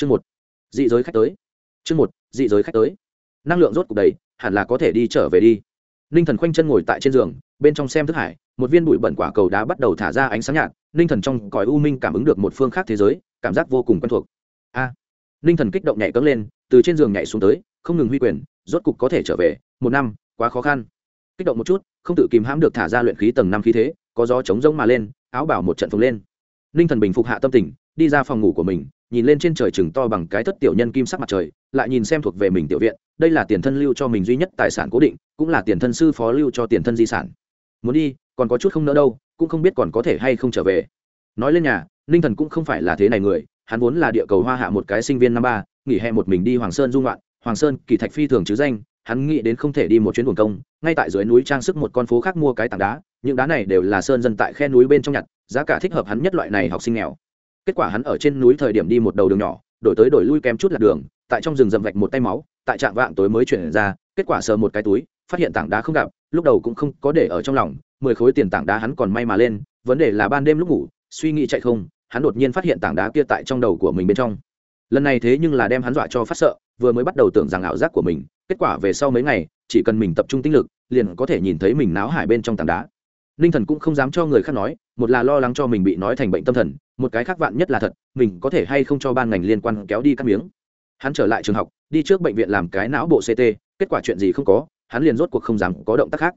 chương một, dị giới khách tới. Chương một, dị giới khách tới. Năng lượng rốt cuộc đầy, hẳn là có thể đi trở về đi. Ninh thần khoanh chân ngồi tại trên giường, bên trong xem thức hải, một viên bụi bẩn quả cầu đá bắt đầu thả ra ánh sáng nhạt, ninh thần trong cõi u minh cảm ứng được một phương khác thế giới, cảm giác vô cùng quen thuộc. A! Ninh thần kích động nhảy cấm lên, từ trên giường nhảy xuống tới, không ngừng huy quyền, rốt cục có thể trở về, một năm, quá khó khăn. Kích động một chút, không tự kìm hãm được thả ra luyện khí tầng năm khí thế, có gió chống rông mà lên, áo bảo một trận phồng lên. Ninh thần bình phục hạ tâm tình đi ra phòng ngủ của mình, nhìn lên trên trời chừng to bằng cái thất tiểu nhân kim sắc mặt trời, lại nhìn xem thuộc về mình tiểu viện, đây là tiền thân lưu cho mình duy nhất tài sản cố định, cũng là tiền thân sư phó lưu cho tiền thân di sản. Muốn đi, còn có chút không nỡ đâu, cũng không biết còn có thể hay không trở về. Nói lên nhà, ninh thần cũng không phải là thế này người, hắn vốn là địa cầu hoa hạ một cái sinh viên năm ba, nghỉ hè một mình đi hoàng sơn dung loạn hoàng sơn, kỳ thạch phi thường chứ danh, hắn nghĩ đến không thể đi một chuyến buồn công, ngay tại dưới núi trang sức một con phố khác mua cái tảng đá, những đá này đều là sơn dân tại khe núi bên trong nhặt, giá cả thích hợp hắn nhất loại này học sinh nghèo kết quả hắn ở trên núi thời điểm đi một đầu đường nhỏ, đổi tới đổi lui kém chút là đường, tại trong rừng rậm vạch một tay máu, tại trạm vạng tối mới chuyển ra, kết quả sờ một cái túi, phát hiện tảng đá không gặp, lúc đầu cũng không có để ở trong lòng, mười khối tiền tảng đá hắn còn may mà lên, vấn đề là ban đêm lúc ngủ, suy nghĩ chạy không, hắn đột nhiên phát hiện tảng đá kia tại trong đầu của mình bên trong. Lần này thế nhưng là đem hắn dọa cho phát sợ, vừa mới bắt đầu tưởng rằng ảo giác của mình, kết quả về sau mấy ngày, chỉ cần mình tập trung tinh lực, liền có thể nhìn thấy mình náo hải bên trong tảng đá ninh thần cũng không dám cho người khác nói, một là lo lắng cho mình bị nói thành bệnh tâm thần, một cái khác vạn nhất là thật, mình có thể hay không cho ban ngành liên quan kéo đi các miếng. Hắn trở lại trường học, đi trước bệnh viện làm cái não bộ ct kết quả chuyện gì không có, hắn liền rốt cuộc không dám có động tác khác.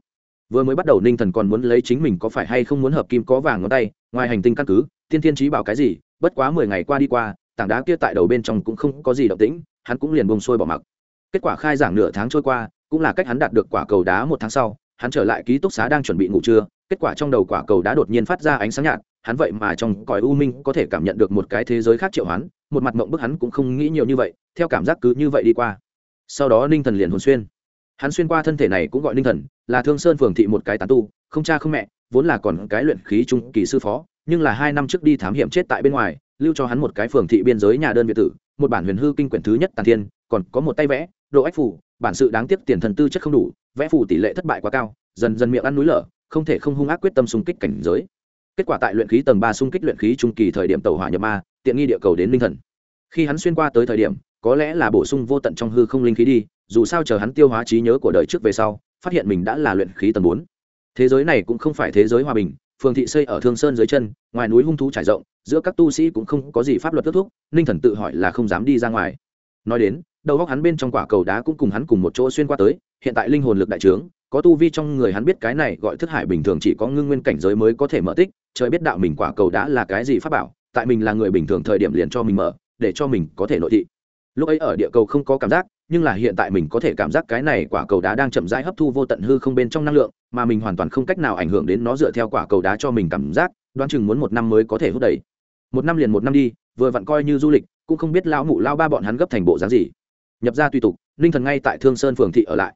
Vừa mới bắt đầu ninh thần còn muốn lấy chính mình có phải hay không muốn hợp kim có vàng ngón tay, ngoài hành tinh căn cứ, tiên thiên trí bảo cái gì, bất quá mười ngày qua đi qua, tảng đá kia tại đầu bên trong cũng không có gì động tĩnh, hắn cũng liền bông sôi bỏ mặc. Kết quả khai giảng nửa tháng trôi qua, cũng là cách hắn đạt được quả cầu đá một tháng sau, hắn trở lại ký túc xá đang chuẩn bị ngủ trưa kết quả trong đầu quả cầu đã đột nhiên phát ra ánh sáng nhạt, hắn vậy mà trong cõi u minh có thể cảm nhận được một cái thế giới khác triệu hoán, một mặt mộng bức hắn cũng không nghĩ nhiều như vậy, theo cảm giác cứ như vậy đi qua. Sau đó ninh thần liền hồn xuyên. Hắn xuyên qua thân thể này cũng gọi ninh thần, là thương sơn phường thị một cái tán tu, không cha không mẹ, vốn là còn cái luyện khí trung kỳ sư phó, nhưng là hai năm trước đi thám hiểm chết tại bên ngoài, lưu cho hắn một cái phường thị biên giới nhà đơn biệt tử, một bản huyền hư kinh quyển thứ nhất tàn thiên, còn có một tay vẽ, độ ách phủ bản sự đáng tiếc tiền thần tư chất không đủ, vẽ phủ tỷ lệ thất bại quá cao, dần dần miệng ăn núi lở không thể không hung ác quyết tâm xung kích cảnh giới. Kết quả tại luyện khí tầng ba xung kích luyện khí trung kỳ thời điểm tàu hỏa nhập ma, tiện nghi địa cầu đến linh thần. Khi hắn xuyên qua tới thời điểm, có lẽ là bổ sung vô tận trong hư không linh khí đi, dù sao chờ hắn tiêu hóa trí nhớ của đời trước về sau, phát hiện mình đã là luyện khí tầng bốn. Thế giới này cũng không phải thế giới hòa bình, phường thị xây ở thương sơn dưới chân, ngoài núi hung thú trải rộng, giữa các tu sĩ cũng không có gì pháp luật kết thúc ninh thần tự hỏi là không dám đi ra ngoài. Nói đến, đầu góc hắn bên trong quả cầu đá cũng cùng hắn cùng một chỗ xuyên qua tới, hiện tại linh hồn lực đại trướng có tu vi trong người hắn biết cái này gọi thức hải bình thường chỉ có ngưng nguyên cảnh giới mới có thể mở tích, trời biết đạo mình quả cầu đã là cái gì pháp bảo, tại mình là người bình thường thời điểm liền cho mình mở, để cho mình có thể nội thị. Lúc ấy ở địa cầu không có cảm giác, nhưng là hiện tại mình có thể cảm giác cái này quả cầu đá đang chậm rãi hấp thu vô tận hư không bên trong năng lượng, mà mình hoàn toàn không cách nào ảnh hưởng đến nó dựa theo quả cầu đá cho mình cảm giác, đoán chừng muốn một năm mới có thể hút đầy. Một năm liền một năm đi, vừa vặn coi như du lịch, cũng không biết lão mụ lao ba bọn hắn gấp thành bộ dáng gì. Nhập ra tùy tục, ninh thần ngay tại thương sơn phường thị ở lại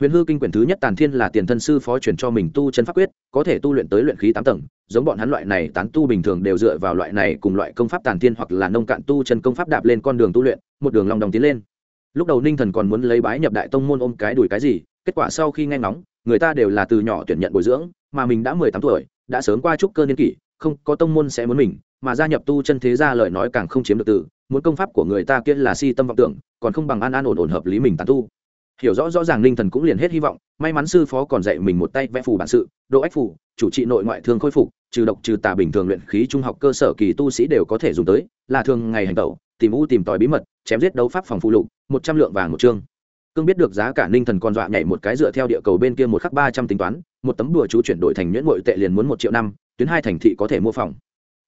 huyền hư kinh quyển thứ nhất tàn thiên là tiền thân sư phó truyền cho mình tu chân pháp quyết, có thể tu luyện tới luyện khí tám tầng, giống bọn hắn loại này tán tu bình thường đều dựa vào loại này cùng loại công pháp tàn thiên hoặc là nông cạn tu chân công pháp đạp lên con đường tu luyện, một đường lòng đồng tiến lên. Lúc đầu ninh thần còn muốn lấy bái nhập đại tông môn ôm cái đùi cái gì, kết quả sau khi nghe ngóng, người ta đều là từ nhỏ tuyển nhận bồi dưỡng, mà mình đã mười tám tuổi, đã sớm qua trúc cơ niên kỷ, không có tông môn sẽ muốn mình, mà gia nhập tu chân thế gia lời nói càng không chiếm được từ, muốn công pháp của người ta kia là si tâm vọng tưởng, còn không bằng an an ổn ổn hợp lý mình tán tu hiểu rõ rõ ràng ninh thần cũng liền hết hy vọng, may mắn sư phó còn dạy mình một tay vẽ phù bản sự, độ ách phù, chủ trị nội ngoại thương khôi phục, trừ độc trừ tà bình thường luyện khí trung học cơ sở kỳ tu sĩ đều có thể dùng tới, là thường ngày hành tẩu, tìm u tìm tòi bí mật, chém giết đấu pháp phòng phụ lục, một trăm lượng vàng một chương. Cương biết được giá cả ninh thần còn dọa nhảy một cái dựa theo địa cầu bên kia một khắc ba trăm tính toán, một tấm đùa chú chuyển đổi thành nhuyễn mội tệ liền muốn một triệu năm, tuyến hai thành thị có thể mua phòng.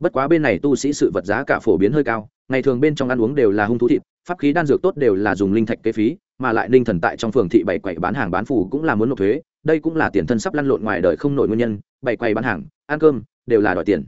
Bất quá bên này tu sĩ sự vật giá cả phổ biến hơi cao, ngày thường bên trong ăn uống đều là hung thú thịt, pháp khí đan dược tốt đều là dùng linh thạch kế phí mà lại ninh thần tại trong phường thị bảy quầy bán hàng bán phủ cũng là muốn nộp thuế, đây cũng là tiền thân sắp lăn lộn ngoài đời không nổi nguyên nhân, bảy quầy bán hàng, ăn cơm, đều là đòi tiền.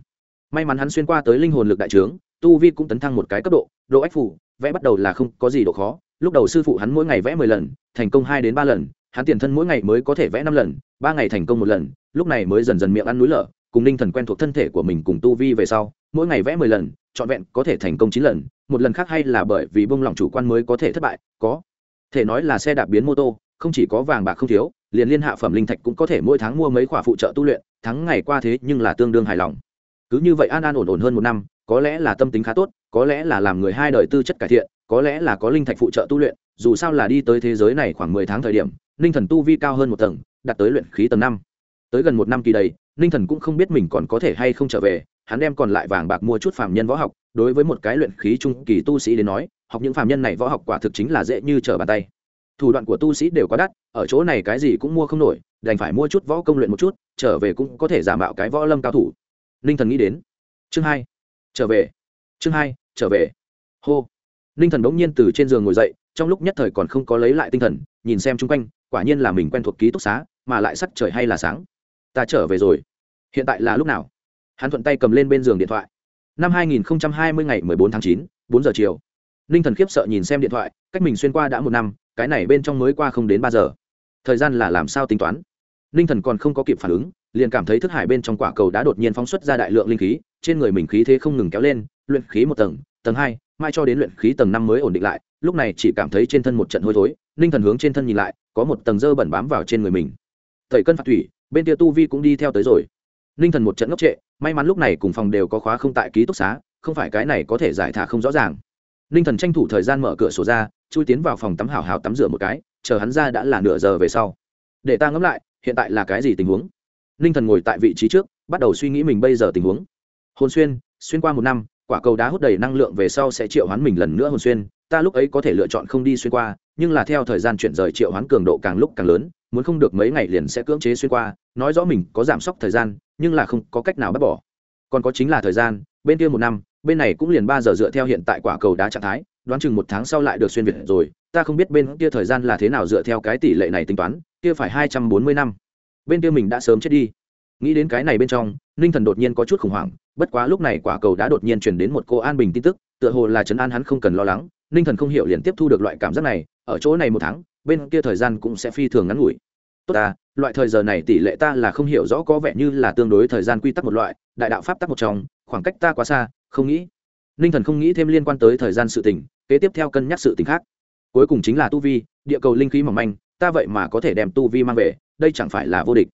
May mắn hắn xuyên qua tới linh hồn lực đại trướng, tu vi cũng tấn thăng một cái cấp độ độ ách phủ vẽ bắt đầu là không có gì độ khó. Lúc đầu sư phụ hắn mỗi ngày vẽ mười lần, thành công hai đến ba lần, hắn tiền thân mỗi ngày mới có thể vẽ năm lần, ba ngày thành công một lần, lúc này mới dần dần miệng ăn núi lở, cùng ninh thần quen thuộc thân thể của mình cùng tu vi về sau, mỗi ngày vẽ mười lần, trọn vẹn có thể thành công chín lần, một lần khác hay là bởi vì bông lòng chủ quan mới có thể thất bại, có thể nói là xe đạp biến mô tô, không chỉ có vàng bạc không thiếu, liền liên hạ phẩm linh thạch cũng có thể mỗi tháng mua mấy khoả phụ trợ tu luyện, tháng ngày qua thế nhưng là tương đương hài lòng. Cứ như vậy an an ổn ổn hơn một năm, có lẽ là tâm tính khá tốt, có lẽ là làm người hai đời tư chất cải thiện, có lẽ là có linh thạch phụ trợ tu luyện, dù sao là đi tới thế giới này khoảng mười tháng thời điểm ninh thần tu vi cao hơn một tầng, đạt tới luyện khí tầng năm. Tới gần một năm kỳ đầy ninh thần cũng không biết mình còn có thể hay không trở về, hắn đem còn lại vàng bạc mua chút phạm nhân võ học, đối với một cái luyện khí trung kỳ tu sĩ đến nói học những phạm nhân này võ học quả thực chính là dễ như trở bàn tay. Thủ đoạn của tu sĩ đều quá đắt ở chỗ này cái gì cũng mua không nổi đành phải mua chút võ công luyện một chút trở về cũng có thể giả mạo cái võ lâm cao thủ. Ninh thần nghĩ đến. Chương hai trở về. Chương hai trở về. Hô. Ninh thần bỗng nhiên từ trên giường ngồi dậy trong lúc nhất thời còn không có lấy lại tinh thần nhìn xem chung quanh quả nhiên là mình quen thuộc ký túc xá mà lại sắc trời hay là sáng. Ta trở về rồi. Hiện tại là lúc nào? Hắn thuận tay cầm lên bên giường điện thoại. Năm 2020 ngày 14 tháng 9, 4 giờ chiều ninh thần khiếp sợ nhìn xem điện thoại, cách mình xuyên qua đã một năm, cái này bên trong mới qua không đến ba giờ. Thời gian là làm sao tính toán? Ninh thần còn không có kịp phản ứng, liền cảm thấy thức hải bên trong quả cầu đã đột nhiên phóng xuất ra đại lượng linh khí, trên người mình khí thế không ngừng kéo lên, luyện khí một tầng tầng hai, mai cho đến luyện khí tầng năm mới ổn định lại, lúc này chỉ cảm thấy trên thân một trận hôi thối, ninh thần hướng trên thân nhìn lại, có một tầng dơ bẩn bám vào trên người mình. Tẩy cân phạt thủy, bên kia tu vi cũng đi theo tới rồi. Ninh thần một trận ngốc trệ, may mắn lúc này cùng phòng đều có khóa không tại ký túc xá, không phải cái này có thể giải thả không rõ ràng ninh thần tranh thủ thời gian mở cửa sổ ra, chui tiến vào phòng tắm hào hào tắm rửa một cái, chờ hắn ra đã là nửa giờ về sau. Để ta ngẫm lại, hiện tại là cái gì tình huống? Ninh thần ngồi tại vị trí trước, bắt đầu suy nghĩ mình bây giờ tình huống. Hồn xuyên xuyên qua một năm, quả cầu đá hút đầy năng lượng về sau sẽ triệu hoán mình lần nữa hồn xuyên. Ta lúc ấy có thể lựa chọn không đi xuyên qua, nhưng là theo thời gian chuyển rời triệu hoán cường độ càng lúc càng lớn, muốn không được mấy ngày liền sẽ cưỡng chế xuyên qua. Nói rõ mình có giảm sốc thời gian, nhưng là không có cách nào bắt bỏ. Còn có chính là thời gian bên kia một năm, bên này cũng liền ba giờ dựa theo hiện tại quả cầu đá trạng thái, đoán chừng một tháng sau lại được xuyên việt rồi. Ta không biết bên kia thời gian là thế nào dựa theo cái tỷ lệ này tính toán, kia phải hai trăm bốn mươi năm. Bên kia mình đã sớm chết đi. Nghĩ đến cái này bên trong, ninh thần đột nhiên có chút khủng hoảng, bất quá lúc này quả cầu đã đột nhiên truyền đến một cô an bình tin tức, tựa hồ là trấn an hắn không cần lo lắng. Ninh thần không hiểu liền tiếp thu được loại cảm giác này, ở chỗ này một tháng, bên kia thời gian cũng sẽ phi thường ngắn ngủi. Tốt ta, loại thời giờ này tỷ lệ ta là không hiểu rõ có vẻ như là tương đối thời gian quy tắc một loại, đại đạo pháp tắc một trong khoảng cách ta quá xa không nghĩ. Ninh thần không nghĩ thêm liên quan tới thời gian sự tỉnh, kế tiếp theo cân nhắc sự tỉnh khác. Cuối cùng chính là tu vi địa cầu linh khí mỏng manh ta vậy mà có thể đem tu vi mang về đây chẳng phải là vô địch.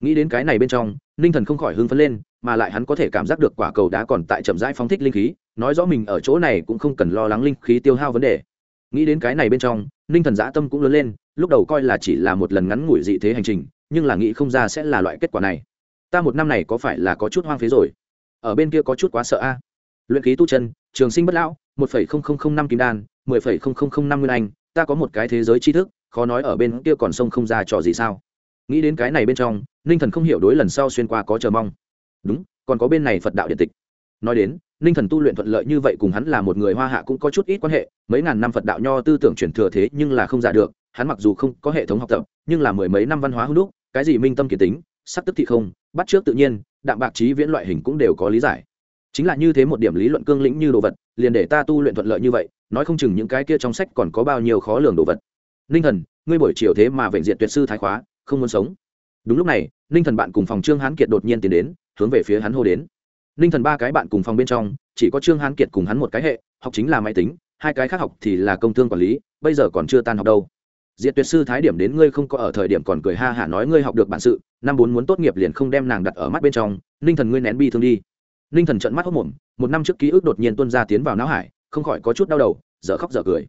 Nghĩ đến cái này bên trong ninh thần không khỏi hưng phấn lên mà lại hắn có thể cảm giác được quả cầu đá còn tại chậm rãi phóng thích linh khí nói rõ mình ở chỗ này cũng không cần lo lắng linh khí tiêu hao vấn đề. Nghĩ đến cái này bên trong ninh thần giã tâm cũng lớn lên lúc đầu coi là chỉ là một lần ngắn ngủi dị thế hành trình nhưng là nghĩ không ra sẽ là loại kết quả này. Ta một năm này có phải là có chút hoang phế rồi? Ở bên kia có chút quá sợ a. Luyện khí tu chân, trường sinh bất lão, một phẩy không không không năm kim đan, mười phẩy không không không năm nguyên anh, ta có một cái thế giới tri thức, khó nói ở bên kia còn sông không ra trò gì sao. Nghĩ đến cái này bên trong, ninh thần không hiểu đối lần sau xuyên qua có chờ mong. Đúng, còn có bên này phật đạo điện tịch. Nói đến, ninh thần tu luyện thuận lợi như vậy cùng hắn là một người hoa hạ cũng có chút ít quan hệ, mấy ngàn năm phật đạo nho tư tưởng truyền thừa thế nhưng là không giả được, hắn mặc dù không có hệ thống học tập, nhưng là mười mấy năm văn hóa hữu đúc, cái gì minh tâm kiệt tính sắc tức thị không, bắt trước tự nhiên, đạm bạc trí viễn loại hình cũng đều có lý giải. Chính là như thế một điểm lý luận cương lĩnh như đồ vật, liền để ta tu luyện thuận lợi như vậy, nói không chừng những cái kia trong sách còn có bao nhiêu khó lường đồ vật. Ninh thần, ngươi buổi chiều thế mà vệnh diện tuyệt sư thái khóa, không muốn sống. Đúng lúc này, ninh thần bạn cùng phòng trương hán kiệt đột nhiên tiến đến, hướng về phía hắn hô đến. Ninh thần ba cái bạn cùng phòng bên trong, chỉ có trương hán kiệt cùng hắn một cái hệ, học chính là máy tính, hai cái khác học thì là công thương quản lý, bây giờ còn chưa tan học đâu diệt tuyệt sư thái điểm đến ngươi không có ở thời điểm còn cười ha hả nói ngươi học được bản sự, năm bốn muốn tốt nghiệp liền không đem nàng đặt ở mắt bên trong, ninh thần ngươi nén bi thương đi. Ninh thần trận mắt hốc mồm, một năm trước ký ức đột nhiên tuân ra tiến vào não hải, không khỏi có chút đau đầu, dở khóc dở cười.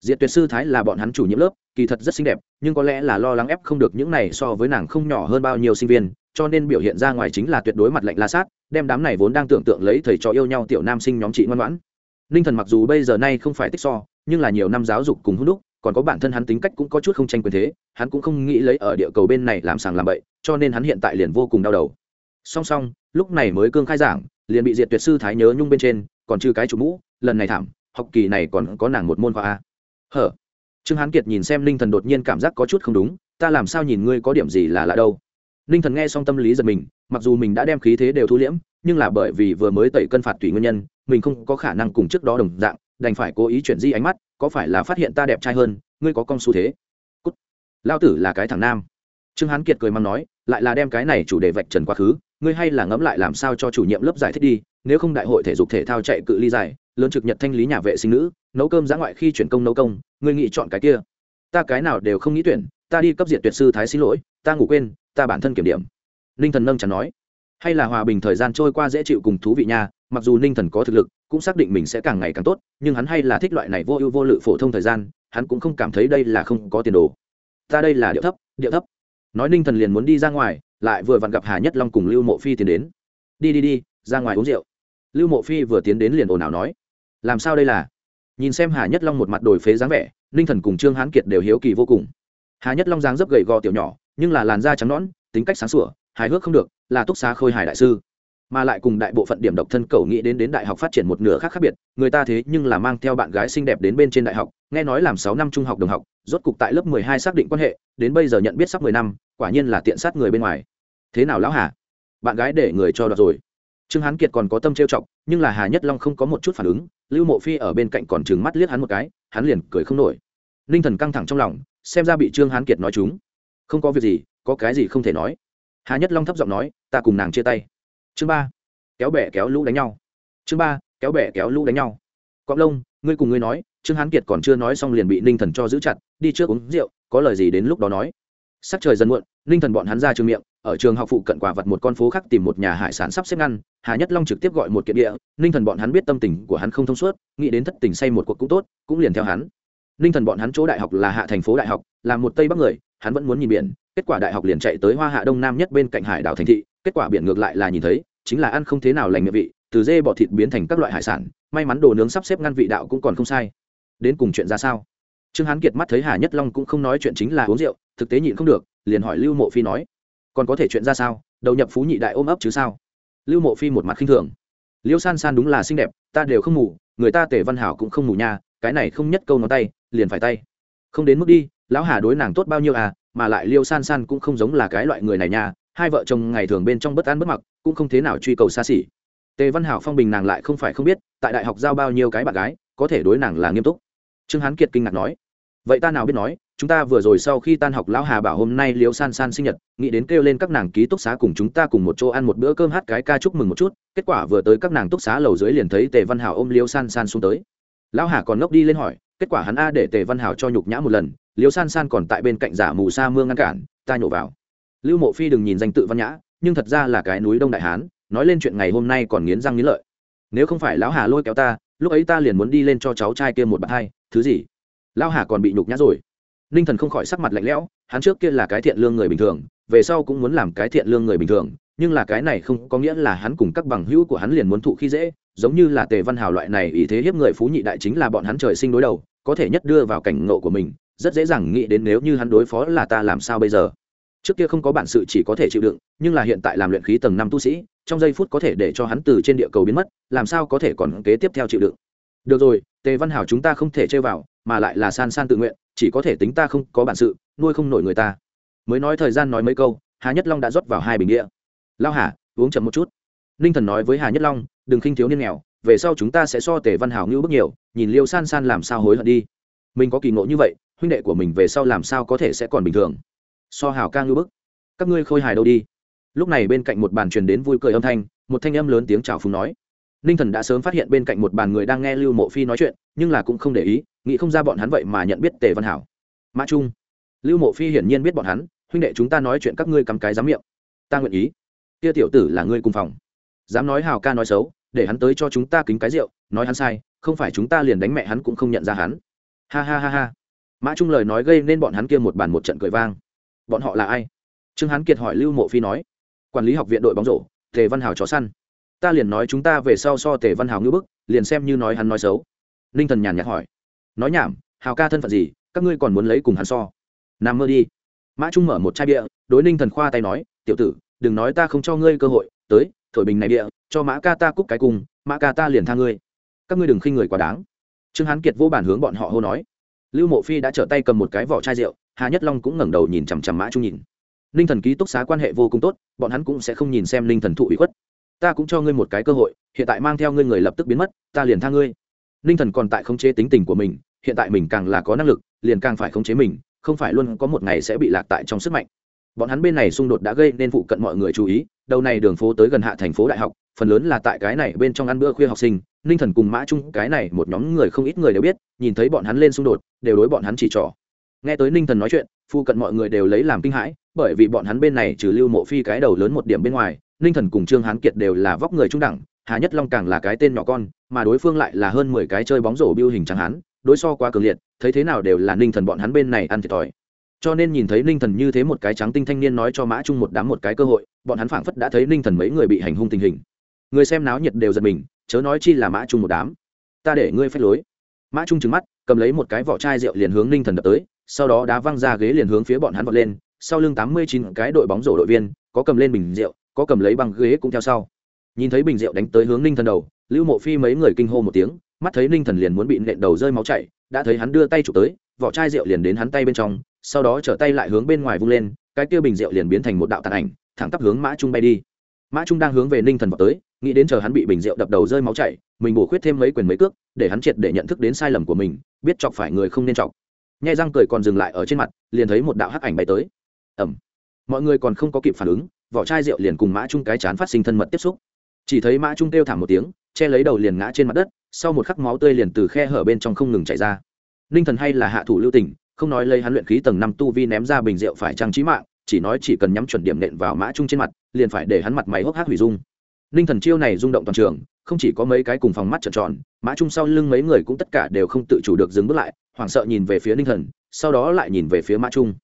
Diệt tuyệt sư thái là bọn hắn chủ nhiệm lớp, kỳ thật rất xinh đẹp, nhưng có lẽ là lo lắng ép không được những này so với nàng không nhỏ hơn bao nhiêu sinh viên, cho nên biểu hiện ra ngoài chính là tuyệt đối mặt lạnh la sát, đem đám này vốn đang tưởng tượng lấy thầy trò yêu nhau tiểu nam sinh nhóm chị ngoan ngoãn. Ninh thần mặc dù bây giờ nay không phải tích so, nhưng là nhiều năm giáo dục cùng hút đúc còn có bản thân hắn tính cách cũng có chút không tranh quyền thế, hắn cũng không nghĩ lấy ở địa cầu bên này làm sàng làm bậy, cho nên hắn hiện tại liền vô cùng đau đầu. Song song, lúc này mới cương khai giảng, liền bị diệt tuyệt sư thái nhớ nhung bên trên, còn trừ cái chủ mũ, lần này thảm, học kỳ này còn có nàng một môn khoa a. Hở? Trương hán kiệt nhìn xem ninh thần đột nhiên cảm giác có chút không đúng, ta làm sao nhìn ngươi có điểm gì là lạ đâu? Ninh thần nghe xong tâm lý giật mình, mặc dù mình đã đem khí thế đều thu liễm, nhưng là bởi vì vừa mới tẩy cân phạt tùy nguyên nhân, mình không có khả năng cùng trước đó đồng dạng, đành phải cố ý chuyển di ánh mắt có phải là phát hiện ta đẹp trai hơn, ngươi có con xu thế? Cút. Lao tử là cái thằng nam. Trương hán kiệt cười mắng nói, lại là đem cái này chủ đề vạch trần quá khứ, ngươi hay là ngẫm lại làm sao cho chủ nhiệm lớp giải thích đi, nếu không đại hội thể dục thể thao chạy cự ly dài lớn trực nhật thanh lý nhà vệ sinh nữ, nấu cơm giã ngoại khi chuyển công nấu công, ngươi nghĩ chọn cái kia. Ta cái nào đều không nghĩ tuyển, ta đi cấp diện tuyệt sư thái xin lỗi, ta ngủ quên, ta bản thân kiểm điểm. Ninh thần nâng chẳng nói, hay là hòa bình thời gian trôi qua dễ chịu cùng thú vị nha mặc dù ninh thần có thực lực, cũng xác định mình sẽ càng ngày càng tốt, nhưng hắn hay là thích loại này vô ưu vô lự phổ thông thời gian, hắn cũng không cảm thấy đây là không có tiền đồ. Ta đây là điệu thấp điệu thấp. Nói ninh thần liền muốn đi ra ngoài, lại vừa vặn gặp hà nhất long cùng lưu mộ phi tiến đến. Đi đi đi, ra ngoài uống rượu. Lưu mộ phi vừa tiến đến liền ồn ào nói. Làm sao đây là? Nhìn xem hà nhất long một mặt đổi phế dáng vẻ, ninh thần cùng trương hán kiệt đều hiếu kỳ vô cùng. Hà nhất long dáng dấp gầy gò tiểu nhỏ, nhưng là làn da trắng nõn, tính cách sáng sủa, hài hước không được, là túc xá khôi hài đại sư mà lại cùng đại bộ phận điểm độc thân cầu nghĩ đến đến đại học phát triển một nửa khác khác biệt, người ta thế nhưng là mang theo bạn gái xinh đẹp đến bên trên đại học, nghe nói làm sáu năm trung học đồng học, rốt cục tại lớp mười hai xác định quan hệ, đến bây giờ nhận biết sắp mười năm, quả nhiên là tiện sát người bên ngoài. Thế nào lão hà? Bạn gái để người cho đoạt rồi. Trương hán kiệt còn có tâm trêu chọc, nhưng là hà nhất long không có một chút phản ứng, lưu mộ phi ở bên cạnh còn trừng mắt liếc hắn một cái, hắn liền cười không nổi. Ninh thần căng thẳng trong lòng, xem ra bị trương hán kiệt nói chúng. Không có việc gì, có cái gì không thể nói. Hà nhất long thấp giọng nói, ta cùng nàng chia tay chương ba, kéo bẻ kéo lũ đánh nhau. Chương ba, kéo bẻ kéo lũ đánh nhau. Cọng lông, ngươi cùng ngươi nói, trương hán kiệt còn chưa nói xong liền bị ninh thần cho giữ chặt, đi trước uống rượu, có lời gì đến lúc đó nói. Sắc trời dần muộn, ninh thần bọn hắn ra trường miệng, ở trường học phụ cận quả vật một con phố khác tìm một nhà hải sản sắp xếp ngăn, hà nhất long trực tiếp gọi một kiện địa, ninh thần bọn hắn biết tâm tình của hắn không thông suốt, nghĩ đến thất tình say một cuộc cũng tốt, cũng liền theo hắn. Ninh thần bọn hắn chỗ đại học là hạ thành phố đại học, là một tây bắc người hắn vẫn muốn nhìn biển, kết quả đại học liền chạy tới hoa hạ đông nam nhất bên cạnh hải đảo thành thị, kết quả biển ngược lại là nhìn thấy, chính là ăn không thế nào lành miệng vị, từ dê bọ thịt biến thành các loại hải sản, may mắn đồ nướng sắp xếp ngăn vị đạo cũng còn không sai. Đến cùng chuyện ra sao? Trương hán kiệt mắt thấy hà nhất long cũng không nói chuyện chính là uống rượu, thực tế nhịn không được, liền hỏi lưu mộ phi nói, còn có thể chuyện ra sao? Đầu nhập phú nhị đại ôm ấp chứ sao? Lưu mộ phi một mặt khinh thường, liêu san san đúng là xinh đẹp, ta đều không ngủ người ta tề văn hảo cũng không ngủ nha, cái này không nhất câu ngón tay, liền phải tay. Không đến mức đi lão hà đối nàng tốt bao nhiêu à mà lại liêu san san cũng không giống là cái loại người này nha, hai vợ chồng ngày thường bên trong bất an bất mặc, cũng không thế nào truy cầu xa xỉ. Tề văn hảo phong bình nàng lại không phải không biết, tại đại học giao bao nhiêu cái bạn gái, có thể đối nàng là nghiêm túc. Trương hán kiệt kinh ngạc nói, vậy ta nào biết nói, chúng ta vừa rồi sau khi tan học lão hà bảo hôm nay liêu san san sinh nhật, nghĩ đến kêu lên các nàng ký túc xá cùng chúng ta cùng một chỗ ăn một bữa cơm hát cái ca chúc mừng một chút, kết quả vừa tới các nàng túc xá lầu dưới liền thấy tề văn hảo ôm liêu san san xuống tới. Lão hà còn ngốc đi lên hỏi, kết quả hắn a để tề văn hảo cho nhục nhã một lần liêu san san còn tại bên cạnh giả mù sa mương ngăn cản, ta nhổ vào. Lưu mộ phi đừng nhìn danh tự văn nhã, nhưng thật ra là cái núi đông đại hán, nói lên chuyện ngày hôm nay còn nghiến răng nghiến lợi. Nếu không phải lão hà lôi kéo ta, lúc ấy ta liền muốn đi lên cho cháu trai kia một bạt hai, thứ gì? Lão hà còn bị nhục nhã rồi. Ninh thần không khỏi sắc mặt lạnh lẽo, hắn trước kia là cái thiện lương người bình thường, về sau cũng muốn làm cái thiện lương người bình thường, nhưng là cái này không có nghĩa là hắn cùng các bằng hữu của hắn liền muốn thụ khi dễ, giống như là tề văn hào loại này ý thế hiếp người phú nhị đại chính là bọn hắn trời sinh đối đầu, có thể nhất đưa vào cảnh ngộ của mình rất dễ dàng nghĩ đến nếu như hắn đối phó là ta làm sao bây giờ. Trước kia không có bản sự chỉ có thể chịu đựng, nhưng là hiện tại làm luyện khí tầng năm tu sĩ, trong giây phút có thể để cho hắn từ trên địa cầu biến mất, làm sao có thể còn kế tiếp theo chịu đựng? Được rồi, tề văn hảo chúng ta không thể chơi vào, mà lại là san san tự nguyện, chỉ có thể tính ta không có bản sự, nuôi không nổi người ta. Mới nói thời gian nói mấy câu, hà nhất long đã rót vào hai bình đĩa. Lao hà, uống chậm một chút. Ninh thần nói với hà nhất long, đừng khinh thiếu niên nghèo, về sau chúng ta sẽ so tề văn hảo ngưu bước nhiều, nhìn liêu san san làm sao hối hận đi. Mình có kỳ ngộ như vậy huynh đệ của mình về sau làm sao có thể sẽ còn bình thường? So hảo ca ngư bức. Các ngươi khôi hài đâu đi? Lúc này bên cạnh một bàn truyền đến vui cười âm thanh, một thanh âm lớn tiếng chào phúng nói. Ninh thần đã sớm phát hiện bên cạnh một bàn người đang nghe lưu mộ phi nói chuyện, nhưng là cũng không để ý, nghĩ không ra bọn hắn vậy mà nhận biết tề văn hảo. Mã trung. Lưu mộ phi hiển nhiên biết bọn hắn, huynh đệ chúng ta nói chuyện các ngươi cắm cái dám miệng. Ta nguyện ý. Kia tiểu tử là ngươi cùng phòng. Dám nói hào ca nói xấu, để hắn tới cho chúng ta kính cái rượu, nói hắn sai, không phải chúng ta liền đánh mẹ hắn cũng không nhận ra hắn. Ha ha ha ha mã trung lời nói gây nên bọn hắn kia một bàn một trận cười vang. Bọn họ là ai? Trương hán kiệt hỏi lưu mộ phi nói. Quản lý học viện đội bóng rổ, tề văn hào chó săn. Ta liền nói chúng ta về sau so tề văn hào ngưỡng bức, liền xem như nói hắn nói xấu. Ninh thần nhàn nhạt hỏi. Nói nhảm, hào ca thân phận gì, các ngươi còn muốn lấy cùng hắn so. Nằm mơ đi. Mã trung mở một chai bia, đối ninh thần khoa tay nói, tiểu tử, đừng nói ta không cho ngươi cơ hội, tới, thổi bình này bia, cho mã ca ta cúc cái cùng, mã ca ta liền tha ngươi. Các ngươi đừng khinh người quá đáng. Trương hán kiệt vô bản hướng bọn họ hô nói lưu mộ phi đã trở tay cầm một cái vỏ chai rượu, hà nhất long cũng ngẩng đầu nhìn chằm chằm mã trung nhìn. Ninh thần ký túc xá quan hệ vô cùng tốt, bọn hắn cũng sẽ không nhìn xem ninh thần thụ ủy khuất. Ta cũng cho ngươi một cái cơ hội, hiện tại mang theo ngươi người lập tức biến mất, ta liền tha ngươi. Ninh thần còn tại khống chế tính tình của mình, hiện tại mình càng là có năng lực, liền càng phải khống chế mình, không phải luôn có một ngày sẽ bị lạc tại trong sức mạnh. Bọn hắn bên này xung đột đã gây nên phụ cận mọi người chú ý, đầu này đường phố tới gần hạ thành phố đại học phần lớn là tại cái này bên trong ăn bữa khuya học sinh, ninh thần cùng mã trung, cái này một nhóm người không ít người đều biết, nhìn thấy bọn hắn lên xung đột, đều đối bọn hắn chỉ trỏ. Nghe tới ninh thần nói chuyện phụ cận mọi người đều lấy làm kinh hãi, bởi vì bọn hắn bên này trừ lưu mộ phi cái đầu lớn một điểm bên ngoài, ninh thần cùng trương hán kiệt đều là vóc người trung đẳng, hà nhất long càng là cái tên nhỏ con, mà đối phương lại là hơn mười cái chơi bóng rổ biêu hình trắng hán, đối so quá cường liệt, thấy thế nào đều là ninh thần bọn hắn bên này ăn thiệt thòi. Cho nên nhìn thấy ninh thần như thế một cái trắng tinh thanh niên nói cho mã trung một đám một cái cơ hội, bọn hắn phảng phất đã thấy ninh thần mấy người bị hành hung tình hình người xem náo nhiệt đều giật mình, chớ nói chi là mã trung một đám. Ta để ngươi phép lối. Mã trung trừng mắt, cầm lấy một cái vỏ chai rượu liền hướng ninh thần đập tới, sau đó đá văng ra ghế liền hướng phía bọn hắn vọt lên, sau lưng tám mươi chín cái đội bóng rổ đội viên, có cầm lên bình rượu, có cầm lấy băng ghế cũng theo sau. Nhìn thấy bình rượu đánh tới hướng ninh thần đầu, lưu mộ phi mấy người kinh hô một tiếng, mắt thấy ninh thần liền muốn bị nện đầu rơi máu chảy, đã thấy hắn đưa tay chụp tới, vỏ chai rượu liền đến hắn tay bên trong, sau đó trở tay lại hướng bên ngoài vung lên, cái kia bình rượu liền biến thành một đạo tàn ảnh, thẳng tắp hướng mã trung bay đi mã trung đang hướng về ninh thần vào tới, nghĩ đến chờ hắn bị bình rượu đập đầu rơi máu chảy, mình bổ khuyết thêm mấy quyền mấy cước, để hắn triệt để nhận thức đến sai lầm của mình, biết chọc phải người không nên chọc. Nhai răng cười còn dừng lại ở trên mặt, liền thấy một đạo hắc ảnh bay tới. Ẩm mọi người còn không có kịp phản ứng, vỏ chai rượu liền cùng mã trung cái chán phát sinh thân mật tiếp xúc. Chỉ thấy mã trung kêu thảm một tiếng, che lấy đầu liền ngã trên mặt đất, sau một khắc máu tươi liền từ khe hở bên trong không ngừng chảy ra. Ninh thần hay là hạ thủ lưu tình, không nói lấy hắn luyện khí tầng năm tu vi ném ra bình rượu phải trang trí mạng chỉ nói chỉ cần nhắm chuẩn điểm nện vào mã trung trên mặt, liền phải để hắn mặt máy hốc hác hủy dung. Ninh thần chiêu này rung động toàn trường, không chỉ có mấy cái cùng phòng mắt trợn tròn, mã trung sau lưng mấy người cũng tất cả đều không tự chủ được dừng bước lại, hoảng sợ nhìn về phía ninh thần, sau đó lại nhìn về phía mã trung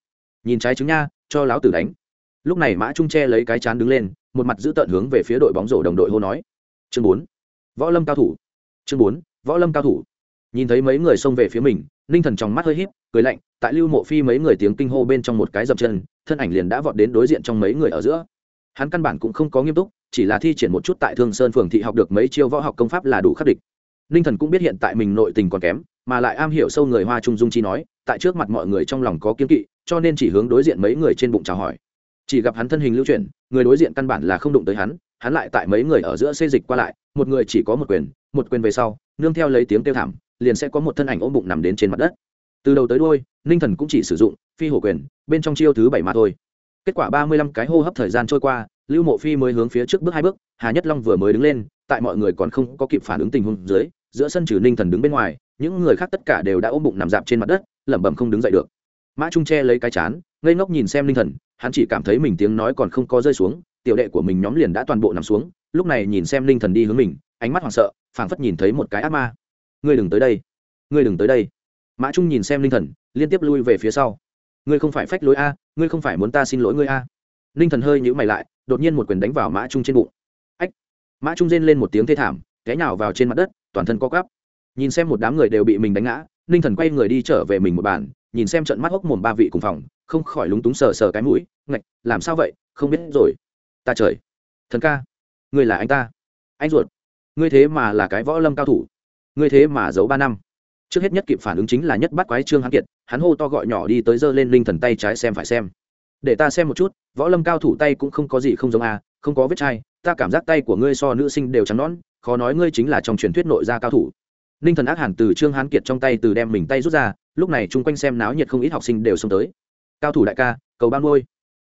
nhìn trái trứng nha, cho láo tử đánh. Lúc này mã trung che lấy cái chán đứng lên, một mặt giữ tận hướng về phía đội bóng rổ đồng đội hô nói. Chương bốn. Võ lâm cao thủ. Chương bốn. Võ lâm cao thủ. Nhìn thấy mấy người xông về phía mình ninh thần trong mắt hơi híp, cười lạnh, tại lưu mộ phi mấy người tiếng kinh hô bên trong một cái dập chân, thân ảnh liền đã vọt đến đối diện trong mấy người ở giữa. Hắn căn bản cũng không có nghiêm túc, chỉ là thi triển một chút tại thương sơn phường thị học được mấy chiêu võ học công pháp là đủ khắc địch. Ninh thần cũng biết hiện tại mình nội tình còn kém, mà lại am hiểu sâu người hoa trung dung chi nói, tại trước mặt mọi người trong lòng có kiên kỵ, cho nên chỉ hướng đối diện mấy người trên bụng chào hỏi. Chỉ gặp hắn thân hình lưu chuyển, người đối diện căn bản là không đụng tới hắn hắn lại tại mấy người ở giữa xê dịch qua lại, một người chỉ có một quyền một quyền về sau, nương theo lấy tiếng kêu thảm liền sẽ có một thân ảnh ôm bụng nằm đến trên mặt đất. Từ đầu tới đôi ninh thần cũng chỉ sử dụng phi hổ quyền, bên trong chiêu thứ bảy mà thôi. Kết quả ba mươi lăm cái hô hấp thời gian trôi qua, lưu mộ phi mới hướng phía trước bước hai bước, hà nhất long vừa mới đứng lên, tại mọi người còn không có kịp phản ứng tình huống dưới, giữa sân trừ ninh thần đứng bên ngoài, những người khác tất cả đều đã ôm bụng nằm dạp trên mặt đất, lẩm bẩm không đứng dậy được. Mã trung tre lấy cái chán, ngây ngốc nhìn xem ninh thần, hắn chỉ cảm thấy mình tiếng nói còn không có rơi xuống, tiểu đệ của mình nhóm liền đã toàn bộ nằm xuống, lúc này nhìn xem ninh thần đi hướng mình, ánh mắt hoảng sợ, phảng phất nhìn thấy một cái ác ma ngươi đừng tới đây, ngươi đừng tới đây. Mã trung nhìn xem ninh thần, liên tiếp lui về phía sau. Ngươi không phải phách lối a, ngươi không phải muốn ta xin lỗi ngươi a. Ninh thần hơi nhữ mày lại, đột nhiên một quyền đánh vào mã trung trên bụng. Ách! Mã trung rên lên một tiếng thê thảm, té nhào vào trên mặt đất, toàn thân co cắp nhìn xem một đám người đều bị mình đánh ngã ninh thần quay người đi trở về mình một bàn, nhìn xem trận mắt hốc mồm ba vị cùng phòng, không khỏi lúng túng sờ sờ cái mũi, ngạch, làm sao vậy, không biết rồi. Ta trời! Thần ca! Ngươi là anh ta! Anh ruột! Ngươi thế mà là cái võ lâm cao thủ ngươi thế mà giấu ba năm. Trước hết nhất kịp phản ứng chính là nhất bắt quái trương hán kiệt, hắn hô to gọi nhỏ đi tới giơ lên linh thần tay trái xem phải xem. Để ta xem một chút, võ lâm cao thủ tay cũng không có gì không giống a, không có vết chai, ta cảm giác tay của ngươi so nữ sinh đều trắng nón khó nói ngươi chính là trong truyền thuyết nội gia cao thủ. Ninh thần ác hẳn từ trương hán kiệt trong tay từ đem mình tay rút ra, lúc này chung quanh xem náo nhiệt không ít học sinh đều xông tới. Cao thủ đại ca, cầu ban ngôi.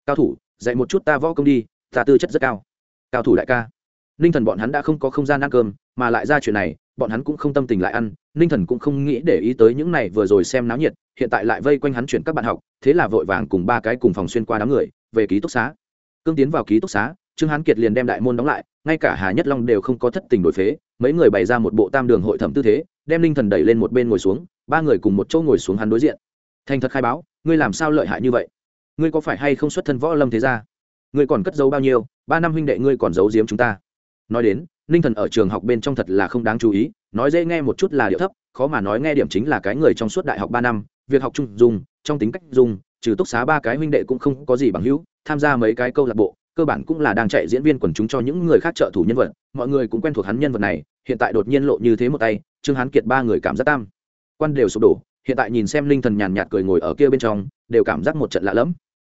Cao thủ, dạy một chút ta võ công đi, ta tư chất rất cao. Cao thủ đại ca. Ninh thần bọn hắn đã không có không gian ăn cơm, mà lại ra chuyện này bọn hắn cũng không tâm tình lại ăn, ninh thần cũng không nghĩ để ý tới những này vừa rồi xem náo nhiệt, hiện tại lại vây quanh hắn chuyển các bạn học, thế là vội vàng cùng ba cái cùng phòng xuyên qua đám người, về ký túc xá. Cương tiến vào ký túc xá, trương hán kiệt liền đem đại môn đóng lại, ngay cả hà nhất long đều không có thất tình đổi phế, mấy người bày ra một bộ tam đường hội thẩm tư thế, đem ninh thần đẩy lên một bên ngồi xuống, ba người cùng một chỗ ngồi xuống hắn đối diện. Thành thật khai báo, ngươi làm sao lợi hại như vậy? Ngươi có phải hay không xuất thân võ lâm thế gia? Ngươi còn cất giấu bao nhiêu? Ba năm huynh đệ ngươi còn giấu giếm chúng ta. Nói đến ninh thần ở trường học bên trong thật là không đáng chú ý, nói dễ nghe một chút là điệu thấp, khó mà nói nghe điểm chính là cái người trong suốt đại học ba năm, việc học chung dùng, trong tính cách dùng, trừ túc xá ba cái huynh đệ cũng không có gì bằng hữu, tham gia mấy cái câu lạc bộ, cơ bản cũng là đang chạy diễn viên quần chúng cho những người khác trợ thủ nhân vật, mọi người cũng quen thuộc hắn nhân vật này, hiện tại đột nhiên lộ như thế một tay, trương hán kiệt ba người cảm giác tam quan đều sụp đổ, hiện tại nhìn xem linh thần nhàn nhạt cười ngồi ở kia bên trong, đều cảm giác một trận lạ lẫm.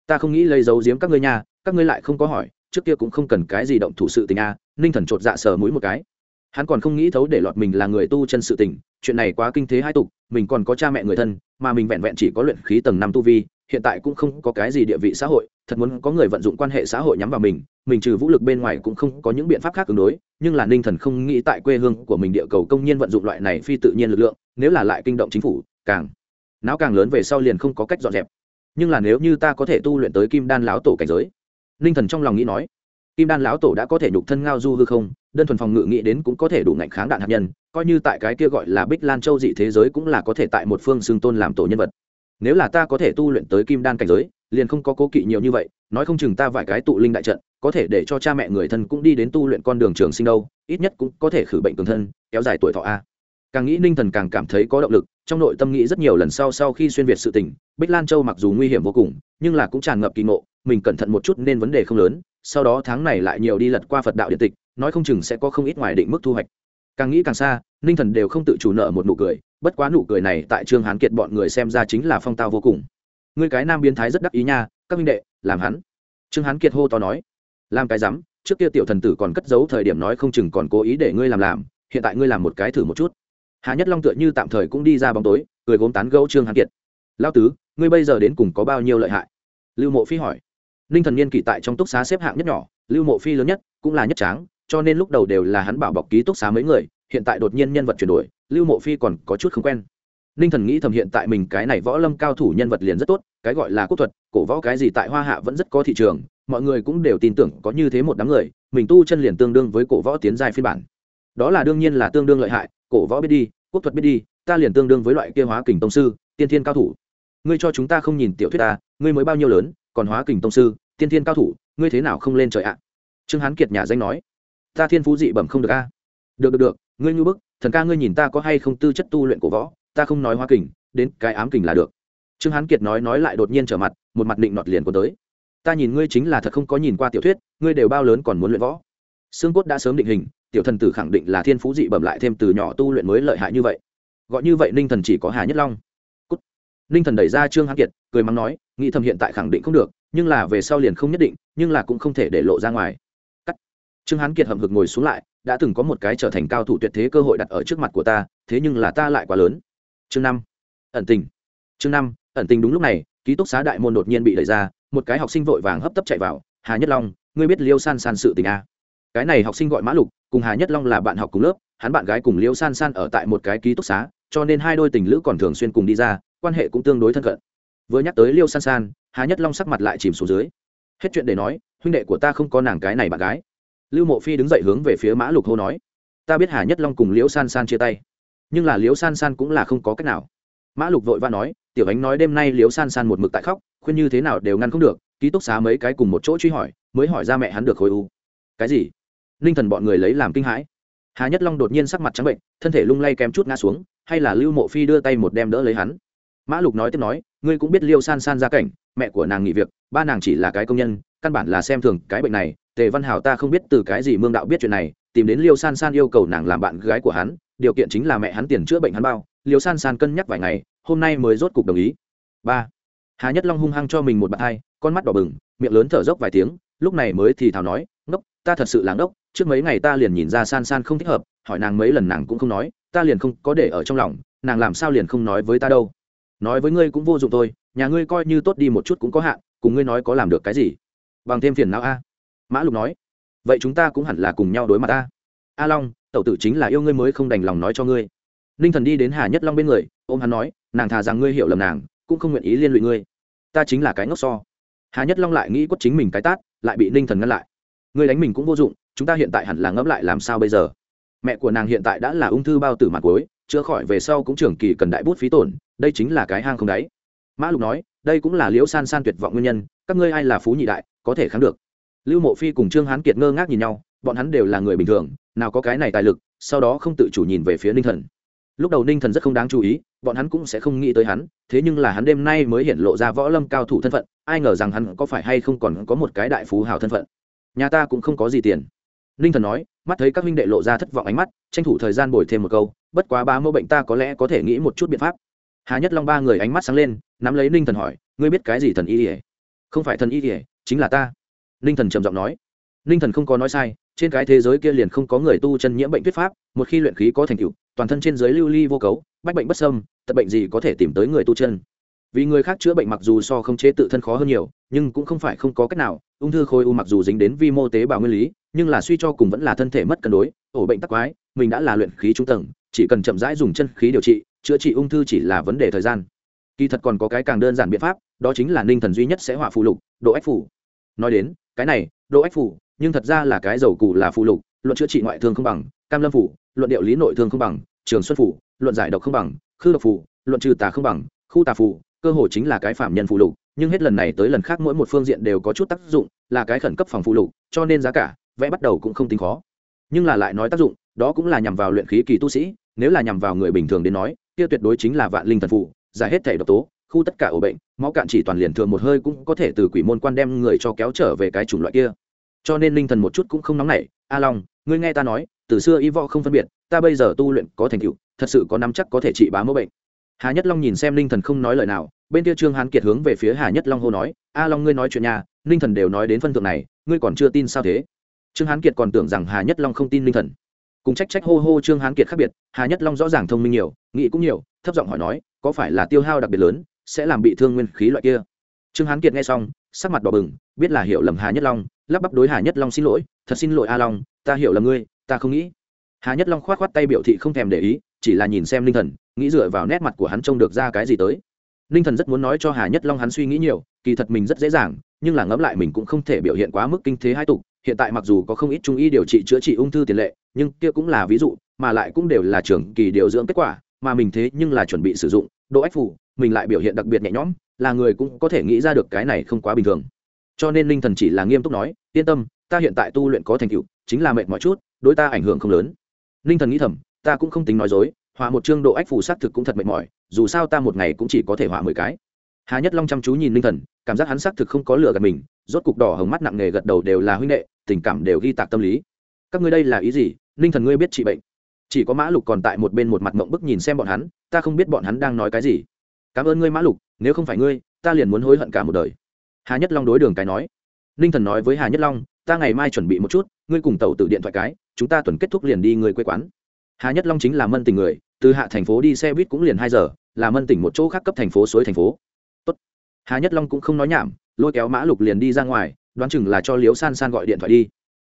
Ta không nghĩ lấy giấu giếm các ngươi nhà các ngươi lại không có hỏi trước kia cũng không cần cái gì động thủ sự tình a, ninh thần chột dạ sờ mũi một cái. Hắn còn không nghĩ thấu để lọt mình là người tu chân sự tình, chuyện này quá kinh thế hai tục, mình còn có cha mẹ người thân, mà mình vẹn vẹn chỉ có luyện khí tầng năm tu vi, hiện tại cũng không có cái gì địa vị xã hội, thật muốn có người vận dụng quan hệ xã hội nhắm vào mình mình trừ vũ lực bên ngoài cũng không có những biện pháp khác ứng đối, nhưng là ninh thần không nghĩ tại quê hương của mình địa cầu công nhân vận dụng loại này phi tự nhiên lực lượng, nếu là lại kinh động chính phủ, càng não càng lớn về sau liền không có cách dọn dẹp. Nhưng là nếu như ta có thể tu luyện tới kim đan láo tổ cảnh giới ninh thần trong lòng nghĩ nói, kim đan lão tổ đã có thể nhục thân ngao du hư không, đơn thuần phòng ngự nghĩ đến cũng có thể đủ ngạnh kháng đạn hạt nhân, coi như tại cái kia gọi là bích lan châu dị thế giới cũng là có thể tại một phương xương tôn làm tổ nhân vật. Nếu là ta có thể tu luyện tới kim đan cảnh giới, liền không có cố kỵ nhiều như vậy, nói không chừng ta vài cái tụ linh đại trận, có thể để cho cha mẹ người thân cũng đi đến tu luyện con đường trường sinh đâu, ít nhất cũng có thể khử bệnh cường thân, kéo dài tuổi thọ a càng nghĩ ninh thần càng cảm thấy có động lực, trong nội tâm nghĩ rất nhiều lần sau sau khi xuyên việt sự tình, bích lan châu mặc dù nguy hiểm vô cùng, nhưng là cũng tràn ngập kỳ ngộ, mình cẩn thận một chút nên vấn đề không lớn, sau đó tháng này lại nhiều đi lật qua phật đạo điện tịch, nói không chừng sẽ có không ít ngoài định mức thu hoạch. Càng nghĩ càng xa, ninh thần đều không tự chủ nợ một nụ cười, bất quá nụ cười này tại trương hán kiệt bọn người xem ra chính là phong tao vô cùng. Người cái nam biến thái rất đắc ý nha, các minh đệ, làm hắn. Trương hán kiệt hô to nói. Làm cái rắm, trước kia tiểu thần tử còn cất giấu thời điểm nói không chừng còn cố ý để ngươi làm làm, hiện tại ngươi làm một cái thử một chút hà nhất long tựa như tạm thời cũng đi ra bóng tối, cười gốm tán gẫu trương hán kiệt. Lao tứ, ngươi bây giờ đến cùng có bao nhiêu lợi hại? Lưu mộ phi hỏi. Ninh thần niên kỷ tại trong túc xá xếp hạng nhất nhỏ, lưu mộ phi lớn nhất cũng là nhất tráng, cho nên lúc đầu đều là hắn bảo bọc ký túc xá mấy người, hiện tại đột nhiên nhân vật chuyển đổi, lưu mộ phi còn có chút không quen. Ninh thần nghĩ thầm hiện tại mình cái này võ lâm cao thủ nhân vật liền rất tốt, cái gọi là quốc thuật, cổ võ cái gì tại hoa hạ vẫn rất có thị trường, mọi người cũng đều tin tưởng có như thế một đám người, mình tu chân liền tương đương với cổ võ tiến giai phiên bản. Đó là đương nhiên là tương đương lợi hại cổ võ biết đi, quốc thuật biết đi, ta liền tương đương với loại kia hóa kình tông sư, tiên thiên cao thủ. Ngươi cho chúng ta không nhìn tiểu thuyết ta, ngươi mới bao nhiêu lớn, còn hóa kình tông sư, tiên thiên cao thủ, ngươi thế nào không lên trời ạ? Trương hán kiệt nhà danh nói. Ta thiên phú dị bẩm không được a. Được được được, ngươi nhu bức, thần ca ngươi nhìn ta có hay không tư chất tu luyện cổ võ, ta không nói hóa kình, đến cái ám kình là được. Trương hán kiệt nói nói lại đột nhiên trở mặt, một mặt định nọt liền của tới. Ta nhìn ngươi chính là thật không có nhìn qua tiểu thuyết, ngươi đều bao lớn còn muốn luyện võ. Xương cốt đã sớm định hình tiểu thần tử khẳng định là thiên phú dị bẩm lại thêm từ nhỏ tu luyện mới lợi hại như vậy. Gọi như vậy, ninh thần chỉ có hà nhất long. Cút. ninh thần đẩy ra trương hán kiệt, cười mắng nói, nghĩ thầm hiện tại khẳng định không được, nhưng là về sau liền không nhất định, nhưng là cũng không thể để lộ ra ngoài. Cắt. Trương hán kiệt hậm hực ngồi xuống lại, đã từng có một cái trở thành cao thủ tuyệt thế cơ hội đặt ở trước mặt của ta, thế nhưng là ta lại quá lớn. Chương năm. Ẩn tình. Chương năm, ẩn tình đúng lúc này, ký túc xá đại môn đột nhiên bị đẩy ra, một cái học sinh vội vàng hấp tấp chạy vào, hà nhất long, ngươi biết liêu san san sự tình a cái này học sinh gọi mã lục cùng hà nhất long là bạn học cùng lớp, hắn bạn gái cùng liêu san san ở tại một cái ký túc xá, cho nên hai đôi tình lữ còn thường xuyên cùng đi ra, quan hệ cũng tương đối thân cận. Vừa nhắc tới liêu san san, hà nhất long sắc mặt lại chìm xuống dưới. Hết chuyện để nói, huynh đệ của ta không có nàng cái này bạn gái. Lưu mộ phi đứng dậy hướng về phía mã lục hô nói, ta biết hà nhất long cùng liễu san san chia tay, nhưng là liễu san san cũng là không có cách nào. Mã lục vội vã nói, tiểu ánh nói đêm nay liễu san san một mực tại khóc, khuyên như thế nào đều ngăn không được, ký túc xá mấy cái cùng một chỗ truy hỏi, mới hỏi ra mẹ hắn được khối u. Cái gì? Ninh thần bọn người lấy làm kinh hãi. Hà nhất long đột nhiên sắc mặt trắng bệnh, thân thể lung lay kém chút ngã xuống, hay là lưu mộ phi đưa tay một đem đỡ lấy hắn. Mã lục nói tiếp nói, ngươi cũng biết liêu san san ra cảnh, mẹ của nàng nghỉ việc, ba nàng chỉ là cái công nhân, căn bản là xem thường cái bệnh này, tề văn hào ta không biết từ cái gì mương đạo biết chuyện này, tìm đến liêu san san yêu cầu nàng làm bạn gái của hắn, điều kiện chính là mẹ hắn tiền chữa bệnh hắn bao, liêu san san cân nhắc vài ngày, hôm nay mới rốt cục đồng ý. Ba. Hà nhất long hung hăng cho mình một bạn hai, con mắt đỏ bừng, miệng lớn thở dốc vài tiếng, lúc này mới thì thào nói, ngốc ta thật sự lãng đốc, trước mấy ngày ta liền nhìn ra san san không thích hợp, hỏi nàng mấy lần nàng cũng không nói, ta liền không có để ở trong lòng, nàng làm sao liền không nói với ta đâu. Nói với ngươi cũng vô dụng thôi, nhà ngươi coi như tốt đi một chút cũng có hạn, cùng ngươi nói có làm được cái gì? Bằng thêm phiền não a. Mã lục nói. Vậy chúng ta cũng hẳn là cùng nhau đối mặt ta. A long, tẩu tử chính là yêu ngươi mới không đành lòng nói cho ngươi. Ninh thần đi đến hà nhất long bên người, ôm hắn nói, nàng thà rằng ngươi hiểu lầm nàng, cũng không nguyện ý liên lụy ngươi. Ta chính là cái ngốc so. Hà nhất long lại nghĩ quất chính mình cái tát, lại bị ninh thần ngăn lại ngươi đánh mình cũng vô dụng, chúng ta hiện tại hẳn là ngẫm lại làm sao bây giờ? Mẹ của nàng hiện tại đã là ung thư bao tử mặt cuối, chữa khỏi về sau cũng trưởng kỳ cần đại bút phí tổn, đây chính là cái hang không đáy. Mã lục nói, đây cũng là liễu san san tuyệt vọng nguyên nhân, các ngươi ai là phú nhị đại, có thể kháng được. Lưu mộ phi cùng trương hán kiệt ngơ ngác nhìn nhau, bọn hắn đều là người bình thường, nào có cái này tài lực, sau đó không tự chủ nhìn về phía ninh thần. Lúc đầu ninh thần rất không đáng chú ý, bọn hắn cũng sẽ không nghĩ tới hắn, thế nhưng là hắn đêm nay mới hiện lộ ra võ lâm cao thủ thân phận, ai ngờ rằng hắn có phải hay không còn có một cái đại phú hào thân phận nhà ta cũng không có gì tiền. Ninh thần nói, mắt thấy các huynh đệ lộ ra thất vọng ánh mắt, tranh thủ thời gian bồi thêm một câu, bất quá ba mẫu bệnh ta có lẽ có thể nghĩ một chút biện pháp. Hà nhất long ba người ánh mắt sáng lên, nắm lấy ninh thần hỏi, ngươi biết cái gì thần y ỉa không phải thần y ỉa chính là ta. Ninh thần trầm giọng nói. Ninh thần không có nói sai, trên cái thế giới kia liền không có người tu chân nhiễm bệnh thuyết pháp, một khi luyện khí có thành tựu, toàn thân trên giới lưu ly vô cấu, bách bệnh bất sâm tật bệnh gì có thể tìm tới người tu chân? Vì người khác chữa bệnh mặc dù so không chế tự thân khó hơn nhiều, nhưng cũng không phải không có cách nào. Ung thư khối u mặc dù dính đến vi mô tế bào nguyên lý, nhưng là suy cho cùng vẫn là thân thể mất cân đối, ổ bệnh tắc quái, mình đã là luyện khí trung tầng, chỉ cần chậm rãi dùng chân khí điều trị, chữa trị ung thư chỉ là vấn đề thời gian. Kỳ thật còn có cái càng đơn giản biện pháp, đó chính là ninh thần duy nhất sẽ họa phù lục, độ ách phủ nói đến, cái này, độ ách phủ nhưng thật ra là cái dầu cụ là phụ lục, luận chữa trị ngoại thương không bằng, cam lâm phủ luận điệu lý nội thương không bằng, trường xuân phủ luận giải độc không bằng, khư độc phủ luận trừ tà không bằng, khu tà phủ cơ hồ chính là cái phạm nhân phụ lục, nhưng hết lần này tới lần khác mỗi một phương diện đều có chút tác dụng, là cái khẩn cấp phòng phụ lục, cho nên giá cả, vẽ bắt đầu cũng không tính khó. Nhưng là lại nói tác dụng, đó cũng là nhằm vào luyện khí kỳ tu sĩ, nếu là nhằm vào người bình thường đến nói, kia tuyệt đối chính là vạn linh thần phụ, giải hết thể độc tố, khu tất cả ổ bệnh, máu cạn chỉ toàn liền thường một hơi cũng có thể từ quỷ môn quan đem người cho kéo trở về cái chủng loại kia. Cho nên linh thần một chút cũng không nóng nảy. A long, ngươi nghe ta nói, từ xưa y võ không phân biệt, ta bây giờ tu luyện có thành tựu, thật sự có nắm chắc có thể trị bá mẫu bệnh hà nhất long nhìn xem linh thần không nói lời nào, bên kia trương hán kiệt hướng về phía hà nhất long hô nói, a long ngươi nói chuyện nhà linh thần đều nói đến phân thượng này, ngươi còn chưa tin sao thế? Trương hán kiệt còn tưởng rằng hà nhất long không tin linh thần. Cùng trách trách hô hô trương hán kiệt khác biệt, hà nhất long rõ ràng thông minh nhiều, nghĩ cũng nhiều, thấp giọng hỏi nói, có phải là tiêu hao đặc biệt lớn, sẽ làm bị thương nguyên khí loại kia? Trương hán kiệt nghe xong, sắc mặt đỏ bừng, biết là hiểu lầm hà nhất long, lắp bắp đối hà nhất long xin lỗi, thật xin lỗi a long, ta hiểu lầm ngươi, ta không nghĩ. Hà nhất long k h o á t khoát tay biểu thị không thèm để ý chỉ là nhìn xem ninh thần, nghĩ dựa vào nét mặt của hắn trông được ra cái gì tới. Ninh thần rất muốn nói cho hà nhất long hắn suy nghĩ nhiều, kỳ thật mình rất dễ dàng, nhưng là ngẫm lại mình cũng không thể biểu hiện quá mức kinh thế hai tục. Hiện tại mặc dù có không ít trung y điều trị chữa trị ung thư tiền lệ, nhưng kia cũng là ví dụ, mà lại cũng đều là trường kỳ điều dưỡng kết quả, mà mình thế nhưng là chuẩn bị sử dụng, độ ách phủ mình lại biểu hiện đặc biệt nhẹ nhõm, là người cũng có thể nghĩ ra được cái này không quá bình thường. Cho nên linh thần chỉ là nghiêm túc nói, yên tâm, ta hiện tại tu luyện có thành tựu, chính là mệt mọi chút, đối ta ảnh hưởng không lớn. Linh thần nghĩ thầm ta cũng không tính nói dối, họa một chương độ ách phủ c thực cũng thật mệt mỏi, dù sao ta một ngày cũng chỉ có thể họa mười cái. Hà nhất long chăm chú nhìn linh thần, cảm giác hắn xác thực không có lửa gạt mình, rốt cục đỏ hồng mắt nặng nề gật đầu đều là huynh đệ, tình cảm đều ghi tạc tâm lý. Các ngươi đây là ý gì? Ninh thần ngươi biết trị bệnh. Chỉ có mã lục còn tại một bên một mặt mộng bức nhìn xem bọn hắn, ta không biết bọn hắn đang nói cái gì. Cảm ơn ngươi mã lục, nếu không phải ngươi, ta liền muốn hối hận cả một đời. Hà nhất long đối đường cái nói. Ninh thần nói với hà nhất long, ta ngày mai chuẩn bị một chút, ngươi cùng tàu từ điện thoại cái, chúng ta tuần kết thúc liền đi người quê quán hà nhất long chính là mân tình người, từ hạ thành phố đi xe buýt cũng liền hai giờ, là mân tỉnh một chỗ khác cấp thành phố suối thành phố. Tốt. hà nhất long cũng không nói nhảm, lôi kéo mã lục liền đi ra ngoài, đoán chừng là cho liếu san san gọi điện thoại đi.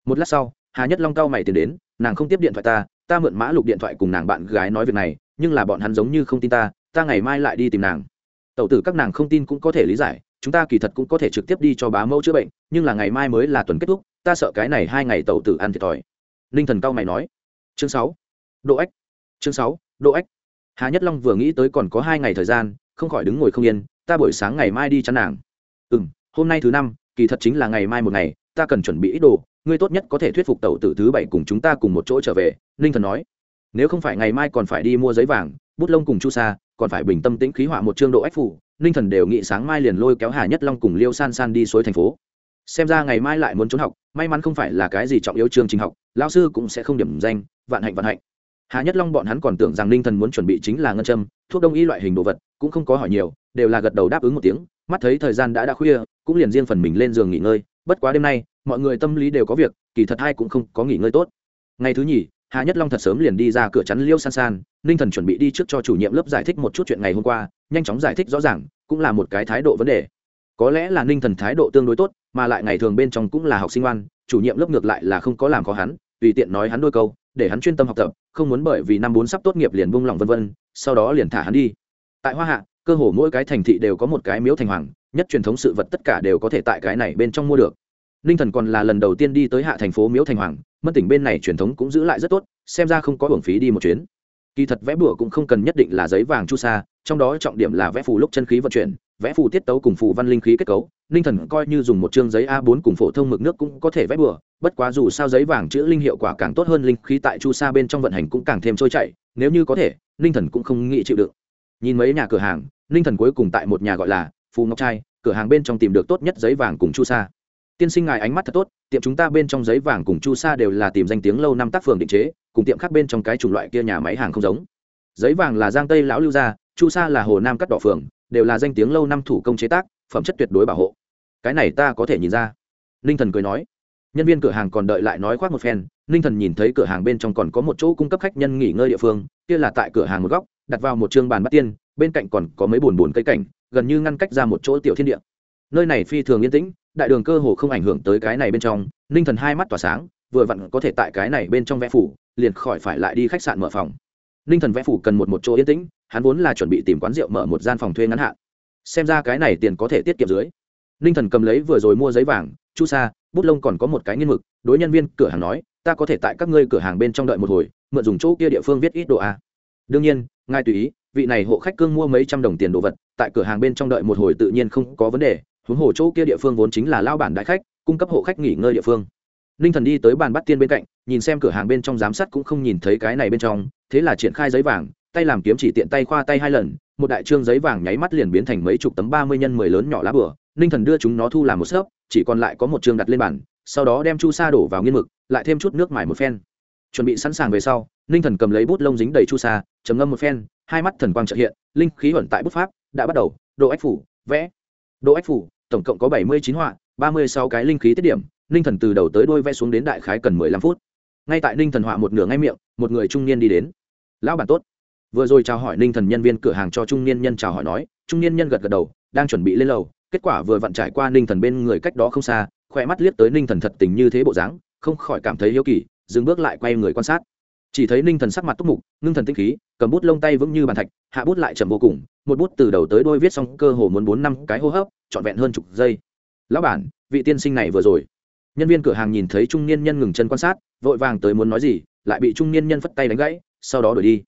Một lát sau, hà nhất long cao mày tiền đến, nàng không tiếp điện thoại ta ta mượn mã lục điện thoại cùng nàng bạn gái nói việc này, nhưng là bọn hắn giống như không tin ta ta ngày mai lại đi tìm nàng. Tẩu tử các nàng không tin cũng có thể lý giải, chúng ta kỳ thật cũng có thể trực tiếp đi cho bá mẫu chữa bệnh, nhưng là ngày mai mới là tuần kết thúc, ta sợ cái này hai ngày tẩu tử ăn thiệt thòi. Ninh thần cao mày nói. Chương sáu độ ếch chương sáu, độ ếch hà nhất long vừa nghĩ tới còn có hai ngày thời gian, không khỏi đứng ngồi không yên, ta buổi sáng ngày mai đi chăn nàng. Ừ m hôm nay thứ năm, kỳ thật chính là ngày mai một ngày, ta cần chuẩn bị ít đồ, ngươi tốt nhất có thể thuyết phục tẩu tử thứ bảy cùng chúng ta cùng một chỗ trở về, ninh thần nói. Nếu không phải ngày mai còn phải đi mua giấy vàng, bút lông cùng chu sa, còn phải bình tâm tĩnh khí họa một chương độ ách phủ, ninh thần đều nghĩ sáng mai liền lôi kéo hà nhất long cùng liêu san san đi suối thành phố. Xem ra ngày mai lại muốn trốn học, may mắn không phải là cái gì trọng yếu chương trình học lao sư cũng sẽ không điểm danh, vạn hạnh vạn hạnh hà nhất long bọn hắn còn tưởng rằng ninh thần muốn chuẩn bị chính là ngân châm, thuốc đông y loại hình đồ vật, cũng không có hỏi nhiều, đều là gật đầu đáp ứng một tiếng, mắt thấy thời gian đã đã khuya, cũng liền riêng phần mình lên giường nghỉ ngơi, bất quá đêm nay, mọi người tâm lý đều có việc, kỳ thật hai cũng không có nghỉ ngơi tốt. Ngày thứ nhì, hà nhất long thật sớm liền đi ra cửa chắn liêu san san, ninh thần chuẩn bị đi trước cho chủ nhiệm lớp giải thích một chút chuyện ngày hôm qua, nhanh chóng giải thích rõ ràng, cũng là một cái thái độ vấn đề. Có lẽ là ninh thần thái độ tương đối tốt, mà lại ngày thường bên trong cũng là học sinh ngoan, chủ nhiệm lớp ngược lại là không có làm khó hắn, tùy tiện nói hắn đôi câu, để hắn chuyên tâm học tập không muốn bởi vì năm bốn sắp tốt nghiệp liền buông lỏng vân vân, sau đó liền thả hắn đi. Tại hoa hạ, cơ hồ mỗi cái thành thị đều có một cái miếu thành hoàng, nhất truyền thống sự vật tất cả đều có thể tại cái này bên trong mua được. Ninh thần còn là lần đầu tiên đi tới hạ thành phố miếu thành hoàng mất tỉnh bên này truyền thống cũng giữ lại rất tốt, xem ra không có hưởng phí đi một chuyến. Kỳ thật vẽ bùa cũng không cần nhất định là giấy vàng chu sa, trong đó trọng điểm là vẽ phù lúc chân khí vận chuyển vẽ phù tiết tấu cùng phù văn linh khí kết cấu, ninh thần coi như dùng một chương giấy a 4 cùng phổ thông mực nước cũng có thể vẽ bừa, bất quá dù sao giấy vàng chữ linh hiệu quả càng tốt hơn linh khí tại chu sa bên trong vận hành cũng càng thêm trôi chảy, nếu như có thể, ninh thần cũng không nghĩ chịu đựng. Nhìn mấy nhà cửa hàng, ninh thần cuối cùng tại một nhà gọi là phù ngọc trai, cửa hàng bên trong tìm được tốt nhất giấy vàng cùng chu sa. Tiên sinh ngài ánh mắt thật tốt, tiệm chúng ta bên trong giấy vàng cùng chu sa đều là tìm danh tiếng lâu năm tác phường định chế, cùng tiệm khác bên trong cái chủng loại kia nhà máy hàng không giống. Giấy vàng là giang tây lão lưu gia, chu sa là hồ nam cắt đỏ phường đều là danh tiếng lâu năm thủ công chế tác, phẩm chất tuyệt đối bảo hộ. Cái này ta có thể nhìn ra. Ninh thần cười nói. Nhân viên cửa hàng còn đợi lại nói khoác một phen, ninh thần nhìn thấy cửa hàng bên trong còn có một chỗ cung cấp khách nhân nghỉ ngơi địa phương, kia là tại cửa hàng một góc, đặt vào một chương bàn bắt tiên, bên cạnh còn có mấy bồn bồn cây cảnh, gần như ngăn cách ra một chỗ tiểu thiên địa. Nơi này phi thường yên tĩnh, đại đường cơ hồ không ảnh hưởng tới cái này bên trong, ninh thần hai mắt tỏa sáng, vừa vặn có thể tại cái này bên trong vẽ phủ, liền khỏi phải lại đi khách sạn mở phòng. Ninh thần vẽ phủ cần một một chỗ yên tĩnh hắn vốn là chuẩn bị tìm quán rượu mở một gian phòng thuê ngắn hạn. Xem ra cái này tiền có thể tiết kiệm dưới. Ninh thần cầm lấy vừa rồi mua giấy vàng, chu sa, bút lông còn có một cái nghiên mực, đối nhân viên cửa hàng nói, ta có thể tại các ngươi cửa hàng bên trong đợi một hồi, mượn dùng chỗ kia địa phương viết ít độ a. Đương nhiên, ngài tùy ý, vị này hộ khách cương mua mấy trăm đồng tiền đồ vật, tại cửa hàng bên trong đợi một hồi tự nhiên không có vấn đề, huống hồ chỗ kia địa phương vốn chính là lao bản đại khách, cung cấp hộ khách nghỉ ngơi địa phương. Ninh thần đi tới bàn bắt tiên bên cạnh, nhìn xem cửa hàng bên trong giám sát cũng không nhìn thấy cái này bên trong, thế là triển khai giấy vàng tay làm kiếm chỉ tiện tay khoa tay hai lần, một đại trương giấy vàng nháy mắt liền biến thành mấy chục tấm ba mươi nhân mười lớn nhỏ lá bửa. Ninh thần đưa chúng nó thu làm một sớp chỉ còn lại có một trường đặt lên bàn, sau đó đem chu sa đổ vào nghiên mực, lại thêm chút nước mài một phen. Chuẩn bị sẵn sàng về sau, ninh thần cầm lấy bút lông dính đầy chu sa chấm ngâm một phen, hai mắt thần quang trợ hiện, linh khí ẩn tại bút pháp, đã bắt đầu, độ ách phủ, vẽ. Độ ách phủ, tổng cộng có bảy mươi chín họa, ba mươi sáu cái linh khí tiết điểm, ninh thần từ đầu tới đôi vẽ xuống đến đại khái cần mười lăm phút. Ngay tại ninh thần họa một nửa ngay miệng, một người trung niên đi đến. Lão bản tốt vừa rồi chào hỏi ninh thần nhân viên cửa hàng cho trung niên nhân chào hỏi nói, trung niên nhân gật gật đầu, đang chuẩn bị lên lầu. Kết quả vừa vặn trải qua ninh thần bên người cách đó không xa, khỏe mắt liếc tới ninh thần thật tình như thế bộ dáng, không khỏi cảm thấy hiếu kỳ, dừng bước lại quay người quan sát. Chỉ thấy ninh thần sắc mặt túc mục, ngưng thần tinh khí, cầm bút lông tay vững như bàn thạch, hạ bút lại chậm vô cùng, một bút từ đầu tới đôi viết xong cơ hồ muốn bốn năm cái hô hấp, trọn vẹn hơn chục giây. Lão bản, vị tiên sinh này vừa rồi. Nhân viên cửa hàng nhìn thấy trung niên nhân ngừng chân quan sát, vội vàng tới muốn nói gì, lại bị trung niên nhân phất tay đánh gãy, sau đó đuổi đi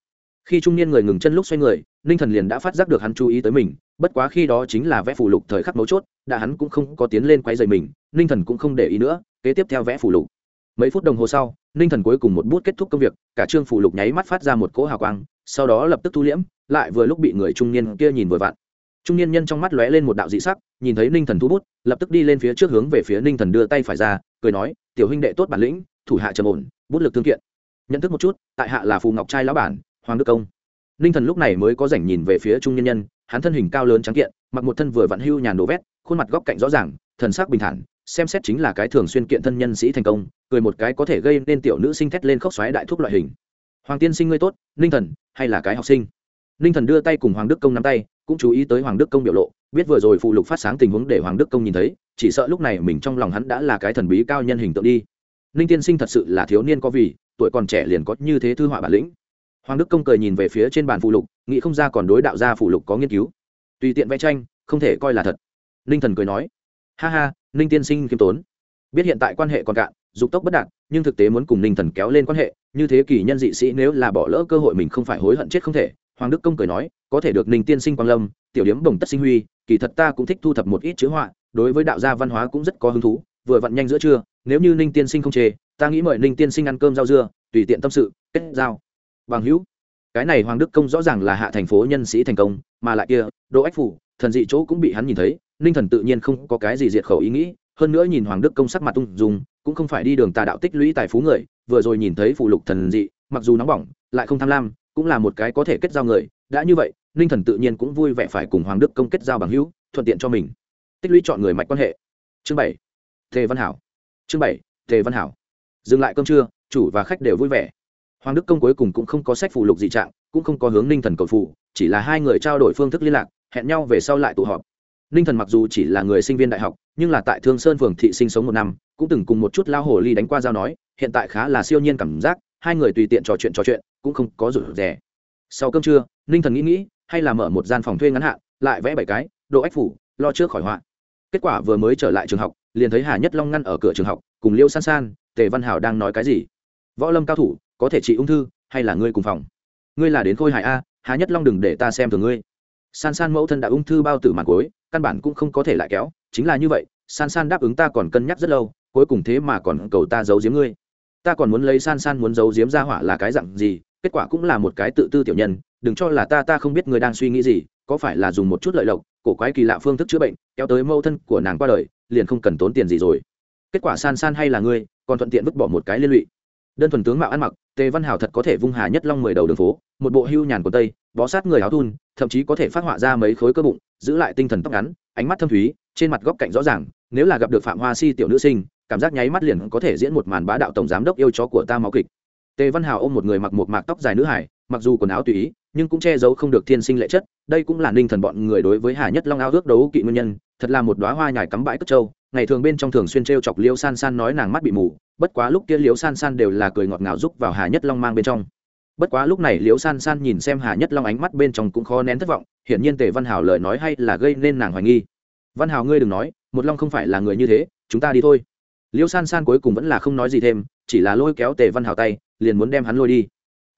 khi trung niên người ngừng chân lúc xoay người, ninh thần liền đã phát giác được hắn chú ý tới mình, bất quá khi đó chính là vẽ phủ lục thời khắc mấu chốt, đã hắn cũng không có tiến lên quay dày mình, ninh thần cũng không để ý nữa, kế tiếp theo vẽ phủ lục. Mấy phút đồng hồ sau, ninh thần cuối cùng một bút kết thúc công việc, cả trương phủ lục nháy mắt phát ra một cỗ hào quang, sau đó lập tức thu liễm, lại vừa lúc bị người trung niên kia nhìn vừa vặn. Trung niên nhân trong mắt lóe lên một đạo dị sắc, nhìn thấy ninh thần thu bút, lập tức đi lên phía trước hướng về phía ninh thần đưa tay phải ra, cười nói, tiểu huynh đệ tốt bản lĩnh, thủ hạ trầm ổn, bút lực thương kiện. Nhận thức một chút, tại hạ là phù ngọc trai lão bản hoàng đức công. Ninh thần lúc này mới có rảnh nhìn về phía trung nhân nhân, hắn thân hình cao lớn trắng kiện, mặc một thân vừa vặn hưu nhàn đồ vét, khuôn mặt góc cạnh rõ ràng, thần sắc bình thản, xem xét chính là cái thường xuyên kiện thân nhân sĩ thành công, cười một cái có thể gây nên tiểu nữ sinh thét lên khóc xoáy đại thuốc loại hình. Hoàng tiên sinh ngươi tốt, ninh thần, hay là cái học sinh? Ninh thần đưa tay cùng hoàng đức công nắm tay, cũng chú ý tới hoàng đức công biểu lộ, biết vừa rồi phụ lục phát sáng tình huống để hoàng đức công nhìn thấy, chỉ sợ lúc này mình trong lòng hắn đã là cái thần bí cao nhân hình tượng đi. Ninh tiên sinh thật sự là thiếu niên có vì, tuổi còn trẻ liền có như thế thư họa bản lĩnh hoàng đức công cười nhìn về phía trên bàn phụ lục, nghĩ không ra còn đối đạo gia phụ lục có nghiên cứu. Tùy tiện vẽ tranh, không thể coi là thật. Ninh thần cười nói, ha ha, ninh tiên sinh khiêm tốn. Biết hiện tại quan hệ còn cạn, dục tốc bất đạt, nhưng thực tế muốn cùng ninh thần kéo lên quan hệ, như thế kỷ nhân dị sĩ nếu là bỏ lỡ cơ hội mình không phải hối hận chết không thể. Hoàng đức công cười nói, có thể được ninh tiên sinh quang lâm, tiểu điếm bồng tất sinh huy, kỳ thật ta cũng thích thu thập một ít chữ họa, đối với đạo gia văn hóa cũng rất có hứng thú, vừa vặn nhanh giữa trưa, nếu như ninh tiên sinh không chê, ta nghĩ mời ninh tiên sinh ăn cơm rau dưa, tùy tiện tâm sự, kết giao bằng hữu. Cái này hoàng đức công rõ ràng là hạ thành phố nhân sĩ thành công, mà lại kia, đỗ ách phủ, thần dị chỗ cũng bị hắn nhìn thấy, ninh thần tự nhiên không có cái gì diệt khẩu ý nghĩ, hơn nữa nhìn hoàng đức công sắc mặt tung dùng cũng không phải đi đường tà đạo tích lũy tài phú người, vừa rồi nhìn thấy phụ lục thần dị, mặc dù nóng bỏng, lại không tham lam, cũng là một cái có thể kết giao người, đã như vậy, ninh thần tự nhiên cũng vui vẻ phải cùng hoàng đức công kết giao bằng hữu, thuận tiện cho mình. Tích lũy chọn người mạch quan hệ. Chương bảy. Tề văn hảo. Chương bảy. Tề văn hảo. Dừng lại cơm trưa, chủ và khách đều vui vẻ hoàng đức công cuối cùng cũng không có sách phụ lục dị trạng cũng không có hướng ninh thần cầu phù, chỉ là hai người trao đổi phương thức liên lạc hẹn nhau về sau lại tụ họp. Ninh thần mặc dù chỉ là người sinh viên đại học nhưng là tại thương sơn phường thị sinh sống một năm cũng từng cùng một chút lao hồ ly đánh qua giao nói hiện tại khá là siêu nhiên cảm giác hai người tùy tiện trò chuyện trò chuyện cũng không có rủi rẻ sau cơm trưa ninh thần nghĩ nghĩ hay là mở một gian phòng thuê ngắn hạn lại vẽ bảy cái độ ách phủ lo trước khỏi họa. Kết quả vừa mới trở lại trường học liền thấy hà nhất long ngăn ở cửa trường học cùng liêu san san tề văn hảo đang nói cái gì. Võ lâm cao thủ có thể trị ung thư, hay là ngươi cùng phòng? Ngươi là đến khôi hài a hà nhất long đừng để ta xem thường ngươi. San san mẫu thân đã ung thư bao tử mặt cối căn bản cũng không có thể lại kéo, chính là như vậy, san san đáp ứng ta còn cân nhắc rất lâu, cuối cùng thế mà còn cầu ta giấu giếm ngươi. Ta còn muốn lấy san san muốn giấu giếm ra hỏa là cái dặn gì, kết quả cũng là một cái tự tư tiểu nhân, đừng cho là ta ta không biết người đang suy nghĩ gì, có phải là dùng một chút lợi lộc, cổ quái kỳ lạ phương thức chữa bệnh, kéo tới mẫu thân của nàng qua đời, liền không cần tốn tiền gì rồi. Kết quả san san hay là ngươi, còn thuận tiện vứt bỏ một cái liên lụy. Đơn thuần tướng mạo ăn mặc tề văn hảo thật có thể vung hà nhất long mười đầu đường phố, một bộ hưu nhàn của tây, bó sát người áo thun, thậm chí có thể phát họa ra mấy khối cơ bụng, giữ lại tinh thần tóc ngắn, ánh mắt thâm thúy, trên mặt góc cạnh rõ ràng, nếu là gặp được phạm hoa si tiểu nữ sinh, cảm giác nháy mắt liền có thể diễn một màn bá đạo tổng giám đốc yêu chó của ta máu kịch. Tề văn hào ôm một người mặc một mạc tóc dài nữ hải, mặc dù quần áo tùy ý, nhưng cũng che giấu không được thiên sinh lệ chất, đây cũng là ninh thần bọn người đối với hà nhất long ao ước đấu kỵ nguyên nhân, thật là một đoá hoa nhài cắm bãi cất trâu, ngày thường bên trong thường xuyên t chọc liêu san san nói nàng mắt bị mù bất quá lúc kia Liễu san san đều là cười ngọt ngào giúp vào hà nhất long mang bên trong. Bất quá lúc này Liễu san san nhìn xem hà nhất long ánh mắt bên trong cũng khó nén thất vọng, hiển nhiên tề văn hảo lời nói hay là gây nên nàng hoài nghi. Văn hảo ngươi đừng nói, một long không phải là người như thế, chúng ta đi thôi. Liễu san san cuối cùng vẫn là không nói gì thêm, chỉ là lôi kéo tề văn hào tay, liền muốn đem hắn lôi đi.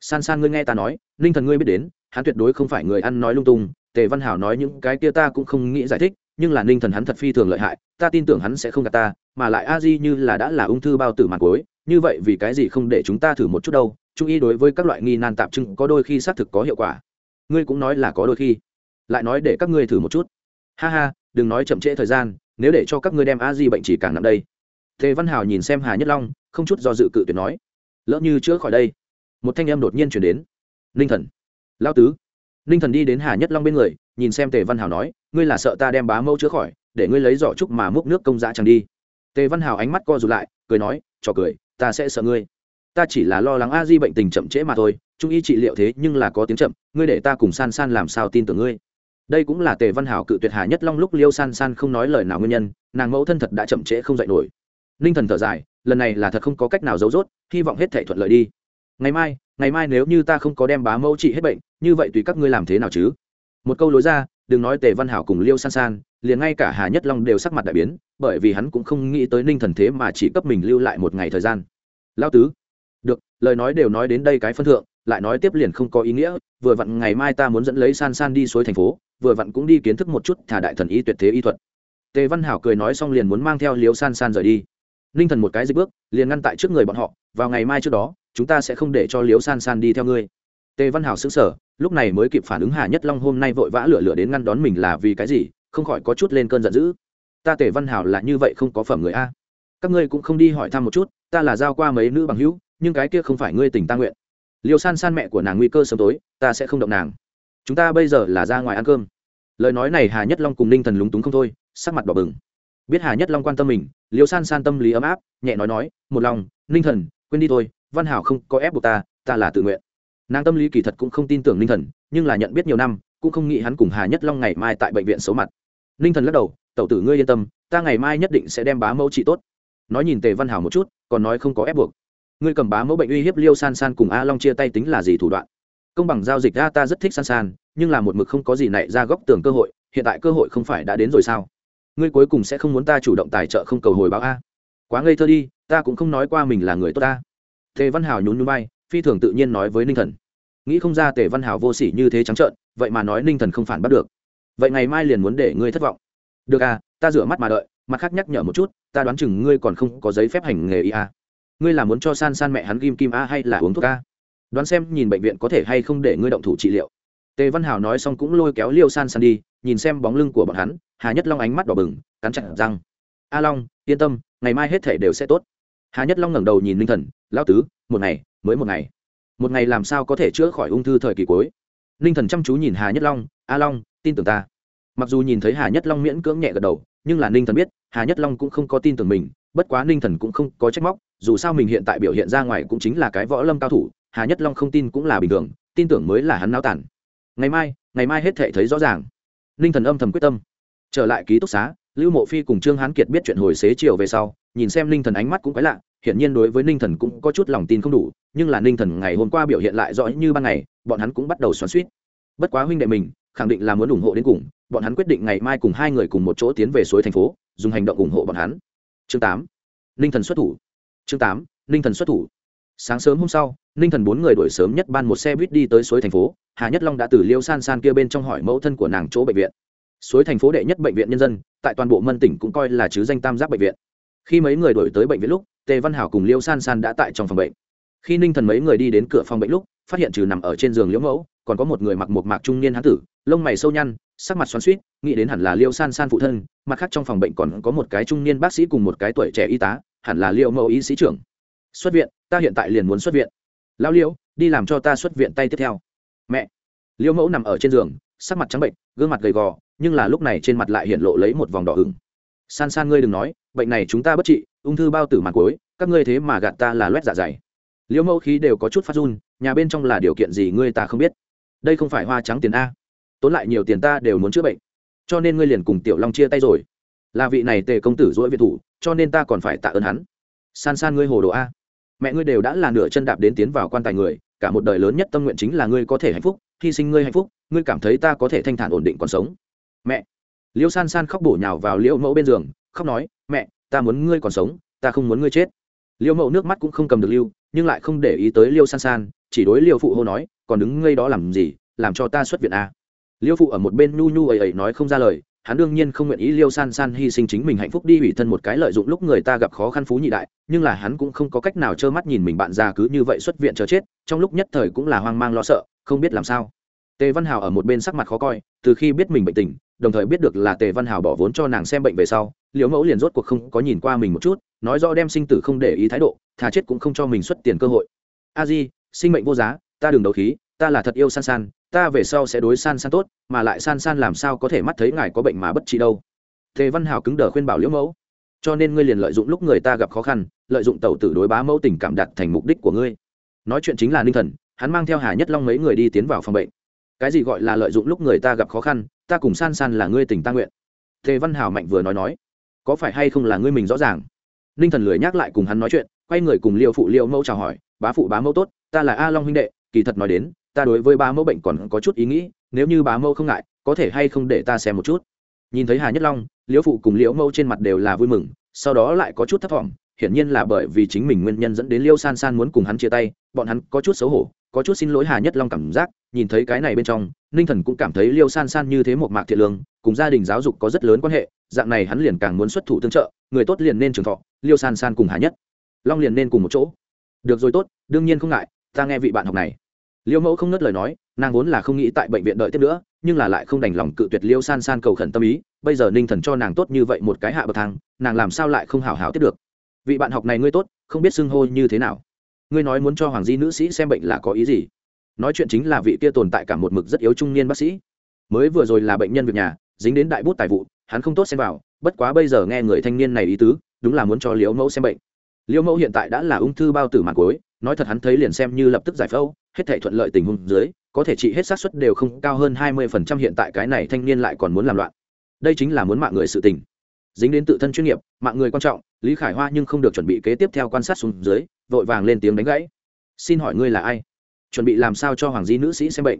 San san ngươi nghe ta nói, ninh thần ngươi biết đến, hắn tuyệt đối không phải người ăn nói lung tung, tề văn hảo nói những cái kia ta cũng không nghĩ giải thích, nhưng là ninh thần hắn thật phi thường lợi hại, ta tin tưởng hắn sẽ không gạt ta mà lại a di như là đã là ung thư bao tử mặt cối như vậy vì cái gì không để chúng ta thử một chút đâu? Trung y đối với các loại nghi nan tạp trưng có đôi khi xác thực có hiệu quả. Ngươi cũng nói là có đôi khi. Lại nói để các ngươi thử một chút. Ha ha, đừng nói chậm trễ thời gian, nếu để cho các ngươi đem a di bệnh chỉ càng nặng đây. Tề văn hào nhìn xem hà nhất long, không chút do dự cự tuyệt nói. Lỡ như chữa khỏi đây. Một thanh em đột nhiên chuyển đến. Ninh thần. Lao tứ. Ninh thần đi đến hà nhất long bên người, nhìn xem tề văn hào nói, ngươi là sợ ta đem bá mẫu chữa khỏi, để ngươi lấy giỏ trúc mà múc nước công giá chẳng đi tề văn hào ánh mắt co rụt lại, cười nói, trò cười, ta sẽ sợ ngươi. Ta chỉ là lo lắng a di bệnh tình chậm trễ mà thôi, trung y trị liệu thế nhưng là có tiếng chậm, ngươi để ta cùng san san làm sao tin tưởng ngươi? Đây cũng là tề văn hảo cự tuyệt hà nhất long lúc liêu san san không nói lời nào nguyên nhân, nàng mẫu thân thật đã chậm trễ không dạy nổi. Ninh thần thở dài, lần này là thật không có cách nào giấu rốt hy vọng hết thể thuận lợi đi. Ngày mai ngày mai nếu như ta không có đem bá mẫu trị hết bệnh, như vậy tùy các ngươi làm thế nào chứ? Một câu lối ra, đừng nói tề văn hảo cùng liêu san san liền ngay cả hà nhất long đều sắc mặt đại biến, bởi vì hắn cũng không nghĩ tới ninh thần thế mà chỉ cấp mình lưu lại một ngày thời gian. Lao tứ, được, lời nói đều nói đến đây cái phân thượng, lại nói tiếp liền không có ý nghĩa, vừa vặn ngày mai ta muốn dẫn lấy san san đi suối thành phố, vừa vặn cũng đi kiến thức một chút thả đại thần y tuyệt thế y thuật. Tề văn hảo cười nói xong liền muốn mang theo Liễu san san rời đi. Ninh thần một cái dịch bước, liền ngăn tại trước người bọn họ, vào ngày mai trước đó, chúng ta sẽ không để cho Liễu san san đi theo ngươi. Tề văn hảo xứng sở lúc này mới kịp phản ứng hà nhất long hôm nay vội vã lửa lửa đến ngăn đón mình là vì cái gì? Không khỏi có chút lên cơn giận dữ. Ta tề văn hảo là như vậy không có phẩm người a. Các ngươi cũng không đi hỏi thăm một chút, ta là giao qua mấy nữ bằng hữu, nhưng cái kia không phải ngươi tình ta nguyện. Liêu san san mẹ của nàng nguy cơ sớm tối, ta sẽ không động nàng. Chúng ta bây giờ là ra ngoài ăn cơm. Lời nói này hà nhất long cùng ninh thần lúng túng không thôi, sắc mặt đỏ bừng. Biết hà nhất long quan tâm mình, liêu san san tâm lý ấm áp, nhẹ nói nói, một lòng, ninh thần, quên đi thôi, văn hảo không có ép buộc ta ta là tự nguyện. Nàng tâm lý kỳ thật cũng không tin tưởng ninh thần, nhưng là nhận biết nhiều năm, cũng không nghĩ hắn cùng hà nhất long ngày mai tại bệnh viện xấu mặt ninh thần lắc đầu, tẩu tử ngươi yên tâm, ta ngày mai nhất định sẽ đem bá mẫu trị tốt. Nói nhìn tề văn hảo một chút, còn nói không có ép buộc. Ngươi cầm bá mẫu bệnh uy hiếp liêu san san cùng a long chia tay tính là gì thủ đoạn? Công bằng giao dịch ra ta rất thích san san, nhưng là một mực không có gì nảy ra góc tường cơ hội, hiện tại cơ hội không phải đã đến rồi sao? Ngươi cuối cùng sẽ không muốn ta chủ động tài trợ không cầu hồi báo a. Quá ngây thơ đi, ta cũng không nói qua mình là người tốt ta. Tề văn hảo nhún nhún bay phi thường tự nhiên nói với ninh thần. Nghĩ không ra tề văn hảo vô sỉ như thế trắng trợn, vậy mà nói ninh thần không phản bắt được vậy ngày mai liền muốn để ngươi thất vọng. Được à ta rửa mắt mà đợi, mặt khác nhắc nhở một chút, ta đoán chừng ngươi còn không có giấy phép hành nghề y a. Ngươi là muốn cho san san mẹ hắn kim kim a hay là uống thuốc a? Đoán xem nhìn bệnh viện có thể hay không để ngươi động thủ trị liệu. Tề văn hảo nói xong cũng lôi kéo liêu san san đi, nhìn xem bóng lưng của bọn hắn, hà nhất long ánh mắt đỏ bừng, cắn chặt răng. A long, yên tâm, ngày mai hết thể đều sẽ tốt. Hà nhất long ngẩng đầu nhìn ninh thần, lão tứ, một ngày, mới một ngày. Một ngày làm sao có thể chữa khỏi ung thư thời kỳ cuối? Ninh thần chăm chú nhìn hà nhất long, a long, tin tưởng ta. Mặc dù nhìn thấy hà nhất long miễn cưỡng nhẹ gật đầu, nhưng là ninh thần biết, hà nhất long cũng không có tin tưởng mình, bất quá ninh thần cũng không có trách móc, dù sao mình hiện tại biểu hiện ra ngoài cũng chính là cái võ lâm cao thủ, hà nhất long không tin cũng là bình thường, tin tưởng mới là hắn náo tản. Ngày mai ngày mai hết thể thấy rõ ràng. Ninh thần âm thầm quyết tâm. Trở lại ký túc xá, lưu mộ phi cùng trương hán kiệt biết chuyện hồi xế chiều về sau, nhìn xem ninh thần ánh mắt cũng quái lạ hiển nhiên đối với ninh thần cũng có chút lòng tin không đủ, nhưng là ninh thần ngày hôm qua biểu hiện lại rõ như ban ngày, bọn hắn cũng bắt đầu xoắn suýt bất quá huynh đệ mình, khẳng định là muốn ủng hộ đến cùng, bọn hắn quyết định ngày mai cùng hai người cùng một chỗ tiến về suối thành phố, dùng hành động ủng hộ bọn hắn. Chương tám, ninh thần xuất thủ. Chương tám, ninh thần xuất thủ. Sáng sớm hôm sau, ninh thần bốn người đổi sớm nhất ban một xe buýt đi tới suối thành phố, hà nhất long đã từ liêu san san kia bên trong hỏi mẫu thân của nàng chỗ bệnh viện. Suối thành phố đệ nhất bệnh viện nhân dân, tại toàn bộ mân tỉnh cũng coi là chứ danh tam giác bệnh viện. Khi mấy người đổi tới bệnh viện lúc tề văn hảo cùng liêu san san đã tại trong phòng bệnh. Khi ninh thần mấy người đi đến cửa phòng bệnh lúc, phát hiện trừ nằm ở trên giường liễu mẫu, còn có một người mặc một mạc trung niên hán tử, lông mày sâu nhăn, sắc mặt xoắn suýt nghĩ đến hẳn là liêu san san phụ thân, mặt khác trong phòng bệnh còn có một cái trung niên bác sĩ cùng một cái tuổi trẻ y tá, hẳn là liêu mẫu y sĩ trưởng. Xuất viện, ta hiện tại liền muốn xuất viện. Lao liễu, đi làm cho ta xuất viện tay tiếp theo. Mẹ. Liêu mẫu nằm ở trên giường, sắc mặt trắng bệnh, gương mặt gầy gò, nhưng là lúc này trên mặt lại hiện lộ lấy một vòng đỏ ửng. San san ngươi đừng nói bệnh này chúng ta bất trị, ung thư bao tử màn cuối, các ngươi thế mà gạt ta là loét dạ dày. Liễu mẫu khí đều có chút phát run, nhà bên trong là điều kiện gì ngươi ta không biết. Đây không phải hoa trắng tiền a. Tốn lại nhiều tiền ta đều muốn chữa bệnh. Cho nên ngươi liền cùng tiểu long chia tay rồi. Là vị này tề công tử dỗi viện thủ, cho nên ta còn phải tạ ơn hắn. San san ngươi hồ đồ a. Mẹ ngươi đều đã là nửa chân đạp đến tiến vào quan tài người, cả một đời lớn nhất tâm nguyện chính là ngươi có thể hạnh phúc, hy sinh ngươi hạnh phúc, ngươi cảm thấy ta có thể thanh thản ổn định còn sống. Mẹ. Liêu san san khóc bổ nhào vào liễu mẫu bên giường khóc nói, mẹ, ta muốn ngươi còn sống, ta không muốn ngươi chết liêu mậu nước mắt cũng không cầm được lưu, nhưng lại không để ý tới liêu san san, chỉ đối liêu phụ hô nói, còn đứng ngây đó làm gì, làm cho ta xuất viện à. liêu phụ ở một bên nhu nhu ầy ầy nói không ra lời, hắn đương nhiên không nguyện ý liêu san san hy sinh chính mình hạnh phúc đi ủy thân một cái lợi dụng lúc người ta gặp khó khăn phú nhị đại, nhưng là hắn cũng không có cách nào trơ mắt nhìn mình bạn già cứ như vậy xuất viện chờ chết, trong lúc nhất thời cũng là hoang mang lo sợ, không biết làm sao tề văn hào ở một bên sắc mặt khó coi, từ khi biết mình bệnh tình đồng thời biết được là tề văn hào bỏ vốn cho nàng xem bệnh về sau, liễu mẫu liền rốt cuộc không có nhìn qua mình một chút, nói rõ đem sinh tử không để ý thái độ, thà chết cũng không cho mình xuất tiền cơ hội. A di, sinh mệnh vô giá, ta đừng đấu khí, ta là thật yêu san san, ta về sau sẽ đối san san tốt, mà lại san san làm sao có thể mắt thấy ngài có bệnh mà bất trị đâu. Tề văn hào cứng đờ khuyên bảo liễu mẫu, cho nên ngươi liền lợi dụng lúc người ta gặp khó khăn, lợi dụng tàu tử đối bá mẫu tình cảm đặt thành mục đích của ngươi. Nói chuyện chính là ninh thần, hắn mang theo hà nhất long mấy người đi tiến vào phòng bệnh. Cái gì gọi là lợi dụng lúc người ta gặp khó khăn ta cùng san san là ngươi tình ta nguyện. Tề văn hào mạnh vừa nói nói, có phải hay không là ngươi mình rõ ràng? Ninh thần lười nhắc lại cùng hắn nói chuyện, quay người cùng liêu phụ liêu mẫu chào hỏi, bá phụ bá mẫu tốt, ta là a long huynh đệ, kỳ thật nói đến, ta đối với bá mẫu bệnh còn có chút ý nghĩ, nếu như bá mẫu không ngại, có thể hay không để ta xem một chút. Nhìn thấy hà nhất long liễu phụ cùng liễu mẫu trên mặt đều là vui mừng, sau đó lại có chút thất vọng hiển nhiên là bởi vì chính mình nguyên nhân dẫn đến liêu san san muốn cùng hắn chia tay, bọn hắn có chút xấu hổ, có chút xin lỗi hà nhất long cảm giác, nhìn thấy cái này bên trong, ninh thần cũng cảm thấy liêu san san như thế một mạc thiện lương, cùng gia đình giáo dục có rất lớn quan hệ, dạng này hắn liền càng muốn xuất thủ tương trợ, người tốt liền nên trường thọ, liêu san san cùng hà nhất long liền nên cùng một chỗ. Được rồi tốt, đương nhiên không ngại, ta nghe vị bạn học này. Liêu mẫu không ngớt lời nói, nàng vốn là không nghĩ tại bệnh viện đợi tiếp nữa, nhưng là lại không đành lòng cự tuyệt liêu san san cầu khẩn tâm ý, bây giờ ninh thần cho nàng tốt như vậy một cái hạ bậc thang, nàng làm sao lại không hào hào tiếp được? Vị bạn học này ngươi tốt, không biết xưng hô như thế nào. Ngươi nói muốn cho hoàng di nữ sĩ xem bệnh là có ý gì? Nói chuyện chính là vị kia tồn tại cả một mực rất yếu trung niên bác sĩ. Mới vừa rồi là bệnh nhân việc nhà, dính đến đại bút tài vụ, hắn không tốt xem vào, bất quá bây giờ nghe người thanh niên này ý tứ, đúng là muốn cho liễu mẫu xem bệnh. Liễu mẫu hiện tại đã là ung thư bao tử màn cối nói thật hắn thấy liền xem như lập tức giải phẫu, hết thể thuận lợi tình huống dưới, có thể trị hết xác suất đều không cao hơn hai mươi phần trăm hiện tại cái này thanh niên lại còn muốn làm loạn. Đây chính là muốn mạng người sự tình. Dính đến tự thân chuyên nghiệp, mạng người quan trọng lý khải hoa nhưng không được chuẩn bị kế tiếp theo quan sát xuống dưới, vội vàng lên tiếng đánh gãy. Xin hỏi ngươi là ai? Chuẩn bị làm sao cho hoàng di nữ sĩ xem bệnh?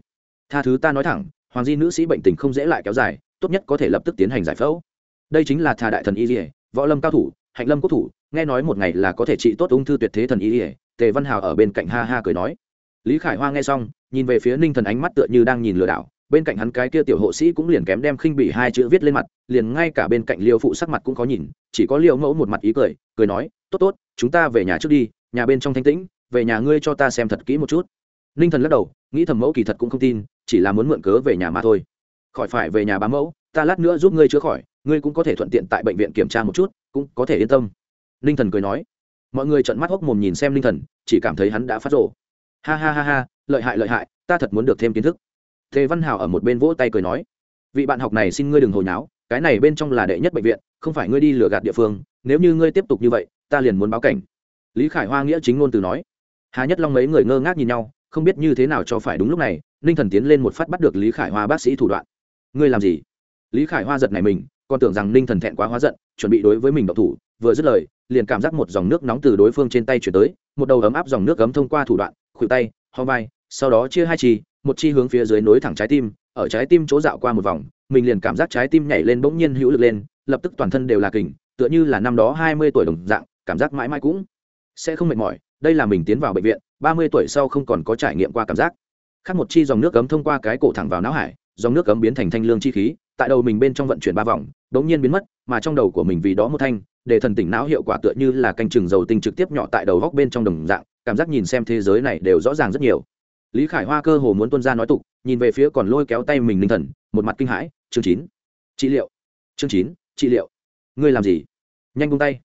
Tha thứ ta nói thẳng, hoàng di nữ sĩ bệnh tình không dễ lại kéo dài, tốt nhất có thể lập tức tiến hành giải phẫu. Đây chính là thà đại thần y dỉa võ lâm cao thủ, hạnh lâm quốc thủ, nghe nói một ngày là có thể trị tốt ung thư tuyệt thế thần y dỉa tề văn hào ở bên cạnh ha ha cười nói. Lý khải hoa nghe xong, nhìn về phía ninh thần ánh mắt tựa như đang nhìn lừa đảo bên cạnh hắn cái kia tiểu hộ sĩ cũng liền kém đem khinh bỉ hai chữ viết lên mặt, liền ngay cả bên cạnh liêu phụ sắc mặt cũng có nhìn, chỉ có liêu mẫu một mặt ý cười cười nói, tốt tốt, chúng ta về nhà trước đi, nhà bên trong thanh tĩnh, về nhà ngươi cho ta xem thật kỹ một chút. Ninh thần lắc đầu, nghĩ thầm mẫu kỳ thật cũng không tin, chỉ là muốn mượn cớ về nhà mà thôi. Khỏi phải về nhà bám mẫu, ta lát nữa giúp ngươi chữa khỏi, ngươi cũng có thể thuận tiện tại bệnh viện kiểm tra một chút, cũng có thể yên tâm. Ninh thần cười nói. Mọi người trợn mắt hốc mồm nhìn xem ninh thần, chỉ cảm thấy hắn đã phát rộ ha ha ha ha, lợi hại lợi hại, ta thật muốn được thêm kiến thức tề văn hào ở một bên vỗ tay cười nói, vị bạn học này xin ngươi đừng hồi nháo cái này bên trong là đệ nhất bệnh viện, không phải ngươi đi lừa gạt địa phương, nếu như ngươi tiếp tục như vậy, ta liền muốn báo cảnh. Lý khải hoa nghĩa chính ngôn từ nói. Hà nhất long mấy người ngơ ngác nhìn nhau, không biết như thế nào cho phải đúng lúc này, ninh thần tiến lên một phát bắt được lý khải hoa bác sĩ thủ đoạn. Ngươi làm gì? Lý khải hoa giật này mình, còn tưởng rằng ninh thần thẹn quá hóa giận, chuẩn bị đối với mình độc thủ, vừa dứt lời, liền cảm giác một dòng nước nóng từ đối phương trên tay chuyển tới, một đầu ấm áp dòng nước gấm thông qua thủ đoạn, khuỷu tay, ho vai, sau đó chia hai chi một chi hướng phía dưới nối thẳng trái tim, ở trái tim chỗ dạo qua một vòng, mình liền cảm giác trái tim nhảy lên bỗng nhiên hữu lực lên, lập tức toàn thân đều là kình, tựa như là năm đó hai mươi tuổi đồng dạng, cảm giác mãi mãi cũng sẽ không mệt mỏi. Đây là mình tiến vào bệnh viện, ba mươi tuổi sau không còn có trải nghiệm qua cảm giác. Khác một chi dòng nước cấm thông qua cái cổ thẳng vào não hải, dòng nước cấm biến thành thanh lương chi khí, tại đầu mình bên trong vận chuyển ba vòng, đống nhiên biến mất, mà trong đầu của mình vì đó một thanh, để thần tỉnh não hiệu quả tựa như là canh chừng dầu tinh trực tiếp nhỏ tại đầu góc bên trong đồng dạng, cảm giác nhìn xem thế giới này đều rõ ràng rất nhiều lý khải hoa cơ hồ muốn tuân ra nói tục, nhìn về phía còn lôi kéo tay mình ninh thần, một mặt kinh hãi, chương chín. Trị liệu. Chương chín, trị liệu. Ngươi làm gì? Nhanh bung tay.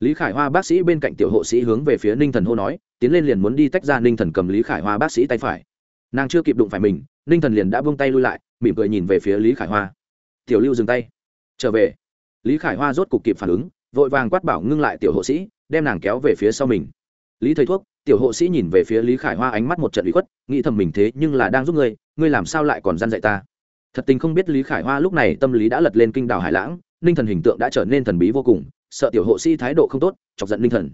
Lý khải hoa bác sĩ bên cạnh tiểu hộ sĩ hướng về phía ninh thần hô nói, tiến lên liền muốn đi tách ra ninh thần cầm lý khải hoa bác sĩ tay phải. Nàng chưa kịp đụng phải mình, ninh thần liền đã buông tay lui lại, mỉm cười nhìn về phía lý khải hoa. Tiểu lưu dừng tay. Trở về. Lý khải hoa rốt cục kịp phản ứng, vội vàng quát bảo ngưng lại tiểu hộ sĩ, đem nàng kéo về phía sau mình. Lý thầy thuốc tiểu hộ sĩ nhìn về phía lý khải hoa ánh mắt một trận bị khuất, nghĩ thầm mình thế nhưng là đang giúp ngươi ngươi làm sao lại còn g i dạy ta? Thật tình không biết lý khải hoa lúc này tâm lý đã lật lên kinh đảo hải lãng ninh thần hình tượng đã trở nên thần bí vô cùng, sợ tiểu hộ sĩ thái độ không tốt, chọc giận ninh thần.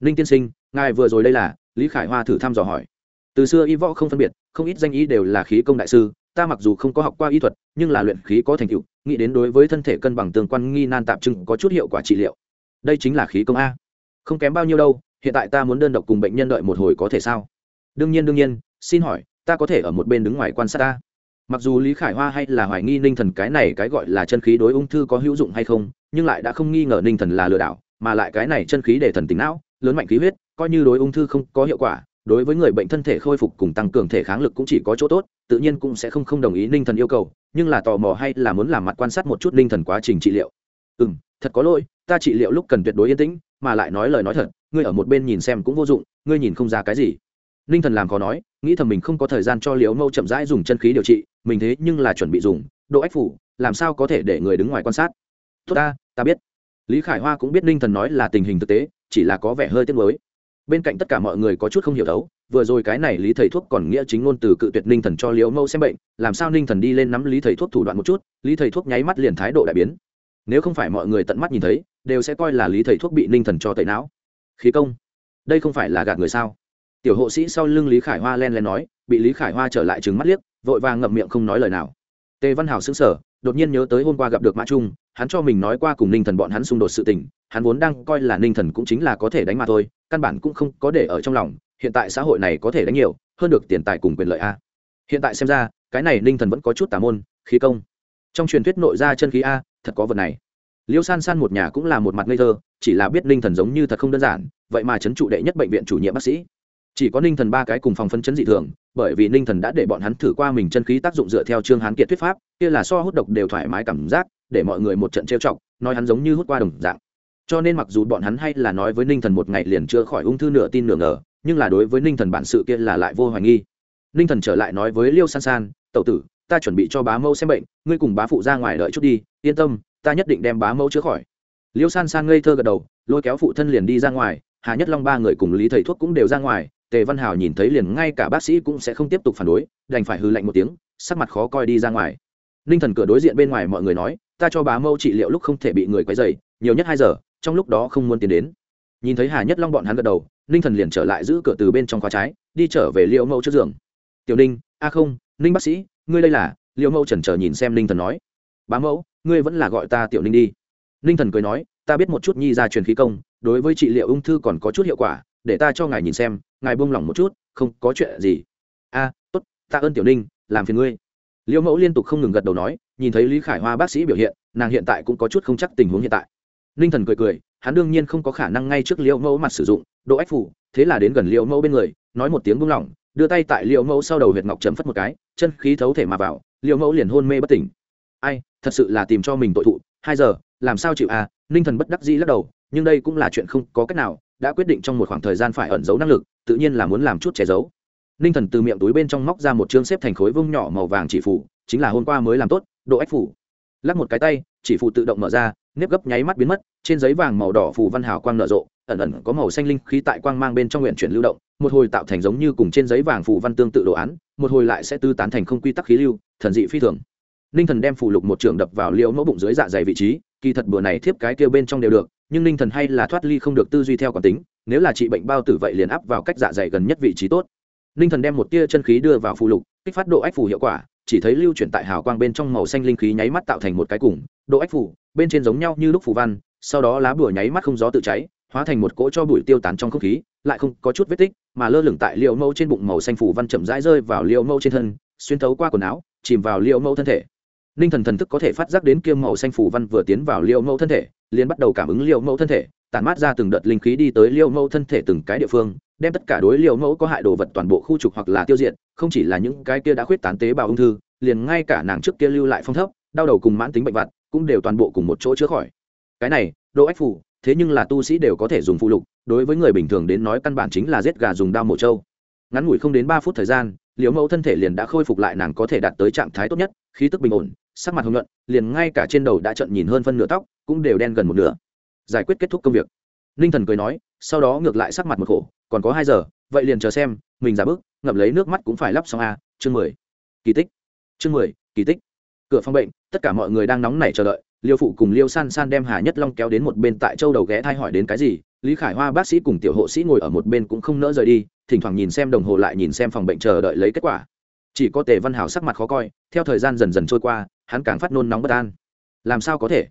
Ninh tiên sinh, ngài vừa rồi đây là? Lý khải hoa thử thăm dò hỏi. Từ xưa y võ không phân biệt, không ít danh y đều là khí công đại sư, ta mặc dù không có học qua y thuật, nhưng là luyện khí có thành tựu, nghĩ đến đối với thân thể cân bằng tương quan nghi nan tạp trưng có chút hiệu quả trị liệu. Đây chính là khí công a. Không kém bao nhiêu đâu hiện tại ta muốn đơn độc cùng bệnh nhân đợi một hồi có thể sao? Đương nhiên đương nhiên, xin hỏi, ta có thể ở một bên đứng ngoài quan sát ta? Mặc dù lý khải hoa hay là hoài nghi ninh thần cái này cái gọi là chân khí đối ung thư có hữu dụng hay không, nhưng lại đã không nghi ngờ ninh thần là lừa đảo, mà lại cái này chân khí để thần tính não, lớn mạnh khí huyết, coi như đối ung thư không có hiệu quả, đối với người bệnh thân thể khôi phục cùng tăng cường thể kháng lực cũng chỉ có chỗ tốt, tự nhiên cũng sẽ không không đồng ý ninh thần yêu cầu, nhưng là tò mò hay là muốn làm mặt quan sát một chút ninh thần quá trình trị liệu. Ừ m thật có lỗi, ta trị liệu lúc cần tuyệt đối yên tĩnh, mà lại nói lời nói thật ngươi ở một bên nhìn xem cũng vô dụng, ngươi nhìn không ra cái gì. Ninh thần làm khó nói, nghĩ thầm mình không có thời gian cho liễu mâu chậm rãi dùng chân khí điều trị, mình thế nhưng là chuẩn bị dùng, độ ách phủ, làm sao có thể để người đứng ngoài quan sát? Tốt ta ta biết. Lý khải hoa cũng biết ninh thần nói là tình hình thực tế, chỉ là có vẻ hơi tiếc mới bên cạnh tất cả mọi người có chút không hiểu thấu vừa rồi cái này lý thầy thuốc còn nghĩa chính ngôn từ cự tuyệt ninh thần cho liễu mâu xem bệnh, làm sao ninh thần đi lên nắm lý thầy thuốc thủ đoạn một chút, lý thầy thuốc nháy mắt liền thái độ đại biến. Nếu không phải mọi người tận mắt nhìn thấy, đều sẽ coi là lý thầy thuốc bị ninh thần cho tẩy não khí công. Đây không phải là gạt người sao? Tiểu hộ sĩ sau lưng lý khải hoa len len nói, bị lý khải hoa trở lại trừng mắt liếc, vội vàng ngậm miệng không nói lời nào. Tề văn Hào xứng sở đột nhiên nhớ tới hôm qua gặp được mã trung, hắn cho mình nói qua cùng ninh thần bọn hắn xung đột sự tình, hắn vốn đang coi là ninh thần cũng chính là có thể đánh mà thôi, căn bản cũng không có để ở trong lòng, hiện tại xã hội này có thể đánh nhiều, hơn được tiền tài cùng quyền lợi a. Hiện tại xem ra, cái này ninh thần vẫn có chút tà môn, khí công. Trong truyền thuyết nội ra chân khí a, thật có vật này liêu san san một nhà cũng là một mặt ngây thơ, chỉ là biết ninh thần giống như thật không đơn giản, vậy mà chấn trụ đệ nhất bệnh viện chủ nhiệm bác sĩ. Chỉ có ninh thần ba cái cùng phòng phân chấn dị thường, bởi vì ninh thần đã để bọn hắn thử qua mình chân khí tác dụng dựa theo chương hán kiệt thuyết pháp, kia là so hút độc đều thoải mái cảm giác, để mọi người một trận trêu chọc, nói hắn giống như hút qua đồng dạng. Cho nên mặc dù bọn hắn hay là nói với ninh thần một ngày liền chữa khỏi ung thư nửa tin nửa ngờ, nhưng là đối với ninh thần bản sự kia là lại vô hoài nghi. Ninh thần trở lại nói với liêu san san tậu tử, ta chuẩn bị cho bá mẫu xem bệnh, ngươi cùng bá phụ ra ngoài đợi chút đi, yên tâm ta nhất định đem bá mẫu chữa khỏi. Liêu san san ngây thơ gật đầu, lôi kéo phụ thân liền đi ra ngoài, hà nhất long ba người cùng lý thầy thuốc cũng đều ra ngoài, tề văn hào nhìn thấy liền ngay cả bác sĩ cũng sẽ không tiếp tục phản đối, đành phải hư lạnh một tiếng, sắc mặt khó coi đi ra ngoài. Ninh thần cửa đối diện bên ngoài mọi người nói, ta cho bá mâu trị liệu lúc không thể bị người quấy dày nhiều nhất hai giờ, trong lúc đó không muốn tiến đến. Nhìn thấy hà nhất long bọn hắn gật đầu, ninh thần liền trở lại giữ cửa từ bên trong khóa trái, đi trở về liệu mẫu trước giường. Tiểu ninh, a không, ninh bác sĩ, ngươi đây là? Liệu mẫu chần chờ nhìn xem ninh thần nói. Bá mẫu ngươi vẫn là gọi ta tiểu ninh đi. Ninh thần cười nói, ta biết một chút nhi ra truyền khí công, đối với trị liệu ung thư còn có chút hiệu quả, để ta cho ngài nhìn xem, ngài buông lỏng một chút, không có chuyện gì. A, tốt, ta ơn tiểu ninh, làm phiền ngươi. Liễu mẫu liên tục không ngừng gật đầu nói, nhìn thấy lý khải hoa bác sĩ biểu hiện, nàng hiện tại cũng có chút không chắc tình huống hiện tại. Ninh thần cười cười, hắn đương nhiên không có khả năng ngay trước liễu mẫu mặt sử dụng, độ ách phủ thế là đến gần liễu mẫu bên người, nói một tiếng buông lỏng, đưa tay tại liễu mẫu sau đầu huyệt ngọc chấm phất một cái, chân khí thấu thể mà vào, liễu mẫu liền hôn mê bất tỉnh. Ai thật sự là tìm cho mình tội thụ, hai giờ, làm sao chịu à? Ninh thần bất đắc dĩ lắc đầu, nhưng đây cũng là chuyện không có cách nào, đã quyết định trong một khoảng thời gian phải ẩn giấu năng lực, tự nhiên là muốn làm chút che giấu. Ninh thần từ miệng túi bên trong móc ra một chương xếp thành khối vông nhỏ màu vàng chỉ phủ, chính là hôm qua mới làm tốt, độ ách phủ. Lắc một cái tay, chỉ phủ tự động mở ra, nếp gấp nháy mắt biến mất, trên giấy vàng màu đỏ phủ văn hào quang nở rộ, ẩn ẩn có màu xanh linh khí tại quang mang bên trong nguyện chuyển lưu động, một hồi tạo thành giống như cùng trên giấy vàng phủ văn tương tự đồ án, một hồi lại sẽ tư tán thành không quy tắc khí lưu, thần dị phi thường ninh thần đem phủ lục một trường đập vào liễu mẫu bụng dưới dạ dày vị trí, kỳ thật bữa này thiếp cái kia bên trong đều được, nhưng ninh thần hay là thoát ly không được tư duy theo quán tính, nếu là trị bệnh bao tử vậy liền áp vào cách dạ dày gần nhất vị trí tốt. Ninh thần đem một tia chân khí đưa vào phù lục, kích phát độ ách phù hiệu quả, chỉ thấy lưu chuyển tại hào quang bên trong màu xanh linh khí nháy mắt tạo thành một cái cùng, độ ách phù, bên trên giống nhau như lúc phù văn, sau đó lá bùa nháy mắt không gió tự cháy, hóa thành một cỗ cho bụi tiêu tán trong không khí, lại không có chút vết tích, mà lơ lửng tại liệu mẫu trên bụng màu xanh phù văn chậm rãi rơi vào liệu mẫu trên thân, xuyên thấu qua quần áo, chìm vào liệu mẫu thân thể ninh thần thần thức có thể phát giác đến kiêm màu xanh phủ văn vừa tiến vào liêu mẫu thân thể, liền bắt đầu cảm ứng liêu mẫu thân thể, tản mát ra từng đợt linh khí đi tới liêu mẫu thân thể từng cái địa phương, đem tất cả đối liêu mẫu có hại đồ vật toàn bộ khu trục hoặc là tiêu diệt, không chỉ là những cái kia đã khuyết tán tế bào ung thư, liền ngay cả nàng trước kia lưu lại phong thấp, đau đầu cùng mãn tính bệnh vặt, cũng đều toàn bộ cùng một chỗ chữa khỏi. Cái này độ ách phủ thế nhưng là tu sĩ đều có thể dùng phụ lục, đối với người bình thường đến nói căn bản chính là giết gà dùng đao mổ trâu. Ngắn ngủi không đến ba phút thời gian, liêu mẫu thân thể liền đã khôi phục lại nàng có thể đạt tới trạng thái tốt nhất, khí tức bình ổn sắc mặt hồng nhuận, liền ngay cả trên đầu đã trận nhìn hơn phân nửa tóc, cũng đều đen gần một nửa. Giải quyết kết thúc công việc. Ninh thần cười nói, sau đó ngược lại sắc mặt một khổ, còn có hai giờ, vậy liền chờ xem, mình giả bước, ngậm lấy nước mắt cũng phải lắp xong a, chương mười. Kỳ tích. Chương mười, kỳ tích. Cửa phòng bệnh, tất cả mọi người đang nóng nảy chờ đợi, liêu phụ cùng liêu san san đem hà nhất long kéo đến một bên tại châu đầu ghé thai hỏi đến cái gì, lý khải hoa bác sĩ cùng tiểu hộ sĩ ngồi ở một bên cũng không nỡ rời đi, thỉnh thoảng nhìn xem đồng hồ lại nhìn xem phòng bệnh chờ đợi lấy kết quả chỉ có tề văn hảo sắc mặt khó coi, theo thời gian dần dần trôi qua, hắn càng phát nôn nóng bất an. Làm sao có thể?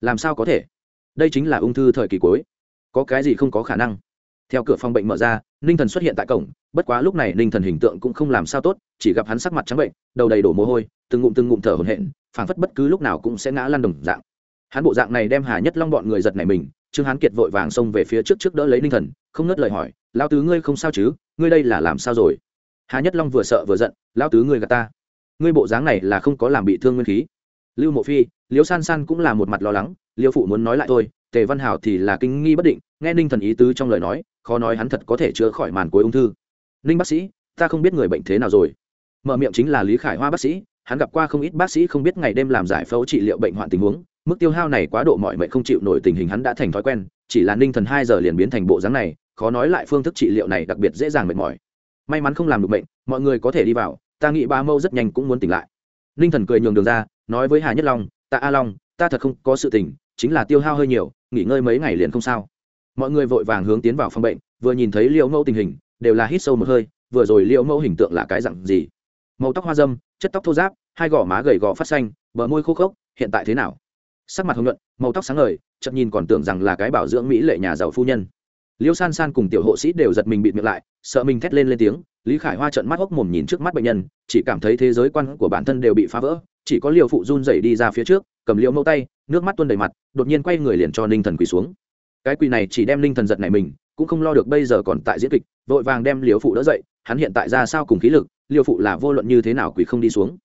Làm sao có thể? Đây chính là ung thư thời kỳ cuối. Có cái gì không có khả năng? Theo cửa phòng bệnh mở ra, ninh thần xuất hiện tại cổng, bất quá lúc này ninh thần hình tượng cũng không làm sao tốt, chỉ gặp hắn sắc mặt trắng bệnh, đầu đầy đổ mồ hôi, từng ngụm từng ngụm thở hổn hển, phảng phất bất cứ lúc nào cũng sẽ ngã lăn đồng dạng. Hắn bộ dạng này đem hà nhất long bọn người giật này mình, trương hán kiệt vội vàng xông về phía trước trước đỡ lấy ninh thần, không ngất lời hỏi lao tứ ngươi không sao chứ? Ngươi đây là làm sao rồi? Hà nhất long vừa sợ vừa giận lao tứ ngươi gà ta. Ngươi bộ dáng này là không có làm bị thương nguyên khí. Lưu mộ phi, liễu san san cũng là một mặt lo lắng, liễu phụ muốn nói lại thôi, tề văn hảo thì là kinh nghi bất định, nghe ninh thần ý tứ trong lời nói, khó nói hắn thật có thể chữa khỏi màn cuối ung thư. Ninh bác sĩ, ta không biết người bệnh thế nào rồi. Mở miệng chính là lý khải hoa bác sĩ, hắn gặp qua không ít bác sĩ không biết ngày đêm làm giải phẫu trị liệu bệnh hoạn tình huống, mức tiêu hao này quá độ mọi mệnh không chịu nổi tình hình hắn đã thành thói quen, chỉ là ninh thần hai giờ liền biến thành bộ dáng này, khó nói lại phương thức trị liệu này đặc biệt dễ dàng mệt mỏi may mắn không làm được bệnh mọi người có thể đi vào, ta nghĩ ba mâu rất nhanh cũng muốn tỉnh lại. Ninh thần cười nhường đường ra, nói với hà nhất long, ta a long, ta thật không có sự tình, chính là tiêu hao hơi nhiều, nghỉ ngơi mấy ngày liền không sao. Mọi người vội vàng hướng tiến vào phòng bệnh, vừa nhìn thấy liệu mẫu tình hình, đều là hít sâu một hơi, vừa rồi liệu mẫu hình tượng là cái dặn gì? Màu tóc hoa dâm, chất tóc thô giáp hai gò má gầy gò phát xanh, bờ môi khô khốc, hiện tại thế nào? Sắc mặt hồng nhuận, màu tóc sáng ngời chậm nhìn còn tưởng rằng là cái bảo dưỡng mỹ lệ nhà giàu phu nhân liêu san san cùng tiểu hộ sĩ đều giật mình bịt miệng lại, sợ mình thét lên lên tiếng, lý khải hoa trận mắt hốc mồm nhìn trước mắt bệnh nhân, chỉ cảm thấy thế giới quan của bản thân đều bị phá vỡ, chỉ có liều phụ run dậy đi ra phía trước, cầm liễu mẫu tay, nước mắt tuôn đầy mặt, đột nhiên quay người liền cho ninh thần quỳ xuống. Cái quỳ này chỉ đem ninh thần giật này mình, cũng không lo được bây giờ còn tại diễn kịch, vội vàng đem liều phụ đỡ dậy, hắn hiện tại ra sao cùng khí lực liều phụ là vô luận như thế nào quỳ không đi xuống.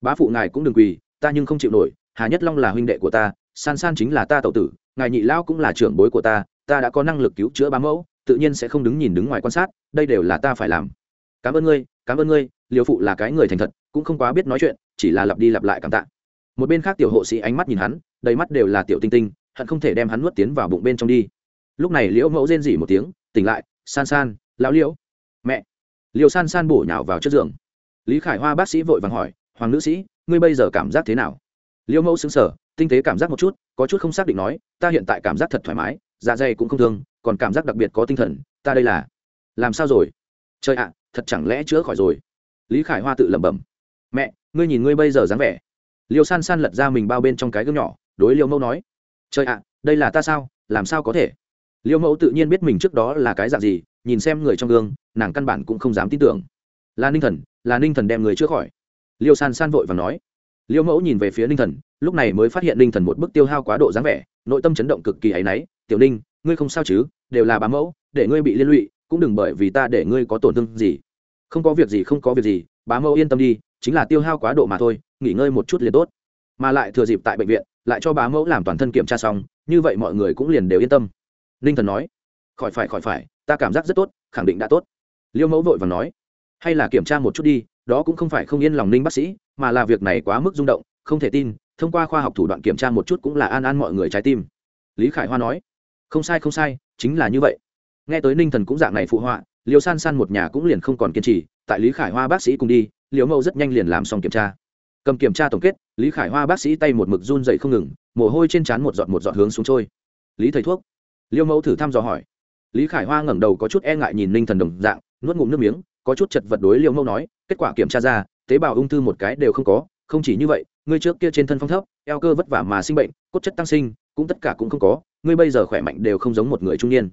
Bá phụ ngài cũng đừng quỳ, ta nhưng không chịu nổi, hà nhất long là huynh đệ của ta, san san chính là ta tậu tử, ngài nhị lao cũng là trưởng bối của ta ta đã có năng lực cứu chữa bá mẫu, tự nhiên sẽ không đứng nhìn đứng ngoài quan sát, đây đều là ta phải làm. Cảm ơn ngươi, cảm ơn ngươi liều phụ là cái người thành thật, cũng không quá biết nói chuyện, chỉ là lặp đi lặp lại cảm tạ. Một bên khác tiểu hộ sĩ ánh mắt nhìn hắn, đầy mắt đều là tiểu tinh tinh, hận không thể đem hắn nuốt tiến vào bụng bên trong đi. Lúc này liễu mẫu rên rỉ một tiếng, tỉnh lại, san san, lão liễu. Mẹ. Liều san san bổ nhào vào trước giường. Lý khải hoa bác sĩ vội vàng hỏi, hoàng nữ sĩ, ngươi bây giờ cảm giác thế nào? Liễu mẫu xứng sở tinh tế cảm giác một chút, có chút không xác định nói, ta hiện tại cảm giác thật thoải mái dạ dày cũng không thương, còn cảm giác đặc biệt có tinh thần, ta đây là làm sao rồi? Trời ạ, thật chẳng lẽ chữa khỏi rồi? Lý khải hoa tự lẩm bẩm. Mẹ, ngươi nhìn ngươi bây giờ dáng vẻ. Liêu san san lật ra mình bao bên trong cái gương nhỏ, đối liêu mẫu nói. Trời ạ, đây là ta sao? Làm sao có thể? Liêu mẫu tự nhiên biết mình trước đó là cái dạng gì, nhìn xem người trong gương, nàng căn bản cũng không dám tin tưởng. Là ninh thần, là ninh thần đem người chữa khỏi. Liêu san san vội và nói. Liêu mẫu nhìn về phía ninh thần, lúc này mới phát hiện ninh thần một bức tiêu hao quá độ dáng vẻ, nội tâm chấn động cực kỳ áy náy tiểu ninh, ngươi không sao chứ? Đều là bá mẫu, để ngươi bị liên lụy, cũng đừng bởi vì ta để ngươi có tổn thương gì. Không có việc gì, không có việc gì, bá mẫu yên tâm đi, chính là tiêu hao quá độ mà thôi, nghỉ ngơi một chút liền tốt. Mà lại thừa dịp tại bệnh viện, lại cho bá mẫu làm toàn thân kiểm tra xong, như vậy mọi người cũng liền đều yên tâm. Ninh thần nói, khỏi phải khỏi phải, ta cảm giác rất tốt, khẳng định đã tốt. Liêu mẫu vội và nói, hay là kiểm tra một chút đi, đó cũng không phải không yên lòng ninh bác sĩ, mà là việc này quá mức rung động, không thể tin, thông qua khoa học thủ đoạn kiểm tra một chút cũng là an an mọi người trái tim. Lý khải hoa nói không sai không sai, chính là như vậy. Nghe tới ninh thần cũng dạng này phụ họa liều san san một nhà cũng liền không còn kiên trì, tại lý khải hoa bác sĩ cùng đi liều mẫu rất nhanh liền làm xong kiểm tra. Cầm kiểm tra tổng kết, lý khải hoa bác sĩ tay một mực run dậy không ngừng, mồ hôi trên trán một giọt một giọt hướng xuống trôi. Lý thầy thuốc. Liêu mẫu thử thăm dò hỏi. Lý khải hoa ngẩng đầu có chút e ngại nhìn ninh thần đồng dạng, nuốt ngụm nước miếng, có chút chật vật đối liêu mẫu nói, kết quả kiểm tra ra, tế bào ung thư một cái đều không có, không chỉ như vậy, ngươi trước kia trên thân phong thấp, eo cơ vất vả mà sinh bệnh, cốt chất tăng sinh, cũng tất cả cũng không có ngươi bây giờ khỏe mạnh đều không giống một người trung niên.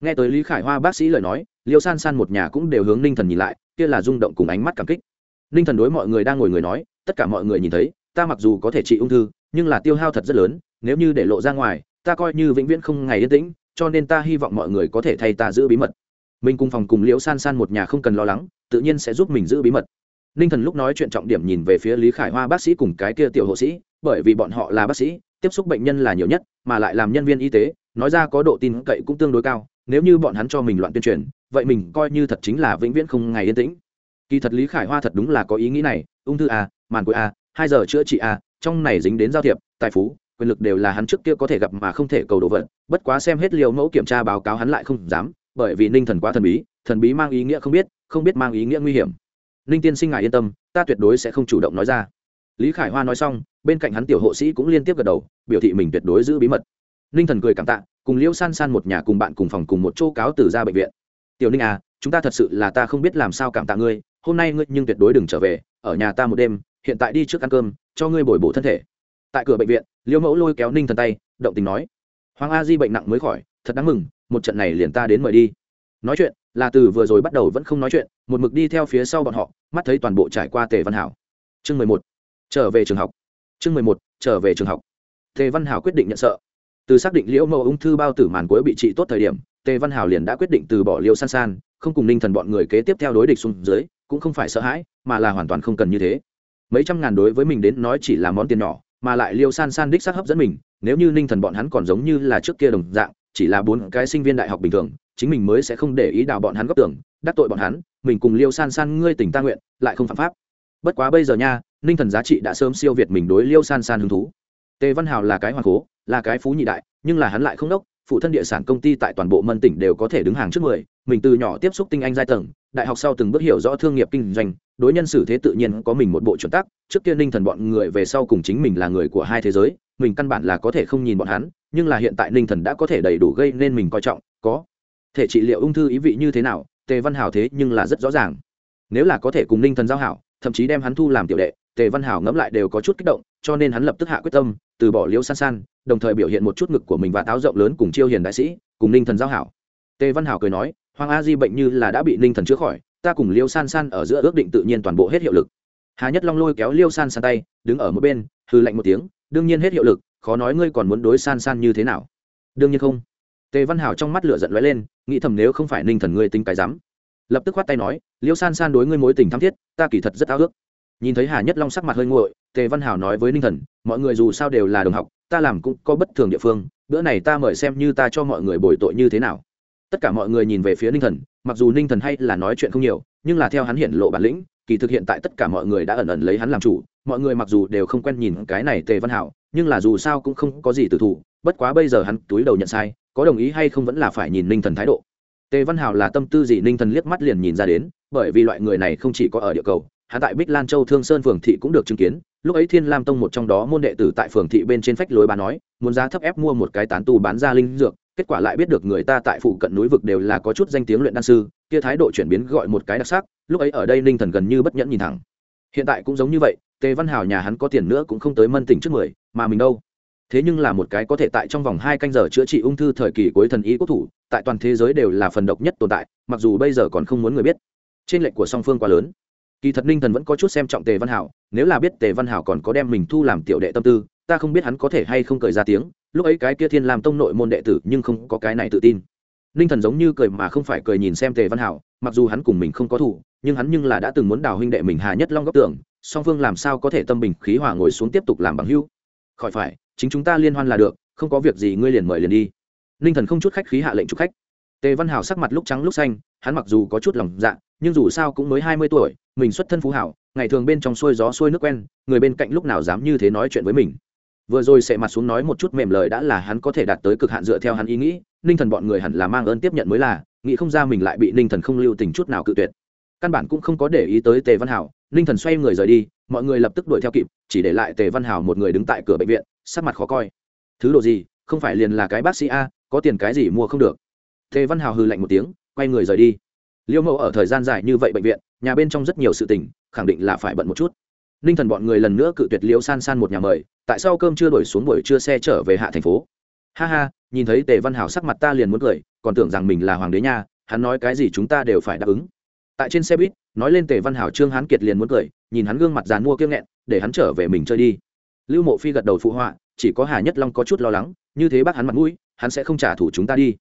Nghe tới lý khải hoa bác sĩ lời nói, liêu san san một nhà cũng đều hướng ninh thần nhìn lại, kia là rung động cùng ánh mắt cảm kích. Ninh thần đối mọi người đang ngồi người nói, tất cả mọi người nhìn thấy, ta mặc dù có thể trị ung thư, nhưng là tiêu hao thật rất lớn, nếu như để lộ ra ngoài, ta coi như vĩnh viễn không ngày yên tĩnh, cho nên ta hy vọng mọi người có thể thay ta giữ bí mật. Mình cùng phòng cùng liễu san san một nhà không cần lo lắng, tự nhiên sẽ giúp mình giữ bí mật. Ninh thần lúc nói chuyện trọng điểm nhìn về phía lý khải hoa bác sĩ cùng cái kia tiểu hộ sĩ, bởi vì bọn họ là bác sĩ tiếp xúc bệnh nhân là nhiều nhất, mà lại làm nhân viên y tế, nói ra có độ tin cậy cũng tương đối cao, nếu như bọn hắn cho mình loạn tuyên truyền, vậy mình coi như thật chính là vĩnh viễn không ngày yên tĩnh. Kỳ thật lý khải hoa thật đúng là có ý nghĩ này, ung thư a màn cuối a hai giờ chữa trị a trong này dính đến giao thiệp, tài phú, quyền lực đều là hắn trước kia có thể gặp mà không thể cầu đồ vật, bất quá xem hết liều mẫu kiểm tra báo cáo hắn lại không dám, bởi vì ninh thần quá thần bí thần bí mang ý nghĩa không biết không biết mang ý nghĩa nguy hiểm. Ninh tiên sinh ngài yên tâm, ta tuyệt đối sẽ không chủ động nói ra lý khải hoa nói xong, bên cạnh hắn tiểu hộ sĩ cũng liên tiếp gật đầu, biểu thị mình tuyệt đối giữ bí mật. Ninh thần cười cảm tạ, cùng liễu san san một nhà cùng bạn cùng phòng cùng một chỗ cáo từ ra bệnh viện. Tiểu ninh à chúng ta thật sự là ta không biết làm sao cảm tạ ngươi, hôm nay ngươi nhưng tuyệt đối đừng trở về, ở nhà ta một đêm, hiện tại đi trước ăn cơm, cho ngươi bồi bổ thân thể. Tại cửa bệnh viện, Liễu mẫu lôi kéo ninh thần tay, động tình nói, hoàng a di bệnh nặng mới khỏi, thật đáng mừng, một trận này liền ta đến mời đi. Nói chuyện, là từ vừa rồi bắt đầu vẫn không nói chuyện, một mực đi theo phía sau bọn họ, mắt thấy toàn bộ trải qua tề văn hảo. Chương mười một trở về trường học. Chương mười một, trở về trường học. Tề văn hảo quyết định nhận sợ. Từ xác định liễu mẫu ung thư bao tử màn cuối bị trị tốt thời điểm, tề văn hảo liền đã quyết định từ bỏ liễu san san, không cùng ninh thần bọn người kế tiếp theo đối địch xuống dưới, cũng không phải sợ hãi, mà là hoàn toàn không cần như thế. Mấy trăm ngàn đối với mình đến nói chỉ là món tiền nhỏ, mà lại liêu san san đích xác hấp dẫn mình, nếu như ninh thần bọn hắn còn giống như là trước kia đồng dạng, chỉ là bốn cái sinh viên đại học bình thường, chính mình mới sẽ không để ý đào bọn hắn góp tưởng, đắc tội bọn hắn, mình cùng liêu san san ngươi tỉnh ta nguyện, lại không phạm pháp. Bất quá bây giờ nha ninh thần giá trị đã sớm siêu việt mình đối liêu san san hứng thú. Tề văn hào là cái hoàng cố, là cái phú nhị đại, nhưng là hắn lại không đốc, phụ thân địa sản công ty tại toàn bộ mân tỉnh đều có thể đứng hàng trước mười, mình từ nhỏ tiếp xúc tinh anh giai tầng, đại học sau từng bước hiểu rõ thương nghiệp kinh doanh, đối nhân xử thế tự nhiên có mình một bộ chuẩn tắc, trước kia ninh thần bọn người về sau cùng chính mình là người của hai thế giới, mình căn bản là có thể không nhìn bọn hắn, nhưng là hiện tại ninh thần đã có thể đầy đủ gây nên mình coi trọng, có thể trị liệu ung thư ý vị như thế nào, tề văn Hào thế nhưng là rất rõ ràng. Nếu là có thể cùng ninh thần giao hảo, thậm chí đem hắn thu làm tiểu đệ tề văn hảo ngẫm lại đều có chút kích động, cho nên hắn lập tức hạ quyết tâm, từ bỏ liễu san san, đồng thời biểu hiện một chút ngực của mình và táo rộng lớn cùng chiêu hiền đại sĩ, cùng ninh thần giao hảo. Tề văn hảo cười nói, hoàng a di bệnh như là đã bị ninh thần chữa khỏi, ta cùng liêu san san ở giữa ước định tự nhiên toàn bộ hết hiệu lực. Hà nhất long lôi kéo liêu san san tay, đứng ở một bên hư lạnh một tiếng, đương nhiên hết hiệu lực, khó nói ngươi còn muốn đối san san như thế nào. Đương nhiên không. Tề văn hảo trong mắt lửa giận lóe lên, nghĩ thầm nếu không phải ninh thần ngươi tính cái rắm lập tức khoát tay nói liêu san san đối ngươi mối tình thắm thiết, ta kỳ thật rất ao ước nhìn thấy hà nhất long sắc mặt hơi nguội, tề văn hảo nói với ninh thần, mọi người dù sao đều là đồng học, ta làm cũng có bất thường địa phương, bữa này ta mời xem như ta cho mọi người bồi tội như thế nào. Tất cả mọi người nhìn về phía ninh thần, mặc dù ninh thần hay là nói chuyện không nhiều, nhưng là theo hắn hiện lộ bản lĩnh, kỳ thực hiện tại tất cả mọi người đã ẩn ẩn lấy hắn làm chủ. Mọi người mặc dù đều không quen nhìn cái này tề văn hảo nhưng là dù sao cũng không có gì từ thủ, bất quá bây giờ hắn túi đầu nhận sai, có đồng ý hay không vẫn là phải nhìn ninh thần thái độ tề văn Hào là tâm tư gì ninh thần liếc mắt liền nhìn ra đến, bởi vì loại người này không chỉ có ở địa cầu hạ tại bích lan châu, thương sơn, phường thị cũng được chứng kiến. Lúc ấy thiên lam tông một trong đó môn đệ tử tại phường thị bên trên phách lối bán nói, muốn giá thấp ép mua một cái tán tu bán ra linh dược, kết quả lại biết được người ta tại phụ cận núi vực đều là có chút danh tiếng luyện đan sư, kia thái độ chuyển biến gọi một cái đặc sắc, lúc ấy ở đây ninh thần gần như bất nhẫn nhìn thẳng. Hiện tại cũng giống như vậy, tề văn hào nhà hắn có tiền nữa cũng không tới mân tỉnh trước mười, mà mình đâu? Thế nhưng là một cái có thể tại trong vòng hai canh giờ chữa trị ung thư thời kỳ cuối thần y quốc thủ, tại toàn thế giới đều là phần độc nhất tồn tại, mặc dù bây giờ còn không muốn người biết. Trên lệnh của song phương quá lớn. Kỳ thật ninh thần vẫn có chút xem trọng tề văn hảo, nếu là biết tề văn hảo còn có đem mình thu làm tiểu đệ tâm tư, ta không biết hắn có thể hay không cười ra tiếng, lúc ấy cái kia thiên làm tông nội môn đệ tử nhưng không có cái này tự tin. Ninh thần giống như cười mà không phải cười nhìn xem tề văn hảo, mặc dù hắn cùng mình không có thủ, nhưng hắn nhưng là đã từng muốn đào huynh đệ mình hà nhất long góc tưởng song phương làm sao có thể tâm bình khí hòa ngồi xuống tiếp tục làm bằng hưu khỏi phải chính chúng ta liên hoan là được, không có việc gì ngươi liền mời liền đi. Ninh thần không chút khách khí hạ lệnh chụp khách. Tề văn hảo sắc mặt lúc trắng lúc xanh, hắn mặc dù có chút lòng dạ nhưng dù sao cũng mới hai mươi tuổi, mình xuất thân phú hảo, ngày thường bên trong xuôi gió xuôi nước quen, người bên cạnh lúc nào dám như thế nói chuyện với mình. Vừa rồi sẽ mặt xuống nói một chút mềm lời đã là hắn có thể đạt tới cực hạn dựa theo hắn ý nghĩ, ninh thần bọn người hẳn là mang ơn tiếp nhận mới là, nghĩ không ra mình lại bị ninh thần không lưu tình chút nào cự tuyệt. Căn bản cũng không có để ý tới tề văn hảo ninh thần xoay người rời đi, mọi người lập tức đuổi theo kịp, chỉ để lại tề văn hảo một người đứng tại cửa bệnh viện sắc mặt khó coi. Thứ đồ gì? Không phải liền là cái bác sĩ a, có tiền cái gì mua không được? Tề văn Hào hư lạnh một tiếng, quay người rời đi. Liêu mẫu ở thời gian dài như vậy bệnh viện, nhà bên trong rất nhiều sự tình, khẳng định là phải bận một chút. Ninh thần bọn người lần nữa cự tuyệt liễu san san một nhà mời, tại sao cơm chưa đổi xuống buổi trưa xe trở về hạ thành phố. Ha ha, nhìn thấy tề văn hảo sắc mặt ta liền muốn cười, còn tưởng rằng mình là hoàng đế nha, hắn nói cái gì chúng ta đều phải đáp ứng. Tại trên xe buýt, nói lên tề văn hảo trương hán kiệt liền muốn cười, nhìn hắn gương mặt dàn mua kiêng nghẹn, để hắn trở về mình chơi đi lưu mộ phi gật đầu phụ họa, chỉ có hà nhất long có chút lo lắng, như thế bác hắn mặt mũi, hắn sẽ không trả thù chúng ta đi.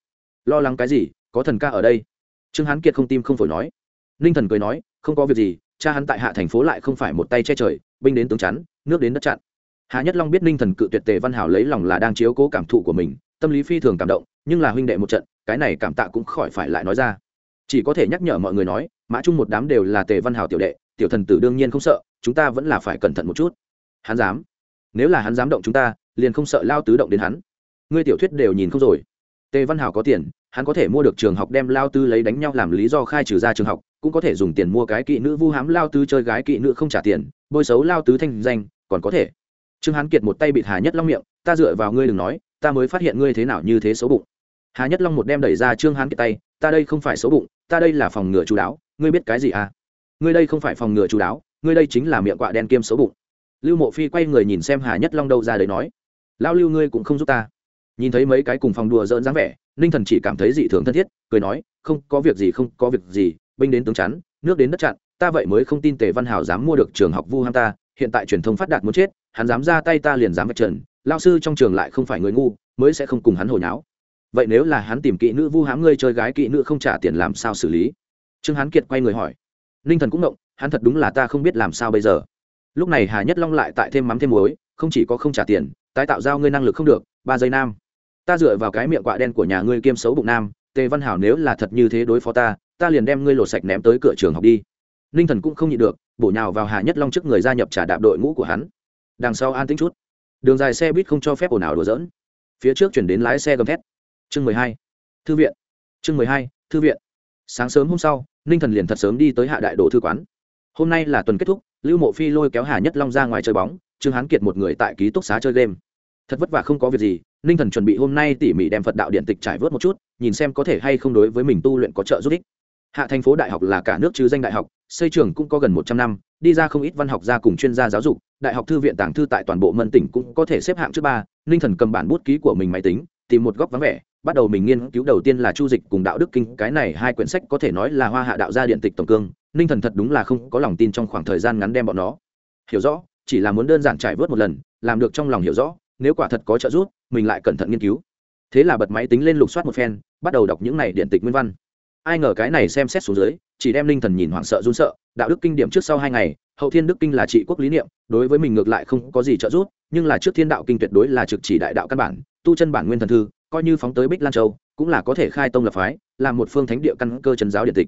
Lo lắng cái gì? Có thần ca ở đây. Trương hán kiệt không tim không phổi nói. Ninh thần cười nói, không có việc gì, cha hắn tại hạ thành phố lại không phải một tay che trời, binh đến tướng chắn, nước đến đất chặn. Hà nhất long biết ninh thần cự tuyệt tề văn hảo lấy lòng là đang chiếu cố cảm thụ của mình, tâm lý phi thường cảm động, nhưng là huynh đệ một trận, cái này cảm tạ cũng khỏi phải lại nói ra. Chỉ có thể nhắc nhở mọi người nói, mã chung một đám đều là tề văn hảo tiểu đệ, tiểu thần tử đương nhiên không sợ, chúng ta vẫn là phải cẩn thận một chút. Hắn dám nếu là hắn dám động chúng ta, liền không sợ lao tứ động đến hắn. Ngươi tiểu thuyết đều nhìn không rồi. Tề văn hảo có tiền, hắn có thể mua được trường học đem lao tư lấy đánh nhau làm lý do khai trừ ra trường học, cũng có thể dùng tiền mua cái kỵ nữ vu hám lao tứ chơi gái kỵ nữ không trả tiền, bôi xấu lao tứ thanh danh, còn có thể. Trương hán kiệt một tay bịt hà nhất long miệng, ta dựa vào ngươi đừng nói, ta mới phát hiện ngươi thế nào như thế xấu bụng. Hà nhất long một đem đẩy ra trương hán kiệt tay, ta đây không phải xấu bụng, ta đây là phòng ngừa chú đáo, ngươi biết cái gì à? Ngươi đây không phải phòng ngừa chú đáo, ngươi đây chính là miệng quạ đen kiêm xấu bụng lưu mộ phi quay người nhìn xem hà nhất long đâu ra đấy nói lao lưu ngươi cũng không giúp ta. Nhìn thấy mấy cái cùng phòng đùa dỡn dáng vẻ, ninh thần chỉ cảm thấy dị thường thân thiết, cười nói, không, có việc gì, không, có việc gì, binh đến tướng chắn, nước đến đất chặn, ta vậy mới không tin tề văn hảo dám mua được trường học vu ham ta, hiện tại truyền thông phát đạt muốn chết, hắn dám ra tay ta liền dám vạch trần lao sư trong trường lại không phải người ngu, mới sẽ không cùng hắn hồi nháo. Vậy nếu là hắn tìm kỹ nữ vu hám ngươi chơi gái kỹ nữ không trả tiền làm sao xử lý? Trương hán kiệt quay người hỏi. Ninh thần cũng động hắn thật đúng là ta không biết làm sao bây giờ lúc này hà nhất long lại tại thêm mắm thêm muối, không chỉ có không trả tiền, tái tạo giao ngươi năng lực không được, ba giây nam. Ta dựa vào cái miệng quạ đen của nhà ngươi kiêm xấu bụng nam, tề văn hảo nếu là thật như thế đối phó ta ta liền đem ngươi lột sạch ném tới cửa trường học đi. Ninh thần cũng không nhịn được, bổ nhào vào hà nhất long trước người gia nhập trả đạp đội ngũ của hắn. Đằng sau an tính chút. Đường dài xe buýt không cho phép ồn ào đùa dỡn phía trước chuyển đến lái xe gầm thét. Chương mười hai. Thư viện. Chương mười hai, thư viện. Sáng sớm hôm sau ninh thần liền thật sớm đi tới hạ đại đồ thư quán. Hôm nay là tuần kết thúc lưu mộ phi lôi kéo hà nhất long ra ngoài chơi bóng, trương hán kiệt một người tại ký túc xá chơi game. Thật vất vả không có việc gì, ninh thần chuẩn bị hôm nay tỉ mỉ đem phật đạo điện tịch trải vớt một chút, nhìn xem có thể hay không đối với mình tu luyện có trợ giúp ích. Hạ thành phố đại học là cả nước chứ danh đại học, xây trường cũng có gần một trăm năm, đi ra không ít văn học gia cùng chuyên gia giáo dục, đại học thư viện tàng thư tại toàn bộ mân tỉnh cũng có thể xếp hạng trước ba, ninh thần cầm bản bút ký của mình máy tính tìm một góc vắng vẻ, bắt đầu mình nghiên cứu đầu tiên là chu dịch cùng đạo đức kinh, cái này hai quyển sách có thể nói là hoa hạ đạo gia điện tịch tổng cương, ninh thần thật đúng là không có lòng tin trong khoảng thời gian ngắn đem bọn nó. Hiểu rõ, chỉ là muốn đơn giản trải vớt một lần, làm được trong lòng hiểu rõ, nếu quả thật có trợ giúp, mình lại cẩn thận nghiên cứu. Thế là bật máy tính lên lục soát một phen, bắt đầu đọc những này điện tịch nguyên văn. Ai ngờ cái này xem xét xuống dưới, chỉ đem linh thần nhìn hoảng sợ run sợ, đạo đức kinh điểm trước sau hai ngày, hậu thiên đức kinh là trị quốc lý niệm, đối với mình ngược lại không có gì trợ giúp, nhưng là trước thiên đạo kinh tuyệt đối là trực chỉ đại đạo căn bản tu chân bản nguyên thần thư, coi như phóng tới bích lan châu, cũng là có thể khai tông lập phái làm một phương thánh địa căn cơ trần giáo điện tịch.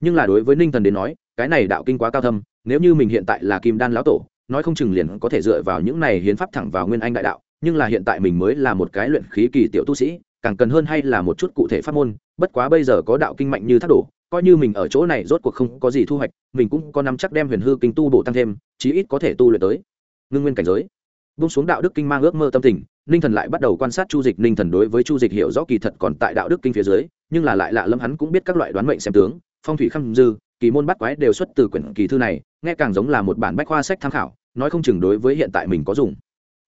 Nhưng là đối với ninh thần đến nói, cái này đạo kinh quá cao thâm, nếu như mình hiện tại là kim đan lão tổ, nói không chừng liền có thể dựa vào những này hiến pháp thẳng vào nguyên anh đại đạo, nhưng là hiện tại mình mới là một cái luyện khí kỳ tiểu tu sĩ, càng cần hơn hay là một chút cụ thể pháp môn, bất quá bây giờ có đạo kinh mạnh như thác đổ, coi như mình ở chỗ này rốt cuộc không có gì thu hoạch, mình cũng có nắm chắc đem huyền hư kinh tu bổ tăng thêm, chí ít có thể tu luyện tới. Ngưng nguyên cảnh giới. Bung xuống đạo đức kinh mang ước mơ tâm tình ninh thần lại bắt đầu quan sát chu dịch. Ninh thần đối với chu dịch hiểu rõ kỳ thật còn tại đạo đức kinh phía dưới, nhưng là lại lạ lâm hắn cũng biết các loại đoán mệnh xem tướng, phong thủy khăm dư, kỳ môn bắt quái đều xuất từ quyển kỳ thư này, nghe càng giống là một bản bách khoa sách tham khảo, nói không chừng đối với hiện tại mình có dùng.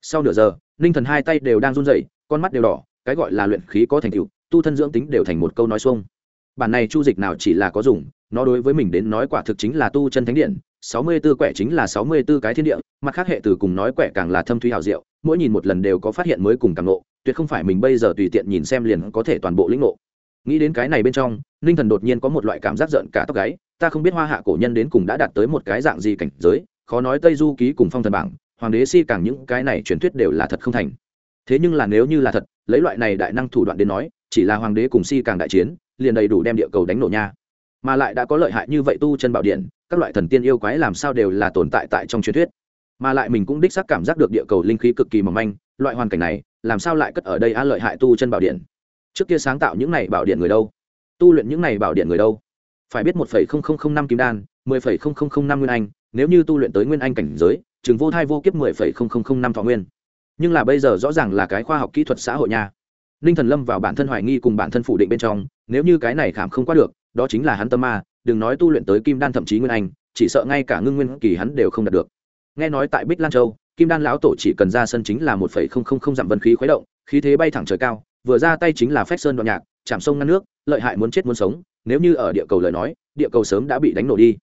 Sau nửa giờ, ninh thần hai tay đều đang run rẩy, con mắt đều đỏ, cái gọi là luyện khí có thành tựu, tu thân dưỡng tính đều thành một câu nói xuông. Bản này chu dịch nào chỉ là có dùng nó đối với mình đến nói quả thực chính là tu chân thánh điện, sáu mươi 64 quẻ chính là sáu mươi 64 cái thiên địa, mặt khác hệ từ cùng nói quẻ càng là thâm thúy hảo diệu, mỗi nhìn một lần đều có phát hiện mới cùng càng ngộ, tuyệt không phải mình bây giờ tùy tiện nhìn xem liền có thể toàn bộ lĩnh ngộ. Nghĩ đến cái này bên trong ninh thần đột nhiên có một loại cảm giác giận cả tóc gáy, ta không biết hoa hạ cổ nhân đến cùng đã đạt tới một cái dạng gì cảnh giới, khó nói tây du ký cùng phong thần bảng, hoàng đế si càng những cái này truyền thuyết đều là thật không thành. Thế nhưng là nếu như là thật, lấy loại này đại năng thủ đoạn đến nói, chỉ là hoàng đế cùng si càng đại chiến, liền đầy đủ đem địa cầu đánh nổ nha mà lại đã có lợi hại như vậy tu chân bảo điện, các loại thần tiên yêu quái làm sao đều là tồn tại tại trong truyền thuyết. Mà lại mình cũng đích xác cảm giác được địa cầu linh khí cực kỳ mỏng manh, loại hoàn cảnh này, làm sao lại cất ở đây a lợi hại tu chân bảo điện? Trước kia sáng tạo những này bảo điện người đâu? Tu luyện những này bảo điện người đâu? Phải biết một năm kim đan, mười năm nguyên anh, nếu như tu luyện tới nguyên anh cảnh giới chừng vô thai vô kiếp mười năm thọ nguyên. Nhưng là bây giờ rõ ràng là cái khoa học kỹ thuật xã hội nha. Ninh thần lâm vào bản thân hoài nghi cùng bản thân phủ định bên trong, nếu như cái này khảm không qua được đó chính là hắn tâm ma, đừng nói tu luyện tới kim đan thậm chí nguyên anh, chỉ sợ ngay cả ngưng nguyên kỳ hắn đều không đạt được. Nghe nói tại bích lan châu, kim đan lão tổ chỉ cần ra sân chính là một phẩy không không không dặm vân khí khuấy động, khí thế bay thẳng trời cao, vừa ra tay chính là phách sơn đoạn nhạc, chạm sông ngăn nước, lợi hại muốn chết muốn sống, nếu như ở địa cầu lời nói, địa cầu sớm đã bị đánh nổ đi.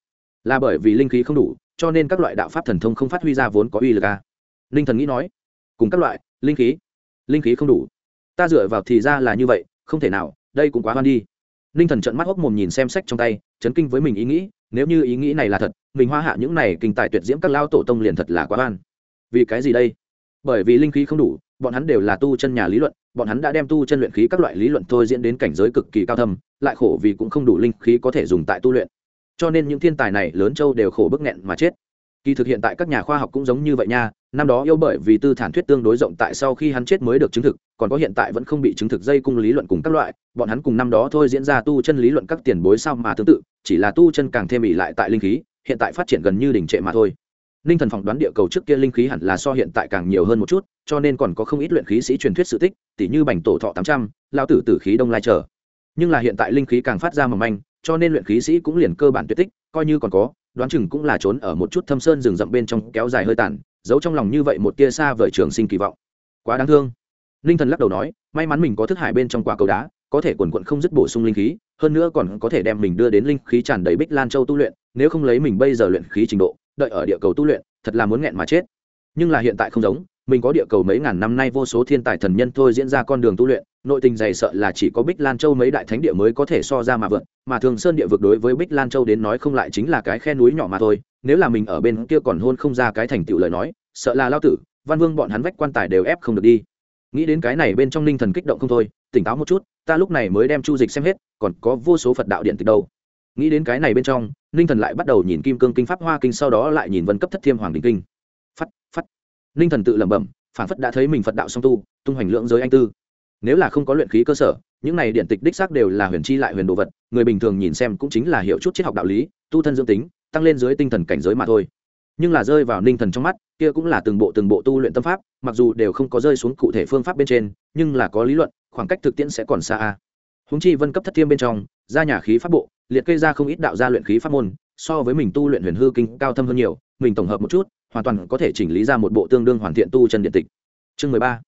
Là bởi vì linh khí không đủ, cho nên các loại đạo pháp thần thông không phát huy ra vốn có uy lực a. Linh thần nghĩ nói, cùng các loại linh khí linh khí không đủ, ta dựa vào thì ra là như vậy, không thể nào, đây cũng quá hoan đi ninh thần trận mắt hốc mồm nhìn xem sách trong tay, chấn kinh với mình ý nghĩ, nếu như ý nghĩ này là thật, mình hoa hạ những này kinh tài tuyệt diễm các lao tổ tông liền thật là quá oan. Vì cái gì đây? Bởi vì linh khí không đủ, bọn hắn đều là tu chân nhà lý luận, bọn hắn đã đem tu chân luyện khí các loại lý luận thôi diễn đến cảnh giới cực kỳ cao thâm, lại khổ vì cũng không đủ linh khí có thể dùng tại tu luyện. Cho nên những thiên tài này lớn châu đều khổ bức nghẹn mà chết kỳ thực hiện tại các nhà khoa học cũng giống như vậy nha, năm đó yêu bởi vì tư thản thuyết tương đối rộng tại sau khi hắn chết mới được chứng thực, còn có hiện tại vẫn không bị chứng thực dây cung lý luận cùng các loại, bọn hắn cùng năm đó thôi diễn ra tu chân lý luận các tiền bối sao mà tương tự, chỉ là tu chân càng thêm ỉ lại tại linh khí, hiện tại phát triển gần như đỉnh trệ mà thôi. Ninh thần phỏng đoán địa cầu trước kia linh khí hẳn là so hiện tại càng nhiều hơn một chút, cho nên còn có không ít luyện khí sĩ truyền thuyết sự tích tỷ như bành tổ thọ tám trăm lao tử tử khí đông lai trở. Nhưng là hiện tại linh khí càng phát ra mầm manh, cho nên luyện khí sĩ cũng liền cơ bản tuyệt tích, coi như còn có đoán chừng cũng là trốn ở một chút thâm sơn rừng rậm bên trong kéo dài hơi tàn, giấu trong lòng như vậy một tia xa vời trường sinh kỳ vọng. Quá đáng thương. Ninh thần lắc đầu nói, may mắn mình có thức hải bên trong quả cầu đá, có thể quần quận không dứt bổ sung linh khí, hơn nữa còn có thể đem mình đưa đến linh khí tràn đầy bích lan châu tu luyện, nếu không lấy mình bây giờ luyện khí trình độ, đợi ở địa cầu tu luyện, thật là muốn nghẹn mà chết. Nhưng là hiện tại không giống mình có địa cầu mấy ngàn năm nay vô số thiên tài thần nhân thôi diễn ra con đường tu luyện, nội tình dày sợ là chỉ có bích lan châu mấy đại thánh địa mới có thể so ra mà vượt, mà thường sơn địa vực đối với bích lan châu đến nói không lại chính là cái khe núi nhỏ mà thôi, nếu là mình ở bên kia còn hôn không ra cái thành tựu lời nói, sợ là lao tử, văn vương bọn hắn vách quan tài đều ép không được đi. Nghĩ đến cái này bên trong ninh thần kích động không thôi, tỉnh táo một chút, ta lúc này mới đem chu dịch xem hết, còn có vô số phật đạo điện từ đâu. Nghĩ đến cái này bên trong ninh thần lại bắt đầu nhìn kim cương kinh pháp hoa kinh sau đó lại nhìn vân cấp thất thiêm hoàng đình kinh. Phắt phắt ninh thần tự lẩm bẩm, phản phất đã thấy mình phật đạo song tu, tung hoành lượng giới anh tư. Nếu là không có luyện khí cơ sở, những này điện tịch đích xác đều là huyền chi lại huyền đồ vật, người bình thường nhìn xem cũng chính là hiểu chút triết học đạo lý, tu thân dương tính, tăng lên dưới tinh thần cảnh giới mà thôi. Nhưng là rơi vào ninh thần trong mắt, kia cũng là từng bộ từng bộ tu luyện tâm pháp, mặc dù đều không có rơi xuống cụ thể phương pháp bên trên, nhưng là có lý luận, khoảng cách thực tiễn sẽ còn xa a. Húng chi vân cấp thất thiêm bên trong ra nhà khí pháp bộ, liệt kê ra không ít đạo gia luyện khí pháp môn, so với mình tu luyện huyền hư kinh cao thâm hơn nhiều mình tổng hợp một chút, hoàn toàn có thể chỉnh lý ra một bộ tương đương hoàn thiện tu chân điện tịch. Chương mười ba,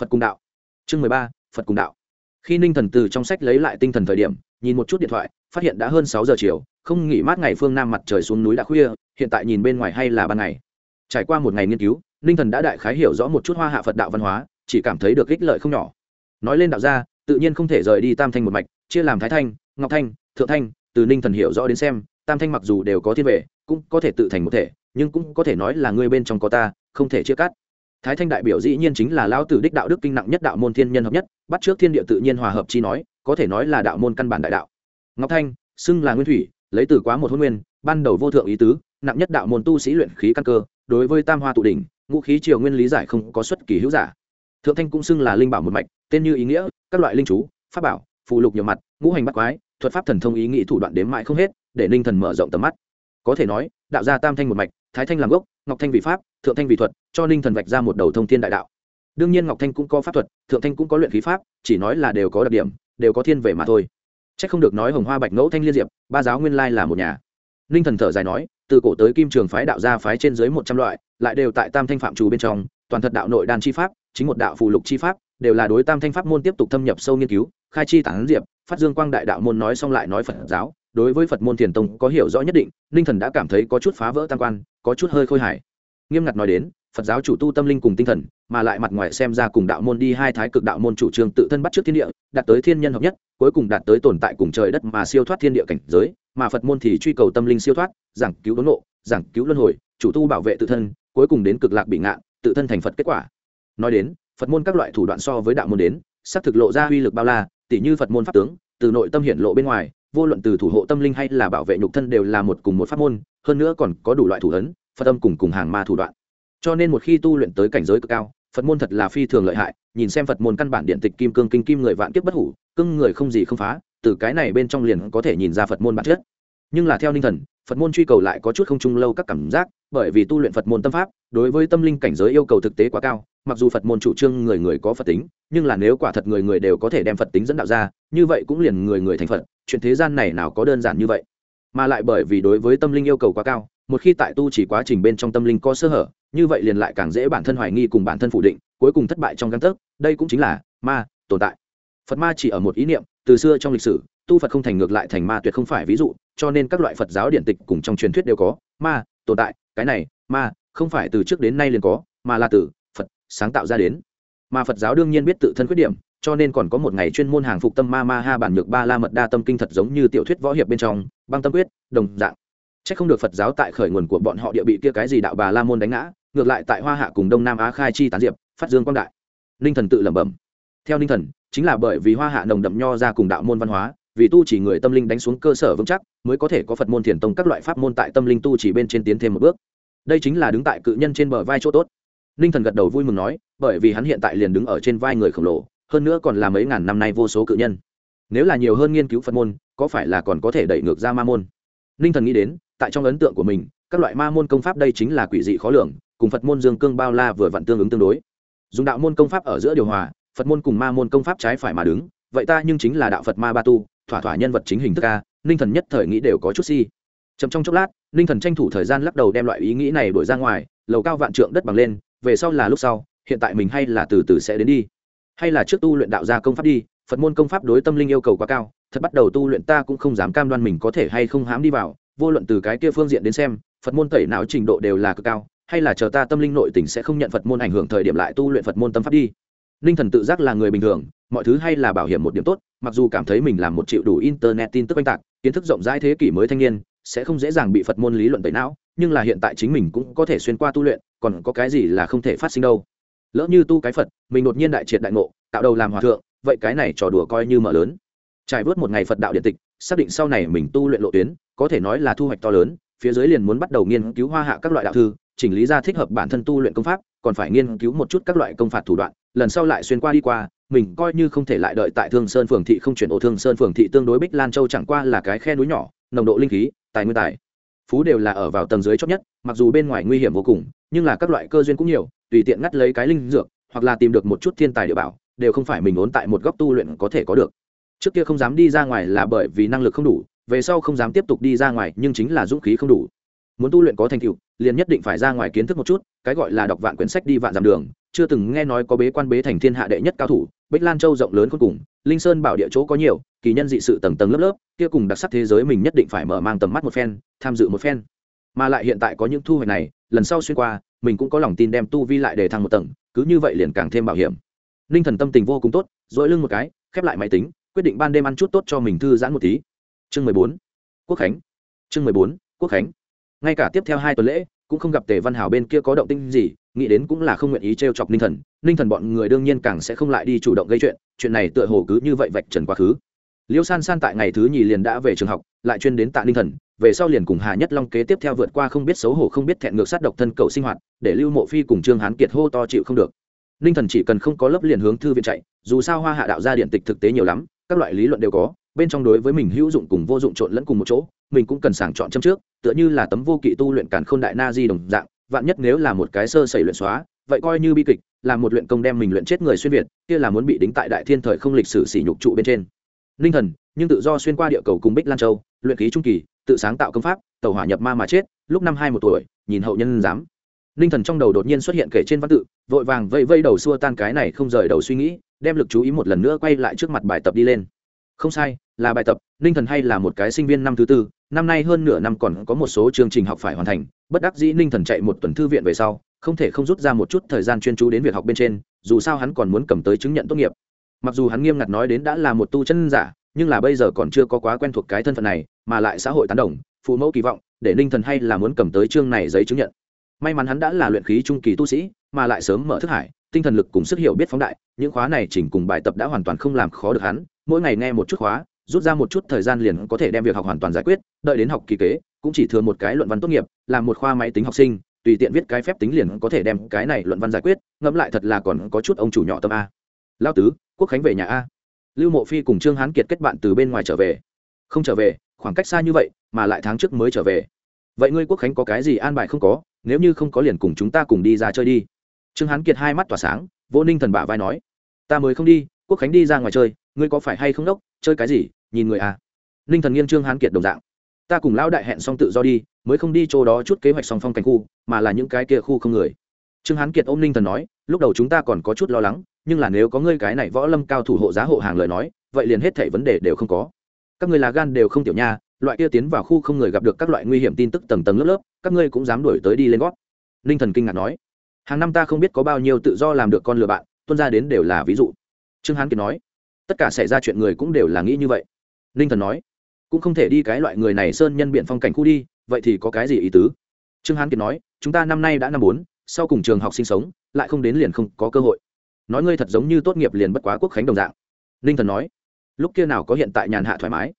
phật cung đạo. Chương mười ba, phật cung đạo. Khi ninh thần từ trong sách lấy lại tinh thần thời điểm, nhìn một chút điện thoại, phát hiện đã hơn sáu giờ chiều, không nghỉ mát ngày phương nam mặt trời xuống núi đã khuya, hiện tại nhìn bên ngoài hay là ban ngày. Trải qua một ngày nghiên cứu, ninh thần đã đại khái hiểu rõ một chút hoa hạ phật đạo văn hóa, chỉ cảm thấy được ích lợi không nhỏ. Nói lên đạo gia, tự nhiên không thể rời đi tam thanh một mạch, chia làm thái thanh, ngọc thanh, thượng thanh, từ ninh thần hiểu rõ đến xem, tam thanh mặc dù đều có thiên vệ, cũng có thể tự thành một thể nhưng cũng có thể nói là ngươi bên trong có ta, không thể chia cắt. Thái thanh đại biểu dĩ nhiên chính là lão tử đích đạo đức kinh nặng nhất đạo môn thiên nhân hợp nhất, bắt trước thiên địa tự nhiên hòa hợp chi nói, có thể nói là đạo môn căn bản đại đạo. Ngọc thanh, xưng là nguyên thủy, lấy từ quá một hôn nguyên, ban đầu vô thượng ý tứ, nặng nhất đạo môn tu sĩ luyện khí căn cơ, đối với tam hoa tụ đỉnh, ngũ khí triều nguyên lý giải không có xuất kỳ hữu giả. Thượng thanh cũng xưng là linh bảo một mạch, tên như ý nghĩa, các loại linh chú, pháp bảo, phù lục nhiều mặt, ngũ hành bắt quái, thuật pháp thần thông ý nghĩ thủ đoạn đếm mãi không hết, để ninh thần mở rộng tầm mắt có thể nói, đạo gia tam thanh một mạch, thái thanh làm gốc, ngọc thanh vì pháp, thượng thanh vì thuật, cho ninh thần vạch ra một đầu thông thiên đại đạo. Đương nhiên ngọc thanh cũng có pháp thuật, thượng thanh cũng có luyện khí pháp, chỉ nói là đều có đặc điểm, đều có thiên về mà thôi. C h ắ c không được nói hồng hoa bạch ngẫu thanh liên diệp, ba giáo nguyên lai là một nhà. Ninh thần thở dài nói, từ cổ tới kim trường phái đạo gia phái trên dưới một trăm loại, lại đều tại tam thanh phạm trù bên trong, toàn thật đạo nội đan chi pháp, chính một đạo phù lục chi pháp, đều là đối tam thanh pháp môn tiếp tục thâm nhập sâu nghiên cứu, khai chi tản diệp, phát dương quang đại đạo môn nói xong lại nói phật giáo đối với phật môn thiền tông có hiểu rõ nhất định, ninh thần đã cảm thấy có chút phá vỡ tam quan, có chút hơi khôi hài. Nghiêm ngặt nói đến, phật giáo chủ tu tâm linh cùng tinh thần, mà lại mặt ngoài xem ra cùng đạo môn đi hai thái cực đạo môn chủ trương tự thân bắt trước thiên địa, đạt tới thiên nhân hợp nhất, cuối cùng đạt tới tồn tại cùng trời đất mà siêu thoát thiên địa cảnh giới, mà phật môn thì truy cầu tâm linh siêu thoát, giảng cứu đốn nộ giảng cứu luân hồi, chủ tu bảo vệ tự thân, cuối cùng đến cực lạc bị ngạn, tự thân thành phật kết quả. Nói đến, phật môn các loại thủ đoạn so với đạo môn đến, xác thực lộ ra uy lực bao la tỷ như phật môn pháp tướng, từ nội tâm hiển lộ bên ngoài vô luận từ thủ hộ tâm linh hay là bảo vệ nhục thân đều là một cùng một pháp môn, hơn nữa còn có đủ loại thủ ấn, phật âm cùng cùng hàng ma thủ đoạn. Cho nên một khi tu luyện tới cảnh giới cực cao, phật môn thật là phi thường lợi hại, nhìn xem phật môn căn bản điện tịch kim cương kinh kim người vạn kiếp bất hủ, cưng người không gì không phá, từ cái này bên trong liền có thể nhìn ra phật môn bản chất. Nhưng là theo ninh thần, phật môn truy cầu lại có chút không chung lâu các cảm giác, bởi vì tu luyện phật môn tâm pháp, đối với tâm linh cảnh giới yêu cầu thực tế quá cao mặc dù phật môn chủ trương người người có phật tính, nhưng là nếu quả thật người người đều có thể đem phật tính dẫn đạo ra, như vậy cũng liền người người thành phật, chuyện thế gian này nào có đơn giản như vậy. Mà lại bởi vì đối với tâm linh yêu cầu quá cao, một khi tại tu chỉ quá trình bên trong tâm linh có sơ hở, như vậy liền lại càng dễ bản thân hoài nghi cùng bản thân phủ định, cuối cùng thất bại trong găng tấc, đây cũng chính là ma tồn tại. Phật ma chỉ ở một ý niệm, từ xưa trong lịch sử, tu phật không thành ngược lại thành ma tuyệt không phải ví dụ, cho nên các loại phật giáo điển tịch cùng trong truyền thuyết đều có, ma tồn tại, cái này, ma không phải từ trước đến nay liền có, mà là từ sáng tạo ra đến. Mà phật giáo đương nhiên biết tự thân khuyết điểm, cho nên còn có một ngày chuyên môn hàng phục tâm ma ma ha bản nhược ba la mật đa tâm kinh thật giống như tiểu thuyết võ hiệp bên trong, băng tâm quyết, đồng dạng. C h ắ c không được phật giáo tại khởi nguồn của bọn họ địa bị kia cái gì đạo bà la môn đánh ngã, ngược lại tại hoa hạ cùng đông nam á khai chi tán diệp, phát dương quang đại. Ninh thần tự lẩm bẩm. Theo ninh thần, chính là bởi vì hoa hạ nồng đậm nho ra cùng đạo môn văn hóa, vì tu chỉ người tâm linh đánh xuống cơ sở vững chắc, mới có thể có phật môn thiền tông các loại pháp môn tại tâm linh tu chỉ bên trên tiến thêm một bước. Đây chính là đứng tại cự nhân trên bờ vai chỗ tốt ninh thần gật đầu vui mừng nói, bởi vì hắn hiện tại liền đứng ở trên vai người khổng lồ, hơn nữa còn là mấy ngàn năm nay vô số cự nhân. Nếu là nhiều hơn nghiên cứu phật môn, có phải là còn có thể đẩy ngược ra ma môn? Ninh thần nghĩ đến, tại trong ấn tượng của mình, các loại ma môn công pháp đây chính là quỷ dị khó lường, cùng phật môn dương cương bao la vừa vặn tương ứng tương đối. Dùng đạo môn công pháp ở giữa điều hòa, phật môn cùng ma môn công pháp trái phải mà đứng, vậy ta nhưng chính là đạo phật ma ba tu, thỏa thỏa nhân vật chính hình thức ca ninh thần nhất thời nghĩ đều có chút si. Chậm trong chốc lát ninh thần tranh thủ thời gian lắc đầu đem loại ý nghĩ này đổi ra ngoài, lầu cao vạn trượng đất bằng lên về sau là lúc sau, hiện tại mình hay là từ từ sẽ đến đi. Hay là trước tu luyện đạo gia công pháp đi, phật môn công pháp đối tâm linh yêu cầu quá cao, thật bắt đầu tu luyện ta cũng không dám cam đoan mình có thể hay không hám đi vào, vô luận từ cái kia phương diện đến xem, phật môn tẩy não trình độ đều là cực cao, hay là chờ ta tâm linh nội tình sẽ không nhận phật môn ảnh hưởng thời điểm lại tu luyện phật môn tâm pháp đi. Ninh thần tự giác là người bình thường, mọi thứ hay là bảo hiểm một điểm tốt, mặc dù cảm thấy mình làm một triệu đủ internet tin tức oanh tạc, kiến thức rộng rãi thế kỷ mới thanh niên, sẽ không dễ dàng bị phật môn lý luận tẩy não, nhưng là hiện tại chính mình cũng có thể xuyên qua tu luyện còn có cái gì là không thể phát sinh đâu. Lỡ như tu cái phật, mình đột nhiên đại triệt đại ngộ, tạo đầu làm hòa thượng, vậy cái này trò đùa coi như mở lớn. Trải vớt một ngày phật đạo điện tịch, xác định sau này mình tu luyện lộ tuyến, có thể nói là thu hoạch to lớn, phía dưới liền muốn bắt đầu nghiên cứu hoa hạ các loại đạo thư, chỉnh lý ra thích hợp bản thân tu luyện công pháp, còn phải nghiên cứu một chút các loại công phạt thủ đoạn, lần sau lại xuyên qua đi qua, mình coi như không thể lại đợi tại thương sơn phường thị không chuyển ổ thương sơn phường thị tương đối bích lan châu chẳng qua là cái khe núi nhỏ, nồng độ linh khí, tài nguyên tài, phú đều là ở vào tầng dưới chót nhất, mặc dù bên ngoài nguy hiểm vô cùng nhưng là các loại cơ duyên cũng nhiều, tùy tiện ngắt lấy cái linh dược, hoặc là tìm được một chút thiên tài địa bảo, đều không phải mình ốn tại một góc tu luyện có thể có được. Trước kia không dám đi ra ngoài là bởi vì năng lực không đủ, về sau không dám tiếp tục đi ra ngoài nhưng chính là dũng khí không đủ. Muốn tu luyện có thành tựu, liền nhất định phải ra ngoài kiến thức một chút, cái gọi là đọc vạn quyển sách đi vạn dặm đường. Chưa từng nghe nói có bế quan bế thành thiên hạ đệ nhất cao thủ, bích lan châu rộng lớn cuối cùng, linh sơn bảo địa chỗ có nhiều, kỳ nhân dị sự tầng tầng lớp lớp, kia cùng đặc sắc thế giới mình nhất định phải mở mang tầm mắt một phen, tham dự một phen mà lại hiện tại có những thu hoạch này, lần sau xuyên qua, mình cũng có lòng tin đem tu vi lại để thăng một tầng, cứ như vậy liền càng thêm bảo hiểm. Ninh thần tâm tình vô cùng tốt dội lưng một cái, khép lại máy tính, quyết định ban đêm ăn chút tốt cho mình thư giãn một tí. Chương mười bốn, quốc khánh. Chương mười bốn, quốc khánh. Ngay cả tiếp theo hai tuần lễ, cũng không gặp tề văn hảo bên kia có động tinh gì, nghĩ đến cũng là không nguyện ý t r e o chọc ninh thần. Ninh thần bọn người đương nhiên càng sẽ không lại đi chủ động gây chuyện chuyện này tựa hồ cứ như vậy vạch trần quá khứ. Liêu san san tại ngày thứ nhì liền đã về trường học, lại chuyên đến tạ ninh thần về sau liền cùng hà nhất long kế tiếp theo vượt qua không biết xấu hổ, không biết thẹn ngược sát độc thân cầu sinh hoạt, để lưu mộ phi cùng trương hán kiệt hô to chịu không được. Ninh thần chỉ cần không có lớp liền hướng thư viện chạy, dù sao hoa hạ đạo gia điện tịch thực tế nhiều lắm, các loại lý luận đều có, bên trong đối với mình hữu dụng cùng vô dụng trộn lẫn cùng một chỗ, mình cũng cần sàng chọn châm trước, tựa như là tấm vô kỵ tu luyện cản khôn đại na di đồng dạng, vạn nhất nếu là một cái sơ sẩy luyện xóa, vậy coi như bi kịch, là một luyện công đem mình luyện chết người xuyên việt, kia là muốn bị đính tại đại thiên thời không lịch sử sỉ nhục trụ bên trên. Ninh thần, nhưng tự do xuyên qua địa cầu cùng bích lan châu, luyện khí trung kỳ tự sáng tạo công pháp, tàu hỏa nhập ma mà chết, lúc năm hai một tuổi, nhìn hậu nhân dám. Ninh thần trong đầu đột nhiên xuất hiện kể trên văn tự, vội vàng vây vây đầu xua tan cái này không rời đầu suy nghĩ, đem lực chú ý một lần nữa quay lại trước mặt bài tập đi lên. Không sai, là bài tập ninh thần hay là một cái sinh viên năm thứ tư, năm nay hơn nửa năm còn có một số chương trình học phải hoàn thành, bất đắc dĩ ninh thần chạy một tuần thư viện về sau, không thể không rút ra một chút thời gian chuyên chú đến việc học bên trên, dù sao hắn còn muốn cầm tới chứng nhận tốt nghiệp. Mặc dù hắn nghiêm ngặt nói đến đã là một tu chân giả, nhưng là bây giờ còn chưa có quá quen thuộc cái thân phận này mà lại xã hội tán đồng, phụ mẫu kỳ vọng, để ninh thần hay là muốn cầm tới chương này giấy chứng nhận. May mắn hắn đã là luyện khí trung kỳ tu sĩ, mà lại sớm mở thức hải, tinh thần lực cùng sức hiểu biết phóng đại, những khóa này chỉnh cùng bài tập đã hoàn toàn không làm khó được hắn, mỗi ngày nghe một chút khóa, rút ra một chút thời gian liền có thể đem việc học hoàn toàn giải quyết, đợi đến học kỳ kế, cũng chỉ thừa một cái luận văn tốt nghiệp, làm một khoa máy tính học sinh, tùy tiện viết cái phép tính liền có thể đem cái này luận văn giải quyết, ngẫm lại thật là còn có chút ông chủ nhỏ tâm a. Lao tứ, quốc khánh về nhà a. Lưu mộ phi cùng trương hán kiệt kết bạn từ bên ngoài trở về. Không trở về khoảng cách xa như vậy, mà lại tháng trước mới trở về. Vậy ngươi quốc khánh có cái gì an bài không có, nếu như không có liền cùng chúng ta cùng đi ra chơi đi. Trương hán kiệt hai mắt tỏa sáng vô ninh thần bả vai nói, ta mới không đi, quốc khánh đi ra ngoài chơi, ngươi có phải hay không đốc, chơi cái gì, nhìn người à? Ninh thần nghiêng trương hán kiệt đồng dạng. Ta cùng lão đại hẹn xong tự do đi, mới không đi chỗ đó chút kế hoạch song phong cảnh khu, mà là những cái kia khu không người. Trương hán kiệt ôm ninh thần nói, lúc đầu chúng ta còn có chút lo lắng, nhưng là nếu có ngươi cái này võ lâm cao thủ hộ giá hộ hàng lời nói, vậy liền hết thảy vấn đề đều không có các ngươi là gan đều không tiểu nha, loại kia tiến vào khu không người gặp được các loại nguy hiểm tin tức tầng tầng lớp lớp, các ngươi cũng dám đuổi tới đi lên gót. Ninh thần kinh ngạc nói. Hàng năm ta không biết có bao nhiêu tự do làm được con lừa bạn, tuân ra đến đều là ví dụ. Trương hán kiệt nói. Tất cả xảy ra chuyện người cũng đều là nghĩ như vậy. Ninh thần nói. Cũng không thể đi cái loại người này sơn nhân biện phong cảnh khu đi, vậy thì có cái gì ý tứ? Trương hán kiệt nói. Chúng ta năm nay đã năm bốn, sau cùng trường học sinh sống, lại không đến liền không có cơ hội. Nói ngươi thật giống như tốt nghiệp liền bất quá quốc khánh đồng dạng. Ninh thần nói lúc kia nào có hiện tại nhàn hạ thoải mái.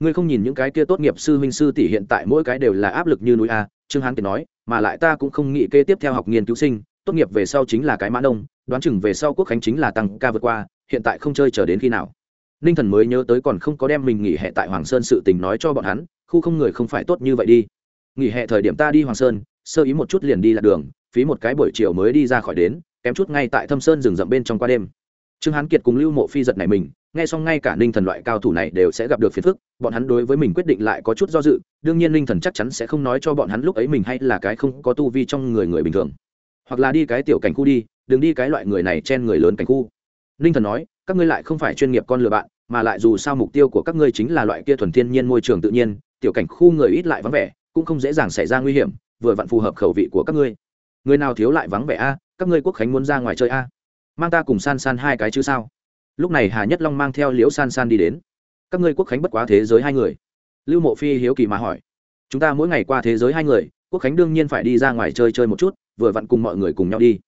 Ngươi không nhìn những cái kia tốt nghiệp sư huynh sư tỷ hiện tại mỗi cái đều là áp lực như núi a trương hán kiệt nói mà lại ta cũng không nghĩ kê tiếp theo học nghiên cứu sinh tốt nghiệp về sau chính là cái mã đông, đoán chừng về sau quốc khánh chính là tăng ca vượt qua hiện tại không chơi chờ đến khi nào. Ninh thần mới nhớ tới còn không có đem mình nghỉ hè tại hoàng sơn sự tình nói cho bọn hắn khu không người không phải tốt như vậy đi. Nghỉ hè thời điểm ta đi hoàng sơn sơ ý một chút liền đi lạc đường phí một cái buổi chiều mới đi ra khỏi đến kém chút ngay tại thâm sơn rừng rậm bên trong qua đêm. Trương hán kiệt cùng lưu mộ phi giật này mình nghe xong ngay cả ninh thần loại cao thủ này đều sẽ gặp được phiền phức, bọn hắn đối với mình quyết định lại có chút do dự, đương nhiên ninh thần chắc chắn sẽ không nói cho bọn hắn lúc ấy mình hay là cái không có tu vi trong người người bình thường. Hoặc là đi cái tiểu cảnh khu đi, đừng đi cái loại người này chen người lớn cảnh khu. Ninh thần nói, các ngươi lại không phải chuyên nghiệp con lừa bạn, mà lại dù sao mục tiêu của các ngươi chính là loại kia thuần thiên nhiên môi trường tự nhiên, tiểu cảnh khu người ít lại vắng vẻ, cũng không dễ dàng xảy ra nguy hiểm, vừa vặn phù hợp khẩu vị của các ngươi. Người nào thiếu lại vắng vẻ a, các ngươi quốc khánh muốn ra ngoài chơi a. Mang ta cùng san san hai cái chứ sao? Lúc này hà nhất long mang theo liễu san san đi đến. Các ngươi quốc khánh bất quá thế giới hai người. Lưu mộ phi hiếu kỳ mà hỏi. Chúng ta mỗi ngày qua thế giới hai người, quốc khánh đương nhiên phải đi ra ngoài chơi chơi một chút, vừa vặn cùng mọi người cùng nhau đi.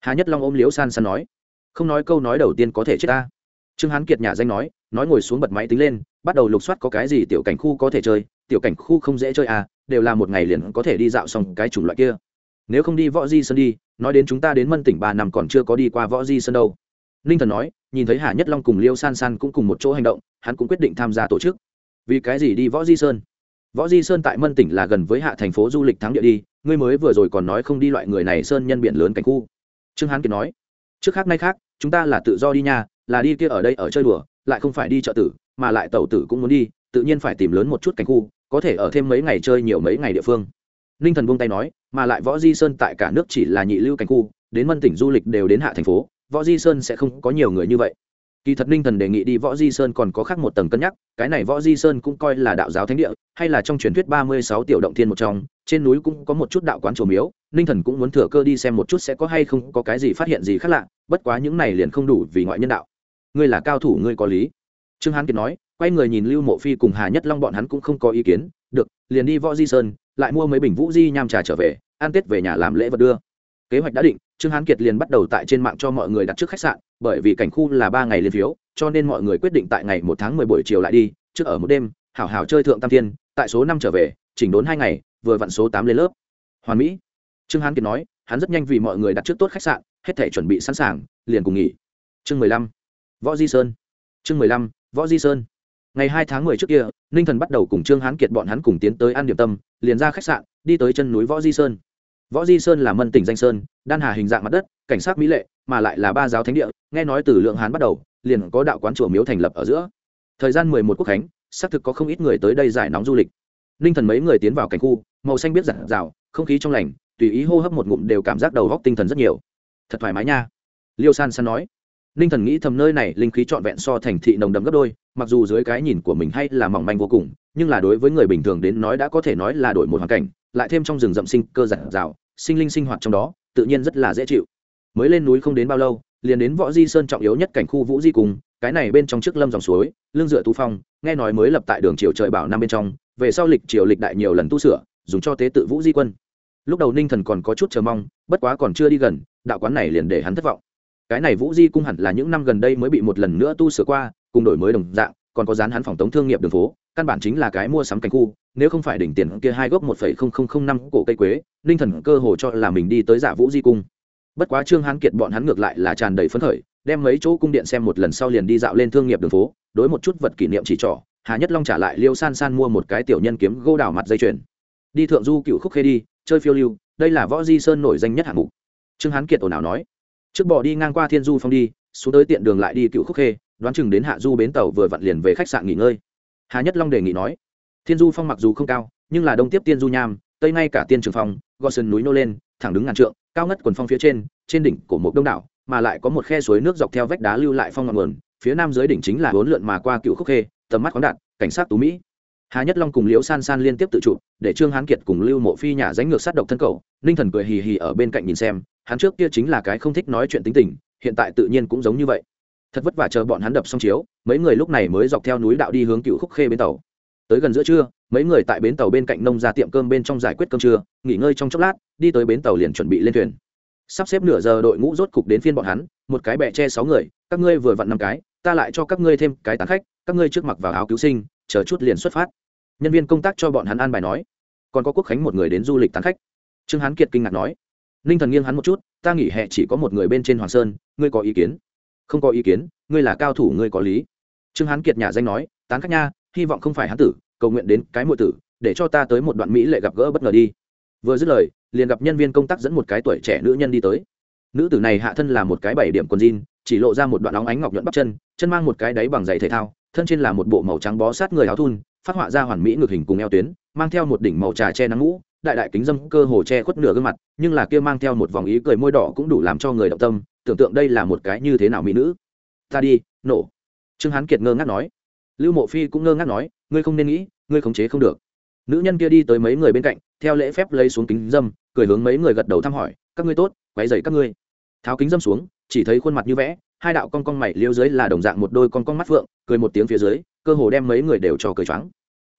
Hà nhất long ôm liễu san san nói. Không nói câu nói đầu tiên có thể chết ta. Trương hán kiệt nhà danh nói nói ngồi xuống bật máy tính lên, bắt đầu lục soát có cái gì tiểu cảnh khu có thể chơi, tiểu cảnh khu không dễ chơi à đều là một ngày liền có thể đi dạo xong cái chủng loại kia. Nếu không đi võ di sơn đi, nói đến chúng ta đến mân tỉnh ba năm còn chưa có đi qua võ di sơn đâu. Ninh thần nói nhìn thấy hà nhất long cùng liêu san san cũng cùng một chỗ hành động, hắn cũng quyết định tham gia tổ chức. Vì cái gì đi võ di sơn? Võ di sơn tại mân tỉnh là gần với hạ thành phố du lịch thắng địa đi, ngươi mới vừa rồi còn nói không đi loại người này sơn nhân biển lớn cảnh khu. Trương hán kiệt nói, trước khác nay khác, chúng ta là tự do đi nha, là đi kia ở đây ở chơi đùa, lại không phải đi chợ tử, mà lại tàu tử cũng muốn đi, tự nhiên phải tìm lớn một chút cảnh khu, có thể ở thêm mấy ngày chơi nhiều mấy ngày địa phương. Ninh thần buông tay nói, mà lại võ di sơn tại cả nước chỉ là nhị lưu cảnh khu, đến mân tỉnh du lịch đều đến hạ thành phố võ di sơn sẽ không có nhiều người như vậy. Kỳ thật ninh thần đề nghị đi võ di sơn còn có khác một tầng cân nhắc, cái này võ di sơn cũng coi là đạo giáo thánh địa, hay là trong truyền thuyết ba mươi sáu tiểu động thiên một trong, trên núi cũng có một chút đạo quán trổ miếu, ninh thần cũng muốn thừa cơ đi xem một chút sẽ có hay không có cái gì phát hiện gì khác lạ, bất quá những này liền không đủ vì ngoại nhân đạo. Ngươi là cao thủ, ngươi có lý. Trương hán kiệt nói, quay người nhìn lưu mộ phi cùng hà nhất long bọn hắn cũng không có ý kiến, được, liền đi võ di sơn, lại mua mấy bình vũ di nham trà trở về, ăn tết về nhà làm lễ vật đưa. Kế hoạch đã định trương hán kiệt liền bắt đầu tại trên mạng cho mọi người đặt trước khách sạn, bởi vì cảnh khu là ba ngày liên phiếu, cho nên mọi người quyết định tại ngày một tháng mười buổi chiều lại đi, trước ở một đêm, hảo hảo chơi thượng tam thiên, tại số năm trở về, chỉnh đốn hai ngày, vừa vặn số tám lên lớp. Hoàn mỹ. Trương hán kiệt nói, hắn rất nhanh vì mọi người đặt trước tốt khách sạn, hết thể chuẩn bị sẵn sàng, liền cùng nghỉ. Chương mười lăm. Võ di sơn. Chương mười lăm, võ di sơn. Ngày hai tháng mười trước kia, ninh thần bắt đầu cùng trương hán kiệt bọn hắn cùng tiến tới ăn điểm tâm, liền ra khách sạn, đi tới chân núi võ di sơn võ di sơn là mân tỉnh danh sơn, đan hà hình dạng mặt đất, cảnh sát mỹ lệ, mà lại là ba giáo thánh địa, nghe nói từ lượng hán bắt đầu, liền có đạo quán chùa miếu thành lập ở giữa. Thời gian mười một quốc khánh, xác thực có không ít người tới đây giải nóng du lịch. Ninh thần mấy người tiến vào cảnh khu, màu xanh biết giản rào, không khí trong lành, tùy ý hô hấp một ngụm đều cảm giác đầu góc tinh thần rất nhiều. Thật thoải mái nha. Liêu san san nói. Ninh thần nghĩ thầm nơi này linh khí trọn vẹn so thành thị nồng đậm gấp đôi, mặc dù dưới cái nhìn của mình hay là mỏng manh vô cùng, nhưng là đối với người bình thường đến nói đã có thể nói là đổi một hoàn cảnh lại thêm trong rừng rậm sinh cơ giản rào sinh linh sinh hoạt trong đó, tự nhiên rất là dễ chịu. Mới lên núi không đến bao lâu, liền đến võ di sơn trọng yếu nhất cảnh khu vũ di cùng cái này bên trong trước lâm dòng suối lương dựa tú phong, nghe nói mới lập tại đường triều trời bảo năm bên trong, về sau lịch triều lịch đại nhiều lần tu sửa, dùng cho tế tự vũ di quân. Lúc đầu ninh thần còn có chút chờ mong, bất quá còn chưa đi gần, đạo quán này liền để hắn thất vọng. Cái này vũ di cung hẳn là những năm gần đây mới bị một lần nữa tu sửa qua, cùng đổi mới đồng dạng, còn có dán hắn phòng tống thương nghiệp đường phố căn bản chính là cái mua sắm cảnh khu, nếu không phải đỉnh tiền kia hai gốc một phẩy không không không năm cổ cây quế, ninh thần cơ hồ cho là mình đi tới giả vũ di cung. Bất quá trương hán kiệt bọn hắn ngược lại là tràn đầy phấn khởi, đem mấy chỗ cung điện xem một lần sau liền đi dạo lên thương nghiệp đường phố, đối một chút vật kỷ niệm chỉ trỏ, hà nhất long trả lại liêu san san mua một cái tiểu nhân kiếm gô đào mặt dây chuyền. Đi thượng du cựu khúc khê đi, chơi phiêu lưu, đây là võ di sơn nổi danh nhất hạng mục. Trương hán kiệt ồn ào nói, trước bỏ đi ngang qua thiên du phong đi, xuống tới tiện đường lại đi cựu khúc khê, đoán chừng đến hạ du bến tàu vừa vặn liền về khách sạn nghỉ ngơi hà nhất long đề nghị nói, thiên du phong mặc dù không cao, nhưng là đông tiếp tiên du nham, tây ngay cả tiên trường phong gò sân núi nô lên, thẳng đứng ngàn trượng, cao ngất quần phong phía trên trên đỉnh của một đông đảo, mà lại có một khe suối nước dọc theo vách đá lưu lại phong ngọn nguồn, phía nam dưới đỉnh chính là bốn lượn mà qua cựu khúc khê, tầm mắt khoáng đạt, cảnh sát tú mỹ. Hà nhất long cùng liễu san san liên tiếp tự chụp, để trương hán kiệt cùng lưu mộ phi nhà dánh ngược sát độc thân cầu, ninh thần cười hì hì ở bên cạnh nhìn xem, hắn trước kia chính là cái không thích nói chuyện tính tình, hiện tại tự nhiên cũng giống như vậy thật vất vả chờ bọn hắn đập xong chiếu, mấy người lúc này mới dọc theo núi đạo đi hướng cựu khúc khê bến tàu. Tới gần giữa trưa, mấy người tại bến tàu bên cạnh nông ra tiệm cơm bên trong giải quyết cơm trưa, nghỉ ngơi trong chốc lát, đi tới bến tàu liền chuẩn bị lên thuyền. Sắp xếp nửa giờ đội ngũ rốt cục đến phiên bọn hắn, một cái bẹ che sáu người, các ngươi vừa vặn năm cái, ta lại cho các ngươi thêm cái tán khách, các ngươi trước mặc vào áo cứu sinh, chờ chút liền xuất phát. Nhân viên công tác cho bọn hắn an bài nói. Còn có quốc khánh một người đến du lịch tán khách. Trương hán kiệt kinh ngạc nói. Ninh thần nghiêng hắn một chút, ta nghỉ hè chỉ có một người bên trên hoàng sơn, ngươi có ý kiến? Không có ý kiến, ngươi là cao thủ, ngươi có lý. Trương hán kiệt nhà danh nói, tán khách nha, hy vọng không phải hán tử, cầu nguyện đến cái muội tử, để cho ta tới một đoạn mỹ lệ gặp gỡ bất ngờ đi. Vừa dứt lời, liền gặp nhân viên công tác dẫn một cái tuổi trẻ nữ nhân đi tới. Nữ tử này hạ thân là một cái bảy điểm quần jean, chỉ lộ ra một đoạn óng ánh ngọc nhuận bắp chân chân mang một cái đáy bằng giày thể thao, thân trên là một bộ màu trắng bó sát người áo thun, phát họa ra hoàn mỹ ngược hình cùng eo tuyến, mang theo một đỉnh màu trà che nắng mũ đại đại kính dâm, cơ hồ che khuất nửa gương mặt, nhưng là kia mang theo một vòng ý cười môi đỏ cũng đủ làm cho người động tâm tưởng tượng đây là một cái như thế nào mỹ nữ. Ta đi, nổ. Trương hán kiệt ngơ ngác nói. Lưu mộ phi cũng ngơ ngác nói, ngươi không nên nghĩ, ngươi khống chế không được. Nữ nhân kia đi tới mấy người bên cạnh, theo lễ phép lấy xuống kính dâm, cười hướng mấy người gật đầu thăm hỏi, các ngươi tốt, quấy dậy các ngươi. Tháo kính dâm xuống, chỉ thấy khuôn mặt như vẽ, hai đạo con con mày liêu dưới là đồng dạng một đôi con con mắt phượng, cười một tiếng phía dưới, cơ hồ đem mấy người đều cho cười choáng.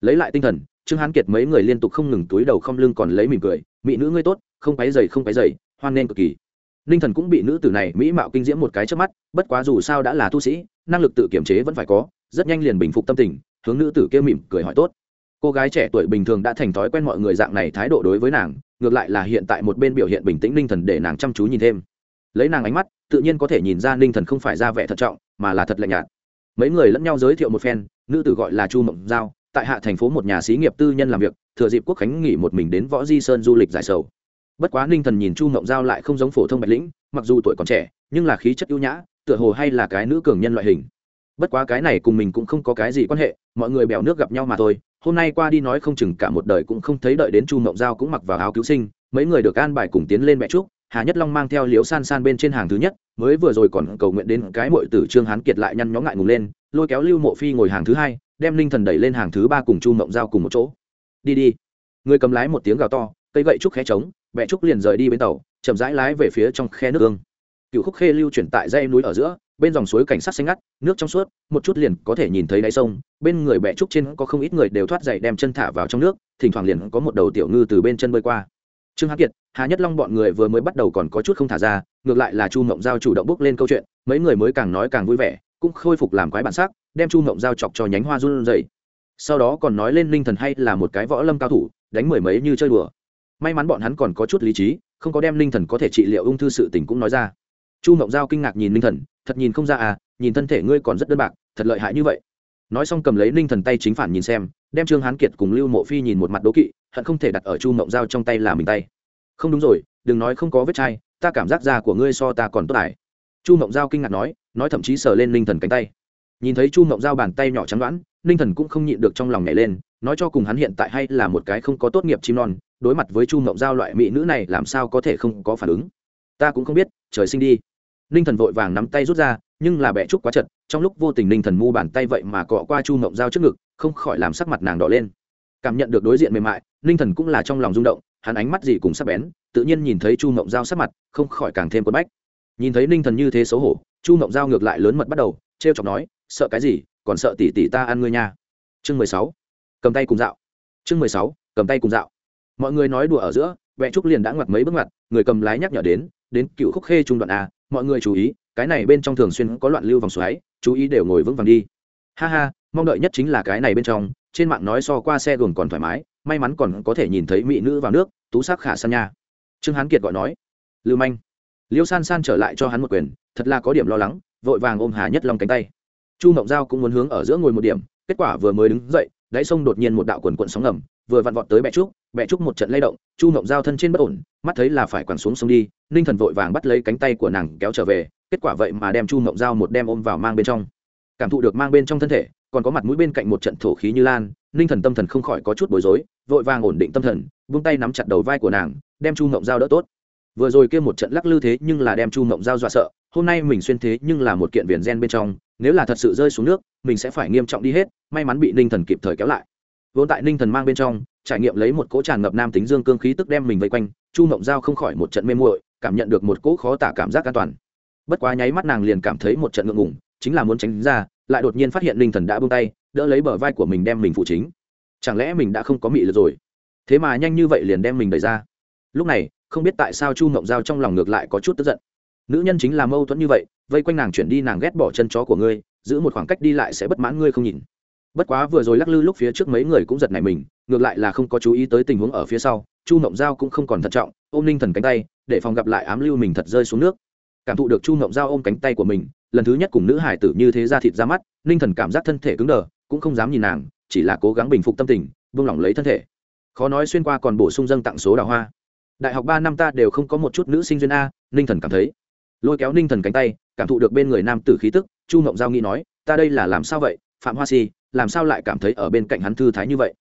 Lấy lại tinh thần, trương hán kiệt mấy người liên tục không ngừng túi đầu không lưng còn lấy mỉm cười, mỹ nữ ngươi tốt, không quấy dày không quấy dày hoan nên cực kỳ ninh thần cũng bị nữ tử này mỹ mạo kinh diễm một cái trước mắt, bất quá dù sao đã là tu sĩ, năng lực tự kiểm chế vẫn phải có, rất nhanh liền bình phục tâm tình, hướng nữ tử kia mỉm cười hỏi tốt. Cô gái trẻ tuổi bình thường đã thành thói quen mọi người dạng này thái độ đối với nàng, ngược lại là hiện tại một bên biểu hiện bình tĩnh ninh thần để nàng chăm chú nhìn thêm. Lấy nàng ánh mắt, tự nhiên có thể nhìn ra ninh thần không phải ra vẻ thận trọng, mà là thật lạnh nhạt. Mấy người lẫn nhau giới thiệu một phen, nữ tử gọi là chu mộng giao, tại hạ thành phố một nhà xí nghiệp tư nhân làm việc, thừa dịp quốc khánh nghỉ một mình đến võ di sơn du lịch giải sầu bất quá ninh thần nhìn chu mộng giao lại không giống phổ thông bạch lĩnh, mặc dù tuổi còn trẻ, nhưng là khí chất ưu nhã, tựa hồ hay là cái nữ cường nhân loại hình. Bất quá cái này cùng mình cũng không có cái gì quan hệ, mọi người bèo nước gặp nhau mà thôi. Hôm nay qua đi nói không chừng cả một đời cũng không thấy đợi đến chu mộng giao cũng mặc vào áo cứu sinh, mấy người được an bài cùng tiến lên mẹ trúc hà nhất long mang theo liếu san san bên trên hàng thứ nhất, mới vừa rồi còn cầu nguyện đến cái mội tử trương hán kiệt lại nhăn nhó ngại ngùng lên, lôi kéo lưu mộ phi ngồi hàng thứ hai, đem linh thần đẩy lên hàng thứ ba cùng chu mộng giao cùng một chỗ. Đi đi. Người cầm lái một tiếng gào to cây gậy trúc khé trống mẹ trúc liền rời đi bên tàu, chậm rãi lái về phía trong khe nước ương. Cựu khúc khê lưu chuyển tại dây núi ở giữa, bên dòng suối cảnh sát xanh ngắt, nước trong suốt, một chút liền có thể nhìn thấy đáy sông, bên người bẹ trúc trên có không ít người đều thoát dậy đem chân thả vào trong nước, thỉnh thoảng liền có một đầu tiểu ngư từ bên chân bơi qua. Trương hán kiệt, hà nhất long bọn người vừa mới bắt đầu còn có chút không thả ra, ngược lại là chu mộng giao chủ động bước lên câu chuyện, mấy người mới càng nói càng vui vẻ, cũng khôi phục làm quái bản sắc, đem chu mộng giao chọc cho nhánh hoa run dày sau đó còn nói lên linh thần hay là một cái võ lâm cao thủ, đánh mười mấy như chơi đùa may mắn bọn hắn còn có chút lý trí, không có đem linh thần có thể trị liệu ung thư sự tình cũng nói ra. Chu mộng giao kinh ngạc nhìn linh thần, thật nhìn không ra à nhìn thân thể ngươi còn rất đơn bạc, thật lợi hại như vậy. Nói xong cầm lấy linh thần tay chính phản nhìn xem, đem trương hán kiệt cùng lưu mộ phi nhìn một mặt đố kỵ, hận không thể đặt ở chu mộng giao trong tay là mình tay. Không đúng rồi, đừng nói không có vết chai, ta cảm giác da của ngươi so ta còn tốt ải chu mộng giao kinh ngạc nói nói thậm chí sờ lên linh thần cánh tay. Nhìn thấy chu mộng giao bàn tay nhỏ trắng đoãn linh thần cũng không nhịn được trong lòng nhảy lên, nói cho cùng hắn hiện tại hay là một cái không có tốt nghiệp chim non đối mặt với chu mộng giao loại mỹ nữ này làm sao có thể không có phản ứng? Ta cũng không biết, trời sinh đi. Ninh thần vội vàng nắm tay rút ra, nhưng là bẹ trúc quá chật, trong lúc vô tình ninh thần mu bàn tay vậy mà cọ qua chu mộng dao trước ngực, không khỏi làm sắc mặt nàng đỏ lên. Cảm nhận được đối diện mềm mại, ninh thần cũng là trong lòng rung động, hắn ánh mắt gì cùng sắc bén, tự nhiên nhìn thấy chu mộng dao sắc mặt, không khỏi càng thêm quất bách. Nhìn thấy ninh thần như thế xấu hổ, chu mộng dao ngược lại lớn mật bắt đầu t r e o chọc nói, sợ cái gì, còn sợ tỉ tỉ ta ăn ngươi nha. Chương mười sáu, cầm tay cùng dạo. Chương mười sáu, cầm tay cùng dạo mọi người nói đùa ở giữa vẽ trúc liền đã ngoặt mấy bước ngoặt, người cầm lái nhắc nhở đến đến cựu khúc khê trung đoạn a, mọi người chú ý, cái này bên trong thường xuyên có loạn lưu vòng xoáy, chú ý đều ngồi vững vàng đi. Ha ha, mong đợi nhất chính là cái này bên trong, trên mạng nói so qua xe gồm còn thoải mái, may mắn còn có thể nhìn thấy mỹ nữ vào nước, tú sắc khả san nha. Trương hán kiệt gọi nói, lưu manh. Liêu san san trở lại cho hắn một quyền, thật là có điểm lo lắng, vội vàng ôm hà nhất long cánh tay. Chu mộng giao cũng muốn hướng ở giữa ngồi một điểm, kết quả vừa mới đứng dậy, đáy sông đột nhiên một đạo quần quận sóng ngầm, vừa vặn vọt tới bẹ trúc bẹ trúc một trận lay động, chu mộng giao thân trên bất ổn, mắt thấy là phải quẳng xuống sông đi, ninh thần vội vàng bắt lấy cánh tay của nàng kéo trở về, kết quả vậy mà đem chu mộng giao một đem ôm vào mang bên trong. Cảm thụ được mang bên trong thân thể, còn có mặt mũi bên cạnh một trận thổ khí như lan, ninh thần tâm thần không khỏi có chút bối rối, vội vàng ổn định tâm thần, vung tay nắm chặt đầu vai của nàng, đem chu mộng giao đỡ tốt. Vừa rồi kia một trận lắc lư thế nhưng là đem chu mộng giao dọa sợ, hôm nay mình xuyên thế nhưng là một kiện viền gen bên trong, nếu là thật sự rơi xuống nước, mình sẽ phải nghiêm trọng đi hết, may mắn bị ninh thần kịp thời kéo lại. Vốn tại ninh thần mang bên trong trải nghiệm lấy một cỗ tràn ngập nam tính dương cương khí tức đem mình vây quanh, chu mộng giao không khỏi một trận mê muội, cảm nhận được một cỗ khó tả cảm giác an toàn. Bất quá nháy mắt nàng liền cảm thấy một trận ngượng ngủng chính là muốn tránh ra, lại đột nhiên phát hiện linh thần đã buông tay, đỡ lấy bờ vai của mình đem mình phụ chính. Chẳng lẽ mình đã không có mị lực rồi? Thế mà nhanh như vậy liền đem mình đẩy ra. Lúc này, không biết tại sao chu mộng giao trong lòng ngược lại có chút tức giận. Nữ nhân chính là mâu thuẫn như vậy, vây quanh nàng chuyển đi nàng ghét bỏ chân chó của ngươi, giữ một khoảng cách đi lại sẽ bất mãn ngươi không nhìn bất quá vừa rồi lắc lư lúc phía trước mấy người cũng giật nảy mình, ngược lại là không có chú ý tới tình huống ở phía sau, chu mộng giao cũng không còn thận trọng, ôm ninh thần cánh tay, để phòng gặp lại ám lưu mình thật rơi xuống nước. Cảm thụ được chu mộng giao ôm cánh tay của mình, lần thứ nhất cùng nữ hải tử như thế ra thịt ra mắt, ninh thần cảm giác thân thể cứng đờ, cũng không dám nhìn nàng, chỉ là cố gắng bình phục tâm tình, buông lỏng lấy thân thể. Khó nói xuyên qua còn bổ sung dâng tặng số đào hoa. Đại học ba năm ta đều không có một chút nữ sinh duyên a, ninh thần cảm thấy. Lôi kéo ninh thần cánh tay, cảm thụ được bên người nam tử khí tức, chu mộng giao nghĩ nói, ta đây là làm sao vậy, phạm hoa si làm sao lại cảm thấy ở bên cạnh hắn thư thái như vậy?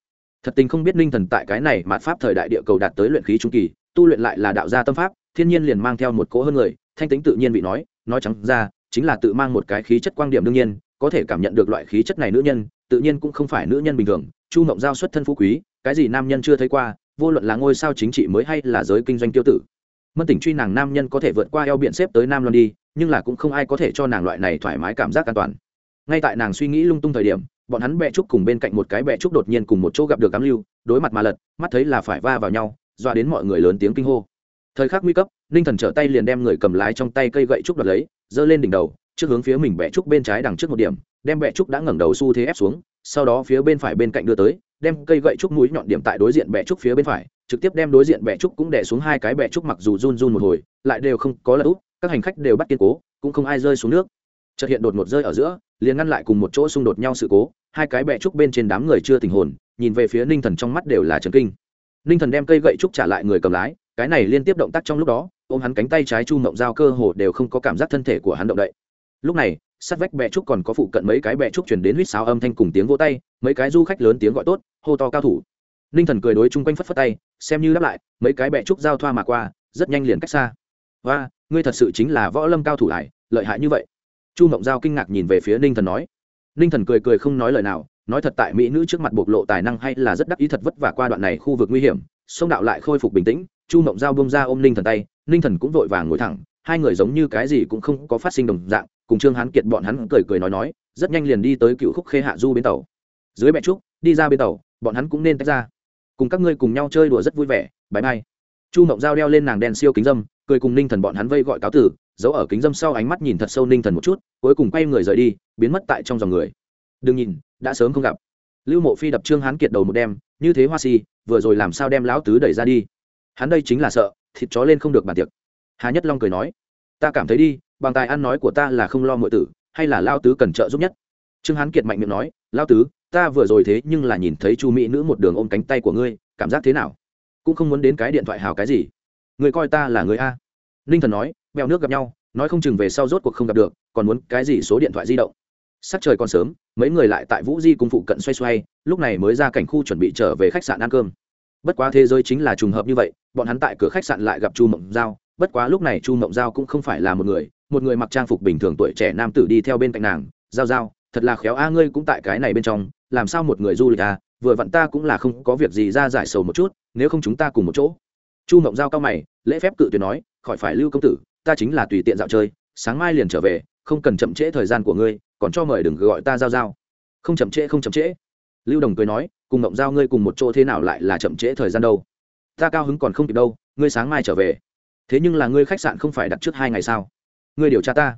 Thật tình không biết ninh thần tại cái này mạt pháp thời đại địa cầu đạt tới luyện khí trung kỳ, tu luyện lại là đạo gia tâm pháp, thiên nhiên liền mang theo một cỗ hơn người, thanh tính tự nhiên vị nói nói trắng ra, chính là tự mang một cái khí chất quan điểm đương nhiên, có thể cảm nhận được loại khí chất này nữ nhân, tự nhiên cũng không phải nữ nhân bình thường, chu mộng giao xuất thân phú quý, cái gì nam nhân chưa thấy qua, vô luận là ngôi sao chính trị mới hay là giới kinh doanh tiêu tử. Mân tỉnh truy nàng nam nhân có thể vượt qua eo biển xếp tới nam loan đi, nhưng là cũng không ai có thể cho nàng loại này thoải mái cảm giác an toàn. Ngay tại nàng suy nghĩ lung tung thời điểm bọn hắn bẹ trúc cùng bên cạnh một cái bẹ trúc đột nhiên cùng một chỗ gặp được ám lưu, đối mặt mà lật, mắt thấy là phải va vào nhau doa đến mọi người lớn tiếng kinh hô. Thời khắc nguy cấp, ninh thần trở tay liền đem người cầm lái trong tay cây gậy trúc đoạt lấy, giơ lên đỉnh đầu, trước hướng phía mình bẹ trúc bên trái đằng trước một điểm, đem bẹ trúc đã ngẩng đầu xu thế ép xuống, sau đó phía bên phải bên cạnh đưa tới, đem cây gậy trúc mũi nhọn điểm tại đối diện bẹ trúc phía bên phải, trực tiếp đem đối diện bẹ trúc cũng đè xuống hai cái bẹ trúc mặc dù run run một hồi, lại đều không có lật úp, các hành khách đều bắt kiên cố, cũng không ai rơi xuống nước. Chợt hiện đột một rơi ở giữa liền ngăn lại cùng một chỗ xung đột nhau sự cố, hai cái bẹ trúc bên trên đám người chưa tình hồn, nhìn về phía ninh thần trong mắt đều là trần kinh. Ninh thần đem cây gậy trúc trả lại người cầm lái, cái này liên tiếp động tác trong lúc đó, ôm hắn cánh tay trái chu mộng dao cơ hồ đều không có cảm giác thân thể của hắn động đậy. Lúc này, sát vách bẹ trúc còn có phụ cận mấy cái bẹ trúc chuyển đến huýt sáo âm thanh cùng tiếng vỗ tay, mấy cái du khách lớn tiếng gọi tốt, hô to cao thủ. Ninh thần cười đối chung quanh phất phất tay, xem như đáp lại, mấy cái bẹ trúc giao thoa mà qua, rất nhanh liền cách xa. Và ngươi thật sự chính là võ lâm cao thủ lại lợi hại như vậy chu mộng giao kinh ngạc nhìn về phía ninh thần nói. Ninh thần cười cười không nói lời nào, nói thật tại mỹ nữ trước mặt bộc lộ tài năng hay là rất đắc ý thật vất vả qua đoạn này khu vực nguy hiểm, sông đạo lại khôi phục bình tĩnh, chu mộng giao bông ra ôm ninh thần tay, ninh thần cũng vội vàng ngồi thẳng, hai người giống như cái gì cũng không có phát sinh đồng dạng, cùng trương hán kiệt bọn hắn cười cười nói nói, rất nhanh liền đi tới cựu khúc khê hạ du bến tàu. Dưới bẹ trúc, đi ra bến tàu, bọn hắn cũng nên tách ra. Cùng các ngươi cùng nhau chơi đùa rất vui vẻ bãi mai chu mộng giao đeo lên nàng đèn siêu kính dâm, cười cùng ninh thần bọn hắn vây gọi cáo tử giấu ở kính dâm sau ánh mắt nhìn thật sâu ninh thần một chút, cuối cùng quay người rời đi, biến mất tại trong dòng người. Đừng nhìn, đã sớm không gặp. Lưu mộ phi đập trương hán kiệt đầu một đêm, như thế hoa si, vừa rồi làm sao đem lão tứ đẩy ra đi? Hắn đây chính là sợ, thịt chó lên không được bàn tiệc. Hà nhất long cười nói, ta cảm thấy đi, bằng tài ăn nói của ta là không lo mọi tử, hay là lao tứ cần trợ giúp nhất? Trương hán kiệt mạnh miệng nói lao tứ, ta vừa rồi thế nhưng là nhìn thấy chu mỹ nữ một đường ôm cánh tay của ngươi, cảm giác thế nào? Cũng không muốn đến cái điện thoại hào cái gì. Người coi ta là người a. Ninh thần nói Bèo nước gặp nhau, nói không chừng về sau rốt cuộc không gặp được, còn muốn cái gì số điện thoại di động. Sắc trời còn sớm, mấy người lại tại vũ di cùng phụ cận xoay xoay, lúc này mới ra cảnh khu chuẩn bị trở về khách sạn ăn cơm. Bất quá thế giới chính là trùng hợp như vậy, bọn hắn tại cửa khách sạn lại gặp chu mộng giao, bất quá lúc này chu mộng giao cũng không phải là một người một người mặc trang phục bình thường tuổi trẻ nam tử đi theo bên cạnh nàng, giao giao, thật là khéo a, ngươi cũng tại cái này bên trong, làm sao một người du lịch à vừa vặn ta cũng là không có việc gì ra giải sầu một chút, nếu không chúng ta cùng một chỗ. Chu mộng giao cao mày, lễ phép cự tuyệt nói, khỏi phải lưu công tử ta chính là tùy tiện dạo chơi, sáng mai liền trở về, không cần chậm trễ thời gian của ngươi, còn cho mời đừng gọi ta giao giao. Không chậm trễ, không chậm trễ. Lưu đồng cười nói, cùng ngộng giao ngươi cùng một chỗ thế nào lại là chậm trễ thời gian đâu? Ta cao hứng còn không kịp đâu, ngươi sáng mai trở về. Thế nhưng là ngươi khách sạn không phải đặt trước hai ngày sao? Ngươi điều tra ta.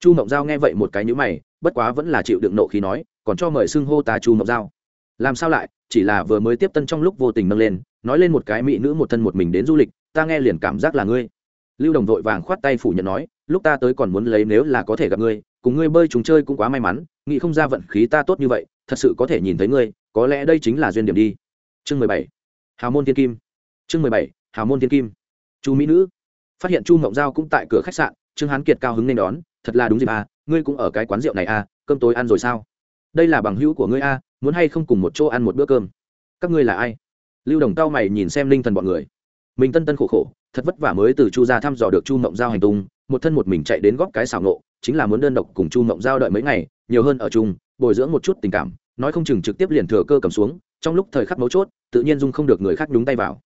Chu ngộng giao nghe vậy một cái nhữ mày, bất quá vẫn là chịu đựng nộ khí nói, còn cho mời xưng hô ta chu ngộng giao. Làm sao lại, chỉ là vừa mới tiếp tân trong lúc vô tình nâng lên, nói lên một cái mỹ nữ một thân một mình đến du lịch, ta nghe liền cảm giác là ngươi lưu đồng vội vàng khoát tay phủ nhận nói, lúc ta tới còn muốn lấy nếu là có thể gặp ngươi, cùng ngươi bơi chúng chơi cũng quá may mắn, nghĩ không ra vận khí ta tốt như vậy, thật sự có thể nhìn thấy ngươi, có lẽ đây chính là duyên điểm đi. Chương mười bảy. Hào môn thiên kim. Chương mười bảy. Hào môn thiên kim. Chu mỹ nữ. Phát hiện chu mộng giao cũng tại cửa khách sạn, trương hán kiệt cao hứng nên đón, thật là đúng dịp à ngươi cũng ở cái quán rượu này à cơm tối ăn rồi sao? Đây là bằng hữu của ngươi à muốn hay không cùng một chỗ ăn một bữa cơm? Các ngươi là ai? Lưu đồng cao mày nhìn xem linh thần bọn người mình tân tân khổ khổ, thật vất vả mới từ chu ra thăm dò được chu mộng giao hành tung, một thân một mình chạy đến góp cái xảo nộ chính là muốn đơn độc cùng chu mộng giao đợi mấy ngày, nhiều hơn ở chung, bồi dưỡng một chút tình cảm, nói không chừng trực tiếp liền thừa cơ cầm xuống, trong lúc thời khắc mấu chốt, tự nhiên dung không được người khác nhúng tay vào.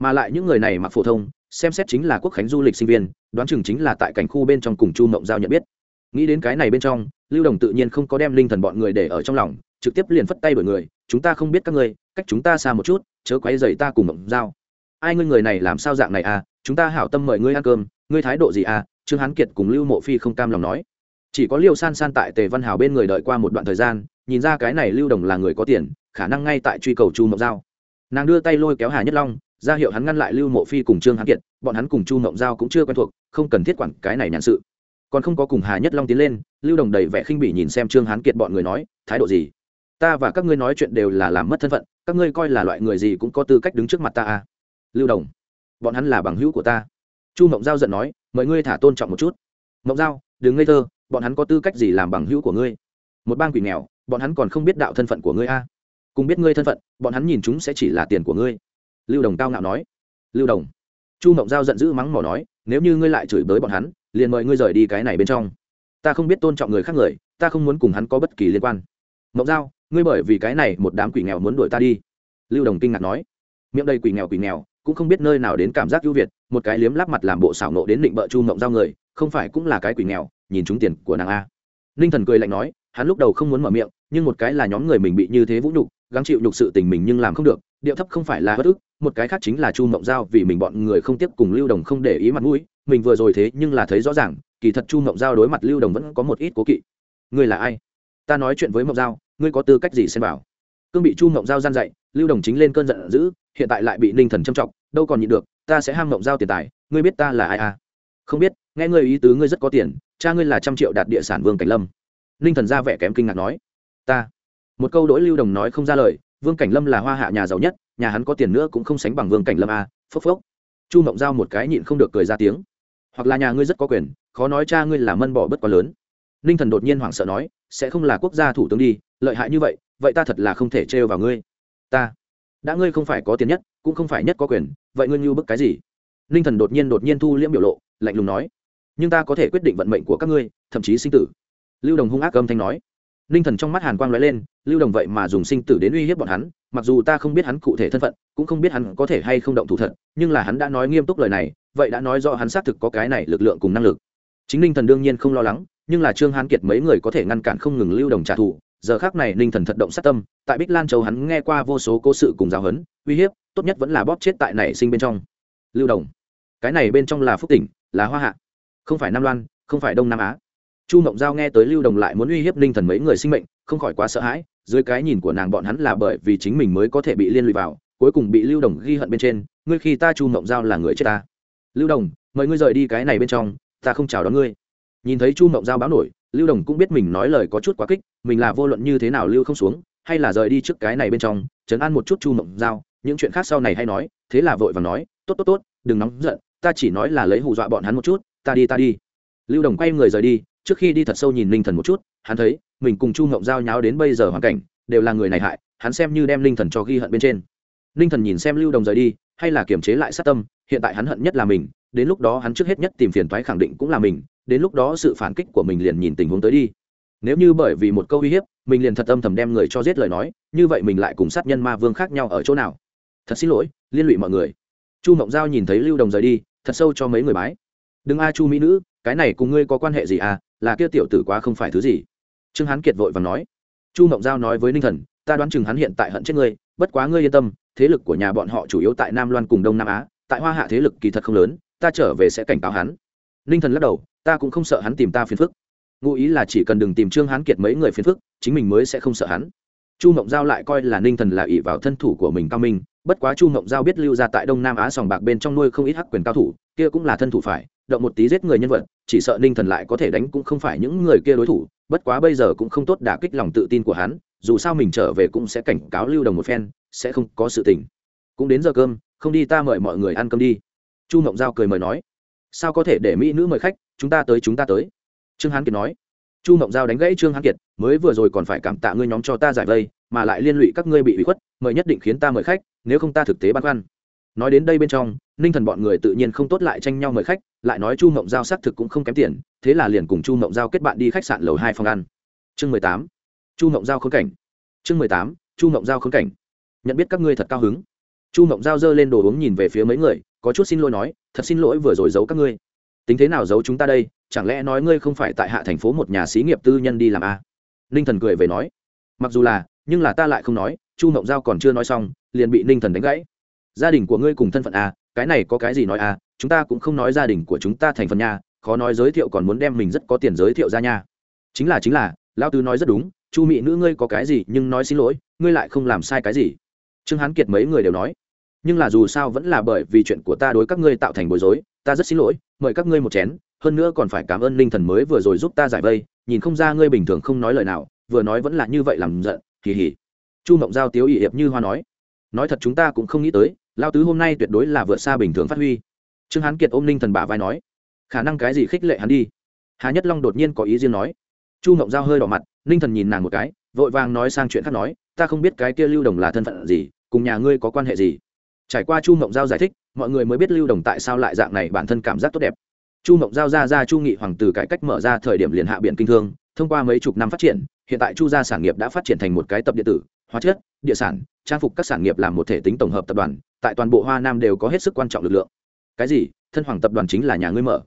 Mà lại những người này mặc phổ thông, xem xét chính là quốc khánh du lịch sinh viên, đoán chừng chính là tại cảnh khu bên trong cùng chu mộng giao nhận biết. Nghĩ đến cái này bên trong, lưu đồng tự nhiên không có đem linh thần bọn người để ở trong lòng, trực tiếp liền phất tay bởi người, chúng ta không biết các ngươi, cách chúng ta xa một chút, chớ quấy dày ta cùng mộng giao ai ngươi người này làm sao dạng này à chúng ta hảo tâm mời ngươi ăn cơm, ngươi thái độ gì à? Trương hán kiệt cùng lưu mộ phi không cam lòng nói. Chỉ có liêu san san tại tề văn hào bên người đợi qua một đoạn thời gian, nhìn ra cái này lưu đồng là người có tiền, khả năng ngay tại truy cầu chu mộng giao. Nàng đưa tay lôi kéo hà nhất long, ra hiệu hắn ngăn lại lưu mộ phi cùng trương hán kiệt, bọn hắn cùng chu mộng giao cũng chưa quen thuộc, không cần thiết quản cái này nhãn sự. Còn không có cùng hà nhất long tiến lên, lưu đồng đầy vẻ khinh bỉ nhìn xem trương hán kiệt bọn người nói, thái độ gì? Ta và các ngươi nói chuyện đều là làm mất thân phận, các ngươi coi là loại người gì cũng có tư cách đứng trước mặt ta à? Lưu đồng, bọn hắn là bằng hữu của ta. Chu mộng giao giận nói, mời ngươi thả tôn trọng một chút. Mộng giao, đừng ngây thơ, bọn hắn có tư cách gì làm bằng hữu của ngươi? Một bang quỷ nghèo, bọn hắn còn không biết đạo thân phận của ngươi a. Cùng biết ngươi thân phận, bọn hắn nhìn chúng sẽ chỉ là tiền của ngươi. Lưu đồng cao ngạo nói. Lưu đồng, chu mộng giao giận dữ mắng mỏ nói, nếu như ngươi lại chửi bới bọn hắn, liền mời ngươi rời đi cái này bên trong. Ta không biết tôn trọng người khác người, ta không muốn cùng hắn có bất kỳ liên quan. Mộng giao, ngươi bởi vì cái này một đám quỷ nghèo muốn đuổi ta đi. Lưu đồng kinh ngạc nói. Miệng đầy quỷ nghèo quỷ nghèo cũng không biết nơi nào đến cảm giác ưu việt, một cái liếm lắp mặt làm bộ xảo nộ đến định bợ chu mộng giao người, không phải cũng là cái quỷ nghèo, nhìn chúng tiền của nàng a. Ninh thần cười lạnh nói, hắn lúc đầu không muốn mở miệng, nhưng một cái là nhóm người mình bị như thế vũ nhục, gắng chịu nhục sự tình mình nhưng làm không được, điệu thấp không phải là bất ức, một cái khác chính là chu mộng giao vì mình bọn người không tiếp cùng lưu đồng không để ý mặt mũi, mình vừa rồi thế nhưng là thấy rõ ràng, kỳ thật chu mộng giao đối mặt lưu đồng vẫn có một ít cố kỵ. Ngươi là ai? Ta nói chuyện với mộng giao, ngươi có tư cách gì xem bảo cương bị chu mộng giao gian dạy, lưu đồng chính lên cơn giận dữ hiện tại lại bị ninh thần châm trọng đâu còn nhịn được, ta sẽ ham mộng giao tiền tài, ngươi biết ta là ai à? Không biết, nghe ngươi ý tứ ngươi rất có tiền, cha ngươi là trăm triệu đạt địa sản vương cảnh lâm. Ninh thần ra vẻ kém kinh ngạc nói, ta. Một câu đỗi lưu đồng nói không ra lời, vương cảnh lâm là hoa hạ nhà giàu nhất, nhà hắn có tiền nữa cũng không sánh bằng vương cảnh lâm a phốc phốc. Chu mộng giao một cái nhịn không được cười ra tiếng. Hoặc là nhà ngươi rất có quyền, khó nói cha ngươi là mân bỏ bất quá lớn. Ninh thần đột nhiên hoảng sợ nói, sẽ không là quốc gia thủ tướng đi, lợi hại như vậy vậy ta thật là không thể trêu vào ngươi. Ta đã ngươi không phải có tiền nhất, cũng không phải nhất có quyền, vậy ngươi như bức cái gì? Ninh thần đột nhiên đột nhiên thu liễm biểu lộ, lạnh lùng nói. Nhưng ta có thể quyết định vận mệnh của các ngươi, thậm chí sinh tử. Lưu đồng hung ác âm thanh nói. Ninh thần trong mắt hàn quang l ó e lên, lưu đồng vậy mà dùng sinh tử đến uy hiếp bọn hắn, mặc dù ta không biết hắn cụ thể thân phận, cũng không biết hắn có thể hay không động thủ thật, nhưng là hắn đã nói nghiêm túc lời này, vậy đã nói rõ hắn xác thực có cái này lực lượng cùng năng lực. Chính ninh thần đương nhiên không lo lắng, nhưng là trương hán kiệt mấy người có thể ngăn cản không ngừng lưu đồng trả thù giờ khác này ninh thần thật động sát tâm, tại bích lan châu hắn nghe qua vô số cố sự cùng giáo huấn, uy hiếp, tốt nhất vẫn là bóp chết tại nảy sinh bên trong. Lưu đồng, cái này bên trong là phúc tỉnh, là hoa hạ, không phải nam loan, không phải đông nam á. Chu mộng giao nghe tới lưu đồng lại muốn uy hiếp ninh thần mấy người sinh mệnh, không khỏi quá sợ hãi, dưới cái nhìn của nàng bọn hắn là bởi vì chính mình mới có thể bị liên lụy vào, cuối cùng bị lưu đồng ghi hận bên trên, ngươi khi ta chu mộng giao là người chết ta. Lưu đồng, mời ngươi rời đi cái này bên trong, ta không chào đón ngươi nhìn thấy chu mộng giao báo nổi, lưu đồng cũng biết mình nói lời có chút quá kích, mình là vô luận như thế nào lưu không xuống, hay là rời đi trước cái này bên trong chấn an một chút chu mộng giao, những chuyện khác sau này hay nói, thế là vội và nói, tốt tốt tốt, đừng nóng giận, ta chỉ nói là lấy hù dọa bọn hắn một chút, ta đi ta đi. Lưu đồng quay người rời đi, trước khi đi thật sâu nhìn linh thần một chút, hắn thấy, mình cùng chu mộng giao nháo đến bây giờ hoàn cảnh, đều là người này hại, hắn xem như đem linh thần cho ghi hận bên trên. Linh thần nhìn xem lưu đồng rời đi, hay là kiềm chế lại sát tâm, hiện tại hắn hận nhất là mình, đến lúc đó hắn trước hết nhất tìm phiền toái khẳng định cũng là mình đến lúc đó sự phản kích của mình liền nhìn tình huống tới đi. Nếu như bởi vì một câu uy hiếp, mình liền thật âm thầm đem người cho giết lời nói, như vậy mình lại cùng sát nhân ma vương khác nhau ở chỗ nào? Thật xin lỗi, liên lụy mọi người. Chu mộng giao nhìn thấy lưu đồng rời đi, thật sâu cho mấy người bái. Đừng a chu mỹ nữ, cái này cùng ngươi có quan hệ gì à? Là kia tiểu tử quá không phải thứ gì. Trương hán kiệt vội và nói. Chu mộng giao nói với ninh thần, ta đoán chừng hắn hiện tại hận chết ngươi, bất quá ngươi yên tâm, thế lực của nhà bọn họ chủ yếu tại nam loan cùng đông nam á, tại hoa hạ thế lực kỳ thật không lớn, ta trở về sẽ cảnh cáo hắn ninh thần lắc đầu, ta cũng không sợ hắn tìm ta phiền phức. Ngụ ý là chỉ cần đừng tìm trương hán kiệt mấy người phiền phức, chính mình mới sẽ không sợ hắn. Chu mộng giao lại coi là ninh thần là ỷ vào thân thủ của mình cao minh, bất quá chu mộng giao biết lưu ra tại đông nam á sòng bạc bên trong nuôi không ít hắc quyền cao thủ, kia cũng là thân thủ phải, động một tí giết người nhân vật, chỉ sợ ninh thần lại có thể đánh cũng không phải những người kia đối thủ, bất quá bây giờ cũng không tốt đả kích lòng tự tin của hắn, dù sao mình trở về cũng sẽ cảnh cáo lưu đồng một phen, sẽ không có sự tình. Cũng đến giờ cơm, không đi ta mời mọi người ăn cơm đi. Chu mộng giao cười mời nói sao có thể để mỹ nữ mời khách, chúng ta tới, chúng ta tới. Trương hán kiệt nói. Chu mộng giao đánh gãy trương hán kiệt, mới vừa rồi còn phải cảm tạ ngươi nhóm cho ta giải vây, mà lại liên lụy các ngươi bị bị khuất, mời nhất định khiến ta mời khách, nếu không ta thực tế băn khoăn. Nói đến đây bên trong, ninh thần bọn người tự nhiên không tốt lại tranh nhau mời khách, lại nói chu mộng giao xác thực cũng không kém tiền, thế là liền cùng chu mộng giao kết bạn đi khách sạn lầu hai phòng ăn. Chương mười tám. Chu mộng giao khốn cảnh. Chương mười tám. Chu mộng giao khốn cảnh. Nhận biết các ngươi thật cao hứng. Chu mộng giao giơ lên đồ uống nhìn về phía mấy người có chút xin lỗi nói, thật xin lỗi vừa rồi giấu các ngươi. Tính thế nào giấu chúng ta đây? Chẳng lẽ nói ngươi không phải tại hạ thành phố một nhà xí nghiệp tư nhân đi làm a? À? ninh thần cười về nói, mặc dù là, nhưng là ta lại không nói, chu mộng giao còn chưa nói xong, liền bị ninh thần đánh gãy. Gia đình của ngươi cùng thân phận a, cái này có cái gì nói a? Chúng ta cũng không nói gia đình của chúng ta thành phần nha, khó nói giới thiệu còn muốn đem mình rất có tiền giới thiệu ra nha. Chính là chính là lao tứ nói rất đúng, chu mỹ nữ ngươi có cái gì nhưng nói xin lỗi, ngươi lại không làm sai cái gì. Trương hán kiệt mấy người đều nói nhưng là dù sao vẫn là bởi vì chuyện của ta đối các ngươi tạo thành bối rối, ta rất xin lỗi, mời các ngươi một chén, hơn nữa còn phải cảm ơn linh thần mới vừa rồi giúp ta giải vây, nhìn không ra ngươi bình thường không nói lời nào, vừa nói vẫn là như vậy làm giận kỳ hỉ chu mộng giao tiếu ỵ hiệp như hoa nói. Nói thật chúng ta cũng không nghĩ tới, lao tứ hôm nay tuyệt đối là vượt xa bình thường phát huy. Trương hán kiệt ôm ninh thần bả vai nói, khả năng cái gì khích lệ hắn đi. Hà nhất long đột nhiên có ý riêng nói. Chu mộng giao hơi đỏ mặt, ninh thần nhìn nàng một cái, vội vàng nói sang chuyện khác nói, ta không biết cái kia lưu đồng là thân phận gì, cùng nhà ngươi có quan hệ gì trải qua chu mộng giao giải thích, mọi người mới biết lưu đồng tại sao lại dạng này bản thân cảm giác tốt đẹp. Chu mộng giao ra ra chu nghị hoàng từ cải cách mở ra thời điểm liền hạ biển kinh thương, thông qua mấy chục năm phát triển, hiện tại chu gia sản nghiệp đã phát triển thành một cái tập điện tử, hóa chất, địa sản, trang phục các sản nghiệp làm một thể tính tổng hợp tập đoàn, tại toàn bộ hoa nam đều có hết sức quan trọng lực lượng. Cái gì? Thân hoàng tập đoàn chính là nhà ngươi mở.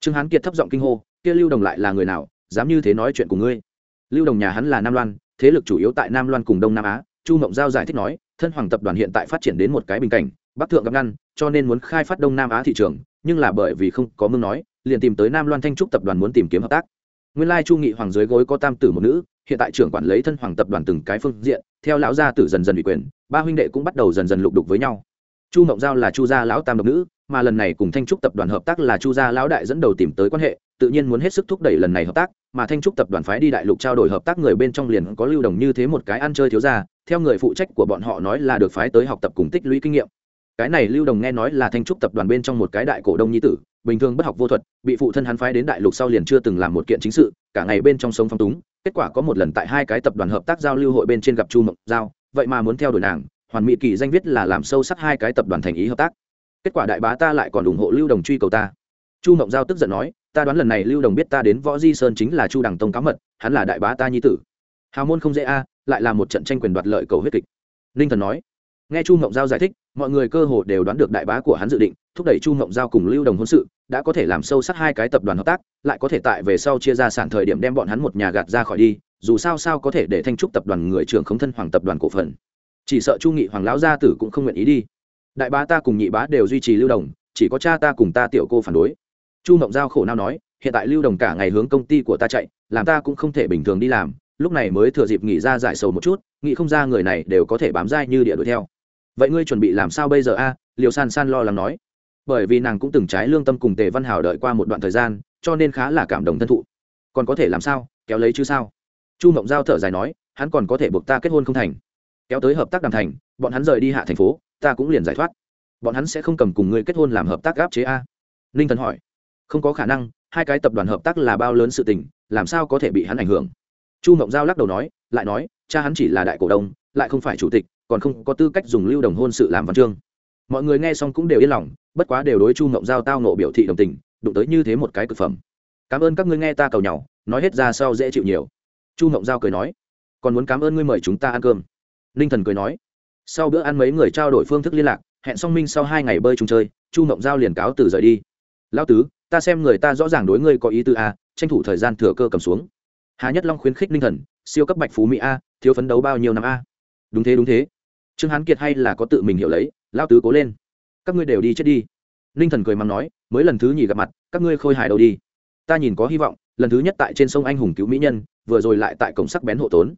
Trương hán kiệt thấp giọng kinh hô, kia lưu đồng lại là người nào, dám như thế nói chuyện của ngươi? Lưu đồng nhà hắn là nam loan, thế lực chủ yếu tại nam loan cùng đông nam á, chu mộng giao giải thích nói thân hoàng tập đoàn hiện tại phát triển đến một cái bình cảnh, bắc thượng gặp ngăn, cho nên muốn khai phát đông nam á thị trường, nhưng là bởi vì không có mương nói, liền tìm tới nam loan thanh trúc tập đoàn muốn tìm kiếm hợp tác. Nguyên lai chu nghị hoàng dưới gối có tam tử một nữ, hiện tại trưởng quản lấy thân hoàng tập đoàn từng cái phương diện, theo lão gia tử dần dần ủy quyền, ba huynh đệ cũng bắt đầu dần dần lục đục với nhau. Chu mộng giao là chu gia lão tam độc nữ, mà lần này cùng thanh trúc tập đoàn hợp tác là chu gia lão đại dẫn đầu tìm tới quan hệ, tự nhiên muốn hết sức thúc đẩy lần này hợp tác mà thanh trúc tập đoàn phái đi đại lục trao đổi hợp tác người bên trong liền có lưu đồng như thế một cái ăn chơi thiếu gia, theo người phụ trách của bọn họ nói là được phái tới học tập cùng tích lũy kinh nghiệm. Cái này lưu đồng nghe nói là thanh trúc tập đoàn bên trong một cái đại cổ đông nhi tử, bình thường bất học vô thuật, bị phụ thân hắn phái đến đại lục sau liền chưa từng làm một kiện chính sự, cả ngày bên trong sống phong túng, kết quả có một lần tại hai cái tập đoàn hợp tác giao lưu hội bên trên gặp chu mộng giao, vậy mà muốn theo đuổi nàng, hoàn mỹ kỳ danh viết là làm sâu sắc hai cái tập đoàn thành ý hợp tác. Kết quả đại bá ta lại còn ủng hộ lưu đồng truy cầu ta. Chu mộng giao tức giận nói ta đoán lần này lưu đồng biết ta đến võ di sơn chính là chu đằng tông cá mật, hắn là đại bá ta nhi tử. Hào môn không dễ a, lại là một trận tranh quyền đoạt lợi cầu huyết kịch. Ninh thần nói, nghe chu mộng giao giải thích, mọi người cơ hồ đều đoán được đại bá của hắn dự định, thúc đẩy chu mộng giao cùng lưu đồng hôn sự, đã có thể làm sâu sắc hai cái tập đoàn hợp tác, lại có thể tại về sau chia ra sản thời điểm đem bọn hắn một nhà gạt ra khỏi đi, dù sao sao có thể để thanh trúc tập đoàn người trưởng không thân hoàng tập đoàn cổ phần. Chỉ sợ chu nghị hoàng lão gia tử cũng không nguyện ý đi. Đại bá ta cùng nhị bá đều duy trì lưu đồng, chỉ có cha ta cùng ta tiểu cô phản đối chu mộng giao khổ nao nói, hiện tại lưu đồng cả ngày hướng công ty của ta chạy, làm ta cũng không thể bình thường đi làm, lúc này mới thừa dịp nghỉ ra giải sầu một chút, nghĩ không ra người này đều có thể bám dai như địa đuổi theo. Vậy ngươi chuẩn bị làm sao bây giờ a? Liều san san lo lắng nói. Bởi vì nàng cũng từng trái lương tâm cùng tề văn hào đợi qua một đoạn thời gian, cho nên khá là cảm động thân thụ. Còn có thể làm sao? Kéo lấy chứ sao? Chu mộng giao thở dài nói, hắn còn có thể buộc ta kết hôn không thành. Kéo tới hợp tác đàm thành, bọn hắn rời đi hạ thành phố, ta cũng liền giải thoát. Bọn hắn sẽ không cầm cùng ngươi kết hôn làm hợp tác gáp chế a? Ninh thần hỏi không có khả năng, hai cái tập đoàn hợp tác là bao lớn sự tình, làm sao có thể bị hắn ảnh hưởng? Chu mộng giao lắc đầu nói, lại nói, cha hắn chỉ là đại cổ đông, lại không phải chủ tịch, còn không có tư cách dùng lưu đồng hôn sự làm văn chương. Mọi người nghe xong cũng đều yên lòng, bất quá đều đối chu mộng giao tao nộ biểu thị đồng tình, đụng tới như thế một cái cực phẩm. Cảm ơn các ngươi nghe ta cầu nhau nói hết ra sau dễ chịu nhiều. Chu mộng giao cười nói, còn muốn cảm ơn ngươi mời chúng ta ăn cơm. Ninh thần cười nói, sau bữa ăn mấy người trao đổi phương thức liên lạc, hẹn song minh sau hai ngày bơi chung chơi, chu mộng giao liền cáo từ rời đi. Lao tứ ta xem người ta rõ ràng đối ngươi có ý tư a, tranh thủ thời gian thừa cơ cầm xuống. Hà nhất long khuyến khích ninh thần, siêu cấp bạch phú mỹ a, thiếu phấn đấu bao nhiêu năm a? Đúng thế đúng thế. Trương hán kiệt hay là có tự mình hiểu lấy, lao tứ cố lên. Các ngươi đều đi chết đi. Ninh thần cười mắng nói, mới lần thứ nhì gặp mặt, các ngươi khôi hài đầu đi. Ta nhìn có hy vọng, lần thứ nhất tại trên sông anh hùng cứu mỹ nhân, vừa rồi lại tại cổng sắc bén hộ tốn.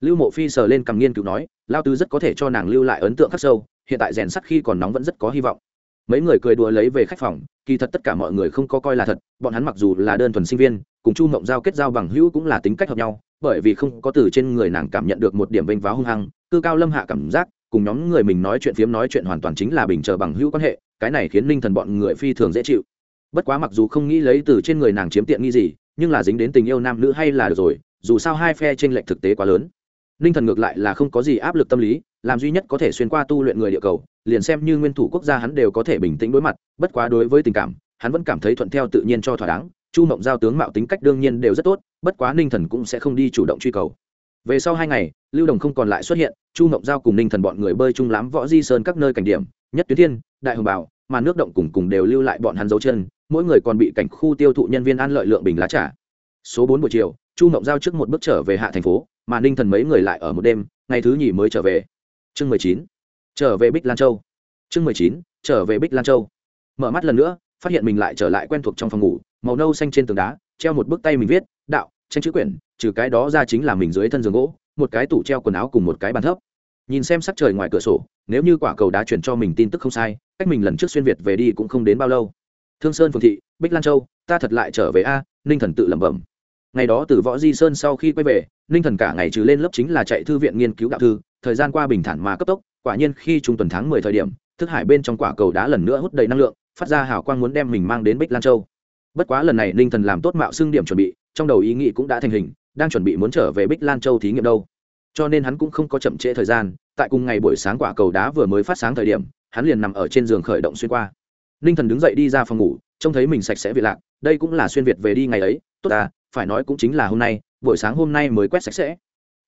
Lưu mộ phi sờ lên cầm nghiên cứu nói, lao tứ rất có thể cho nàng lưu lại ấn tượng khắc sâu, hiện tại rèn sắt khi còn nóng vẫn rất có hy vọng mấy người cười đùa lấy về khách phòng, kỳ thật tất cả mọi người không có coi là thật, bọn hắn mặc dù là đơn thuần sinh viên, cùng chu mộng giao kết giao bằng hữu cũng là tính cách hợp nhau, bởi vì không có từ trên người nàng cảm nhận được một điểm vênh váo hung hăng, cư cao lâm hạ cảm giác, cùng nhóm người mình nói chuyện phiếm nói chuyện hoàn toàn chính là bình chờ bằng hữu quan hệ, cái này khiến ninh thần bọn người phi thường dễ chịu. Bất quá mặc dù không nghĩ lấy từ trên người nàng chiếm tiện nghi gì, nhưng là dính đến tình yêu nam nữ hay là được rồi, dù sao hai phe t r ê n lệch thực tế quá lớn ninh thần ngược lại là không có gì áp lực tâm lý, làm duy nhất có thể xuyên qua tu luyện người địa cầu, liền xem như nguyên thủ quốc gia hắn đều có thể bình tĩnh đối mặt, bất quá đối với tình cảm, hắn vẫn cảm thấy thuận theo tự nhiên cho thỏa đáng, chu mộng giao tướng mạo tính cách đương nhiên đều rất tốt, bất quá ninh thần cũng sẽ không đi chủ động truy cầu. Về sau hai ngày, lưu đồng không còn lại xuất hiện, chu mộng giao cùng ninh thần bọn người bơi chung lắm võ di sơn các nơi cảnh điểm, nhất tuyến thiên, đại hồng bảo mà nước động cùng cùng đều lưu lại bọn hắn dấu chân, mỗi người còn bị cảnh khu tiêu thụ nhân viên ăn lợi lượng bình lá trả số bốn buổi chiều, chu mộng giao trước một bước trở về hạ thành phố mà ninh thần mấy người lại ở một đêm, ngày thứ nhì mới trở về. Chương mười chín, trở về bích lan châu. Chương mười chín, trở về bích lan châu. Mở mắt lần nữa, phát hiện mình lại trở lại quen thuộc trong phòng ngủ, màu nâu xanh trên tường đá, treo một bức tay mình viết, đạo, tranh chữ quyển, trừ cái đó ra chính là mình dưới thân giường gỗ, một cái tủ treo quần áo cùng một cái bàn thấp. Nhìn xem sắc trời ngoài cửa sổ, nếu như quả cầu đá chuyển cho mình tin tức không sai, cách mình lần trước xuyên việt về đi cũng không đến bao lâu. Thương sơn phường thị, bích lan châu, ta thật lại trở về a, ninh thần tự lẩm bẩm. Ngày đó từ võ di sơn sau khi quay về ninh thần cả ngày trừ lên lớp chính là chạy thư viện nghiên cứu đạo thư, thời gian qua bình thản mà cấp tốc, quả nhiên khi trung tuần tháng mười thời điểm, thức hải bên trong quả cầu đã lần nữa hút đầy năng lượng, phát ra hào quang muốn đem mình mang đến bích lan châu. Bất quá lần này ninh thần làm tốt mạo xưng điểm chuẩn bị, trong đầu ý nghĩ cũng đã thành hình, đang chuẩn bị muốn trở về bích lan châu thí nghiệm đâu. Cho nên hắn cũng không có chậm trễ thời gian, tại cùng ngày buổi sáng quả cầu đá vừa mới phát sáng thời điểm, hắn liền nằm ở trên giường khởi động xuyên qua. Ninh thần đứng dậy đi ra phòng ngủ, trông thấy mình sạch sẽ việt lạc, đây cũng là xuyên việt về đi ngày ấy, tốt à phải nói cũng chính là hôm nay buổi sáng hôm nay mới quét sạch sẽ.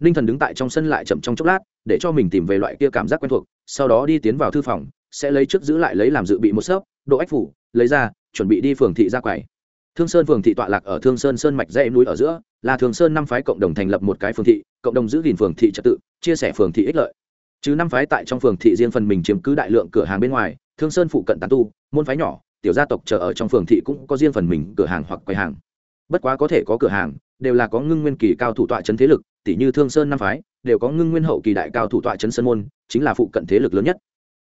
Ninh thần đứng tại trong sân lại chậm trong chốc lát, để cho mình tìm về loại kia cảm giác quen thuộc, sau đó đi tiến vào thư phòng, sẽ lấy trước giữ lại lấy làm dự bị một sớp độ ách phủ, lấy ra, chuẩn bị đi phường thị ra quầy. Thương sơn phường thị tọa lạc ở thương sơn sơn mạch dãy núi ở giữa, là thường sơn năm phái cộng đồng thành lập một cái phường thị, cộng đồng giữ gìn phường thị trật tự, chia sẻ phường thị ích lợi. Chứ năm phái tại trong phường thị riêng phần mình chiếm cứ đại lượng cửa hàng bên ngoài, thương sơn phụ cận tán tu, môn phái nhỏ, tiểu gia tộc chờ ở trong phường thị cũng có riêng phần mình cửa hàng hoặc quầy hàng. Bất quá có thể có cửa hàng đều là có ngưng nguyên kỳ cao thủ tọa chấn thế lực tỷ như thương sơn năm phái, đều có ngưng nguyên hậu kỳ đại cao thủ tọa chấn sơn môn, chính là phụ cận thế lực lớn nhất.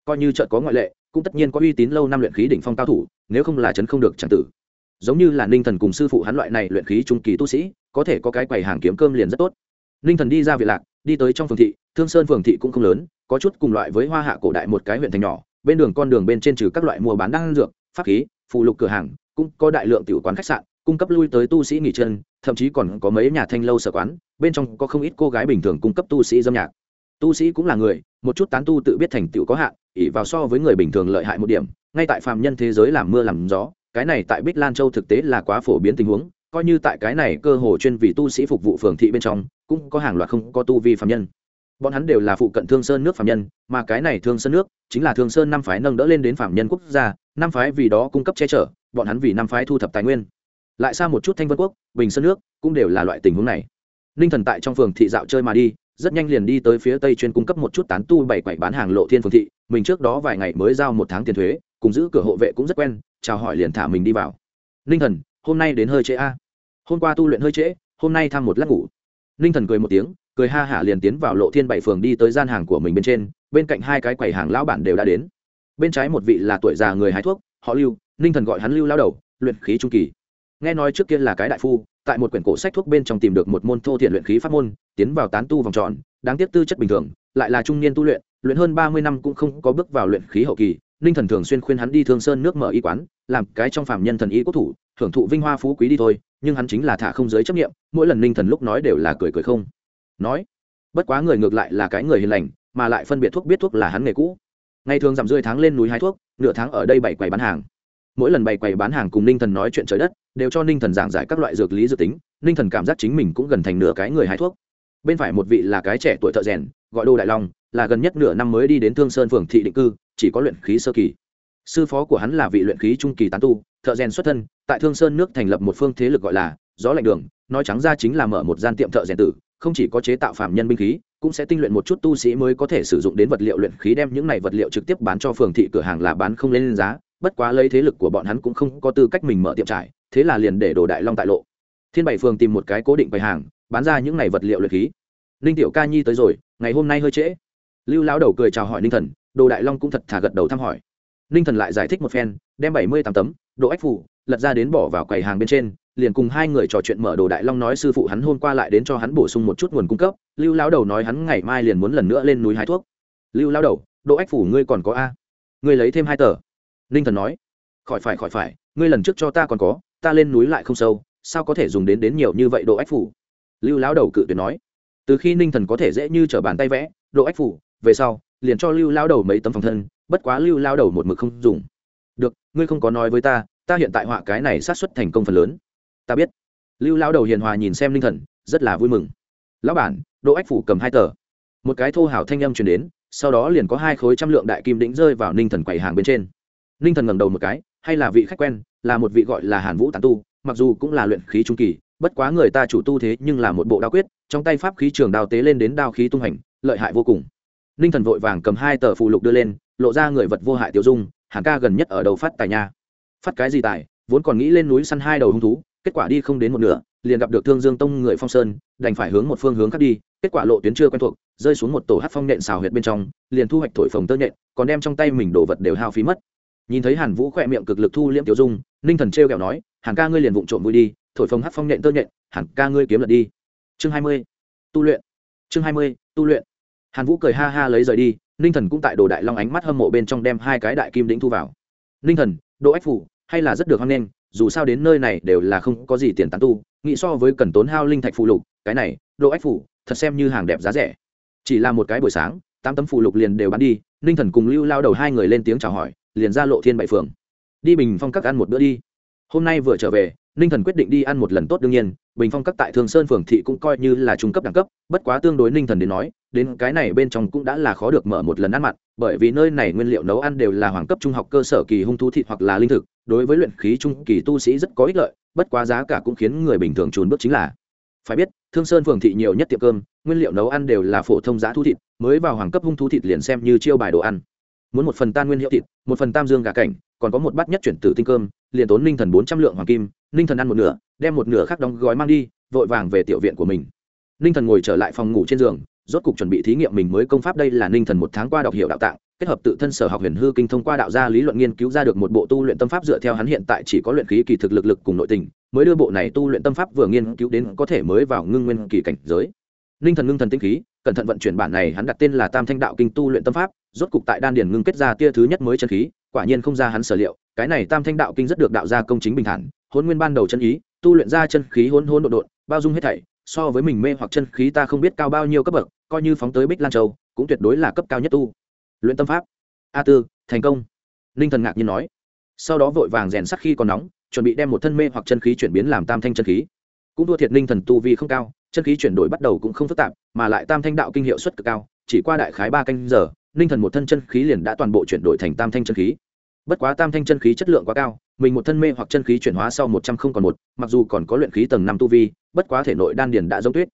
Coi như trận có ngoại lệ, cũng tất nhiên có uy tín lâu năm luyện khí đỉnh phong cao thủ, nếu không là trấn không được chẳng tử. Giống như là ninh thần cùng sư phụ hắn loại này luyện khí trung kỳ tu sĩ, có thể có cái quầy hàng kiếm cơm liền rất tốt. Ninh thần đi ra viện lạc, đi tới trong phường thị, thương sơn phường thị cũng không lớn, có chút cùng loại với hoa hạ cổ đại một cái huyện thành nhỏ, bên đường con đường bên trên trừ các loại mua bán đan dược, pháp khí, phụ lục cửa hàng, cũng có đại lượng tiểu quán khách sạn cung cấp lui tới tu sĩ nghỉ chân, thậm chí còn có mấy nhà thanh lâu sở quán, bên trong có không ít cô gái bình thường cung cấp tu sĩ dâm nhạc. Tu sĩ cũng là người, một chút tán tu tự biết thành tựu có hạn ỉ vào so với người bình thường lợi hại một điểm, ngay tại phàm nhân thế giới làm mưa làm gió, cái này tại bích lan châu thực tế là quá phổ biến tình huống, coi như tại cái này cơ hồ chuyên vì tu sĩ phục vụ phường thị bên trong, cũng có hàng loạt không có tu vi phàm nhân. Bọn hắn đều là phụ cận thương sơn nước phàm nhân, mà cái này thương sơn nước chính là thương sơn năm phái nâng đỡ lên đến phàm nhân quốc gia, năm phái vì đó cung cấp che chở, bọn hắn vì năm phái thu thập tài nguyên lại xa một chút thanh vân quốc, bình sơn nước, cũng đều là loại tình huống này. Ninh thần tại trong phường thị dạo chơi mà đi, rất nhanh liền đi tới phía tây chuyên cung cấp một chút tán tu bảy quậy bán hàng lộ thiên phường thị. Mình trước đó vài ngày mới giao một tháng tiền thuế, cùng giữ cửa hộ vệ cũng rất quen, chào hỏi liền thả mình đi vào. Ninh thần, hôm nay đến hơi trễ a. Hôm qua tu luyện hơi trễ, hôm nay thăm một lát ngủ. Ninh thần cười một tiếng, cười ha hả liền tiến vào lộ thiên bảy phường đi tới gian hàng của mình bên trên, bên cạnh hai cái quầy hàng lão bản đều đã đến. Bên trái một vị là tuổi già người hái thuốc, họ lưu, ninh thần gọi hắn lưu lao đầu, luyện khí trung kỳ nghe nói trước kia là cái đại phu, tại một quyển cổ sách thuốc bên trong tìm được một môn thô thiện luyện khí pháp môn, tiến vào tán tu vòng tròn, đáng tiếc tư chất bình thường, lại là trung niên tu luyện luyện hơn ba mươi năm cũng không có bước vào luyện khí hậu kỳ. Ninh thần thường xuyên khuyên hắn đi thương sơn nước mở y quán, làm cái trong phạm nhân thần y quốc thủ hưởng thụ vinh hoa phú quý đi thôi, nhưng hắn chính là thả không giới chấp nghiệm mỗi lần ninh thần lúc nói đều là cười cười không. Nói, bất quá người ngược lại là cái người hiền lành, mà lại phân biệt thuốc biết thuốc là hắn nghề cũ. Ngày thường giảm rơi tháng lên núi hái thuốc, nửa tháng ở đây bảy quầy bán hàng mỗi lần bày quầy bán hàng cùng ninh thần nói chuyện trời đất, đều cho ninh thần giảng giải các loại dược lý dược tính, ninh thần cảm giác chính mình cũng gần thành nửa cái người hái thuốc. Bên phải một vị là cái trẻ tuổi thợ rèn, gọi đô đại long, là gần nhất nửa năm mới đi đến thương sơn phường thị định cư, chỉ có luyện khí sơ kỳ. Sư phó của hắn là vị luyện khí trung kỳ tán tu, thợ rèn xuất thân, tại thương sơn nước thành lập một phương thế lực gọi là gió lạnh đường, nói trắng ra chính là mở một gian tiệm thợ rèn tử, không chỉ có chế tạo phạm nhân binh khí, cũng sẽ tinh luyện một chút tu sĩ mới có thể sử dụng đến vật liệu luyện khí đem những này vật liệu trực tiếp bán cho phường thị cửa hàng là bán không lên giá bất quá lấy thế lực của bọn hắn cũng không có tư cách mình mở tiệm trải, thế là liền để đồ đại long tại lộ. Thiên bảy phường tìm một cái cố định bày hàng, bán ra những này vật liệu luyện khí. Ninh tiểu ca nhi tới rồi, ngày hôm nay hơi trễ. Lưu lão đầu cười chào hỏi ninh thần, đồ đại long cũng thật thả gật đầu thăm hỏi. Ninh thần lại giải thích một phen, đem bảy mươi tám tấm, đồ ách phủ lật ra đến bỏ vào quầy hàng bên trên, liền cùng hai người trò chuyện mở đồ đại long nói sư phụ hắn hôm qua lại đến cho hắn bổ sung một chút nguồn cung cấp, lưu lão đầu nói hắn ngày mai liền muốn lần nữa lên núi hái thuốc. Lưu lão đầu, đồ ách phủ ngươi còn có a? Ngươi lấy thêm hai tờ ninh thần nói, khỏi phải khỏi phải, ngươi lần trước cho ta còn có, ta lên núi lại không sâu, sao có thể dùng đến đến nhiều như vậy độ ách phủ? Lưu lão đầu cự tuyệt nói, từ khi ninh thần có thể dễ như t r ở bàn tay vẽ, độ ách phủ, về sau, liền cho lưu lão đầu mấy tấm phòng thân, bất quá lưu lão đầu một mực không dùng. Được, ngươi không có nói với ta ta hiện tại họa cái này sát xuất thành công phần lớn. Ta biết. Lưu lão đầu hiền hòa nhìn xem ninh thần, rất là vui mừng. Lão bản, độ ách phủ cầm hai tờ. Một cái thô hảo thanh â m truyền đến, sau đó liền có hai khối trăm lượng đại kim đĩnh rơi vào ninh thần quầy hàng bên trên ninh thần ngẩng đầu một cái, hay là vị khách quen, là một vị gọi là hàn vũ tán tu, mặc dù cũng là luyện khí trung kỳ, bất quá người ta chủ tu thế nhưng là một bộ đao quyết, trong tay pháp khí trường đao tế lên đến đao khí tung hành, lợi hại vô cùng. Ninh thần vội vàng cầm hai tờ phụ lục đưa lên, lộ ra người vật vô hại tiêu dung, hàn ca gần nhất ở đầu phát tài nha? Phát cái gì tài, vốn còn nghĩ lên núi săn hai đầu hung thú, kết quả đi không đến một nửa, liền gặp được thương dương tông người phong sơn, đành phải hướng một phương hướng khác đi, kết quả lộ tuyến chưa quen thuộc, rơi xuống một tổ hát phong nện xào huyệt bên trong, liền thu hoạch thổi phồng tơ nhện, còn đem trong tay mình đồ vật đều hao phí mất nhìn thấy hàn vũ khỏe miệng cực lực thu liễm tiểu dung, ninh thần t r kẹo nói, hàn ca ngươi liền vụng trộm vui đi, thổi phồng hát phong nhện tơ nhện, hàn ca ngươi kiếm lật đi. Chương hai mươi, tu luyện. Chương hai mươi, tu luyện. Hàn vũ cười ha ha lấy rời đi, ninh thần cũng tại đồ đại long ánh mắt hâm mộ bên trong đem hai cái đại kim đĩnh thu vào. Ninh thần đỗ ách phủ, hay là rất được hoan nghênh, dù sao đến nơi này đều là không có gì tiền tán tu, nghĩ so với cần tốn hao linh thạch phụ lục, cái này độ ách phủ, thật xem như hàng đẹp giá rẻ. Chỉ là một cái buổi sáng, tám tấm phụ lục liền đều bán đi, ninh thần cùng lưu lao đầu hai người lên tiếng chào hỏi liền ra lộ thiên bảy phường. Đi bình phong các ăn một bữa đi. Hôm nay vừa trở về, ninh thần quyết định đi ăn một lần tốt đương nhiên, bình phong các tại thương sơn phường thị cũng coi như là trung cấp đẳng cấp, bất quá tương đối ninh thần đến nói, đến cái này bên trong cũng đã là khó được mở một lần ăn mặn, bởi vì nơi này nguyên liệu nấu ăn đều là hoàng cấp trung học cơ sở kỳ hung thú thịt hoặc là linh thực, đối với luyện khí trung kỳ tu sĩ rất có ích lợi, bất quá giá cả cũng khiến người bình thường trốn bước chính là. Phải biết, thương sơn phường thị nhiều nhất tiệm cơm, nguyên liệu nấu ăn đều là phổ thông giá thu thịt, mới vào hoàng cấp hung thú thịt liền xem như chiêu bài đồ ăn muốn một phần tan nguyên hiệu thịt, một phần tam dương gà cảnh, còn có một bát nhất chuyển tử tinh cơm, liền tốn ninh thần bốn trăm lượng hoàng kim ninh thần ăn một nửa, đem một nửa khác đóng gói mang đi, vội vàng về tiểu viện của mình. Ninh thần ngồi trở lại phòng ngủ trên giường, rốt cục chuẩn bị thí nghiệm mình mới công pháp đây là ninh thần một tháng qua đọc hiểu đạo tạng, kết hợp tự thân sở học huyền hư kinh thông qua đạo gia lý luận nghiên cứu ra được một bộ tu luyện tâm pháp dựa theo hắn hiện tại chỉ có luyện khí kỳ thực lực lực cùng nội tình, mới đưa bộ này tu luyện tâm pháp vừa nghiên cứu đến có thể mới vào ngưng nguyên kỳ cảnh giới ninh thần ngưng thần tinh khí cẩn thận vận chuyển bản này hắn đặt tên là tam thanh đạo kinh tu luyện tâm pháp rốt cục tại đan điển ngưng kết ra tia thứ nhất mới chân khí quả nhiên không ra hắn sở liệu cái này tam thanh đạo kinh rất được đạo gia công chính bình thản hôn nguyên ban đầu chân ý tu luyện ra chân khí hôn hôn đột độn, bao dung hết thảy so với mình mê hoặc chân khí ta không biết cao bao nhiêu cấp bậc coi như phóng tới bích lan châu cũng tuyệt đối là cấp cao nhất tu. Luyện tâm pháp. A tư thành công. Ninh thần ngạc nhiên nói. Sau đó vội vàng rèn sắc khi còn nóng chuẩn bị đem một thân mê hoặc chân khí chuyển biến làm tam thanh chân khí. Cũng thua thiệt ninh thần tu vi không cao chân khí chuyển đổi bắt đầu cũng không phức tạp, mà lại tam thanh đạo kinh hiệu suất cực cao, chỉ qua đại khái ba canh giờ ninh thần một thân chân khí liền đã toàn bộ chuyển đổi thành tam thanh chân khí. Bất quá tam thanh chân khí chất lượng quá cao, mình một thân mê hoặc chân khí chuyển hóa sau một trăm không còn một, mặc dù còn có luyện khí tầng năm tu vi, bất quá thể nội đan điền đã giống tuyết.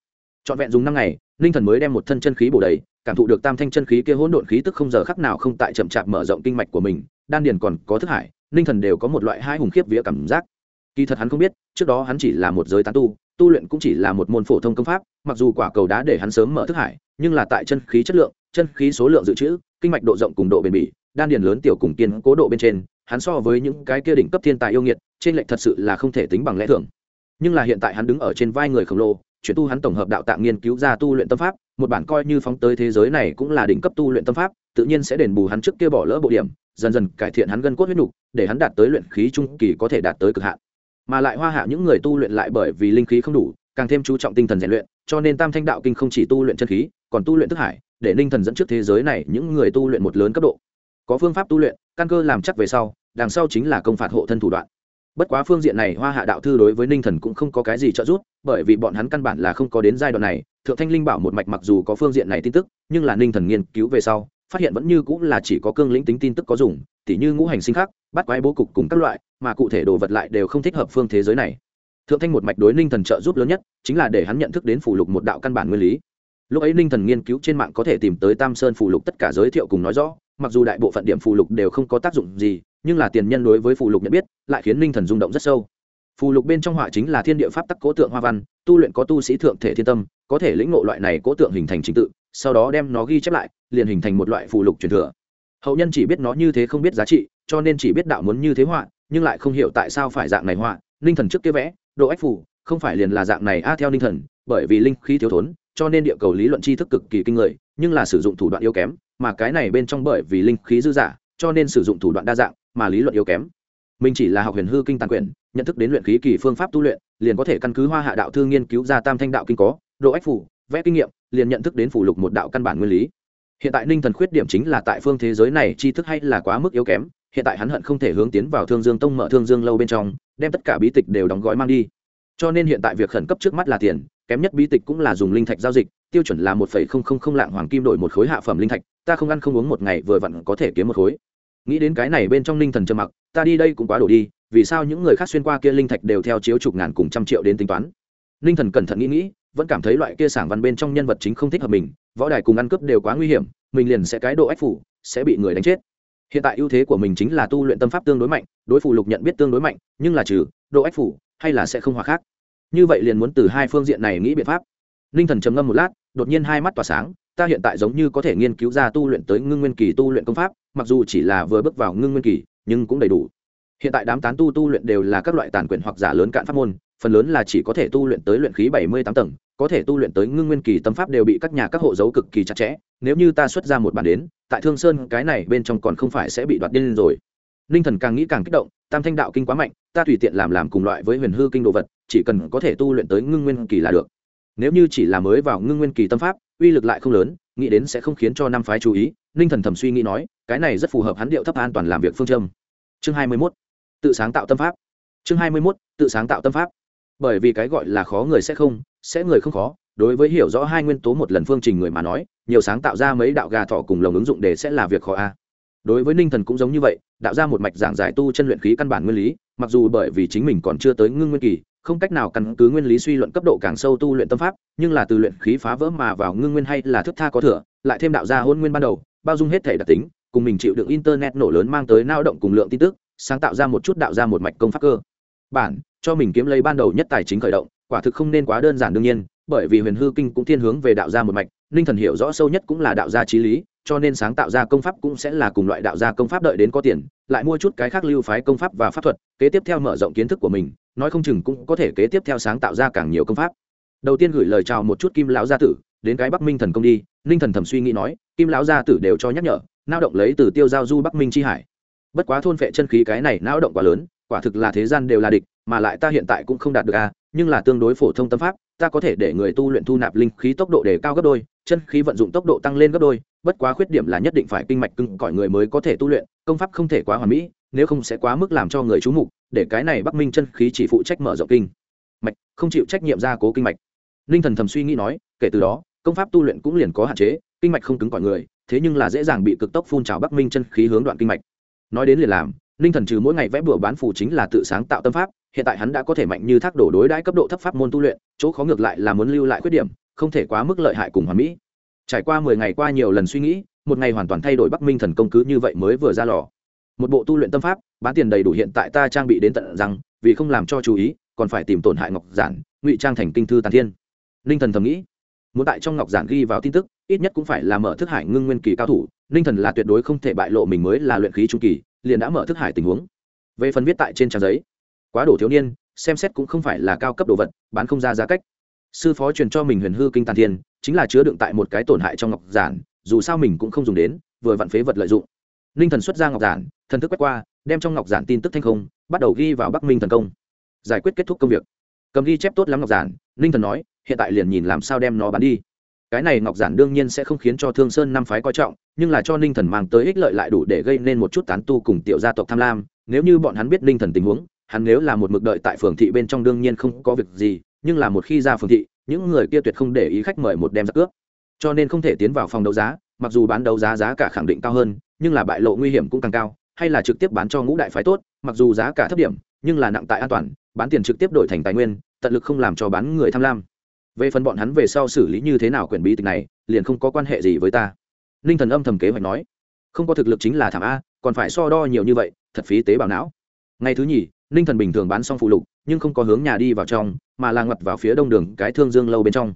Trọn vẹn dùng năm ngày ninh thần mới đem một thân chân khí bổ đầy, cảm thụ được tam thanh chân khí kia hỗn độn khí tức không giờ khắc nào không tại chậm chạp mở rộng kinh mạch của mình, đan điền còn có thức hải ninh thần đều có một loại hai hùng khiếp vía cảm giác. Kỳ thật hắn không biết, trước đó hắn chỉ là một giới tán tu tu luyện cũng chỉ là một môn phổ thông công pháp, mặc dù quả cầu đá để hắn sớm mở thức hải, nhưng là tại chân khí chất lượng, chân khí số lượng dự trữ, kinh mạch độ rộng cùng độ bền bỉ, đan điền lớn tiểu cùng kiên cố độ bên trên, hắn so với những cái kia đỉnh cấp thiên tài yêu nghiệt, trên lệnh thật sự là không thể tính bằng lẽ thường. Nhưng là hiện tại hắn đứng ở trên vai người khổng lồ, chuyển tu hắn tổng hợp đạo tạng nghiên cứu ra tu luyện tâm pháp, một bản coi như phóng tới thế giới này cũng là đỉnh cấp tu luyện tâm pháp, tự nhiên sẽ đền bù hắn trước kia bỏ lỡ bộ điểm, dần dần cải thiện hắn gân cốt huyết nục, để hắn đạt tới luyện khí trung kỳ có thể đạt tới cực hạn mà lại hoa hạ những người tu luyện lại bởi vì linh khí không đủ, càng thêm chú trọng tinh thần rèn luyện, cho nên tam thanh đạo kinh không chỉ tu luyện chân khí, còn tu luyện thức hải, để ninh thần dẫn trước thế giới này những người tu luyện một lớn cấp độ. Có phương pháp tu luyện, căn cơ làm chắc về sau, đằng sau chính là công phạt hộ thân thủ đoạn. Bất quá phương diện này hoa hạ đạo thư đối với ninh thần cũng không có cái gì trợ giúp, bởi vì bọn hắn căn bản là không có đến giai đoạn này, thượng thanh linh bảo một mạch mặc dù có phương diện này tin tức, nhưng là ninh thần nghiên cứu về sau, phát hiện vẫn như cũng là chỉ có cương lĩnh tính tin tức có dùng, tỉ như ngũ hành sinh khác bắt quái bố cục cùng các loại mà cụ thể đồ vật lại đều không thích hợp phương thế giới này. Thượng thanh một mạch đối ninh thần trợ giúp lớn nhất, chính là để hắn nhận thức đến phủ lục một đạo căn bản nguyên lý. Lúc ấy ninh thần nghiên cứu trên mạng có thể tìm tới tam sơn phủ lục tất cả giới thiệu cùng nói rõ, mặc dù đại bộ phận điểm phủ lục đều không có tác dụng gì, nhưng là tiền nhân đối với phủ lục nhận biết, lại khiến ninh thần rung động rất sâu. Phù lục bên trong họa chính là thiên địa pháp tắc cố tượng hoa văn, tu luyện có tu sĩ thượng thể thiên tâm, có thể lĩnh ngộ loại này cố tượng hình thành trình tự, sau đó đem nó ghi chép lại, liền hình thành một loại phù lục truyền thừa. Hậu nhân chỉ biết nó như thế không biết giá trị, cho nên chỉ biết đạo muốn như thế họa nhưng lại không hiểu tại sao phải dạng này họa. Ninh thần trước kia vẽ, độ ách phù, không phải liền là dạng này a theo ninh thần, bởi vì linh khí thiếu thốn, cho nên địa cầu lý luận tri thức cực kỳ kinh người, nhưng là sử dụng thủ đoạn yếu kém, mà cái này bên trong bởi vì linh khí dư giả, cho nên sử dụng thủ đoạn đa dạng, mà lý luận yếu kém. Mình chỉ là học huyền hư kinh tàn quyển, nhận thức đến luyện khí kỳ phương pháp tu luyện, liền có thể căn cứ hoa hạ đạo thư nghiên cứu ra tam thanh đạo kinh có, độ ách phủ vẽ kinh nghiệm, liền nhận thức đến phủ lục một đạo căn bản nguyên lý. Hiện tại ninh thần khuyết điểm chính là tại phương thế giới này tri thức hay là quá mức yếu kém hiện tại hắn hận không thể hướng tiến vào thương dương tông mở thương dương lâu bên trong, đem tất cả bí tịch đều đóng gói mang đi. Cho nên hiện tại việc khẩn cấp trước mắt là tiền, kém nhất bí tịch cũng là dùng linh thạch giao dịch, tiêu chuẩn là một phẩy không không không lạng hoàng kim đổi một khối hạ phẩm linh thạch, ta không ăn không uống một ngày vừa vặn có thể kiếm một khối. Nghĩ đến cái này bên trong linh thần trầm mặc, ta đi đây cũng quá đổ đi, vì sao những người khác xuyên qua kia linh thạch đều theo chiếu chục ngàn cùng trăm triệu đến tính toán? Linh thần cẩn thận nghĩ nghĩ, vẫn cảm thấy loại kia sảng văn bên trong nhân vật chính không thích hợp mình, võ đài cùng ăn cướp đều quá nguy hiểm, mình liền sẽ cái độ ách phủ, sẽ bị người đánh chết hiện tại ưu thế của mình chính là tu luyện tâm pháp tương đối mạnh, đối phủ lục nhận biết tương đối mạnh, nhưng là trừ độ ách phủ, hay là sẽ không hòa khác. Như vậy liền muốn từ hai phương diện này nghĩ biện pháp. Ninh thần trầm ngâm một lát, đột nhiên hai mắt tỏa sáng, ta hiện tại giống như có thể nghiên cứu ra tu luyện tới ngưng nguyên kỳ tu luyện công pháp, mặc dù chỉ là vừa bước vào ngưng nguyên kỳ, nhưng cũng đầy đủ. Hiện tại đám tán tu tu luyện đều là các loại tàn quyền hoặc giả lớn cạn pháp môn, phần lớn là chỉ có thể tu luyện tới luyện khí bảy mươi tám tầng có thể tu luyện tới ngưng nguyên kỳ tâm pháp đều bị các nhà các hộ giấu cực kỳ chặt chẽ, nếu như ta xuất ra một bản đến, tại thương sơn cái này bên trong còn không phải sẽ bị đoạt điên rồi. Ninh thần càng nghĩ càng kích động, tam thanh đạo kinh quá mạnh, ta tùy tiện làm làm cùng loại với huyền hư kinh đồ vật, chỉ cần có thể tu luyện tới ngưng nguyên kỳ là được. Nếu như chỉ là mới vào ngưng nguyên kỳ tâm pháp, uy lực lại không lớn, nghĩ đến sẽ không khiến cho năm phái chú ý ninh thần thầm suy nghĩ nói, cái này rất phù hợp hắn điệu thấp an toàn làm việc phương châm. Chương hai mươi mốt, tự sáng tạo tâm pháp. Chương hai mươi mốt, tự sáng tạo tâm pháp. Bởi vì cái gọi là khó người sẽ không sẽ người không khó, đối với hiểu rõ hai nguyên tố một lần phương trình người mà nói, nhiều sáng tạo ra mấy đạo gà thọ cùng lồng ứng dụng để sẽ là việc khó a. Đối với ninh thần cũng giống như vậy, đạo ra một mạch giảng giải tu chân luyện khí căn bản nguyên lý, mặc dù bởi vì chính mình còn chưa tới ngưng nguyên kỳ, không cách nào căn cứ nguyên lý suy luận cấp độ càng sâu tu luyện tâm pháp, nhưng là từ luyện khí phá vỡ mà vào ngưng nguyên hay là thức tha có thừa, lại thêm đạo ra hôn nguyên ban đầu, bao dung hết thể đặc tính, cùng mình chịu được internet nổ lớn mang tới lao động cùng lượng tin tức, sáng tạo ra một chút đạo ra một mạch công pháp cơ. Bản, cho mình kiếm lấy ban đầu nhất tài chính khởi động quả thực không nên quá đơn giản đương nhiên, bởi vì huyền hư kinh cũng thiên hướng về đạo gia một mạch, ninh thần hiểu rõ sâu nhất cũng là đạo gia trí lý, cho nên sáng tạo ra công pháp cũng sẽ là cùng loại đạo gia công pháp đợi đến có tiền, lại mua chút cái khác lưu phái công pháp và pháp thuật, kế tiếp theo mở rộng kiến thức của mình, nói không chừng cũng có thể kế tiếp theo sáng tạo ra càng nhiều công pháp. Đầu tiên gửi lời chào một chút kim lão gia tử, đến cái bắc minh thần công đi, ninh thần thầm suy nghĩ nói, kim lão gia tử đều cho nhắc nhở, nao động lấy từ tiêu giao du bắc minh chi hải. Bất quá thôn phệ chân khí cái này nao động quá lớn, quả thực là thế gian đều là địch, mà lại ta hiện tại cũng không đạt được a nhưng là tương đối phổ thông tâm pháp, ta có thể để người tu luyện thu nạp linh khí tốc độ để cao gấp đôi, chân khí vận dụng tốc độ tăng lên gấp đôi, bất quá khuyết điểm là nhất định phải kinh mạch cưng cõi người mới có thể tu luyện, công pháp không thể quá hoàn mỹ, nếu không sẽ quá mức làm cho người chú mục, để cái này bắc minh chân khí chỉ phụ trách mở rộng kinh. Mạch, không chịu trách nhiệm gia cố kinh mạch. Ninh thần thầm suy nghĩ nói, kể từ đó, công pháp tu luyện cũng liền có hạn chế, kinh mạch không cứng cỏi người, thế nhưng là dễ dàng bị cực tốc phun trào bắc minh chân khí hướng đoạn kinh mạch. Nói đến liền làm ninh thần trừ mỗi ngày vẽ bửa bán phù chính là tự sáng tạo tâm pháp, hiện tại hắn đã có thể mạnh như thác đổ đối đãi cấp độ thấp pháp môn tu luyện, chỗ khó ngược lại là muốn lưu lại khuyết điểm, không thể quá mức lợi hại cùng hoàn mỹ. Trải qua mười ngày qua nhiều lần suy nghĩ, một ngày hoàn toàn thay đổi bắc minh thần công cứ như vậy mới vừa ra lò. Một bộ tu luyện tâm pháp, bán tiền đầy đủ hiện tại ta trang bị đến tận rằng, vì không làm cho chú ý, còn phải tìm tổn hại ngọc giản, ngụy trang thành kinh thư tàn thiên. Ninh thần thầm nghĩ, muốn tại trong ngọc giản ghi vào tin tức, ít nhất cũng phải là mở thức hải ngưng nguyên kỳ cao thủ ninh thần là tuyệt đối không thể bại lộ mình mới là luyện khí trung kỳ liền đã mở thức hải tình huống. Về phần viết tại trên trang giấy, quá đổ thiếu niên, xem xét cũng không phải là cao cấp đồ vật, bán không ra giá cách. Sư phó truyền cho mình huyền hư kinh tàn thiên, chính là chứa đựng tại một cái tổn hại trong ngọc giản, dù sao mình cũng không dùng đến, vừa vặn phế vật lợi dụng. Ninh thần xuất ra ngọc giản, thần thức quét qua, đem trong ngọc giản tin tức thanh không, bắt đầu ghi vào bắc minh thần công. Giải quyết kết thúc công việc. Cầm ghi chép tốt lắm ngọc giản ninh thần nói, hiện tại liền nhìn làm sao đem nó bán đi cái này ngọc giản đương nhiên sẽ không khiến cho thương sơn năm phái coi trọng, nhưng là cho ninh thần mang tới ích lợi lại đủ để gây nên một chút tán tu cùng tiểu gia tộc tham lam. Nếu như bọn hắn biết ninh thần tình huống, hắn nếu là một mực đợi tại phường thị bên trong đương nhiên không có việc gì, nhưng là một khi ra phường thị, những người kia tuyệt không để ý khách mời một đem ra cướp. Cho nên không thể tiến vào phòng đấu giá, mặc dù bán đấu giá giá cả khẳng định cao hơn, nhưng là bại lộ nguy hiểm cũng càng cao, hay là trực tiếp bán cho ngũ đại phái tốt, mặc dù giá cả thấp điểm, nhưng là nặng tại an toàn, bán tiền trực tiếp đổi thành tài nguyên, tận lực không làm cho bán người tham lam về phần bọn hắn về sau xử lý như thế nào quyền bí tịch này, liền không có quan hệ gì với ta. Ninh thần âm thầm kế hoạch nói. Không có thực lực chính là thảm a, còn phải so đo nhiều như vậy, thật phí tế bào não. Ngày thứ nhì, ninh thần bình thường bán xong phụ lục, nhưng không có hướng nhà đi vào trong, mà là ngặt vào phía đông đường cái thương dương lâu bên trong.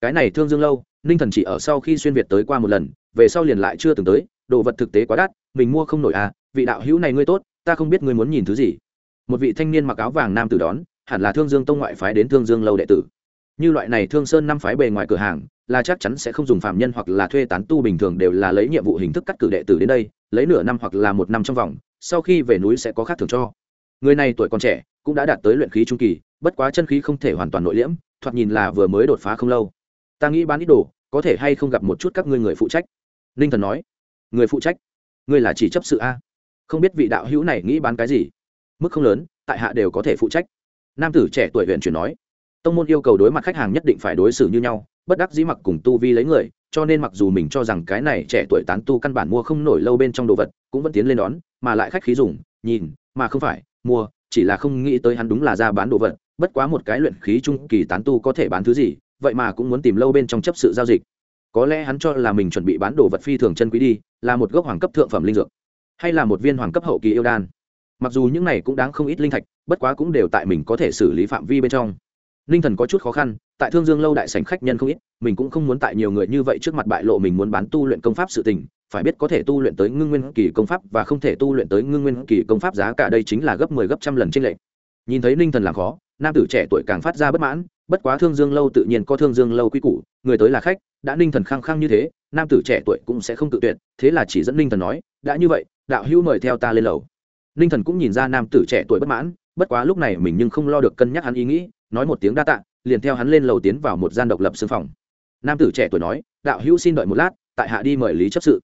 Cái này thương dương lâu, ninh thần chỉ ở sau khi xuyên việt tới qua một lần, về sau liền lại chưa từng tới, đồ vật thực tế quá đắt, mình mua không nổi à vị đạo hữu này ngươi tốt, ta không biết ngươi muốn nhìn thứ gì. Một vị thanh niên mặc áo vàng nam tử đón, hẳn là thương dương tông ngoại phái đến thương dương lâu đệ tử như loại này thương sơn năm phái bề ngoài cửa hàng, là chắc chắn sẽ không dùng phạm nhân hoặc là thuê tán tu bình thường đều là lấy nhiệm vụ hình thức cắt cử đệ tử đến đây, lấy nửa năm hoặc là một năm trong vòng, sau khi về núi sẽ có khác thường cho. Người này tuổi còn trẻ, cũng đã đạt tới luyện khí trung kỳ, bất quá chân khí không thể hoàn toàn nội liễm, thoạt nhìn là vừa mới đột phá không lâu. Ta nghĩ bán ít đồ, có thể hay không gặp một chút các ngươi người phụ trách? Ninh thần nói. Người phụ trách? Ngươi là chỉ chấp sự a. Không biết vị đạo hữu này nghĩ bán cái gì? Mức không lớn, tại hạ đều có thể phụ trách. Nam tử trẻ tuổi huyện chuyển nói tông môn yêu cầu đối mặt khách hàng nhất định phải đối xử như nhau, bất đắc dĩ mặc cùng tu vi lấy người, cho nên mặc dù mình cho rằng cái này trẻ tuổi tán tu căn bản mua không nổi lâu bên trong đồ vật, cũng vẫn tiến lên đón, mà lại khách khí dùng, nhìn, mà không phải, mua, chỉ là không nghĩ tới hắn đúng là ra bán đồ vật, bất quá một cái luyện khí trung kỳ tán tu có thể bán thứ gì, vậy mà cũng muốn tìm lâu bên trong chấp sự giao dịch. Có lẽ hắn cho là mình chuẩn bị bán đồ vật phi thường chân quý đi, là một gốc hoàng cấp thượng phẩm linh dược, hay là một viên hoàng cấp hậu kỳ yêu đan. Mặc dù những này cũng đáng không ít linh thạch, bất quá cũng đều tại mình có thể xử lý phạm vi bên trong ninh thần có chút khó khăn, tại thương dương lâu đại sành khách nhân không ít, mình cũng không muốn tại nhiều người như vậy trước mặt bại lộ mình muốn bán tu luyện công pháp sự tình, phải biết có thể tu luyện tới ngưng nguyên kỳ công pháp và không thể tu luyện tới ngưng nguyên kỳ công pháp giá cả đây chính là gấp mười 10 gấp trăm lần trên lệ nhìn thấy ninh thần làm khó, nam tử trẻ tuổi càng phát ra bất mãn, bất quá thương dương lâu tự nhiên có thương dương lâu quy củ, người tới là khách, đã ninh thần khăng khăng như thế, nam tử trẻ tuổi cũng sẽ không tự tuyệt, thế là chỉ dẫn ninh thần nói, đã như vậy, đạo hữu mời theo ta lên lầu. Ninh thần cũng nhìn ra nam tử trẻ tuổi bất mãn, bất quá lúc này mình nhưng không lo được cân nhắc hắn ý nghĩ nói một tiếng đa tạ, liền theo hắn lên lầu tiến vào một gian độc lập xương phòng. Nam tử trẻ tuổi nói, đạo hữu xin đợi một lát, tại hạ đi mời lý chấp sự.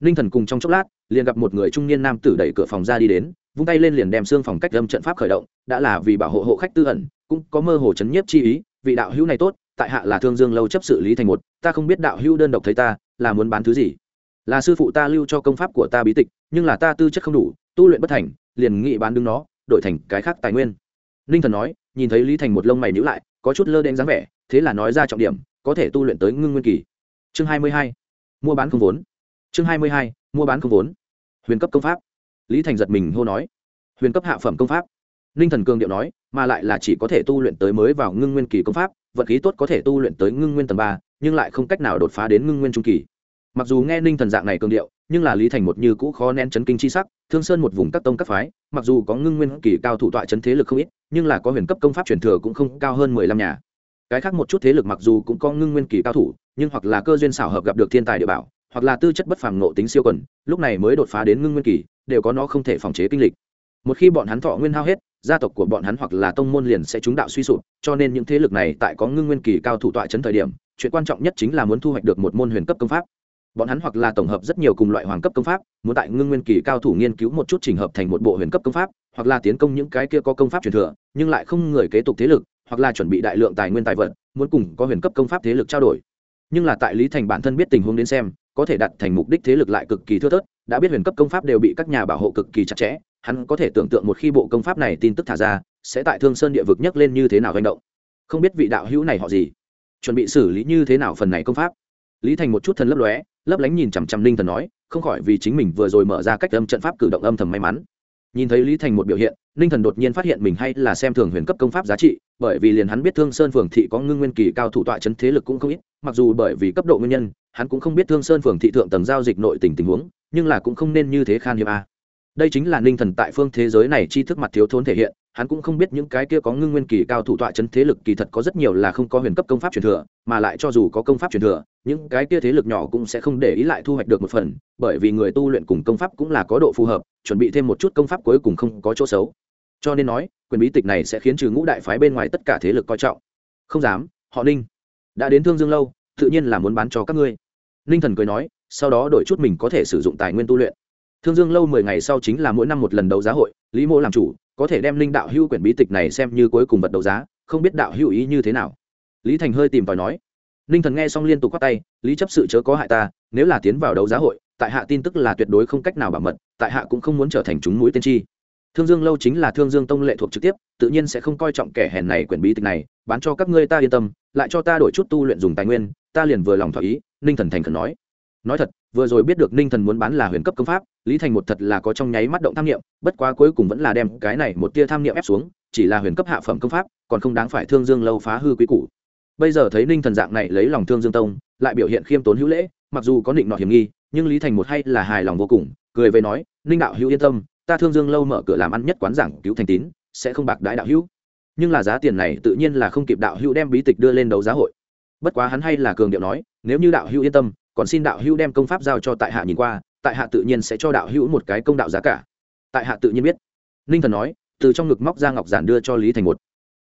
Ninh thần cùng trong chốc lát, liền gặp một người trung niên nam tử đẩy cửa phòng ra đi đến, vung tay lên liền đem xương phòng cách âm trận pháp khởi động, đã là vì bảo hộ hộ khách tư ẩn, cũng có mơ hồ chấn nhiếp chi ý, vị đạo hữu này tốt, tại hạ là thương dương lâu chấp sự lý thành một, ta không biết đạo hữu đơn độc thấy ta, là muốn bán thứ gì? Là sư phụ ta lưu cho công pháp của ta bí tịch, nhưng là ta tư chất không đủ, tu luyện bất thành, liền nghị bán đứng nó, đổi thành cái khác tài nguyên. Ninh thần nói nhìn thấy lý thành một lông mày nhữ lại, có chút lơ đen dáng vẻ, thế là nói ra trọng điểm, có thể tu luyện tới ngưng nguyên kỳ. Chương hai mươi hai, mua bán không vốn. Chương hai mươi hai, mua bán không vốn. Huyền cấp công pháp. Lý thành giật mình hô nói. Huyền cấp hạ phẩm công pháp. Ninh thần cường điệu nói, mà lại là chỉ có thể tu luyện tới mới vào ngưng nguyên kỳ công pháp, Vật khí tốt có thể tu luyện tới ngưng nguyên tầng ba, nhưng lại không cách nào đột phá đến ngưng nguyên trung kỳ. Mặc dù nghe ninh thần dạng này cường điệu, nhưng là lý thành một như cũ khó nén chấn kinh chi sắc, thương sơn một vùng các tông các phái, mặc dù có ngưng nguyên kỳ cao thủ tọa chấn thế lực không ít nhưng là có huyền cấp công pháp truyền thừa cũng không cao hơn mười lăm nhà. Cái khác một chút thế lực mặc dù cũng có ngưng nguyên kỳ cao thủ, nhưng hoặc là cơ duyên xảo hợp gặp được thiên tài địa bảo, hoặc là tư chất bất phàm nộ tính siêu quần, lúc này mới đột phá đến ngưng nguyên kỳ, đều có nó không thể phòng chế kinh lịch. Một khi bọn hắn thọ nguyên hao hết, gia tộc của bọn hắn hoặc là tông môn liền sẽ trúng đạo suy sụp, cho nên những thế lực này tại có ngưng nguyên kỳ cao thủ tọa chấn thời điểm, chuyện quan trọng nhất chính là muốn thu hoạch được một môn huyền cấp công pháp bọn hắn hoặc là tổng hợp rất nhiều cùng loại hoàng cấp công pháp, muốn tại ngưng nguyên kỳ cao thủ nghiên cứu một chút trình hợp thành một bộ huyền cấp công pháp, hoặc là tiến công những cái kia có công pháp truyền thừa, nhưng lại không người kế tục thế lực, hoặc là chuẩn bị đại lượng tài nguyên tài vật, muốn cùng có huyền cấp công pháp thế lực trao đổi. Nhưng là tại lý thành bản thân biết tình huống đến xem, có thể đặt thành mục đích thế lực lại cực kỳ thưa thớt, đã biết huyền cấp công pháp đều bị các nhà bảo hộ cực kỳ chặt chẽ, hắn có thể tưởng tượng một khi bộ công pháp này tin tức thả ra, sẽ tại thương sơn địa vực nhấc lên như thế nào hành động. Không biết vị đạo hữu này họ gì? Chuẩn bị xử lý như thế nào phần này công pháp? Lý thành một chút thần lấp lóe lấp lánh nhìn chằm chằm linh thần nói, không khỏi vì chính mình vừa rồi mở ra cách âm trận pháp cử động âm thầm may mắn. Nhìn thấy lý thành một biểu hiện, ninh thần đột nhiên phát hiện mình hay là xem thường huyền cấp công pháp giá trị, bởi vì liền hắn biết thương sơn phường thị có ngưng nguyên kỳ cao thủ tọa chấn thế lực cũng không ít, mặc dù bởi vì cấp độ nguyên nhân, hắn cũng không biết thương sơn phường thị thượng tầng giao dịch nội tình tình huống, nhưng là cũng không nên như thế khan hiếm a. Đây chính là ninh thần tại phương thế giới này chi thức mặt thiếu thốn thể hiện hắn cũng không biết những cái kia có ngưng nguyên kỳ cao thủ tọa chấn thế lực kỳ thật có rất nhiều là không có huyền cấp công pháp truyền thừa, mà lại cho dù có công pháp truyền thừa, những cái kia thế lực nhỏ cũng sẽ không để ý lại thu hoạch được một phần, bởi vì người tu luyện cùng công pháp cũng là có độ phù hợp, chuẩn bị thêm một chút công pháp cuối cùng không có chỗ xấu. Cho nên nói, quyền bí tịch này sẽ khiến trừ ngũ đại phái bên ngoài tất cả thế lực coi trọng. Không dám, họ ninh. Đã đến thương dương lâu, tự nhiên là muốn bán cho các ngươi. Ninh thần cười nói, sau đó đổi chút mình có thể sử dụng tài nguyên tu luyện. Thương dương lâu mười ngày sau chính là mỗi năm một lần đấu giá hội lý Mộ làm chủ, có thể đem linh đạo hưu quyển bí tịch này xem như cuối cùng vật đấu giá, không biết đạo hưu ý như thế nào. Lý thành hơi tìm tòi nói. Ninh thần nghe xong liên tục k tay, lý chấp sự chớ có hại ta, nếu là tiến vào đấu giá hội, tại hạ tin tức là tuyệt đối không cách nào bảo mật, tại hạ cũng không muốn trở thành chúng mũi tiên tri thương dương lâu chính là thương dương tông lệ thuộc trực tiếp, tự nhiên sẽ không coi trọng kẻ hèn này quyển bí tịch này, bán cho các ngươi ta yên tâm, lại cho ta đổi chút tu luyện dùng tài nguyên, ta liền vừa lòng thỏa ý, ninh thần thành khẩn nói nói thật, vừa rồi biết được ninh thần muốn bán là huyền cấp công pháp, lý thành một thật là có trong nháy mắt động tham nghiệm bất quá cuối cùng vẫn là đem cái này một tia tham nghiệm ép xuống, chỉ là huyền cấp hạ phẩm công pháp, còn không đáng phải thương dương lâu phá hư quý cũ bây giờ thấy ninh thần dạng này lấy lòng thương dương tông, lại biểu hiện khiêm tốn hữu lễ, mặc dù có định nọ hiểm nghi, nhưng lý thành một hay là hài lòng vô cùng, cười về nói, ninh đạo hữu yên tâm, ta thương dương lâu mở cửa làm ăn nhất quán giảng cứu thành tín, sẽ không bạc đãi đạo hữu. Nhưng là giá tiền này tự nhiên là không kịp đạo hữu đem bí tịch đưa lên đấu giá hội. Bất quá hắn hay là cường điệu nói, nếu như đạo hữu yên tâm còn xin đạo hữu đem công pháp giao cho tại hạ nhìn qua, tại hạ tự nhiên sẽ cho đạo hữu một cái công đạo giá cả. Tại hạ tự nhiên biết. Ninh thần nói, từ trong ngực móc ra ngọc giản đưa cho lý thành một.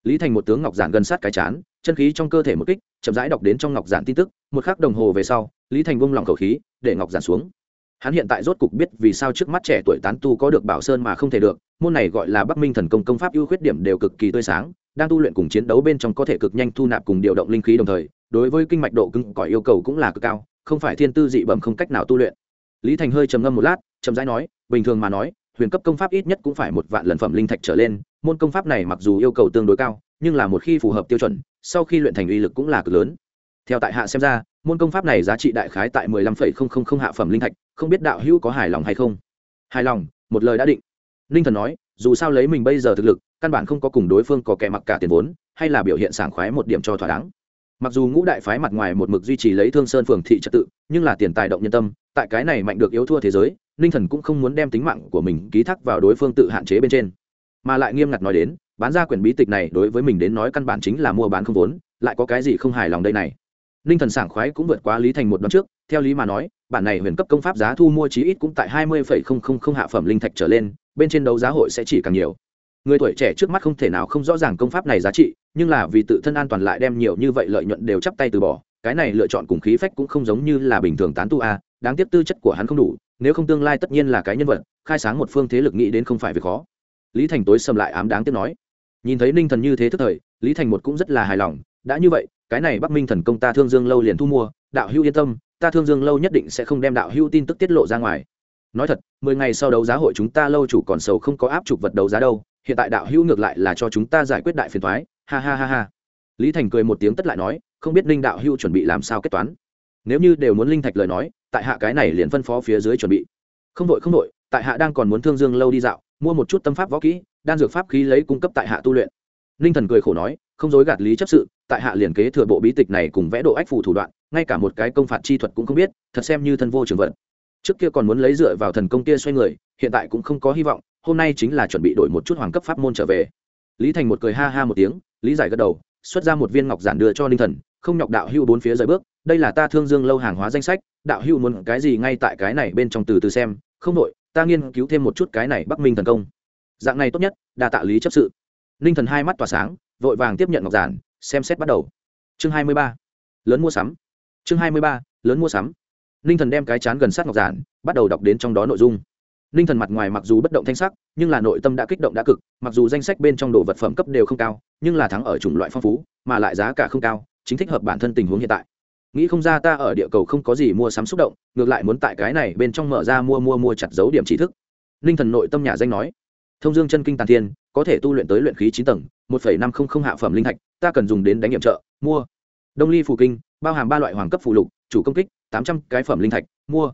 Lý thành một tướng ngọc giản gần sát cái chán, chân khí trong cơ thể một kích, chậm rãi đọc đến trong ngọc giản tin tức, một khắc đồng hồ về sau, lý thành vung lòng khẩu khí, để ngọc giản xuống. Hắn hiện tại rốt cục biết vì sao trước mắt trẻ tuổi tán tu có được bảo sơn mà không thể được, môn này gọi là bắc minh thần công công pháp ưu khuyết điểm đều cực kỳ tươi sáng, đang tu luyện cùng chiến đấu bên trong có thể cực nhanh thu nạp cùng điều động linh khí đồng thời, đối với kinh mạch độ cứng cỏi yêu cầu cũng là cực cao không phải thiên tư dị bẩm không cách nào tu luyện. Lý thành hơi trầm ngâm một lát, chậm rãi nói, bình thường mà nói, huyền cấp công pháp ít nhất cũng phải một vạn lần phẩm linh thạch trở lên, môn công pháp này mặc dù yêu cầu tương đối cao, nhưng là một khi phù hợp tiêu chuẩn, sau khi luyện thành uy lực cũng là cực lớn. Theo tại hạ xem ra, môn công pháp này giá trị đại khái tại mười lăm phẩy không không không hạ phẩm linh thạch, không biết đạo hữu có hài lòng hay không? Hài lòng, một lời đã định. Ninh thần nói, dù sao lấy mình bây giờ thực lực, căn bản không có cùng đối phương có kẻ mặc cả tiền vốn, hay là biểu hiện sảng khoái một điểm cho thỏa đáng mặc dù ngũ đại phái mặt ngoài một mực duy trì lấy thương sơn phường thị trật tự, nhưng là tiền tài động nhân tâm, tại cái này mạnh được yếu thua thế giới, ninh thần cũng không muốn đem tính mạng của mình ký thác vào đối phương tự hạn chế bên trên. Mà lại nghiêm ngặt nói đến, bán ra quyển bí tịch này đối với mình đến nói căn bản chính là mua bán không vốn, lại có cái gì không hài lòng đây này? Ninh thần sảng khoái cũng vượt quá lý thành một đoạn trước, theo lý mà nói, bản này huyền cấp công pháp giá thu mua chí ít cũng tại hai mươi hạ phẩm linh thạch trở lên, bên trên đấu giá hội sẽ chỉ càng nhiều người tuổi trẻ trước mắt không thể nào không rõ ràng công pháp này giá trị, nhưng là vì tự thân an toàn lại đem nhiều như vậy lợi nhuận đều chắp tay từ bỏ, cái này lựa chọn cùng khí phách cũng không giống như là bình thường tán tu a, đáng tiếc tư chất của hắn không đủ, nếu không tương lai tất nhiên là cái nhân vật, khai sáng một phương thế lực nghĩ đến không phải việc khó. Lý thành tối sầm lại ám đáng tiếc nói. Nhìn thấy ninh thần như thế thức thời, lý thành một cũng rất là hài lòng, đã như vậy, cái này bắc minh thần công ta thương dương lâu liền thu mua, đạo hữu yên tâm, ta thương dương lâu nhất định sẽ không đem đạo hữu tin tức tiết lộ ra ngoài. Nói thật, mười ngày sau đấu giá hội chúng ta lâu chủ còn sầu không có áp trục vật đấu giá đâu hiện tại đạo hữu ngược lại là cho chúng ta giải quyết đại phiền thoái, ha ha ha ha. Lý thành cười một tiếng tất lại nói, không biết linh đạo hữu chuẩn bị làm sao kết toán? Nếu như đều muốn linh thạch lời nói, tại hạ cái này liền phân phó phía dưới chuẩn bị. Không đội không đội, tại hạ đang còn muốn thương dương lâu đi dạo, mua một chút tâm pháp võ kỹ, đan dược pháp khí lấy cung cấp tại hạ tu luyện. Ninh thần cười khổ nói, không dối gạt lý chấp sự, tại hạ liền kế thừa bộ bí tịch này cùng vẽ độ ách phù thủ đoạn, ngay cả một cái công phạt chi thuật cũng không biết, thật xem như thân vô trường vận. Trước kia còn muốn lấy dựa vào thần công kia xoay người, hiện tại cũng không có hy vọng hôm nay chính là chuẩn bị đổi một chút hoàng cấp pháp môn trở về. Lý thành một cười ha ha một tiếng, lý giải gật đầu, xuất ra một viên ngọc giản đưa cho ninh thần, không nhọc đạo hưu bốn phía rời bước, đây là ta thương dương lâu hàng hóa danh sách, đạo hưu muốn cái gì ngay tại cái này bên trong từ từ xem, không đội ta nghiên cứu thêm một chút cái này bắc minh thần công. Dạng này tốt nhất, đa tạ lý chấp sự. Ninh thần hai mắt tỏa sáng, vội vàng tiếp nhận ngọc giản, xem xét bắt đầu. Chương hai mươi ba, lớn mua sắm. Chương hai mươi ba, lớn mua sắm. Ninh thần đem cái chán gần sát ngọc giản, bắt đầu đọc đến trong đó nội dung ninh thần mặt ngoài mặc dù bất động thanh sắc, nhưng là nội tâm đã kích động đã cực, mặc dù danh sách bên trong đồ vật phẩm cấp đều không cao, nhưng là thắng ở chủng loại phong phú, mà lại giá cả không cao, chính thích hợp bản thân tình huống hiện tại. Nghĩ không ra ta ở địa cầu không có gì mua sắm xúc động, ngược lại muốn tại cái này bên trong mở ra mua mua mua chặt dấu điểm trí thức. Ninh thần nội tâm nhà danh nói, thông dương chân kinh tàn thiên, có thể tu luyện tới luyện khí chín tầng, một phẩy năm không không hạ phẩm linh thạch, ta cần dùng đến đánh nghiệm trợ, mua. Đông ly phù kinh, bao hàm ba loại hoàng cấp phù lục, chủ công kích, tám trăm cái phẩm linh thạch, mua.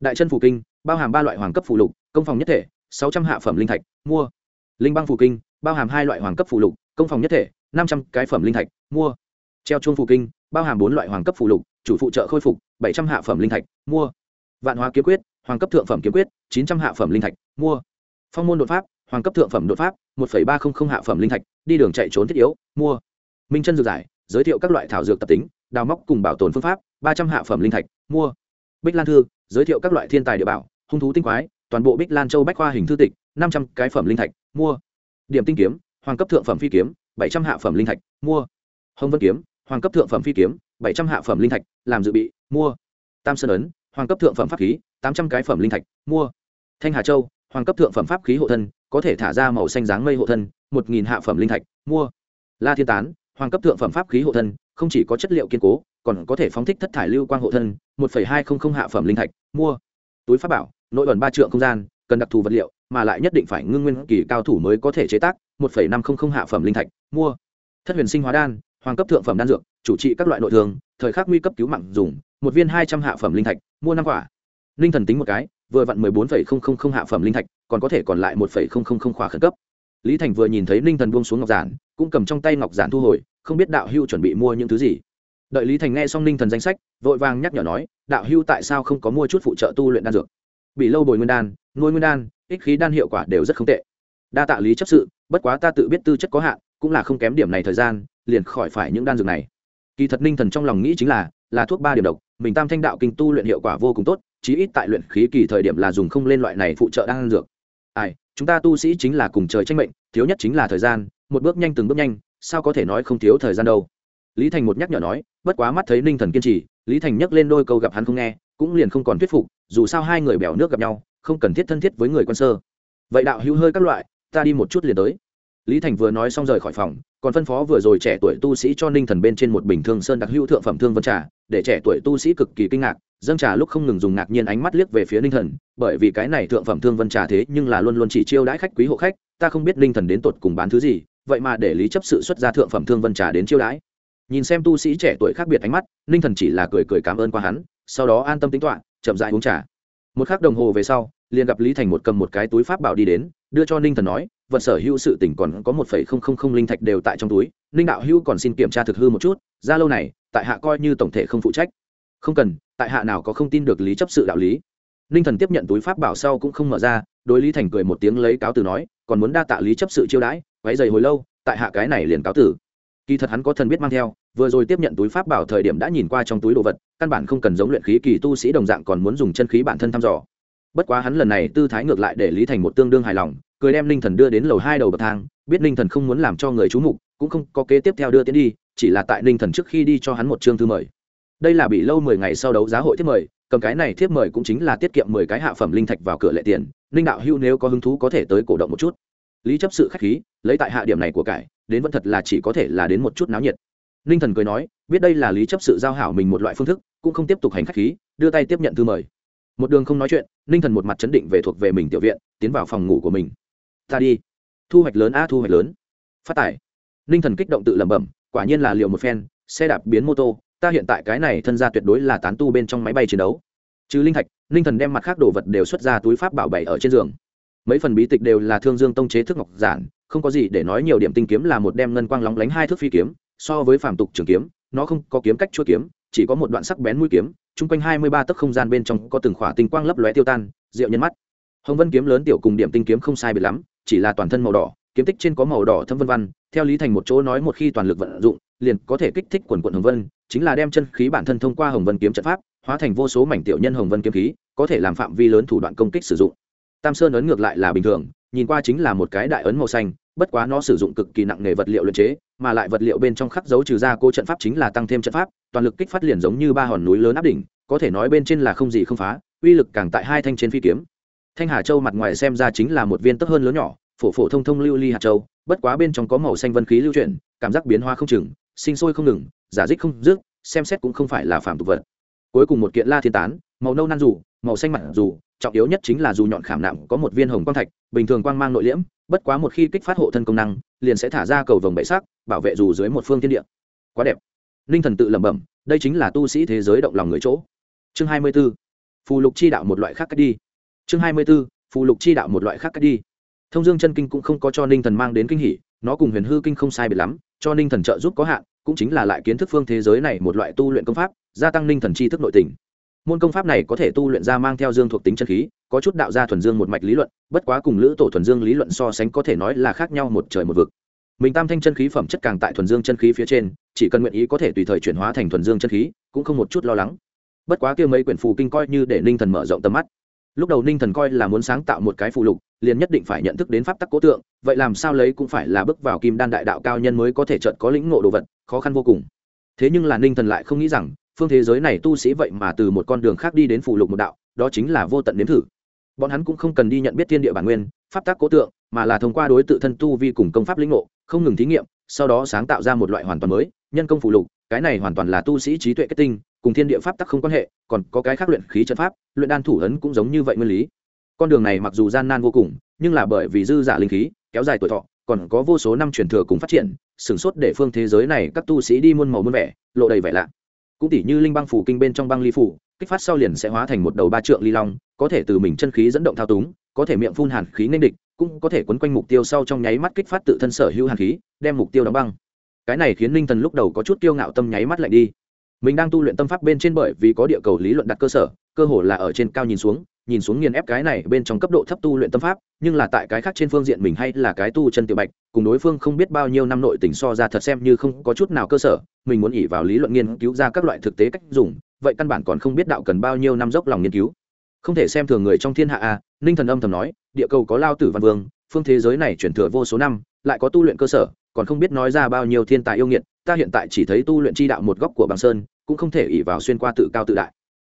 Đại chân phù kinh bao hàm ba loại hoàng cấp phụ lục, công phòng nhất thể, sáu trăm hạ phẩm linh thạch, mua. Linh băng phù kinh, bao hàm hai loại hoàng cấp phụ lục, công phòng nhất thể, năm trăm cái phẩm linh thạch, mua. Treo chuông phù kinh, bao hàm bốn loại hoàng cấp phụ lục, chủ phụ trợ khôi phục, bảy trăm hạ phẩm linh thạch, mua. Vạn hóa kiếm quyết, hoàng cấp thượng phẩm kiếm quyết, chín trăm hạ phẩm linh thạch, mua. Phong môn đột pháp, hoàng cấp thượng phẩm đột pháp, một ba trăm linh hạ phẩm linh thạch, đi đường chạy trốn thiết yếu, mua. Minh chân dược giải, giới thiệu các loại thảo dược tập tính, đào móc cùng bảo tồn phương pháp, ba trăm hạ phẩm linh thạch, mua. Bích lan thư giới thiệu các loại thiên tài địa bảo, hung thú tinh quái, toàn bộ bích lan châu bách khoa hình thư tịch, năm trăm cái phẩm linh thạch, mua. Điểm tinh kiếm, hoàng cấp thượng phẩm phi kiếm, bảy trăm hạ phẩm linh thạch, mua. Hồng vân kiếm, hoàng cấp thượng phẩm phi kiếm, bảy trăm hạ phẩm linh thạch, làm dự bị, mua. Tam sơn ấn, hoàng cấp thượng phẩm pháp khí, tám trăm cái phẩm linh thạch, mua. Thanh hà châu, hoàng cấp thượng phẩm pháp khí hộ thân, có thể thả ra màu xanh dáng mây hộ thân, một nghìn hạ phẩm linh thạch, mua. La thiên tán, hoàng cấp thượng phẩm pháp khí hộ thân, không chỉ có chất liệu kiên cố còn có thể phóng thích thất thải lưu quang hộ thân, một hai không không hạ phẩm linh thạch, mua. Túi pháp bảo, nội ẩn ba trượng không gian, cần đặc thù vật liệu, mà lại nhất định phải ngưng nguyên kỳ cao thủ mới có thể chế tác, một năm không không hạ phẩm linh thạch, mua. Thất huyền sinh hóa đan, hoàng cấp thượng phẩm đan dược, chủ trị các loại nội thương, thời khắc nguy cấp cứu mạng dùng, một viên hai trăm hạ phẩm linh thạch, mua năm quả. Linh thần tính một cái, vừa vặn mười bốn phẩy không không không hạ phẩm linh thạch, còn có thể còn lại một phẩy không không không khóa khẩn cấp. Lý thành vừa nhìn thấy ninh thần buông xuống ngọc giản, cũng cầm trong tay ngọc giản thu hồi, không biết đạo hưu chuẩn bị mua những thứ gì đợi lý thành nghe xong ninh thần danh sách vội vàng nhắc nhở nói đạo hưu tại sao không có mua chút phụ trợ tu luyện đan dược bị lâu bồi nguyên đan nuôi nguyên đan ích khí đan hiệu quả đều rất không tệ đa tạ lý chấp sự bất quá ta tự biết tư chất có hạn cũng là không kém điểm này thời gian liền khỏi phải những đan dược này kỳ thật ninh thần trong lòng nghĩ chính là là thuốc ba điểm độc mình tam thanh đạo kinh tu luyện hiệu quả vô cùng tốt chí ít tại luyện khí kỳ thời điểm là dùng không lên loại này phụ trợ đan dược ai chúng ta tu sĩ chính là cùng trời tranh mệnh thiếu nhất chính là thời gian một bước nhanh từng bước nhanh sao có thể nói không thiếu thời gian đâu lý thành một nhắc nhở nói bất quá mắt thấy ninh thần kiên trì, lý thành nhấc lên đôi câu gặp hắn không nghe, cũng liền không còn thuyết phục, dù sao hai người bèo nước gặp nhau, không cần thiết thân thiết với người quân sơ. Vậy đạo hữu hơi các loại, ta đi một chút liền tới. Lý thành vừa nói xong rời khỏi phòng, còn phân phó vừa rồi trẻ tuổi tu sĩ cho ninh thần bên trên một bình thương sơn đặc hữu thượng phẩm thương vân trà, để trẻ tuổi tu sĩ cực kỳ kinh ngạc, dâng trà lúc không ngừng dùng ngạc nhiên ánh mắt liếc về phía ninh thần, bởi vì cái này thượng phẩm thương vân trà thế nhưng là luôn luôn chỉ chiêu đãi khách quý hộ khách, ta không biết ninh thần đến tột cùng bán thứ gì, vậy mà để lý chấp sự xuất ra thượng phẩm thương vân trà đến chiêu đãi nhìn xem tu sĩ trẻ tuổi khác biệt ánh mắt, ninh thần chỉ là cười cười cảm ơn qua hắn, sau đó an tâm tính toạ chậm dại uống trà. Một k h ắ c đồng hồ về sau, liền gặp lý thành một cầm một cái túi pháp bảo đi đến, đưa cho ninh thần nói, vật sở hữu sự tỉnh còn có một phẩy không không không linh thạch đều tại trong túi, ninh đạo hữu còn xin kiểm tra thực hư một chút, ra lâu này, tại hạ coi như tổng thể không phụ trách. Không cần, tại hạ nào có không tin được lý chấp sự đạo lý. Ninh thần tiếp nhận túi pháp bảo sau cũng không mở ra, đối lý thành cười một tiếng lấy cáo từ nói, còn muốn đa tạ lý chấp sự chiêu đãi váy dày hồi lâu, tại hạ cái này liền cáo tử. Kỳ thật hắn có thần biết mang theo vừa rồi tiếp nhận túi pháp bảo thời điểm đã nhìn qua trong túi đồ vật, căn bản không cần giống luyện khí kỳ tu sĩ đồng dạng còn muốn dùng chân khí bản thân thăm dò. Bất quá hắn lần này tư thái ngược lại để lý thành một tương đương hài lòng, cười đem ninh thần đưa đến lầu hai đầu bậc thang, biết ninh thần không muốn làm cho người chú mục, cũng không có kế tiếp theo đưa tiến đi, chỉ là tại ninh thần trước khi đi cho hắn một chương thư mời. Đây là bị lâu mười ngày sau đấu giá hội thiết mời, cầm cái này thiếp mời cũng chính là tiết kiệm mười cái hạ phẩm linh thạch vào cửa lệ tiền ninh đạo hữu nếu có hứng thú có thể tới cổ động một chút. Lý chấp sự khách khí, lấy tại hạ điểm này của cải, đến vẫn thật là chỉ có thể là đến một chút náo nhiệt ninh thần cười nói, biết đây là lý chấp sự giao hảo mình một loại phương thức, cũng không tiếp tục hành khách khí, đưa tay tiếp nhận thư mời. Một đường không nói chuyện, ninh thần một mặt chấn định về thuộc về mình tiểu viện, tiến vào phòng ngủ của mình. Ta đi. Thu hoạch lớn a, thu hoạch lớn. Phát tải. Ninh thần kích động tự lẩm bẩm, quả nhiên là liệu một phen, xe đạp biến mô tô, ta hiện tại cái này thân ra tuyệt đối là tán tu bên trong máy bay chiến đấu. Chứ linh thạch, ninh thần đem mặt khác đồ vật đều xuất ra túi pháp bảo bày ở trên giường. Mấy phần bí tịch đều là thương dương tông chế thức ngọc giản, không có gì để nói nhiều điểm tinh kiếm là một đem ngân quang lóng lánh hai thước phi kiếm so với phàm tục trường kiếm, nó không có kiếm cách chua kiếm, chỉ có một đoạn sắc bén mũi kiếm, chung quanh hai mươi ba tấc không gian bên trong có từng khỏa tinh quang lấp lóe tiêu tan rượu nhân mắt. Hồng vân kiếm lớn tiểu cùng điểm tinh kiếm không sai biệt lắm, chỉ là toàn thân màu đỏ, kiếm tích trên có màu đỏ thâm vân văn theo lý thành một chỗ nói một khi toàn lực vận dụng, liền có thể kích thích quần quận hồng vân, chính là đem chân khí bản thân thông qua hồng vân kiếm trận pháp, hóa thành vô số mảnh tiểu nhân hồng vân kiếm khí, có thể làm phạm vi lớn thủ đoạn công kích sử dụng. Tam sơn ấn ngược lại là bình thường nhìn qua chính là một cái đại ấn màu xanh, bất quá nó sử dụng cực kỳ nặng nghề vật liệu luyện chế, mà lại vật liệu bên trong khắc dấu trừ ra cô trận pháp chính là tăng thêm trận pháp, toàn lực kích phát liền giống như ba hòn núi lớn áp đỉnh, có thể nói bên trên là không gì không phá, uy lực càng tại hai thanh trên phi kiếm. Thanh hà châu mặt ngoài xem ra chính là một viên tấc hơn lớn nhỏ, phổ phổ thông thông lưu ly hạt châu, bất quá bên trong có màu xanh vân khí lưu chuyển, cảm giác biến hoa không chừng, sinh sôi không ngừng, giả dích không dứt, xem xét cũng không phải là phạm tục vật. Cuối cùng một kiện la thiên tán, màu nâu nan dù, màu xanh mặt dù trọng yếu nhất chính là dù nhọn khảm nặng có một viên hồng quang thạch, bình thường quang mang nội liễm, bất quá một khi kích phát hộ thân công năng, liền sẽ thả ra cầu vồng bậy sắc, bảo vệ dù dưới một phương thiên địa. Quá đẹp. Ninh thần tự lẩm bẩm, đây chính là tu sĩ thế giới động lòng người chỗ. Chương hai mươi b ố phù lục chi đạo một loại khác cách đi. Chương hai mươi b ố phù lục chi đạo một loại khác cách đi. Thông dương chân kinh cũng không có cho ninh thần mang đến kinh hỷ nó cùng huyền hư kinh không sai biệt lắm, cho ninh thần trợ giúp có hạn, cũng chính là lại kiến thức phương thế giới này một loại tu luyện công pháp, gia tăng ninh thần tri thức nội tình môn công pháp này có thể tu luyện ra mang theo dương thuộc tính chân khí, có chút đạo gia thuần dương một mạch lý luận, bất quá cùng lữ tổ thuần dương lý luận so sánh có thể nói là khác nhau một trời một vực. Mình tam thanh chân khí phẩm chất càng tại thuần dương chân khí phía trên, chỉ cần nguyện ý có thể tùy thời chuyển hóa thành thuần dương chân khí, cũng không một chút lo lắng. Bất quá kia mấy quyển phù kinh coi như để ninh thần mở rộng tầm mắt. Lúc đầu ninh thần coi là muốn sáng tạo một cái phù lục, liền nhất định phải nhận thức đến pháp tắc cố tượng, vậy làm sao lấy cũng phải là bước vào kim đan đại đạo cao nhân mới có thể chợt có lĩnh ngộ đồ vật, khó khăn vô cùng. Thế nhưng là ninh thần lại không nghĩ rằng phương thế giới này tu sĩ vậy mà từ một con đường khác đi đến phụ lục một đạo, đó chính là vô tận nếm thử. Bọn hắn cũng không cần đi nhận biết thiên địa bản nguyên, pháp tác cố tượng, mà là thông qua đối tự thân tu vi cùng công pháp lĩnh ngộ, không ngừng thí nghiệm, sau đó sáng tạo ra một loại hoàn toàn mới, nhân công phụ lục, cái này hoàn toàn là tu sĩ trí tuệ kết tinh, cùng thiên địa pháp tắc không quan hệ, còn có cái khác luyện khí trận pháp, luyện đan thủ ấn cũng giống như vậy nguyên lý. Con đường này mặc dù gian nan vô cùng, nhưng là bởi vì dư giả linh khí, kéo dài tuổi thọ, còn có vô số năm truyền thừa cùng phát triển, sửng sốt để phương thế giới này các tu sĩ đi muôn màu muôn vẻ, lộ đầy vẻ lạ cũng tỉ như linh băng phủ kinh bên trong băng ly phủ, kích phát sau liền sẽ hóa thành một đầu ba trượng ly long, có thể từ mình chân khí dẫn động thao túng, có thể miệng phun hàn khí nên địch, cũng có thể quấn quanh mục tiêu sau trong nháy mắt kích phát tự thân sở hữu hàn khí, đem mục tiêu đóng băng. Cái này khiến ninh thần lúc đầu có chút kiêu ngạo tâm nháy mắt lạnh đi. Mình đang tu luyện tâm pháp bên trên bởi vì có địa cầu lý luận đặt cơ sở, cơ hồ là ở trên cao nhìn xuống nhìn xuống nghiền ép cái này bên trong cấp độ thấp tu luyện tâm pháp, nhưng là tại cái khác trên phương diện mình hay là cái tu chân tiểu bạch, cùng đối phương không biết bao nhiêu năm nội tình so ra thật xem như không có chút nào cơ sở mình muốn ỉ vào lý luận nghiên cứu ra các loại thực tế cách dùng, vậy căn bản còn không biết đạo cần bao nhiêu năm dốc lòng nghiên cứu. Không thể xem thường người trong thiên hạ a, ninh thần âm thầm nói, địa cầu có lao tử văn vương, phương thế giới này chuyển thừa vô số năm, lại có tu luyện cơ sở, còn không biết nói ra bao nhiêu thiên tài yêu nghiệt, ta hiện tại chỉ thấy tu luyện chi đạo một góc của bằng sơn, cũng không thể ỉ vào xuyên qua tự cao tự đại.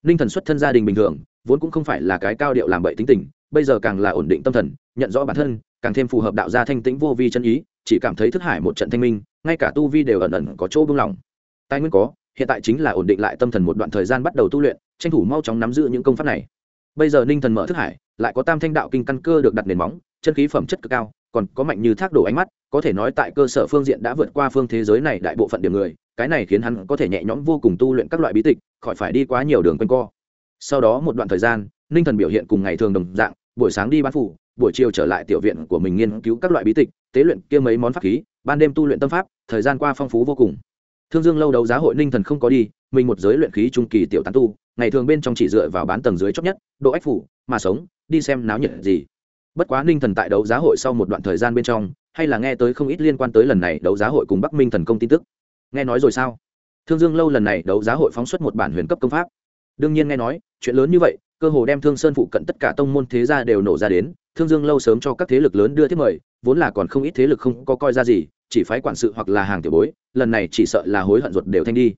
Ninh thần xuất thân gia đình bình thường, vốn cũng không phải là cái cao điệu làm bậy tính tình, bây giờ càng là ổn định tâm thần, nhận rõ bản thân, càng thêm phù hợp đạo gia thanh tĩnh vô vi chân ý, chỉ cảm thấy thức hải một trận thanh minh ngay cả tu vi đều ẩn ẩn có chỗ buông lỏng. Tài nguyên có, hiện tại chính là ổn định lại tâm thần một đoạn thời gian bắt đầu tu luyện, tranh thủ mau chóng nắm giữ những công pháp này. Bây giờ ninh thần mở thức hải, lại có tam thanh đạo kinh căn cơ được đặt nền móng, chân khí phẩm chất cực cao, còn có mạnh như thác đổ ánh mắt, có thể nói tại cơ sở phương diện đã vượt qua phương thế giới này đại bộ phận điểm người, cái này khiến hắn có thể nhẹ nhõm vô cùng tu luyện các loại bí tịch, khỏi phải đi quá nhiều đường quanh co. Sau đó một đoạn thời gian, ninh thần biểu hiện cùng ngày thường đồng dạng, buổi sáng đi bán phủ buổi chiều trở lại tiểu viện của mình nghiên cứu các loại bí tịch, tế luyện kia mấy món pháp khí, ban đêm tu luyện tâm pháp, thời gian qua phong phú vô cùng. Thương dương lâu đấu giá hội ninh thần không có đi, mình một giới luyện khí trung kỳ tiểu tán tu, ngày thường bên trong chỉ dựa vào bán tầng dưới chót nhất, độ ách phủ, mà sống, đi xem náo nhiệt gì. Bất quá ninh thần tại đấu giá hội sau một đoạn thời gian bên trong, hay là nghe tới không ít liên quan tới lần này đấu giá hội cùng bắc minh thần công tin tức. Nghe nói rồi sao? Thương dương lâu lần này đấu giá hội phóng xuất một bản huyền cấp công pháp. Đương nhiên nghe nói, chuyện lớn như vậy, cơ hồ đem thương sơn phụ cận tất cả tông môn thế gia đều nổ ra đến thương dương lâu sớm cho các thế lực lớn đưa thiết mời, vốn là còn không ít thế lực không có coi ra gì, chỉ phái quản sự hoặc là hàng tiểu bối, lần này chỉ sợ là hối hận ruột đều thanh đi.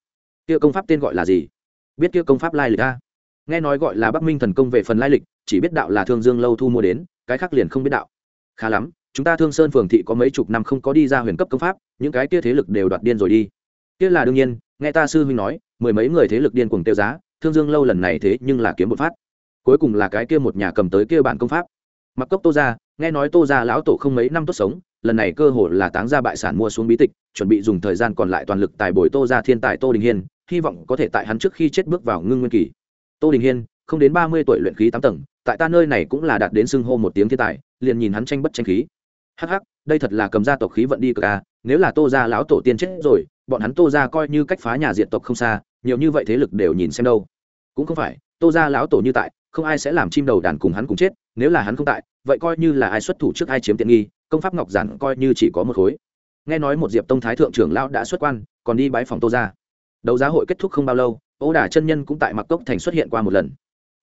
Kia công pháp tên gọi là gì? Biết kia công pháp lai lịch a nghe nói gọi là bắc minh thần công về phần lai lịch, chỉ biết đạo là thương dương lâu thu mua đến, cái khác liền không biết đạo. Khá lắm, chúng ta thương sơn phường thị có mấy chục năm không có đi ra huyền cấp công pháp, những cái kia thế lực đều đoạt điên rồi đi. Kia là đương nhiên, nghe ta sư huynh nói, mười mấy người thế lực điên cuồng tiêu giá, thương dương lâu lần này thế nhưng là kiếm một phát. Cuối cùng là cái kia một nhà cầm tới kia bản công pháp mặc cốc tô ra nghe nói tô ra lão tổ không mấy năm tốt sống, lần này cơ hội là táng ra bại sản mua xuống bí tịch, chuẩn bị dùng thời gian còn lại toàn lực tài bồi tô ra thiên tài tô đình hiên, hy vọng có thể tại hắn trước khi chết bước vào ngưng nguyên kỳ. Tô đình hiên, không đến ba mươi tuổi luyện khí tám tầng, tại ta nơi này cũng là đạt đến xưng hô một tiếng thiên tài, liền nhìn hắn tranh bất tranh khí. Hắc hắc, đây thật là cầm gia tộc khí vận đi cực a, nếu là tô gia lão tổ tiên chết rồi, bọn hắn tô gia coi như cách phá nhà diệt tộc không xa, nhiều như vậy thế lực đều nhìn xem đâu. Cũng không phải, tô gia lão tổ như tại không ai sẽ làm chim đầu đàn cùng hắn cùng chết, nếu là hắn không tại, vậy coi như là ai xuất thủ trước ai chiếm tiện nghi, công pháp ngọc giản coi như chỉ có một khối. Nghe nói một diệp tông thái thượng trưởng lão đã xuất quan, còn đi bái phòng tô gia. Đấu giá hội kết thúc không bao lâu, ô đà chân nhân cũng tại mặc cốc thành xuất hiện qua một lần.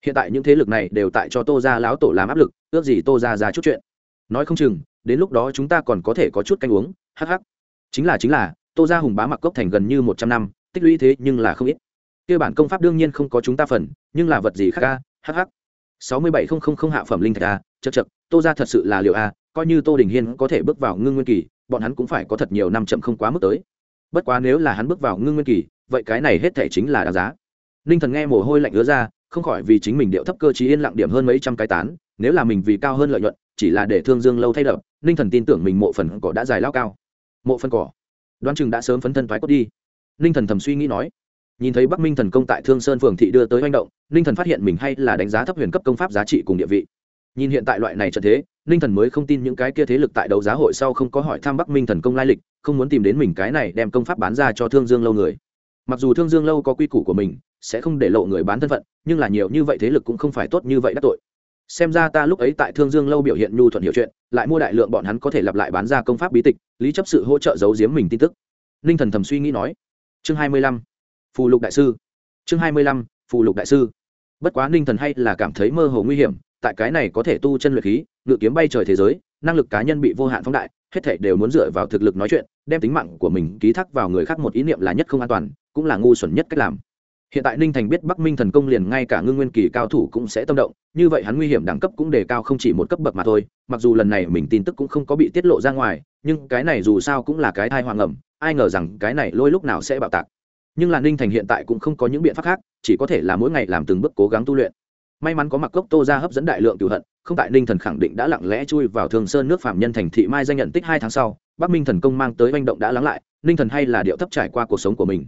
Hiện tại những thế lực này đều tại cho tô gia lão tổ làm áp lực, ước gì tô gia ra chút chuyện. Nói không chừng, đến lúc đó chúng ta còn có thể có chút canh uống, hắc hắc. Chính là chính là, tô gia hùng bá mặc cốc thành gần như một trăm năm, tích lũy thế nhưng là không ít. Kia bản công pháp đương nhiên không có chúng ta phần, nhưng là vật gì khác ca hh sáu mươi bảy không không không hạ phẩm linh thạch a chật chật tô ra thật sự là liệu a, coi như tô đình hiên có thể bước vào ngưng nguyên kỳ, bọn hắn cũng phải có thật nhiều năm chậm không quá mức tới. Bất quá nếu là hắn bước vào ngưng nguyên kỳ, vậy cái này hết thể chính là đáng giá. Ninh thần nghe mồ hôi lạnh ứa ra, không khỏi vì chính mình điệu thấp cơ chí yên lặng điểm hơn mấy trăm cái tán, nếu là mình vì cao hơn lợi nhuận, chỉ là để thương dương lâu thay đập, ninh thần tin tưởng mình mộ phần cỏ đã dài lao cao. Mộ phần cỏ. Đoán chừng đã sớm phấn thân thoái cốt đi. Ninh thần thầm suy nghĩ nói nhìn thấy bắc minh thần công tại thương sơn phường thị đưa tới manh động, ninh thần phát hiện mình hay là đánh giá thấp huyền cấp công pháp giá trị cùng địa vị. Nhìn hiện tại loại này trận thế, ninh thần mới không tin những cái kia thế lực tại đấu giá hội sau không có hỏi thăm bắc minh thần công lai lịch, không muốn tìm đến mình cái này đem công pháp bán ra cho thương dương lâu người. Mặc dù thương dương lâu có quy củ của mình, sẽ không để lộ người bán thân phận, nhưng là nhiều như vậy thế lực cũng không phải tốt như vậy đắc tội. Xem ra ta lúc ấy tại thương dương lâu biểu hiện nhu thuận hiểu chuyện, lại mua đại lượng bọn hắn có thể lặp lại bán ra công pháp bí tịch, lý chấp sự hỗ trợ giấu giếm mình tin tức. Ninh thần thầm suy nghĩ nói. Chương hai mươi lăm phù lục đại sư. Chương hai mươi lăm, phù lục đại sư. Bất quá ninh thần hay là cảm thấy mơ hồ nguy hiểm, tại cái này có thể tu chân luyện khí, ngự kiếm bay trời thế giới, năng lực cá nhân bị vô hạn phóng đại, hết thể đều muốn dựa vào thực lực nói chuyện, đem tính mạng của mình ký thác vào người khác một ý niệm là nhất không an toàn, cũng là ngu xuẩn nhất cách làm. Hiện tại ninh thành biết bắc minh thần công liền ngay cả ngưng nguyên kỳ cao thủ cũng sẽ tâm động, như vậy hắn nguy hiểm đẳng cấp cũng đề cao không chỉ một cấp bậc mà thôi, mặc dù lần này mình tin tức cũng không có bị tiết lộ ra ngoài, nhưng cái này dù sao cũng là cái thai hoàng ẩm ai ngờ rằng cái này lôi lúc nào sẽ bạo tạc nhưng là ninh thành hiện tại cũng không có những biện pháp khác, chỉ có thể là mỗi ngày làm từng bước cố gắng tu luyện. May mắn có mặc cốc tô ra hấp dẫn đại lượng cựu hận, không tại ninh thần khẳng định đã lặng lẽ chui vào thường sơn nước phạm nhân thành thị mai danh nhận tích hai tháng sau, bắc minh thần công mang tới manh động đã lắng lại, ninh thần hay là điệu thấp trải qua cuộc sống của mình.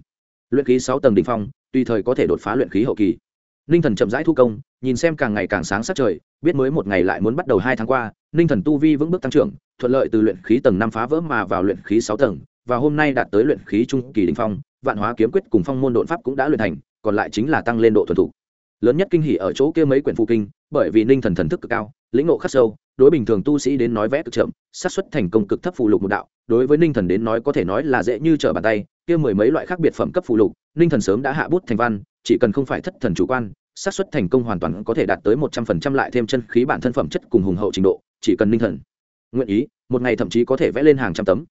Luyện khí sáu tầng đ ỉ n h phong, tùy thời có thể đột phá luyện khí hậu kỳ. Ninh thần chậm rãi thu công, nhìn xem càng ngày càng sáng sát trời, biết mới một ngày lại muốn bắt đầu hai tháng qua, ninh thần tu vi vững bước tăng trưởng, thuận lợi từ luyện khí tầng năm phá vỡ mà vào luyện khí sáu tầng, và hôm nay đạt tới luyện khí trung kỳ đình phong vạn hóa kiếm quyết cùng phong môn đột pháp cũng đã luyện thành, còn lại chính là tăng lên độ thuần thục. Lớn nhất kinh hỉ ở chỗ kia mấy quyển phụ kinh, bởi vì ninh thần thần thức cực cao, lĩnh ngộ khắc sâu, đối bình thường tu sĩ đến nói vẽ cực chậm, xác suất thành công cực thấp phụ lục một đạo, đối với ninh thần đến nói có thể nói là dễ như trở bàn tay, kia mười mấy loại khác biệt phẩm cấp phụ lục, ninh thần sớm đã hạ bút thành văn, chỉ cần không phải thất thần chủ quan, xác suất thành công hoàn toàn có thể đạt tới một trăm phần trăm lại thêm chân khí bản thân phẩm chất cùng hùng hậu trình độ, chỉ cần ninh thần nguyện ý, một ngày thậm chí có thể vẽ lên hàng trăm tấm.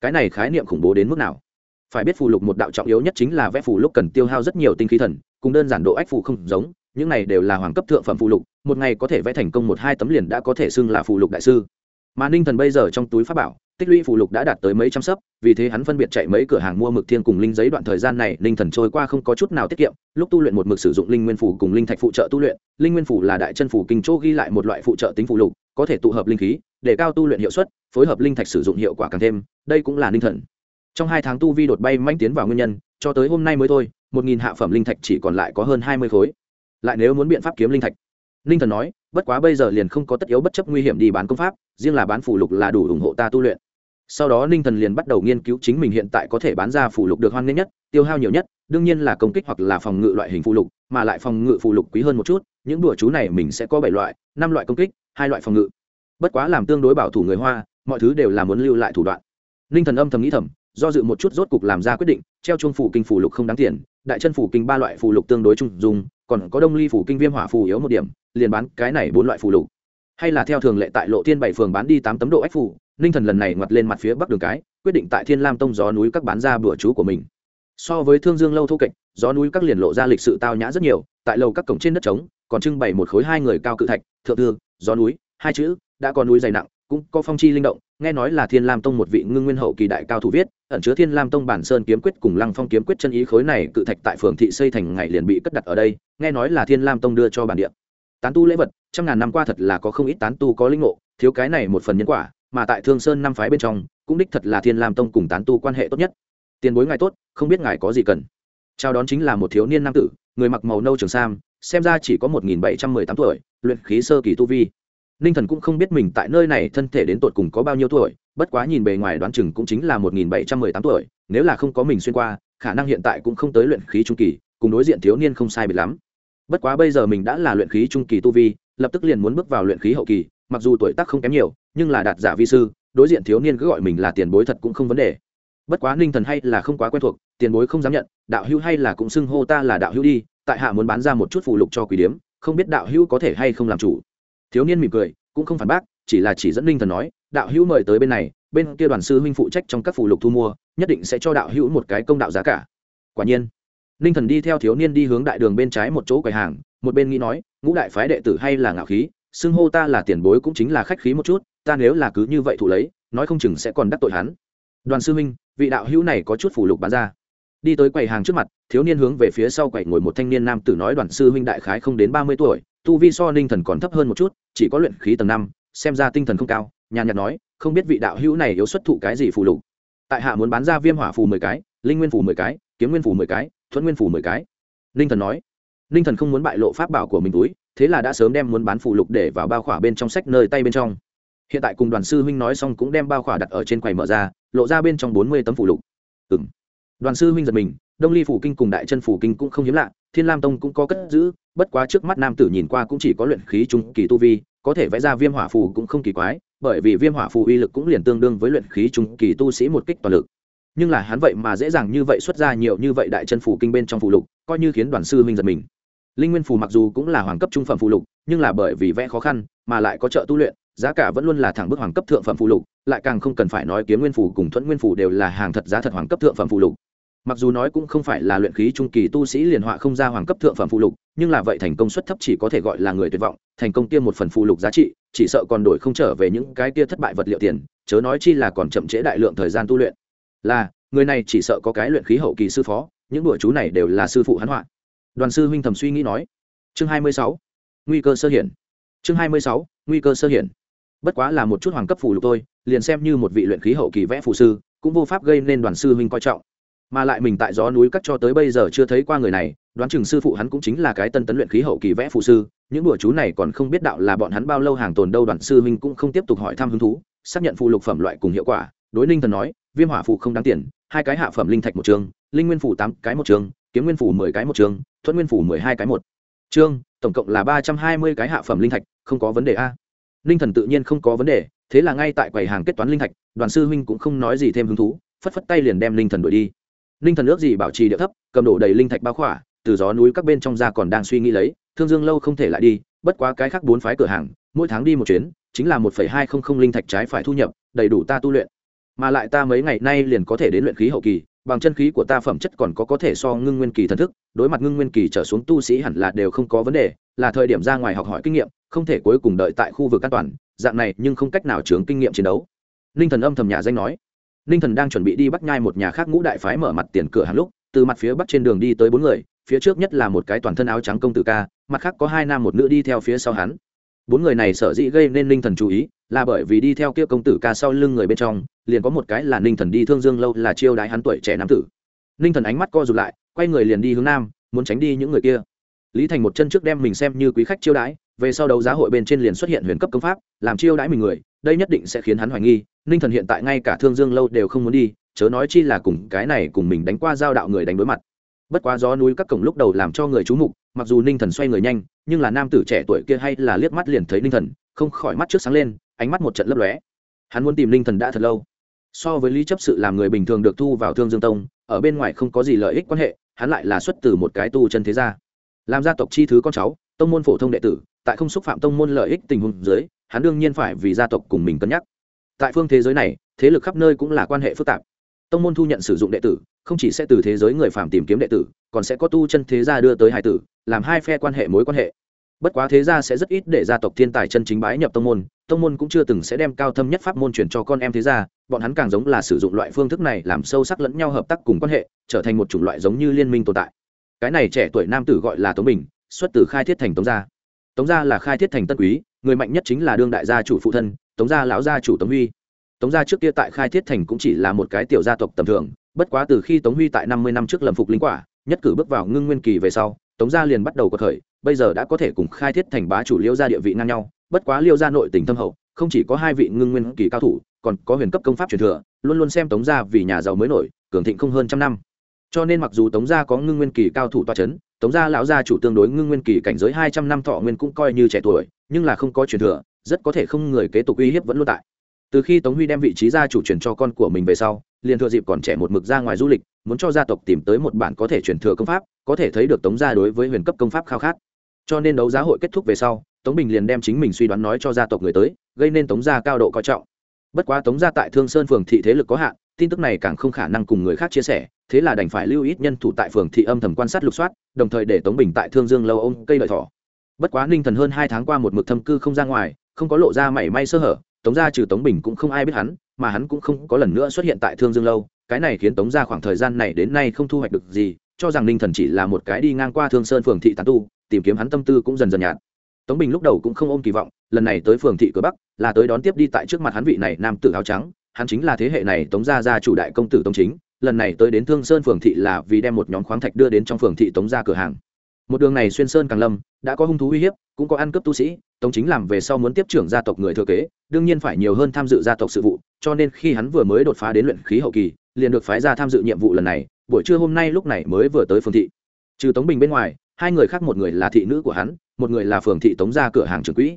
Cái này khái niệm khủng bố đến mức nào? Phải biết phù lục một đạo trọng yếu nhất chính là vẽ phù lúc cần tiêu hao rất nhiều tinh khí thần, cùng đơn giản độ ách phù không giống, những này đều là hoàng cấp thượng phẩm phù lục, một ngày có thể vẽ thành công một hai tấm liền đã có thể xưng là phù lục đại sư. Mà ninh thần bây giờ trong túi pháp bảo, tích lũy phù lục đã đạt tới mấy trăm sấp, vì thế hắn phân biệt chạy mấy cửa hàng mua mực thiên cùng linh giấy đoạn thời gian này, ninh thần trôi qua không có chút nào tiết kiệm, lúc tu luyện một mực sử dụng linh nguyên phủ cùng linh thạch phụ trợ tu luyện, linh nguyên phủ là đại chân phủ kinh chỗ ghi lại một loại phụ trợ tính phù lục, có thể tụ hợp linh khí, để cao tu luyện hiệu suất, phối hợp linh thạch sử dụng hiệu quả càng thêm, đây cũng là ninh thần trong hai tháng tu vi đột bay manh tiến vào nguyên nhân, cho tới hôm nay mới thôi, một nghìn hạ phẩm linh thạch chỉ còn lại có hơn hai mươi khối. Lại nếu muốn biện pháp kiếm linh thạch. Ninh thần nói, bất quá bây giờ liền không có tất yếu bất chấp nguy hiểm đi bán công pháp, riêng là bán phủ lục là đủ ủng hộ ta tu luyện. Sau đó ninh thần liền bắt đầu nghiên cứu chính mình hiện tại có thể bán ra phủ lục được hoan nghênh nhất, tiêu hao nhiều nhất, đương nhiên là công kích hoặc là phòng ngự loại hình phụ lục, mà lại phòng ngự phụ lục quý hơn một chút, những đùa chú này mình sẽ có bảy loại, năm loại công kích, hai loại phòng ngự. Bất quá làm tương đối bảo thủ người hoa, mọi thứ đều là muốn lưu lại thủ đoạn. Ninh thần âm thầm nghĩ thầm do dự một chút rốt cục làm ra quyết định, treo chuông phủ kinh phủ lục không đáng tiền, đại chân phủ kinh ba loại phủ lục tương đối trung dùng còn có đông ly phủ kinh viêm hỏa phù yếu một điểm, liền bán cái này bốn loại phù lục. Hay là theo thường lệ tại lộ thiên bảy phường bán đi tám tấm độ ách phủ, ninh thần lần này ngoặt lên mặt phía bắc đường cái, quyết định tại thiên lam tông gió núi các bán ra bữa chú của mình. So với thương dương lâu thô kệch, gió núi các liền lộ ra lịch sự tao nhã rất nhiều, tại lầu các cổng trên đất trống, còn trưng bày một khối hai người cao cự thạch, thượng thư, gió núi, hai chữ, đã có núi dày nặng cũng có phong chi linh động, nghe nói là thiên lam tông một vị ngưng nguyên hậu kỳ đại cao thủ viết, ẩn chứa thiên lam tông bản sơn kiếm quyết cùng lăng phong kiếm quyết chân ý khối này cự thạch tại phường thị xây thành ngày liền bị cất đặt ở đây, nghe nói là thiên lam tông đưa cho bản địa. Tán tu lễ vật, trăm ngàn năm qua thật là có không ít tán tu có linh ngộ, thiếu cái này một phần nhân quả, mà tại thương sơn năm phái bên trong, cũng đích thật là thiên lam tông cùng tán tu quan hệ tốt nhất. Tiền bối ngài tốt, không biết ngài có gì cần. Chào đón chính là một thiếu niên nam tử, người mặc màu nâu trường sam, xem ra chỉ có một nghìn bảy trăm mười tám tuổi, luyện khí sơ kỳ tu vi ninh thần cũng không biết mình tại nơi này thân thể đến tột cùng có bao nhiêu tuổi, bất quá nhìn bề ngoài đoán chừng cũng chính là một nghìn bảy trăm mười tám tuổi, nếu là không có mình xuyên qua, khả năng hiện tại cũng không tới luyện khí trung kỳ, cùng đối diện thiếu niên không sai biệt lắm. Bất quá bây giờ mình đã là luyện khí trung kỳ tu vi, lập tức liền muốn bước vào luyện khí hậu kỳ, mặc dù tuổi tác không kém nhiều, nhưng là đạt giả vi sư, đối diện thiếu niên cứ gọi mình là tiền bối thật cũng không vấn đề. Bất quá ninh thần hay là không quá quen thuộc, tiền bối không dám nhận, đạo hữu hay là cũng xưng hô ta là đạo hữu đi, tại hạ muốn bán ra một chút phụ lục cho quỷ điếm, không biết đạo hữu có thể hay không làm chủ thiếu niên mỉm cười, cũng không phản bác, chỉ là chỉ dẫn ninh thần nói, đạo hữu mời tới bên này, bên kia đoàn sư huynh phụ trách trong các phủ lục thu mua, nhất định sẽ cho đạo hữu một cái công đạo giá cả. Quả nhiên, ninh thần đi theo thiếu niên đi hướng đại đường bên trái một chỗ quầy hàng, một bên nghĩ nói, ngũ đại phái đệ tử hay là ngạo khí, xưng hô ta là tiền bối cũng chính là khách khí một chút, ta nếu là cứ như vậy thụ lấy, nói không chừng sẽ còn đắc tội hắn. Đoàn sư huynh, vị đạo hữu này có chút phủ lục bán ra. Đi tới quầy hàng trước mặt, thiếu niên hướng về phía sau quầy ngồi một thanh niên nam tử nói, đoàn sư huynh đại khái không đến ba mươi tuổi tu vi so ninh thần còn thấp hơn một chút, chỉ có luyện khí tầng năm, xem ra tinh thần không cao, nhàn nhạt nói, không biết vị đạo hữu này yếu xuất thụ cái gì phù lục. Tại hạ muốn bán ra viêm hỏa phù mười cái, linh nguyên phù mười cái, kiếm nguyên phù mười cái, thuẫn nguyên phù mười cái. Ninh thần nói, ninh thần không muốn bại lộ pháp bảo của mình túi, thế là đã sớm đem muốn bán phù lục để vào bao khỏa bên trong sách nơi tay bên trong. Hiện tại cùng đoàn sư huynh nói xong cũng đem bao khỏa đặt ở trên quầy mở ra, lộ ra bên trong bốn mươi tấm phù lục. Ừng đoàn sư huynh giật mình, đông ly phủ kinh cùng đại chân phủ kinh cũng không hiếm lạ thiên lam tông cũng có cất giữ, bất quá trước mắt nam tử nhìn qua cũng chỉ có luyện khí trung kỳ tu vi, có thể vẽ ra viêm hỏa phù cũng không kỳ quái, bởi vì viêm hỏa phù uy lực cũng liền tương đương với luyện khí trung kỳ tu sĩ một kích toàn lực. Nhưng là hắn vậy mà dễ dàng như vậy xuất ra nhiều như vậy đại chân phù kinh bên trong phù lục, coi như khiến đoàn sư huynh giật mình. Linh nguyên phù mặc dù cũng là hoàng cấp trung phẩm phù lục, nhưng là bởi vì vẽ khó khăn, mà lại có trợ tu luyện, giá cả vẫn luôn là thẳng bức hoàng cấp thượng phẩm phù lục, lại càng không cần phải nói kiếm nguyên phù cùng thuẫn nguyên phù đều là hàng thật giá thật hoàng cấp thượng phẩm phù lục mặc dù nói cũng không phải là luyện khí trung kỳ tu sĩ liền họa không ra hoàng cấp thượng phẩm phụ lục, nhưng là vậy thành công suất thấp chỉ có thể gọi là người tuyệt vọng, thành công tiêm một phần phụ lục giá trị, chỉ sợ còn đổi không trở về những cái kia thất bại vật liệu tiền, chớ nói chi là còn chậm trễ đại lượng thời gian tu luyện. Là, người này chỉ sợ có cái luyện khí hậu kỳ sư phó, những đùa chú này đều là sư phụ hắn họa. Đoàn sư huynh thầm suy nghĩ nói. Chương hai mươi sáu, nguy cơ sơ hiển. Chương hai mươi sáu, nguy cơ sơ hiển. Bất quá là một chút hoàng cấp phụ lục thôi, liền xem như một vị luyện khí hậu kỳ vẽ phù sư, cũng vô pháp gây nên đoàn sư huynh coi trọng mà lại mình tại gió núi cắt cho tới bây giờ chưa thấy qua người này, đoán chừng sư phụ hắn cũng chính là cái tân tấn luyện khí hậu kỳ vẽ phụ sư, những đùa chú này còn không biết đạo là bọn hắn bao lâu hàng tồn đâu đoàn sư huynh cũng không tiếp tục hỏi thăm hứng thú, xác nhận phụ lục phẩm loại cùng hiệu quả, đối ninh thần nói, viêm hỏa phụ không đáng tiền, hai cái hạ phẩm linh thạch một trường linh nguyên phủ tám cái một trường kiếm nguyên phủ mười cái một trường thuận nguyên phủ mười hai cái một chương, tổng cộng là ba trăm hai mươi cái hạ phẩm linh thạch, không có vấn đề a. Ninh thần tự nhiên không có vấn đề, thế là ngay tại quầy hàng kết toán linh thạch, đoàn sư huynh cũng không nói gì thêm hứng thú, phất phất tay liền đem ninh thần đuổi đi ninh thần ước gì bảo trì địa thấp, cầm đổ đầy linh thạch bao khỏa, từ gió núi các bên trong ra còn đang suy nghĩ lấy, thương dương lâu không thể lại đi, bất quá cái khác bốn phái cửa hàng, mỗi tháng đi một chuyến, chính là một phẩy hai không không linh thạch trái phải thu nhập, đầy đủ ta tu luyện. Mà lại ta mấy ngày nay liền có thể đến luyện khí hậu kỳ, bằng chân khí của ta phẩm chất còn có có thể so ngưng nguyên kỳ thần thức, đối mặt ngưng nguyên kỳ trở xuống tu sĩ hẳn là đều không có vấn đề, là thời điểm ra ngoài học hỏi kinh nghiệm, không thể cuối cùng đợi tại khu vực an toàn, dạng này nhưng không cách nào chướng kinh nghiệm chiến đấu. Ninh thần âm thầm nhà danh nói ninh thần đang chuẩn bị đi bắt nhai một nhà khác ngũ đại phái mở mặt tiền cửa hàng lúc, từ mặt phía bắc trên đường đi tới bốn người, phía trước nhất là một cái toàn thân áo trắng công tử ca, mặt khác có hai nam một nữ đi theo phía sau hắn. Bốn người này sở dĩ gây nên ninh thần chú ý, là bởi vì đi theo kia công tử ca sau lưng người bên trong, liền có một cái là ninh thần đi thương dương lâu là chiêu đái hắn tuổi trẻ nam tử. Ninh thần ánh mắt co rụt lại, quay người liền đi hướng nam, muốn tránh đi những người kia. Lý thành một chân trước đem mình xem như quý khách chiêu đái về sau đấu giá hội bên trên liền xuất hiện huyền cấp công pháp, làm chiêu đãi mình người, đây nhất định sẽ khiến hắn hoài nghi ninh thần hiện tại ngay cả thương dương lâu đều không muốn đi, chớ nói chi là cùng cái này cùng mình đánh qua giao đạo người đánh đối mặt. Bất quá gió núi các cổng lúc đầu làm cho người chú mục, mặc dù ninh thần xoay người nhanh, nhưng là nam tử trẻ tuổi kia hay là liếc mắt liền thấy ninh thần, không khỏi mắt trước sáng lên, ánh mắt một trận lấp lóe. Hắn muốn tìm ninh thần đã thật lâu. So với lý chấp sự làm người bình thường được thu vào thương dương tông, ở bên ngoài không có gì lợi ích quan hệ, hắn lại là xuất từ một cái tu chân thế gia. Làm gia tộc chi thứ con cháu, tông môn phổ thông đệ tử, tại không xúc phạm tông môn lợi ích tình huống dưới, hắn đương nhiên phải vì gia tộc cùng mình cân nhắc tại phương thế giới này, thế lực khắp nơi cũng là quan hệ phức tạp. Tông môn thu nhận sử dụng đệ tử, không chỉ sẽ từ thế giới người phạm tìm kiếm đệ tử, còn sẽ có tu chân thế gia đưa tới hải tử, làm hai phe quan hệ mối quan hệ. Bất quá thế gia sẽ rất ít để gia tộc thiên tài chân chính bái nhập tông môn tông môn cũng chưa từng sẽ đem cao thâm nhất pháp môn truyền cho con em thế gia, bọn hắn càng giống là sử dụng loại phương thức này làm sâu sắc lẫn nhau hợp tác cùng quan hệ, trở thành một chủng loại giống như liên minh tồn tại. Cái này trẻ tuổi nam tử gọi là tống bình, xuất từ khai thiết thành tống gia. Tống gia là khai thiết thành tân quý, người mạnh nhất chính là đương đại gia chủ phụ thân tống gia lão gia chủ tống huy. Tống gia trước kia tại khai thiết thành cũng chỉ là một cái tiểu gia tộc tầm thường, bất quá từ khi tống huy tại năm mươi năm trước lầm phục linh quả, nhất cử bước vào ngưng nguyên kỳ về sau, tống gia liền bắt đầu có khởi, bây giờ đã có thể cùng khai thiết thành bá chủ liêu gia địa vị ngang nhau, bất quá liêu gia nội tình thâm hậu, không chỉ có hai vị ngưng nguyên kỳ cao thủ, còn có huyền cấp công pháp truyền thừa, luôn luôn xem tống gia vì nhà giàu mới nổi, cường thịnh không hơn trăm năm. Cho nên mặc dù tống gia có ngưng nguyên kỳ cao thủ toa c h ấ n tống gia lão gia chủ tương đối ngưng nguyên kỳ cảnh giới hai trăm năm thọ nguyên cũng coi như trẻ tuổi, nhưng là không có truyền thừa rất có thể không người kế tục uy hiếp vẫn luôn tại. Từ khi tống huy đem vị trí gia chủ truyền cho con của mình về sau, liền thừa dịp còn trẻ một mực ra ngoài du lịch, muốn cho gia tộc tìm tới một bản có thể truyền thừa công pháp, có thể thấy được tống gia đối với huyền cấp công pháp khao khát. Cho nên đấu giá hội kết thúc về sau, tống bình liền đem chính mình suy đoán nói cho gia tộc người tới, gây nên tống gia cao độ coi trọng. Bất quá tống gia tại thương sơn phường thị thế lực có hạn, tin tức này càng không khả năng cùng người khác chia sẻ, thế là đành phải lưu ít nhân thủ tại phường thị âm thầm quan sát lục soát, đồng thời để tống bình tại thương dương lâu ông cây lợi thỏ. Bất quá ninh thần hơn hai tháng qua một mực thâm cư không ra ngoài không có lộ ra mảy may sơ hở, tống gia trừ tống bình cũng không ai biết hắn, mà hắn cũng không có lần nữa xuất hiện tại thương dương lâu, cái này khiến tống gia khoảng thời gian này đến nay không thu hoạch được gì, cho rằng ninh thần chỉ là một cái đi ngang qua thương sơn phường thị tàn tu, tìm kiếm hắn tâm tư cũng dần dần nhạt. Tống bình lúc đầu cũng không ôm kỳ vọng, lần này tới phường thị cửa bắc, là tới đón tiếp đi tại trước mặt hắn vị này nam tử áo trắng, hắn chính là thế hệ này tống gia gia chủ đại công tử tống chính, lần này tới đến thương sơn phường thị là vì đem một nhóm khoáng thạch đưa đến trong phường thị tống gia cửa hàng một đường này xuyên sơn càng lâm, đã có hung thú uy hiếp, cũng có ăn cướp tu sĩ, tống chính làm về sau muốn tiếp trưởng gia tộc người thừa kế, đương nhiên phải nhiều hơn tham dự gia tộc sự vụ, cho nên khi hắn vừa mới đột phá đến luyện khí hậu kỳ, liền được phái ra tham dự nhiệm vụ lần này, buổi trưa hôm nay lúc này mới vừa tới phường thị. Trừ tống bình bên ngoài, hai người khác một người là thị nữ của hắn, một người là phường thị tống gia cửa hàng trưởng quỹ.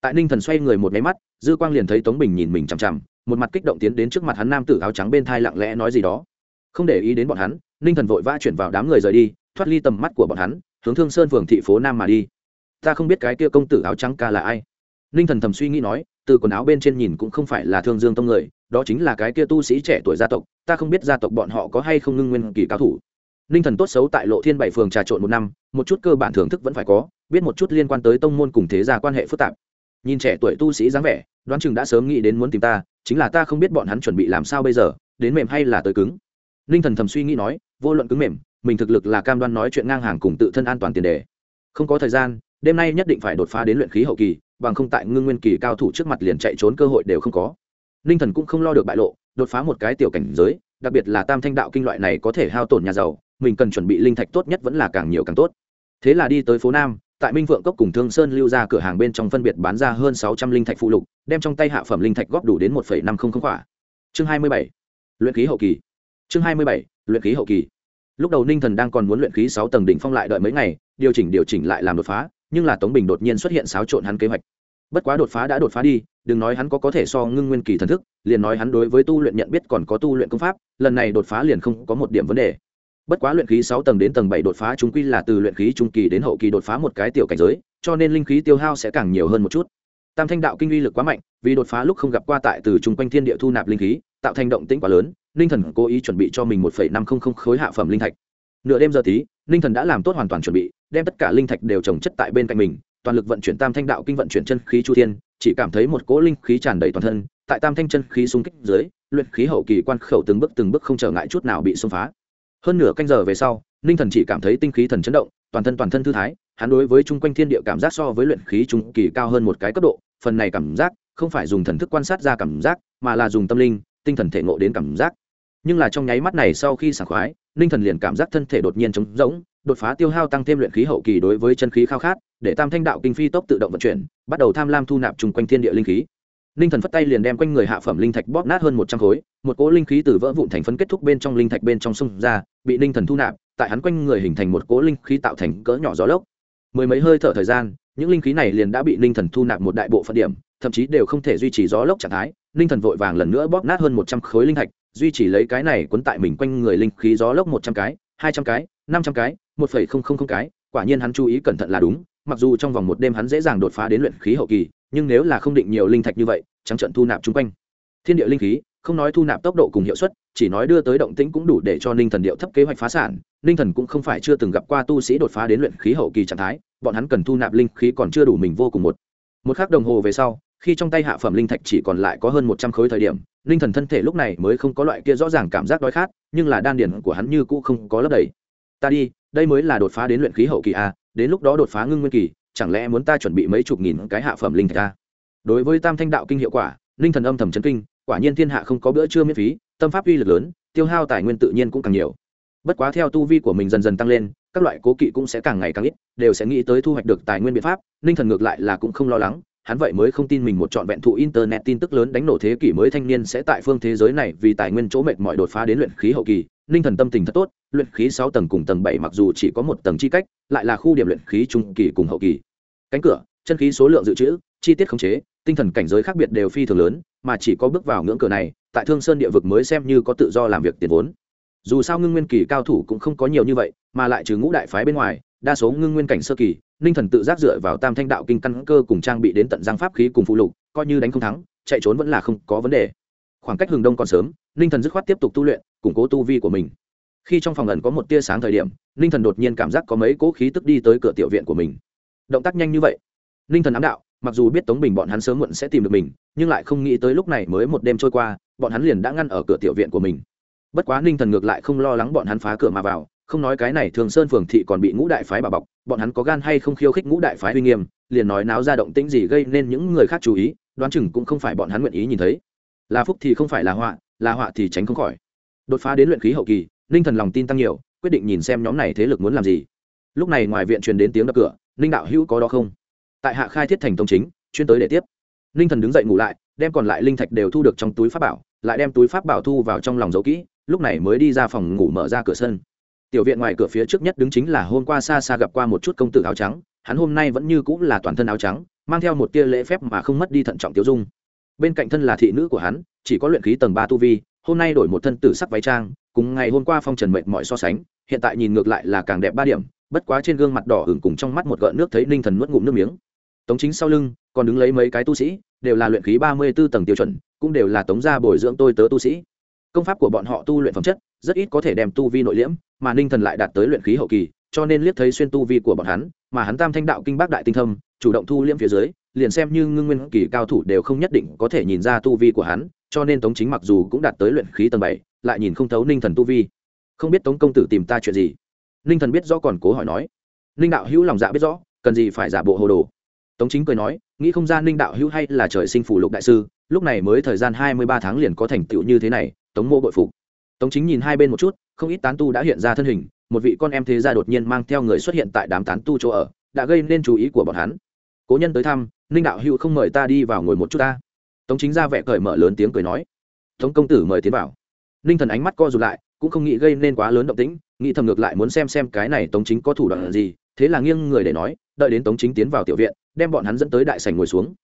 Tại ninh thần xoay người một máy mắt, dư quang liền thấy tống bình nhìn mình chằm chằm, một mặt kích động tiến đến trước mặt hắn nam tử áo trắng bên thai lặng lẽ nói gì đó. Không để ý đến bọn hắn, ninh thần vội vã chuyển vào đám người rời đi, thoát ly tầm mắt của bọn hắn hướng thương sơn phường thị phố nam mà đi. Ta không biết cái kia công tử áo trắng ca là ai. Ninh thần thầm suy nghĩ nói, từ quần áo bên trên nhìn cũng không phải là thương dương tông người, đó chính là cái kia tu sĩ trẻ tuổi gia tộc, ta không biết gia tộc bọn họ có hay không ngưng nguyên kỳ cao thủ. Ninh thần tốt xấu tại lộ thiên bảy phường trà trộn một năm, một chút cơ bản thưởng thức vẫn phải có, biết một chút liên quan tới tông môn cùng thế gia quan hệ phức tạp. Nhìn trẻ tuổi tu sĩ dáng vẻ, đoán chừng đã sớm nghĩ đến muốn tìm ta, chính là ta không biết bọn hắn chuẩn bị làm sao bây giờ, đến mềm hay là tới cứng. Ninh thần thầm suy nghĩ nói, vô luận cứng mềm mình thực lực là cam đoan nói chuyện ngang hàng cùng tự thân an toàn tiền đề. Không có thời gian, đêm nay nhất định phải đột phá đến luyện khí hậu kỳ, bằng không tại ngưng nguyên kỳ cao thủ trước mặt liền chạy trốn cơ hội đều không có. Ninh thần cũng không lo được bại lộ, đột phá một cái tiểu cảnh giới, đặc biệt là tam thanh đạo kinh loại này có thể hao tổn nhà giàu, mình cần chuẩn bị linh thạch tốt nhất vẫn là càng nhiều càng tốt. Thế là đi tới phố nam, tại minh phượng cốc cùng thương sơn lưu ra cửa hàng bên trong phân biệt bán ra hơn sáu trăm linh thạch phụ lục, đem trong tay hạ phẩm linh thạch góp đủ đến một năm không không khỏa chương hai mươi bảy, luyện khí hậu kỳ. Chương hai mươi bảy, luyện khí hậu kỳ lúc đầu ninh thần đang còn muốn luyện khí sáu tầng đỉnh phong lại đợi mấy ngày, điều chỉnh điều chỉnh lại làm đột phá, nhưng là tống bình đột nhiên xuất hiện xáo trộn hắn kế hoạch. Bất quá đột phá đã đột phá đi, đừng nói hắn có có thể so ngưng nguyên kỳ thần thức, liền nói hắn đối với tu luyện nhận biết còn có tu luyện công pháp, lần này đột phá liền không có một điểm vấn đề. Bất quá luyện khí sáu tầng đến tầng bảy đột phá chúng quy là từ luyện khí trung kỳ đến hậu kỳ đột phá một cái tiểu cảnh giới, cho nên linh khí tiêu hao sẽ càng nhiều hơn một chút. Tam thanh đạo kinh uy lực quá mạnh, vì đột phá lúc không gặp qua tại từ chung quanh thiên địa thu nạp linh khí tạo thành động tĩnh quá lớn, ninh thần cố ý chuẩn bị cho mình một năm không không khối hạ phẩm linh thạch. Nửa đêm giờ tí, ninh thần đã làm tốt hoàn toàn chuẩn bị, đem tất cả linh thạch đều trồng chất tại bên cạnh mình, toàn lực vận chuyển tam thanh đạo kinh vận chuyển chân khí chu thiên, chỉ cảm thấy một cỗ linh khí tràn đầy toàn thân, tại tam thanh chân khí xung kích dưới, luyện khí hậu kỳ quan khẩu từng bước từng bước không trở ngại chút nào bị xông phá. Hơn nửa canh giờ về sau, ninh thần chỉ cảm thấy tinh khí thần chấn động, toàn thân toàn thân thư thái, hắn đối với chung quanh thiên địa cảm giác so với luyện khí trung kỳ cao hơn một cái cấp độ, phần này cảm giác không phải dùng thần thức quan sát ra cảm giác, mà là dùng tâm linh tinh thần thể ngộ đến cảm giác. Nhưng là trong nháy mắt này sau khi sảng khoái, ninh thần liền cảm giác thân thể đột nhiên trống rỗng, đột phá tiêu hao tăng thêm luyện khí hậu kỳ đối với chân khí khao khát, để tam thanh đạo kinh phi tốc tự động vận chuyển, bắt đầu tham lam thu nạp chung quanh thiên địa linh khí. Ninh thần phất tay liền đem quanh người hạ phẩm linh thạch bóp nát hơn một trăm khối, một cỗ linh khí từ vỡ vụn thành phấn kết thúc bên trong linh thạch bên trong sông ra, bị ninh thần thu nạp, tại hắn quanh người hình thành một cỗ linh khí tạo thành cỡ nhỏ gió lốc. Mười mấy hơi thở thời gian, những linh khí này liền đã bị ninh thần thu nạp một đại bộ phận điểm, thậm chí đều không thể duy trì gió lốc trạng thái ninh thần vội vàng lần nữa bóp nát hơn một trăm khối linh thạch, duy trì lấy cái này cuốn tại mình quanh người linh khí gió lốc một trăm cái, hai trăm cái, năm trăm cái, một phẩy không không không cái. Quả nhiên hắn chú ý cẩn thận là đúng, mặc dù trong vòng một đêm hắn dễ dàng đột phá đến luyện khí hậu kỳ, nhưng nếu là không định nhiều linh thạch như vậy, trắng trận thu nạp chung quanh. Thiên địa linh khí, không nói thu nạp tốc độ cùng hiệu suất, chỉ nói đưa tới động tĩnh cũng đủ để cho ninh thần điệu thấp kế hoạch phá sản. Ninh thần cũng không phải chưa từng gặp qua tu sĩ đột phá đến luyện khí hậu kỳ trạng thái, bọn hắn cần thu nạp linh khí còn chưa đủ mình vô cùng một. Một khắc đồng hồ về sau khi trong tay hạ phẩm linh thạch chỉ còn lại có hơn một trăm khối thời điểm linh thần thân thể lúc này mới không có loại kia rõ ràng cảm giác đói khát, nhưng là đan điển của hắn như cũ không có lấp đầy. Ta đi, đây mới là đột phá đến luyện khí hậu kỳ a, đến lúc đó đột phá ngưng nguyên kỳ, chẳng lẽ muốn ta chuẩn bị mấy chục nghìn cái hạ phẩm linh thạch a? Đối với tam thanh đạo kinh hiệu quả linh thần âm thầm chấn kinh, quả nhiên thiên hạ không có bữa trưa miễn phí, tâm pháp uy lực lớn, tiêu hao tài nguyên tự nhiên cũng càng nhiều. Bất quá theo tu vi của mình dần dần tăng lên, các loại cố kỵ cũng sẽ càng ngày càng ít, đều sẽ nghĩ tới thu hoạch được tài nguyên biện pháp, ninh thần ngược lại là cũng không lo lắng hắn vậy mới không tin mình một trọn vẹn thụ internet tin tức lớn đánh nổ thế kỷ mới thanh niên sẽ tại phương thế giới này vì tài nguyên chỗ mệt mỏi đột phá đến luyện khí hậu kỳ, ninh thần tâm tình thật tốt, luyện khí sáu tầng cùng tầng bảy mặc dù chỉ có một tầng chi cách, lại là khu điểm luyện khí trung kỳ cùng hậu kỳ. Cánh cửa, chân khí số lượng dự trữ, chi tiết khống chế, tinh thần cảnh giới khác biệt đều phi thường lớn, mà chỉ có bước vào ngưỡng cửa này, tại thương sơn địa vực mới xem như có tự do làm việc tiền vốn. Dù sao ngưng nguyên kỳ cao thủ cũng không có nhiều như vậy, mà lại trừ ngũ đại phái bên ngoài, đa số ngưng nguyên cảnh sơ kỳ ninh thần tự giác dựa vào tam thanh đạo kinh căn cơ cùng trang bị đến tận giang pháp khí cùng phụ lục, coi như đánh không thắng, chạy trốn vẫn là không có vấn đề. Khoảng cách hừng đông còn sớm, ninh thần dứt khoát tiếp tục tu luyện, củng cố tu vi của mình. Khi trong phòng ẩn có một tia sáng thời điểm, ninh thần đột nhiên cảm giác có mấy cỗ khí tức đi tới cửa tiểu viện của mình. Động tác nhanh như vậy, ninh thần ám đạo, mặc dù biết tống bình bọn hắn sớm muộn sẽ tìm được mình, nhưng lại không nghĩ tới lúc này mới một đêm trôi qua, bọn hắn liền đã ngăn ở cửa tiểu viện của mình. Bất quá ninh thần ngược lại không lo lắng bọn hắn phá cửa mà vào không nói cái này thường sơn phường thị còn bị ngũ đại phái bà bọc, bọn hắn có gan hay không khiêu khích ngũ đại phái uy nghiêm, liền nói náo ra động tĩnh gì gây nên những người khác chú ý, đoán chừng cũng không phải bọn hắn nguyện ý nhìn thấy. Là phúc thì không phải là họa là họa thì tránh không khỏi. Đột phá đến luyện khí hậu kỳ, ninh thần lòng tin tăng nhiều, quyết định nhìn xem nhóm này thế lực muốn làm gì. Lúc này ngoài viện truyền đến tiếng đập cửa, ninh đạo hữu có đó không? Tại hạ khai thiết thành tông chính, chuyên tới để tiếp. Ninh thần đứng dậy ngủ lại, đem còn lại linh thạch đều thu được trong túi pháp bảo, lại đem túi pháp bảo thu vào trong lòng dấu kỹ, lúc này mới đi ra phòng ngủ mở ra cửa sân tiểu viện ngoài cửa phía trước nhất đứng chính là hôm qua xa xa gặp qua một chút công tử áo trắng, hắn hôm nay vẫn như cũng là toàn thân áo trắng, mang theo một tia lễ phép mà không mất đi thận trọng tiêu dung. Bên cạnh thân là thị nữ của hắn, chỉ có luyện khí tầng ba tu vi, hôm nay đổi một thân tử sắc váy trang, cùng ngày hôm qua phong trần mệt mọi so sánh, hiện tại nhìn ngược lại là càng đẹp ba điểm, bất quá trên gương mặt đỏ hửng cùng trong mắt một gợn nước thấy ninh thần nuốt ngụm nước miếng. Tống chính sau lưng, còn đứng lấy mấy cái tu sĩ, đều là luyện khí ba mươi b ố tầng tiêu chuẩn, cũng đều là tống gia bồi dưỡng tôi tớ tu sĩ công pháp của bọn họ tu luyện phẩm chất, rất ít có thể đem tu vi nội liễm, mà ninh thần lại đạt tới luyện khí hậu kỳ, cho nên liếc thấy xuyên tu vi của bọn hắn, mà hắn tam thanh đạo kinh bác đại tinh thâm, chủ động thu liễm phía dưới, liền xem như ngưng nguyên kỳ cao thủ đều không nhất định có thể nhìn ra tu vi của hắn, cho nên tống chính mặc dù cũng đạt tới luyện khí tầng bảy, lại nhìn không thấu ninh thần tu vi. Không biết tống công tử tìm ta chuyện gì? Ninh thần biết rõ còn cố hỏi nói. Ninh đạo hữu lòng dạ biết rõ, cần gì phải giả bộ hồ đồ? Tống chính cười nói, nghĩ không ra ninh đạo hữu hay là trời sinh phủ lục đại sư, lúc này mới thời gian hai mươi ba tháng liền có thành tựu như thế này tống mô bội phục. Tống chính nhìn hai bên một chút, không ít tán tu đã hiện ra thân hình, một vị con em thế gia đột nhiên mang theo người xuất hiện tại đám tán tu chỗ ở, đã gây nên chú ý của bọn hắn. Cố nhân tới thăm, ninh đạo hữu không mời ta đi vào ngồi một chút ta. Tống chính ra vẻ cởi mở lớn tiếng cười nói. Tống công tử mời tiến vào. Ninh thần ánh mắt co rụt lại, cũng không nghĩ gây nên quá lớn động tĩnh, nghĩ thầm ngược lại muốn xem xem cái này tống chính có thủ đoạn gì, thế là nghiêng người để nói, đợi đến tống chính tiến vào tiểu viện, đem bọn hắn dẫn tới đại sảnh ngồi xuống.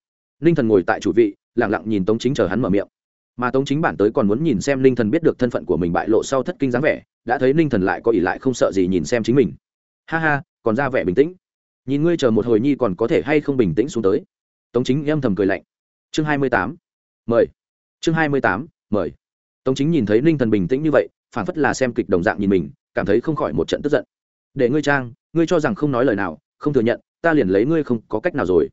Ninh thần ngồi tại chủ vị lẳng lặng nhìn tống chính chờ hắn mở miệng mà tống chính bản tới còn muốn nhìn xem ninh thần biết được thân phận của mình bại lộ sau thất kinh dáng vẻ, đã thấy ninh thần lại có ỷ lại không sợ gì nhìn xem chính mình. Ha ha, còn ra vẻ bình tĩnh. Nhìn ngươi chờ một hồi nhi còn có thể hay không bình tĩnh xuống tới. Tống chính âm thầm cười lạnh. Chương hai mươi tám, mời. Chương hai mươi tám, mời. Tống chính nhìn thấy ninh thần bình tĩnh như vậy phản phất là xem kịch đồng dạng nhìn mình, cảm thấy không khỏi một trận tức giận. Để ngươi trang, ngươi cho rằng không nói lời nào, không thừa nhận, ta liền lấy ngươi không có cách nào rồi.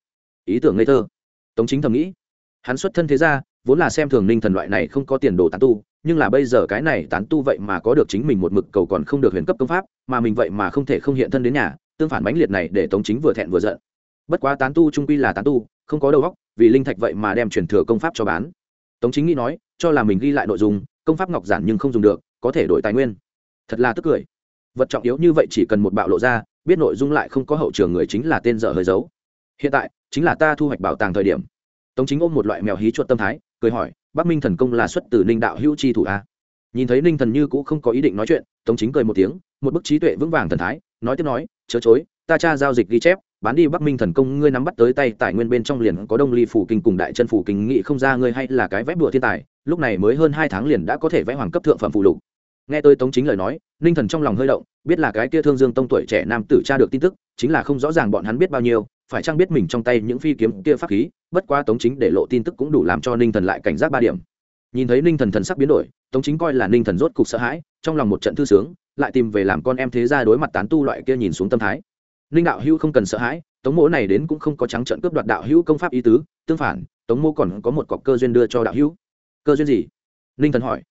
Ý tưởng ngây thơ. Tống chính thầm nghĩ. Hắn xuất thân thế ra vốn là xem thường ninh thần loại này không có tiền đồ tán tu, nhưng là bây giờ cái này tán tu vậy mà có được chính mình một mực cầu còn không được huyền cấp công pháp, mà mình vậy mà không thể không hiện thân đến nhà, tương phản mãnh liệt này để tống chính vừa thẹn vừa giận. Bất quá tán tu trung quy là tán tu, không có đầu óc, vì linh thạch vậy mà đem truyền thừa công pháp cho bán. Tống chính nghĩ nói, cho là mình ghi lại nội dung, công pháp ngọc giản nhưng không dùng được, có thể đổi tài nguyên. Thật là tức cười. Vật trọng yếu như vậy chỉ cần một bạo lộ ra, biết nội dung lại không có hậu trường người chính là tên dở hơi giấu hiện tại, chính là ta thu hoạch bảo tàng thời điểm. Tống chính ôm một loại mèo hí chuột tâm thái cười hỏi, bắc minh thần công là xuất từ ninh đạo hữu chi thủ a? Nhìn thấy ninh thần như cũng không có ý định nói chuyện, tống chính cười một tiếng, một bức trí tuệ vững vàng thần thái, nói tiếp nói, chớ chối, ta cha giao dịch ghi chép, bán đi bắc minh thần công ngươi nắm bắt tới tay, tài nguyên bên trong liền có đông ly phủ kinh cùng đại chân phủ kinh nghị không ra ngươi hay là cái vẽ bùa thiên tài, lúc này mới hơn hai tháng liền đã có thể vẽ hoàng cấp thượng phẩm phụ lục. Nghe tôi tống chính lời nói, ninh thần trong lòng hơi động, biết là cái kia thương dương tông tuổi trẻ nam tử cha được tin tức, chính là không rõ ràng bọn hắn biết bao nhiêu phải chăng biết mình trong tay những phi kiếm kia pháp khí, bất quá tống chính để lộ tin tức cũng đủ làm cho ninh thần lại cảnh giác ba điểm. Nhìn thấy ninh thần thần sắc biến đổi, tống chính coi là ninh thần rốt cục sợ hãi, trong lòng một trận thư sướng, lại tìm về làm con em thế ra đối mặt tán tu loại kia nhìn xuống tâm thái. Ninh đạo hữu không cần sợ hãi, tống mỗ này đến cũng không có trắng trận cướp đoạt đạo hữu công pháp ý tứ, tương phản, tống mỗ còn có một cọc cơ duyên đưa cho đạo hữu. Cơ duyên gì? Ninh thần hỏi.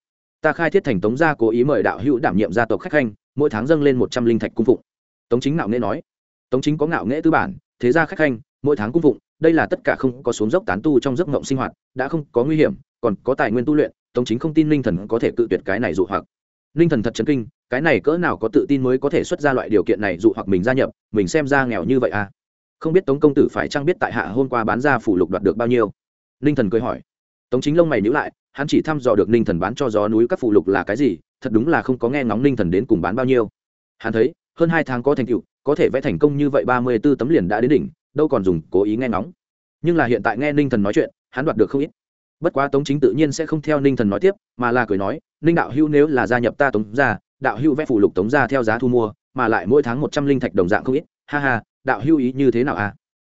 Ta khai thiết thành tống gia cố ý mời đạo hữu đảm nhiệm gia tộc khách khanh, mỗi tháng dâng lên một trăm linh thạch cung phụng. Tống chính ngạo nghễ nói. Tống chính có ngạo nghễ tư bản thế gia khách khanh, mỗi tháng cung phụng, đây là tất cả không có xuống dốc tán tu trong giấc mộng sinh hoạt, đã không có nguy hiểm, còn có tài nguyên tu luyện, tống chính không tin ninh thần có thể cự tuyệt cái này dụ hoặc. Ninh thần thật chấn kinh, cái này cỡ nào có tự tin mới có thể xuất ra loại điều kiện này dụ hoặc mình gia nhập, mình xem ra nghèo như vậy à? Không biết tống công tử phải trang biết tại hạ hôm qua bán ra phủ lục đoạt được bao nhiêu? Ninh thần cười hỏi. Tống chính lông mày nhữ lại, hắn chỉ thăm dò được ninh thần bán cho gió núi các phụ lục là cái gì, thật đúng là không có nghe ngóng ninh thần đến cùng bán bao nhiêu. Hắn thấy hơn hai tháng có thành tựu, có thể vẽ thành công như vậy ba mươi b ố tấm liền đã đến đỉnh, đâu còn dùng cố ý nghe ngóng. Nhưng là hiện tại nghe ninh thần nói chuyện, hắn đoạt được không ít. Bất quá tống chính tự nhiên sẽ không theo ninh thần nói tiếp, mà là cười nói, ninh đạo hữu nếu là gia nhập ta tống ra đạo hữu vẽ phủ lục tống ra theo giá thu mua, mà lại mỗi tháng một trăm linh thạch đồng dạng không ít. Ha ha, đạo hữu ý như thế nào à?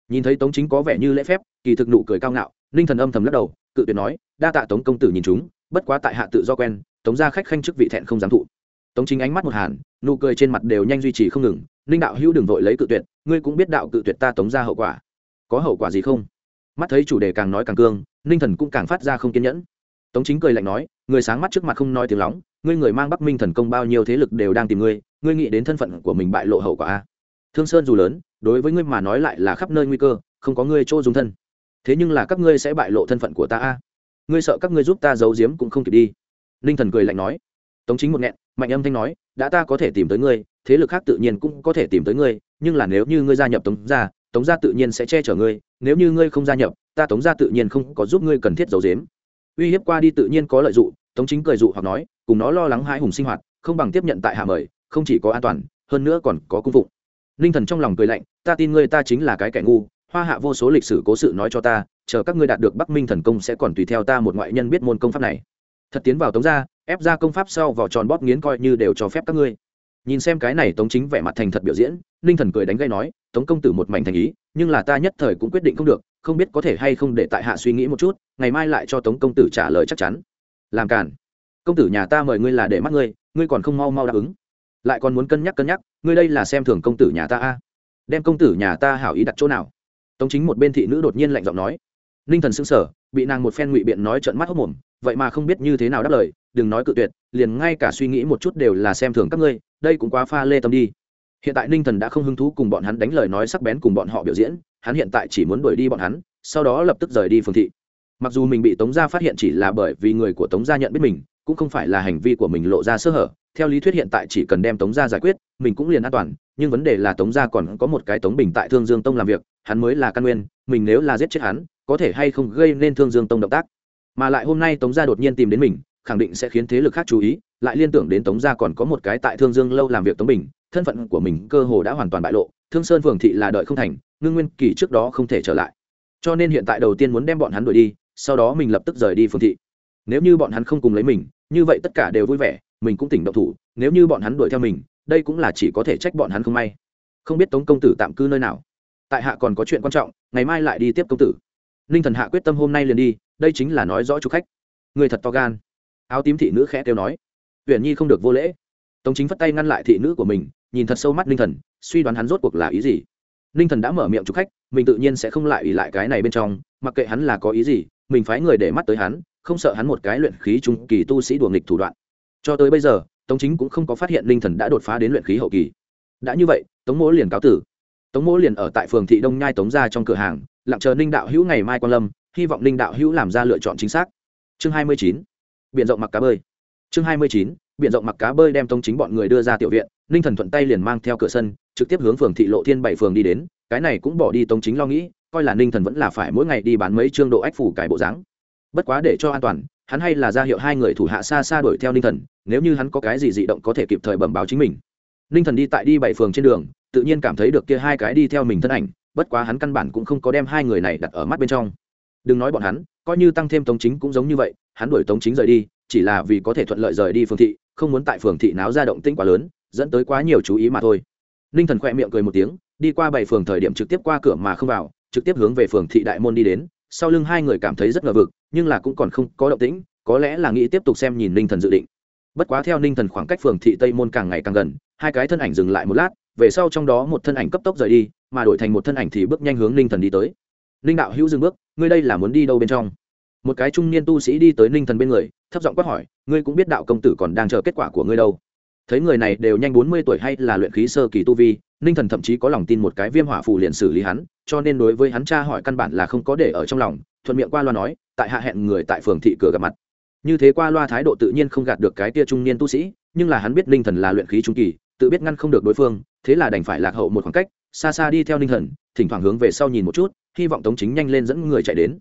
Nhìn thấy tống chính có vẻ như lễ phép, kỳ thực nụ cười cao ngạo, ninh thần âm thầm lắc đầu, cự tuyệt nói, đa tạ tống công tử nhìn chúng, bất quá tại hạ tự do quen, tống ra khách khanh chức vị thẹn không dám thụ tống chính ánh mắt một hàn, nụ cười trên mặt đều nhanh duy trì không ngừng, ninh đạo hữu đừng vội lấy cự tuyệt, ngươi cũng biết đạo cự tuyệt ta tống ra hậu quả. Có hậu quả gì không? Mắt thấy chủ đề càng nói càng cương, ninh thần cũng càng phát ra không kiên nhẫn. Tống chính cười lạnh nói, người sáng mắt trước mặt không nói tiếng lóng, ngươi người mang bắc minh thần công bao nhiêu thế lực đều đang tìm ngươi ngươi nghĩ đến thân phận của mình bại lộ hậu quả a thương sơn dù lớn, đối với ngươi mà nói lại là khắp nơi nguy cơ, không có ngươi chỗ dùng thân. Thế nhưng là các ngươi sẽ bại lộ thân phận của ta a ngươi sợ các ngươi giúp ta giấu giếm cũng không kịp đi. Ninh thần cười lạnh nói. Tống chính một nghẹn mạnh âm thanh nói, đã ta có thể tìm tới ngươi, thế lực khác tự nhiên cũng có thể tìm tới ngươi, nhưng là nếu như ngươi gia nhập tống gia tống gia tự nhiên sẽ che chở ngươi, nếu như ngươi không gia nhập, ta tống gia tự nhiên không có giúp ngươi cần thiết giấu dếm uy hiếp qua đi tự nhiên có lợi dụng tống chính cười dụ hoặc nói, cùng nó lo lắng hai hùng sinh hoạt, không bằng tiếp nhận tại hạ mời, không chỉ có an toàn, hơn nữa còn có cung phụng. Ninh thần trong lòng cười lạnh, ta tin ngươi ta chính là cái kẻ ngu, hoa hạ vô số lịch sử cố sự nói cho ta, chờ các ngươi đạt được bắc minh thần công sẽ còn tùy theo ta một ngoại nhân biết môn công pháp này. Thật tiến vào tống gia ép ra công pháp sau vỏ tròn bóp nghiến coi như đều cho phép các ngươi. Nhìn xem cái này tống chính vẻ mặt thành thật biểu diễn, ninh thần cười đánh gây nói, tống công tử một mảnh thành ý, nhưng là ta nhất thời cũng quyết định không được, không biết có thể hay không để tại hạ suy nghĩ một chút, ngày mai lại cho tống công tử trả lời chắc chắn. Làm cản công tử nhà ta mời ngươi là để mắt ngươi ngươi còn không mau mau đáp ứng. Lại còn muốn cân nhắc cân nhắc, ngươi đây là xem thường công tử nhà ta a. Đem công tử nhà ta hảo ý đặt chỗ nào? Tống chính một bên thị nữ đột nhiên lạnh giọng nói ninh thần s ư n g sở bị nàng một phen ngụy biện nói trận mắt hốc mồm, vậy mà không biết như thế nào đáp lời, đừng nói cự tuyệt, liền ngay cả suy nghĩ một chút đều là xem thường các ngươi, đây cũng quá pha lê tâm đi. Hiện tại ninh thần đã không hứng thú cùng bọn hắn đánh lời nói sắc bén cùng bọn họ biểu diễn, hắn hiện tại chỉ muốn đuổi đi bọn hắn, sau đó lập tức rời đi phương thị. Mặc dù mình bị tống gia phát hiện chỉ là bởi vì người của tống gia nhận biết mình, cũng không phải là hành vi của mình lộ ra sơ hở, theo lý thuyết hiện tại chỉ cần đem tống gia giải quyết, mình cũng liền an toàn, nhưng vấn đề là tống gia còn có một cái tống bình tại thương dương tông làm việc, hắn mới là căn nguyên, mình nếu là giết chết hắn có thể hay không gây nên thương dương tông động tác. Mà lại hôm nay tống gia đột nhiên tìm đến mình, khẳng định sẽ khiến thế lực khác chú ý, lại liên tưởng đến tống gia còn có một cái tại thương dương lâu làm việc tống bình, thân phận của mình cơ hồ đã hoàn toàn bại lộ, thương sơn phường thị là đợi không thành, ngưng nguyên kỳ trước đó không thể trở lại. Cho nên hiện tại đầu tiên muốn đem bọn hắn đuổi đi, sau đó mình lập tức rời đi Phương thị. Nếu như bọn hắn không cùng lấy mình, như vậy tất cả đều vui vẻ, mình cũng tỉnh động thủ, nếu như bọn hắn đuổi theo mình, đây cũng là chỉ có thể trách bọn hắn không may. Không biết tống công tử tạm cư nơi nào. Tại hạ còn có chuyện quan trọng, ngày mai lại đi tiếp công tử ninh thần hạ quyết tâm hôm nay liền đi, đây chính là nói rõ chủ khách. Người thật to gan. Áo tím thị nữ khẽ kêu nói. Huyền nhi không được vô lễ. Tống chính phất tay ngăn lại thị nữ của mình, nhìn thật sâu mắt ninh thần, suy đoán hắn rốt cuộc là ý gì. Ninh thần đã mở miệng chủ khách, mình tự nhiên sẽ không lại ủy lại cái này bên trong, mặc kệ hắn là có ý gì, mình phái người để mắt tới hắn, không sợ hắn một cái luyện khí trung kỳ tu sĩ đùa nghịch thủ đoạn. Cho tới bây giờ, tống chính cũng không có phát hiện ninh thần đã đột phá đến luyện khí hậu kỳ. Đã như vậy, tống mỗ liền cáo tử. Tống mỗ liền ở tại phường thị đông nhai tống ra trong cửa hàng lặng chờ ninh đạo hữu ngày mai quan lâm, hy vọng ninh đạo hữu làm ra lựa chọn chính xác. Chương hai mươi chín biện rộng mặc cá bơi. Chương hai mươi chín biện rộng mặc cá bơi đem tông chính bọn người đưa ra tiểu viện, ninh thần thuận tay liền mang theo cửa sân, trực tiếp hướng phường thị lộ thiên bảy phường đi đến, cái này cũng bỏ đi tông chính lo nghĩ, coi là ninh thần vẫn là phải mỗi ngày đi bán mấy chương độ ách phủ cải bộ dáng. Bất quá để cho an toàn, hắn hay là ra hiệu hai người thủ hạ xa xa đuổi theo ninh thần, nếu như hắn có cái gì dị động có thể kịp thời bẩm báo chính mình. Ninh thần đi tại đi bảy phường trên đường, tự nhiên cảm thấy được kia hai cái đi theo mình thân ảnh bất quá hắn căn bản cũng không có đem hai người này đặt ở mắt bên trong. Đừng nói bọn hắn, coi như tăng thêm tống chính cũng giống như vậy, hắn đuổi tống chính rời đi, chỉ là vì có thể thuận lợi rời đi phường thị, không muốn tại phường thị náo ra động tĩnh quá lớn, dẫn tới quá nhiều chú ý mà thôi. Ninh thần khoe miệng cười một tiếng, đi qua bảy phường thời điểm trực tiếp qua cửa mà không vào, trực tiếp hướng về phường thị đại môn đi đến, sau lưng hai người cảm thấy rất ngờ vực, nhưng là cũng còn không có động tĩnh, có lẽ là nghĩ tiếp tục xem nhìn ninh thần dự định. Bất quá theo ninh thần khoảng cách phường thị tây môn càng ngày càng gần, hai cái thân ảnh dừng lại một lát, về sau trong đó một thân ảnh cấp tốc rời đi mà đổi thành một thân ảnh thì bước nhanh hướng ninh thần đi tới. Ninh đạo hữu dừng bước, ngươi đây là muốn đi đâu bên trong? Một cái trung niên tu sĩ đi tới ninh thần bên người, thấp giọng quát hỏi, ngươi cũng biết đạo công tử còn đang chờ kết quả của ngươi đâu. Thấy người này đều nhanh bốn mươi tuổi hay là luyện khí sơ kỳ tu vi, ninh thần thậm chí có lòng tin một cái viêm hỏa phù liền xử lý hắn, cho nên đối với hắn cha hỏi căn bản là không có để ở trong lòng, thuận miệng qua loa nói, tại hạ hẹn người tại phường thị cửa gặp mặt. Như thế qua loa thái độ tự nhiên không gạt được cái tia trung niên tu sĩ, nhưng là hắn biết ninh thần là luyện khí trung kỳ, tự biết ngăn không được đối phương, thế là đành phải lạc hậu một khoảng cách xa xa đi theo ninh thần, thỉnh thoảng hướng về sau nhìn một chút, hy vọng tống chính nhanh lên dẫn người chạy đến.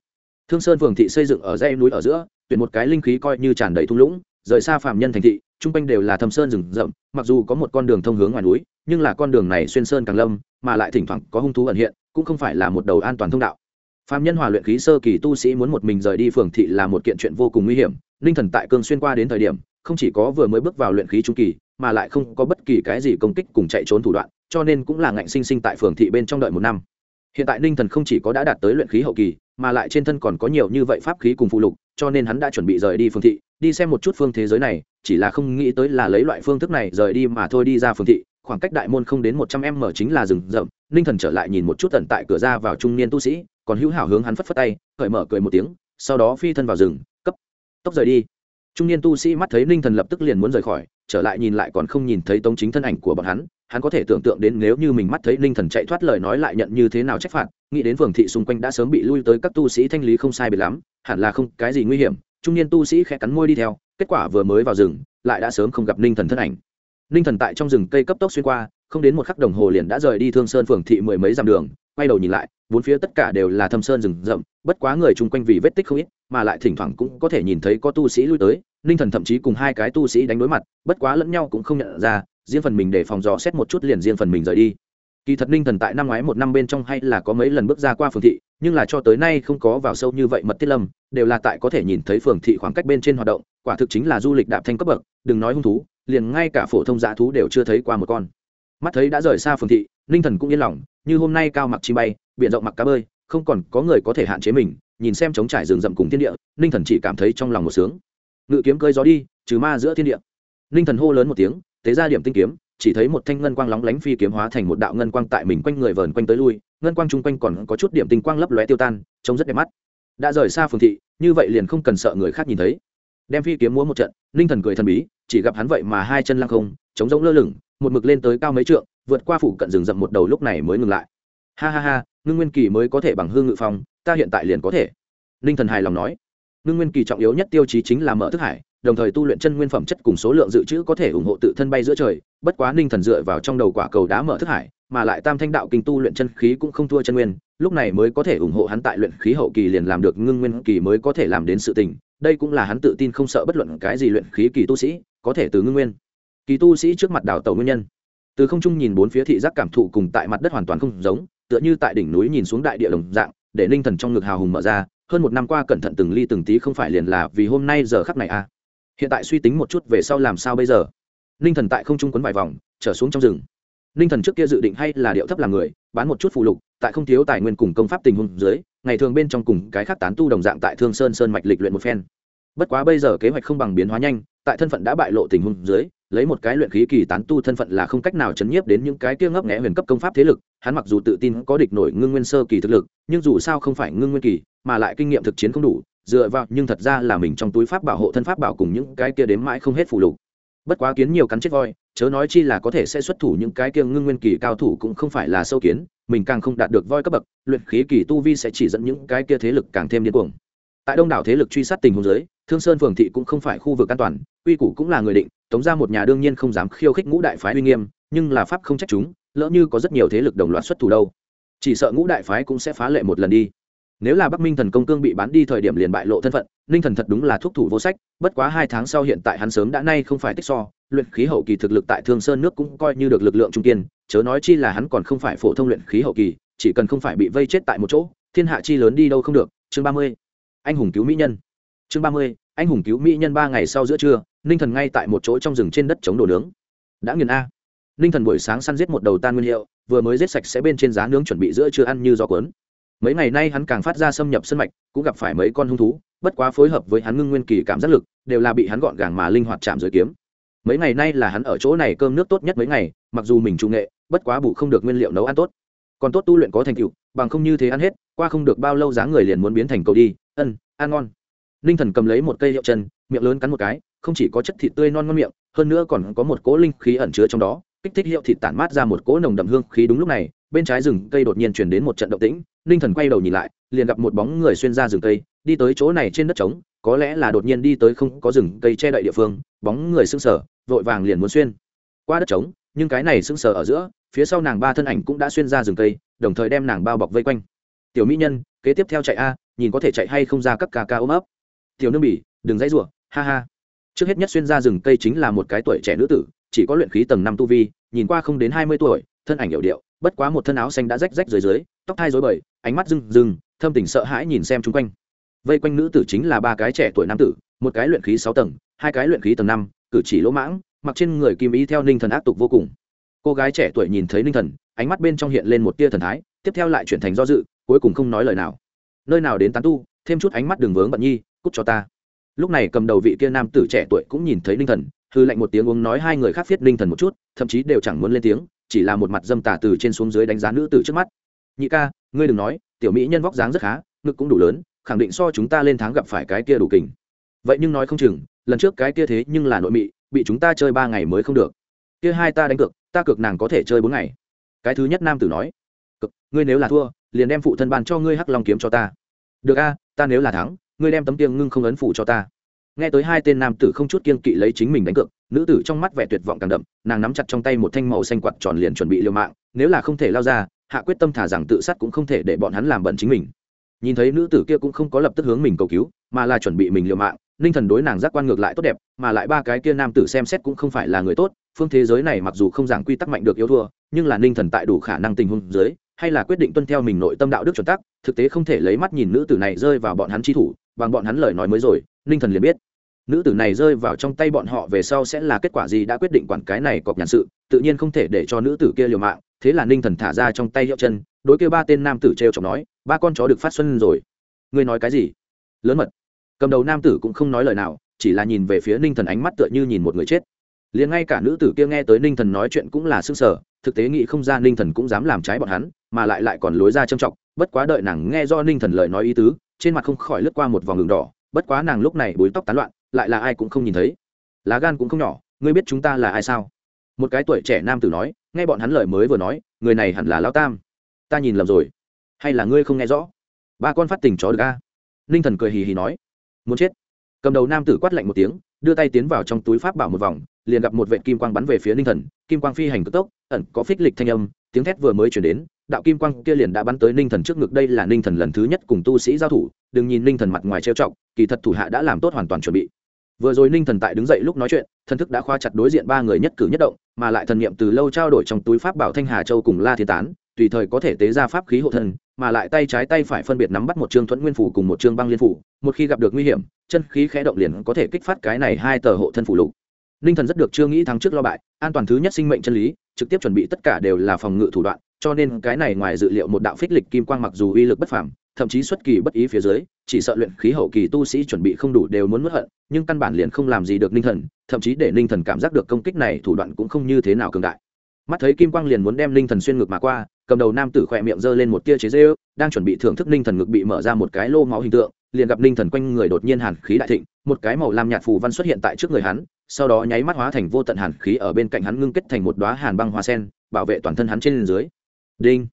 Thương sơn phường thị xây dựng ở dây núi ở giữa, tuyển một cái linh khí coi như tràn đầy thung lũng, rời xa phạm nhân thành thị chung quanh đều là thâm sơn rừng rậm, mặc dù có một con đường thông hướng ngoài núi, nhưng là con đường này xuyên sơn càng lâm, mà lại thỉnh thoảng có hung thú ẩn hiện, cũng không phải là một đầu an toàn thông đạo. Phạm nhân hòa luyện khí sơ kỳ tu sĩ muốn một mình rời đi phường thị là một kiện chuyện vô cùng nguy hiểm linh thần tại cương xuyên qua đến thời điểm, không chỉ có vừa mới bước vào luyện khí trung kỳ mà lại không có bất kỳ cái gì công kích cùng chạy trốn thủ đoạn, cho nên cũng là ngạnh sinh sinh tại phường thị bên trong đợi một năm. Hiện tại ninh thần không chỉ có đã đạt tới luyện khí hậu kỳ, mà lại trên thân còn có nhiều như vậy pháp khí cùng phụ lục, cho nên hắn đã chuẩn bị rời đi phương thị, đi xem một chút phương thế giới này, chỉ là không nghĩ tới là lấy loại phương thức này rời đi mà thôi đi ra phương thị, khoảng cách đại môn không đến một trăm em mở chính là rừng rậm. Ninh thần trở lại nhìn một chút tận tại cửa ra vào trung niên tu sĩ, còn hữu hảo hướng hắn phất phất tay, cởi mở cười một tiếng, sau đó phi thân vào rừng, cấp, tốc rời đi. Trung niên tu sĩ mắt thấy ninh thần lập tức liền muốn rời khỏi trở lại nhìn lại còn không nhìn thấy tống chính thân ảnh của bọn hắn hắn có thể tưởng tượng đến nếu như mình mắt thấy ninh thần chạy thoát lời nói lại nhận như thế nào trách phạt, nghĩ đến phường thị xung quanh đã sớm bị lui tới các tu sĩ thanh lý không sai biệt lắm, hẳn là không cái gì nguy hiểm, trung niên tu sĩ khẽ cắn môi đi theo, kết quả vừa mới vào rừng, lại đã sớm không gặp ninh thần thân ảnh. Ninh thần tại trong rừng cây cấp tốc xuyên qua, không đến một khắc đồng hồ liền đã rời đi thương sơn phường thị mười mấy dặm đường, quay đầu nhìn lại, bốn phía tất cả đều là thâm sơn rừng rậm, bất quá người chung quanh vì vết tích không ít, mà lại thỉnh thoảng cũng có thể nhìn thấy có tu sĩ lui tới ninh thần thậm chí cùng hai cái tu sĩ đánh đối mặt, bất quá lẫn nhau cũng không nhận ra, riêng phần mình để phòng dò xét một chút liền riêng phần mình rời đi. Kỳ thật ninh thần tại năm ngoái một năm bên trong hay là có mấy lần bước ra qua phường thị, nhưng là cho tới nay không có vào sâu như vậy mật thiết lâm, đều là tại có thể nhìn thấy phường thị khoảng cách bên trên hoạt động, quả thực chính là du lịch đạp thanh cấp bậc, đừng nói hung thú, liền ngay cả phổ thông dã thú đều chưa thấy qua một con. Mắt thấy đã rời xa phường thị, ninh thần cũng yên lòng, như hôm nay cao mặc chi bay, biển rộng mặc cá bơi, không còn có người có thể hạn chế mình, nhìn xem chống trải rừng rậm cùng thiên địa, ninh thần chỉ cảm thấy trong lòng một sướng ngự kiếm cơi gió đi, trừ ma giữa thiên địa. Ninh thần hô lớn một tiếng, tế ra điểm tinh kiếm, chỉ thấy một thanh ngân quang lóng lánh phi kiếm hóa thành một đạo ngân quang tại mình quanh người vờn quanh tới lui, ngân quang chung quanh còn có chút điểm tinh quang lấp lóe tiêu tan, trông rất đẹp mắt. Đã rời xa phường thị, như vậy liền không cần sợ người khác nhìn thấy. Đem phi kiếm múa một trận ninh thần cười thần bí, chỉ gặp hắn vậy mà hai chân lăng không chống rỗng lơ lửng, một mực lên tới cao mấy trượng, vượt qua phủ cận rừng rậm một đầu lúc này mới ngừng lại. Ha ha ha, ngưng nguyên kỳ mới có thể bằng hương ngự phong, ta hiện tại liền có thể. Ninh thần hài lòng nói ngưng nguyên kỳ trọng yếu nhất tiêu chí chính là mở thức hải, đồng thời tu luyện chân nguyên phẩm chất cùng số lượng dự trữ có thể ủng hộ tự thân bay giữa trời. Bất quá ninh thần dựa vào trong đầu quả cầu đá mở thức hải, mà lại tam thanh đạo kinh tu luyện chân khí cũng không thua chân nguyên, lúc này mới có thể ủng hộ hắn tại luyện khí hậu kỳ liền làm được ngưng nguyên kỳ mới có thể làm đến sự tình. Đây cũng là hắn tự tin không sợ bất luận cái gì luyện khí kỳ tu sĩ có thể từ ngưng nguyên kỳ tu sĩ trước mặt đào tàu nguyên nhân. Từ không trung nhìn bốn phía thị giác cảm thụ cùng tại mặt đất hoàn toàn không giống, tựa như tại đỉnh núi nhìn xuống đại địa đồng dạng, để ninh thần trong ngực hào hùng mở ra hơn một năm qua cẩn thận từng ly từng tí không phải liền là vì hôm nay giờ khắc này à. Hiện tại suy tính một chút về sau làm sao bây giờ? Ninh thần tại không trung quấn vài vòng, trở xuống trong rừng. Ninh thần trước kia dự định hay là điệu thấp làm người, bán một chút phụ lục, tại không thiếu tài nguyên cùng công pháp tình huống dưới, ngày thường bên trong cùng cái khác tán tu đồng dạng tại thương sơn sơn mạch lịch luyện một phen. Bất quá bây giờ kế hoạch không bằng biến hóa nhanh tại thân phận đã bại lộ tình huống dưới, lấy một cái luyện khí kỳ tán tu thân phận là không cách nào chấn nhiếp đến những cái kia ngấp nghẽ huyền cấp công pháp thế lực, hắn mặc dù tự tin có địch nổi ngưng nguyên sơ kỳ thực lực, nhưng dù sao không phải ngưng nguyên kỳ, mà lại kinh nghiệm thực chiến không đủ, dựa vào, nhưng thật ra là mình trong túi pháp bảo hộ thân pháp bảo cùng những cái kia đếm mãi không hết phụ lục. Bất quá kiến nhiều cắn chết voi, chớ nói chi là có thể sẽ xuất thủ những cái kia ngưng nguyên kỳ cao thủ cũng không phải là sâu kiến, mình càng không đạt được voi cấp bậc, luyện khí kỳ tu vi sẽ chỉ dẫn những cái kia thế lực càng thêm điên cuồng tại đông đảo thế lực truy sát tình huống giới thương sơn phường thị cũng không phải khu vực an toàn, quy củ cũng là người định, tống ra một nhà đương nhiên không dám khiêu khích ngũ đại phái uy nghiêm, nhưng là pháp không trách chúng, lỡ như có rất nhiều thế lực đồng loạt xuất thủ đâu. Chỉ sợ ngũ đại phái cũng sẽ phá lệ một lần đi. Nếu là bắc minh thần công cương bị bán đi thời điểm liền bại lộ thân phận, ninh thần thật đúng là thuốc thủ vô sách, bất quá hai tháng sau hiện tại hắn sớm đã nay không phải tích so, luyện khí hậu kỳ thực lực tại thương sơn nước cũng coi như được lực lượng trung kiên, chớ nói chi là hắn còn không phải phổ thông luyện khí hậu kỳ, chỉ cần không phải bị vây chết tại một chỗ, thiên hạ chi lớn đi đâu không được, chương ba mươi anh hùng cứu mỹ nhân. Chương ba mươi, anh hùng cứu mỹ nhân ba ngày sau giữa trưa, ninh thần ngay tại một chỗ trong rừng trên đất chống đồ nướng. Đã nghiền a. Ninh thần buổi sáng săn giết một đầu tan nguyên hiệu, vừa mới giết sạch sẽ bên trên giá nướng chuẩn bị giữa trưa ăn như gió cuốn. Mấy ngày nay hắn càng phát ra xâm nhập sân mạch, cũng gặp phải mấy con hung thú, bất quá phối hợp với hắn ngưng nguyên kỳ cảm giác lực, đều là bị hắn gọn gàng mà linh hoạt chạm dưới kiếm. Mấy ngày nay là hắn ở chỗ này cơm nước tốt nhất mấy ngày, mặc dù mình trung nghệ, bất quá bù không được nguyên liệu nấu ăn tốt. Còn tốt tu luyện có thành tựu, bằng không như thế ăn hết, qua không được bao lâu dáng người liền muốn biến thành cầu đi ân, ăn ngon. Ninh thần cầm lấy một cây hiệu chân, miệng lớn cắn một cái, không chỉ có chất thịt tươi non ngon miệng, hơn nữa còn có một cỗ linh khí ẩn chứa trong đó, kích thích hiệu thịt tản mát ra một cỗ nồng đậm hương khí đúng lúc này, bên trái rừng cây đột nhiên chuyển đến một trận động tĩnh, ninh thần quay đầu nhìn lại, liền gặp một bóng người xuyên ra rừng cây, đi tới chỗ này trên đất trống, có lẽ là đột nhiên đi tới không có rừng cây che đậy địa phương, bóng người sững sờ, vội vàng liền muốn xuyên. Qua đất trống, nhưng cái này sững sờ ở giữa, phía sau nàng ba thân ảnh cũng đã xuyên ra rừng cây, đồng thời đem nàng bao bọc vây quanh tiểu mỹ nhân, kế tiếp theo chạy a, nhìn có thể chạy hay không ra các ca ca ôm ấp. Tiểu nương bỉ, đừng dãy rủa, ha ha. Trước hết nhất xuyên ra rừng cây chính là một cái tuổi trẻ nữ tử, chỉ có luyện khí tầng năm tu vi, nhìn qua không đến hai mươi tuổi, thân ảnh hiệu điệu, bất quá một thân áo xanh đã rách rách dưới dưới, tóc thai rối bời, ánh mắt rừng rừng thâm tình sợ hãi nhìn xem chung quanh. Vây quanh nữ tử chính là ba cái trẻ tuổi nam tử, một cái luyện khí sáu tầng, hai cái luyện khí tầng năm, cử chỉ lỗ mãng, mặc trên người kim ý theo ninh thần ác tục vô cùng. Cô gái trẻ tuổi nhìn thấy ninh thần, ánh mắt bên trong hiện lên một tia thần thái, tiếp theo lại chuyển thành do dự cuối cùng không nói lời nào. Nơi nào đến tán tu, thêm chút ánh mắt đường vướng bận nhi, cút cho ta. Lúc này cầm đầu vị kia nam tử trẻ tuổi cũng nhìn thấy ninh thần, hư lạnh một tiếng uống nói hai người khác viết ninh thần một chút, thậm chí đều chẳng muốn lên tiếng, chỉ là một mặt dâm tả từ trên xuống dưới đánh giá nữ tử trước mắt. Nhị ca, ngươi đừng nói, tiểu mỹ nhân vóc dáng rất khá, ngực cũng đủ lớn, khẳng định so chúng ta lên tháng gặp phải cái kia đủ kình. Vậy nhưng nói không chừng, lần trước cái kia thế nhưng là nội mị, bị chúng ta chơi ba ngày mới không được. Kia hai ta đánh cược, ta cược nàng có thể chơi bốn ngày. Cái thứ nhất nam tử nói. Cực ngươi nếu là thua liền đem phụ thân ban cho ngươi hắc long kiếm cho ta. Được a, ta nếu là thắng, ngươi đem tấm tiêng ngưng không ấn phủ cho ta. Nghe tới hai tên nam tử không chút kiên kỵ lấy chính mình đánh cược, nữ tử trong mắt vẻ tuyệt vọng càng đậm, nàng nắm chặt trong tay một thanh màu xanh quạt tròn liền chuẩn bị liều mạng, nếu là không thể lao ra, hạ quyết tâm thả rằng tự sát cũng không thể để bọn hắn làm bận chính mình. Nhìn thấy nữ tử kia cũng không có lập tức hướng mình cầu cứu, mà là chuẩn bị mình liều mạng, ninh thần đối nàng giác quan ngược lại tốt đẹp, mà lại ba cái kia nam tử xem xét cũng không phải là người tốt, phương thế giới này mặc dù không giảng quy tắc mạnh được yếu thua, nhưng là ninh thần tại đủ khả năng tình huống dưới hay là quyết định tuân theo mình nội tâm đạo đức chuẩn tắc, thực tế không thể lấy mắt nhìn nữ tử này rơi vào bọn hắn chi thủ, bằng bọn hắn lời nói mới rồi, ninh thần liền biết. Nữ tử này rơi vào trong tay bọn họ về sau sẽ là kết quả gì đã quyết định quản cái này cọp nhàn sự, tự nhiên không thể để cho nữ tử kia liều mạng, thế là ninh thần thả ra trong tay hiệu chân, đối kêu ba tên nam tử t r e o chọc nói, ba con chó được phát xuân rồi. Ngươi nói cái gì? Lớn mật. Cầm đầu nam tử cũng không nói lời nào, chỉ là nhìn về phía ninh thần ánh mắt tựa như nhìn một người chết. Liền ngay cả nữ tử kia nghe tới ninh thần nói chuyện cũng là s ư n g sở thực tế nghĩ không ra ninh thần cũng dám làm trái bọn hắn, mà lại lại còn lối ra trầm trọng, bất quá đợi nàng nghe do ninh thần lời nói ý tứ, trên mặt không khỏi lướt qua một vòng đường đỏ, bất quá nàng lúc này búi tóc tán loạn, lại là ai cũng không nhìn thấy. Lá gan cũng không nhỏ, ngươi biết chúng ta là ai sao? Một cái tuổi trẻ nam tử nói, nghe bọn hắn lời mới vừa nói, người này hẳn là lao tam. Ta nhìn lầm rồi. Hay là ngươi không nghe rõ? Ba con phát tình chó được a. Ninh thần cười hì hì nói, muốn chết. Cầm đầu nam tử quát lạnh một tiếng, đưa tay tiến vào trong túi pháp bảo một vòng, liền gặp một vệ kim quang bắn về phía ninh thần, kim quang phi hành cực tốc ẩn có phích lịch thanh âm tiếng thét vừa mới chuyển đến đạo kim quang kia liền đã bắn tới ninh thần trước ngực đây là ninh thần lần thứ nhất cùng tu sĩ giao thủ đừng nhìn ninh thần mặt ngoài trêu trọng, kỳ thật thủ hạ đã làm tốt hoàn toàn chuẩn bị. Vừa rồi ninh thần tại đứng dậy lúc nói chuyện thần thức đã khoa chặt đối diện ba người nhất cử nhất động mà lại thần niệm từ lâu trao đổi trong túi pháp bảo thanh hà châu cùng la thiên tán tùy thời có thể tế ra pháp khí hộ thân mà lại tay trái tay phải phân biệt nắm bắt một chương thuẫn nguyên phủ cùng một chương băng liên phủ một khi gặp được nguy hiểm chân khí khẽ động liền có thể kích phát cái này hai tờ hộ thân phủ lục. Ninh thần rất được chưa nghĩ thắng trước lo bại an toàn thứ nhất sinh mệnh chân lý trực tiếp chuẩn bị tất cả đều là phòng ngự thủ đoạn, cho nên cái này ngoài dự liệu một đạo phích lịch kim quang mặc dù uy lực bất phàm, thậm chí xuất kỳ bất ý phía dưới, chỉ sợ luyện khí hậu kỳ tu sĩ chuẩn bị không đủ đều muốn mất hận, nhưng căn bản liền không làm gì được ninh thần, thậm chí để ninh thần cảm giác được công kích này thủ đoạn cũng không như thế nào cường đại. Mắt thấy kim quang liền muốn đem ninh thần xuyên ngực mà qua, cầm đầu nam tử khỏe miệng giơ lên một tia chế dê ước đang chuẩn bị thưởng thức ninh thần ngực bị mở ra một cái lô máu hình tượng, liền gặp ninh thần quanh người đột nhiên hàn khí đại thịnh, một cái màu lam nhạt phù văn xuất hiện tại trước người hắn sau đó nháy mắt hóa thành vô tận hàn khí ở bên cạnh hắn ngưng kết thành một đóa hàn băng hoa sen, bảo vệ toàn thân hắn trên dưới. Đinh.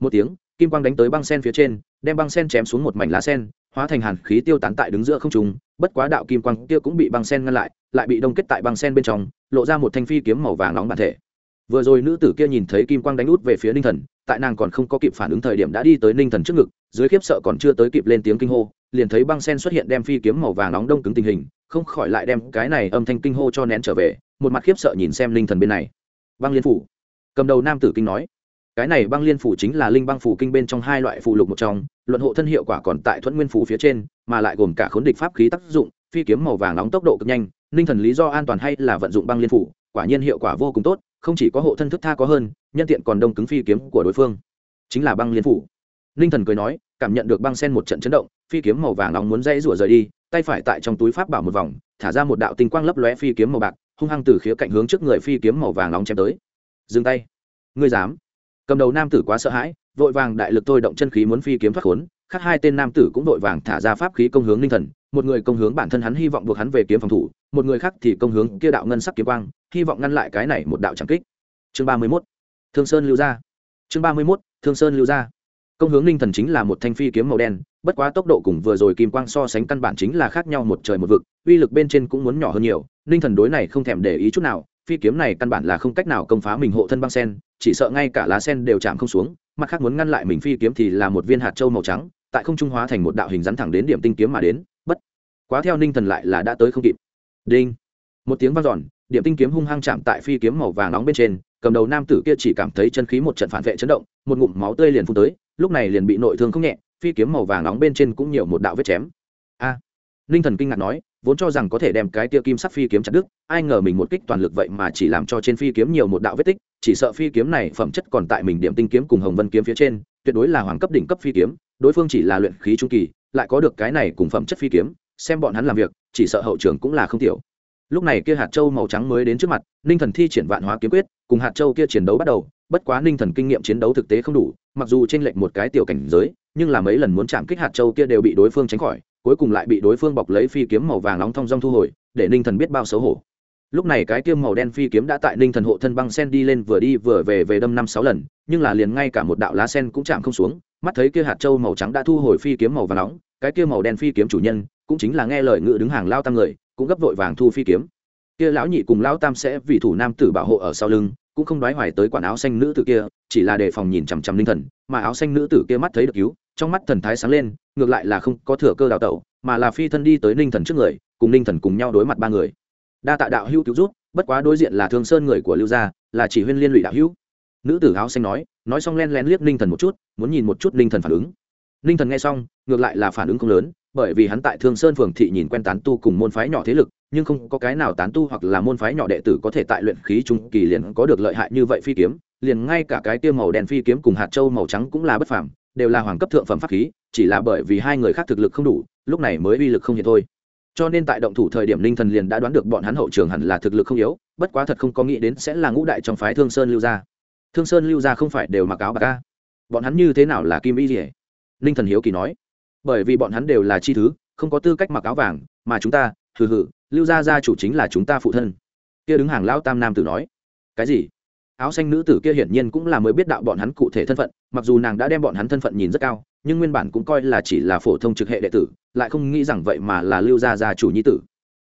Một tiếng, kim quang đánh tới băng sen phía trên, đem băng sen chém xuống một mảnh lá sen, hóa thành hàn khí tiêu tán tại đứng giữa không trung, bất quá đạo kim quang kia cũng bị băng sen ngăn lại lại bị đông kết tại băng sen bên trong, lộ ra một thanh phi kiếm màu vàng nóng bản thể. Vừa rồi nữ tử kia nhìn thấy kim quang đánh út về phía ninh thần, tại nàng còn không có kịp phản ứng thời điểm đã đi tới ninh thần trước ngực, dưới khiếp sợ còn chưa tới kịp lên tiếng kinh hô, liền thấy băng sen xuất hiện đem phi kiếm màu vàng nóng đông cứng tình hình không khỏi lại đem cái này âm thanh kinh hô cho nén trở về, một mặt khiếp sợ nhìn xem linh thần bên này. Băng liên phủ. Cầm đầu nam tử kinh nói, cái này băng liên phủ chính là linh băng phủ kinh bên trong hai loại phụ lục một trong, luận hộ thân hiệu quả còn tại thuẫn nguyên phủ phía trên, mà lại gồm cả khốn địch pháp khí tác dụng, phi kiếm màu vàng nóng tốc độ cực nhanh ninh thần lý do an toàn hay là vận dụng băng liên phủ, quả nhiên hiệu quả vô cùng tốt, không chỉ có hộ thân thức tha có hơn, nhân tiện còn đông cứng phi kiếm của đối phương. Chính là băng liên phủ. Ninh thần cười nói, cảm nhận được băng sen một trận chấn động, phi kiếm màu vàng nóng muốn dãy rủa rời đi tay phải tại trong túi pháp bảo một vòng, thả ra một đạo tinh quang lấp lóe phi kiếm màu bạc, hung hăng từ khía cạnh hướng trước người phi kiếm màu vàng nóng chém tới. Dừng tay. Ngươi dám? Cầm đầu nam tử quá sợ hãi, vội vàng đại lực thôi động chân khí muốn phi kiếm thoát khốn, khác hai tên nam tử cũng vội vàng thả ra pháp khí công hướng ninh thần, một người công hướng bản thân hắn hy vọng buộc hắn về kiếm phòng thủ, một người khác thì công hướng kia đạo ngân sắc kiếm quang, hy vọng ngăn lại cái này một đạo trảm kích. Chương ba mươi mốt. Thương sơn lưu gia. chương ba mươi mốt. Thương sơn lưu gia công hướng ninh thần chính là một thanh phi kiếm màu đen, bất quá tốc độ cùng vừa rồi kim quang so sánh căn bản chính là khác nhau một trời một vực, uy lực bên trên cũng muốn nhỏ hơn nhiều ninh thần đối này không thèm để ý chút nào, phi kiếm này căn bản là không cách nào công phá mình hộ thân băng sen, chỉ sợ ngay cả lá sen đều chạm không xuống, mặt khác muốn ngăn lại mình phi kiếm thì là một viên hạt trâu màu trắng, tại không trung hóa thành một đạo hình rắn thẳng đến điểm tinh kiếm mà đến, bất quá theo ninh thần lại là đã tới không kịp. Đinh! Một tiếng vang dọn, điểm tinh kiếm hung hăng chạm tại phi kiếm màu vàng nóng bên trên, cầm đầu nam tử kia chỉ cảm thấy chân khí một trận phản vệ chấn động, một ngụm máu tươi liền phun tới lúc này liền bị nội thương không nhẹ, phi kiếm màu vàng nóng bên trên cũng nhiều một đạo vết chém. A ninh thần kinh ngạc nói, vốn cho rằng có thể đem cái tia kim sắc phi kiếm chặt đứt, ai ngờ mình một kích toàn lực vậy mà chỉ làm cho trên phi kiếm nhiều một đạo vết tích, chỉ sợ phi kiếm này phẩm chất còn tại mình điểm tinh kiếm cùng hồng vân kiếm phía trên, tuyệt đối là hoàng cấp đỉnh cấp phi kiếm, đối phương chỉ là luyện khí trung kỳ, lại có được cái này cùng phẩm chất phi kiếm, xem bọn hắn làm việc, chỉ sợ hậu trường cũng là không tiểu. Lúc này kia hạt châu màu trắng mới đến trước mặt ninh thần thi triển vạn hóa kiếm quyết, cùng hạt châu kia chiến đấu bắt đầu bất quá ninh thần kinh nghiệm chiến đấu thực tế không đủ, mặc dù t r ê n lệch một cái tiểu cảnh giới, nhưng là mấy lần muốn chạm kích hạt châu kia đều bị đối phương tránh khỏi, cuối cùng lại bị đối phương bọc lấy phi kiếm màu vàng nóng thong dong thu hồi, để ninh thần biết bao xấu hổ. Lúc này cái kiếm màu đen phi kiếm đã tại ninh thần hộ thân băng sen đi lên vừa đi vừa về về đâm năm sáu lần, nhưng là liền ngay cả một đạo lá sen cũng chạm không xuống, mắt thấy kia hạt châu màu trắng đã thu hồi phi kiếm màu vàng nóng, cái kia màu đen phi kiếm chủ nhân cũng chính là nghe lời ngự đứng hàng lao tăng người, cũng gấp vội vàng thu phi kiếm. Kia lão nhị cùng lão tam sẽ vì thủ nam tử bảo hộ ở sau lưng cũng không đoái hoài tới quản áo xanh nữ tử kia, chỉ là đề phòng nhìn chằm chằm linh thần, mà áo xanh nữ tử kia mắt thấy được cứu, trong mắt thần thái sáng lên, ngược lại là không có thừa cơ đào tẩu, mà là phi thân đi tới ninh thần trước người, cùng ninh thần cùng nhau đối mặt ba người. Đa tạ đạo hữu cứu rút bất quá đối diện là thương sơn người của lưu gia, là chỉ huyên liên lụy đạo hữu. Nữ tử áo xanh nói nói xong len len liếc ninh thần một chút, muốn nhìn một chút ninh thần phản ứng. Ninh thần nghe xong, ngược lại là phản ứng không lớn, bởi vì hắn tại thương sơn phường thị nhìn quen tán tu cùng môn phái nhỏ thế lực nhưng không có cái nào tán tu hoặc là môn phái nhỏ đệ tử có thể tại luyện khí trung kỳ liền có được lợi hại như vậy phi kiếm, liền ngay cả cái tiêu màu đen phi kiếm cùng hạt châu màu trắng cũng là bất phàm, đều là hoàng cấp thượng phẩm pháp khí, chỉ là bởi vì hai người khác thực lực không đủ, lúc này mới uy lực không hiện thôi. Cho nên tại động thủ thời điểm linh thần liền đã đoán được bọn hắn hậu trường hẳn là thực lực không yếu, bất quá thật không có nghĩ đến sẽ là ngũ đại trong phái thương sơn lưu gia. Thương sơn lưu gia không phải đều mặc áo bạc ca bọn hắn như thế nào là kim y rỉa linh thần hiếu kỳ nói. Bởi vì bọn hắn đều là chi thứ, không có tư cách mặc áo vàng, mà chúng ta hừ hừ, lưu gia gia chủ chính là chúng ta phụ thân. Kia đứng hàng lão tam nam tử nói, cái gì? Áo xanh nữ tử kia hiển nhiên cũng là mới biết đạo bọn hắn cụ thể thân phận, mặc dù nàng đã đem bọn hắn thân phận nhìn rất cao, nhưng nguyên bản cũng coi là chỉ là phổ thông trực hệ đệ tử, lại không nghĩ rằng vậy mà là lưu gia gia chủ nhi tử.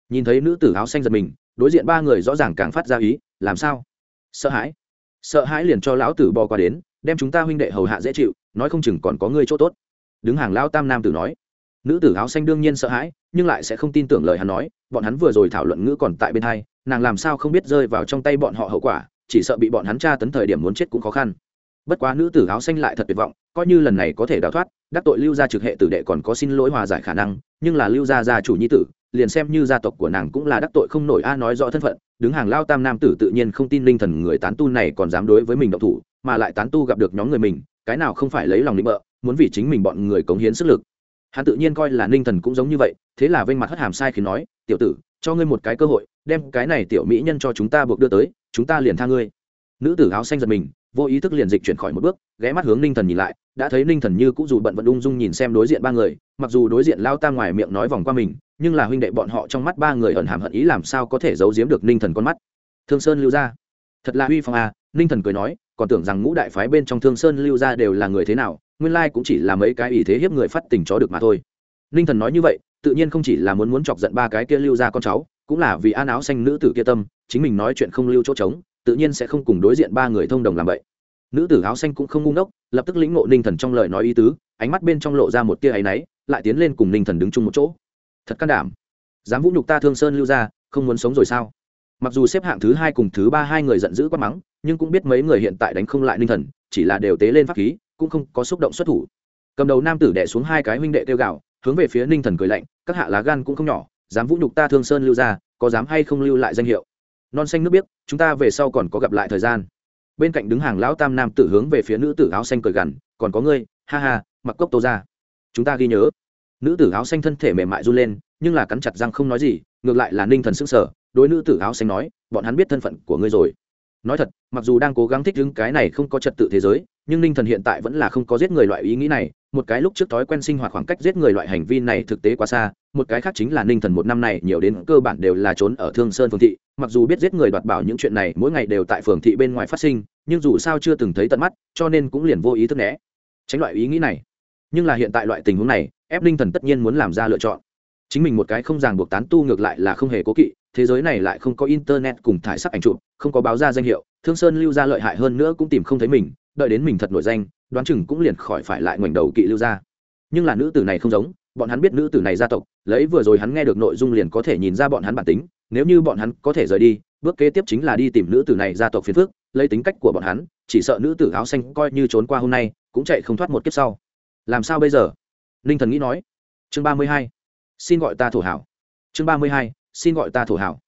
Nhìn thấy nữ tử áo xanh giật mình, đối diện ba người rõ ràng càng phát ra ý, làm sao? Sợ hãi? Sợ hãi liền cho lão tử bò qua đến, đem chúng ta huynh đệ hầu hạ dễ chịu, nói không chừng còn có ngươi chỗ tốt. Đứng hàng lão tam nam tử nói nữ tử áo xanh đương nhiên sợ hãi, nhưng lại sẽ không tin tưởng lời hắn nói, bọn hắn vừa rồi thảo luận ngữ còn tại bên hai, nàng làm sao không biết rơi vào trong tay bọn họ hậu quả, chỉ sợ bị bọn hắn tra tấn thời điểm muốn chết cũng khó khăn. Bất quá nữ tử áo xanh lại thật tuyệt vọng, coi như lần này có thể đào thoát, đắc tội lưu gia trực hệ tử đệ còn có xin lỗi hòa giải khả năng, nhưng là lưu gia gia chủ nhi tử, liền xem như gia tộc của nàng cũng là đắc tội không nổi a à nói rõ thân phận, đứng hàng lao tam nam tử tự nhiên không tin linh thần người tán tu này còn dám đối với mình động thủ, mà lại tán tu gặp được nhóm người mình, cái nào không phải lấy lòng định bợ, muốn vì chính mình bọn người cống hiến sức lực hắn tự nhiên coi là ninh thần cũng giống như vậy, thế là vênh mặt hất hàm sai khi nói, tiểu tử, cho ngươi một cái cơ hội, đem cái này tiểu mỹ nhân cho chúng ta buộc đưa tới, chúng ta liền tha ngươi. Nữ tử áo xanh giật mình, vô ý thức liền dịch chuyển khỏi một bước, ghé mắt hướng ninh thần nhìn lại, đã thấy ninh thần như cũng dù bận vận ung dung nhìn xem đối diện ba người, mặc dù đối diện lao ta ngoài miệng nói vòng qua mình, nhưng là huynh đệ bọn họ trong mắt ba người ẩn hàm hận ý làm sao có thể giấu giếm được ninh thần con mắt. Thương sơn lưu ra thật là huy phong à ninh thần cười nói, còn tưởng rằng ngũ đại phái bên trong thương sơn lưu ra đều là người thế nào nguyên lai cũng chỉ là mấy cái ý thế hiếp người phát tình chó được mà thôi. Ninh thần nói như vậy, tự nhiên không chỉ là muốn muốn chọc giận ba cái kia lưu ra con cháu, cũng là vì an áo xanh nữ tử kia tâm, chính mình nói chuyện không lưu chỗ trống, tự nhiên sẽ không cùng đối diện ba người thông đồng làm vậy. Nữ tử áo xanh cũng không ngu ngốc, lập tức lĩnh ngộ ninh thần trong lời nói ý tứ, ánh mắt bên trong lộ ra một tia áy náy, lại tiến lên cùng ninh thần đứng chung một chỗ. Thật can đảm. Dám vũ nhục ta thương sơn lưu ra không muốn sống rồi sao? Mặc dù xếp hạng thứ hai cùng thứ ba hai người giận dữ quá mắng, nhưng cũng biết mấy người hiện tại đánh không lại ninh thần, chỉ là đều tế lên pháp khí cũng không có xúc động xuất thủ. Cầm đầu nam tử đẻ xuống hai cái huynh đệ tiêu gạo hướng về phía ninh thần cười lạnh, các hạ lá gan cũng không nhỏ, dám vũ nhục ta thương sơn lưu ra có dám hay không lưu lại danh hiệu. Non xanh nước biết chúng ta về sau còn có gặp lại thời gian. Bên cạnh đứng hàng lão tam nam tử hướng về phía nữ tử áo xanh cười gằn, còn có ngươi, ha ha, mặc cốc tô ra. Chúng ta ghi nhớ. Nữ tử áo xanh thân thể mềm mại run lên, nhưng là cắn chặt răng không nói gì, ngược lại là ninh thần sức sở đối nữ tử áo xanh nói, bọn hắn biết thân phận của ngươi rồi. Nói thật, mặc dù đang cố gắng thích đứng cái này không có trật tự thế giới nhưng ninh thần hiện tại vẫn là không có giết người loại ý nghĩ này, một cái lúc trước thói quen sinh hoạt khoảng cách giết người loại hành vi này thực tế quá xa, một cái khác chính là ninh thần một năm này nhiều đến cơ bản đều là trốn ở thương sơn phường thị, mặc dù biết giết người đoạt bảo những chuyện này mỗi ngày đều tại phường thị bên ngoài phát sinh, nhưng dù sao chưa từng thấy tận mắt, cho nên cũng liền vô ý thức né. Tránh loại ý nghĩ này. Nhưng là hiện tại loại tình huống này, ép ninh thần tất nhiên muốn làm ra lựa chọn. Chính mình một cái không ràng buộc tán tu ngược lại là không hề cố kỵ, thế giới này lại không có internet cùng thải sắc ảnh chụp, không có báo ra danh hiệu thương sơn lưu gia lợi hại hơn nữa cũng tìm không thấy mình, đợi đến mình thật nổi danh, đoán chừng cũng liền khỏi phải lại ngoảnh đầu kỵ lưu gia. nhưng là nữ tử này không giống, bọn hắn biết nữ tử này gia tộc, lấy vừa rồi hắn nghe được nội dung liền có thể nhìn ra bọn hắn bản tính, nếu như bọn hắn có thể rời đi, bước kế tiếp chính là đi tìm nữ tử này gia tộc phiền phước lấy tính cách của bọn hắn, chỉ sợ nữ tử áo xanh coi như trốn qua hôm nay, cũng chạy không thoát một kiếp sau. Làm sao bây giờ? Ninh thần nghĩ nói. Chương ba mươi hai. Xin gọi ta thổ hảo. Chương ba mươi hai. Xin gọi ta thổ hảo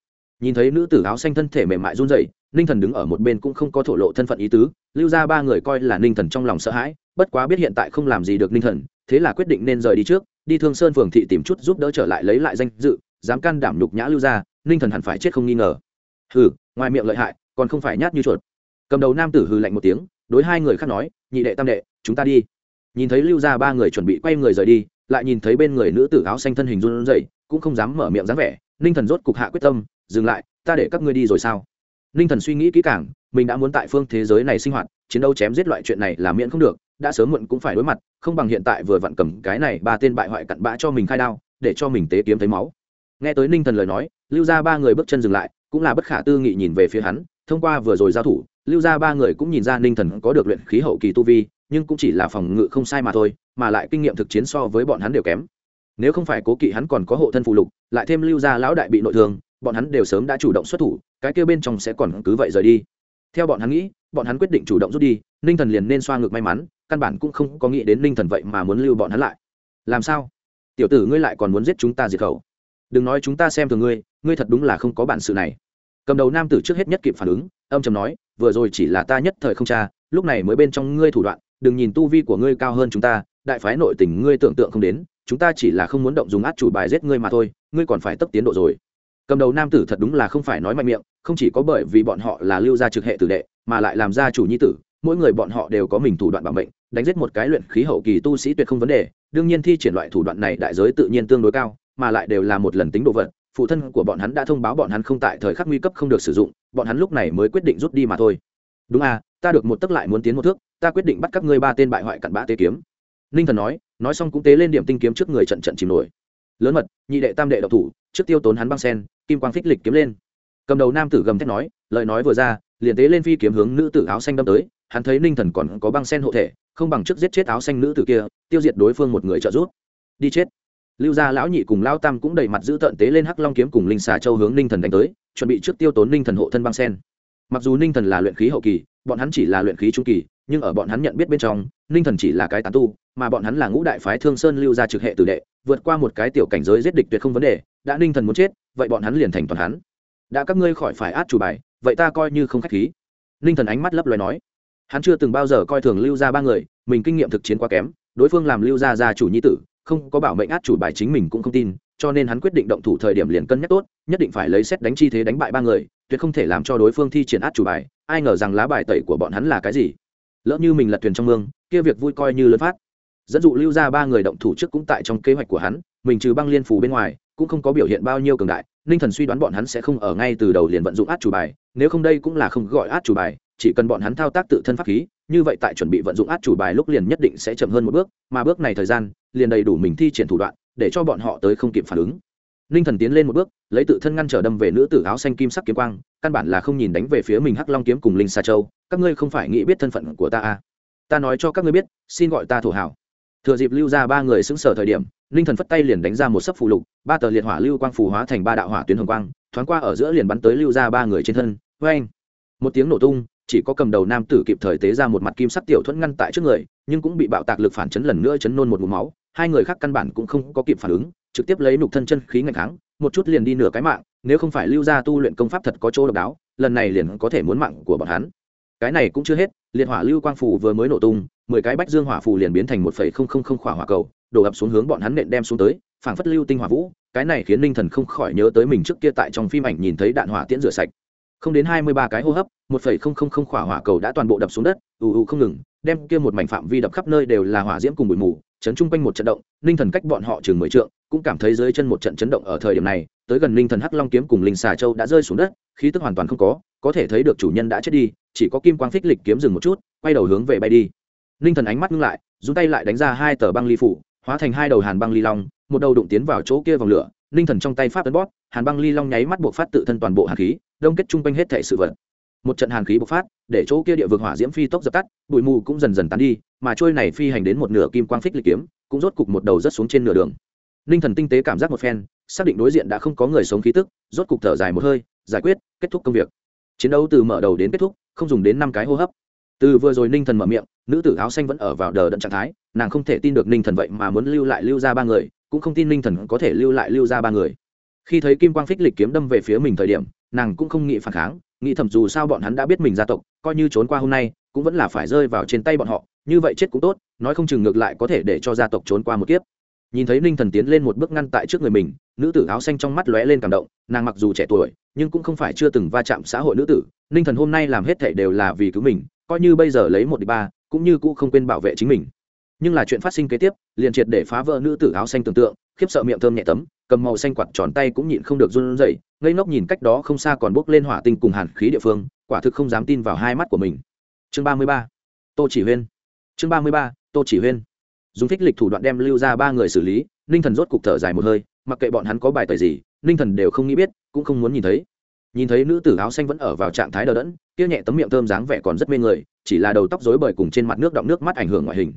nhìn thấy nữ tử áo xanh thân thể mềm mại run rẩy, ninh thần đứng ở một bên cũng không có thổ lộ thân phận ý tứ, lưu ra ba người coi là ninh thần trong lòng sợ hãi, bất quá biết hiện tại không làm gì được ninh thần, thế là quyết định nên rời đi trước, đi thương sơn phường thị tìm chút giúp đỡ trở lại lấy lại danh dự, dám can đảm nhục nhã lưu ra, ninh thần hẳn phải chết không nghi ngờ. Hừ, ngoài miệng lợi hại, còn không phải nhát như chuột. Cầm đầu nam tử hừ lạnh một tiếng, đối hai người khác nói, nhị đệ tam đệ, chúng ta đi. Nhìn thấy lưu ra ba người chuẩn bị quay người rời đi, lại nhìn thấy bên người nữ tử áo xanh thân hình run rẩy, cũng không dám mở miệng dáng vẻ, ninh thần rốt cục hạ quyết tâm dừng lại, ta để các ngươi đi rồi sao? Ninh thần suy nghĩ kỹ càng, mình đã muốn tại phương thế giới này sinh hoạt, chiến đấu chém giết loại chuyện này là miễn không được, đã sớm muộn cũng phải đối mặt, không bằng hiện tại vừa vặn cầm cái này ba tên bại hoại cặn bã cho mình khai đao, để cho mình tế kiếm thấy máu. Nghe tới ninh thần lời nói, lưu ra ba người bước chân dừng lại, cũng là bất khả tư nghị nhìn về phía hắn, thông qua vừa rồi giao thủ, lưu ra ba người cũng nhìn ra ninh thần có được luyện khí hậu kỳ tu vi, nhưng cũng chỉ là phòng ngự không sai mà thôi, mà lại kinh nghiệm thực chiến so với bọn hắn đều kém. Nếu không phải cố kỵ hắn còn có hộ thân phụ lục, lại thêm lưu gia lão đại bị nội thương bọn hắn đều sớm đã chủ động xuất thủ, cái kia bên trong sẽ còn cứ vậy rời đi. Theo bọn hắn nghĩ, bọn hắn quyết định chủ động rút đi, ninh thần liền nên xoa ngược may mắn, căn bản cũng không có nghĩ đến ninh thần vậy mà muốn lưu bọn hắn lại. Làm sao? Tiểu tử ngươi lại còn muốn giết chúng ta diệt khẩu. Đừng nói chúng ta xem thường ngươi ngươi thật đúng là không có bản sự này. Cầm đầu nam tử trước hết nhất kịp phản ứng, âm chầm nói, vừa rồi chỉ là ta nhất thời không cha lúc này mới bên trong ngươi thủ đoạn, đừng nhìn tu vi của ngươi cao hơn chúng ta, đại phái nội tình ngươi tưởng tượng không đến, chúng ta chỉ là không muốn động dùng át chủ bài giết ngươi mà thôi, ngươi còn phải tấp tiến độ rồi cầm đầu nam tử thật đúng là không phải nói mạnh miệng, không chỉ có bởi vì bọn họ là lưu gia trực hệ tử đệ, mà lại làm gia chủ nhi tử, mỗi người bọn họ đều có mình thủ đoạn bảo mệnh, đánh giết một cái luyện khí hậu kỳ tu sĩ tuyệt không vấn đề, đương nhiên thi triển loại thủ đoạn này đại giới tự nhiên tương đối cao, mà lại đều là một lần tính đồ vật, phụ thân của bọn hắn đã thông báo bọn hắn không tại thời khắc nguy cấp không được sử dụng, bọn hắn lúc này mới quyết định rút đi mà thôi. Đúng à ta được một tấc lại muốn tiến một thước, ta quyết định bắt các ngươi ba tên bại hoại cặn bã tế kiếm. Ninh thần nói nói xong cũng tế lên điểm tinh kiếm trước người trận trận chìm nổi. Lớn mật, nhị đệ tam đệ độc thủ, trước tiêu tốn hắn băng sen kim quang phích lịch kiếm lên. Cầm đầu nam tử gầm thét nói, lời nói vừa ra, liền tế lên phi kiếm hướng nữ tử áo xanh đâm tới, hắn thấy ninh thần còn có băng sen hộ thể, không bằng trước giết chết áo xanh nữ tử kia, tiêu diệt đối phương một người trợ giúp. Đi chết. Lưu gia lão nhị cùng lao tam cũng đầy mặt giữ tợn tế lên hắc long kiếm cùng linh xà châu hướng ninh thần đánh tới, chuẩn bị trước tiêu tốn ninh thần hộ thân băng sen. Mặc dù ninh thần là luyện khí hậu kỳ, bọn hắn chỉ là luyện khí trung kỳ, nhưng ở bọn hắn nhận biết bên trong, ninh thần chỉ là cái tán tu, mà bọn hắn là ngũ đại phái thương sơn lưu gia trực hệ tử đệ, vượt qua một cái tiểu cảnh giới giết địch tuyệt không vấn đề, đã ninh thần muốn chết vậy bọn hắn liền thành toàn hắn. Đã các ngươi khỏi phải át chủ bài, vậy ta coi như không k h á c h khí. Ninh thần ánh mắt lấp loài nói. Hắn chưa từng bao giờ coi thường lưu ra ba người, mình kinh nghiệm thực chiến quá kém, đối phương làm lưu ra gia chủ nhi tử, không có bảo mệnh át chủ bài chính mình cũng không tin, cho nên hắn quyết định động thủ thời điểm liền cân nhắc tốt, nhất định phải lấy xét đánh chi thế đánh bại ba người, tuyệt không thể làm cho đối phương thi triển át chủ bài, ai ngờ rằng lá bài tẩy của bọn hắn là cái gì. Lỡ như mình lật thuyền trong mương, kia việc vui coi như lớn phát. Dẫn dụ lưu ra ba người động thủ trước cũng tại trong kế hoạch của hắn, mình trừ băng liên phủ bên ngoài cũng không có biểu hiện bao nhiêu cường đại, ninh thần suy đoán bọn hắn sẽ không ở ngay từ đầu liền vận dụng át chủ bài, nếu không đây cũng là không gọi át chủ bài, chỉ cần bọn hắn thao tác tự thân pháp khí, như vậy tại chuẩn bị vận dụng át chủ bài lúc liền nhất định sẽ chậm hơn một bước, mà bước này thời gian, liền đầy đủ mình thi triển thủ đoạn, để cho bọn họ tới không kịp phản ứng ninh thần tiến lên một bước, lấy tự thân ngăn trở đâm về nữ tử áo xanh kim sắc kiếm quang, căn bản là không nhìn đánh về phía mình hắc long kiếm cùng linh xa châu, các ngươi không phải nghĩ biết thân phận của ta à. ta nói cho các ngươi biết, xin gọi ta thổ hảo thừa dịp lưu ra ba người xứng sở thời điểm, ninh thần phất tay liền đánh ra một sấp phù lục, ba tờ liệt hỏa lưu quang phù hóa thành ba đạo hỏa tuyến hồng quang, thoáng qua ở giữa liền bắn tới lưu ra ba người trên thân. Vê anh một tiếng nổ tung, chỉ có cầm đầu nam tử kịp thời tế ra một mặt kim sắc tiểu thuẫn ngăn tại trước người, nhưng cũng bị bạo tạc lực phản chấn lần nữa chấn nôn một mũ máu, hai người khác căn bản cũng không có kịp phản ứng, trực tiếp lấy nục thân chân khí ngày kháng, một chút liền đi nửa cái mạng, nếu không phải lưu ra tu luyện công pháp thật có chỗ độc đáo, lần này liền có thể muốn mạng của bọn hắn cái này cũng chưa hết, liệt hỏa lưu quang phủ vừa mới nổ tung, mười cái bách dương hỏa phù liền biến thành một phẩy không không không khỏa hỏa cầu, đổ ập xuống hướng bọn hắn nện đem xuống tới, phảng phất lưu tinh hỏa vũ, cái này khiến ninh thần không khỏi nhớ tới mình trước kia tại trong phim ảnh nhìn thấy đạn hỏa tiễn rửa sạch. Không đến hai mươi ba cái hô hấp, một phẩy không không không khỏa hỏa cầu đã toàn bộ đập xuống đất, ù ù không ngừng, đem kia một mảnh phạm vi đập khắp nơi đều là hỏa diễm cùng bụi mù chấn chung quanh một trận động ninh thần cách bọn họ chừng mười trượng cũng cảm thấy dưới chân một trận chấn động ở thời điểm này tới gần ninh thần hắc long kiếm cùng linh xà châu đã rơi xuống đất khí tức hoàn toàn không có có thể thấy được chủ nhân đã chết đi chỉ có kim quang phích lịch kiếm dừng một chút quay đầu hướng về bay đi. Ninh thần ánh mắt ngưng lại dùng tay lại đánh ra hai tờ băng ly phủ hóa thành hai đầu hàn băng ly long một đầu đụng tiến vào chỗ kia vòng lửa ninh thần trong tay pháp tấn bót, hàn băng ly long nháy mắt buộc phát tự thân toàn bộ hàn khí đông kết chung quanh hết thể sự vật. Một trận hàn khí bộc phát để chỗ kia địa vực hỏa diễm phi tốc dập tắt, bụi mù cũng dần dần tán đi, mà trôi này phi hành đến một nửa kim quang phích lịch kiếm, cũng rốt cục một đầu rất xuống trên nửa đường. Ninh thần tinh tế cảm giác một phen, xác định đối diện đã không có người sống khí tức, rốt cục thở dài một hơi, giải quyết, kết thúc công việc. Chiến đấu từ mở đầu đến kết thúc, không dùng đến năm cái hô hấp. Từ vừa rồi ninh thần mở miệng, nữ tử áo xanh vẫn ở vào đờ đẫn trạng thái, nàng không thể tin được ninh thần vậy mà muốn lưu lại lưu ra ba người, cũng không tin ninh thần có thể lưu lại lưu ra ba người. Khi thấy kim quang phích lịch kiếm đâm về phía mình thời điểm, nàng cũng không nghĩ phản kháng nghĩ thầm dù sao bọn hắn đã biết mình gia tộc, coi như trốn qua hôm nay, cũng vẫn là phải rơi vào trên tay bọn họ, như vậy chết cũng tốt, nói không chừng ngược lại có thể để cho gia tộc trốn qua một kiếp. Nhìn thấy ninh thần tiến lên một bước ngăn tại trước người mình, nữ tử áo xanh trong mắt lóe lên cảm động, nàng mặc dù trẻ tuổi, nhưng cũng không phải chưa từng va chạm xã hội nữ tử, ninh thần hôm nay làm hết thảy đều là vì cứu mình, coi như bây giờ lấy một đi ba, cũng như cũ không quên bảo vệ chính mình. Nhưng là chuyện phát sinh kế tiếp, liền triệt để phá vỡ nữ tử áo xanh tưởng tượng khiếp sợ miệng thơm nhẹ tấm, cầm màu xanh quạt tròn tay cũng nhịn không được run rẩy, ngây ngốc nhìn cách đó không xa còn bốc lên hỏa tinh cùng hàn khí địa phương, quả thực không dám tin vào hai mắt của mình. Chương ba mươi ba, tô chỉ huyên. Chương ba mươi ba, tô chỉ huyên. Dùng thích lịch thủ đoạn đem lưu ra ba người xử lý, ninh thần rốt cục thở dài một hơi, mặc kệ bọn hắn có bài tời gì, ninh thần đều không nghĩ biết, cũng không muốn nhìn thấy. Nhìn thấy nữ tử áo xanh vẫn ở vào trạng thái đờ đẫn, kia nhẹ tấm miệng thơm dáng vẻ còn rất mê người, chỉ là đầu tóc rối bời cùng trên mặt nước đọng nước mắt ảnh hưởng ngoại hình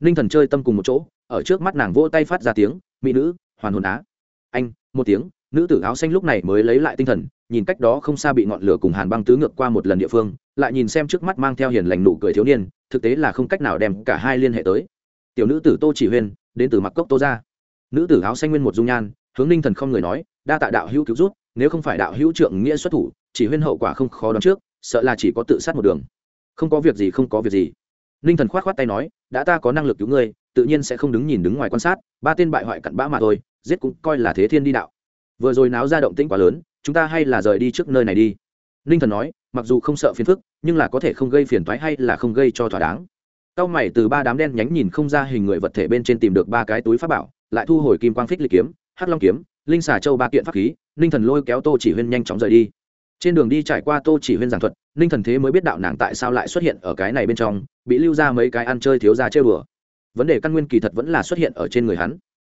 ninh thần chơi tâm cùng một chỗ, ở trước mắt nàng vỗ tay phát ra tiếng, mỹ nữ, hoàn hồn á. Anh, một tiếng, nữ tử áo xanh lúc này mới lấy lại tinh thần, nhìn cách đó không xa bị ngọn lửa cùng hàn băng tứ ngược qua một lần địa phương, lại nhìn xem trước mắt mang theo hiền lành nụ cười thiếu niên, thực tế là không cách nào đem cả hai liên hệ tới. Tiểu nữ tử tô chỉ huyên, đến từ mặc cốc tô ra nữ tử áo xanh nguyên một dung nhan, hướng ninh thần không người nói, đa tạ đạo hữu cứu rút nếu không phải đạo hữu trượng nghĩa xuất thủ, chỉ huyên hậu quả không khó đoán trước, sợ là chỉ có tự sát một đường. Không có việc gì, không có việc gì ninh thần k h o á t k h o á t tay nói đã ta có năng lực cứu ngươi tự nhiên sẽ không đứng nhìn đứng ngoài quan sát ba tên bại hoại cặn bã mà thôi giết cũng coi là thế thiên đi đạo. Vừa rồi náo ra động tĩnh quá lớn chúng ta hay là rời đi trước nơi này đi. Ninh thần nói mặc dù không sợ phiền phức nhưng là có thể không gây phiền thoái hay là không gây cho thỏa đáng. Cao mày từ ba đám đen nhánh nhìn không ra hình người vật thể bên trên tìm được ba cái túi pháp bảo, lại thu hồi kim quang phích lịch kiếm, hắc long kiếm, linh xà châu ba kiện pháp khí, ninh thần lôi kéo Tô Chỉ Huyên nhanh chóng rời đi. Trên đường đi trải qua Tô Chỉ Huyên giảng thuật, ninh thần thế mới biết đạo nàng tại sao lại xuất hiện ở cái này bên trong, bị lưu ra mấy cái ăn chơi thiếu gia chơi bừa. Vấn đề căn nguyên kỳ thật vẫn là xuất hiện ở trên người hắn.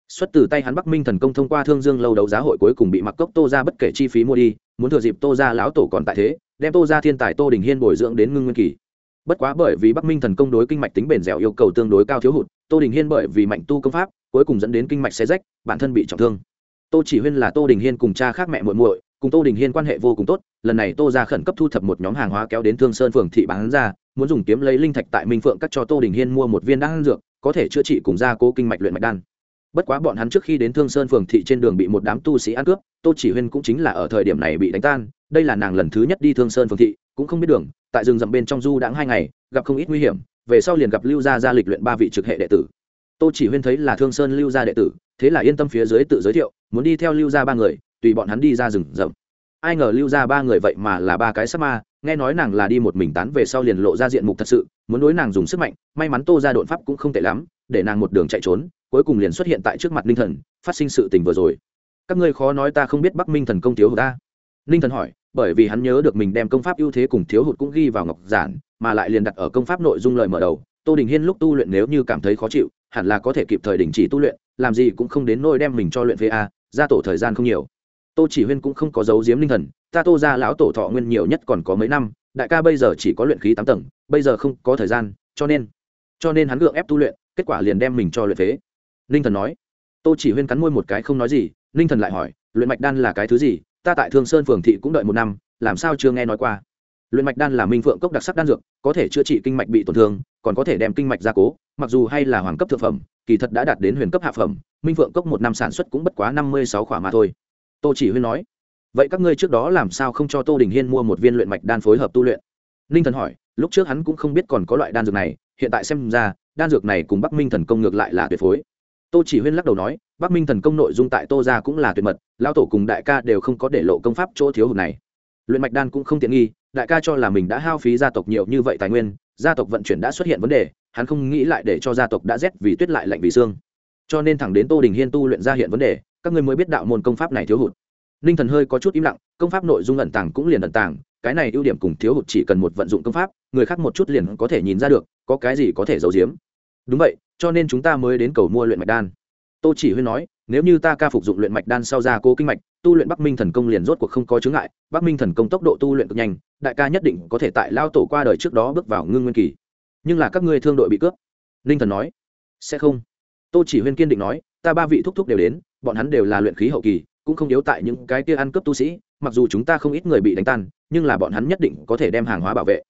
Xuất từ tay hắn Bắc Minh thần công thông qua Thương Dương lâu đấu giá hội cuối cùng bị Mặc Cốc Tô ra bất kể chi phí mua đi, muốn thừa dịp Tô gia lão tổ còn tại thế, đem Tô gia thiên tài Tô Đình Hiên bồi dưỡng đến ngưng nguyên kỳ bất quá bởi vì bắc minh thần công đối kinh mạch tính bền dẻo yêu cầu tương đối cao thiếu hụt tô đình hiên bởi vì mạnh tu công pháp cuối cùng dẫn đến kinh mạch xe rách bản thân bị trọng thương tô chỉ huyên là tô đình hiên cùng cha khác mẹ muội muội cùng tô đình hiên quan hệ vô cùng tốt, lần này tô ra khẩn cấp thu thập một nhóm hàng hóa kéo đến thương sơn phường thị bán ra, muốn dùng kiếm lấy linh thạch tại minh phượng cắt cho tô đình hiên mua một viên đan dược, có thể chữa trị cùng gia cố kinh mạch luyện mạch đan. Bất quá bọn hắn trước khi đến thương sơn phường thị trên đường bị một đám tu sĩ ăn cướp, tô chỉ huyên cũng chính là ở thời điểm này bị đánh tan, đây là nàng lần thứ nhất đi thương sơn phường thị, cũng không biết đường, tại rừng rậm bên trong du đãng hai ngày, gặp không ít nguy hiểm, về sau liền gặp lưu gia gia lịch luyện ba vị trực hệ đệ tử. Tô chỉ huyên thấy là thương sơn lưu gia đệ tử, thế là yên tâm phía dưới tự giới thiệu, muốn đi theo lưu gia ba người tùy bọn hắn đi ra rừng rậm. Ai ngờ lưu gia ba người vậy mà là ba cái sắc ma, nghe nói nàng là đi một mình tán về sau liền lộ ra diện mục thật sự, muốn đối nàng dùng sức mạnh, may mắn tô ra đột pháp cũng không tệ lắm, để nàng một đường chạy trốn, cuối cùng liền xuất hiện tại trước mặt ninh thần, phát sinh sự tình vừa rồi. Các ngươi khó nói ta không biết bắc minh thần công thiếu hụt ta. Ninh thần hỏi, bởi vì hắn nhớ được mình đem công pháp ưu thế cùng thiếu hụt cũng ghi vào ngọc giản, mà lại liền đặt ở công pháp nội dung lời mở đầu. Tô đình hiên lúc tu luyện nếu như cảm thấy khó chịu, hẳn là có thể kịp thời đình chỉ tu luyện, làm gì cũng không đến nôi đem mình cho luyện va ra tổ thời gian không nhiều tô chỉ huyên cũng không có dấu diếm linh thần, ta tô ra lão tổ thọ nguyên nhiều nhất còn có mấy năm, đại ca bây giờ chỉ có luyện khí tám tầng, bây giờ không có thời gian, cho nên cho nên hắn gượng ép tu luyện, kết quả liền đem mình cho luyện phế. Ninh thần nói, tô chỉ huyên cắn môi một cái không nói gì ninh thần lại hỏi, luyện mạch đan là cái thứ gì? Ta tại thương sơn phường thị cũng đợi một năm, làm sao chưa nghe nói qua? Luyện mạch đan là minh phượng cốc đặc sắc đan dược, có thể chữa trị kinh mạch bị tổn thương, còn có thể đem kinh mạch gia cố, mặc dù hay là hoàng cấp thượng phẩm, kỳ thật đã đạt đến huyền cấp hạ phẩm, minh phượng cốc một năm sản xuất cũng bất quá năm mươi sáu khỏa mà thôi tô chỉ huyên nói, vậy các ngươi trước đó làm sao không cho tô đình hiên mua một viên luyện mạch đan phối hợp tu luyện? Ninh thần hỏi, lúc trước hắn cũng không biết còn có loại đan dược này, hiện tại xem ra, đan dược này cùng bắc minh thần công ngược lại là tuyệt phối. Tô chỉ huyên lắc đầu nói, bắc minh thần công nội dung tại tô ra cũng là tuyệt mật lao tổ cùng đại ca đều không có để lộ công pháp chỗ thiếu hụt này. Luyện mạch đan cũng không tiện nghi, đại ca cho là mình đã hao phí gia tộc nhiều như vậy tài nguyên, gia tộc vận chuyển đã xuất hiện vấn đề, hắn không nghĩ lại để cho gia tộc đã rét vì tuyết lại lạnh vì xương. Cho nên thẳng đến tô đình hiên tu luyện ra hiện vấn đề các ngươi mới biết đạo môn công pháp này thiếu hụt. Ninh thần hơi có chút im lặng, công pháp nội dung ẩn tàng cũng liền ẩn tàng, cái này ưu điểm cùng thiếu hụt chỉ cần một vận dụng công pháp, người khác một chút liền có thể nhìn ra được, có cái gì có thể giấu giếm. Đúng vậy, cho nên chúng ta mới đến cầu mua luyện mạch đan. Tô chỉ huy nói, nếu như ta ca phục dụng luyện mạch đan sau ra cố kinh mạch, tu luyện bắc minh thần công liền rốt cuộc không có chướng ngại, bắc minh thần công tốc độ tu luyện cực nhanh, đại ca nhất định có thể tại lao tổ qua đời trước đó bước vào ngưng nguyên kỳ. Nhưng là các ngươi thương đội bị cướp. Ninh thần nói, sẽ không. Tô chỉ huyên kiên định nói ta ba vị thúc thúc đều đến, bọn hắn đều là luyện khí hậu kỳ, cũng không yếu tại những cái kia ăn cướp tu sĩ, mặc dù chúng ta không ít người bị đánh tan, nhưng là bọn hắn nhất định có thể đem hàng hóa bảo vệ.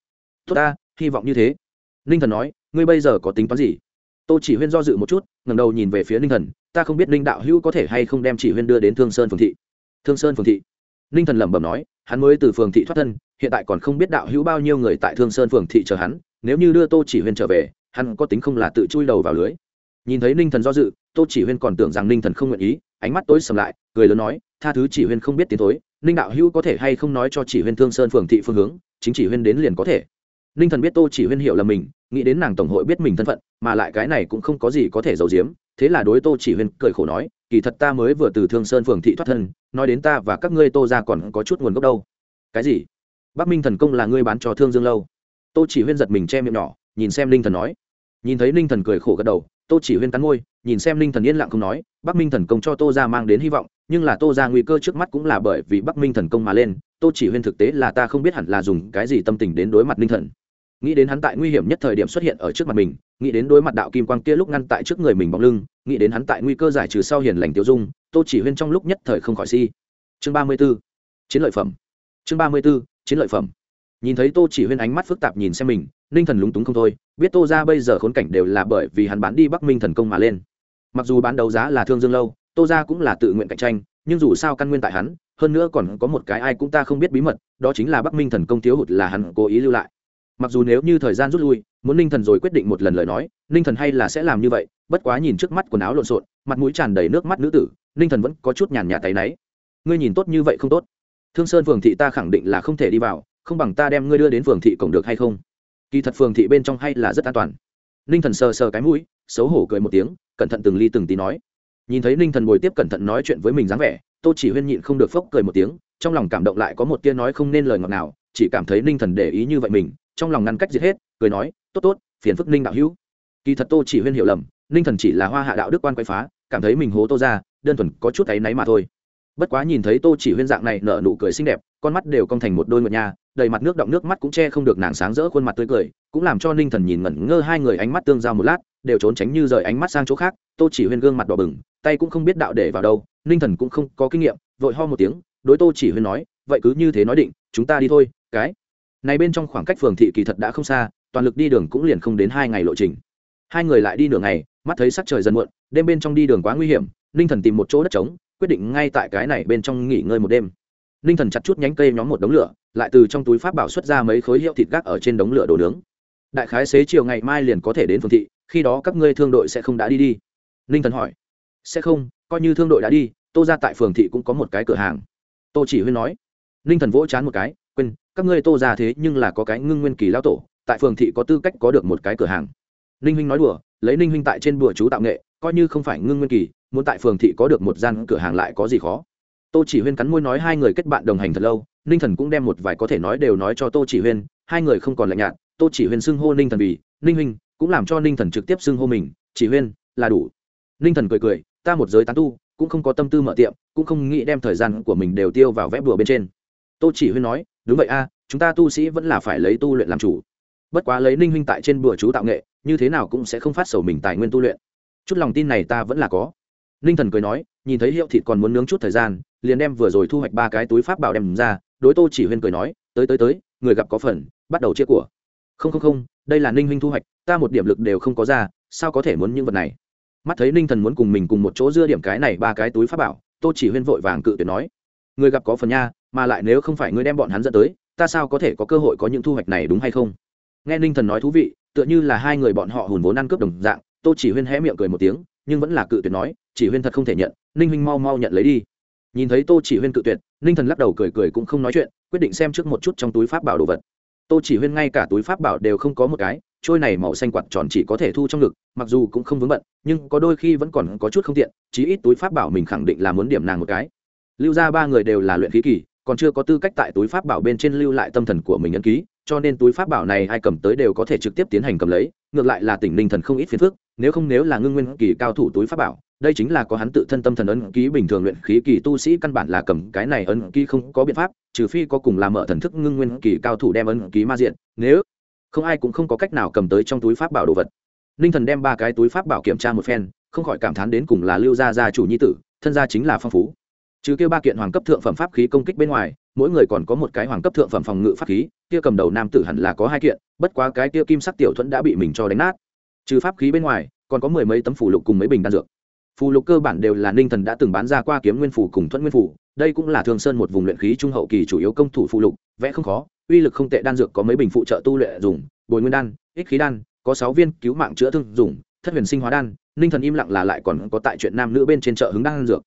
Tốt ta, hy vọng như thế. Ninh thần nói, ngươi bây giờ có tính toán gì? Tô chỉ huyên do dự một chút, ngẩng đầu nhìn về phía ninh thần, ta không biết ninh đạo hữu có thể hay không đem chỉ huyên đưa đến thương sơn phường thị. Thương sơn phường thị. Ninh thần lẩm bẩm nói, hắn mới từ phường thị thoát thân, hiện tại còn không biết đạo hữu bao nhiêu người tại thương sơn phường thị chờ hắn, nếu như đưa tô chỉ huyên trở về, hắn có tính không là tự chui đầu vào lưới nhìn thấy ninh thần do dự, tô chỉ huyên còn tưởng rằng ninh thần không nguyện ý, ánh mắt tối sầm lại, cười lớn nói, tha thứ chỉ huyên không biết tiến thối, ninh đạo hữu có thể hay không nói cho chỉ huyên thương sơn phường thị phương hướng, chính chỉ huyên đến liền có thể. Ninh thần biết tô chỉ huyên hiểu là mình, nghĩ đến nàng tổng hội biết mình thân phận, mà lại cái này cũng không có gì có thể giấu giếm, thế là đối tô chỉ huyên cười khổ nói, kỳ thật ta mới vừa từ thương sơn phường thị thoát thân, nói đến ta và các ngươi tô ra còn có chút nguồn gốc đâu. Cái gì? Bắc minh thần công là ngươi bán cho thương dương lâu? Tô chỉ huyên giật mình che miệng nhỏ, nhìn xem ninh thần nói. Nhìn thấy ninh thần cười khổ gật đầu tô chỉ huyên cắn môi, nhìn xem ninh thần yên lặng không nói, bắc minh thần công cho tô ra mang đến hy vọng, nhưng là tô ra nguy cơ trước mắt cũng là bởi vì bắc minh thần công mà lên, tô chỉ huyên thực tế là ta không biết hẳn là dùng cái gì tâm tình đến đối mặt ninh thần. Nghĩ đến hắn tại nguy hiểm nhất thời điểm xuất hiện ở trước mặt mình, nghĩ đến đối mặt đạo kim quang kia lúc ngăn tại trước người mình bóng lưng, nghĩ đến hắn tại nguy cơ giải trừ sau hiền lành tiêu dung, tô chỉ huyên trong lúc nhất thời không khỏi si. Chương ba mươi b ố chiến lợi phẩm. Chương ba mươi b ố chiến lợi phẩm. Nhìn thấy tô chỉ huyên ánh mắt phức tạp nhìn xem mình ninh thần lúng túng không thôi, biết tô ra bây giờ khốn cảnh đều là bởi vì hắn bán đi bắc minh thần công mà lên. Mặc dù bán đấu giá là thương dương lâu, tô ra cũng là tự nguyện cạnh tranh, nhưng dù sao căn nguyên tại hắn, hơn nữa còn có một cái ai cũng ta không biết bí mật, đó chính là bắc minh thần công thiếu hụt là hắn cố ý lưu lại. Mặc dù nếu như thời gian rút lui, muốn ninh thần rồi quyết định một lần lời nói, ninh thần hay là sẽ làm như vậy, bất quá nhìn trước mắt quần áo lộn xộn, mặt mũi tràn đầy nước mắt nữ tử, ninh thần vẫn có chút nhàn nhạt tay náy. Ngươi nhìn tốt như vậy không tốt. Thương sơn phường thị ta khẳng định là không thể đi vào, không bằng ta đem ngươi đưa đến phường thị cổng được hay không? Kỳ thật phường thị bên trong hay là rất an toàn. Ninh thần sờ sờ cái mũi, xấu hổ cười một tiếng, cẩn thận từng ly từng tí nói. Nhìn thấy ninh thần bồi tiếp cẩn thận nói chuyện với mình dáng vẻ, tô chỉ huyên nhịn không được phốc cười một tiếng, trong lòng cảm động lại có một tia nói không nên lời ngọt nào chỉ cảm thấy ninh thần để ý như vậy mình, trong lòng ngăn cách giết hết, cười nói, tốt tốt, phiền phức ninh đạo hữu. Kỳ thật tô chỉ huyên hiểu lầm, ninh thần chỉ là hoa hạ đạo đức quan quay phá, cảm thấy mình hố tô ra, đơn thuần có chút áy náy mà thôi. Bất quá nhìn thấy tô chỉ huyên dạng này nở nụ cười xinh đẹp, con mắt đều cong thành một đôi ngựa nhà đầy mặt nước động nước mắt cũng che không được nàng sáng rỡ khuôn mặt tươi cười, cũng làm cho ninh thần nhìn ngẩn ngơ hai người ánh mắt tương giao một lát, đều trốn tránh như rời ánh mắt sang chỗ khác, tô chỉ huyên gương mặt đỏ bừng, tay cũng không biết đạo để vào đâu, ninh thần cũng không có kinh nghiệm, vội ho một tiếng, đối tô chỉ huyên nói, vậy cứ như thế nói định, chúng ta đi thôi, cái. Này bên trong khoảng cách phường thị kỳ thật đã không xa, toàn lực đi đường cũng liền không đến hai ngày lộ trình. Hai người lại đi nửa ngày, mắt thấy sắc trời dần muộn, đêm bên trong đi đường quá nguy hiểm, ninh thần tìm một chỗ đất trống, quyết định ngay tại cái này bên trong nghỉ ngơi một đêm ninh thần chặt chút nhánh cây nhóm một đống lửa, lại từ trong túi pháp bảo xuất ra mấy khối hiệu thịt gác ở trên đống lửa đồ nướng. Đại khái xế chiều ngày mai liền có thể đến phường thị, khi đó các ngươi thương đội sẽ không đã đi đi. Ninh thần hỏi. Sẽ không, coi như thương đội đã đi, tô ra tại phường thị cũng có một cái cửa hàng. Tô chỉ huyên nói. Ninh thần vỗ chán một cái, quên, các ngươi tô ra thế nhưng là có cái ngưng nguyên kỳ lao tổ, tại phường thị có tư cách có được một cái cửa hàng. Ninh huynh nói đùa, lấy ninh huynh tại trên bùa chú tạo nghệ, coi như không phải ngưng nguyên kỳ, muốn tại phường thị có được một gian cửa hàng lại có gì khó? Tô chỉ huyên cắn môi nói hai người kết bạn đồng hành thật lâu, ninh thần cũng đem một vài có thể nói đều nói cho tô chỉ huyên, hai người không còn lạnh nhạt, tô chỉ huyên xưng hô ninh thần vì, ninh huynh, cũng làm cho ninh thần trực tiếp xưng hô mình, chỉ huyên, là đủ. Ninh thần cười cười, ta một giới tán tu, cũng không có tâm tư mở tiệm, cũng không nghĩ đem thời gian của mình đều tiêu vào vẽ bùa bên trên. Tô chỉ huyên nói, đúng vậy a, chúng ta tu sĩ vẫn là phải lấy tu luyện làm chủ. Bất quá lấy ninh huynh tại trên bùa chú tạo nghệ, như thế nào cũng sẽ không phát sầu mình tài nguyên tu luyện. Chút lòng tin này ta vẫn là có ninh thần cười nói, nhìn thấy hiệu thịt còn muốn nướng chút thời gian, liền đem vừa rồi thu hoạch ba cái túi pháp bảo đem ra, đối tô chỉ huyên cười nói, tới tới tới, người gặp có phần, bắt đầu chia của. Không không không, đây là ninh huynh thu hoạch, ta một điểm lực đều không có ra, sao có thể muốn những vật này? Mắt thấy ninh thần muốn cùng mình cùng một chỗ dưa điểm cái này ba cái túi pháp bảo, tô chỉ huyên vội vàng cự tuyệt nói, người gặp có phần nha, mà lại nếu không phải ngươi đem bọn hắn dẫn tới, ta sao có thể có cơ hội có những thu hoạch này đúng hay không? Nghe ninh thần nói thú vị, tựa như là hai người bọn họ hùn vốn ăn cướp đồng dạng, tô chỉ huyên hé miệng cười một tiếng nhưng vẫn là cự tuyệt nói, chỉ huyên thật không thể nhận, ninh huynh mau mau nhận lấy đi. Nhìn thấy tô chỉ huyên cự tuyệt, ninh thần lắc đầu cười cười cũng không nói chuyện, quyết định xem trước một chút trong túi pháp bảo đồ vật. Tô chỉ huyên ngay cả túi pháp bảo đều không có một cái, trôi này màu xanh quạt tròn chỉ có thể thu trong ngực, mặc dù cũng không vướng bận, nhưng có đôi khi vẫn còn có chút không tiện, chí ít túi pháp bảo mình khẳng định là muốn điểm nàng một cái. Lưu ra ba người đều là luyện khí kỳ, còn chưa có tư cách tại túi pháp bảo bên trên lưu lại tâm thần của mình ấn ký, cho nên túi pháp bảo này ai cầm tới đều có thể trực tiếp tiến hành cầm lấy ngược lại là tỉnh ninh thần không ít phiền phức, nếu không nếu là ngưng nguyên kỳ cao thủ túi pháp bảo, đây chính là có hắn tự thân tâm thần ấn ký bình thường luyện khí kỳ tu sĩ căn bản là cầm cái này ấn ký không có biện pháp, trừ phi có cùng làm mở thần thức ngưng nguyên kỳ cao thủ đem ấn ký ma diện, nếu không ai cũng không có cách nào cầm tới trong túi pháp bảo đồ vật. Ninh thần đem ba cái túi pháp bảo kiểm tra một phen, không khỏi cảm thán đến cùng là lưu gia gia chủ nhi tử, thân gia chính là phong phú. Trừ kêu ba kiện hoàng cấp thượng phẩm pháp khí công kích bên ngoài mỗi người còn có một cái hoàng cấp thượng phẩm phòng ngự pháp khí, kia cầm đầu nam tử hẳn là có hai kiện, bất quá cái kia kim sắc tiểu thuẫn đã bị mình cho đánh nát. Trừ pháp khí bên ngoài, còn có mười mấy tấm phủ lục cùng mấy bình đan dược. Phù lục cơ bản đều là ninh thần đã từng bán ra qua kiếm nguyên phủ cùng thuẫn nguyên phủ đây cũng là thường sơn một vùng luyện khí trung hậu kỳ chủ yếu công thủ phù lục, vẽ không khó, uy lực không tệ đan dược có mấy bình phụ trợ tu luyện dùng, bồi nguyên đan, ích khí đan, có sáu viên cứu mạng chữa thương dùng, thất huyền sinh hóa đan, ninh thần im lặng là lại còn có tại chuyện nam nữ bên trên chợ hứng đan dược.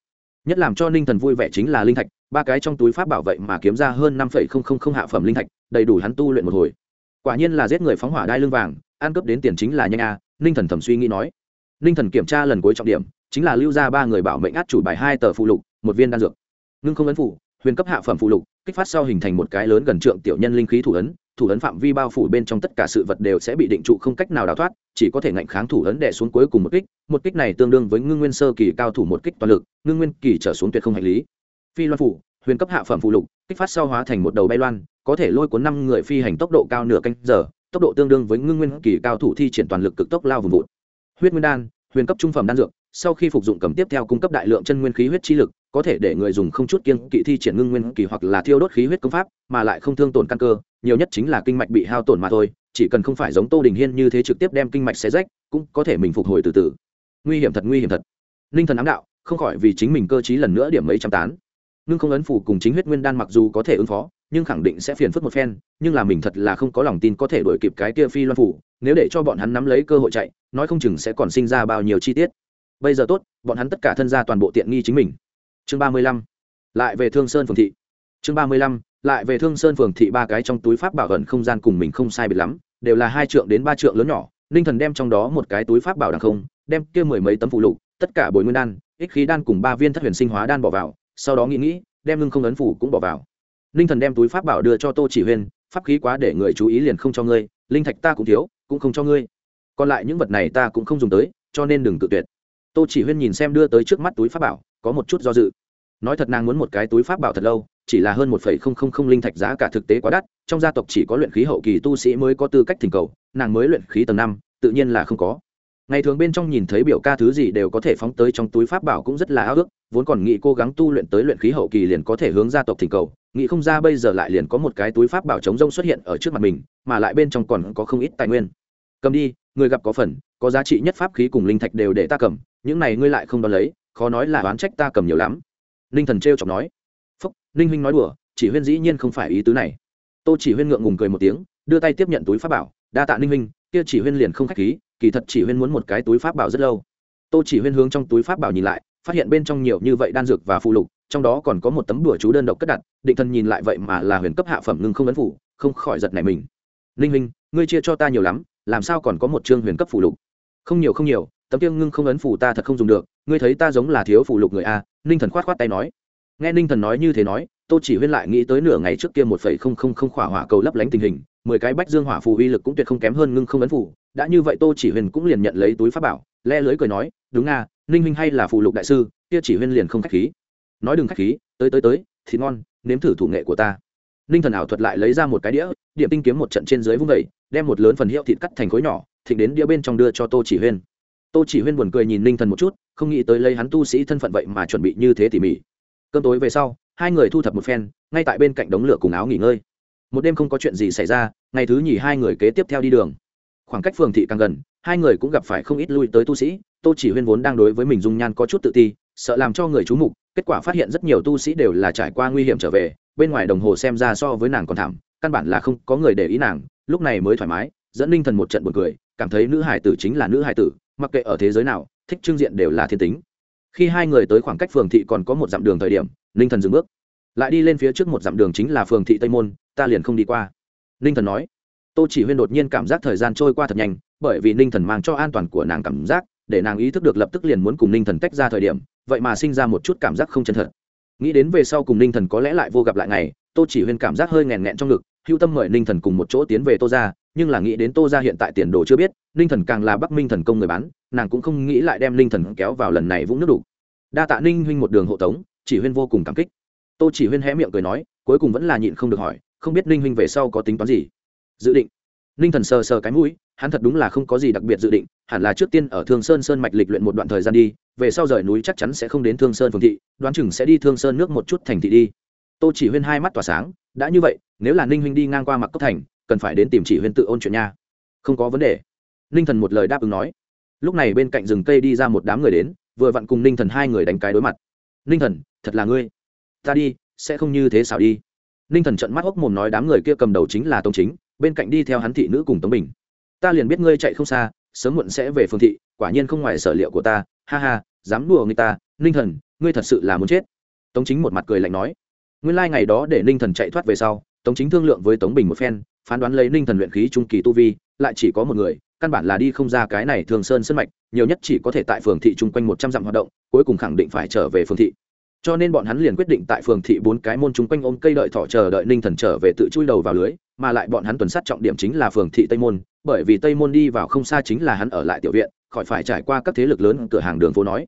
Nhất làm cho ninh thần vui vẻ chính là linh thạch ba cái trong túi pháp bảo vệ mà kiếm ra hơn năm phẩy không không không hạ phẩm linh thạch, đầy đủ hắn tu luyện một hồi. Quả nhiên là giết người phóng hỏa đai lưng vàng, ăn cướp đến tiền chính là nhanh a, ninh thần thầm suy nghĩ nói. Ninh thần kiểm tra lần cuối trọng điểm, chính là lưu ra ba người bảo mệnh át chủ bài hai tờ phụ lục, một viên đan dược. Ngưng không ấn phủ, huyền cấp hạ phẩm phụ lục, kích phát sau hình thành một cái lớn gần trượng tiểu nhân linh khí thủ ấn thủ ấn phạm vi bao phủ bên trong tất cả sự vật đều sẽ bị định trụ không cách nào đào thoát, chỉ có thể ngạnh kháng thủ ấn đè xuống cuối cùng một kích một kích này tương đương với ngưng nguyên sơ kỳ cao thủ một kích toàn lực, ngưng nguyên kỳ trở xuống tuyệt không hành lý phi loan phủ, huyền cấp hạ phẩm phụ lục, kích phát sau hóa thành một đầu bay loan, có thể lôi cuốn năm người phi hành tốc độ cao nửa canh giờ, tốc độ tương đương với ngưng nguyên kỳ cao thủ thi triển toàn lực cực tốc lao vùng vụt. Huyết nguyên đan, huyền cấp trung phẩm đan dược, sau khi phục dụng cầm tiếp theo cung cấp đại lượng chân nguyên khí huyết chi lực, có thể để người dùng không chút kiên kỵ thi triển ngưng nguyên kỳ hoặc là thiêu đốt khí huyết công pháp, mà lại không thương tổn căn cơ, nhiều nhất chính là kinh mạch bị hao tổn mà thôi, chỉ cần không phải giống tô đình hiên như thế trực tiếp đem kinh mạch xé rách, cũng có thể mình phục hồi từ từ. Nguy hiểm thật, nguy hiểm thật. Ninh thần ám đạo, không khỏi vì chính mình cơ t lần nữa điểm mấy trăm tán nhưng không ấn phủ cùng chính huyết nguyên đan mặc dù có thể ứng phó, nhưng khẳng định sẽ phiền phức một phen, nhưng là mình thật là không có lòng tin có thể đuổi kịp cái kia phi loan phủ, nếu để cho bọn hắn nắm lấy cơ hội chạy, nói không chừng sẽ còn sinh ra bao nhiêu chi tiết. Bây giờ tốt, bọn hắn tất cả thân gia toàn bộ tiện nghi chính mình. Chương ba mươi lăm, lại về thương sơn phường thị. Chương ba mươi lăm, lại về thương sơn phường thị ba cái trong túi pháp bảo gần không gian cùng mình không sai biệt lắm, đều là hai trượng đến ba trượng lớn nhỏ ninh thần đem trong đó một cái túi pháp bảo đằng không, đem kia mười mấy tấm phụ lục, tất cả bồi nguyên đan, ích khí đan cùng ba viên thất huyền sinh hóa đan bỏ vào sau đó nghĩ nghĩ, đem ngưng không ấn phủ cũng bỏ vào. Ninh thần đem túi pháp bảo đưa cho tô chỉ huyên, pháp khí quá để người chú ý liền không cho ngươi, linh thạch ta cũng thiếu, cũng không cho ngươi. Còn lại những vật này ta cũng không dùng tới, cho nên đừng tự tuyệt. Tô chỉ huyên nhìn xem đưa tới trước mắt túi pháp bảo, có một chút do dự. Nói thật nàng muốn một cái túi pháp bảo thật lâu, chỉ là hơn một phẩy không không không linh thạch giá cả thực tế quá đắt, trong gia tộc chỉ có luyện khí hậu kỳ tu sĩ mới có tư cách thỉnh cầu, nàng mới luyện khí tầng năm, tự nhiên là không có. Ngày thường bên trong nhìn thấy biểu ca thứ gì đều có thể phóng tới trong túi pháp bảo cũng rất là ao ước vốn còn nghĩ cố gắng tu luyện tới luyện khí hậu kỳ liền có thể hướng gia tộc thỉnh cầu, nghĩ không ra bây giờ lại liền có một cái túi pháp bảo chống rông xuất hiện ở trước mặt mình, mà lại bên trong còn có không ít tài nguyên. Cầm đi, người gặp có phần, có giá trị nhất pháp khí cùng linh thạch đều để ta cầm, những này ngươi lại không đo lấy, khó nói là oán trách ta cầm nhiều lắm. Ninh thần t chọc nói. Phúc ninh huynh nói đùa, chỉ huyên dĩ nhiên không phải ý tứ này. Tô chỉ huyên ngượng ngùng cười một tiếng, đưa tay tiếp nhận túi pháp bảo, đa tạ ninh huynh, kia chỉ huyên liền không k h á c h khí, kỳ thật chỉ huyên muốn một cái túi pháp bảo rất lâu. Tô chỉ huyên hướng trong túi pháp bảo nhìn lại phát hiện bên trong nhiều như vậy đan dược và phụ lục, trong đó còn có một tấm đùa chú đơn độc cất đặt, định thần nhìn lại vậy mà là huyền cấp hạ phẩm ngưng không ấn phủ, không khỏi giật này mình. Ninh huynh, ngươi chia cho ta nhiều lắm, làm sao còn có một chương huyền cấp phụ lục? Không nhiều không nhiều, tấm tiêng ngưng không ấn phủ ta thật không dùng được, ngươi thấy ta giống là thiếu phụ lục người a? Ninh thần khoát khoát tay nói. Nghe ninh thần nói như thế nói tôi chỉ huyên lại nghĩ tới nửa ngày trước kia một phẩy không không không khỏa hỏa cầu lấp lánh tình hình, mười cái bách dương hỏa phù uy lực cũng tuyệt không kém hơn ngưng không ấn phủ, đã như vậy tôi chỉ huyên cũng liền nhận lấy túi pháp bảo, le lưới cười nói, đúng nga ninh huynh hay là phụ lục đại sư, kia chỉ huyên liền không khách khí. Nói đừng khách khí, tới tới tới thì ngon, nếm thử thủ nghệ của ta. Ninh thần ảo thuật lại lấy ra một cái đĩa, điểm tinh kiếm một trận trên dưới vung vẩy đem một lớn phần hiệu thịt cắt thành khối nhỏ, thịnh đến đĩa bên trong đưa cho tô chỉ huyên. Tô chỉ huyên buồn cười nhìn ninh thần một chút, không nghĩ tới lấy hắn tu sĩ thân phận vậy mà chuẩn bị như thế tỉ mỉ. Cơn tối về sau, hai người thu thập một phen, ngay tại bên cạnh đống lửa cùng áo nghỉ ngơi. Một đêm không có chuyện gì xảy ra, ngày thứ nhì hai người kế tiếp theo đi đường khoảng cách phường thị càng gần, hai người cũng gặp phải không ít lui tới tu sĩ, tô chỉ huyên vốn đang đối với mình dung nhan có chút tự ti, sợ làm cho người chú mục, kết quả phát hiện rất nhiều tu sĩ đều là trải qua nguy hiểm trở về, bên ngoài đồng hồ xem ra so với nàng còn thảm, căn bản là không có người để ý nàng, lúc này mới thoải mái, dẫn ninh thần một trận buồn cười, cảm thấy nữ hải tử chính là nữ hải tử, mặc kệ ở thế giới nào, thích trưng diện đều là thiên tính. Khi hai người tới khoảng cách phường thị còn có một dặm đường thời điểm, ninh thần dừng bước. Lại đi lên phía trước một dặm đường chính là phường thị tây môn, ta liền không đi qua. Ninh thần nói tô chỉ huyên đột nhiên cảm giác thời gian trôi qua thật nhanh, bởi vì ninh thần mang cho an toàn của nàng cảm giác, để nàng ý thức được lập tức liền muốn cùng ninh thần tách ra thời điểm, vậy mà sinh ra một chút cảm giác không chân thật. Nghĩ đến về sau cùng ninh thần có lẽ lại vô gặp lại ngày, tô chỉ huyên cảm giác hơi nghèn nghẹn trong ngực, hưu tâm mời ninh thần cùng một chỗ tiến về tô ra nhưng là nghĩ đến tô ra hiện tại tiền đồ chưa biết, ninh thần càng là bắc minh thần công người bán, nàng cũng không nghĩ lại đem ninh thần kéo vào lần này vũng nước đủ đa tạ ninh huynh một đường hộ tống, chỉ huyên vô cùng cảm kích. Tô chỉ huyên hé miệng cười nói, cuối cùng vẫn là nhịn không được hỏi, không biết ninh huynh về sau có tính toán gì dự định. Ninh thần sờ sờ cái mũi, hắn thật đúng là không có gì đặc biệt dự định, hẳn là trước tiên ở thương sơn sơn mạch lịch luyện một đoạn thời gian đi, về sau rời núi chắc chắn sẽ không đến thương sơn phường thị, đoán chừng sẽ đi thương sơn nước một chút thành thị đi. Tô chỉ huyên hai mắt tỏa sáng, đã như vậy, nếu là ninh huynh đi ngang qua mặc cốc thành, cần phải đến tìm chỉ huyên tự ôn chuyện nha. Không có vấn đề. Ninh thần một lời đáp ứng nói. Lúc này bên cạnh rừng cây đi ra một đám người đến, vừa vặn cùng ninh thần hai người đánh cái đối mặt. Ninh thần, thật là ngươi. Ta đi, sẽ không như thế xảo đi. Ninh thần trận mắt hốc mồm nói đám người kia cầm đầu chính là Tông chính bên cạnh đi theo hắn thị nữ cùng tống bình. Ta liền biết ngươi chạy không xa, sớm muộn sẽ về phương thị, quả nhiên không ngoài sở liệu của ta. Ha ha, dám đùa người ta, ninh thần, ngươi thật sự là muốn chết. Tống chính một mặt cười lạnh nói. Nguyên lai、like、ngày đó để ninh thần chạy thoát về sau, tống chính thương lượng với tống bình một phen, phán đoán lấy ninh thần luyện khí trung kỳ tu vi, lại chỉ có một người, căn bản là đi không ra cái này thường sơn sân mạch, nhiều nhất chỉ có thể tại phường thị chung quanh một trăm dặm hoạt động, cuối cùng khẳng định phải trở về phường thị. Cho nên bọn hắn liền quyết định tại phường thị bốn cái môn chung quanh ôm cây đợi thọ chờ đợi ninh thần trở về tự chui đầu vào lưới mà lại bọn hắn tuần sát trọng điểm chính là phường thị tây môn, bởi vì tây môn đi vào không xa chính là hắn ở lại tiểu viện, khỏi phải trải qua các thế lực lớn cửa hàng đường phố nói.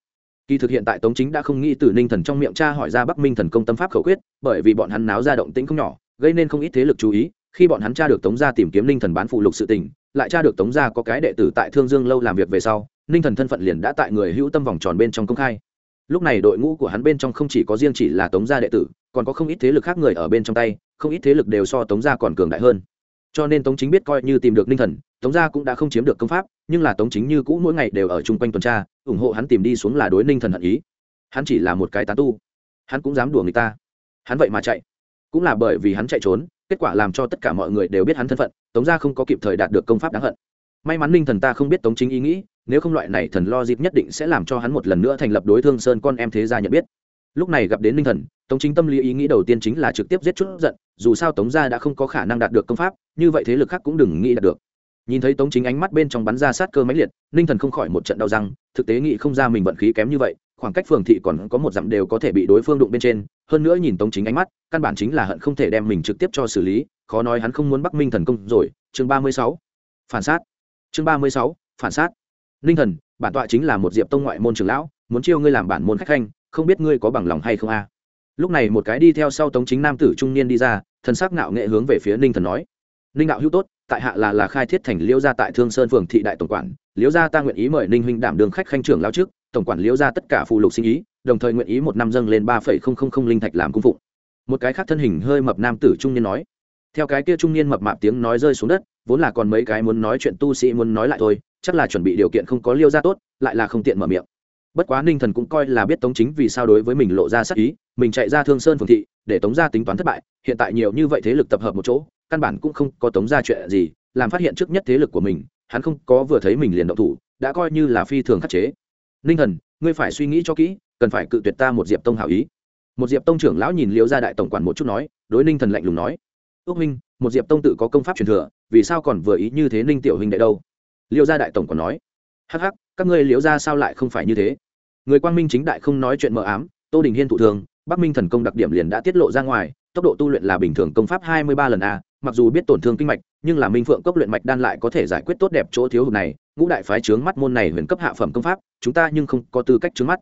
Kỳ thực hiện tại tống chính đã không nghĩ từ ninh thần trong miệng cha hỏi ra bắc minh thần công tâm pháp khẩu quyết, bởi vì bọn hắn náo ra động tĩnh không nhỏ, gây nên không ít thế lực chú ý. Khi bọn hắn tra được tống gia tìm kiếm ninh thần bán phụ lục sự tình, lại tra được tống gia có cái đệ tử tại thương dương lâu làm việc về sau, ninh thần thân phận liền đã tại người hữu tâm vòng tròn bên trong công khai. Lúc này đội ngũ của hắn bên trong không chỉ có riêng chỉ là tống gia đệ tử còn có không ít thế lực khác người ở bên trong tay, không ít thế lực đều so tống gia còn cường đại hơn. Cho nên tống chính biết coi như tìm được ninh thần, tống gia cũng đã không chiếm được công pháp, nhưng là tống chính như cũ mỗi ngày đều ở chung quanh tuần tra, ủng hộ hắn tìm đi xuống là đối ninh thần hận ý. Hắn chỉ là một cái tán tu. Hắn cũng dám đùa người ta. Hắn vậy mà chạy. Cũng là bởi vì hắn chạy trốn, kết quả làm cho tất cả mọi người đều biết hắn thân phận, tống gia không có kịp thời đạt được công pháp đáng hận. May mắn ninh thần ta không biết tống chính ý nghĩ, nếu không loại này thần lo dịp nhất định sẽ làm cho hắn một lần nữa thành lập đối thương sơn con em thế gia nhận biết lúc này gặp đến ninh thần, tống chính tâm lý ý nghĩ đầu tiên chính là trực tiếp giết chút giận, dù sao tống gia đã không có khả năng đạt được công pháp, như vậy thế lực khác cũng đừng nghĩ đạt được. Nhìn thấy tống chính ánh mắt bên trong bắn ra sát cơ máy liệt, ninh thần không khỏi một trận đau răng, thực tế nghĩ không ra mình vận khí kém như vậy, khoảng cách phường thị còn có một dặm đều có thể bị đối phương đụng bên trên, hơn nữa nhìn tống chính ánh mắt, căn bản chính là hận không thể đem mình trực tiếp cho xử lý, khó nói hắn không muốn bắc minh thần công rồi. Chương ba mươi sáu, phản sát. Chương ba mươi sáu, phản sát. Ninh thần, bản tọa chính là một diệp tông ngoại môn trường lão, muốn chiêu ngươi làm bản môn khách khanh không biết ngươi có bằng lòng hay không a? Lúc này một cái đi theo sau tống chính nam tử trung niên đi ra, thần sắc ngạo nghệ hướng về phía ninh thần nói, ninh đạo hữu tốt, tại hạ là là khai thiết thành liễu gia tại thương sơn phường thị đại tổng quản, liễu gia ta nguyện ý mời ninh huynh đảm đường khách khanh trưởng lao trước, tổng quản liễu gia tất cả phụ lục sinh ý, đồng thời nguyện ý một năm dâng lên ba phẩy không không không linh thạch làm cung phụng. Một cái khác thân hình hơi mập nam tử trung niên nói, theo cái kia trung niên mập mạp tiếng nói rơi xuống đất, vốn là còn mấy cái muốn nói chuyện tu sĩ muốn nói lại thôi, chắc là chuẩn bị điều kiện không có liêu ra tốt, lại là không tiện mở miệng bất quá ninh thần cũng coi là biết tống chính vì sao đối với mình lộ ra sắc ý, mình chạy ra thương sơn phường thị, để tống ra tính toán thất bại, hiện tại nhiều như vậy thế lực tập hợp một chỗ, căn bản cũng không có tống ra chuyện gì, làm phát hiện trước nhất thế lực của mình, hắn không có vừa thấy mình liền động thủ, đã coi như là phi thường khắc chế. Ninh thần, ngươi phải suy nghĩ cho kỹ, cần phải cự tuyệt ta một diệp tông hảo ý. Một diệp tông trưởng lão nhìn liễu gia đại tổng quản một chút nói, đối ninh thần lạnh lùng nói, ước minh, một diệp tông tự có công pháp truyền thừa, vì sao còn vừa ý như thế ninh tiểu huynh đệ đâu? Liễu gia đại tổng còn nói, hắc hắc, các ngươi liễu gia sao lại không phải như thế? Người quang minh chính đại không nói chuyện mờ ám, tô đình hiên thụ thường, bắc minh thần công đặc điểm liền đã tiết lộ ra ngoài, tốc độ tu luyện là bình thường công pháp hai mươi ba lần a, mặc dù biết tổn thương kinh mạch, nhưng là minh phượng cốc luyện mạch đan lại có thể giải quyết tốt đẹp chỗ thiếu hụt này, ngũ đại phái trướng mắt môn này huyền cấp hạ phẩm công pháp, chúng ta nhưng không có tư cách trướng mắt.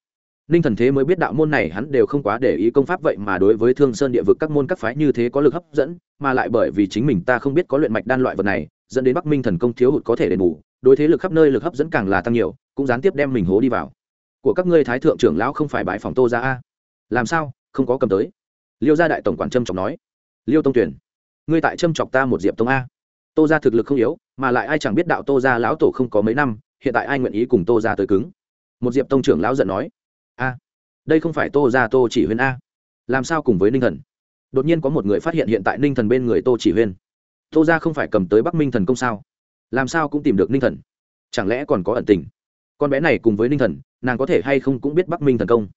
Ninh thần thế mới biết đạo môn này hắn đều không quá để ý công pháp vậy mà đối với thương sơn địa vực các môn các phái như thế có lực hấp dẫn, mà lại bởi vì chính mình ta không biết có luyện mạch đan loại vật này, dẫn đến bắc minh thần công thiếu hụt có thể đền bù, đối thế lực khắp nơi lực hấp dẫn càng là tăng nhiều, cũng gián tiếp đem mình hố đi vào của các ngươi thái thượng trưởng lão không phải bãi phòng tô ra a? Làm sao, không có cầm tới? Liêu gia đại tổng quản trâm trọng nói. Liêu tông tuyển, ngươi tại trâm chọc ta một diệp tông a? Tô ra thực lực không yếu, mà lại ai chẳng biết đạo tô ra lão tổ không có mấy năm, hiện tại ai nguyện ý cùng tô ra tới cứng? Một diệp tông trưởng lão giận nói. A, đây không phải tô ra tô chỉ huyên a. Làm sao cùng với ninh thần? Đột nhiên có một người phát hiện hiện tại ninh thần bên người tô chỉ huyên. Tô ra không phải cầm tới bắc minh thần công sao? Làm sao cũng tìm được ninh thần? Chẳng lẽ còn có ẩn tình? Con bé này cùng với ninh thần, nàng có thể hay không cũng biết bắc minh thần công.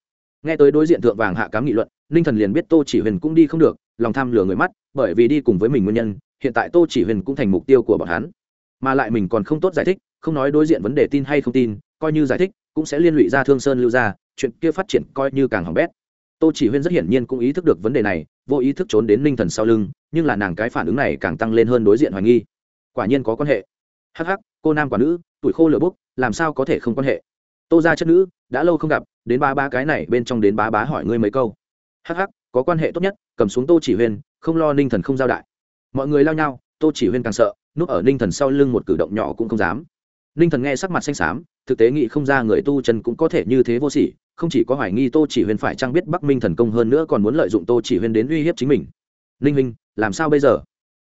Nghe tới đối diện thượng vàng hạ cám nghị luận, ninh thần liền biết tô chỉ huyền cũng đi không được, lòng tham lừa người mắt, bởi vì đi cùng với mình nguyên nhân, hiện tại tô chỉ huyền cũng thành mục tiêu của bọn hắn. Mà lại mình còn không tốt giải thích, không nói đối diện vấn đề tin hay không tin, coi như giải thích, cũng sẽ liên lụy ra thương sơn lưu ra chuyện kia phát triển coi như càng hỏng bét. Tô chỉ huyên rất hiển nhiên cũng ý thức được vấn đề này, vô ý thức trốn đến ninh thần sau lưng, nhưng là nàng cái phản ứng này càng tăng lên hơn đối diện hoài nghi. Quả nhiên có quan hệ. Hắc hắc, cô nam quả nữ, tuổi khô lửa bốc làm sao có thể không quan hệ? Tô ra chất nữ, đã lâu không gặp, đến ba ba cái này, bên trong đến ba bá hỏi ngươi mấy câu. Hắc hắc, có quan hệ tốt nhất, cầm xuống tô chỉ huyên, không lo ninh thần không giao đại. Mọi người lao nhau, tô chỉ huyên càng sợ, núp ở ninh thần sau lưng một cử động nhỏ cũng không dám. Ninh thần nghe sắc mặt xanh xám, thực tế nghĩ không ra người tu chân cũng có thể như thế vô sỉ, không chỉ có hoài nghi tô chỉ huyên phải trang biết bắc minh thần công hơn nữa còn muốn lợi dụng tô chỉ huyên đến uy hiếp chính mình. Ninh huynh, làm sao bây giờ?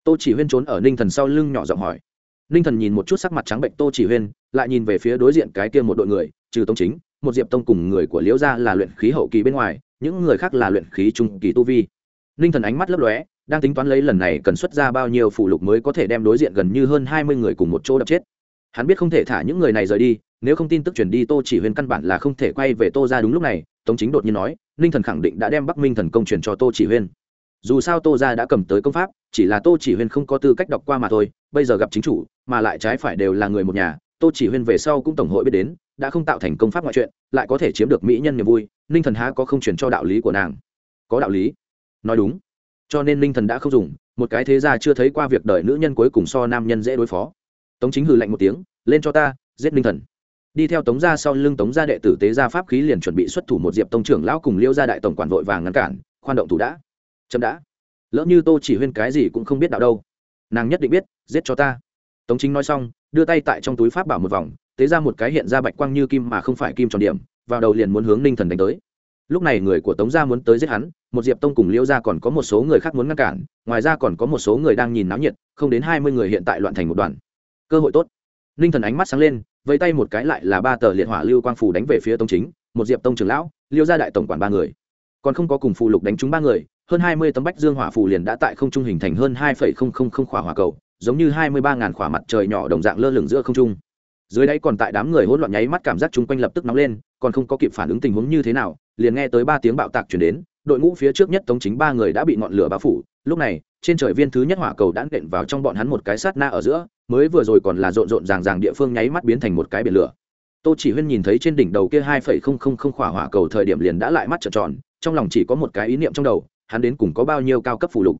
Tô chỉ huyên trốn ở ninh thần sau lưng nhỏ giọng hỏi ninh thần nhìn một chút sắc mặt trắng bệnh tô chỉ huyên, lại nhìn về phía đối diện cái kia một đội người, trừ tông chính, một diệp tông cùng người của liễu gia là luyện khí hậu kỳ bên ngoài, những người khác là luyện khí trung kỳ tu vi. Ninh thần ánh mắt lấp lóe, đang tính toán lấy lần này cần xuất ra bao nhiêu phụ lục mới có thể đem đối diện gần như hơn hai mươi người cùng một chỗ đập chết. Hắn biết không thể thả những người này rời đi, nếu không tin tức chuyển đi tô chỉ Huyên căn bản là không thể quay về tô ra đúng lúc này, tống chính đột nhiên nói ninh thần khẳng định đã đem bắc minh thần công truyền cho tô chỉ huyên dù sao tô ra đã cầm tới công pháp, chỉ là tô chỉ huyên không có tư cách đọc qua mà thôi, bây giờ gặp chính chủ, mà lại trái phải đều là người một nhà, tô chỉ huyên về sau cũng tổng hội biết đến, đã không tạo thành công pháp ngoại chuyện lại có thể chiếm được mỹ nhân niềm vui, ninh thần há có không chuyển cho đạo lý của nàng? Có đạo lý. Nói đúng. Cho nên ninh thần đã không dùng, một cái thế gia chưa thấy qua việc đợi nữ nhân cuối cùng so nam nhân dễ đối phó. Tống chính hừ lạnh một tiếng, lên cho ta, giết ninh thần. Đi theo tống gia sau lưng tống gia đệ tử tế gia pháp khí liền chuẩn bị xuất thủ một diệp tông trưởng lão cùng liêu gia đại tổng quản vội vàng ngăn cản, khoan động thủ đã chậm đã. Lỡ như tô chỉ huyên cái gì cũng không biết đạo đâu. Nàng nhất định biết, giết cho ta. Tống chính nói xong, đưa tay tại trong túi pháp bảo một vòng, tế ra một cái hiện ra bạch quang như kim mà không phải kim tròn điểm, vào đầu liền muốn hướng ninh thần đánh tới. Lúc này người của tống gia muốn tới giết hắn, một diệp tông cùng liễu gia còn có một số người khác muốn ngăn cản, ngoài ra còn có một số người đang nhìn náo nhiệt, không đến hai mươi người hiện tại loạn thành một đoàn. Cơ hội tốt. Ninh thần ánh mắt sáng lên, vẫy tay một cái lại là ba tờ liệt hỏa lưu quang phủ đánh về phía tống chính, một diệp tông trưởng lão, liễu gia đại tổng quản ba người. Còn không có cùng phù lục đánh trúng ba người hơn hai mươi tấm bách dương hỏa phù liền đã tại không trung hình thành hơn hai phẩy không không không khỏa hỏa cầu, giống như hai mươi ba ngàn khỏa mặt trời nhỏ đồng dạng lơ lửng giữa không trung. Dưới đáy còn tại đám người hỗn loạn nháy mắt cảm giác chung quanh lập tức nóng lên, còn không có kịp phản ứng tình huống như thế nào, liền nghe tới ba tiếng bạo tạc chuyển đến, đội ngũ phía trước nhất tống chính ba người đã bị ngọn lửa bao phủ. Lúc này, trên trời viên thứ nhất hỏa cầu đã nện vào trong bọn hắn một cái sát na ở giữa, mới vừa rồi còn là rộn rộn ràng ràng địa phương nháy mắt biến thành một cái biển lửa. Tô chỉ huyên nhìn thấy trên đỉnh đầu kia hai phẩy không không không khỏa hỏa cầu thời điểm liền đã lại mắt trợn tròn, trong lòng chỉ có một cái ý niệm trong đầu hắn đến cùng có bao nhiêu cao cấp phụ lục.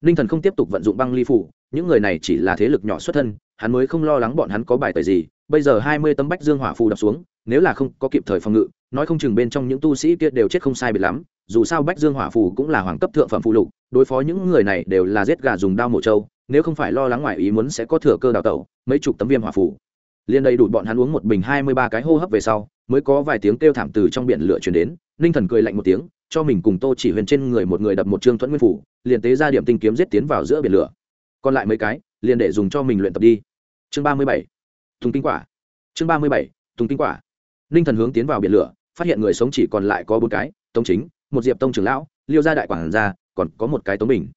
Ninh thần không tiếp tục vận dụng băng ly phủ những người này chỉ là thế lực nhỏ xuất thân, hắn mới không lo lắng bọn hắn có bài tời gì. Bây giờ hai mươi tấm bách dương hỏa phù đập xuống, nếu là không có kịp thời phòng ngự, nói không chừng bên trong những tu sĩ kia đều chết không sai biệt lắm. Dù sao bách dương hỏa phù cũng là hoàng cấp thượng phẩm phụ lục, đối phó những người này đều là giết gà dùng đao mổ trâu, nếu không phải lo lắng ngoài ý muốn sẽ có thừa cơ đào tẩu, mấy chục tấm viêm hỏa phù. Liền đầy đủ bọn hắn uống một bình hai mươi ba cái hô hấp về sau, mới có vài tiếng kêu thảm từ trong biển lửa chuyển đến. Ninh thần cười lạnh một tiếng cho mình cùng tô chỉ huyền trên người một người đập một trương thuẫn nguyên phủ, liền tế ra điểm tinh kiếm giết tiến vào giữa biển lửa. Còn lại mấy cái, liền để dùng cho mình luyện tập đi. Chương ba mươi bảy, thùng tinh quả. Chương ba mươi bảy, thùng tinh quả. Ninh thần hướng tiến vào biển lửa, phát hiện người sống chỉ còn lại có bốn cái, tống chính, một diệp tông trưởng lão, liêu gia đại quản gia, còn có một cái tống bình.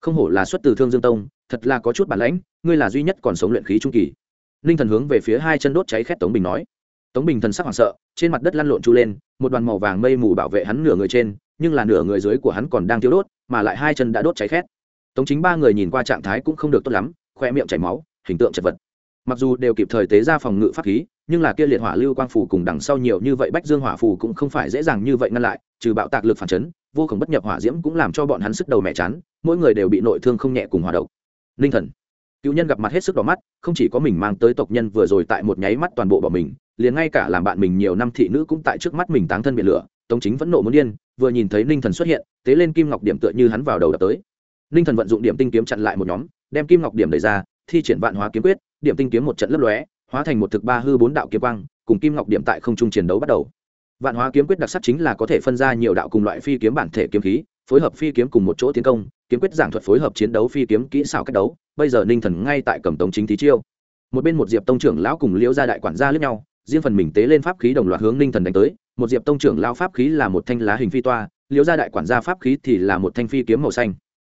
Không hổ là xuất từ thương dương tông, thật là có chút bản lãnh, ngươi là duy nhất còn sống luyện khí trung kỳ. Ninh thần hướng về phía hai chân đốt cháy khét tống bình nói. Tống bình thần sắc hoảng sợ, trên mặt đất lăn lộn chu lên một đoàn màu vàng mây mù bảo vệ hắn nửa người trên, nhưng là nửa người dưới của hắn còn đang thiếu đốt, mà lại hai chân đã đốt cháy khét. Tống chính ba người nhìn qua trạng thái cũng không được tốt lắm, khoe miệng chảy máu, hình tượng chật vật. Mặc dù đều kịp thời tế ra phòng ngự pháp khí, nhưng là kia liệt hỏa lưu quang phủ cùng đằng sau nhiều như vậy bách dương hỏa phù cũng không phải dễ dàng như vậy ngăn lại, trừ bạo tạc lực phản chấn, vô cùng bất nhập hỏa diễm cũng làm cho bọn hắn sức đầu mẹ chán, mỗi người đều bị nội thương không nhẹ cùng hỏa độc. Ninh thần, cựu nhân gặp mặt hết sức đỏ mắt, không chỉ có mình mang tới tộc nhân vừa rồi tại một nháy mắt toàn bộ bỏ mình liền ngay cả làm bạn mình nhiều năm thị nữ cũng tại trước mắt mình táng thân biển lửa, tống chính vẫn nộ muốn điên, vừa nhìn thấy ninh thần xuất hiện, tế lên kim ngọc điểm tựa như hắn vào đầu đập tới. Ninh thần vận dụng điểm tinh kiếm chặn lại một nhóm, đem kim ngọc điểm đẩy ra, thi triển vạn hóa kiếm quyết, điểm tinh kiếm một trận lấp lóe, hóa thành một thực ba hư bốn đạo kiếm quang, cùng kim ngọc điểm tại không trung chiến đấu bắt đầu. Vạn hóa kiếm quyết đặc sắc chính là có thể phân ra nhiều đạo cùng loại phi kiếm bản thể kiếm khí, phối hợp phi kiếm cùng một chỗ tiến công, kiếm quyết giảng thuật phối hợp chiến đấu phi kiếm kỹ xảo cách đấu, bây giờ ninh thần ngay tại cầm tống chính thí chiêu. Một bên một diệp tông trưởng lão cùng liễu gia đại quản gia lướt nhau riêng phần mình tế lên pháp khí đồng loạt hướng ninh thần đánh tới. Một diệp tông trưởng lão pháp khí là một thanh lá hình phi toa, liễu gia đại quản gia pháp khí thì là một thanh phi kiếm màu xanh.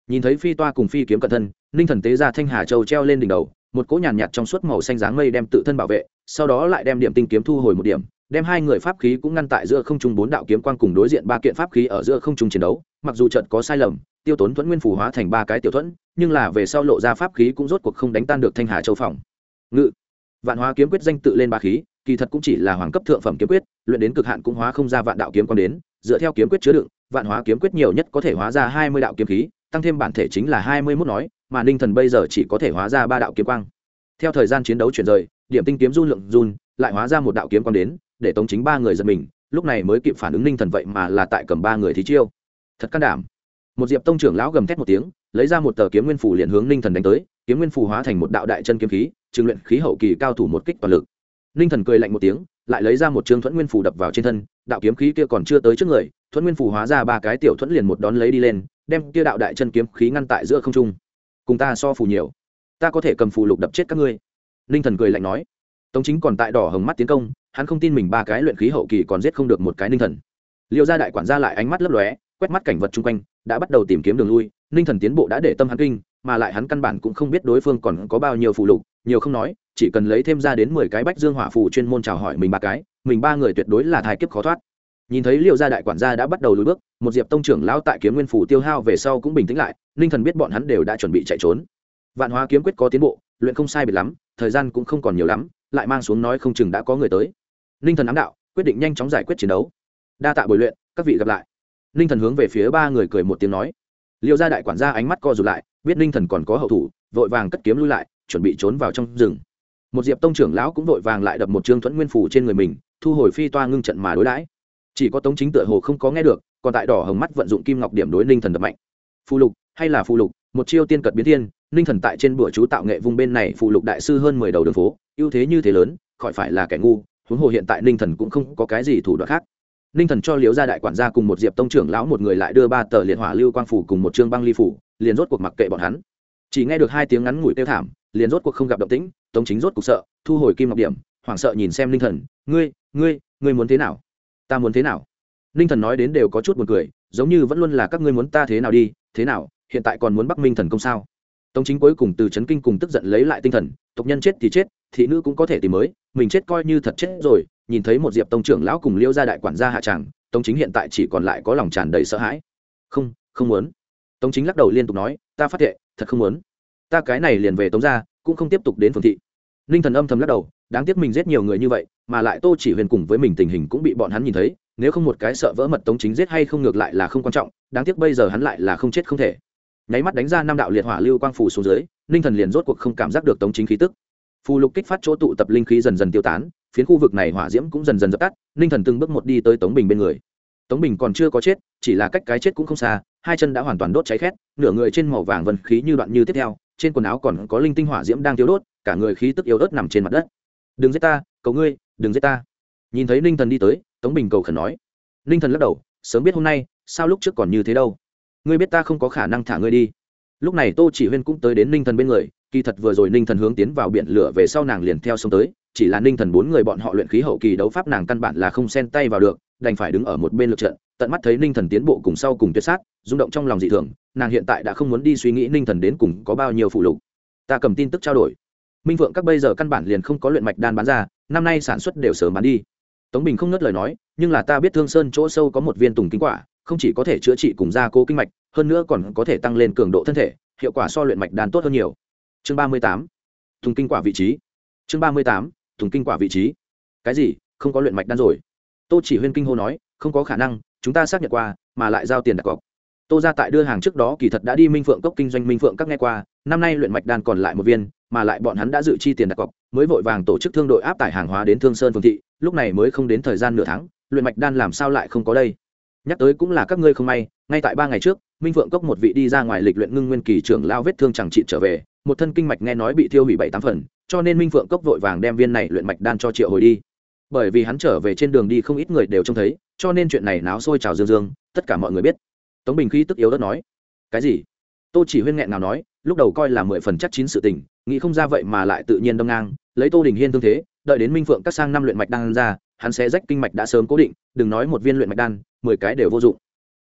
Nhìn thấy phi toa cùng phi kiếm cận thân, ninh thần tế ra thanh hà châu treo lên đỉnh đầu, một cỗ nhàn nhạt trong suốt màu xanh dáng mây đem tự thân bảo vệ, sau đó lại đem điểm tinh kiếm thu hồi một điểm, đem hai người pháp khí cũng ngăn tại giữa không trung bốn đạo kiếm quang cùng đối diện ba kiện pháp khí ở giữa không trung chiến đấu. Mặc dù trận có sai lầm, tiêu tốn thuẫn nguyên phủ hóa thành ba cái tiểu thuẫn, nhưng là về sau lộ ra pháp khí cũng rốt cuộc không đánh tan được thanh hà châu phòng. Ngự, vạn hóa kiếm quyết danh tự lên ba khí kỳ thật cũng chỉ là hoàng cấp thượng phẩm kiếm quyết, luyện đến cực hạn cũng hóa không ra vạn đạo kiếm quang đến, dựa theo kiếm quyết chứa đựng, vạn hóa kiếm quyết nhiều nhất có thể hóa ra hai mươi đạo kiếm khí, tăng thêm bản thể chính là hai mươi mốt nói, mà ninh thần bây giờ chỉ có thể hóa ra ba đạo kiếm quang. Theo thời gian chiến đấu chuyển rời, điểm tinh kiếm run lượng run, lại hóa ra một đạo kiếm quang đến, để tống chính ba người giật mình, lúc này mới kịp phản ứng ninh thần vậy mà là tại cầm ba người thí chiêu. Thật can đảm. Một diệp tông trưởng lão gầm thét một tiếng, lấy ra một tờ kiếm nguyên phủ liền hướng ninh thần đánh tới, kiếm nguyên phủ hóa thành một đạo đại chân kiếm khí, trừng luyện khí hậu kỳ cao thủ một kích toàn lực ninh thần cười lạnh một tiếng, lại lấy ra một trương thuẫn nguyên phủ đập vào trên thân, đạo kiếm khí kia còn chưa tới trước người, thuẫn nguyên phủ hóa ra ba cái tiểu thuẫn liền một đón lấy đi lên, đem kia đạo đại chân kiếm khí ngăn tại giữa không trung. Cùng ta so phù nhiều, ta có thể cầm phù lục đập chết các ngươi. Ninh thần cười lạnh nói. Tống chính còn tại đỏ hồng mắt tiến công, hắn không tin mình ba cái luyện khí hậu kỳ còn giết không được một cái ninh thần. Liệu ra đại quản gia lại ánh mắt lấp lóe, quét mắt cảnh vật chung quanh, đã bắt đầu tìm kiếm đường lui, ninh thần tiến bộ đã để tâm hắn kinh, mà lại hắn căn bản cũng không biết đối phương còn có bao nhiêu phù lục nhiều không nói, chỉ cần lấy thêm ra đến mười cái bách dương hỏa phù chuyên môn chào hỏi mình ba cái, mình ba người tuyệt đối là thai kiếp khó thoát. Nhìn thấy liệu gia đại quản gia đã bắt đầu lùi bước, một diệp tông trưởng lão tại kiếm nguyên phủ tiêu hao về sau cũng bình tĩnh lại, ninh thần biết bọn hắn đều đã chuẩn bị chạy trốn. Vạn hóa kiếm quyết có tiến bộ, luyện không sai biệt lắm, thời gian cũng không còn nhiều lắm, lại mang xuống nói không chừng đã có người tới. Ninh thần ám đạo, quyết định nhanh chóng giải quyết chiến đấu. Đa tạ bồi luyện, các vị gặp lại. Ninh thần hướng về phía ba người cười một tiếng nói. Liệu gia đại quản gia ánh mắt co rụt lại, biết ninh thần còn có hậu thủ, vội vàng cất kiếm lui lại chuẩn bị trốn vào trong rừng. Một diệp tông trưởng lão cũng vội vàng lại đập một trương thuẫn nguyên phủ trên người mình, thu hồi phi toa ngưng trận mà đối đãi. Chỉ có tống chính tựa hồ không có nghe được, còn tại đỏ hồng mắt vận dụng kim ngọc điểm đối ninh thần đập mạnh. Phù lục, hay là phù lục, một chiêu tiên cật biến thiên, ninh thần tại trên bữa chú tạo nghệ vùng bên này phù lục đại sư hơn mười đầu đường phố, ưu thế như thế lớn, khỏi phải là kẻ ngu, huống hồ hiện tại ninh thần cũng không có cái gì thủ đoạn khác. Ninh thần cho liếu gia đại quản gia cùng một diệp tông trưởng lão một người lại đưa ba tờ liệt hỏa lưu quang phủ cùng một trương băng ly phủ liền rốt cuộc mặc kệ bọn hắn. Chỉ nghe được hai tiếng ngắn ngủi tiêu thảm liền rốt cuộc không gặp động tĩnh, tống chính rốt cuộc sợ, thu hồi kim ngọc điểm, hoảng sợ nhìn xem linh thần, ngươi ngươi ngươi muốn thế nào? Ta muốn thế nào? Linh thần nói đến đều có chút buồn cười, giống như vẫn luôn là, các ngươi muốn ta thế nào đi, thế nào, hiện tại còn muốn bắc minh thần công sao? Tống chính cuối cùng từ c kinh cùng tức giận lấy lại tinh thần, tộc nhân chết thì chết, thị nữ cũng có thể tìm mới, mình chết coi như thật chết rồi. Nhìn thấy một diệp tông trưởng lão cùng liêu gia đại quản gia hạ tràng, tống chính hiện tại chỉ còn lại có lòng tràn đầy sợ hãi. Không không muốn. Tống chính lắc đầu liên tục nói, ta phát hiện thật không muốn ta cái này liền về tống ra, cũng không tiếp tục đến phường thị. Ninh thần âm thầm lắc đầu đáng tiếc mình giết nhiều người như vậy mà lại tô chỉ huyền cùng với mình tình hình cũng bị bọn hắn nhìn thấy nếu không một cái sợ vỡ mật tống chính giết hay không ngược lại là không quan trọng đáng tiếc bây giờ hắn lại là không chết không thể. Nháy mắt đánh ra năm đạo liệt hỏa lưu quang phủ xuống dưới ninh thần liền rốt cuộc không cảm giác được tống chính khí tức. Phù lục kích phát chỗ tụ tập linh khí dần dần tiêu tán phiến khu vực này hỏa diễm cũng dần dần dập tắt ninh thần từng bước một đi tới tống bình bên người. Tống bình còn chưa có chết chỉ là cách cái chết cũng không xa hai chân đã hoàn toàn đốt cháy khét nửa người trên màu vàng vân khí như đoạn như tiếp theo trên quần áo còn có linh tinh hỏa diễm đang thiếu đốt, cả người khí tức yếu ớt nằm trên mặt đất. Đừng giết ta, cầu ngươi, đừng giết ta. Nhìn thấy ninh thần đi tới, tống bình cầu khẩn nói. Ninh thần lắc đầu, sớm biết hôm nay, sao lúc trước còn như thế đâu? Ngươi biết ta không có khả năng thả ngươi đi. Lúc này tô chỉ huyên cũng tới đến ninh thần bên người, kỳ thật vừa rồi ninh thần hướng tiến vào biển lửa về sau nàng liền theo sông tới, chỉ là ninh thần bốn người bọn họ luyện khí hậu kỳ đấu pháp nàng căn bản là không xen tay vào được đành phải đứng ở một bên lượt trận, tận mắt thấy ninh thần tiến bộ cùng sau cùng tuyệt sát, rung động trong lòng dị thường, nàng hiện tại đã không muốn đi suy nghĩ ninh thần đến cùng có bao nhiêu phụ lục. Ta cầm tin tức trao đổi. Minh vượng các bây giờ căn bản liền không có luyện mạch đan bán ra, năm nay sản xuất đều sớm bán đi. Tống bình không ngớt lời nói, nhưng là ta biết thương sơn chỗ sâu có một viên tùng kinh quả, không chỉ có thể chữa trị cùng gia cố kinh mạch, hơn nữa còn có thể tăng lên cường độ thân thể, hiệu quả so luyện mạch đan tốt hơn nhiều. Chương ba mươi tám. Tùng kinh quả vị trí. Chương ba mươi tám. Tùng kinh quả vị trí. Cái gì? Không có luyện mạch đan rồi tô chỉ huyên kinh hô nói, không có khả năng, chúng ta xác nhận qua, mà lại giao tiền đặt cọc. Tô ra tại đưa hàng trước đó kỳ thật đã đi minh phượng cốc kinh doanh, minh phượng các nghe qua, năm nay luyện mạch đan còn lại một viên, mà lại bọn hắn đã dự chi tiền đặt cọc, mới vội vàng tổ chức thương đội áp tải hàng hóa đến thương sơn phương thị, lúc này mới không đến thời gian nửa tháng, luyện mạch đan làm sao lại không có đây? Nhắc tới cũng là các ngươi không may, ngay tại ba ngày trước, minh phượng cốc một vị đi ra ngoài lịch luyện ngưng nguyên kỳ trưởng lao vết thương chẳng trị trở về, một thân kinh mạch nghe nói bị thiêu hủy bảy tám phần, cho nên minh phượng cốc vội vàng đem viên này luyện mạch đan cho triệu hồi đi bởi vì hắn trở về trên đường đi không ít người đều trông thấy, cho nên chuyện này náo sôi trào dương dương, tất cả mọi người biết. Tống bình khí tức yếu đất nói, cái gì? Tô chỉ huyên nghẹn nào nói, lúc đầu coi là mười phần chắc chín sự tình, nghĩ không ra vậy mà lại tự nhiên đâm ngang, lấy tô đình hiên tương thế, đợi đến minh phượng cắt sang năm luyện mạch đan ra, hắn sẽ rách kinh mạch đã sớm cố định, đừng nói một viên luyện mạch đan, mười cái đều vô dụng.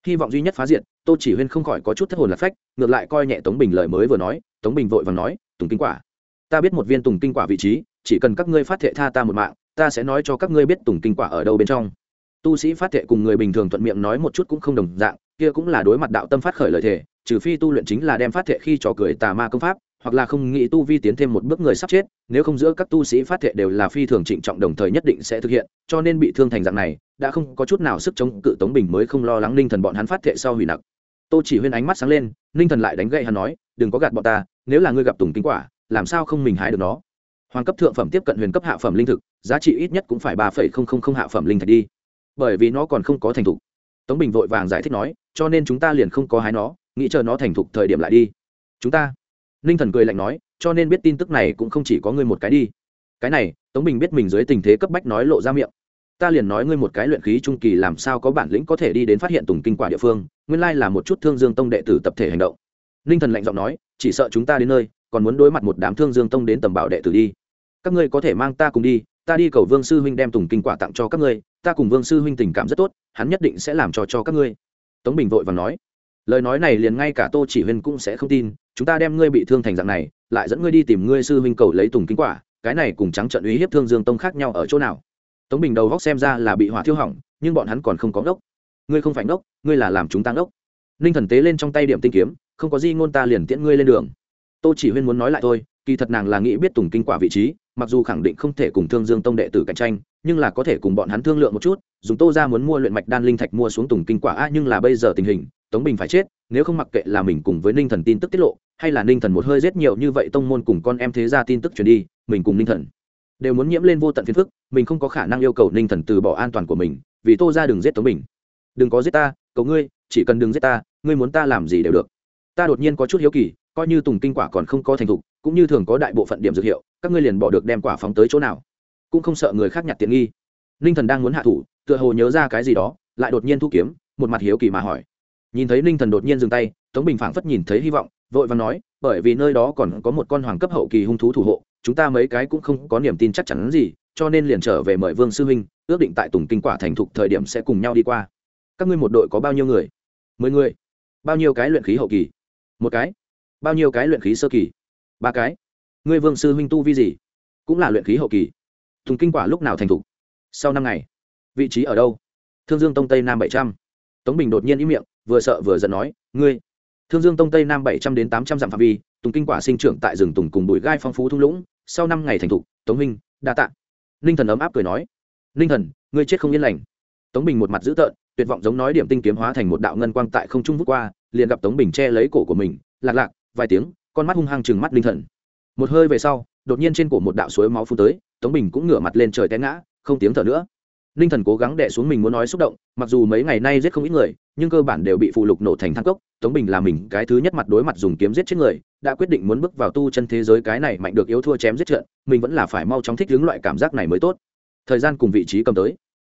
Hy vọng duy nhất phá diện tô chỉ huyên không khỏi có chút thất hồn lạc phách, ngược lại coi nhẹ tống bình lời mới vừa nói, tống bình vội và nói, tùng kinh quả, ta biết một viên tùng kinh quả vị trí, chỉ cần các ngươi phát thệ tha ta một mạng ta sẽ nói cho các ngươi biết tùng kinh quả ở đâu bên trong. Tu sĩ phát thệ cùng người bình thường thuận miệng nói một chút cũng không đồng dạng, kia cũng là đối mặt đạo tâm phát khởi lời thề, trừ phi tu luyện chính là đem phát thệ khi trò cười tà ma công pháp, hoặc là không nghĩ tu vi tiến thêm một bước người sắp chết, nếu không giữa các tu sĩ phát thệ đều là phi thường trịnh trọng đồng thời nhất định sẽ thực hiện, cho nên bị thương thành dạng này, đã không có chút nào sức chống cự tống bình mới không lo lắng ninh thần bọn hắn phát thệ sau hủy nặc. Tô chỉ huyên ánh mắt sáng lên, ninh thần lại đánh gậy hắn nói, đừng có gạt bọn ta, nếu là ngươi gặp tùng kinh quả, làm sao không mình hái được nó? Hoàng cấp thượng phẩm tiếp cận huyền cấp hạ phẩm linh thực, giá trị ít nhất cũng phải ba phẩy không không không hạ phẩm linh thạch đi. Bởi vì nó còn không có thành thục. Tống bình vội vàng giải thích nói, cho nên chúng ta liền không có hái nó, nghĩ chờ nó thành thục thời điểm lại đi. Chúng ta? Ninh thần cười lạnh nói, cho nên biết tin tức này cũng không chỉ có ngươi một cái đi. Cái này, tống bình biết mình dưới tình thế cấp bách nói lộ ra miệng. Ta liền nói ngươi một cái luyện khí trung kỳ làm sao có bản lĩnh có thể đi đến phát hiện tùng kinh quả địa phương, nguyên lai là một chút thương dương tông đệ tử tập thể hành động. Ninh thần lạnh giọng nói, chỉ sợ chúng ta đến nơi còn muốn đối mặt một đám thương dương tông đến tầm bảo đệ tử đi. Các ngươi có thể mang ta cùng đi, ta đi cầu vương sư huynh đem tùng kinh quả tặng cho các ngươi, ta cùng vương sư huynh tình cảm rất tốt, hắn nhất định sẽ làm cho cho các ngươi. Tống bình vội và nói. Lời nói này liền ngay cả tô chỉ huyên cũng sẽ không tin, chúng ta đem ngươi bị thương thành dạng này, lại dẫn ngươi đi tìm ngươi sư huynh cầu lấy tùng kinh quả, cái này cùng trắng trận uy hiếp thương dương tông khác nhau ở chỗ nào? Tống bình đầu góc xem ra là bị hỏa thiêu hỏng, nhưng bọn hắn còn không có ngốc. Ngươi không phải ngốc, ngươi là làm chúng ta ngốc. Ninh thần tế lên trong tay điểm tinh kiếm, không có gì ngôn ta liền tiễn ngươi lên đường tô chỉ huyên muốn nói lại thôi, kỳ thật nàng là nghĩ biết tùng kinh quả vị trí, mặc dù khẳng định không thể cùng thương dương tông đệ tử cạnh tranh, nhưng là có thể cùng bọn hắn thương lượng một chút, dùng tô ra muốn mua luyện mạch đan linh thạch mua xuống tùng kinh quả a nhưng là bây giờ tình hình, tống bình phải chết, nếu không mặc kệ là mình cùng với ninh thần tin tức tiết lộ, hay là ninh thần một hơi giết nhiều như vậy tông môn cùng con em thế ra tin tức truyền đi, mình cùng ninh thần đều muốn nhiễm lên vô tận phiền phức, mình không có khả năng yêu cầu ninh thần từ bỏ an toàn của mình, vì tô ra đừng giết tống bình. Đừng có giết ta cầu ngươi, chỉ cần đừng giết ta, ngươi muốn ta làm gì đều được. Ta đột nhiên có chút hiếu kỳ coi như tùng kinh quả còn không có thành thục, cũng như thường có đại bộ phận điểm dược hiệu, các ngươi liền bỏ được đem quả phóng tới chỗ nào. Cũng không sợ người khác nhặt tiện nghi. Ninh thần đang muốn hạ thủ, tựa hồ nhớ ra cái gì đó, lại đột nhiên thu kiếm, một mặt hiếu kỳ mà hỏi. Nhìn thấy ninh thần đột nhiên dừng tay, tống bình phảng phất nhìn thấy hy vọng, vội và nói, bởi vì nơi đó còn có một con hoàng cấp hậu kỳ hung thú thủ hộ, chúng ta mấy cái cũng không có niềm tin chắc chắn gì, cho nên liền trở về mời vương sư huynh, ước định tại tùng kinh quả thành thục thời điểm sẽ cùng nhau đi qua. Các ngươi một đội có bao nhiêu người? Mười người. Bao nhiêu cái luyện khí hậu kỳ? Một cái bao nhiêu cái luyện khí sơ kỳ? Ba cái. Ngươi vương sư huynh tu vi gì? Cũng là luyện khí hậu kỳ. Tùng kinh quả lúc nào thành thục? Sau năm ngày. Vị trí ở đâu? Thương dương tông tây nam bảy trăm. Tống bình đột nhiên ý miệng, vừa sợ vừa giận nói, ngươi. Thương dương tông tây nam bảy trăm đến tám trăm dặm phạm vi, tùng kinh quả sinh trưởng tại rừng tùng cùng bụi gai phong phú thung lũng, sau năm ngày thành thục, tống minh đa tạ. Ninh thần ấm áp cười nói, ninh thần, ngươi chết không yên lành. Tống bình một mặt dữ tợn, tuyệt vọng giống nói điểm tinh kiếm hóa thành một đạo ngân quang tại không trung vút qua, liền gặp tống bình che lấy cổ của mình, lạc lạc vài tiếng, con mắt hung hăng chừng mắt linh thần. Một hơi về sau, đột nhiên trên cổ một đạo suối máu phun tới, tống bình cũng ngửa mặt lên trời té ngã, không tiếng thở nữa. Ninh thần cố gắng đẻ xuống mình muốn nói xúc động, mặc dù mấy ngày nay giết không ít người, nhưng cơ bản đều bị phụ lục nổ thành thang cốc. Tống bình là mình cái thứ nhất mặt đối mặt dùng kiếm giết chết người, đã quyết định muốn bước vào tu chân thế giới cái này mạnh được yếu thua chém giết trận, mình vẫn là phải mau chóng thích ứng loại cảm giác này mới tốt. Thời gian cùng vị trí cầm tới.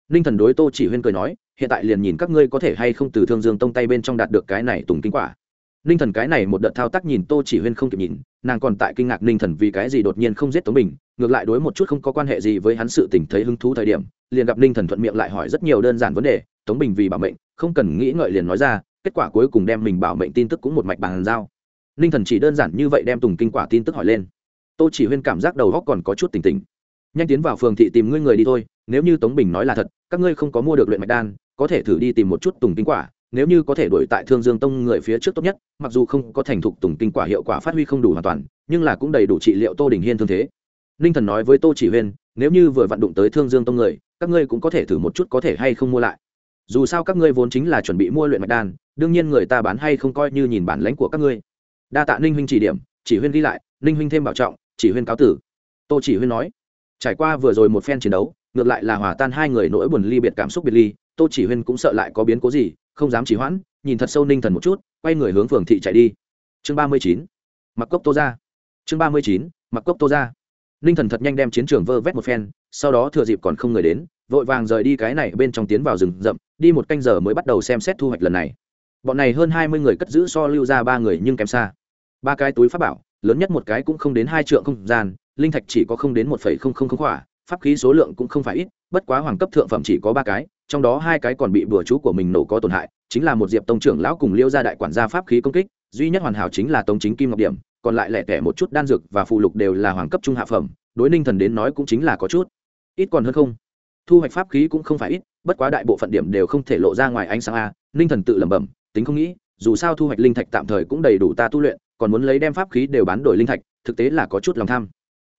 Ninh thần đối tô chỉ huyên cười nói, hiện tại liền nhìn các ngươi có thể hay không từ thương dương tông tay bên trong đạt được cái này tùng kinh quả ninh thần cái này một đợt thao tác nhìn tô chỉ huyên không kịp nhìn, nàng còn tại kinh ngạc ninh thần vì cái gì đột nhiên không giết tống bình, ngược lại đối một chút không có quan hệ gì với hắn sự tình thấy hứng thú thời điểm, liền gặp ninh thần thuận miệng lại hỏi rất nhiều đơn giản vấn đề, tống bình vì bảo mệnh, không cần nghĩ ngợi liền nói ra, kết quả cuối cùng đem mình bảo mệnh tin tức cũng một mạch bàn giao. Ninh thần chỉ đơn giản như vậy đem tùng kinh quả tin tức hỏi lên. Tô chỉ huyên cảm giác đầu góc còn có chút tỉnh tỉnh. Nhanh tiến vào phường thị tìm ngươi người đi thôi, nếu như tống bình nói là thật, các ngươi không có mua được luyện mạch đan, có thể thử đi tìm một chút tùng kinh quả nếu như có thể đuổi tại thương dương tông người phía trước tốt nhất, mặc dù không có thành thục tùng kinh quả hiệu quả phát huy không đủ hoàn toàn, nhưng là cũng đầy đủ trị liệu tô đình hiên thương thế. Ninh thần nói với tô chỉ huyên, nếu như vừa vặn đụng tới thương dương tông người, các ngươi cũng có thể thử một chút có thể hay không mua lại. Dù sao các ngươi vốn chính là chuẩn bị mua luyện mạch đan, đương nhiên người ta bán hay không coi như nhìn bản lãnh của các ngươi. Đa tạ ninh huynh chỉ điểm, chỉ huyên ghi lại, ninh huynh thêm bảo trọng, chỉ huyên cáo tử. Tô chỉ huyên nói, trải qua vừa rồi một phen chiến đấu, ngược lại là hòa tan hai người nỗi buồn ly biệt cảm xúc biệt ly, tô chỉ huyên cũng sợ lại có biến cố gì không dám chỉ hoãn, nhìn thật sâu ninh thần một chút, quay người hướng phường thị chạy đi. Chương ba mươi chín, mặc cốc tô ra. Chương ba mươi chín, mặc cốc tô ra. Ninh thần thật nhanh đem chiến trường vơ vét một phen, sau đó thừa dịp còn không người đến, vội vàng rời đi cái này bên trong tiến vào rừng rậm, đi một canh giờ mới bắt đầu xem xét thu hoạch lần này. Bọn này hơn hai mươi người cất giữ so lưu ra ba người nhưng kém xa. Ba cái túi pháp bảo, lớn nhất một cái cũng không đến hai trượng không gian, linh thạch chỉ có không đến một phẩy không không không khỏa, pháp khí số lượng cũng không phải ít, bất quá hoàng cấp thượng phẩm chỉ có ba cái trong đó hai cái còn bị bừa chú của mình nổ có tổn hại, chính là một diệp tông trưởng lão cùng liêu gia đại quản gia pháp khí công kích, duy nhất hoàn hảo chính là tông chính kim ngọc điểm, còn lại lẻ tẻ một chút đan dược và phụ lục đều là hoàng cấp trung hạ phẩm, đối ninh thần đến nói cũng chính là có chút. Ít còn hơn không. Thu hoạch pháp khí cũng không phải ít, bất quá đại bộ phận điểm đều không thể lộ ra ngoài ánh sáng a, ninh thần tự lẩm bẩm, tính không nghĩ, dù sao thu hoạch linh thạch tạm thời cũng đầy đủ ta tu luyện, còn muốn lấy đem pháp khí đều bán đổi linh thạch, thực tế là có chút lòng tham.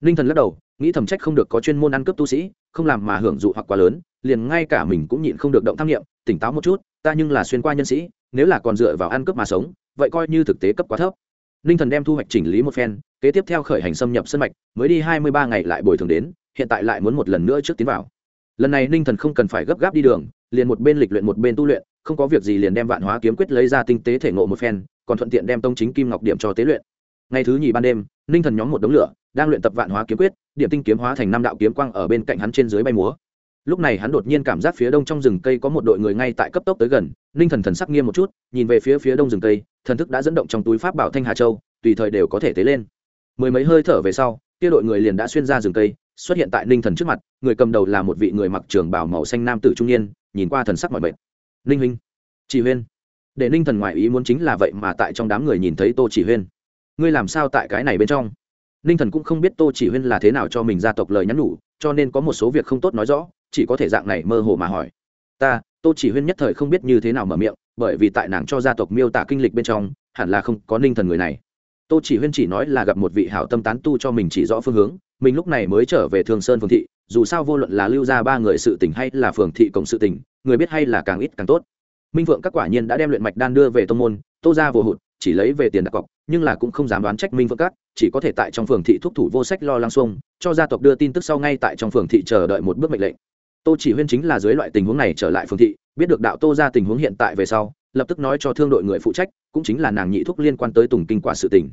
Ninh thần lắc đầu, nghĩ thầm trách không được có chuyên môn ăn cướp tu sĩ, không làm mà hưởng dụ hoặc quá lớn liền ngay cả mình cũng nhịn không được động tham nghiệm tỉnh táo một chút, ta nhưng là xuyên qua nhân sĩ, nếu là còn dựa vào ăn cướp mà sống, vậy coi như thực tế cấp quá thấp. Ninh thần đem thu hoạch chỉnh lý một phen, kế tiếp theo khởi hành xâm nhập sân mạch, mới đi hai mươi ba ngày lại bồi thường đến, hiện tại lại muốn một lần nữa trước tiến vào. Lần này ninh thần không cần phải gấp gáp đi đường, liền một bên lịch luyện một bên tu luyện, không có việc gì liền đem vạn hóa kiếm quyết lấy ra tinh tế thể ngộ một phen, còn thuận tiện đem tông chính kim ngọc điểm cho tế luyện. Ngày thứ nhì ban đêm ninh thần nhóm một đống lửa, đang luyện tập vạn hóa kiếm quyết, điểm tinh kiếm hóa thành năm đạo kiếm quang ở bên cạnh hắn trên dưới bay múa lúc này hắn đột nhiên cảm giác phía đông trong rừng cây có một đội người ngay tại cấp tốc tới gần, ninh thần thần sắc nghiêm một chút, nhìn về phía phía đông rừng cây, thần thức đã dẫn động trong túi pháp bảo thanh hà châu, tùy thời đều có thể tế lên. Mười mấy hơi thở về sau, kia đội người liền đã xuyên ra rừng cây, xuất hiện tại ninh thần trước mặt, người cầm đầu là một vị người mặc trường bảo màu xanh nam tử trung niên, nhìn qua thần sắc mọi mệt. Ninh huynh, chỉ huyên. Để ninh thần ngoại ý muốn chính là vậy mà tại trong đám người nhìn thấy tô chỉ huyên. Ngươi làm sao tại cái này bên trong? Ninh thần cũng không biết tô chỉ huyên là thế nào cho mình gia tộc lời nhắn nhủ, cho nên có một số việc không tốt nói rõ chỉ có thể dạng này mơ hồ mà hỏi. Ta, tô chỉ huyên nhất thời không biết như thế nào mở miệng, bởi vì tại nàng cho gia tộc miêu tả kinh lịch bên trong, hẳn là không có ninh thần người này. Tô chỉ huyên chỉ nói là gặp một vị hảo tâm tán tu cho mình chỉ rõ phương hướng, mình lúc này mới trở về thường sơn phường thị, dù sao vô luận là lưu ra ba người sự tình hay là phường thị cộng sự tình, người biết hay là càng ít càng tốt. Minh vượng các quả nhiên đã đem luyện mạch đan đưa về tông môn, tô ra vô hụt, chỉ lấy về tiền đặt cọc, nhưng là cũng không dám đoán trách minh vượng các, chỉ có thể tại trong phường thị thúc thủ vô sách lo lăng xuông, cho gia tộc đưa tin tức sau ngay tại trong phường thị chờ đợi một bước mệnh lệnh tô chỉ huyên chính là dưới loại tình huống này trở lại phương thị, biết được đạo tô ra tình huống hiện tại về sau, lập tức nói cho thương đội người phụ trách, cũng chính là nàng nhị thúc liên quan tới tùng kinh quả sự tình.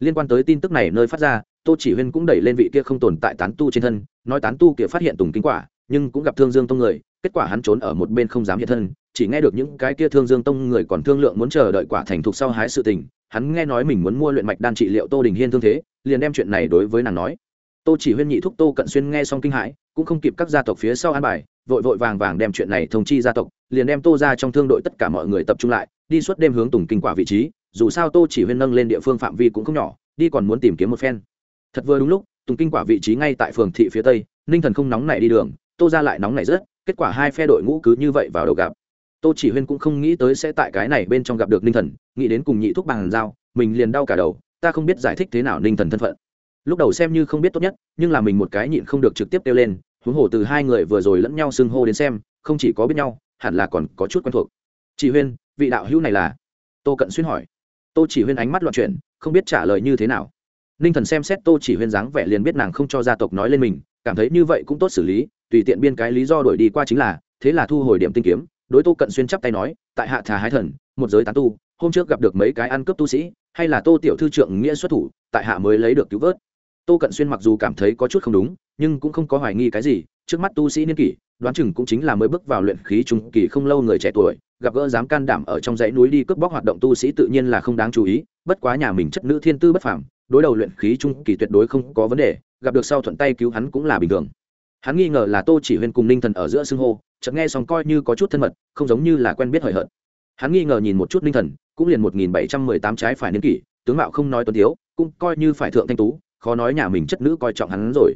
Liên quan tới tin tức này nơi phát ra, tô chỉ huyên cũng đẩy lên vị kia không tồn tại tán tu trên thân, nói tán tu kia phát hiện tùng kinh quả, nhưng cũng gặp thương dương tông người, kết quả hắn trốn ở một bên không dám hiện thân, chỉ nghe được những cái kia thương dương tông người còn thương lượng muốn chờ đợi quả thành thục sau hái sự tình, hắn nghe nói mình muốn mua luyện mạch đan trị liệu tô đình hiên thương thế, liền đem chuyện này đối với nàng nói tô chỉ huyên nhị thúc tô cận xuyên nghe xong kinh hãi, cũng không kịp các gia tộc phía sau an bài, vội vội vàng vàng đem chuyện này thông chi gia tộc, liền đem tô ra trong thương đội tất cả mọi người tập trung lại, đi suốt đêm hướng tùng kinh quả vị trí, dù sao tô chỉ huyên nâng lên địa phương phạm vi cũng không nhỏ, đi còn muốn tìm kiếm một phen. Thật vừa đúng lúc, tùng kinh quả vị trí ngay tại phường thị phía tây, ninh thần không nóng này đi đường, tô ra lại nóng này rất, kết quả hai phe đội ngũ cứ như vậy vào đầu gặp. Tô chỉ huyên cũng không nghĩ tới sẽ tại cái này bên trong gặp được ninh thần, nghĩ đến cùng nhị thúc bằng giao, mình liền đau cả đầu, ta không biết giải thích thế nào ninh thần thân phận lúc đầu xem như không biết tốt nhất, nhưng là mình một cái nhịn không được trực tiếp kêu lên, huống hồ từ hai người vừa rồi lẫn nhau xưng hô đến xem, không chỉ có biết nhau, hẳn là còn có chút quen thuộc. Chị huyên, vị đạo hữu này là? Tô cận xuyên hỏi. Tô chỉ huyên ánh mắt loạn chuyển, không biết trả lời như thế nào. Ninh thần xem xét tô chỉ huyên dáng vẻ liền biết nàng không cho gia tộc nói lên mình, cảm thấy như vậy cũng tốt xử lý, tùy tiện biên cái lý do đổi đi qua chính là, thế là thu hồi điểm tinh kiếm, đối tô cận xuyên chắp tay nói, tại hạ thà hái thần, một giới tán tu, hôm trước gặp được mấy cái ăn cướp tu sĩ, hay là tô tiểu thư trưởng nghĩa xuất thủ, tại hạ mới lấy được cứu vớt tô cận xuyên mặc dù cảm thấy có chút không đúng nhưng cũng không có hoài nghi cái gì trước mắt tu sĩ niên kỷ đoán chừng cũng chính là mới bước vào luyện khí trung kỳ không lâu người trẻ tuổi gặp gỡ dám can đảm ở trong dãy núi đi cướp bóc hoạt động tu sĩ tự nhiên là không đáng chú ý bất quá nhà mình chất nữ thiên tư bất phẳng, đối đầu luyện khí trung kỳ tuyệt đối không có vấn đề gặp được sau thuận tay cứu hắn cũng là bình thường. Hắn nghi ngờ là tô chỉ huyên cùng ninh thần ở giữa xưng hô chợt nghe xong coi như có chút thân mật không giống như là quen biết hời hợt. Hắn nghi ngờ nhìn một chút ninh thần cũng liền một nghìn bảy trăm mười tám trái phải niên kỷ tướng mạo không nói tuấn tiếu cũng coi như phải thượng thanh tú khó nói nhà mình chất nữ coi trọng hắn rồi.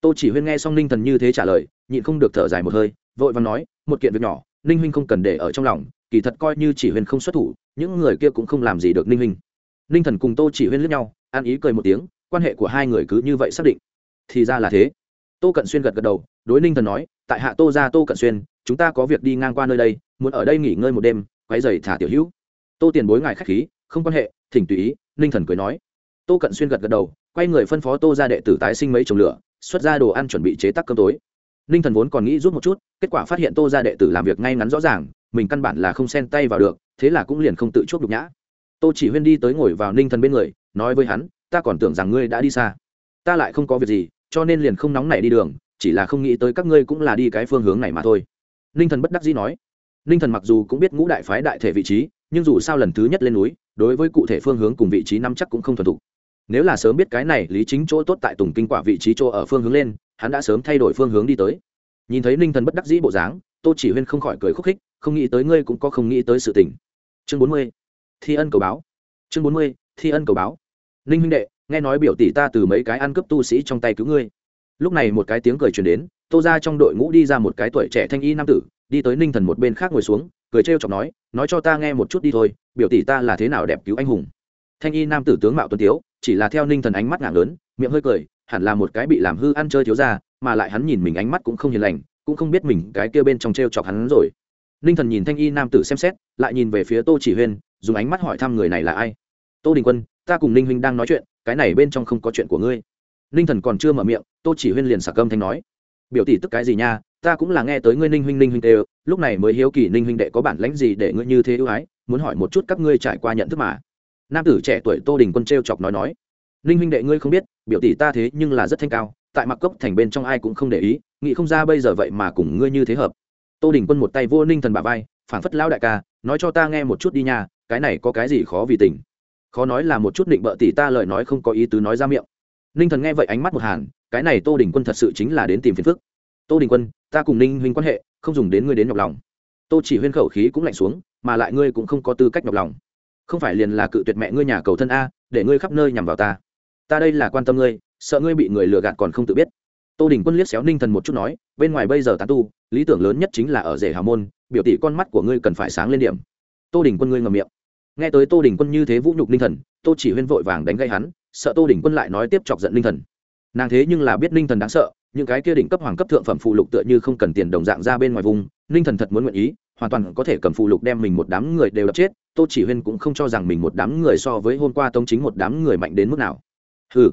Tô chỉ huyên nghe xong ninh thần như thế trả lời, nhịn không được thở dài một hơi, vội và nói, một kiện việc nhỏ, ninh huynh không cần để ở trong lòng, kỳ thật coi như chỉ huyên không xuất thủ, những người kia cũng không làm gì được ninh huynh. Ninh thần cùng tô chỉ huyên lướt nhau, an ý cười một tiếng, quan hệ của hai người cứ như vậy xác định. Thì ra là thế. Tô cận xuyên gật gật đầu, đối ninh thần nói, tại hạ tô ra tô cận xuyên, chúng ta có việc đi ngang qua nơi đây, muốn ở đây nghỉ ngơi một đêm, quấy dày thả tiểu hữu. Tô tiền bối ngài k h á c h khí, không quan hệ, thỉnh tùy ý, ninh thần cười nói. Tô cận xuyên gật gật đầu quay người phân phó tô ra đệ tử tái sinh mấy chồng lửa, xuất ra đồ ăn chuẩn bị chế tác cơm tối. Ninh thần vốn còn nghĩ rút một chút, kết quả phát hiện tô ra đệ tử làm việc ngay ngắn rõ ràng, mình căn bản là không xen tay vào được, thế là cũng liền không tự chuốc đục nhã. Tô chỉ huyên đi tới ngồi vào ninh thần bên người, nói với hắn, ta còn tưởng rằng ngươi đã đi xa. Ta lại không có việc gì, cho nên liền không nóng nảy đi đường, chỉ là không nghĩ tới các ngươi cũng là đi cái phương hướng này mà thôi. Ninh thần bất đắc dĩ nói. Ninh thần mặc dù cũng biết ngũ đại phái đại thể vị trí, nhưng dù sao lần thứ nhất lên núi, đối với cụ thể phương hướng cùng vị trí năm chắc cũng không thuần thục nếu là sớm biết cái này lý chính chỗ tốt tại tùng kinh quả vị trí chỗ ở phương hướng lên, hắn đã sớm thay đổi phương hướng đi tới. Nhìn thấy ninh thần bất đắc dĩ bộ dáng, tô chỉ huyên không khỏi cười khúc khích, không nghĩ tới ngươi cũng có không nghĩ tới sự tình. Chương bốn mươi, thi ân cầu báo. Chương bốn mươi, thi ân cầu báo. Ninh huynh đệ, nghe nói biểu tỷ ta từ mấy cái ăn cướp tu sĩ trong tay cứu ngươi. Lúc này một cái tiếng cười truyền đến, tô ra trong đội ngũ đi ra một cái tuổi trẻ thanh y nam tử, đi tới ninh thần một bên khác ngồi xuống, cười trêu chọc nói nói cho ta nghe một chút đi thôi, biểu tỷ ta là thế nào đẹp cứu anh hùng? Thanh y nam tử tướng mạo tuấn tiếu chỉ là theo ninh thần ánh mắt ngạc lớn, miệng hơi cười, hẳn là một cái bị làm hư ăn chơi thiếu ra mà lại hắn nhìn mình ánh mắt cũng không hiền lành, cũng không biết mình cái kia bên trong t r e o chọc hắn rồi. Ninh thần nhìn thanh y nam tử xem xét, lại nhìn về phía tô chỉ huyên, dùng ánh mắt hỏi thăm người này là ai. Tô đình quân, ta cùng ninh huynh đang nói chuyện, cái này bên trong không có chuyện của ngươi. Ninh thần còn chưa mở miệng, tô chỉ huyên liền sạc cơm thanh nói, biểu tỷ tức cái gì nha, ta cũng là nghe tới ngươi ninh huynh ninh huynh tê lúc này mới hiếu kỳ ninh huynh đệ có bản lãnh gì để ngươi như thế ưu ái, muốn hỏi một chút các ngươi trải qua nhận thức mà nam tử trẻ tuổi tô đình quân t r e o chọc nói nói, ninh huynh đệ ngươi không biết, biểu tỷ ta thế nhưng là rất thanh cao, tại mặc cốc thành bên trong ai cũng không để ý, nghĩ không ra bây giờ vậy mà cùng ngươi như thế hợp. Tô đình quân một tay vô ninh thần bà vai, phảng phất lao đại ca, nói cho ta nghe một chút đi nha, cái này có cái gì khó vì tình? Khó nói là một chút định bợ tỷ ta lời nói không có ý tứ nói ra miệng. Ninh thần nghe vậy ánh mắt một hàn, cái này tô đình quân thật sự chính là đến tìm phiền phức. Tô đình quân, ta cùng ninh huynh quan hệ, không dùng đến ngươi đến nhọc lòng. Tô chỉ huyên khẩu khí cũng lạnh xuống, mà lại ngươi cũng không có tư cách nhọc lòng không phải liền là cự tuyệt mẹ ngươi nhà cầu thân a, để ngươi khắp nơi nhằm vào ta. Ta đây là quan tâm ngươi, sợ ngươi bị người lừa gạt còn không tự biết. Tô đình quân liếc xéo ninh thần một chút nói, bên ngoài bây giờ tán tu, lý tưởng lớn nhất chính là ở rể hào môn, biểu tỷ con mắt của ngươi cần phải sáng lên điểm. Tô đình quân ngươi ngầm miệng. Nghe tới tô đình quân như thế vũ nhục ninh thần, tô chỉ huyên vội vàng đánh gây hắn, sợ tô đình quân lại nói tiếp chọc giận ninh thần. Nàng thế nhưng là biết ninh thần đáng sợ, những cái kia đỉnh cấp, hoàng cấp thượng phẩm phụ lục tựa như không cần tiền đồng dạng ra bên ngoài vùng, ninh thần thật muốn nguyện ý hoàn toàn có thể cầm phụ lục đem mình một đám người đều đập chết, tô chỉ huyên cũng không cho rằng mình một đám người so với hôm qua tống chính một đám người mạnh đến mức nào. Hừ.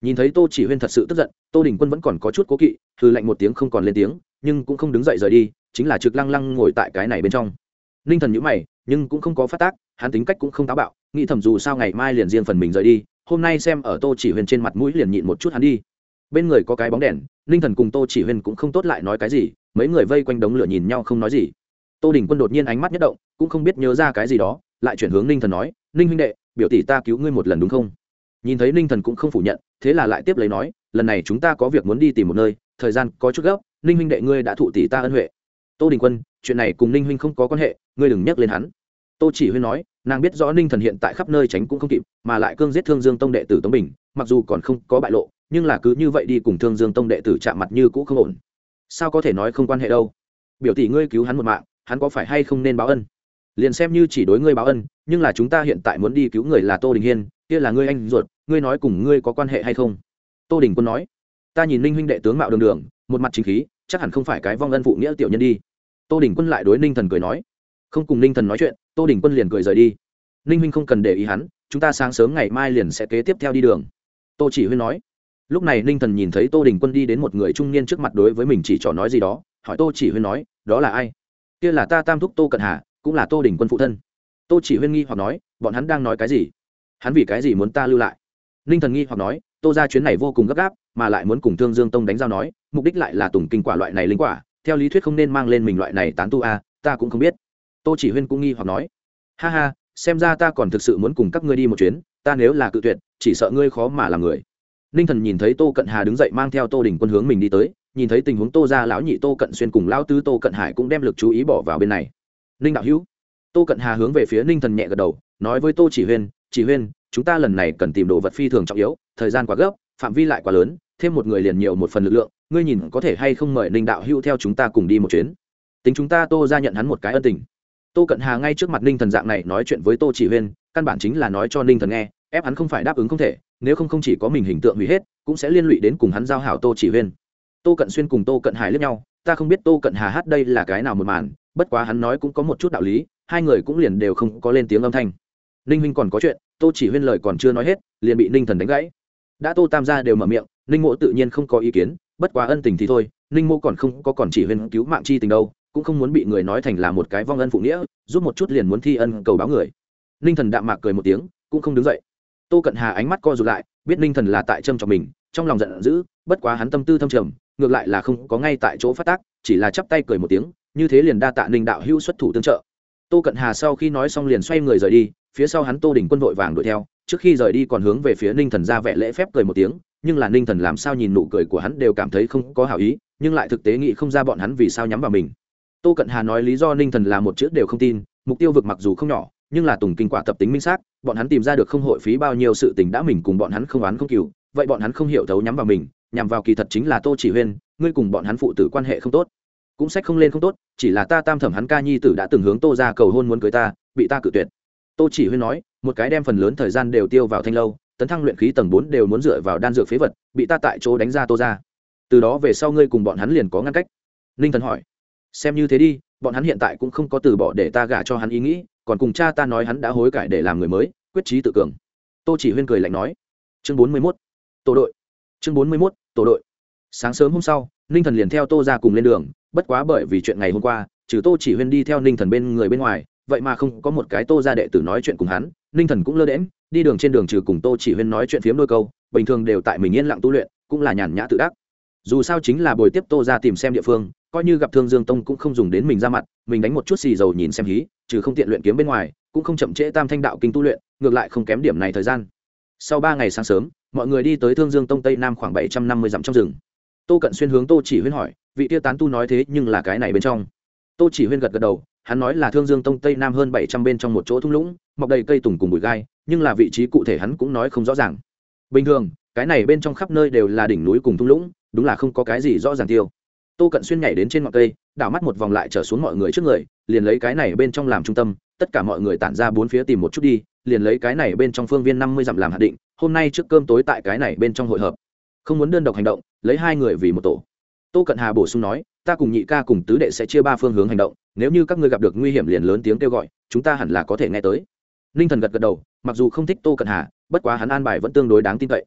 Nhìn thấy tô chỉ huyên thật sự tức giận, tô đình quân vẫn còn có chút cố kỵ, hừ lạnh một tiếng không còn lên tiếng, nhưng cũng không đứng dậy rời đi, chính là trực lăng lăng ngồi tại cái này bên trong. Ninh thần nhữ mày, nhưng cũng không có phát tác, hắn tính cách cũng không táo bạo, nghĩ thầm dù sao ngày mai liền riêng phần mình rời đi, hôm nay xem ở tô chỉ huyên trên mặt mũi liền nhịn một chút hắn đi. Bên người có cái bóng đèn, ninh thần cùng tô chỉ huyên cũng không tốt lại nói cái gì, mấy người vây quanh đống lửa nhìn nhau không nói gì tô đình quân đột nhiên ánh mắt nhất động, cũng không biết nhớ ra cái gì đó, lại chuyển hướng ninh thần nói, ninh huynh đệ, biểu tỷ ta cứu ngươi một lần đúng không? Nhìn thấy ninh thần cũng không phủ nhận, thế là lại tiếp lấy nói, lần này chúng ta có việc muốn đi tìm một nơi, thời gian có chút gấp, ninh huynh đệ ngươi đã thụ tỷ ta ân huệ. Tô đình quân, chuyện này cùng ninh huynh không có quan hệ, ngươi đừng nhắc lên hắn. Tô chỉ huyên nói, nàng biết rõ ninh thần hiện tại khắp nơi tránh cũng không kịp, mà lại cương giết thương dương tông đệ tử tống bình, mặc dù còn không có bại lộ, nhưng là cứ như vậy đi cùng thương dương tông đệ tử chạm mặt như cũ không ổn. Sao có thể nói không quan hệ đâu? Biểu tỷ ngươi cứu hắn một mạng hắn có phải hay không nên báo ân? Liền xem như chỉ đối ngươi báo ân, nhưng là chúng ta hiện tại muốn đi cứu người là tô đình hiên, kia là ngươi anh ruột, ngươi nói cùng ngươi có quan hệ hay không? Tô đình quân nói. Ta nhìn ninh huynh đệ tướng mạo đường đường, một mặt chính khí, chắc hẳn không phải cái vong ân phụ nghĩa tiểu nhân đi. Tô đình quân lại đối ninh thần cười nói. Không cùng ninh thần nói chuyện, tô đình quân liền cười rời đi. Ninh huynh không cần để ý hắn, chúng ta sáng sớm ngày mai liền sẽ kế tiếp theo đi đường. Tô chỉ huy nói. Lúc này ninh thần nhìn thấy tô đình quân đi đến một người trung niên trước mặt đối với mình chỉ trỏ nói gì đó, hỏi tô chỉ huy nói, đó là ai? Kia là ta tam thúc tô cận hà cũng là tô đình quân phụ thân. Tô chỉ huyên nghi hoặc nói bọn hắn đang nói cái gì? Hắn vì cái gì muốn ta lưu lại? Ninh thần nghi hoặc nói tô ra chuyến này vô cùng gấp gáp mà lại muốn cùng thương dương tông đánh giao nói mục đích lại là tùng kinh quả loại này linh quả theo lý thuyết không nên mang lên mình loại này tán tu a à, ta cũng không biết. Tô chỉ huyên cũng nghi hoặc nói ha ha xem ra ta còn thực sự muốn cùng các ngươi đi một chuyến ta nếu là cự tuyệt chỉ sợ ngươi khó mà làm người ninh thần nhìn thấy tô cận hà đứng dậy mang theo tô đình quân hướng mình đi tới, nhìn thấy tình huống tô ra lão nhị tô cận xuyên cùng lão tứ tô cận hải cũng đem lực chú ý bỏ vào bên này. Ninh đạo hữu. Tô cận hà hướng về phía ninh thần nhẹ gật đầu, nói với tô chỉ huyên chỉ huyên, chúng ta lần này cần tìm đồ vật phi thường trọng yếu, thời gian quá gấp, phạm vi lại quá lớn, thêm một người liền nhiều một phần lực lượng, ngươi nhìn có thể hay không mời ninh đạo hữu theo chúng ta cùng đi một chuyến? Tính chúng ta tô ra nhận hắn một cái ân tình. Tô cận hà ngay trước mặt ninh thần dạng này nói chuyện với tô chỉ huyên, căn bản chính là nói cho ninh thần nghe, ép hắn không phải đáp ứng không thể nếu không không chỉ có mình hình tượng hủy hết, cũng sẽ liên lụy đến cùng hắn giao hảo tô chỉ huyên. Tô cận xuyên cùng tô cận hải lướt nhau, ta không biết tô cận hà hát đây là cái nào một màn, bất quá hắn nói cũng có một chút đạo lý, hai người cũng liền đều không có lên tiếng âm thanh. Ninh huynh còn có chuyện, tô chỉ huyên lời còn chưa nói hết, liền bị ninh thần đánh gãy. Đã tô tam gia đều mở miệng, ninh mộ tự nhiên không có ý kiến, bất quá ân tình thì thôi, ninh mộ còn không có còn chỉ huyên cứu mạng chi tình đâu, cũng không muốn bị người nói thành là một cái vong ân phụ nghĩa, giúp một chút liền muốn thi ân cầu báo người. Ninh thần đạm mạc cười một tiếng, cũng không đứng dậy tô cận hà ánh mắt co rụt lại, biết ninh thần là tại trâm trọng mình, trong lòng giận dữ, bất quá hắn tâm tư thâm trầm, ngược lại là không có ngay tại chỗ phát tác, chỉ là chắp tay cười một tiếng, như thế liền đa tạ ninh đạo hữu xuất thủ tương trợ. Tô cận hà sau khi nói xong liền xoay người rời đi, phía sau hắn tô Đỉnh quân vội vàng đuổi theo, trước khi rời đi còn hướng về phía ninh thần ra vẻ lễ phép cười một tiếng, nhưng là ninh thần làm sao nhìn nụ cười của hắn đều cảm thấy không có hảo ý, nhưng lại thực tế nghĩ không ra bọn hắn vì sao nhắm vào mình. Tô cận hà nói lý do ninh thần là một chữ đều không tin, mục tiêu vực mặc dù không nhỏ nhưng là tùng kinh quả tập tính minh xác, bọn hắn tìm ra được không hội phí bao nhiêu sự tình đã mình cùng bọn hắn không oán không cừu vậy bọn hắn không hiểu thấu nhắm vào mình, nhằm vào kỳ thật chính là tô chỉ huyên, ngươi cùng bọn hắn phụ tử quan hệ không tốt. Cũng sách không lên không tốt, chỉ là ta tam thẩm hắn ca nhi tử đã từng hướng tô ra cầu hôn muốn cưới ta, bị ta cự tuyệt. Tô chỉ huyên nói, một cái đem phần lớn thời gian đều tiêu vào thanh lâu, tấn thăng luyện khí tầng bốn đều muốn dựa vào đan dược phế vật, bị ta tại chỗ đánh ra tô ra từ đó về sau ngươi cùng bọn hắn liền có ngăn cách. Ninh thần hỏi, xem như thế đi, bọn hắn hiện tại cũng không có từ bỏ để ta gả cho hắn ý nghĩ còn cùng cha ta nói hắn đã hối cải để làm người mới, quyết trí tự cường. Tô chỉ huyên cười lạnh nói, chương bốn mươi mốt, tổ đội, chương bốn mươi mốt, tổ đội. Sáng sớm hôm sau, ninh thần liền theo tô ra cùng lên đường, bất quá bởi vì chuyện ngày hôm qua, trừ tô chỉ huyên đi theo ninh thần bên người bên ngoài, vậy mà không có một cái tô ra đệ tử nói chuyện cùng hắn, ninh thần cũng lơ đễm đi đường trên đường trừ cùng tô chỉ huyên nói chuyện phiếm đôi câu, bình thường đều tại mình yên lặng tu luyện, cũng là nhàn nhã tự đắc dù sao chính là bồi tiếp tô ra tìm xem địa phương, coi như gặp thương dương tông cũng không dùng đến mình ra mặt, mình đánh một chút xì dầu nhìn xem hí, trừ không tiện luyện kiếm bên ngoài, cũng không chậm trễ tam thanh đạo kinh tu luyện, ngược lại không kém điểm này thời gian. Sau ba ngày sáng sớm, mọi người đi tới thương dương tông tây nam khoảng bảy trăm năm mươi dặm trong rừng. Tô cận xuyên hướng tô chỉ huyên hỏi, vị tiêu tán tu nói thế nhưng là cái này bên trong. Tô chỉ huyên gật gật đầu, hắn nói là thương dương tông tây nam hơn bảy trăm bên trong một chỗ thung lũng, mọc đầy cây tùng cùng bụi gai, nhưng là vị trí cụ thể hắn cũng nói không rõ ràng. Bình thường, cái này bên trong khắp nơi đều là đỉnh núi cùng thung lũng đúng là không có cái gì rõ ràng tiêu. Tô cận xuyên nhảy đến trên ngọn cây, đảo mắt một vòng lại trở xuống mọi người trước người, liền lấy cái này bên trong làm trung tâm, tất cả mọi người tản ra bốn phía tìm một chút đi, liền lấy cái này bên trong phương viên năm mươi dặm làm hạt định, hôm nay trước cơm tối tại cái này bên trong hội hợp. Không muốn đơn độc hành động, lấy hai người vì một tổ. Tô cận hà bổ sung nói, ta cùng nhị ca cùng tứ đệ sẽ chia ba phương hướng hành động, nếu như các ngươi gặp được nguy hiểm liền lớn tiếng kêu gọi, chúng ta hẳn là có thể nghe tới. Ninh thần gật gật đầu, mặc dù không thích tô cận hà, bất quá hắn an bài vẫn tương đối đáng tin cậy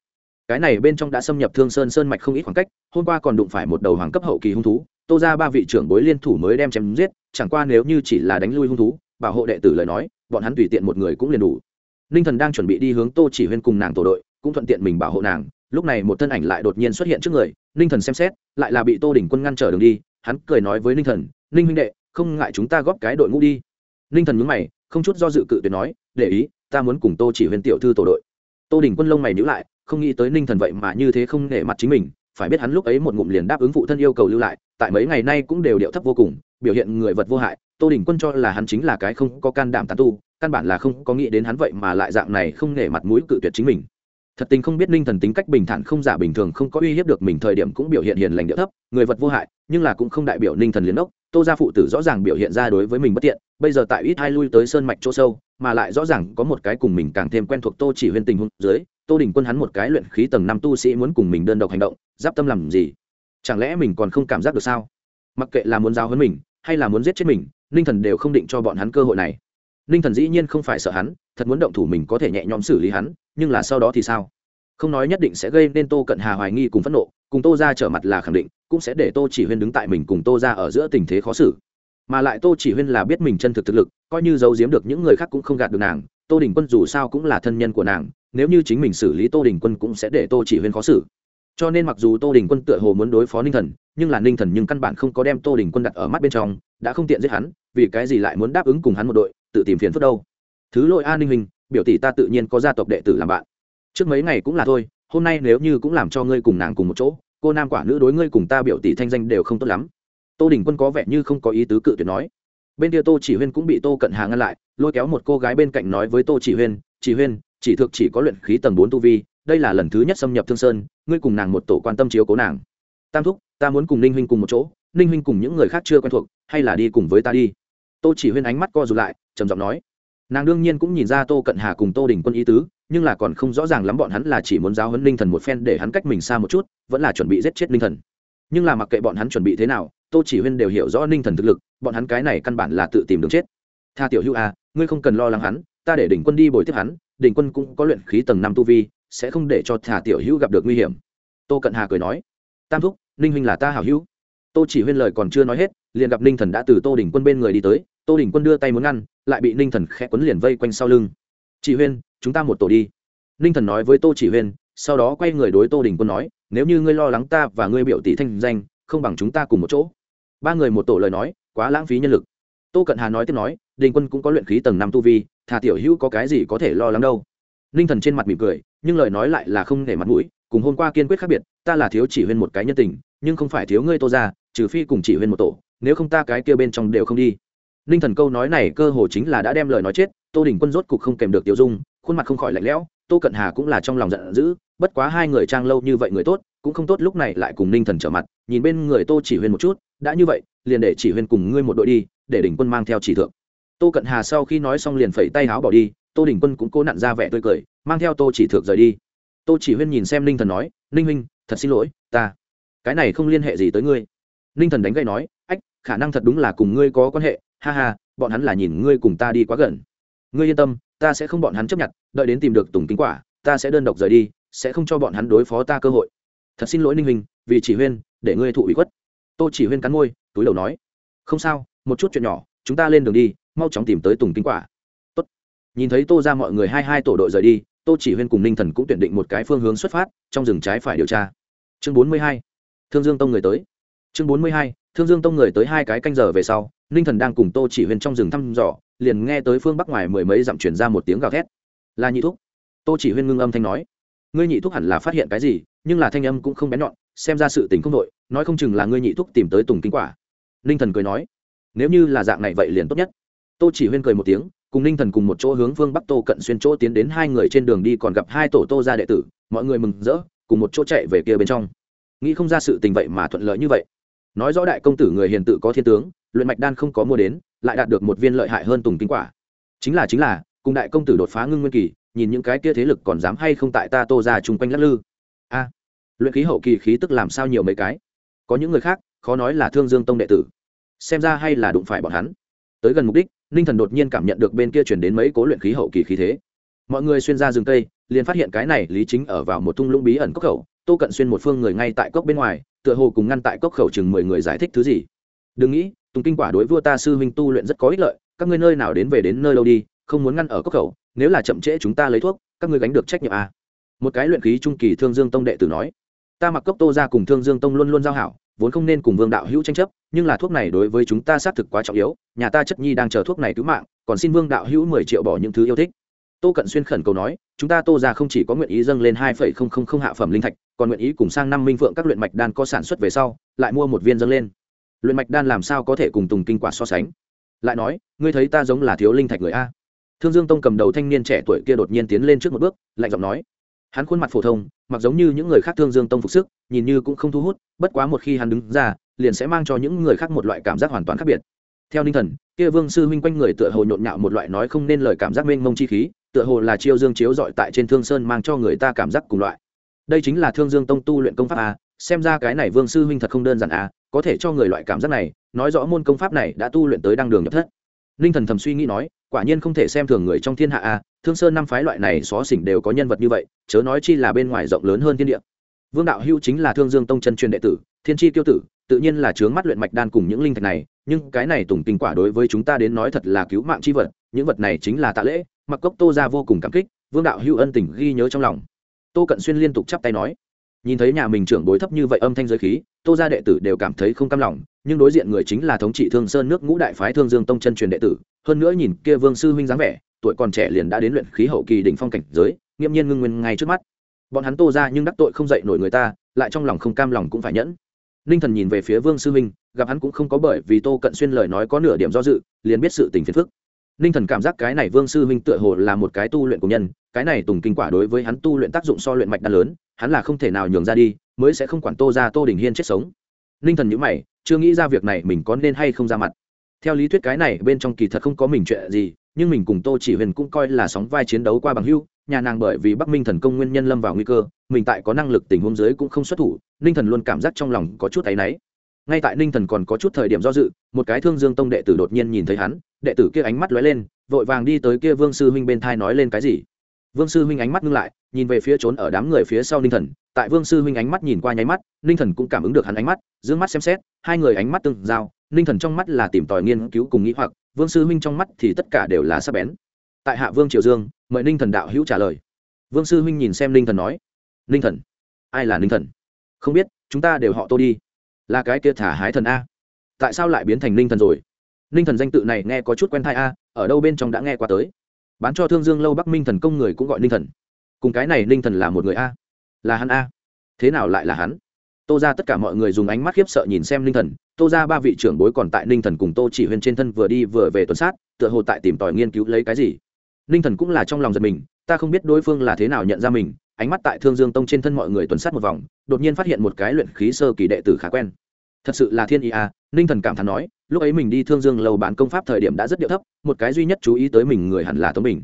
cái này bên trong đã xâm nhập thương sơn sơn mạch không ít khoảng cách, hôm qua còn đụng phải một đầu hoàng cấp hậu kỳ hung thú, tô ra ba vị trưởng bối liên thủ mới đem chém giết, chẳng qua nếu như chỉ là đánh lui hung thú, bảo hộ đệ tử lời nói, bọn hắn tùy tiện một người cũng liền đủ. Ninh thần đang chuẩn bị đi hướng tô chỉ huyên cùng nàng tổ đội, cũng thuận tiện mình bảo hộ nàng, lúc này một thân ảnh lại đột nhiên xuất hiện trước người, ninh thần xem xét, lại là bị tô đỉnh quân ngăn trở đường đi, hắn cười nói với ninh thần, ninh huynh đệ, không ngại chúng ta góp cái đội ngũ đi. Ninh thần nhúng mày, không chút do dự cự tuyệt nói, để ý, ta muốn cùng tô chỉ huyên tiểu thư tổ đội. Tô đỉnh quân lông mày nhữ lại không nghĩ tới ninh thần vậy mà như thế không nể mặt chính mình, phải biết hắn lúc ấy một ngụm liền đáp ứng phụ thân yêu cầu lưu lại, tại mấy ngày nay cũng đều điệu thấp vô cùng, biểu hiện người vật vô hại, tô đình quân cho là hắn chính là cái không có can đảm tàn tu, căn bản là không có nghĩ đến hắn vậy mà lại dạng này không nể mặt mũi cự tuyệt chính mình. Thật tình không biết ninh thần tính cách bình thản không giả bình thường không có uy hiếp được mình, thời điểm cũng biểu hiện hiền lành điệu thấp, người vật vô hại, nhưng là cũng không đại biểu ninh thần liền ốc tô gia phụ tử rõ ràng biểu hiện ra đối với mình bất tiện, bây giờ tại ít hai lui tới sơn mạch chỗ sâu, mà lại rõ ràng có một cái cùng mình càng thêm quen thuộc tô chỉ huyên tình huống dưới, tô đình quân hắn một cái luyện khí tầng năm tu sĩ muốn cùng mình đơn độc hành động, giáp tâm làm gì? Chẳng lẽ mình còn không cảm giác được sao? Mặc kệ là muốn giao hơn mình, hay là muốn giết chết mình, ninh thần đều không định cho bọn hắn cơ hội này. Ninh thần dĩ nhiên không phải sợ hắn, thật muốn động thủ mình có thể nhẹ nhõm xử lý hắn, nhưng là sau đó thì sao? Không nói nhất định sẽ gây nên tô cận hà hoài nghi cùng phẫn nộ, cùng tô ra trở mặt là khẳng định cũng sẽ để tô chỉ huyên đứng tại mình cùng tô ra ở giữa tình thế khó xử. Mà lại tô chỉ huyên là biết mình chân thực thực lực, coi như giấu giếm được những người khác cũng không gạt được nàng, tô đình quân dù sao cũng là thân nhân của nàng, nếu như chính mình xử lý tô đình quân cũng sẽ để tô chỉ huyên khó xử. Cho nên mặc dù tô đình quân tựa hồ muốn đối phó ninh thần, nhưng là ninh thần nhưng căn bản không có đem tô đình quân đặt ở mắt bên trong, đã không tiện giết hắn, vì cái gì lại muốn đáp ứng cùng hắn một đội, tự tìm phiền phức đâu. Thứ lỗi an ninh hình biểu tỷ ta tự nhiên có gia tộc đệ tử làm bạn. Trước mấy ngày cũng là thôi, hôm nay nếu như cũng làm cho ngươi cùng nàng cùng một chỗ cô nam quả nữ đối ngươi cùng ta biểu tỷ thanh danh đều không tốt lắm. Tô đình quân có vẻ như không có ý tứ cự tuyệt nói. Bên kia tô chỉ huyên cũng bị tô cận hà ngăn lại, lôi kéo một cô gái bên cạnh nói với tô chỉ huyên chỉ huyên, chỉ thực chỉ có luyện khí tầng bốn tu vi, đây là lần thứ nhất xâm nhập thương sơn, ngươi cùng nàng một tổ quan tâm chiếu cố nàng. Tam thúc, ta muốn cùng ninh huynh cùng một chỗ, ninh huynh cùng những người khác chưa quen thuộc, hay là đi cùng với ta đi? Tô chỉ huyên ánh mắt co rụt lại, trầm giọng nói. Nàng đương nhiên cũng nhìn ra tô cận hà cùng tô đình quân ý tứ nhưng là còn không rõ ràng lắm bọn hắn là chỉ muốn giáo huấn linh thần một phen để hắn cách mình xa một chút, vẫn là chuẩn bị giết chết linh thần. Nhưng là mặc kệ bọn hắn chuẩn bị thế nào, tô chỉ huyên đều hiểu rõ ninh thần thực lực, bọn hắn cái này căn bản là tự tìm đường chết. Tha tiểu hữu à ngươi không cần lo lắng hắn, ta để đỉnh quân đi bồi tiếp hắn, đỉnh quân cũng có luyện khí tầng năm tu vi, sẽ không để cho thả tiểu hữu gặp được nguy hiểm. Tô cận hà cười nói, tam thúc, ninh huynh là ta hảo hữu. Tô chỉ huyên lời còn chưa nói hết, liền gặp ninh thần đã từ tô đỉnh quân bên người đi tới, tô đỉnh quân đưa tay muốn ngăn, lại bị ninh thần khẽ quấn liền vây quanh sau lưng. Chỉ huyên chúng ta một tổ đi. Ninh thần nói với tô chỉ huyên, sau đó quay người đối tô đỉnh quân nói, nếu như ngươi lo lắng ta và ngươi biểu tỷ thanh danh, không bằng chúng ta cùng một chỗ. Ba người một tổ lời nói, quá lãng phí nhân lực. Tô cận hà nói tiếp nói, đình quân cũng có luyện khí tầng năm tu vi, thà tiểu hữu có cái gì có thể lo lắng đâu. Ninh thần trên mặt mỉm cười, nhưng lời nói lại là không để mặt mũi, cùng hôm qua kiên quyết khác biệt, ta là thiếu chỉ huyên một cái nhân tình, nhưng không phải thiếu ngươi tô ra trừ phi cùng chỉ huyên một tổ, nếu không ta cái kia bên trong đều không đi. Ninh thần câu nói này cơ hồ chính là đã đem lời nói chết, tô đình quân rốt cục không kèm được tiêu dung khuôn mặt không khỏi lạnh lẽo, tô cận hà cũng là trong lòng giận dữ, bất quá hai người trang lâu như vậy người tốt, cũng không tốt lúc này lại cùng ninh thần trở mặt, nhìn bên người tô chỉ huyên một chút, đã như vậy, liền để chỉ huyên cùng ngươi một đội đi, để đỉnh quân mang theo chỉ thượng. Tô cận hà sau khi nói xong liền phẩy tay áo bỏ đi, tô đình quân cũng cố nặn ra vẻ tươi cười, mang theo tô chỉ thượng rời đi. Tô chỉ huyên nhìn xem ninh thần nói, ninh huynh, thật xin lỗi, ta, cái này không liên hệ gì tới ngươi. Ninh thần đánh gậy nói, ách, khả năng thật đúng là cùng ngươi có quan hệ, ha ha, bọn hắn là nhìn ngươi cùng ta đi quá gần. Ngươi yên tâm ta sẽ không bọn hắn chấp nhận, đợi đến tìm được tùng kính quả, ta sẽ đơn độc rời đi, sẽ không cho bọn hắn đối phó ta cơ hội. Thật xin lỗi ninh hình vì chỉ huyên, để ngươi thụ ủy khuất. Tô chỉ huyên cắn môi, túi đầu nói, không sao, một chút chuyện nhỏ, chúng ta lên đường đi, mau chóng tìm tới tùng kính quả. Tốt. nhìn thấy tô ra mọi người hai hai tổ đội rời đi, tô chỉ huyên cùng ninh thần cũng tuyển định một cái phương hướng xuất phát, trong rừng trái phải điều tra. Chương bốn mươi hai, thương dương tông người tới. Chương bốn mươi hai, thương dương tông người tới hai cái canh giờ về sau, ninh thần đang cùng tô chỉ huyên trong rừng thăm dò liền nghe tới phương bắc ngoài mười mấy dặm chuyển ra một tiếng gào thét. Là nhị thúc. Tô chỉ huyên ngưng âm thanh nói. Ngươi nhị thúc hẳn là phát hiện cái gì, nhưng là thanh âm cũng không bén nhọn, xem ra sự tình không đội nói không chừng là ngươi nhị thúc tìm tới tùng kinh quả. Ninh thần cười nói. Nếu như là dạng này vậy liền tốt nhất. Tô chỉ huyên cười một tiếng, cùng ninh thần cùng một chỗ hướng phương bắc tô cận xuyên chỗ tiến đến hai người trên đường đi còn gặp hai tổ tô gia đệ tử, mọi người mừng rỡ, cùng một chỗ chạy về kia bên trong. Nghĩ không ra sự tình vậy mà thuận lợi như vậy. Nói rõ đại công tử người hiền tự có thiên tướng luyện mạch đan không có mua đến, lại đạt được một viên lợi hại hơn tùng kinh quả. Chính là chính là, cùng đại công tử đột phá ngưng nguyên kỳ, nhìn những cái kia thế lực còn dám hay không tại ta tô ra chung quanh lắc lư. A, luyện khí hậu kỳ khí tức làm sao nhiều mấy cái? Có những người khác, khó nói là thương dương tông đệ tử. Xem ra hay là đụng phải bọn hắn. Tới gần mục đích, ninh thần đột nhiên cảm nhận được bên kia chuyển đến mấy cố luyện khí hậu kỳ khí thế. Mọi người xuyên ra rừng cây, liền phát hiện cái này lý chính ở vào một tung lũng bí ẩn cốc khẩu, tô cận xuyên một phương người ngay tại cốc bên ngoài, tựa hồ cùng ngăn tại cốc khẩu chừng mười người giải thích thứ gì. Đừng nghĩ tùng kinh quả đối vua ta sư huynh tu luyện rất có ích lợi, các ngươi nơi nào đến về đến nơi đâu đi, không muốn ngăn ở cốc khẩu, nếu là chậm trễ chúng ta lấy thuốc, các ngươi gánh được trách nhiệm à. một cái luyện khí trung kỳ thương dương tông đệ tử nói, ta mặc cốc tô ra cùng thương dương tông luôn luôn giao hảo, vốn không nên cùng vương đạo hữu tranh chấp, nhưng là thuốc này đối với chúng ta xác thực quá trọng yếu, nhà ta chất nhi đang chờ thuốc này cứu mạng, còn xin vương đạo hữu mười triệu bỏ những thứ yêu thích tô cận xuyên khẩn cầu nói, chúng ta tô ra không chỉ có nguyện ý dâng lên hai phẩy không không không hạ phẩm linh thạch, còn nguyện ý cùng sang năm minh phượng các luyện mạch đan có sản xuất về sau, lại mua một viên dâng lên luyện mạch đan làm sao có thể cùng tùng kinh quả so sánh? Lại nói, ngươi thấy ta giống là thiếu linh thạch người a? Thương dương tông cầm đầu thanh niên trẻ tuổi kia đột nhiên tiến lên trước một bước, lạnh giọng nói. Hắn khuôn mặt phổ thông, mặc giống như những người khác thương dương tông phục sức, nhìn như cũng không thu hút, bất quá một khi hắn đứng ra, liền sẽ mang cho những người khác một loại cảm giác hoàn toàn khác biệt. Theo ninh thần, kia vương sư huynh quanh người tựa hồ nhộn nhạo một loại nói không nên lời cảm giác mênh mông chi khí, tựa hồ là chiêu dương chiếu dọi tại trên thương sơn mang cho người ta cảm giác cùng loại. Đây chính là thương dương tông tu luyện công pháp a, xem ra cái này vương sư huynh thật không đơn giản a có thể cho người loại cảm giác này, nói rõ môn công pháp này đã tu luyện tới đăng đường nhập thất. Ninh thần thầm suy nghĩ nói, quả nhiên không thể xem thường người trong thiên hạ a thương sơn năm phái loại này xó xỉnh đều có nhân vật như vậy, chớ nói chi là bên ngoài rộng lớn hơn thiên địa. Vương đạo hưu chính là thương dương tông chân truyền đệ tử, thiên tri tiêu tử, tự nhiên là chướng mắt luyện mạch đan cùng những linh thạch này, nhưng cái này tùng tình quả đối với chúng ta đến nói thật là cứu mạng chi vật, những vật này chính là tạ lễ, mặc cốc tô ra vô cùng cảm kích, vương đạo hưu ân tình ghi nhớ trong lòng. Tô cận xuyên liên tục chắp tay nói nhìn thấy nhà mình trưởng bối thấp như vậy âm thanh giới khí, tô gia đệ tử đều cảm thấy không cam lòng, nhưng đối diện người chính là thống trị thương sơn nước ngũ đại phái thương dương tông chân truyền đệ tử, hơn nữa nhìn kia vương sư huynh dáng vẻ, tuổi còn trẻ liền đã đến luyện khí hậu kỳ đỉnh phong cảnh giới, nghiêm nhiên ngưng nguyên ngay trước mắt. Bọn hắn tô ra nhưng đắc tội không dậy nổi người ta, lại trong lòng không cam lòng cũng phải nhẫn. Ninh thần nhìn về phía vương sư huynh, gặp hắn cũng không có bởi vì tô cận xuyên lời nói có nửa điểm do dự, liền biết sự tình phiền phức ninh thần cảm giác cái này vương sư huynh tựa hồ là một cái tu luyện của nhân, cái này tùng kinh quả đối với hắn tu luyện tác dụng so luyện mạch đa lớn, hắn là không thể nào nhường ra đi, mới sẽ không quản tô ra tô đình hiên chết sống. Ninh thần nhữ mày, chưa nghĩ ra việc này mình có nên hay không ra mặt. Theo lý thuyết cái này bên trong kỳ thật không có mình chuyện gì, nhưng mình cùng tô chỉ huyền cũng coi là sóng vai chiến đấu qua bằng hưu nhà nàng bởi vì bắc minh thần công nguyên nhân lâm vào nguy cơ, mình tại có năng lực tình huống dưới cũng không xuất thủ, ninh thần luôn cảm giác trong lòng có chút áy náy ngay tại ninh thần còn có chút thời điểm do dự, một cái thương dương tông đệ tử đột nhiên nhìn thấy hắn, đệ tử kia ánh mắt lóe lên, vội vàng đi tới kia vương sư huynh bên thai nói lên cái gì. Vương sư huynh ánh mắt ngưng lại, nhìn về phía trốn ở đám người phía sau ninh thần, tại vương sư huynh ánh mắt nhìn qua nháy mắt, ninh thần cũng cảm ứng được hắn ánh mắt d ư ơ n g mắt xem xét, hai người ánh mắt tương giao, ninh thần trong mắt là tìm tòi nghiên cứu cùng nghĩ hoặc, vương sư huynh trong mắt thì tất cả đều là sắc bén. Tại hạ vương triều dương, mời ninh thần đạo hữu trả lời. Vương sư huynh nhìn xem ninh thần nói. Ninh thần? Ai là ninh thần? Không biết, chúng ta đều họ tô đi là cái kia thả hái thần a. Tại sao lại biến thành ninh thần rồi? Ninh thần danh tự này nghe có chút quen thai a, ở đâu bên trong đã nghe qua tới? Bán cho thương dương lâu bắc minh thần công người cũng gọi ninh thần. Cùng cái này ninh thần là một người a. Là hắn a. Thế nào lại là hắn? Tô ra tất cả mọi người dùng ánh mắt khiếp sợ nhìn xem ninh thần. Tô ra ba vị trưởng bối còn tại ninh thần cùng tô chỉ huyên trên thân vừa đi vừa về tuần sát, tựa hồ tại tìm tòi nghiên cứu lấy cái gì. Ninh thần cũng là trong lòng giật mình, ta không biết đối phương là thế nào nhận ra mình ánh mắt tại thương dương tông trên thân mọi người tuần sát một vòng, đột nhiên phát hiện một cái luyện khí sơ kỳ đệ tử khá quen. Thật sự là thiên ý a ninh thần cảm thán nói, lúc ấy mình đi thương dương lâu bán công pháp thời điểm đã rất điệu thấp, một cái duy nhất chú ý tới mình người hẳn là tống bình.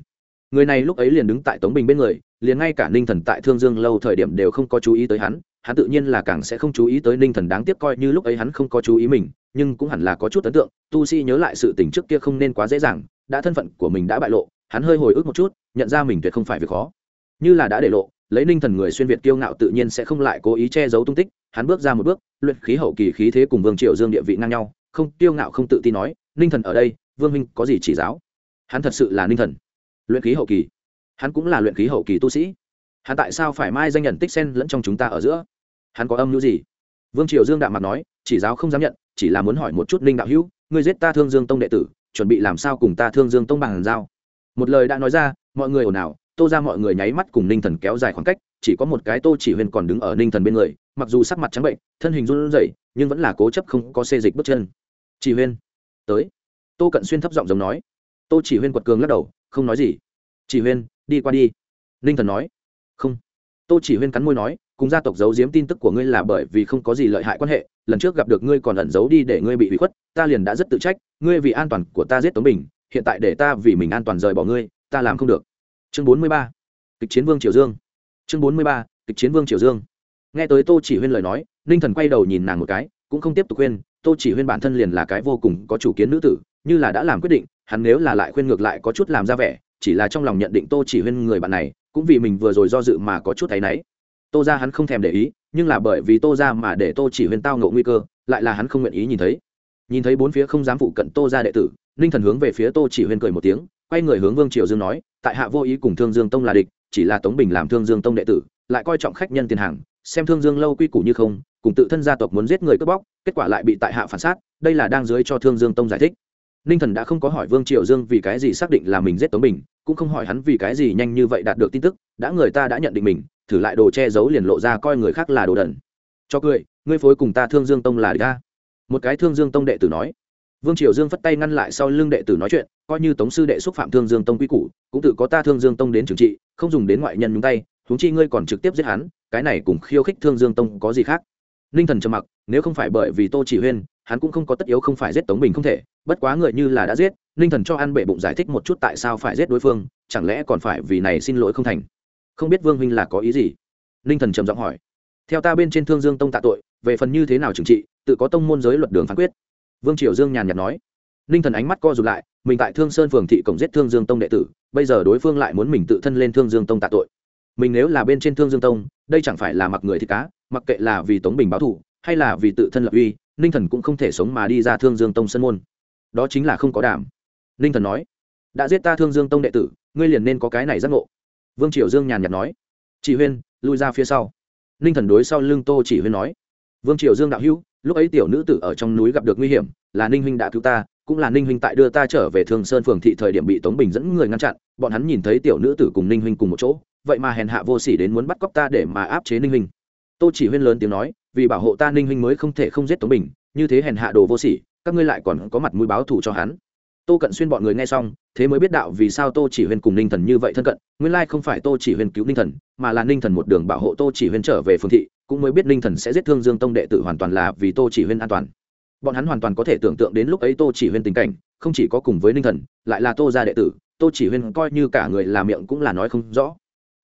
Người này lúc ấy liền đứng tại tống bình bên người, liền ngay cả ninh thần tại thương dương lâu thời điểm đều không có chú ý tới hắn hắn tự nhiên là càng sẽ không chú ý tới ninh thần đáng tiếc coi như lúc ấy hắn không có chú ý mình, nhưng cũng hẳn là có chút ấn tượng, tu sĩ nhớ lại sự tình trước kia không nên quá dễ dàng, đã thân phận của mình đã bại lộ, hắn hơi hồi ức một chút, nhận ra mình tuyệt không phải việc khó. Như là đã để lộ lấy ninh thần người xuyên việt kiêu ngạo tự nhiên sẽ không lại cố ý che giấu tung tích, hắn bước ra một bước, luyện khí hậu kỳ khí thế cùng vương triệu dương địa vị ngang nhau, không, kiêu ngạo không tự tin nói, ninh thần ở đây, vương minh có gì chỉ giáo? Hắn thật sự là ninh thần. Luyện khí hậu kỳ. Hắn cũng là luyện khí hậu kỳ tu sĩ. Hắn tại sao phải mai danh nhận tích sen lẫn trong chúng ta ở giữa? Hắn có âm mưu gì? Vương triều dương đạm mặt nói, chỉ giáo không dám nhận, chỉ là muốn hỏi một chút ninh đạo hữu, ngươi giết ta thương dương tông đệ tử, chuẩn bị làm sao cùng ta thương dương tông bằng giao? Một lời đã nói ra, mọi người ồn ào tô ra mọi người nháy mắt cùng ninh thần kéo dài khoảng cách, chỉ có một cái tô chỉ huyên còn đứng ở ninh thần bên người, mặc dù sắc mặt trắng bệnh, thân hình run rẩy, nhưng vẫn là cố chấp không có xê dịch bước chân. Chỉ huyên, tới. Tô cận xuyên thấp giọng giống nói. Tô chỉ huyên quật cường lắc đầu, không nói gì. Chỉ huyên, đi qua đi. Ninh thần nói. Không. Tô chỉ huyên cắn môi nói, cùng gia tộc giấu giếm tin tức của ngươi là bởi vì không có gì lợi hại quan hệ, lần trước gặp được ngươi còn ẩn giấu đi để ngươi bị hủy khuất, ta liền đã rất tự trách, ngươi vì an toàn của ta giết tống bình, hiện tại để ta vì mình an toàn rời bỏ ngươi, ta làm không được chương bốn mươi ba, kịch chiến vương triều dương. Chương bốn mươi ba, kịch chiến vương triều dương. Nghe tới tô chỉ huyên lời nói, ninh thần quay đầu nhìn nàng một cái, cũng không tiếp tục khuyên, tô chỉ huyên bản thân liền là cái vô cùng có chủ kiến nữ tử, như là đã làm quyết định, hắn nếu là lại khuyên ngược lại có chút làm ra vẻ, chỉ là trong lòng nhận định tô chỉ huyên người bạn này, cũng vì mình vừa rồi do dự mà có chút thấy náy. Tô ra hắn không thèm để ý, nhưng là bởi vì tô ra mà để tô chỉ huyên tao ngộ nguy cơ, lại là hắn không nguyện ý nhìn thấy. Nhìn thấy bốn phía không dám phụ cận tô ra đệ tử, ninh thần hướng về phía tô chỉ huyên cười một tiếng quay người hướng vương triều dương nói, tại hạ vô ý cùng thương dương tông là địch, chỉ là tống bình làm thương dương tông đệ tử, lại coi trọng khách nhân tiền hàng, xem thương dương lâu quy củ như không, cùng tự thân gia tộc muốn giết người cướp bóc, kết quả lại bị tại hạ phản sát, đây là đang dưới cho thương dương tông giải thích. Ninh thần đã không có hỏi vương triều dương vì cái gì xác định là mình giết tống bình, cũng không hỏi hắn vì cái gì nhanh như vậy đạt được tin tức, đã người ta đã nhận định mình, thử lại đồ che giấu liền lộ ra coi người khác là đồ đần. Cho cười, ngươi phối cùng ta thương dương tông là địch một cái thương dương tông đệ tử nói vương triều dương phất tay ngăn lại sau lưng đệ tử nói chuyện, coi như tống sư đệ xúc phạm thương dương tông quy củ, cũng tự có ta thương dương tông đến trừng trị, không dùng đến ngoại nhân nhúng tay, huống chi ngươi còn trực tiếp giết hắn, cái này cùng khiêu khích thương dương tông có gì khác? Ninh thần trầm mặc, nếu không phải bởi vì tô chỉ huyên, hắn cũng không có tất yếu không phải giết tống bình không thể, bất quá người như là đã giết, ninh thần cho ăn bệ bụng giải thích một chút tại sao phải giết đối phương, chẳng lẽ còn phải vì này xin lỗi không thành? Không biết vương huynh là có ý gì? Ninh thần trầm giọng hỏi. Theo ta bên trên thương dương tông tạ tội, về phần như thế nào trừng trị, tự có tông môn giới luật đường phán quyết vương triều dương nhàn nhạt nói. Ninh thần ánh mắt co rụt lại, mình tại thương sơn phường thị cổng giết thương dương tông đệ tử, bây giờ đối phương lại muốn mình tự thân lên thương dương tông tạ tội. Mình nếu là bên trên thương dương tông, đây chẳng phải là mặc người thì cá, mặc kệ là vì tống bình báo thù, hay là vì tự thân lập uy, ninh thần cũng không thể sống mà đi ra thương dương tông sân môn. Đó chính là không có đảm. Ninh thần nói, đã giết ta thương dương tông đệ tử, ngươi liền nên có cái này giác ngộ. Vương triều dương nhàn nhạt nói chị huyên, lui ra phía sau. Ninh thần đối sau lưng tô chỉ huyên nói, vương triều dương đạo hữu lúc ấy tiểu nữ tử ở trong núi gặp được nguy hiểm, là ninh huynh đã cứu ta, cũng là ninh huynh tại đưa ta trở về thương sơn phường thị thời điểm bị tống bình dẫn người ngăn chặn, bọn hắn nhìn thấy tiểu nữ tử cùng ninh huynh cùng một chỗ, vậy mà hèn hạ vô sỉ đến muốn bắt cóc ta để mà áp chế ninh huynh. Tô chỉ huyên lớn tiếng nói, vì bảo hộ ta ninh huynh mới không thể không giết tống bình, như thế hèn hạ đồ vô sỉ, các ngươi lại còn có mặt mũi báo thù cho hắn. Tô cận xuyên bọn người nghe xong, thế mới biết đạo vì sao tô chỉ huyên cùng ninh thần như vậy thân cận, nguyên lai không phải tô chỉ huyên cứu ninh thần, mà là ninh thần một đường bảo hộ tô chỉ huyên trở về phương thị cũng mới biết ninh thần sẽ giết thương dương tông đệ tử hoàn toàn là vì tô chỉ huyên an toàn. Bọn hắn hoàn toàn có thể tưởng tượng đến lúc ấy tô chỉ huyên tình cảnh, không chỉ có cùng với ninh thần, lại là tô gia đệ tử, tô chỉ huyên coi như cả người làm miệng cũng là nói không rõ.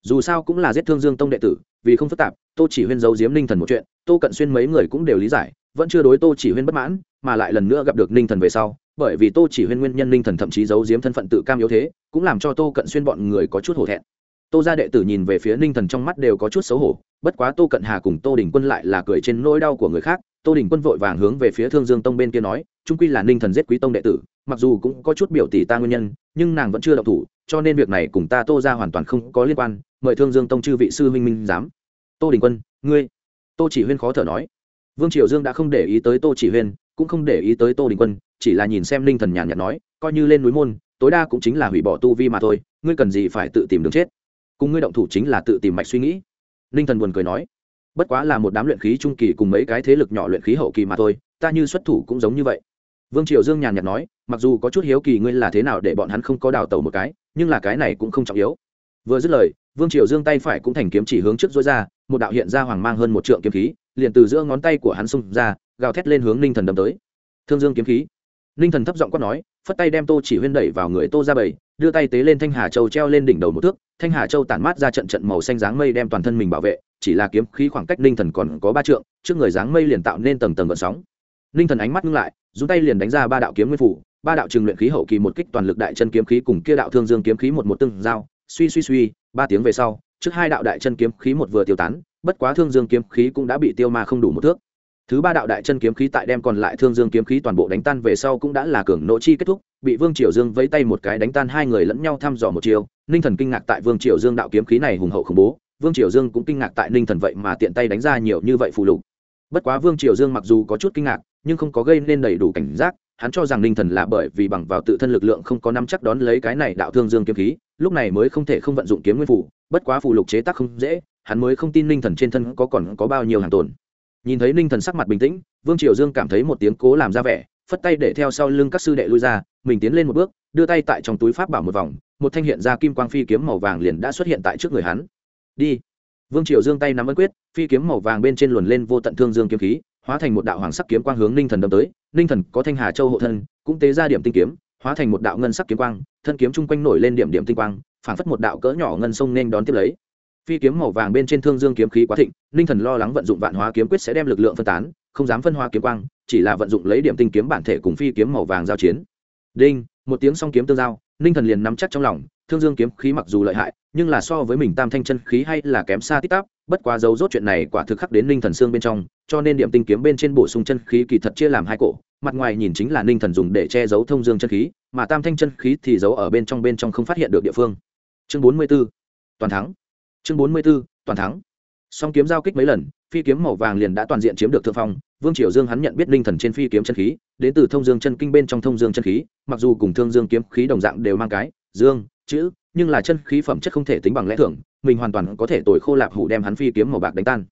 Dù sao cũng là giết thương dương tông đệ tử, vì không phức tạp, tô chỉ huyên giấu giếm ninh thần một chuyện, tô cận xuyên mấy người cũng đều lý giải, vẫn chưa đối tô chỉ huyên bất mãn, mà lại lần nữa gặp được ninh thần về sau, bởi vì tô chỉ huyên nguyên nhân ninh thần thậm chí giấu giếm thân phận tự cam yếu thế, cũng làm cho tô cận xuyên bọn người có chút hổ thẹn. Tô gia đệ tử nhìn về phía ninh thần trong mắt đều có chút xấu hổ bất quá tô cận hà cùng tô đình quân lại là cười trên nỗi đau của người khác. Tô đình quân vội vàng hướng về phía thương dương tông bên kia nói, trung quy là ninh thần giết quý tông đệ tử, mặc dù cũng có chút biểu tỷ ta nguyên nhân, nhưng nàng vẫn chưa đậu thủ, cho nên việc này cùng ta tô ra hoàn toàn không có liên quan, mời thương dương tông chư vị sư huynh minh giám. Tô đình quân, ngươi? Tô chỉ huyên khó thở nói. Vương triều dương đã không để ý tới tô chỉ huyên, cũng không để ý tới tô đình quân, chỉ là nhìn xem ninh thần nhàn nhạt nói, coi như lên núi môn, tối đa cũng chính là hủy bỏ tu vi mà thôi, ngươi cần gì phải tự tìm đường chết? Cùng ngươi động thủ chính là tự tìm mạch suy nghĩ ninh thần buồn cười nói, bất quá là một đám luyện khí trung kỳ cùng mấy cái thế lực nhỏ luyện khí hậu kỳ mà thôi, ta như xuất thủ cũng giống như vậy. Vương triều dương nhàn nhạt nói, mặc dù có chút hiếu kỳ ngươi là thế nào để bọn hắn không có đào tẩu một cái, nhưng là cái này cũng không trọng yếu. Vừa dứt lời, vương triều dương tay phải cũng thành kiếm chỉ hướng trước dối ra, một đạo hiện ra hoàng mang hơn một trượng kiếm khí, liền từ giữa ngón tay của hắn xung ra, gào thét lên hướng ninh thần đâm tới. Thương dương kiếm khí ninh thần thấp giọng quát nói, phất tay đem tô chỉ huyên đẩy vào người tô ra bầy, đưa tay tế lên thanh hà châu treo lên đỉnh đầu một thước. Thanh hà châu tản mát ra trận trận màu xanh dáng mây đem toàn thân mình bảo vệ, chỉ là kiếm khí khoảng cách ninh thần còn có ba trượng, trước người dáng mây liền tạo nên tầng tầng gợn sóng. Ninh thần ánh mắt ngưng lại, dùng tay liền đánh ra ba đạo kiếm nguyên phủ, ba đạo trường luyện khí hậu kỳ một kích toàn lực đại chân kiếm khí cùng kia đạo thương dương kiếm khí một một tương giao. Suy suy suy, ba tiếng về sau, trước hai đạo đại chân kiếm khí một vừa tiêu tán, bất quá thương dương kiếm khí cũng đã bị tiêu ma không đủ một thước thứ ba đạo đại chân kiếm khí tại đem còn lại thương dương kiếm khí toàn bộ đánh tan về sau cũng đã là cường nỗ chi kết thúc, bị vương triều dương vẫy tay một cái đánh tan hai người lẫn nhau thăm dò một chiều. Ninh thần kinh ngạc tại vương triều dương đạo kiếm khí này hùng hậu khủng bố. Vương triều dương cũng kinh ngạc tại ninh thần vậy mà tiện tay đánh ra nhiều như vậy phù lục. Bất quá vương triều dương mặc dù có chút kinh ngạc, nhưng không có gây nên đầy đủ cảnh giác. Hắn cho rằng ninh thần là bởi vì bằng vào tự thân lực lượng không có nắm chắc đón lấy cái này đạo thương dương kiếm khí, lúc này mới không thể không vận dụng kiếm nguyên phủ bất quá phù lục chế tác không dễ, hắn mới không tin ninh thần trên thân có còn có bao nhiêu hàng tồn nhìn thấy ninh thần sắc mặt bình tĩnh, vương triều dương cảm thấy một tiếng cố làm ra vẻ, phất tay để theo sau lưng các sư đệ lui ra, mình tiến lên một bước, đưa tay tại trong túi pháp bảo một vòng, một thanh hiện ra kim quang phi kiếm màu vàng liền đã xuất hiện tại trước người hắn. Đi. Vương triều dương tay nắm ấn quyết, phi kiếm màu vàng bên trên luồn lên vô tận thương dương kiếm khí, hóa thành một đạo hoàng sắc kiếm quang hướng ninh thần đâm tới. Ninh thần có thanh hà châu hộ thân, cũng tế ra điểm tinh kiếm, hóa thành một đạo ngân sắc kiếm quang, thân kiếm chung quanh nổi lên điểm điểm tinh quang phản phất một đạo cỡ nhỏ ngân sông nên đón tiếp lấy phi kiếm màu vàng bên trên thương dương kiếm khí quá thịnh, ninh thần lo lắng vận dụng vạn hóa kiếm quyết sẽ đem lực lượng phân tán, không dám phân hóa kiếm quang, chỉ là vận dụng lấy điểm tinh kiếm bản thể cùng phi kiếm màu vàng giao chiến. Đinh, một tiếng song kiếm tương giao, ninh thần liền nắm chắc trong lòng, thương dương kiếm khí mặc dù lợi hại, nhưng là so với mình tam thanh chân khí hay là kém xa tít tắp bất quá dấu rốt chuyện này quả thực khắc đến ninh thần xương bên trong, cho nên điểm tinh kiếm bên trên bổ sung chân khí kỳ thật chia làm hai cổ, mặt ngoài nhìn chính là ninh thần dùng để che giấu thông dương chân khí, mà tam thanh chân khí thì giấu ở bên trong bên trong không phát hiện được địa phương. Chương bốn mươi b ố toàn thắng chương bốn mươi b ố toàn thắng. Song kiếm giao kích mấy lần, phi kiếm màu vàng liền đã toàn diện chiếm được thượng phong. Vương triều dương hắn nhận biết linh thần trên phi kiếm chân khí, đến từ thông dương chân kinh bên trong thông dương chân khí, mặc dù cùng thương dương kiếm khí đồng dạng đều mang cái, dương, chữ, nhưng là chân khí phẩm chất không thể tính bằng lẽ thường, mình hoàn toàn có thể tồi khô lạp hủ đem hắn phi kiếm màu bạc đánh tan.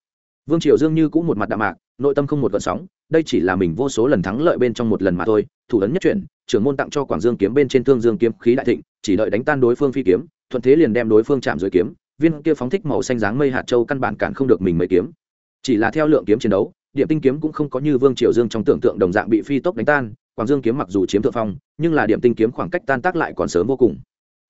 Vương triều dương như cũng một mặt đạm mạc, nội tâm không một gợn sóng, đây chỉ là mình vô số lần thắng lợi bên trong một lần mà thôi, thủ ấn nhất chuyển, trưởng môn tặng cho quảng dương kiếm bên trên thương dương kiếm khí đại thịnh, chỉ đợi đánh tan đối phương phi kiếm, thuận thế liền đem đối phương chạm dưới kiếm viên kia phóng thích màu xanh dáng mây hạt châu căn bản cản không được mình mấy kiếm. Chỉ là theo lượng kiếm chiến đấu điểm tinh kiếm cũng không có như vương triều dương trong tưởng tượng đồng dạng bị phi tốc đánh tan, quảng dương kiếm mặc dù chiếm thượng phong, nhưng là điểm tinh kiếm khoảng cách tan tác lại còn sớm vô cùng.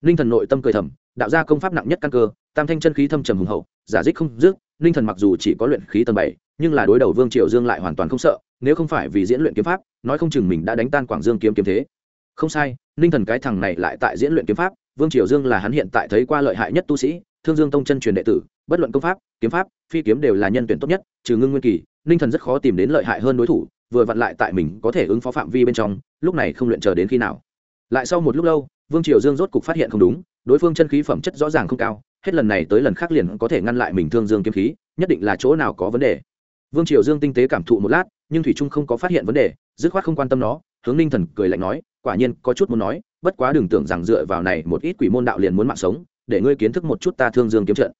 Ninh thần nội tâm cười thầm, đạo gia công pháp nặng nhất căn cơ, tam thanh chân khí thâm trầm hùng hậu, giả dích không dứt ninh thần mặc dù chỉ có luyện khí tầng bảy, nhưng là đối đầu vương triều dương lại hoàn toàn không sợ, nếu không phải vì diễn luyện kiếm pháp, nói không chừng mình đã đánh tan quảng dương kiếm kiếm thế. Không sai ninh thần cái thằng này lại tại diễn luyện kiếm pháp, vương triều dương là hắn hiện tại thấy qua lợi hại nhất tu sĩ thương dương tông chân truyền đệ tử, bất luận công pháp, kiếm pháp, phi kiếm đều là nhân tuyển tốt nhất, trừ ngưng nguyên kỳ, ninh thần rất khó tìm đến lợi hại hơn đối thủ, vừa vặn lại tại mình có thể ứng phó phạm vi bên trong, lúc này không luyện chờ đến khi nào. Lại sau một lúc lâu, vương triều dương rốt cục phát hiện không đúng, đối phương chân khí phẩm chất rõ ràng không cao, hết lần này tới lần khác liền có thể ngăn lại mình thương dương kiếm khí, nhất định là chỗ nào có vấn đề. Vương triều dương tinh tế cảm thụ một lát, nhưng thủy trung không có phát hiện vấn đề, dứt khoát không quan tâm nó, hướng ninh thần cười lạnh nói, quả nhiên, có chút muốn nói, bất quá đừng tưởng rằng dựa vào này một ít quỷ môn đạo liền muốn mạng sống để ngươi kiến thức một chút ta thương dương kiếm trận.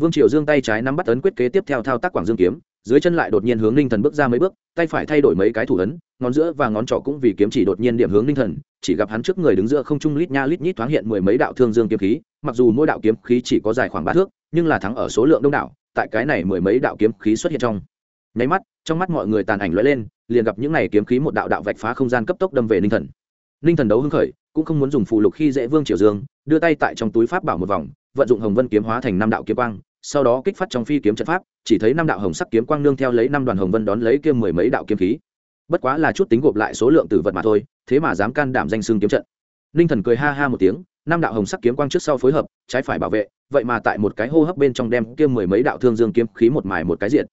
Vương triều dương tay trái nắm bắt ấn quyết kế tiếp theo thao tác quảng dương kiếm, dưới chân lại đột nhiên hướng ninh thần bước ra mấy bước, tay phải thay đổi mấy cái thủ ấn, ngón giữa và ngón trỏ cũng vì kiếm chỉ đột nhiên điểm hướng ninh thần, chỉ gặp hắn trước người đứng giữa không trung lít nha lít nhít thoáng hiện mười mấy đạo thương dương kiếm khí, mặc dù mỗi đạo kiếm khí chỉ có dài khoảng ba thước, nhưng là thắng ở số lượng đông đảo, tại cái này mười mấy đạo kiếm khí xuất hiện trong. Nháy mắt, trong mắt mọi người tàn ảnh lóe lên, liền gặp những này kiếm khí một đạo đạo vạch phá không gian cấp tốc đâm về ninh thần ninh thần đấu hưng khởi, cũng không muốn dùng phù lục khi dễ vương triều dương, đưa tay tại trong túi pháp bảo một vòng, vận dụng hồng vân kiếm hóa thành năm đạo kiếm quang, sau đó kích phát trong phi kiếm trận pháp, chỉ thấy năm đạo hồng sắc kiếm quang nương theo lấy năm đoàn hồng vân đón lấy kia mười mấy đạo kiếm khí. Bất quá là chút tính gộp lại số lượng tử vật mà thôi, thế mà dám can đảm danh xương kiếm trận. Ninh thần cười ha ha một tiếng, năm đạo hồng sắc kiếm quang trước sau phối hợp, trái phải bảo vệ, vậy mà tại một cái hô hấp bên trong đem kia mười mấy đạo thương dương kiếm khí một mài một cái diện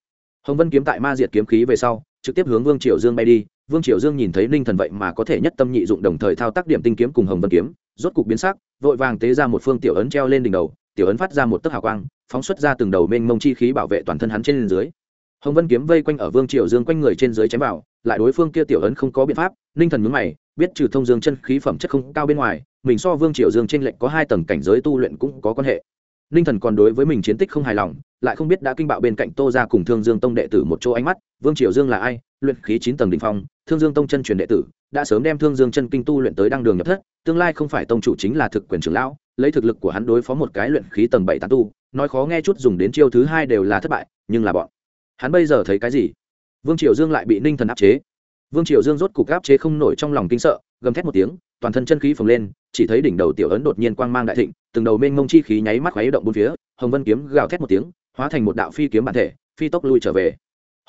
hồng vân kiếm tại ma diệt kiếm khí về sau, trực tiếp hướng vương triều dương bay đi vương triều dương nhìn thấy ninh thần vậy mà có thể nhất tâm nhị dụng đồng thời thao tác điểm tinh kiếm cùng hồng vân kiếm, rốt cục biến sắc, vội vàng tế ra một phương tiểu ấn treo lên đỉnh đầu, tiểu ấn phát ra một tấc hào quang, phóng xuất ra từng đầu mênh mông chi khí bảo vệ toàn thân hắn trên dưới. Hồng vân kiếm vây quanh ở vương triều dương quanh người trên dưới chém vào, lại đối phương kia tiểu ấn không có biện pháp, ninh thần mướn mày, biết trừ thông dương chân khí phẩm chất không cao bên ngoài, mình so vương triều dương trên lệnh có hai tầng cảnh giới tu luyện cũng có quan hệ. Ninh thần còn đối với mình chiến tích không hài lòng, lại không biết đã kinh bạo bên cạnh tô ra cùng thương dương tông đệ tử một chỗ ánh mắt, vương triều dương là ai luyện khí chín tầng đỉnh phong, thương dương tông chân truyền đệ tử, đã sớm đem thương dương chân kinh tu luyện tới đăng đường nhập thất, tương lai không phải tông chủ chính là thực quyền trưởng lão, lấy thực lực của hắn đối phó một cái luyện khí tầng bảy tán tu, nói khó nghe chút dùng đến chiêu thứ hai đều là thất bại, nhưng là bọn hắn bây giờ thấy cái gì? Vương triều dương lại bị ninh thần áp chế. Vương triều dương rốt cục áp chế không nổi trong lòng kinh sợ, gầm thét một tiếng, toàn thân chân khí phồng lên, chỉ thấy đỉnh đầu tiểu ấn đột nhiên quang mang đại thịnh, từng đầu mênh mông chi khí nháy mắt khuấy động bốn phía, hồng vân kiếm gào thét một tiếng, hóa thành một đạo phi kiếm bản thể, phi tốc lui trở về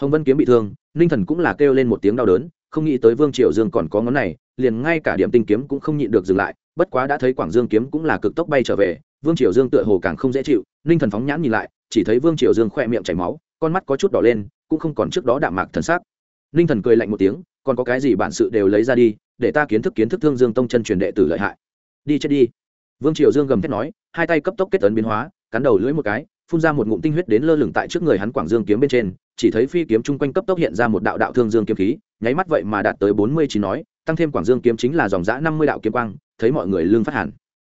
hồng vân kiếm bị thương, ninh thần cũng là kêu lên một tiếng đau đớn, không nghĩ tới vương triều dương còn có ngón này, liền ngay cả điểm tinh kiếm cũng không nhịn được dừng lại, bất quá đã thấy quảng dương kiếm cũng là cực tốc bay trở về, vương triều dương tựa hồ càng không dễ chịu, ninh thần phóng nhãn nhìn lại, chỉ thấy vương triều dương khoe miệng chảy máu, con mắt có chút đỏ lên, cũng không còn trước đó đạm mạc thần sắc. Ninh thần cười lạnh một tiếng, còn có cái gì bản sự đều lấy ra đi, để ta kiến thức kiến thức thương dương tông chân truyền đệ tử lợi hại. Đi chết đi. Vương triều dương gầm thét nói, hai tay cấp tốc kết ấn biến hóa, cắn đầu lưỡi một cái, phun ra một ngụm tinh huyết đến lơ lửng tại trước người hắn quảng dương kiếm bên trên chỉ thấy phi kiếm chung quanh cấp tốc hiện ra một đạo đạo thương dương kiếm khí, nháy mắt vậy mà đạt tới bốn mươi chín nói, tăng thêm quảng dương kiếm chính là dòng giã năm mươi đạo kiếm quang, thấy mọi người lương phát hẳn.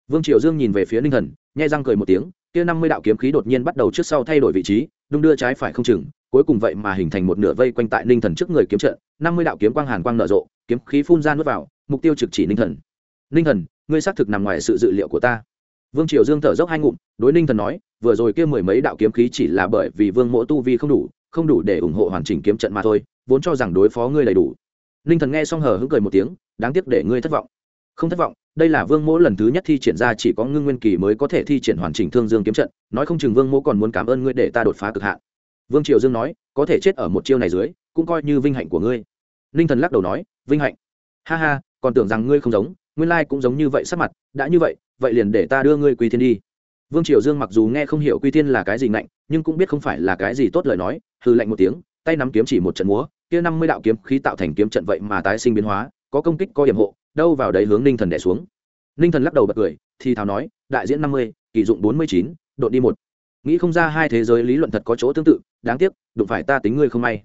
Vương triều dương nhìn về phía ninh thần, nhai răng cười một tiếng, kia năm mươi đạo kiếm khí đột nhiên bắt đầu trước sau thay đổi vị trí, đung đưa trái phải không chừng, cuối cùng vậy mà hình thành một nửa vây quanh tại ninh thần trước người kiếm trận, năm mươi đạo kiếm quang hàn quang nở rộ, kiếm khí phun ra nuốt vào, mục tiêu trực chỉ ninh thần. Ninh thần, ngươi xác thực nằm ngoài sự dự liệu của ta. Vương triều dương thở dốc hai ngụm, đối ninh thần nói, vừa rồi kia mười mấy đạo kiếm khí chỉ là bởi vì vương mỗ tu vi không đủ không đủ để ủng hộ hoàn chỉnh kiếm trận mà thôi, vốn cho rằng đối phó ngươi đầy đủ. Ninh thần nghe xong hờ hững cười một tiếng, đáng tiếc để ngươi thất vọng. Không thất vọng, đây là vương mỗ lần thứ nhất thi triển ra chỉ có ngưng nguyên kỳ mới có thể thi triển hoàn chỉnh thương dương kiếm trận, nói không chừng vương mỗ còn muốn cảm ơn ngươi để ta đột phá cực hạn. Vương triều dương nói, có thể chết ở một chiêu này dưới, cũng coi như vinh hạnh của ngươi. Ninh thần lắc đầu nói, vinh hạnh. Ha ha, còn tưởng rằng ngươi không giống, nguyên lai cũng giống như vậy sắc mặt, đã như vậy vậy liền để ta đưa ngươi quy thiên đi. Vương triều dương mặc dù nghe không hiểu quy thiên là cái gì mạnh nhưng cũng biết không phải là cái gì tốt lời nói hư lạnh một tiếng, tay nắm kiếm chỉ một trận múa, kia năm mươi đạo kiếm khí tạo thành kiếm trận vậy mà tái sinh biến hóa, có công kích, có hiểm hộ, đâu vào đấy hướng ninh thần đẻ xuống. Ninh thần lắc đầu bật cười, thì thào nói, đại diễn năm mươi, kỷ dụng bốn mươi chín đội đi một. Nghĩ không ra hai thế giới lý luận thật có chỗ tương tự, đáng tiếc, đụng phải ta tính ngươi không may.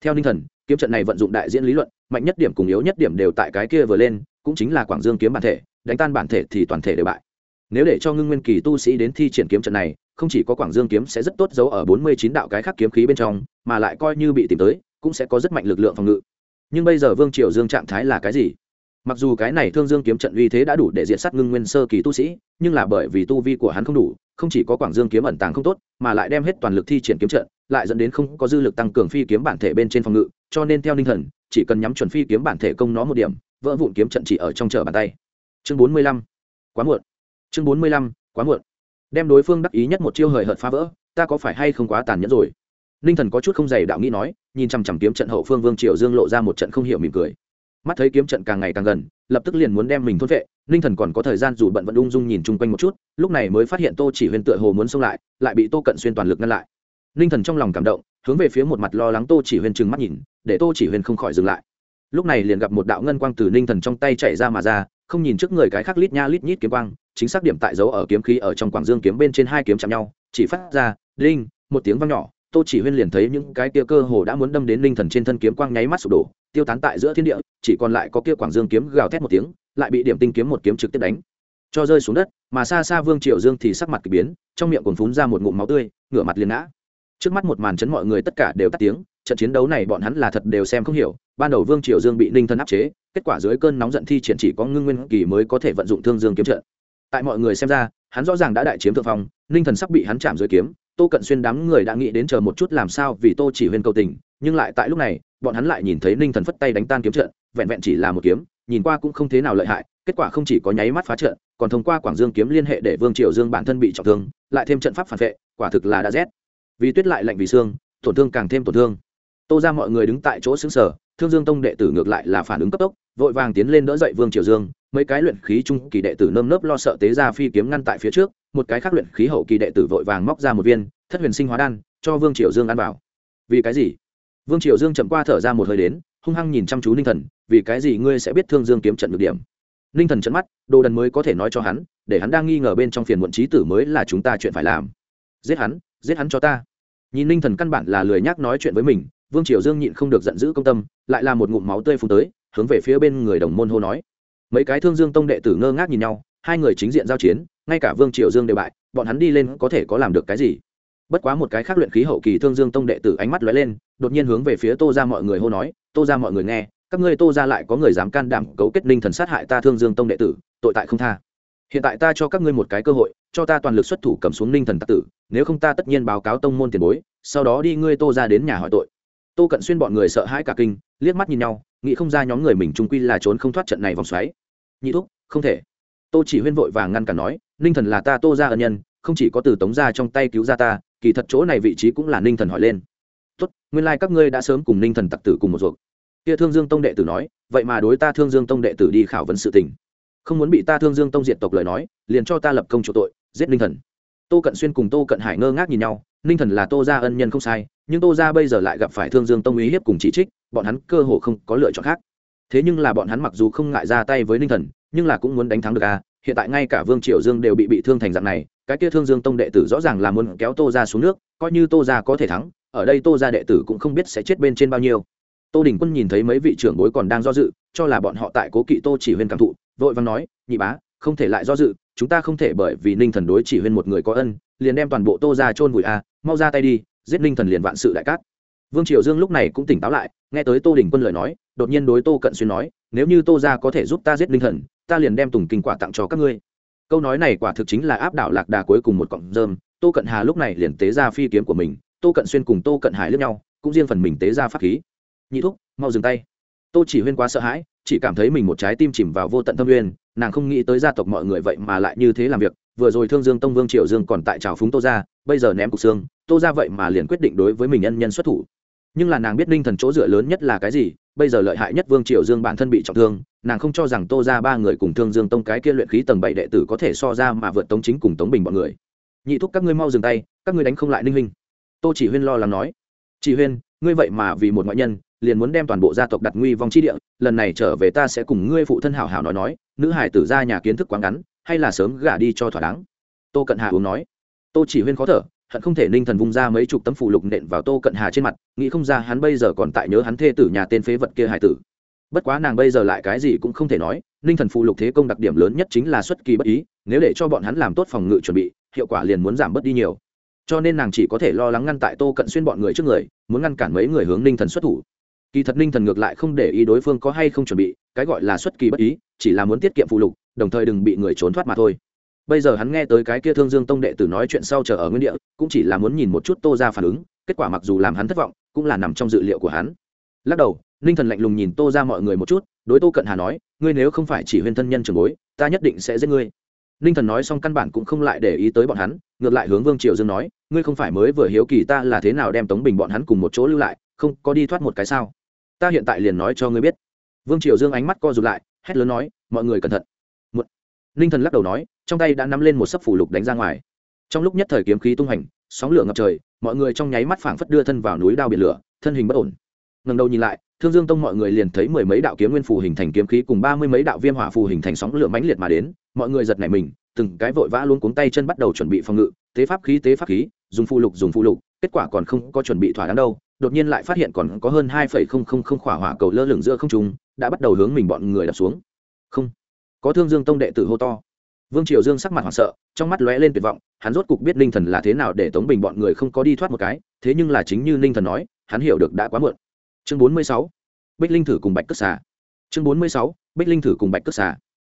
Theo ninh thần, kiếm trận này vận dụng đại diễn lý luận, mạnh nhất điểm cùng yếu nhất điểm đều tại cái kia vừa lên, cũng chính là quảng dương kiếm bản thể, đánh tan bản thể thì toàn thể đều bại. Nếu để cho ngưng nguyên kỳ tu sĩ đến thi triển kiếm trận này không chỉ có quảng dương kiếm sẽ rất tốt giấu ở bốn mươi chín đạo cái khác kiếm khí bên trong, mà lại coi như bị tìm tới, cũng sẽ có rất mạnh lực lượng phòng ngự. Nhưng bây giờ vương triều dương trạng thái là cái gì? Mặc dù cái này thương dương kiếm trận uy thế đã đủ để diện sát ngưng nguyên sơ kỳ tu sĩ, nhưng là bởi vì tu vi của hắn không đủ, không chỉ có quảng dương kiếm ẩn tàng không tốt, mà lại đem hết toàn lực thi triển kiếm trận, lại dẫn đến không có dư lực tăng cường phi kiếm bản thể bên trên phòng ngự, cho nên theo ninh thần, chỉ cần nhắm chuẩn phi kiếm bản thể công nó một điểm, vỡ vụn kiếm trận chỉ ở trong chợ bàn tay. Chương bốn mươi lăm. Quá muộn. Chương bốn mươi lăm. Quá muộn đem đối phương đắc ý nhất một chiêu hời hợt phá vỡ, ta có phải hay không quá tàn nhẫn rồi? Ninh thần có chút không dày đạo nghĩ nói, nhìn chằm chằm kiếm trận hậu phương vương triều dương lộ ra một trận không hiểu mỉm cười. Mắt thấy kiếm trận càng ngày càng gần, lập tức liền muốn đem mình thốt vệ, ninh thần còn có thời gian dù bận vẫn ung dung nhìn chung quanh một chút, lúc này mới phát hiện tô chỉ huyên tựa hồ muốn xông lại lại bị tô cận xuyên toàn lực ngăn lại. Ninh thần trong lòng cảm động, hướng về phía một mặt lo lắng tô chỉ huyên trừng mắt nhìn, để tô chỉ huyên không khỏi dừng lại. Lúc này liền gặp một đạo ngân quang từ ninh thần trong tay chạy ra mà ra không nhìn trước người cái khác lít nha lít nhít kiếm quang, chính xác điểm tại dấu ở kiếm khí ở trong quảng dương kiếm bên trên hai kiếm chạm nhau, chỉ phát ra linh một tiếng vang nhỏ, tô chỉ huyên liền thấy những cái kia cơ hồ đã muốn đâm đến linh thần trên thân kiếm quang nháy mắt sụp đổ, tiêu tán tại giữa thiên địa, chỉ còn lại có kia quảng dương kiếm gào thét một tiếng, lại bị điểm tinh kiếm một kiếm trực tiếp đánh, cho rơi xuống đất, mà xa xa vương triệu dương thì sắc mặt kỳ biến, trong miệng còn phún ra một ngụm máu tươi, ngửa mặt liền ngã. Trước mắt một màn chấn mọi người tất cả đều tắt tiếng trận chiến đấu này bọn hắn là thật đều xem không hiểu, ban đầu vương triều dương bị ninh thân áp chế, kết quả dưới cơn nóng giận thi triển chỉ có ngưng nguyên kỳ mới có thể vận dụng thương dương kiếm trận. Tại mọi người xem ra, hắn rõ ràng đã đại chiếm thượng phong, ninh thần sắp bị hắn chạm dưới kiếm, tô cận xuyên đám người đã nghĩ đến chờ một chút làm sao vì tô chỉ huyên cầu tình, nhưng lại tại lúc này, bọn hắn lại nhìn thấy ninh thần phất tay đánh tan kiếm trận, vẹn vẹn chỉ là một kiếm, nhìn qua cũng không thế nào lợi hại, kết quả không chỉ có nháy mắt phá trận, còn thông qua quảng dương kiếm liên hệ để vương triều dương bản thân bị trọng thương, lại thêm trận pháp phản vệ, quả thực là đã rét. Vì tuyết lại lạnh vì xương, tổn thương càng thêm tổn thương tô ra mọi người đứng tại chỗ xứng sở thương dương tông đệ tử ngược lại là phản ứng cấp tốc, vội vàng tiến lên đỡ dậy vương triều dương, mấy cái luyện khí trung kỳ đệ tử nơm nớp lo sợ tế ra phi kiếm ngăn tại phía trước, một cái khác luyện khí hậu kỳ đệ tử vội vàng móc ra một viên, thất huyền sinh hóa đan, cho vương triều dương ăn vào. Vì cái gì? Vương triều dương chậm qua thở ra một hơi đến, hung hăng nhìn chăm chú ninh thần, vì cái gì ngươi sẽ biết thương dương kiếm trận được điểm? Ninh thần trận mắt, đồ đần mới có thể nói cho hắn, để hắn đang nghi ngờ bên trong phiền muộn trí tử mới là chúng ta chuyện phải làm. Giết hắn giết hắn cho ta. Nhìn ninh thần căn bản là lười nhác nói chuyện với mình vương triều dương nhịn không được giận dữ công tâm, lại là một ngụm máu tươi phun tới, hướng về phía bên người đồng môn hô nói. Mấy cái thương dương tông đệ tử ngơ ngác nhìn nhau, hai người chính diện giao chiến, ngay cả vương triều dương đều bại, bọn hắn đi lên có thể có làm được cái gì? Bất quá một cái khác luyện khí hậu kỳ thương dương tông đệ tử ánh mắt lóe lên, đột nhiên hướng về phía tô ra mọi người hô nói, tô ra mọi người nghe, các ngươi tô ra lại có người dám can đảm cấu kết ninh thần sát hại ta thương dương tông đệ tử, tội tại không tha. Hiện tại ta cho các ngươi một cái cơ hội, cho ta toàn lực xuất thủ cầm xuống ninh thần tạc tử, nếu không ta tất nhiên báo cáo tông môn tiền bối, sau đó đi ngươi tô ra đến nhà hỏi tội tô cận xuyên bọn người sợ hãi cả kinh, liếc mắt nhìn nhau, nghĩ không ra nhóm người mình trung quy là trốn không thoát trận này vòng xoáy. Nhị thúc, không thể. Tô chỉ huyên vội vàng ngăn cản nói, ninh thần là ta tô ra ân nhân, không chỉ có từ tống ra trong tay cứu ra ta, kỳ thật chỗ này vị trí cũng là ninh thần hỏi lên. Tốt, nguyên lai、like、các ngươi đã sớm cùng ninh thần tặc tử cùng một ruột. Kia thương dương tông đệ tử nói, vậy mà đối ta thương dương tông đệ tử đi khảo vấn sự tình. Không muốn bị ta thương dương tông diện tộc lời nói, liền cho ta lập công chủ tội, giết ninh thần tô cận xuyên cùng tô cận hải ngơ ngác nhìn nhau, ninh thần là tô gia ân nhân không sai, nhưng tô gia bây giờ lại gặp phải thương dương tông ý hiếp cùng chỉ trích, bọn hắn cơ hồ không có lựa chọn khác. Thế nhưng là bọn hắn mặc dù không ngại ra tay với ninh thần, nhưng là cũng muốn đánh thắng được a hiện tại ngay cả vương triều dương đều bị bị thương thành dạng này, cái kia thương dương tông đệ tử rõ ràng là muốn kéo tô ra xuống nước, coi như tô ra có thể thắng, ở đây tô ra đệ tử cũng không biết sẽ chết bên trên bao nhiêu. Tô đình quân nhìn thấy mấy vị trưởng bối còn đang do dự, cho là bọn họ tại cố kỵ tô chỉ huyên cảm thụ, vội vàng nói, nhị bá, không thể lại do dự chúng ta không thể bởi vì ninh thần đối chỉ huyên một người có ân, liền đem toàn bộ tô ra chôn vùi a, mau ra tay đi, giết ninh thần liền vạn sự đại cát. Vương triều dương lúc này cũng tỉnh táo lại, nghe tới tô đình quân lời nói, đột nhiên đối tô cận xuyên nói, nếu như tô ra có thể giúp ta giết ninh thần, ta liền đem tùng kinh quả tặng cho các ngươi. Câu nói này quả thực chính là áp đảo lạc đà cuối cùng một cọng rơm, tô cận hà lúc này liền tế ra phi kiếm của mình, tô cận xuyên cùng tô cận hải lướt nhau, cũng riêng phần mình tế ra pháp khí. Nhị thúc, mau dừng tay. Tô chỉ huyên quá sợ hãi, chỉ cảm thấy mình một trái tim chìm vào vô tận thâm uyên nàng không nghĩ tới gia tộc mọi người vậy mà lại như thế làm việc, vừa rồi thương dương tông vương triều dương còn tại trào phúng tô ra bây giờ ném cục xương, tô ra vậy mà liền quyết định đối với mình nhân nhân xuất thủ. Nhưng là nàng biết ninh thần chỗ dựa lớn nhất là cái gì, bây giờ lợi hại nhất vương triều dương bản thân bị trọng thương, nàng không cho rằng tô ra ba người cùng thương dương tông cái kia luyện khí tầng bảy đệ tử có thể so ra mà vượt tống chính cùng tống bình bọn người. Nhị thúc, các ngươi mau dừng tay, các ngươi đánh không lại ninh huynh. Tô chỉ huyên lo lắng nói. Chỉ huyên, ngươi vậy mà vì một ngoại nhân liền muốn đem toàn bộ gia tộc đặt nguy vong chi địa, lần này trở về ta sẽ cùng ngươi phụ thân hảo hảo nói nói, nữ hải tử ra nhà kiến thức quá ngắn, hay là sớm gả đi cho thỏa đáng. Tô cận hà uống nói. Tô chỉ huyên khó thở, hận không thể ninh thần vung ra mấy chục tấm phủ lục nện vào tô cận hà trên mặt, nghĩ không ra hắn bây giờ còn tại nhớ hắn thê tử nhà tên phế vật kia hải tử. Bất quá nàng bây giờ lại cái gì cũng không thể nói, ninh thần phụ lục thế công đặc điểm lớn nhất chính là xuất kỳ bất ý, nếu để cho bọn hắn làm tốt phòng ngự chuẩn bị, hiệu quả liền muốn giảm bớt đi nhiều. Cho nên nàng chỉ có thể lo lắng ngăn tại tô cận xuyên bọn người trước người, muốn ngăn cản mấy người hướng ninh thần xuất thủ kỳ thật ninh thần ngược lại không để ý đối phương có hay không chuẩn bị, cái gọi là xuất kỳ bất ý, chỉ là muốn tiết kiệm phù lục, đồng thời đừng bị người trốn thoát mà thôi. Bây giờ hắn nghe tới cái kia thương dương tông đệ tử nói chuyện sau chờ ở nguyên địa, cũng chỉ là muốn nhìn một chút tô ra phản ứng, kết quả mặc dù làm hắn thất vọng, cũng là nằm trong dự liệu của hắn. Lắc đầu, ninh thần lạnh lùng nhìn tô ra mọi người một chút, đối tô cận hà nói, ngươi nếu không phải chỉ huyên thân nhân trường bối, ta nhất định sẽ giết ngươi. Ninh thần nói xong căn bản cũng không lại để ý tới bọn hắn ngược lại hướng vương triều dương nói, ngươi không phải mới vừa hiếu kỳ ta là thế nào đem tống bình bọn hắn cùng một chỗ lưu lại, không, có đi thoát một cái sao? Ta hiện tại liền nói cho ngươi biết. Vương triều dương ánh mắt co rụt lại, hét lớn nói, mọi người cẩn thận. Một, ninh thần lắc đầu nói, trong tay đã nắm lên một sấp phủ lục đánh ra ngoài. Trong lúc nhất thời kiếm khí tung hành, sóng lửa ngập trời, mọi người trong nháy mắt phảng phất đưa thân vào núi đao biển lửa, thân hình bất ổn. Ngần đầu nhìn lại, thương dương tông mọi người liền thấy mười mấy đạo kiếm nguyên phù hình thành kiếm khí cùng ba mươi mấy đạo viêm hỏa phù hình thành sóng lửa mãnh liệt mà đến, mọi người giật nảy mình từng cái vội vã luôn cuống tay chân bắt đầu chuẩn bị phòng ngự, tế pháp khí, tế pháp khí, dùng phụ lục, dùng phụ lục, kết quả còn không có chuẩn bị thỏa đáng đâu, đột nhiên lại phát hiện còn có hơn hai phẩy không không không khỏa hỏa cầu lơ lửng giữa không trung, đã bắt đầu hướng mình bọn người đập xuống. Không, có thương dương tông đệ tử hô to. Vương triều dương sắc mặt hoảng sợ, trong mắt lóe lên tuyệt vọng, hắn rốt cục biết ninh thần là thế nào để tống bình bọn người không có đi thoát một cái, thế nhưng là chính như ninh thần nói, hắn hiểu được đã quá muộn. Chương bốn mươi sáu, bích linh thử cùng bạch cất xà. Chương bốn mươi sáu, bích linh thử cùng bạch cất xà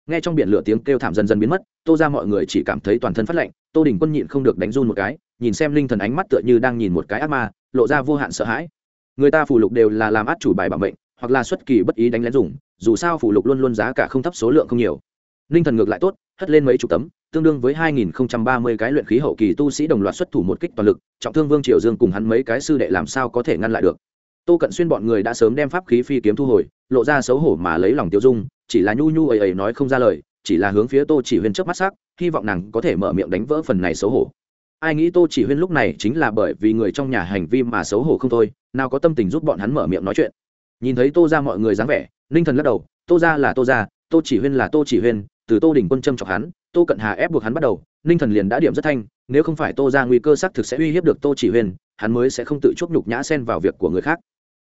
nghe trong biển lửa tiếng kêu thảm dần dần biến mất, tô ra mọi người chỉ cảm thấy toàn thân phát lạnh, tô đình quân nhịn không được đánh run một cái, nhìn xem linh thần ánh mắt tựa như đang nhìn một cái ác ma, lộ ra vô hạn sợ hãi. Người ta phù lục đều là làm át chủ bài bảo mệnh, hoặc là xuất kỳ bất ý đánh lén dùng, dù sao phù lục luôn luôn giá cả không thấp số lượng không nhiều. Linh thần ngược lại tốt, hất lên mấy chục tấm, tương đương với 2030 cái luyện khí hậu kỳ tu sĩ đồng loạt xuất thủ một kích toàn lực, trọng thương vương triều dương cùng hắn mấy cái sư đệ làm sao có thể ngăn lại được. Tô cận xuyên bọn người đã sớm đem pháp khí phi kiếm thu hồi, lộ ra xấu hổ mà lấy lòng tiêu dung chỉ là nhu nhu ấy ấy nói không ra lời, chỉ là hướng phía tô chỉ huyên trước mắt sắc, hy vọng nàng có thể mở miệng đánh vỡ phần này xấu hổ. Ai nghĩ tô chỉ huyên lúc này chính là bởi vì người trong nhà hành vi mà xấu hổ không thôi, nào có tâm tình giúp bọn hắn mở miệng nói chuyện. Nhìn thấy tô ra mọi người dáng vẻ, ninh thần lắc đầu, tô ra là tô ra tô chỉ huyên là tô chỉ huyên, từ tô đỉnh quân châm chọc hắn, tô cận hà ép buộc hắn bắt đầu, ninh thần liền đã điểm rất thanh, nếu không phải tô ra nguy cơ xác thực sẽ uy hiếp được tô chỉ huyên, hắn mới sẽ không tự chuốc nhục nhã xen vào việc của người khác.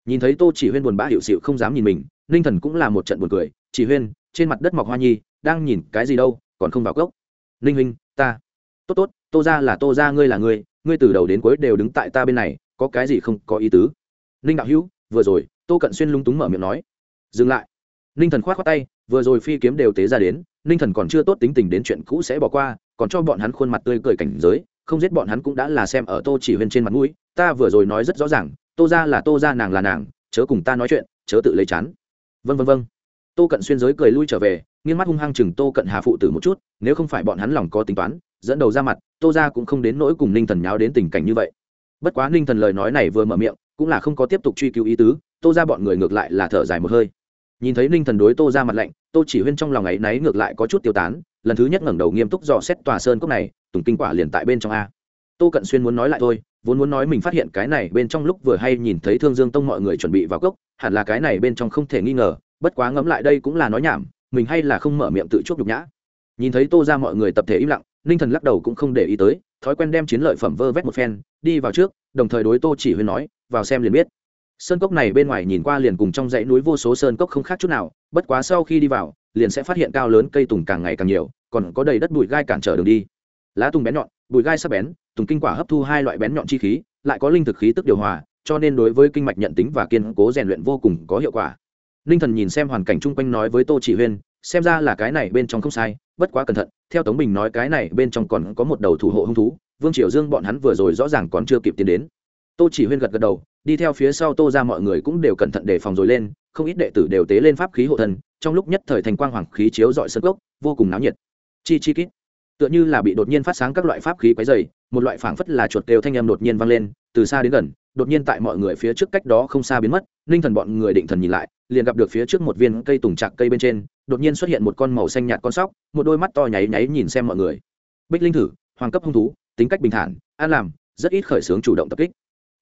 Nhìn thấy tô chỉ huyên buồn bã hiệu sự không dám nhìn mình ninh thần cũng là một trận buồn cười, chỉ huyên, trên mặt đất mọc hoa nhi đang nhìn cái gì đâu, còn không vào gốc ninh huynh, ta. Tốt tốt, tô ra là tô ra ngươi là ngươi ngươi từ đầu đến cuối đều đứng tại ta bên này, có cái gì không có ý tứ? Ninh đạo hữu, vừa rồi, tô cận xuyên lung túng mở miệng nói. Dừng lại. Ninh thần k h o á t khoác tay, vừa rồi phi kiếm đều tế ra đến, ninh thần còn chưa tốt tính tình đến chuyện cũ sẽ bỏ qua, còn cho bọn hắn khuôn mặt tươi cười cảnh giới, không giết bọn hắn cũng đã là xem ở tô chỉ huyên trên mặt mũi, ta vừa rồi nói rất rõ ràng, tô ra là tô ra nàng là nàng, chớ cùng ta nói chuyện, chớ tự lấy chán vân vân vân tô cận xuyên giới cười lui trở về, nghiêng mắt hung hăng chừng tô cận hà phụ tử một chút, nếu không phải bọn hắn lòng có tính toán, dẫn đầu ra mặt, tô ra cũng không đến nỗi cùng ninh thần nháo đến tình cảnh như vậy. Bất quá ninh thần lời nói này vừa mở miệng, cũng là không có tiếp tục truy cứu ý tứ, tô ra bọn người ngược lại là thở dài một hơi. Nhìn thấy ninh thần đối tô ra mặt lạnh, tô chỉ huyên trong lòng ấy náy ngược lại có chút tiêu tán, lần thứ nhất ngẩng đầu nghiêm túc dò xét tòa sơn cốc này, tùng kinh quả liền tại bên trong a. Tô cận xuyên muốn nói lại thôi vốn muốn nói mình phát hiện cái này bên trong lúc vừa hay nhìn thấy thương dương tông mọi người chuẩn bị vào cốc, hẳn là cái này bên trong không thể nghi ngờ, bất quá ngẫm lại đây cũng là nói nhảm, mình hay là không mở miệng tự chuốc nhục nhã. Nhìn thấy tô ra mọi người tập thể im lặng, ninh thần lắc đầu cũng không để ý tới, thói quen đem chiến lợi phẩm vơ vét một phen, đi vào trước, đồng thời đối tô chỉ huyên nói, vào xem liền biết. Sơn cốc này bên ngoài nhìn qua liền cùng trong dãy núi vô số sơn cốc không khác chút nào, bất quá sau khi đi vào, liền sẽ phát hiện cao lớn cây tùng càng ngày càng nhiều, còn có đầy đất bụi gai cản trở đường đi. Lá tùng bén nhọn bụi gai sắc bén, tùng kinh quả hấp thu hai loại bén nhọn chi khí, lại có linh thực khí tức điều hòa, cho nên đối với kinh mạch nhận tính và kiên cố rèn luyện vô cùng có hiệu quả. Ninh thần nhìn xem hoàn cảnh chung quanh nói với tô chỉ huyên, xem ra là cái này bên trong không sai, bất quá cẩn thận, theo tống bình nói cái này bên trong còn có một đầu thủ hộ hung thú, vương triều dương bọn hắn vừa rồi rõ ràng còn chưa kịp tiến đến. Tô chỉ huyên gật gật đầu, đi theo phía sau tô ra mọi người cũng đều cẩn thận đề phòng rồi lên, không ít đệ tử đều tế lên pháp khí hộ thần trong lúc nhất thời thành quang hoàng khí chiếu dọi sân gốc vô cùng náo nhiệt. Chi chi kít tựa như là bị đột nhiên phát sáng các loại pháp khí quấy dày một loại phảng phất là chuột kêu thanh âm đột nhiên vang lên, từ xa đến gần, đột nhiên tại mọi người phía trước cách đó không xa biến mất, ninh thần bọn người định thần nhìn lại, liền gặp được phía trước một viên cây tùng trạc cây bên trên, đột nhiên xuất hiện một con màu xanh nhạt con sóc, một đôi mắt to nháy nháy nhìn xem mọi người. Bích linh thử, hoàng cấp hung thú, tính cách bình thản, an làm, rất ít khởi xướng chủ động tập kích.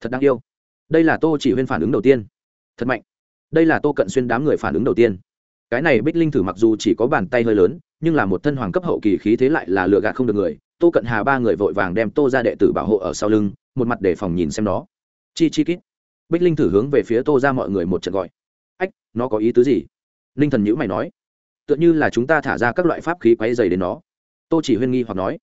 Thật đáng yêu. Đây là tô chỉ huyên phản ứng đầu tiên. Thật mạnh. Đây là tô cận xuyên đám người phản ứng đầu tiên cái này bích linh thử mặc dù chỉ có bàn tay hơi lớn, nhưng là một thân hoàng cấp hậu kỳ khí thế lại là lựa gạt không được người. Tô cận hà ba người vội vàng đem tô ra đệ tử bảo hộ ở sau lưng, một mặt để phòng nhìn xem nó. Chi chi kít. Bích linh thử hướng về phía tô ra mọi người một trận gọi. Ách, nó có ý tứ gì? Linh thần nhữ mày nói. Tựa như là chúng ta thả ra các loại pháp khí quáy dày đến nó. Tô chỉ huyên nghi hoặc nói.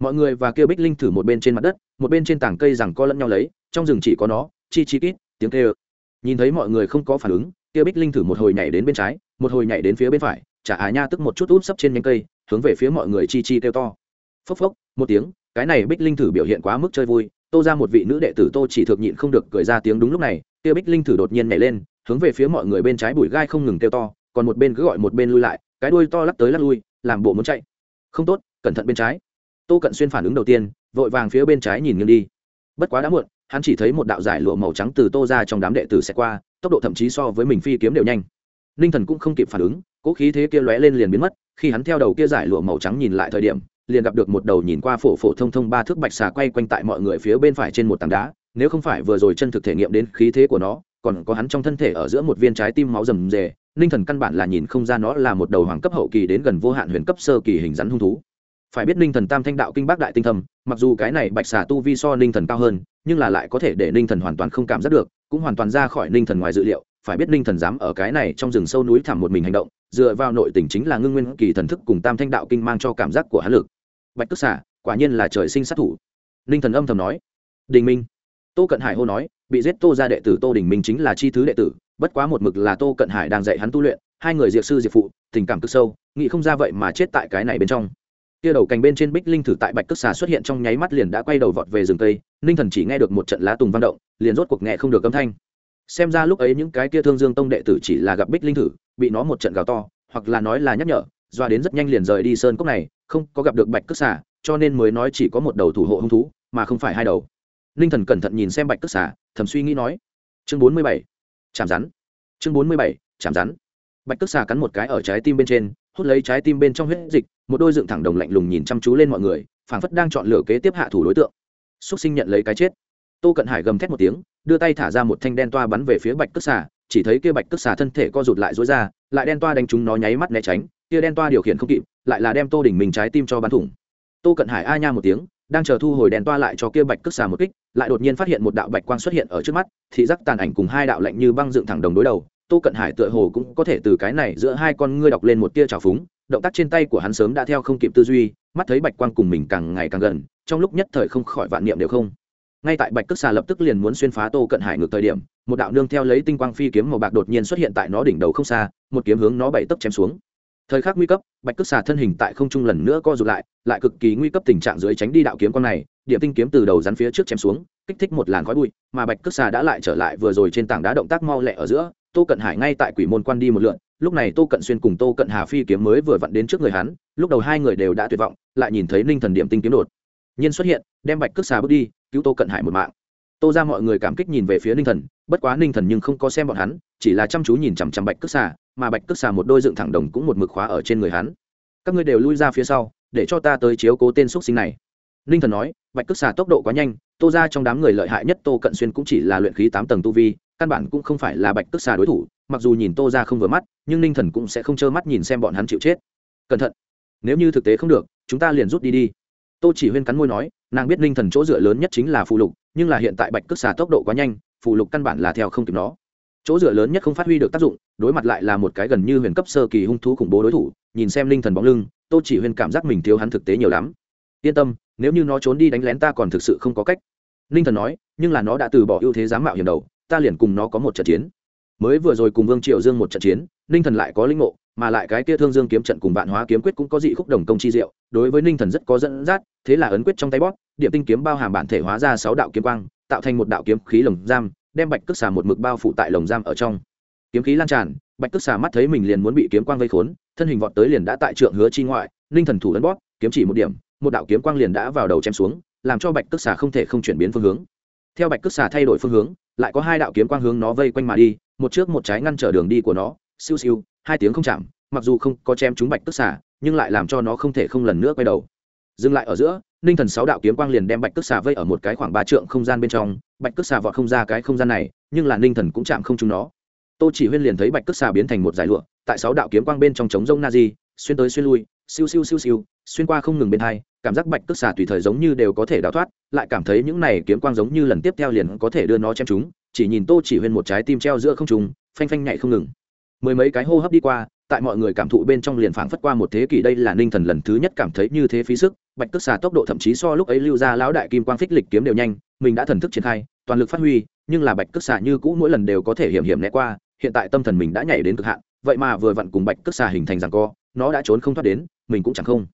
Mọi người và kêu bích linh thử một bên trên mặt đất, một bên trên tảng cây rằng co lẫn nhau lấy, trong rừng chỉ có nó. Chi chi kít, tiếng kêu. Nhìn thấy mọi người không có phản ứng kia bích linh thử một hồi nhảy đến bên trái, một hồi nhảy đến phía bên phải, chả á nha tức một chút út sấp trên nhánh cây, hướng về phía mọi người chi chi kêu to. Phốc phốc, một tiếng, cái này bích linh thử biểu hiện quá mức chơi vui, tô ra một vị nữ đệ tử tô chỉ thực nhịn không được cười ra tiếng đúng lúc này, kia bích linh thử đột nhiên nhảy lên, hướng về phía mọi người bên trái bụi gai không ngừng kêu to, còn một bên cứ gọi một bên lui lại, cái đuôi to lắc tới lắc lui, làm bộ muốn chạy. Không tốt, cẩn thận bên trái. Tô cận xuyên phản ứng đầu tiên, vội vàng phía bên trái nhìn nghiêng đi. Bất quá đã muộn hắn chỉ thấy một đạo giải lụa màu trắng từ tô ra trong đám đệ tử sẽ qua, tốc độ thậm chí so với mình phi kiếm đều nhanh. Ninh thần cũng không kịp phản ứng, cỗ khí thế kia lóe lên liền biến mất, khi hắn theo đầu kia giải lụa màu trắng nhìn lại thời điểm, liền gặp được một đầu nhìn qua phổ phổ thông thông ba thước bạch xà quay quanh tại mọi người phía bên phải trên một tảng đá, nếu không phải vừa rồi chân thực thể nghiệm đến khí thế của nó, còn có hắn trong thân thể ở giữa một viên trái tim máu rầm rề ninh thần căn bản là nhìn không ra nó là một đầu hoàng cấp hậu kỳ đến gần vô hạn huyền cấp sơ kỳ hình rắn hung thú phải biết ninh thần tam thanh đạo kinh bác đại tinh thầm mặc dù cái này bạch xà tu vi so ninh thần cao hơn, nhưng là lại có thể để ninh thần hoàn toàn không cảm giác được, cũng hoàn toàn ra khỏi ninh thần ngoài dự liệu, phải biết ninh thần dám ở cái này trong rừng sâu núi thẳm một mình hành động, dựa vào nội tình chính là ngưng nguyên kỳ thần thức cùng tam thanh đạo kinh mang cho cảm giác của hắn lực. Bạch tức xả quả nhiên là trời sinh sát thủ. Ninh thần âm thầm nói. Đình minh. Tô cận hải hô nói, bị giết tô ra đệ tử tô đình minh chính là chi thứ đệ tử, bất quá một mực là tô cận hải đang dạy hắn tu luyện, hai người diệp sư diệp phụ, tình cảm cực sâu, nghĩ không ra vậy mà chết tại cái này bên trong kia đầu cành bên trên bích linh thử tại bạch cước xà xuất hiện trong nháy mắt liền đã quay đầu vọt về rừng tây ninh thần chỉ nghe được một trận lá tùng vang động, liền rốt cuộc nghe không được âm thanh. Xem ra lúc ấy những cái kia thương dương tông đệ tử chỉ là gặp bích linh thử, bị nó một trận gào to, hoặc là nói là nhắc nhở, doa đến rất nhanh liền rời đi sơn cốc này, không có gặp được bạch cước xà, cho nên mới nói chỉ có một đầu thủ hộ hung thú, mà không phải hai đầu. Ninh thần cẩn thận nhìn xem bạch cước xà, thầm suy nghĩ nói, chương bốn mươi bảy, chạm rắn. Chương bốn mươi bảy, chạm rắn. Bạch cước xà cắn một cái ở trái tim bên trên, hút lấy trái tim bên trong huyết dịch một đôi dựng thẳng đồng lạnh lùng nhìn chăm chú lên mọi người, phảng phất đang chọn lựa kế tiếp hạ thủ đối tượng. Xúc sinh nhận lấy cái chết. Tô cận hải gầm thét một tiếng, đưa tay thả ra một thanh đen toa bắn về phía bạch cước xà, chỉ thấy kia bạch cước xà thân thể co rụt lại dối ra, lại đen toa đánh chúng nó nháy mắt né tránh, kia đen toa điều khiển không kịp, lại là đem tô đỉnh mình trái tim cho bắn thủng. Tô cận hải a nha một tiếng, đang chờ thu hồi đèn toa lại cho kia bạch cước xà một kích, lại đột nhiên phát hiện một đạo bạch quang xuất hiện ở trước mắt, thị giác tàn ảnh cùng hai đạo lạnh như băng dựng thẳng đồng đối đầu. Tô cận hải tựa hồ cũng có thể từ cái này giữa hai con ngươi đọc lên một tia trào phúng động tác trên tay của hắn sớm đã theo không kịp tư duy, mắt thấy bạch quang cùng mình càng ngày càng gần, trong lúc nhất thời không khỏi vạn niệm đều không. Ngay tại bạch cước xà lập tức liền muốn xuyên phá tô cận hải ngược thời điểm, một đạo nương theo lấy tinh quang phi kiếm màu bạc đột nhiên xuất hiện tại nó đỉnh đầu không xa, một kiếm hướng nó bảy tấc chém xuống. Thời khắc nguy cấp, bạch cước xà thân hình tại không trung lần nữa co rụt lại lại cực kỳ nguy cấp tình trạng dưới tránh đi đạo kiếm quang này, điểm tinh kiếm từ đầu rắn phía trước chém xuống, kích thích một làn khói bụi, mà bạch cước xà đã lại trở lại vừa rồi trên tảng đá động tác mau lẹ ở giữa tô cận hải ngay tại quỷ môn quan đi một lượn, lúc này tô cận xuyên cùng tô cận hà phi kiếm mới vừa vặn đến trước người hắn, lúc đầu hai người đều đã tuyệt vọng, lại nhìn thấy ninh thần điểm tinh kiếm đột nhiên xuất hiện, đem bạch cước xà bước đi, cứu tô cận hải một mạng. Tô ra mọi người cảm kích nhìn về phía ninh thần, bất quá ninh thần nhưng không có xem bọn hắn, chỉ là chăm chú nhìn chằm chằm bạch cước xà, mà bạch cước xà một đôi dựng thẳng đồng cũng một mực khóa ở trên người hắn. Các ngươi đều lui ra phía sau, để cho ta tới chiếu cố tên x sinh này. Ninh thần nói, bạch cước xà tốc độ quá nhanh, tô ra trong đám người lợi hại nhất tô cận xuyên cũng chỉ là luyện khí tám tầng tu vi căn bản cũng không phải là bạch tức xà đối thủ, mặc dù nhìn tô ra không vừa mắt, nhưng ninh thần cũng sẽ không trơ mắt nhìn xem bọn hắn chịu chết. Cẩn thận, nếu như thực tế không được, chúng ta liền rút đi đi. Tô chỉ huyên cắn môi nói, nàng biết ninh thần chỗ dựa lớn nhất chính là phù lục, nhưng là hiện tại bạch cước xà tốc độ quá nhanh, phù lục căn bản là theo không kịp nó. Chỗ dựa lớn nhất không phát huy được tác dụng, đối mặt lại là một cái gần như huyền cấp sơ kỳ hung thú khủng bố đối thủ, nhìn xem ninh thần bóng lưng, tô chỉ huyên cảm giác mình thiếu hắn thực tế nhiều lắm. Yên tâm, nếu như nó trốn đi đánh lén ta còn thực sự không có cách. Ninh thần nói, nhưng là nó đã từ bỏ ưu thế dám mạo hiểm đầu ta liền cùng nó có một trận chiến. Mới vừa rồi cùng vương triệu dương một trận chiến, ninh thần lại có linh ngộ, mà lại cái kia thương dương kiếm trận cùng vạn hóa kiếm quyết cũng có dị khúc đồng công chi diệu, đối với ninh thần rất có dẫn dắt, thế là ấn quyết trong tay bóp, điểm tinh kiếm bao hàm bản thể hóa ra sáu đạo kiếm quang, tạo thành một đạo kiếm khí lồng giam, đem bạch cước xà một mực bao phủ tại lồng giam ở trong. Kiếm khí lan tràn, bạch cước xà mắt thấy mình liền muốn bị kiếm quang vây khốn, thân hình vọt tới liền đã tại trượng hứa chi ngoại, ninh thần thủ ấn bóp, kiếm chỉ một điểm, một đạo kiếm quang liền đã vào đầu chém xuống, làm cho bạch cước xà không thể không chuyển biến phương hướng theo bạch cước xà thay đổi phương hướng, lại có hai đạo kiếm quang hướng nó vây quanh mà đi, một trước một trái ngăn trở đường đi của nó, siêu siêu, hai tiếng không chạm, mặc dù không có chém chúng bạch cước xà, nhưng lại làm cho nó không thể không lần nữa quay đầu. Dừng lại ở giữa, ninh thần sáu đạo kiếm quang liền đem bạch cước xà vây ở một cái khoảng ba trượng không gian bên trong, bạch cước xà vọt không ra cái không gian này, nhưng là ninh thần cũng chạm không chúng nó. Tô chỉ huyên liền thấy bạch cước xà biến thành một giải lụa, tại sáu đạo kiếm quang bên trong trống rông na di, xuyên tới xuyên lui, siêu siêu siêu siêu, xuyên qua không ngừng bên hai cảm giác bạch cước xà tùy thời giống như đều có thể đào thoát, lại cảm thấy những này kiếm quang giống như lần tiếp theo liền có thể đưa nó chém chúng, chỉ nhìn tô chỉ huyên một trái tim treo giữa không trùng phanh phanh nhảy không ngừng. Mười mấy cái hô hấp đi qua, tại mọi người cảm thụ bên trong liền phảng phất qua một thế kỷ đây là ninh thần lần thứ nhất cảm thấy như thế phí sức, bạch cước xà tốc độ thậm chí so lúc ấy lưu ra lão đại kim quang phích lịch kiếm đều nhanh, mình đã thần thức triển khai, toàn lực phát huy, nhưng là bạch cước xà như cũ mỗi lần đều có thể hiểm hiểm né qua, hiện tại tâm thần mình đã nhảy đến cực hạn, vậy mà vừa vặn cùng bạch cước xà hình thành rằng co, nó đã trốn không thoát đến, mình cũng chẳng không.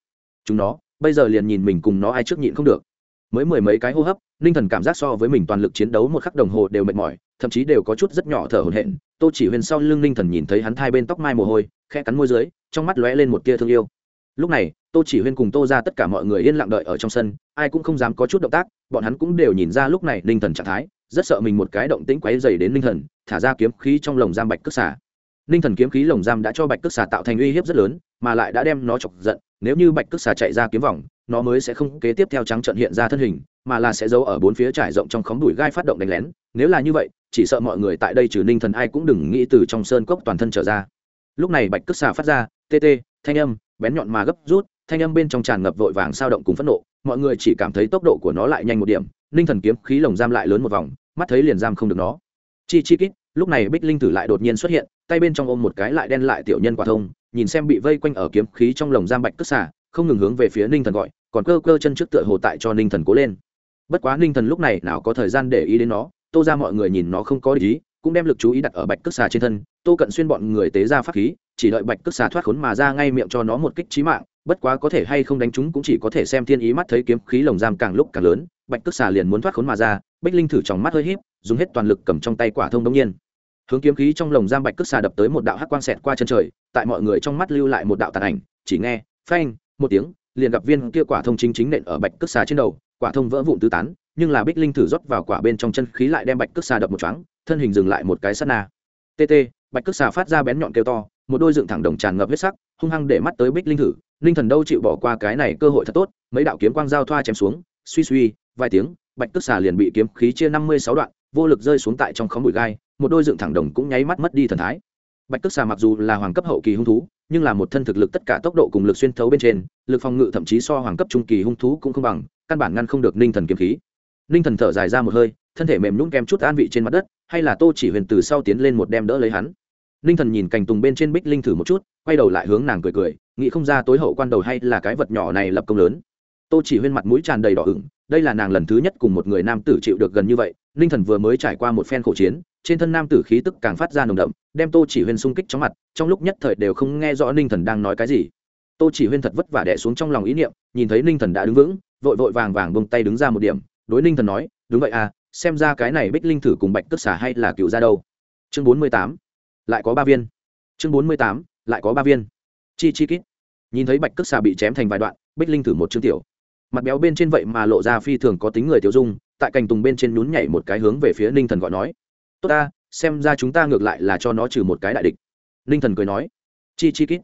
Chúng nó bây giờ liền nhìn mình cùng nó ai trước nhịn không được. Mới mười mấy cái hô hấp, ninh thần cảm giác so với mình toàn lực chiến đấu một khắc đồng hồ đều mệt mỏi, thậm chí đều có chút rất nhỏ thở hổn hển. Tô chỉ huyền sau lưng ninh thần nhìn thấy hắn thai bên tóc mai mồ hôi khe cắn môi dưới, trong mắt lóe lên một tia thương yêu. Lúc này, tô chỉ huyên cùng tô ra tất cả mọi người yên lặng đợi ở trong sân, ai cũng không dám có chút động tác, bọn hắn cũng đều nhìn ra lúc này ninh thần trạng thái, rất sợ mình một cái động tĩnh quáy dày đến ninh thần, thả ra kiếm khí trong lồng giam bạch cước xà. Ninh thần kiếm khí lồng giam đã cho bạch cước xà tạo thành uy hiếp rất lớn, mà lại đã đem nó chọc giận nếu như bạch cước xà chạy ra kiếm vòng, nó mới sẽ không kế tiếp theo trắng trận hiện ra thân hình, mà là sẽ giấu ở bốn phía trải rộng trong khóm đùi gai phát động đánh lén. Nếu là như vậy, chỉ sợ mọi người tại đây trừ ninh thần ai cũng đừng nghĩ từ trong sơn cốc toàn thân trở ra. Lúc này bạch cước xà phát ra, tê tê, thanh âm, bén nhọn mà gấp rút, thanh âm bên trong tràn ngập vội vàng sao động cùng phẫn nộ. Mọi người chỉ cảm thấy tốc độ của nó lại nhanh một điểm, ninh thần kiếm khí lồng giam lại lớn một vòng, mắt thấy liền giam không được nó. Chi chi kít lúc này bích linh tử lại đột nhiên xuất hiện, tay bên trong ôm một cái lại đen lại tiểu nhân quả thông, nhìn xem bị vây quanh ở kiếm khí trong lồng giam bạch cất xả không ngừng hướng về phía ninh thần gọi, còn cơ cơ chân trước tựa hồ tại cho ninh thần cố lên. Bất quá ninh thần lúc này nào có thời gian để ý đến nó, tô ra mọi người nhìn nó không có ý, cũng đem lực chú ý đặt ở bạch cất xà trên thân, tô cận xuyên bọn người tế ra pháp khí, chỉ đợi bạch cất xà thoát khốn mà ra ngay miệng cho nó một kích trí mạng, bất quá có thể hay không đánh chúng cũng chỉ có thể xem thiên ý mắt thấy kiếm khí lồng giam càng lúc càng lớn, bạch cất xà liền muốn thoát khốn mà ra bích linh thử tròng mắt hơi híp, dùng hết toàn lực cầm trong tay quả thông đông nhiên. Hướng kiếm khí trong lồng giam bạch cước xà đập tới một đạo hắc quang xẹt qua chân trời, tại mọi người trong mắt lưu lại một đạo tàn ảnh, chỉ nghe, phanh, một tiếng, liền gặp viên kia quả thông chính chính nện ở bạch cước xà trên đầu, quả thông vỡ vụn tứ tán, nhưng là bích linh thử rót vào quả bên trong chân khí lại đem bạch cước xà đập một chóng thân hình dừng lại một cái sát na. Tt bạch cước xà phát ra bén nhọn kêu to, một đôi dựng thẳng đồng tràn ngập huyết sắc, hung hăng để mắt tới bích linh thử, linh thần đâu chịu bỏ qua cái này cơ hội thật tốt, mấy đạo kiếm quang giao thoa chém xuống, suy suy, vài tiếng bạch cước xà liền bị kiếm khí chia năm mươi sáu đoạn, vô lực rơi xuống tại trong khóm bụi gai, một đôi dựng thẳng đồng cũng nháy mắt mất đi thần thái. Bạch cước xà mặc dù là hoàng cấp hậu kỳ hung thú, nhưng là một thân thực lực tất cả tốc độ cùng lực xuyên thấu bên trên, lực phòng ngự thậm chí so hoàng cấp trung kỳ hung thú cũng không bằng, căn bản ngăn không được ninh thần kiếm khí. Ninh thần thở dài ra một hơi, thân thể mềm nhún kem chút an vị trên mặt đất, hay là tô chỉ huyền từ sau tiến lên một đem đỡ lấy hắn. Ninh thần nhìn cành tùng bên trên bích linh thử một chút, quay đầu lại hướng nàng cười cười, nghĩ không ra tối hậu quan đầu hay là cái vật nhỏ này lập công lớn. Tô chỉ huyên mặt mũi tràn đầy đỏ ửng đây là nàng lần thứ nhất cùng một người nam tử chịu được gần như vậy, ninh thần vừa mới trải qua một phen khổ chiến, trên thân nam tử khí tức càng phát ra nồng đậm, đem tô chỉ huyên xung kích chóng mặt, trong lúc nhất thời đều không nghe rõ ninh thần đang nói cái gì. Tô chỉ huyên thật vất vả đẻ xuống trong lòng ý niệm, nhìn thấy ninh thần đã đứng vững, vội vội vàng vàng bông tay đứng ra một điểm, đối ninh thần nói, đúng vậy à xem ra cái này bích linh thử cùng bạch tức xả hay là cựu ra đâu. Chương bốn mươi tám, lại có ba viên. Chương bốn mươi tám, lại có ba viên. Chi chi kít. Nhìn thấy bạch cước xà bị chém thành vài đoạn, bích linh thử một chương tiểu mặt béo bên trên vậy mà lộ ra phi thường có tính người tiêu dung, tại cành tùng bên trên nhún nhảy một cái hướng về phía ninh thần gọi nói, tốt ta, xem ra chúng ta ngược lại là cho nó trừ một cái đại địch. Ninh thần cười nói, chi chi kít.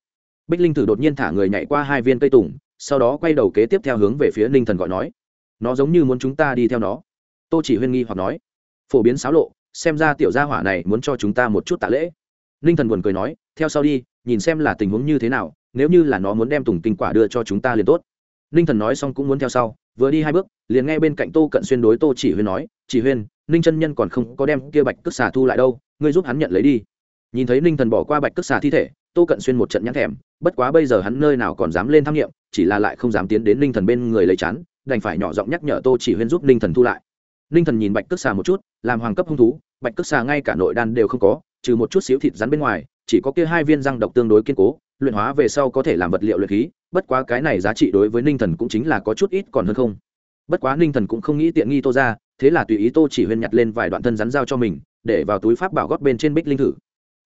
Bích linh thử đột nhiên thả người nhảy qua hai viên cây tùng, sau đó quay đầu kế tiếp theo hướng về phía ninh thần gọi nói, nó giống như muốn chúng ta đi theo nó. Tô chỉ huyên nghi hoặc nói, phổ biến xáo lộ, xem ra tiểu gia hỏa này muốn cho chúng ta một chút tạ lễ. Ninh thần buồn cười nói, theo sau đi, nhìn xem là tình huống như thế nào, nếu như là nó muốn đem tùng kinh quả đưa cho chúng ta liền tốt ninh thần nói xong cũng muốn theo sau, vừa đi hai bước, liền nghe bên cạnh tô cận xuyên đối tô chỉ huyên nói, chỉ huyên, ninh chân nhân còn không có đem kia bạch cước xà thu lại đâu, ngươi giúp hắn nhận lấy đi. Nhìn thấy ninh thần bỏ qua bạch cước xà thi thể, tô cận xuyên một trận nhãn thèm, bất quá bây giờ hắn nơi nào còn dám lên tham nghiệm, chỉ là lại không dám tiến đến ninh thần bên người lấy chán, đành phải nhỏ giọng nhắc nhở tô chỉ huyên giúp ninh thần thu lại. Ninh thần nhìn bạch cước xà một chút, làm hoàng cấp hung thú, bạch cước xà ngay cả nội đan đều không có, trừ một chút xíu thịt rắn bên ngoài, chỉ có kia hai viên răng độc tương đối kiên cố, luyện hóa về sau có thể làm vật liệu luyện khí bất quá cái này giá trị đối với ninh thần cũng chính là có chút ít còn hơn không. Bất quá ninh thần cũng không nghĩ tiện nghi tô ra thế là tùy ý tô chỉ huyên nhặt lên vài đoạn thân rắn giao cho mình, để vào túi pháp bảo gót bên trên bích linh thử.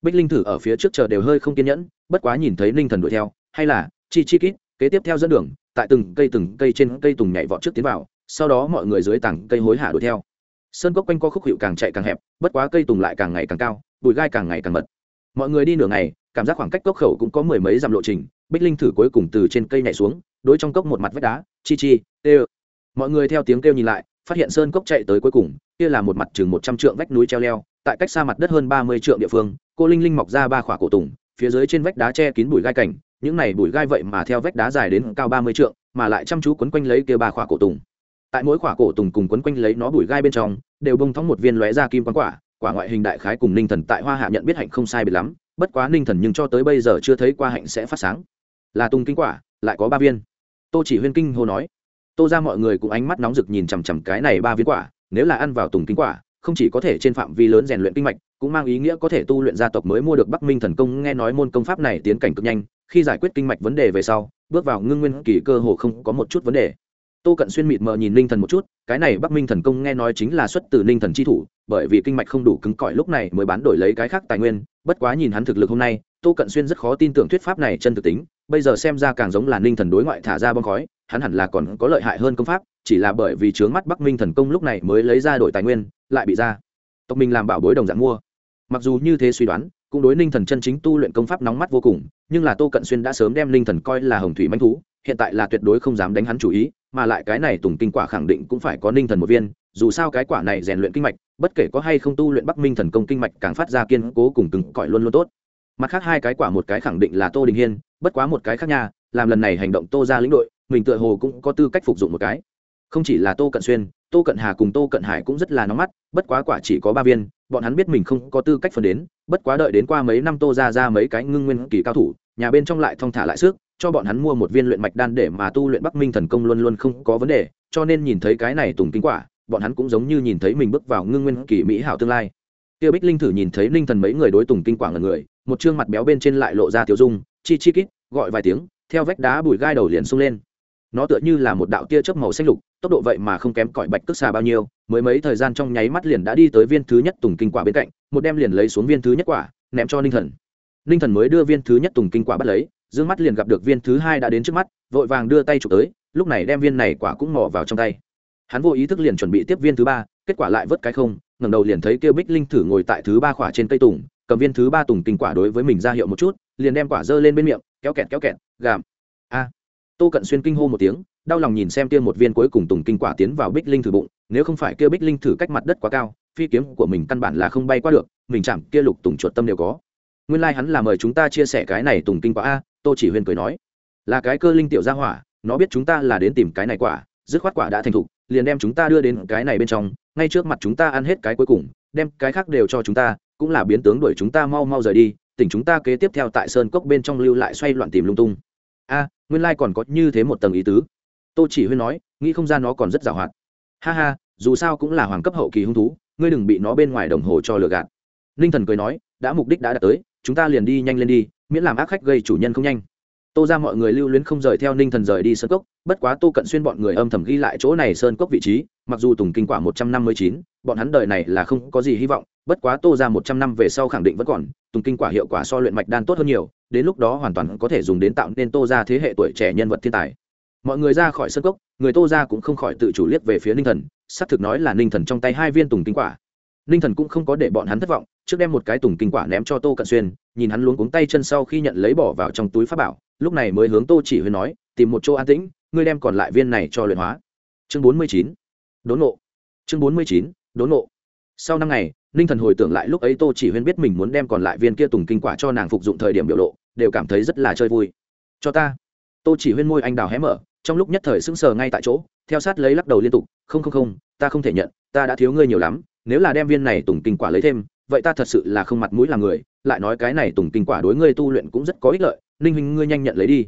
Bích linh thử ở phía trước chờ đều hơi không kiên nhẫn, bất quá nhìn thấy ninh thần đuổi theo, hay là, chi chi kít, kế tiếp theo dẫn đường, tại từng cây từng cây trên cây tùng nhảy vọt trước tiến vào, sau đó mọi người dưới tảng cây hối hả đuổi theo. Sơn cốc quanh co khúc hiệu càng chạy càng hẹp, bất quá cây tùng lại càng ngày càng cao, bụi gai càng ngày càng mật. Mọi người đi nửa ngày, cảm giác khoảng cách cốc khẩu cũng có mười mấy dặm lộ trình bích linh thử cuối cùng từ trên cây nhảy xuống, đối trong cốc một mặt vách đá, chi chi, tê mọi người theo tiếng kêu nhìn lại, phát hiện sơn cốc chạy tới cuối cùng, kia là một mặt chừng một trăm trượng vách núi treo leo, tại cách xa mặt đất hơn ba mươi trượng địa phương, cô linh linh mọc ra ba khỏa cổ tùng, phía dưới trên vách đá che kín bụi gai cảnh, những này bụi gai vậy mà theo vách đá dài đến cao ba mươi trượng, mà lại chăm chú quấn quanh lấy kia ba khỏa cổ tùng. Tại mỗi khỏa cổ tùng cùng quấn quanh lấy nó bụi gai bên trong, đều bông thóng một viên lóe ra kim quán quả quả ngoại hình đại khái cùng ninh thần tại hoa hạ nhận biết hạnh không sai biệt lắm, bất quá ninh thần nhưng cho tới bây giờ chưa thấy qua hạnh sẽ phát sáng là tung kinh quả, lại có ba viên. Tô chỉ huyên kinh hô nói. Tô ra mọi người cũng ánh mắt nóng rực nhìn chằm chằm cái này ba viên quả, nếu là ăn vào tùng kinh quả, không chỉ có thể trên phạm vi lớn rèn luyện kinh mạch, cũng mang ý nghĩa có thể tu luyện gia tộc mới mua được bắc minh thần công, nghe nói môn công pháp này tiến cảnh cực nhanh, khi giải quyết kinh mạch vấn đề về sau, bước vào ngưng nguyên kỳ cơ hồ không có một chút vấn đề. Tô cận xuyên mịt mờ nhìn ninh thần một chút, cái này bắc minh thần công nghe nói chính là xuất từ ninh thần chi thủ, bởi vì kinh mạch không đủ cứng cỏi lúc này mới bán đổi lấy cái khác tài nguyên, bất quá nhìn hắn thực lực hôm nay tô cận xuyên rất khó tin tưởng thuyết pháp này chân thực tính, bây giờ xem ra càng giống là ninh thần đối ngoại thả ra bom khói, hắn hẳn là còn có lợi hại hơn công pháp, chỉ là bởi vì trướng mắt bắc minh thần công lúc này mới lấy ra đổi tài nguyên, lại bị ra. Tộc mình làm bảo bối đồng dạng mua. Mặc dù như thế suy đoán, cũng đối ninh thần chân chính tu luyện công pháp nóng mắt vô cùng, nhưng là tô cận xuyên đã sớm đem ninh thần coi là hồng thủy manh thú, hiện tại là tuyệt đối không dám đánh hắn chủ ý, mà lại cái này tùng kinh quả khẳng định cũng phải có ninh thần một viên, dù sao cái quả này rèn luyện kinh mạch, bất kể có hay không tu luyện bắc minh thần công kinh mạch càng phát ra kiên cố cùng cứng cỏi luôn luôn tốt mặt khác hai cái quả một cái khẳng định là tô đình hiên, bất quá một cái khác nha, làm lần này hành động tô ra lĩnh đội, mình tựa hồ cũng có tư cách phục dụng một cái. Không chỉ là tô cận xuyên, tô cận hà cùng tô cận hải cũng rất là nóng mắt, bất quá quả chỉ có ba viên, bọn hắn biết mình không có tư cách phần đến, bất quá đợi đến qua mấy năm tô ra ra mấy cái ngưng nguyên kỳ cao thủ, nhà bên trong lại thong thả lại sức, cho bọn hắn mua một viên luyện mạch đan để mà tu luyện bắc minh thần công luôn luôn không có vấn đề, cho nên nhìn thấy cái này tùng kinh quả, bọn hắn cũng giống như nhìn thấy mình bước vào ngưng nguyên kỳ mỹ hảo tương lai. Tiêu bích linh thử nhìn thấy linh thần mấy người đối tùng kinh quả ngần người một chương mặt béo bên trên lại lộ ra tiểu dung, chi chi kít, gọi vài tiếng, theo vách đá bụi gai đầu liền sung lên. Nó tựa như là một đạo tia chớp màu xanh lục, tốc độ vậy mà không kém cỏi bạch cước xà bao nhiêu, mới mấy thời gian trong nháy mắt liền đã đi tới viên thứ nhất tùng kinh quả bên cạnh, một đem liền lấy xuống viên thứ nhất quả, ném cho ninh thần. Ninh thần mới đưa viên thứ nhất tùng kinh quả bắt lấy d mắt liền gặp được viên thứ hai đã đến trước mắt, vội vàng đưa tay chụp tới, lúc này đem viên này quả cũng mò vào trong tay. Hắn vô ý thức liền chuẩn bị tiếp viên thứ ba, kết quả lại vớt cái không, ngẩng đầu liền thấy kêu bích linh thử ngồi tại thứ ba quả trên cây tùng cầm viên thứ ba tùng kinh quả đối với mình ra hiệu một chút, liền đem quả dơ lên bên miệng, kéo kẹt kéo kẹt gàm a. Tô cận xuyên kinh hô một tiếng, đau lòng nhìn xem kia một viên cuối cùng tùng kinh quả tiến vào bích linh thử bụng, nếu không phải kia bích linh thử cách mặt đất quá cao, phi kiếm của mình căn bản là không bay qua được, mình chạm kia lục tùng chuột tâm đều có. Nguyên lai、like、hắn là mời chúng ta chia sẻ cái này tùng kinh quả a, tô chỉ huyên cười nói. Là cái cơ linh tiểu gia hỏa, nó biết chúng ta là đến tìm cái này quả, dứt khoát quả đã thành thục, liền đem chúng ta đưa đến cái này bên trong, ngay trước mặt chúng ta ăn hết cái cuối cùng, đem cái khác đều cho chúng ta cũng là biến tướng đuổi chúng ta mau mau rời đi, tỉnh chúng ta kế tiếp theo tại sơn cốc bên trong lưu lại xoay loạn tìm lung tung. A, nguyên lai còn có như thế một tầng ý tứ. Tô chỉ huy nói, nghĩ không ra nó còn rất giàu hoạt ha ha, dù sao cũng là hoàng cấp hậu kỳ hung thú, ngươi đừng bị nó bên ngoài đồng hồ cho lừa gạt. Ninh thần cười nói, đã mục đích đã đạt tới, chúng ta liền đi nhanh lên đi, miễn làm ác khách gây chủ nhân không nhanh tô ra mọi người lưu luyến không rời theo ninh thần rời đi sơn cốc, bất quá tô cận xuyên bọn người âm thầm ghi lại chỗ này sơn cốc vị trí, mặc dù tùng kinh quả một trăm năm mươi chín, bọn hắn đời này là không có gì hy vọng, bất quá tô ra một trăm năm về sau khẳng định vẫn còn, tùng kinh quả hiệu quả so luyện mạch đan tốt hơn nhiều, đến lúc đó hoàn toàn có thể dùng đến tạo nên tô ra thế hệ tuổi trẻ nhân vật thiên tài. Mọi người ra khỏi sơn cốc, người tô ra cũng không khỏi tự chủ liếc về phía ninh thần, xác thực nói là ninh thần trong tay hai viên tùng kinh quả. Ninh thần cũng không có để bọn hắn thất vọng, trước đem một cái tùng kinh quả ném cho tô cận xuyên, nhìn hắn luống cuống tay chân sau khi nhận lấy bỏ vào trong túi pháp bảo lúc này mới hướng tô chỉ huy nói, tìm một chỗ an tĩnh, ngươi đem còn lại viên này cho luyện hóa. Chương bốn mươi chín. Đốn nộ chương bốn mươi chín, đốn nộ sau năm ngày, ninh thần hồi tưởng lại lúc ấy tô chỉ huyên biết mình muốn đem còn lại viên kia tùng kinh quả cho nàng phục dụng thời điểm biểu lộ, đều cảm thấy rất là chơi vui. Cho ta. Tô chỉ huyên môi anh đào hé mở, trong lúc nhất thời sững sờ ngay tại chỗ, theo sát lấy lắc đầu liên tục, không không không, ta không thể nhận, ta đã thiếu ngươi nhiều lắm, nếu là đem viên này tùng kinh quả lấy thêm, vậy ta thật sự là không mặt mũi làm người lại nói cái này tùng kinh quả đối ngươi tu luyện cũng rất có ích lợi, ninh huynh ngươi nhanh nhận lấy đi.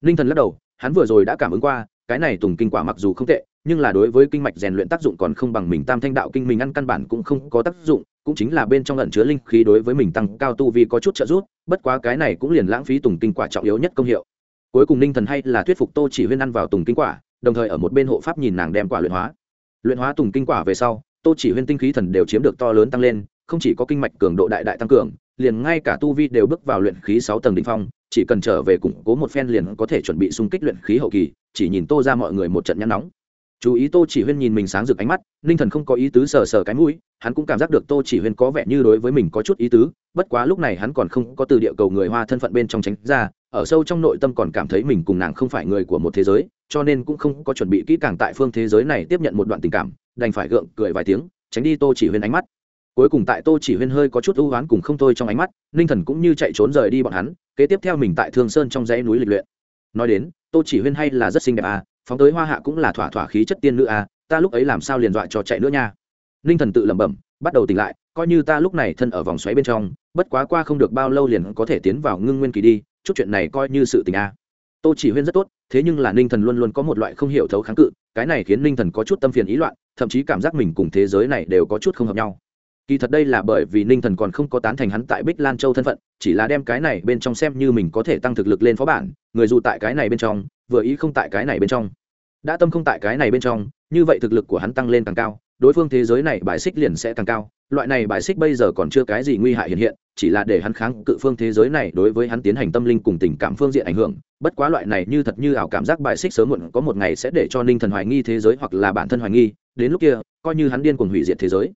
Ninh thần lắc đầu, hắn vừa rồi đã cảm ứng qua, cái này tùng kinh quả mặc dù không tệ, nhưng là đối với kinh mạch rèn luyện tác dụng còn không bằng mình tam thanh đạo kinh mình ăn căn bản cũng không có tác dụng, cũng chính là bên trong ẩn chứa linh khí đối với mình tăng cao tu vì có chút trợ giúp, bất quá cái này cũng liền lãng phí tùng kinh quả trọng yếu nhất công hiệu. Cuối cùng ninh thần hay là thuyết phục tô chỉ huyên ăn vào tùng kinh quả, đồng thời ở một bên hộ pháp nhìn nàng đem quả luyện hóa. Luyện hóa tùng kinh quả về sau, tô chỉ huyên tinh khí thần đều chiếm được to lớn tăng lên, không chỉ có kinh mạch cường độ đại đại tăng cường liền ngay cả tu vi đều bước vào luyện khí sáu tầng đỉnh phong, chỉ cần trở về củng cố một phen liền có thể chuẩn bị xung kích luyện khí hậu kỳ, chỉ nhìn tô ra mọi người một trận nhăn nóng. Chú ý tô chỉ huyên nhìn mình sáng rực ánh mắt, ninh thần không có ý tứ sờ sờ cái mũi, hắn cũng cảm giác được tô chỉ huyên có vẻ như đối với mình có chút ý tứ, bất quá lúc này hắn còn không có từ địa cầu người hoa thân phận bên trong tránh ra, ở sâu trong nội tâm còn cảm thấy mình cùng nàng không phải người của một thế giới, cho nên cũng không có chuẩn bị kỹ càng tại phương thế giới này tiếp nhận một đoạn tình cảm, đành phải gượng cười vài tiếng, tránh đi tô chỉ huyên ánh mắt cuối cùng tại tô chỉ huyên hơi có chút ưu oán cùng không thôi trong ánh mắt, ninh thần cũng như chạy trốn rời đi bọn hắn, kế tiếp theo mình tại thương sơn trong dãy núi lịch luyện. Nói đến, tô chỉ huyên hay là rất xinh đẹp à phóng tới hoa hạ cũng là thỏa thỏa khí chất tiên nữ à ta lúc ấy làm sao liền dọa cho chạy nữa nha. Ninh thần tự lẩm bẩm, bắt đầu tỉnh lại, coi như ta lúc này thân ở vòng xoáy bên trong, bất quá qua không được bao lâu liền có thể tiến vào ngưng nguyên kỳ đi, chút chuyện này coi như sự tình a tô chỉ huyên rất tốt, thế nhưng là ninh thần luôn luôn có một loại không hiểu thấu kháng cự, cái này khiến ninh thần có chút tâm phiền ý loạn, thậm chí cảm giác mình cùng thế giới này đều có chút không hợp nhau kỳ thật đây là bởi vì ninh thần còn không có tán thành hắn tại bích lan châu thân phận, chỉ là đem cái này bên trong xem như mình có thể tăng thực lực lên phó bản, người dù tại cái này bên trong, vừa ý không tại cái này bên trong. Đã tâm không tại cái này bên trong, như vậy thực lực của hắn tăng lên càng cao, đối phương thế giới này bài xích liền sẽ càng cao, loại này bài xích bây giờ còn chưa cái gì nguy hại hiện hiện, chỉ là để hắn kháng cự phương thế giới này đối với hắn tiến hành tâm linh cùng tình cảm phương diện ảnh hưởng, bất quá loại này như thật như ảo cảm giác bài xích sớm muộn có một ngày sẽ để cho ninh thần hoài nghi thế giới hoặc là bản thân hoài nghi, đến lúc kia, coi như hắn điên cuồng hủy diệt thế giới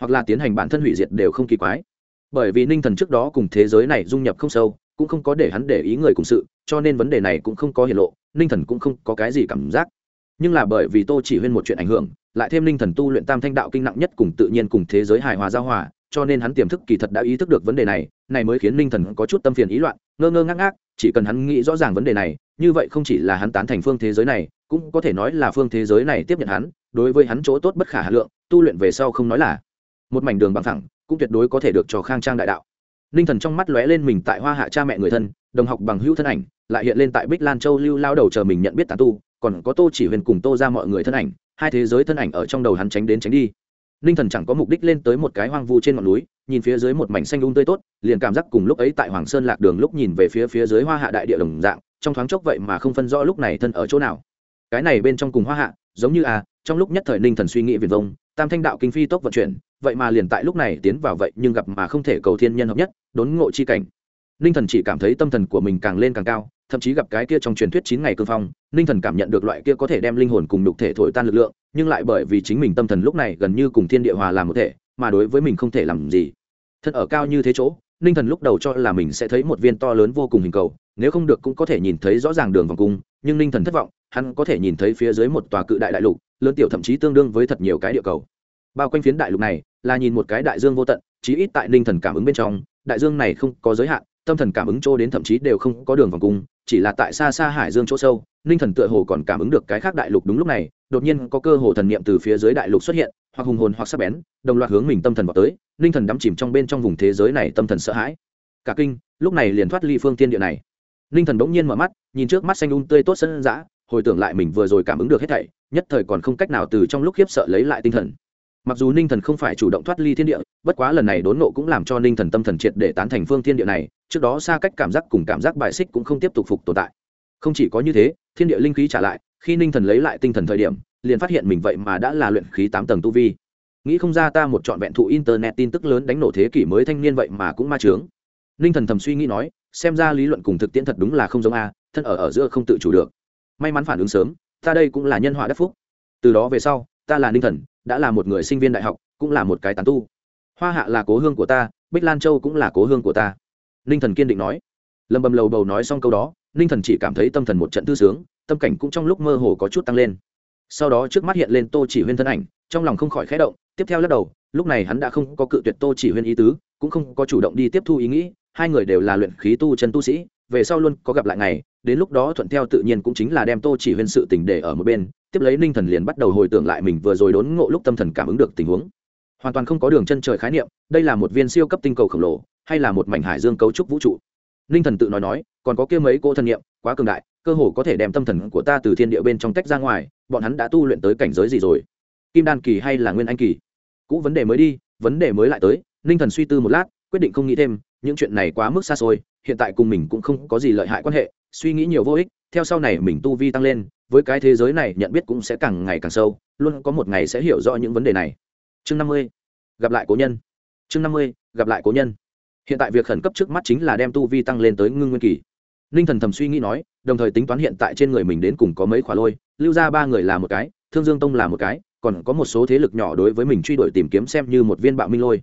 hoặc là tiến hành bản thân hủy diệt đều không kỳ quái. Bởi vì ninh thần trước đó cùng thế giới này dung nhập không sâu, cũng không có để hắn để ý người cùng sự, cho nên vấn đề này cũng không có hiện lộ, ninh thần cũng không có cái gì cảm giác. Nhưng là bởi vì tô chỉ huyên một chuyện ảnh hưởng, lại thêm ninh thần tu luyện tam thanh đạo kinh nặng nhất cùng tự nhiên cùng thế giới hài hòa giao hòa, cho nên hắn tiềm thức kỳ thật đã ý thức được vấn đề này này mới khiến ninh thần có chút tâm phiền ý loạn, ngơ ngơ ngác ngác, chỉ cần hắn nghĩ rõ ràng vấn đề này, như vậy không chỉ là hắn tán thành phương thế giới này, cũng có thể nói là phương thế giới này tiếp nhận hắn, đối với hắn chỗ tốt bất khả hà lượng, tu luyện về sau không nói là một mảnh đường bằng thẳng cũng tuyệt đối có thể được cho khang trang đại đạo. Ninh thần trong mắt lóe lên mình tại hoa hạ cha mẹ người thân, đồng học bằng hữu thân ảnh, lại hiện lên tại bích lan châu lưu lao đầu chờ mình nhận biết tán tu, còn có tô chỉ huyền cùng tô ra mọi người thân ảnh, hai thế giới thân ảnh ở trong đầu hắn tránh đến tránh đi. Ninh thần chẳng có mục đích lên tới một cái hoang vu trên ngọn núi, nhìn phía dưới một mảnh xanh ung tươi tốt, liền cảm giác cùng lúc ấy tại hoàng sơn lạc đường lúc nhìn về phía phía dưới hoa hạ đại địa đồng dạng, trong thoáng chốc vậy mà không phân rõ lúc này thân ở chỗ nào. Cái này bên trong cùng hoa hạ, giống như à trong lúc nhất thời ninh thần suy nghĩ viền vông, tam thanh đạo kinh phi tốc vận chuyển vậy mà liền tại lúc này tiến vào vậy nhưng gặp mà không thể cầu thiên nhân hợp nhất, đốn ngộ chi cảnh. Ninh thần chỉ cảm thấy tâm thần của mình càng lên càng cao, thậm chí gặp cái kia trong truyền thuyết chín ngày cương phong, ninh thần cảm nhận được loại kia có thể đem linh hồn cùng đục thể thổi tan lực lượng, nhưng lại bởi vì chính mình tâm thần lúc này gần như cùng thiên địa hòa làm một thể, mà đối với mình không thể làm gì. Thân ở cao như thế chỗ, ninh thần lúc đầu cho là mình sẽ thấy một viên to lớn vô cùng hình cầu, nếu không được cũng có thể nhìn thấy rõ ràng đường vòng cung, nhưng ninh thần thất vọng, hắn có thể nhìn thấy phía dưới một tòa cự đại đại lục, lớn tiểu thậm chí tương đương với thật nhiều cái địa cầu bao quanh phiến đại lục này là nhìn một cái đại dương vô tận, chí ít tại ninh thần cảm ứng bên trong, đại dương này không có giới hạn, tâm thần cảm ứng chỗ đến thậm chí đều không có đường vòng cung, chỉ là tại xa xa hải dương chỗ sâu, ninh thần tựa hồ còn cảm ứng được cái khác đại lục đúng lúc này, đột nhiên có cơ hồ thần niệm từ phía dưới đại lục xuất hiện, hoặc hùng hồn hoặc sắc bén, đồng loạt hướng mình tâm thần vào tới, ninh thần đắm chìm trong bên trong vùng thế giới này tâm thần sợ hãi. Cả kinh, lúc này liền thoát ly phương tiên địa này. Ninh thần bỗng nhiên mở mắt, nhìn trước mắt xanh un tươi tốt sân dã, hồi tưởng lại mình vừa rồi cảm ứng được hết thảy, nhất thời còn không cách nào từ trong lúc khiếp sợ lấy lại tinh thần mặc dù ninh thần không phải chủ động thoát ly thiên địa, bất quá lần này đốn nộ cũng làm cho ninh thần tâm thần triệt để tán thành phương thiên địa này, trước đó xa cách cảm giác cùng cảm giác bại xích cũng không tiếp tục phục tồn tại. Không chỉ có như thế, thiên địa linh khí trả lại, khi ninh thần lấy lại tinh thần thời điểm, liền phát hiện mình vậy mà đã là luyện khí tám tầng tu vi. Nghĩ không ra ta một trọn vẹn thụ internet tin tức lớn đánh nổ thế kỷ mới thanh niên vậy mà cũng ma trướng ninh thần thầm suy nghĩ nói, xem ra lý luận cùng thực tiễn thật đúng là không giống a, thân ở ở giữa không tự chủ được. May mắn phản ứng sớm, ta đây cũng là nhân họa đắc phúc. Từ đó về sau, ta là ninh thần đã là một người sinh viên đại học, cũng là một cái tán tu. Hoa hạ là cố hương của ta, bích lan châu cũng là cố hương của ta. Ninh thần kiên định nói. Lầm bầm lầu bầu nói xong câu đó, ninh thần chỉ cảm thấy tâm thần một trận tư sướng, tâm cảnh cũng trong lúc mơ hồ có chút tăng lên. Sau đó trước mắt hiện lên tô chỉ huyên thân ảnh, trong lòng không khỏi khẽ động, tiếp theo lắc đầu, lúc này hắn đã không có cự tuyệt tô chỉ huyên ý tứ, cũng không có chủ động đi tiếp thu ý nghĩ, hai người đều là luyện khí tu chân tu sĩ về sau luôn có gặp lại ngày, đến lúc đó thuận theo tự nhiên cũng chính là đem tô chỉ huyên sự tình để ở một bên, tiếp lấy ninh thần liền bắt đầu hồi tưởng lại mình vừa rồi đốn ngộ lúc tâm thần cảm ứng được tình huống. Hoàn toàn không có đường chân trời khái niệm, đây là một viên siêu cấp tinh cầu khổng lồ, hay là một mảnh hải dương cấu trúc vũ trụ. Ninh thần tự nói nói, còn có kia mấy cô thân nhiệm quá cường đại, cơ hồ có thể đem tâm thần của ta từ thiên địa bên trong tách ra ngoài, bọn hắn đã tu luyện tới cảnh giới gì rồi? Kim đan kỳ hay là nguyên anh kỳ? Cũ vấn đề mới đi, vấn đề mới lại tới, ninh thần suy tư một lát, quyết định không nghĩ thêm những chuyện này quá mức xa xôi, hiện tại cùng mình cũng không có gì lợi hại quan hệ, suy nghĩ nhiều vô ích, theo sau này mình tu vi tăng lên, với cái thế giới này nhận biết cũng sẽ càng ngày càng sâu, luôn có một ngày sẽ hiểu rõ những vấn đề này. Chương năm mươi, gặp lại cố nhân. Chương năm mươi, gặp lại cố nhân. Hiện tại việc khẩn cấp trước mắt chính là đem tu vi tăng lên tới ngưng nguyên kỳ. Ninh thần thầm suy nghĩ nói, đồng thời tính toán hiện tại trên người mình đến cùng có mấy khóa lôi, lưu ra ba người là một cái, thương dương tông là một cái, còn có một số thế lực nhỏ đối với mình truy đuổi tìm kiếm xem như một viên bạo minh lôi.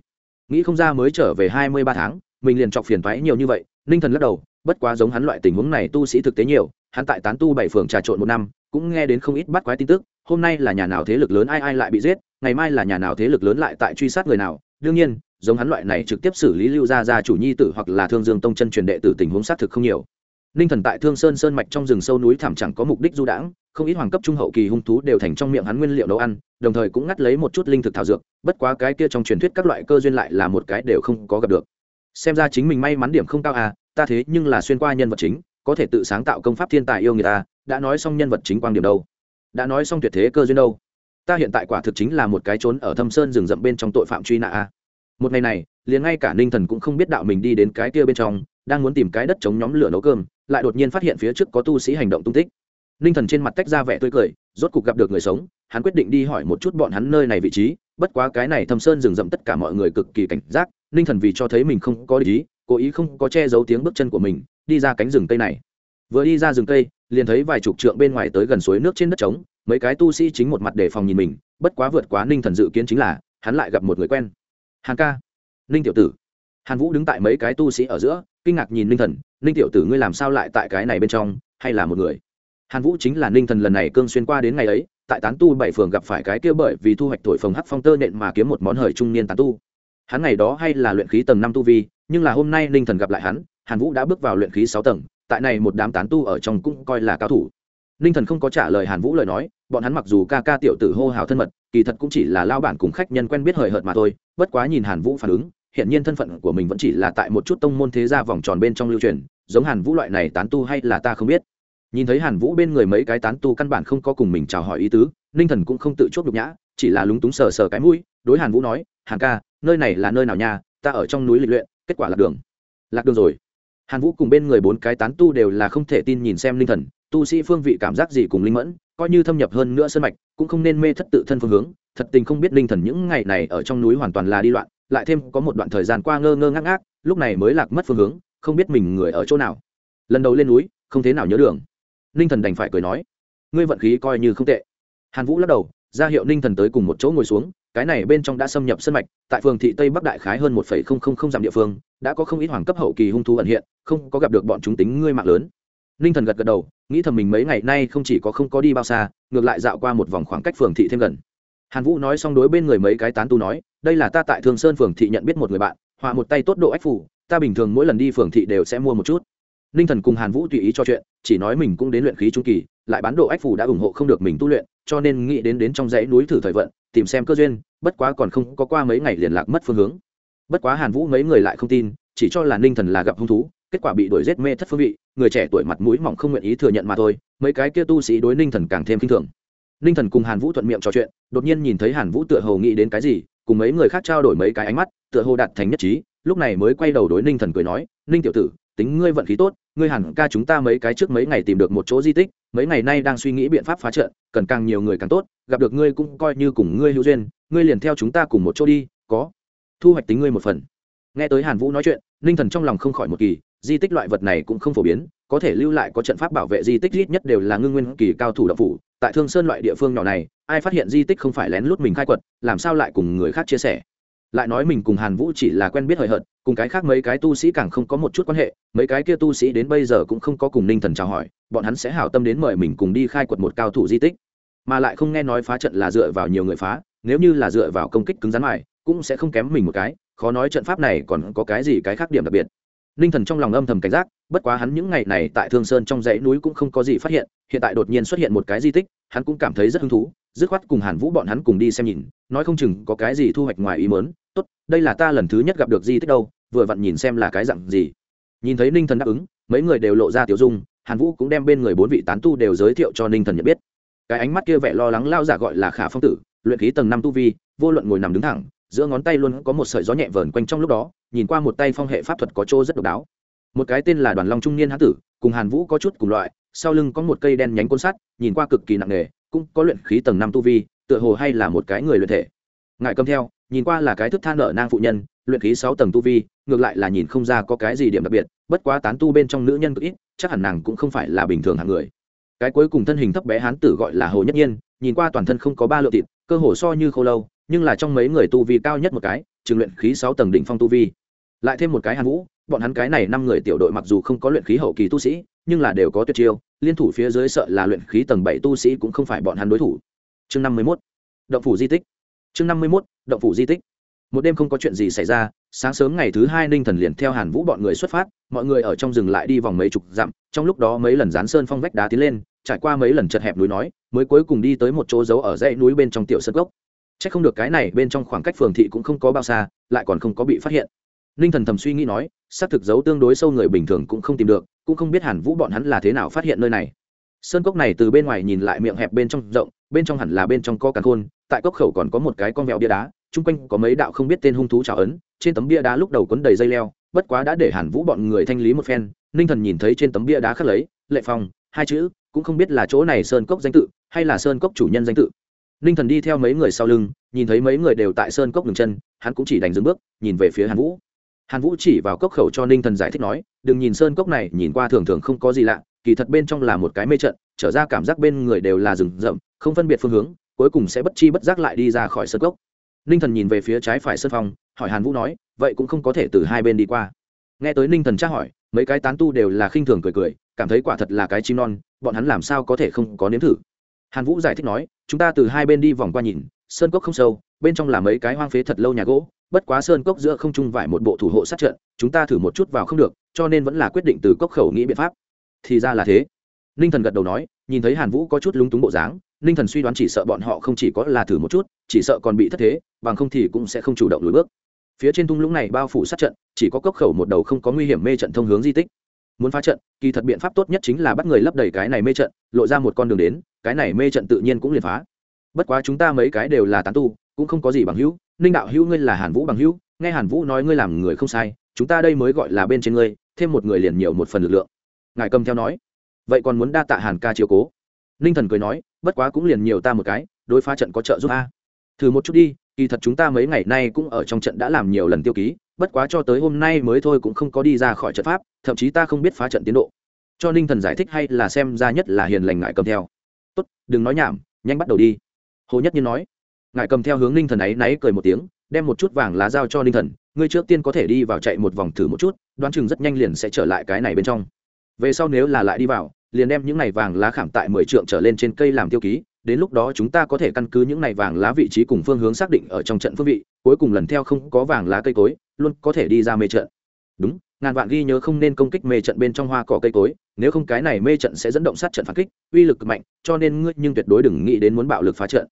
Nghĩ không ra mới trở về hai mươi ba tháng mình liền chọc phiền toái nhiều như vậy, ninh thần lắc đầu, bất quá giống hắn loại tình huống này tu sĩ thực tế nhiều, hắn tại tán tu bảy phường trà trộn một năm, cũng nghe đến không ít bắt quái tin tức, hôm nay là nhà nào thế lực lớn ai ai lại bị giết, ngày mai là nhà nào thế lực lớn lại tại truy sát người nào. Đương nhiên, giống hắn loại này trực tiếp xử lý lưu gia gia chủ nhi tử hoặc là thương dương tông chân truyền đệ tử tình huống xác thực không nhiều. Ninh thần tại thương sơn sơn mạch trong rừng sâu núi thảm chẳng có mục đích du đãng, không ít hoàng cấp trung hậu kỳ hung thú đều thành trong miệng hắn nguyên liệu nấu ăn, đồng thời cũng ngắt lấy một chút linh thực thảo dược, bất quá cái kia trong truyền thuyết các loại cơ duyên lại là một cái đều không có gặp được xem ra chính mình may mắn điểm không cao à ta thế nhưng là xuyên qua nhân vật chính, có thể tự sáng tạo công pháp thiên tài yêu người ta à, đã nói xong nhân vật chính quan điểm đâu? Đã nói xong tuyệt thế cơ duyên đâu? Ta hiện tại quả thực chính là một cái trốn ở thâm sơn rừng rậm bên trong tội phạm truy nã à. Một ngày này, liền ngay cả ninh thần cũng không biết đạo mình đi đến cái kia bên trong, đang muốn tìm cái đất chống nhóm lửa nấu cơm, lại đột nhiên phát hiện phía trước có tu sĩ hành động tung tích. Ninh thần trên mặt tách ra vẻ tươi cười, rốt cục gặp được người sống, hắn quyết định đi hỏi một chút bọn hắn nơi này vị trí, bất quá cái này thâm sơn rừng rậm tất cả mọi người cực kỳ cảnh giác ninh thần vì cho thấy mình không có lý cố ý không có che giấu tiếng bước chân của mình, đi ra cánh rừng cây này. Vừa đi ra rừng cây, liền thấy vài chục trượng bên ngoài tới gần suối nước trên đất trống, mấy cái tu sĩ chính một mặt đề phòng nhìn mình, bất quá vượt quá ninh thần dự kiến chính là, hắn lại gặp một người quen. Hàn ca. Ninh tiểu tử. Hàn vũ đứng tại mấy cái tu sĩ ở giữa, kinh ngạc nhìn ninh thần, ninh tiểu tử ngươi làm sao lại tại cái này bên trong, hay là một người? Hàn vũ chính là ninh thần lần này cương xuyên qua đến ngày ấy, tại tán tu bảy phường gặp phải cái kia bởi vì thu hoạch thổi phồng hắc phong tơ nện mà kiếm một món hời trung niên tán tu hắn ngày đó hay là luyện khí tầng năm tu vi, nhưng là hôm nay ninh thần gặp lại hắn, hàn vũ đã bước vào luyện khí sáu tầng, tại này một đám tán tu ở trong cũng coi là cao thủ. Ninh thần không có trả lời hàn vũ lời nói, bọn hắn mặc dù ca ca tiểu tử hô hào thân mật, kỳ thật cũng chỉ là lao bản cùng khách nhân quen biết hời hợt mà thôi, bất quá nhìn hàn vũ phản ứng, hiện nhiên thân phận của mình vẫn chỉ là tại một chút tông môn thế gia vòng tròn bên trong lưu truyền, giống hàn vũ loại này tán tu hay là ta không biết. Nhìn thấy hàn vũ bên người mấy cái tán tu căn bản không có cùng mình chào hỏi ý tứ, ninh thần cũng không tự chốt nhục nhã, chỉ là lúng túng sờ sờ cái mũi, đối hàn vũ nói, hàn ca nơi này là nơi nào nha, ta ở trong núi lịch luyện, kết quả lạc đường. Lạc đường rồi. Hàn vũ cùng bên người bốn cái tán tu đều là không thể tin nhìn xem linh thần, tu sĩ phương vị cảm giác gì cùng linh mẫn, coi như thâm nhập hơn nữa sân mạch, cũng không nên mê thất tự thân phương hướng. Thật tình không biết linh thần những ngày này ở trong núi hoàn toàn là đi loạn, lại thêm có một đoạn thời gian qua ngơ ngơ ngác ngác, lúc này mới lạc mất phương hướng, không biết mình người ở chỗ nào. Lần đầu lên núi, không thế nào nhớ đường. Ninh thần đành phải cười nói, ngươi vận khí coi như không tệ. Hàn vũ lắc đầu, ra hiệu ninh thần tới cùng một chỗ ngồi xuống cái này bên trong đã xâm nhập sân mạch, tại phường thị tây bắc đại khái hơn một dặm địa phương, đã có không ít hoàng cấp hậu kỳ hung thú ẩn hiện, không có gặp được bọn chúng tính ngươi mạng lớn. Ninh thần gật gật đầu, nghĩ thầm mình mấy ngày nay không chỉ có không có đi bao xa, ngược lại dạo qua một vòng khoảng cách phường thị thêm gần. Hàn vũ nói xong đối bên người mấy cái tán tu nói, đây là ta tại thường sơn phường thị nhận biết một người bạn, họa một tay tốt độ ách phủ ta bình thường mỗi lần đi phường thị đều sẽ mua một chút. Ninh thần cùng hàn vũ tùy ý cho chuyện, chỉ nói mình cũng đến luyện khí trung kỳ, lại bán độ ách phủ đã ủng hộ không được mình tu luyện, cho nên nghĩ đến đến trong dãy núi thử thời vận tìm xem cơ duyên, bất quá còn không có qua mấy ngày liền lạc mất phương hướng. Bất quá hàn vũ mấy người lại không tin, chỉ cho là ninh thần là gặp hung thú, kết quả bị đuổi giết mê thất phương vị, người trẻ tuổi mặt mũi mỏng không nguyện ý thừa nhận mà thôi, mấy cái kia tu sĩ đối ninh thần càng thêm k i n h thường. Ninh thần cùng hàn vũ thuận miệng trò chuyện, đột nhiên nhìn thấy hàn vũ tựa hồ nghĩ đến cái gì, cùng mấy người khác trao đổi mấy cái ánh mắt, tựa hồ đạt thành nhất trí, lúc này mới quay đầu đối ninh thần cười nói, ninh tiểu tử, tính ngươi vận khí tốt, ngươi hẳn ca chúng ta mấy cái trước mấy ngày tìm được một chỗ di tích mấy ngày nay đang suy nghĩ biện pháp phá trận, cần càng nhiều người càng tốt, gặp được ngươi cũng coi như cùng ngươi hữu duyên, ngươi liền theo chúng ta cùng một chỗ đi, có. Thu hoạch tính ngươi một phần. Nghe tới hàn vũ nói chuyện, ninh thần trong lòng không khỏi một kỳ, di tích loại vật này cũng không phổ biến, có thể lưu lại có trận pháp bảo vệ di tích ít nhất đều là ngưng nguyên kỳ cao thủ độc phủ, tại thương sơn loại địa phương nhỏ này, ai phát hiện di tích không phải lén lút mình khai quật, làm sao lại cùng người khác chia sẻ? Lại nói mình cùng hàn vũ chỉ là quen biết hời hợt, cùng cái khác mấy cái tu sĩ càng không có một chút quan hệ, mấy cái kia tu sĩ đến bây giờ cũng không có cùng ninh thần chào hỏi, bọn hắn sẽ hảo tâm đến mời mình cùng đi khai quật một cao thủ di tích. Mà lại không nghe nói phá trận là dựa vào nhiều người phá, nếu như là dựa vào công kích cứng rắn mại cũng sẽ không kém mình một cái, khó nói trận pháp này còn có cái gì cái khác điểm đặc biệt. Ninh thần trong lòng âm thầm cảnh giác, bất quá hắn những ngày này tại thương sơn trong dãy núi cũng không có gì phát hiện hiện tại đột nhiên xuất hiện một cái di tích, hắn cũng cảm thấy rất hứng thú, dứt khoát cùng hàn vũ bọn hắn cùng đi xem nhìn, nói không chừng có cái gì thu hoạch ngoài ý mớn tốt, đây là ta lần thứ nhất gặp được di tích đâu, vừa vặn nhìn xem là cái dặn gì. Nhìn thấy ninh thần đáp ứng, mấy người đều lộ ra tiểu dung, hàn vũ cũng đem bên người bốn vị tán tu đều giới thiệu cho ninh thần nhận biết. Cái ánh mắt kia vẻ lo lắng lao giả gọi là khả phong tử, luyện khí tầng năm tu vi, vô luận ngồi nằm đứng thẳng, giữa ngón tay luôn có một sợi gió nhẹ vờn quanh trong lúc đó, nhìn qua một tay phong hệ pháp thuật có chỗ rất độc đáo. Một cái tên là đoàn long trung niên hán tử, cùng hàn vũ có chút cùng loại, sau lưng có một cây đen nhánh côn sắt, nhìn qua cực kỳ nặng nề, cũng có luyện khí tầng năm tu vi, tựa hồ hay là một cái người luyện thể. Ngại cầm theo nhìn qua là cái thức than nợ nang phụ nhân, luyện khí sáu tầng tu vi, ngược lại là nhìn không ra có cái gì điểm đặc biệt, bất quá tán tu bên trong nữ nhân cực ít, chắc hẳn nàng cũng không phải là bình thường hạng người. Cái cuối cùng thân hình thấp bé hán tử gọi là hồ nhất nhiên, nhìn qua toàn thân không có ba lượng thịt, cơ hồ so như khô lâu, nhưng là trong mấy người tu vi cao nhất một cái, trường luyện khí sáu tầng đỉnh phong tu vi. Lại thêm một cái hàn vũ, bọn hắn cái này năm người tiểu đội mặc dù không có luyện khí hậu kỳ tu sĩ, nhưng là đều có tuyệt chiêu, liên thủ phía dưới sợ là luyện khí tầng bảy tu sĩ cũng không phải bọn hắn đối thủ. Chương năm mươi mốt, động phủ di tích. Chương năm mươi mốt động phủ di tích. Một đêm không có chuyện gì xảy ra, sáng sớm ngày thứ hai ninh thần liền theo hàn vũ bọn người xuất phát, mọi người ở trong rừng lại đi vòng mấy chục dặm, trong lúc đó mấy lần dán sơn phong vách đá tiến lên, trải qua mấy lần chật hẹp núi nói, mới cuối cùng đi tới một chỗ giấu ở dãy núi bên trong tiểu sân gốc c h ắ c không được cái này bên trong khoảng cách phường thị cũng không có bao xa, lại còn không có bị phát hiện. Ninh thần thầm suy nghĩ nói, xác thực giấu tương đối sâu người bình thường cũng không tìm được, cũng không biết hàn vũ bọn hắn là thế nào phát hiện nơi này. Sơn cốc này từ bên ngoài nhìn lại miệng hẹp bên trong rộng, bên trong hẳn là bên trong co càn khôn tại cốc khẩu còn có một cái con vẹo bia đá chung quanh có mấy đạo không biết tên hung thú trào ấn, trên tấm bia đá lúc đầu quấn đầy dây leo, bất quá đã để hàn vũ bọn người thanh lý một phen, ninh thần nhìn thấy trên tấm bia đá khắc lấy, lệ phong, hai chữ, cũng không biết là chỗ này sơn cốc danh tự, hay là sơn cốc chủ nhân danh tự. Ninh thần đi theo mấy người sau lưng, nhìn thấy mấy người đều tại sơn cốc ngừng chân, hắn cũng chỉ đành dừng bước, nhìn về phía hàn vũ. Hàn vũ chỉ vào cốc khẩu cho ninh thần giải thích nói, đừng nhìn sơn cốc này, nhìn qua thường thường không có gì lạ, kỳ thật bên trong là một cái mê trận, trở ra cảm giác bên người đều là rừng rậm, không phân biệt phương hướng, cuối cùng sẽ bất chi bất giác lại đi ra khỏi sơn cốc ninh thần nhìn về phía trái phải sân phong hỏi hàn vũ nói, vậy cũng không có thể từ hai bên đi qua. Nghe tới ninh thần tra hỏi, mấy cái tán tu đều là khinh thường cười cười, cảm thấy quả thật là cái chim non, bọn hắn làm sao có thể không có nếm thử? Hàn vũ giải thích nói, chúng ta từ hai bên đi vòng qua nhìn, sơn cốc không sâu, bên trong là mấy cái hoang phế thật lâu nhà gỗ, bất quá sơn cốc giữa không trung vải một bộ thủ hộ sát trận, chúng ta thử một chút vào không được, cho nên vẫn là quyết định từ cốc khẩu nghĩ biện pháp. Thì ra là thế. Ninh thần gật đầu nói, nhìn thấy hàn vũ có chút lúng túng bộ dáng ninh thần suy đoán chỉ sợ bọn họ không chỉ có là thử một chút, chỉ sợ còn bị thất thế, bằng không thì cũng sẽ không chủ động lùi bước. Phía trên thung lũng này bao phủ sát trận, chỉ có cốc khẩu một đầu không có nguy hiểm mê trận thông hướng di tích. Muốn phá trận, kỳ thật biện pháp tốt nhất chính là bắt người lấp đầy cái này mê trận, lộ ra một con đường đến, cái này mê trận tự nhiên cũng liền phá. Bất quá chúng ta mấy cái đều là tán tu, cũng không có gì bằng hữu. Ninh đạo hữu ngươi là hàn vũ bằng hữu, nghe hàn vũ nói ngươi làm người không sai, chúng ta đây mới gọi là bên trên ngươi, thêm một người liền nhiều một phần lực lượng. Ngài cầm theo nói. Vậy còn muốn đa tạ hàn ca chiếu cố ninh thần cười nói, bất quá cũng liền nhiều ta một cái, đối phá trận có trợ giúp a. Thử một chút đi, kỳ thật chúng ta mấy ngày nay cũng ở trong trận đã làm nhiều lần tiêu ký, bất quá cho tới hôm nay mới thôi cũng không có đi ra khỏi trận pháp, thậm chí ta không biết phá trận tiến độ. Cho ninh thần giải thích hay là xem ra nhất là hiền lành ngại cầm theo. Tốt, đừng nói nhảm, nhanh bắt đầu đi. Hồ nhất nhiên nói. Ngại cầm theo hướng ninh thần ấy náy cười một tiếng, đem một chút vàng lá giao cho ninh thần, ngươi trước tiên có thể đi vào chạy một vòng thử một chút, đoán chừng rất nhanh liền sẽ trở lại cái này bên trong. Về sau nếu là lại đi vào liền đem những này vàng lá khảm tại mười trượng trở lên trên cây làm tiêu ký, đến lúc đó chúng ta có thể căn cứ những này vàng lá vị trí cùng phương hướng xác định ở trong trận phương vị, cuối cùng lần theo không có vàng lá cây cối, luôn có thể đi ra mê trận. Đúng, ngàn vạn ghi nhớ không nên công kích mê trận bên trong hoa cỏ cây cối, nếu không cái này mê trận sẽ dẫn động sát trận phản kích, uy lực mạnh, cho nên ngươi nhưng tuyệt đối đừng nghĩ đến muốn bạo lực phá trận.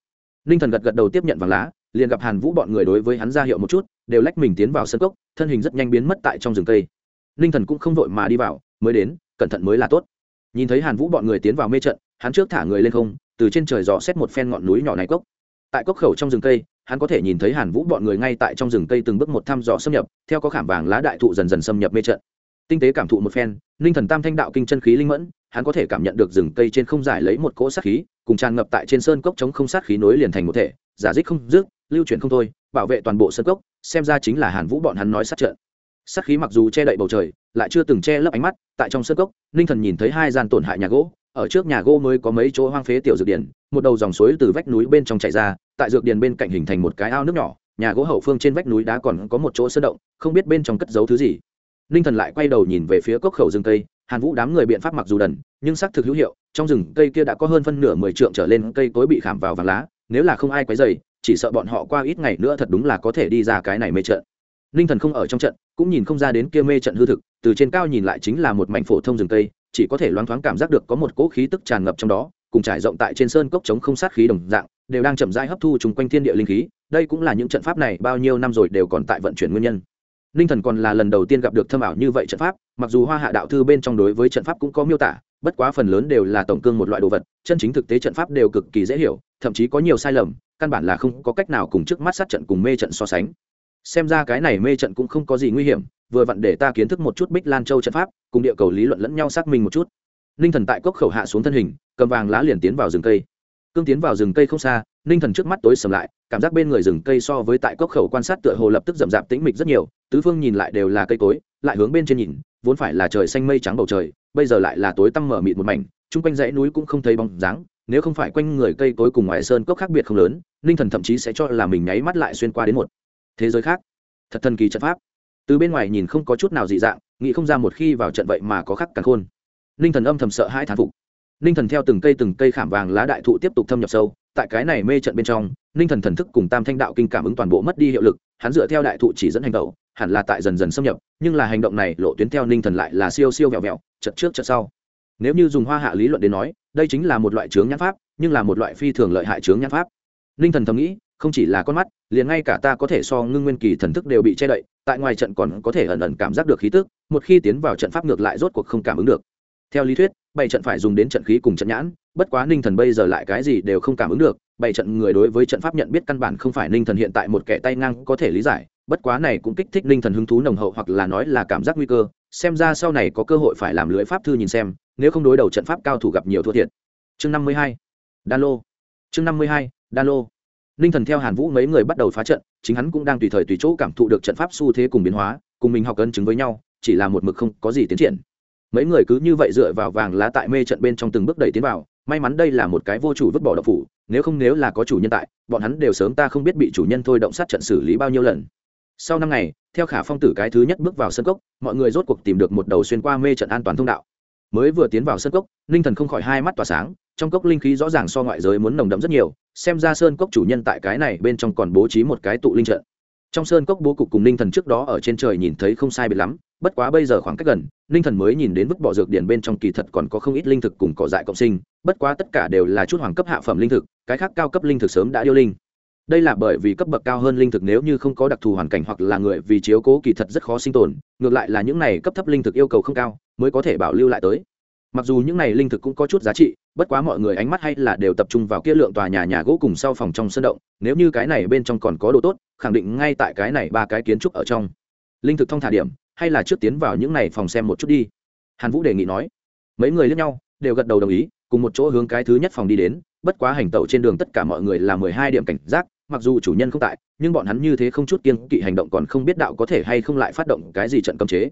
Ninh thần gật gật đầu tiếp nhận vàng lá, liền gặp hàn vũ bọn người đối với hắn ra hiệu một chút, đều lách mình tiến vào sân cốc, thân hình rất nhanh biến mất tại trong rừng cây. Ninh thần cũng không vội mà đi vào, mới đến, cẩn thận mới là tốt nhìn thấy hàn vũ bọn người tiến vào mê trận, hắn trước thả người lên không, từ trên trời dò xét một phen ngọn núi nhỏ này cốc. Tại cốc khẩu trong rừng cây, hắn có thể nhìn thấy hàn vũ bọn người ngay tại trong rừng cây từng bước một thăm dò xâm nhập, theo có khảm vàng lá đại thụ dần dần xâm nhập mê trận. Tinh tế cảm thụ một phen ninh thần tam thanh đạo kinh chân khí linh mẫn, hắn có thể cảm nhận được rừng cây trên không giải lấy một cỗ sát khí, cùng tràn ngập tại trên sơn cốc chống không sát khí nối liền thành một thể, giả dích không dứt, lưu chuyển không thôi, bảo vệ toàn bộ sơn cốc, xem ra chính là hàn vũ bọn hắn nói sát trận. Sắc khí mặc dù che đậy bầu trời, lại chưa từng che lấp ánh mắt, tại trong sơn cốc, ninh thần nhìn thấy hai gian tổn hại nhà gỗ, ở trước nhà gỗ mới có mấy chỗ hoang phế tiểu dược điển, một đầu dòng suối từ vách núi bên trong chảy ra, tại dược điển bên cạnh hình thành một cái ao nước nhỏ, nhà gỗ hậu phương trên vách núi đá còn có một chỗ sơn động, không biết bên trong cất giấu thứ gì. Ninh thần lại quay đầu nhìn về phía cốc khẩu rừng cây, hàn vũ đám người biện pháp mặc dù đần, nhưng xác thực hữu hiệu, trong rừng cây kia đã có hơn phân nửa mười trượng trở lên cây cối bị khảm vào vàng lá, nếu là không ai quấy dày chỉ sợ bọn họ qua ít ngày nữa thật đúng là có thể đi ra cái này mê trận ninh thần không ở trong trận, cũng nhìn không ra đến kia mê trận hư thực, từ trên cao nhìn lại chính là một mảnh phổ thông rừng cây, chỉ có thể loáng thoáng cảm giác được có một cỗ khí tức tràn ngập trong đó, cùng trải rộng tại trên sơn cốc chống không sát khí đồng dạng, đều đang chậm rãi hấp thu chung quanh thiên địa linh khí, đây cũng là những trận pháp này bao nhiêu năm rồi đều còn tại vận chuyển nguyên nhân. Ninh thần còn là lần đầu tiên gặp được thâm ảo như vậy trận pháp, mặc dù hoa hạ đạo thư bên trong đối với trận pháp cũng có miêu tả, bất quá phần lớn đều là tổng cương một loại đồ vật, chân chính thực tế trận pháp đều cực kỳ dễ hiểu, thậm chí có nhiều sai lầm, căn bản là không có cách nào cùng trước mắt sát trận cùng mê trận so sánh xem ra cái này mê trận cũng không có gì nguy hiểm, vừa vặn để ta kiến thức một chút bích lan châu trận pháp, cùng địa cầu lý luận lẫn nhau xác minh một chút. Ninh thần tại cốc khẩu hạ xuống thân hình, cầm vàng lá liền tiến vào rừng cây. Cương tiến vào rừng cây không xa, ninh thần trước mắt tối sầm lại, cảm giác bên người rừng cây so với tại cốc khẩu quan sát tựa hồ lập tức rậm rạp tĩnh mịch rất nhiều, tứ phương nhìn lại đều là cây cối, lại hướng bên trên nhìn, vốn phải là trời xanh mây trắng bầu trời, bây giờ lại là tối tăm mở mịt một mảnh, chung quanh dãy núi cũng không thấy bóng dáng, nếu không phải quanh người cây cối cùng ngoài sơn cốc khác biệt không lớn, ninh thần thậm chí sẽ cho là mình nháy mắt lại xuyên qua đến một thế giới khác. Thật thần kỳ trận pháp. Từ bên ngoài nhìn không có chút nào dị dạng, nghĩ không ra một khi vào trận vậy mà có khắc càng khôn. Ninh thần âm thầm sợ hai thán phục. Ninh thần theo từng cây từng cây khảm vàng lá đại thụ tiếp tục thâm nhập sâu, tại cái này mê trận bên trong, ninh thần thần thức cùng tam thanh đạo kinh cảm ứng toàn bộ mất đi hiệu lực, hắn dựa theo đại thụ chỉ dẫn hành động, hẳn là tại dần dần xâm nhập, nhưng là hành động này lộ tuyến theo ninh thần lại là siêu siêu vẹo vẹo chật trước chật sau. Nếu như dùng hoa hạ lý luận đến nói, đây chính là một loại chướng nhãn pháp, nhưng là một loại phi thường lợi hại chướng nhãn pháp. Ninh thần thầm nghĩ không chỉ là con mắt, liền ngay cả ta có thể so ngưng nguyên kỳ thần thức đều bị che đậy, tại ngoài trận còn có thể ẩn ẩn cảm giác được khí tức, một khi tiến vào trận pháp ngược lại rốt cuộc không cảm ứng được. Theo lý thuyết, bảy trận phải dùng đến trận khí cùng trận nhãn, bất quá ninh thần bây giờ lại cái gì đều không cảm ứng được, bảy trận người đối với trận pháp nhận biết căn bản không phải ninh thần hiện tại một kẻ tay ngang có thể lý giải, bất quá này cũng kích thích ninh thần hứng thú nồng hậu hoặc là nói là cảm giác nguy cơ, xem ra sau này có cơ hội phải làm lưới pháp thư nhìn xem, nếu không đối đầu trận pháp cao thủ gặp nhiều thua thiệt. Chương năm mươi hai, đan lô. Chương năm mươi hai, đan lô ninh thần theo hàn vũ mấy người bắt đầu phá trận, chính hắn cũng đang tùy thời tùy chỗ cảm thụ được trận pháp xu thế cùng biến hóa, cùng mình học cân chứng với nhau, chỉ là một mực không có gì tiến triển. Mấy người cứ như vậy dựa vào vàng lá tại mê trận bên trong từng bước đẩy tiến vào, may mắn đây là một cái vô chủ vứt bỏ độc phủ, nếu không nếu là có chủ nhân tại, bọn hắn đều sớm ta không biết bị chủ nhân thôi động sát trận xử lý bao nhiêu lần. Sau năm ngày, theo khả phong tử cái thứ nhất bước vào sân cốc, mọi người rốt cuộc tìm được một đầu xuyên qua mê trận an toàn thông đạo. Mới vừa tiến vào sân cốc, ninh thần không khỏi hai mắt tỏa sáng, trong cốc linh khí rõ ràng so ngoại giới muốn nồng đậm rất nhiều xem ra sơn cốc chủ nhân tại cái này bên trong còn bố trí một cái tụ linh trận. Trong sơn cốc bố cục cùng ninh thần trước đó ở trên trời nhìn thấy không sai biệt lắm, bất quá bây giờ khoảng cách gần ninh thần mới nhìn đến vứt bỏ dược điển bên trong kỳ thật còn có không ít linh thực cùng cỏ dại cộng sinh, bất quá tất cả đều là chút hoàng cấp hạ phẩm linh thực, cái khác cao cấp linh thực sớm đã điêu linh. Đây là bởi vì cấp bậc cao hơn linh thực nếu như không có đặc thù hoàn cảnh hoặc là người vì chiếu cố kỳ thật rất khó sinh tồn, ngược lại là những này cấp thấp linh thực yêu cầu không cao, mới có thể bảo lưu lại tới mặc dù những này linh thực cũng có chút giá trị, bất quá mọi người ánh mắt hay là đều tập trung vào kia lượng tòa nhà nhà gỗ cùng sau phòng trong sân động, nếu như cái này bên trong còn có đồ tốt, khẳng định ngay tại cái này ba cái kiến trúc ở trong. Linh thực thông thả điểm, hay là trước tiến vào những này phòng xem một chút đi. Hàn vũ đề nghị nói. Mấy người lẫn nhau, đều gật đầu đồng ý, cùng một chỗ hướng cái thứ nhất phòng đi đến, bất quá hành tẩu trên đường tất cả mọi người là mười hai điểm cảnh giác, mặc dù chủ nhân không tại, nhưng bọn hắn như thế không chút kiên kỵ hành động còn không biết đạo có thể hay không lại phát động cái gì trận cấm chế.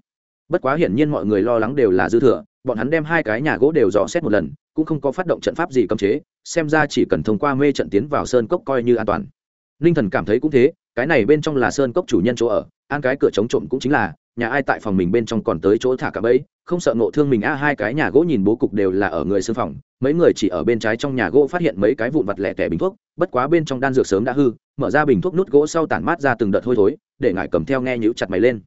Bất quá hiển nhiên mọi người lo lắng đều là dư thừa bọn hắn đem hai cái nhà gỗ đều dò xét một lần, cũng không có phát động trận pháp gì cấm chế, xem ra chỉ cần thông qua mê trận tiến vào sơn cốc coi như an toàn. Ninh thần cảm thấy cũng thế, cái này bên trong là sơn cốc chủ nhân chỗ ở, an cái cửa chống trộm cũng chính là, nhà ai tại phòng mình bên trong còn tới chỗ thả cả bẫy, không sợ ngộ thương mình, a, hai cái nhà gỗ nhìn bố cục đều là ở người sư phòng, mấy người chỉ ở bên trái trong nhà gỗ phát hiện mấy cái vụn vặt lẻ tẻ bình thuốc, bất quá bên trong đan dược sớm đã hư, mở ra bình thuốc nút gỗ sau tản mát ra từng đợt hôi thối, để ngại cầm theo nghe nhữ chặt mày lên.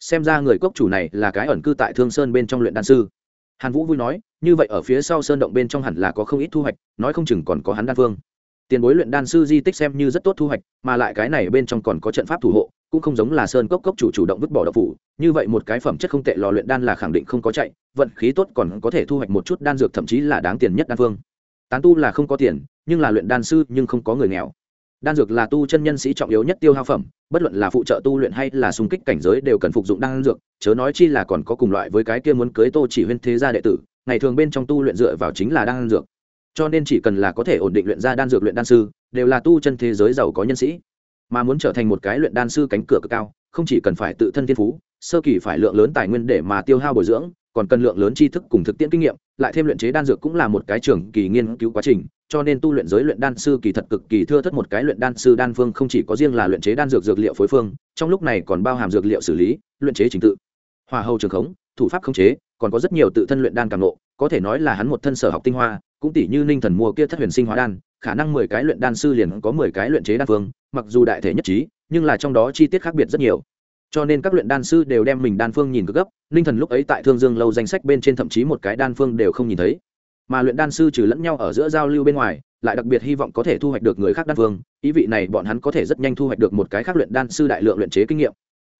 Xem ra người cốc chủ này là cái ẩn cư tại thương sơn bên trong luyện đan sư hàn vũ vui nói, như vậy ở phía sau sơn động bên trong hẳn là có không ít thu hoạch, nói không chừng còn có hắn đan phương. Tiền bối luyện đan sư di tích xem như rất tốt thu hoạch, mà lại cái này bên trong còn có trận pháp thủ hộ, cũng không giống là sơn cốc cốc chủ chủ động vứt bỏ đậu phủ, như vậy một cái phẩm chất không tệ lò luyện đan là khẳng định không có chạy, vận khí tốt còn có thể thu hoạch một chút đan dược thậm chí là đáng tiền nhất đan phương. Tán tu là không có tiền, nhưng là luyện đan sư nhưng không có người nghèo. Đan dược là tu chân nhân sĩ trọng yếu nhất tiêu hao phẩm bất luận là phụ trợ tu luyện hay là xung kích cảnh giới đều cần phục dụng đan dược, chớ nói chi là còn có cùng loại với cái kia muốn cưới tô chỉ huyên thế gia đệ tử, ngày thường bên trong tu luyện dựa vào chính là đan dược. Cho nên chỉ cần là có thể ổn định luyện ra đan dược luyện đan sư, đều là tu chân thế giới giàu có nhân sĩ. Mà muốn trở thành một cái luyện đan sư cánh cửa cực cao, không chỉ cần phải tự thân thiên phú, sơ kỳ phải lượng lớn tài nguyên để mà tiêu hao bồi dưỡng, còn cần lượng lớn tri thức cùng thực tiễn kinh nghiệm, lại thêm luyện chế đan dược cũng là một cái trường kỳ nghiên cứu quá trình cho nên tu luyện giới luyện đan sư kỳ thật cực kỳ thưa thất một cái luyện đan sư đan phương không chỉ có riêng là luyện chế đan dược dược liệu phối phương, trong lúc này còn bao hàm dược liệu xử lý, luyện chế trình tự. Hòa hầu trường khống, thủ pháp khống chế, còn có rất nhiều tự thân luyện đan cảm lộ, có thể nói là hắn một thân sở học tinh hoa, cũng tỷ như ninh thần mua kia thất huyền sinh hóa đan, khả năng mười cái luyện đan sư liền có mười cái luyện chế đan phương, mặc dù đại thể nhất trí, nhưng là trong đó chi tiết khác biệt rất nhiều. Cho nên các luyện đan sư đều đem mình đan phương nhìn cực gấp, ninh thần lúc ấy tại thương dương lâu danh sách bên trên thậm chí một cái đan phương đều không nhìn thấy mà luyện đan sư trừ lẫn nhau ở giữa giao lưu bên ngoài, lại đặc biệt hy vọng có thể thu hoạch được người khác đan phương. Ý vị này bọn hắn có thể rất nhanh thu hoạch được một cái khác luyện đan sư đại lượng luyện chế kinh nghiệm.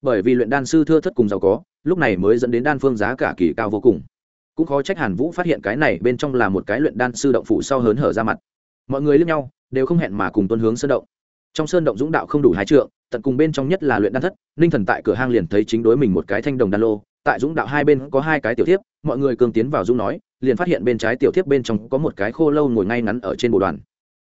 Bởi vì luyện đan sư thưa thất cùng giàu có, lúc này mới dẫn đến đan phương giá cả kỳ cao vô cùng. Cũng khó trách hàn vũ phát hiện cái này bên trong là một cái luyện đan sư động phủ sau hớn hở ra mặt. Mọi người lướt nhau, đều không hẹn mà cùng tuân hướng sơn động. Trong sơn động dũng đạo không đủ hai trượng tận cùng bên trong nhất là luyện đan thất, ninh thần tại cửa hang liền thấy chính đối mình một cái thanh đồng đan lô, tại dũng đạo hai bên có hai cái tiểu thiếp, mọi người cường tiến vào dũng nói, liền phát hiện bên trái tiểu thiếp bên trong có một cái khô lâu ngồi ngay ngắn ở trên bồ đoàn.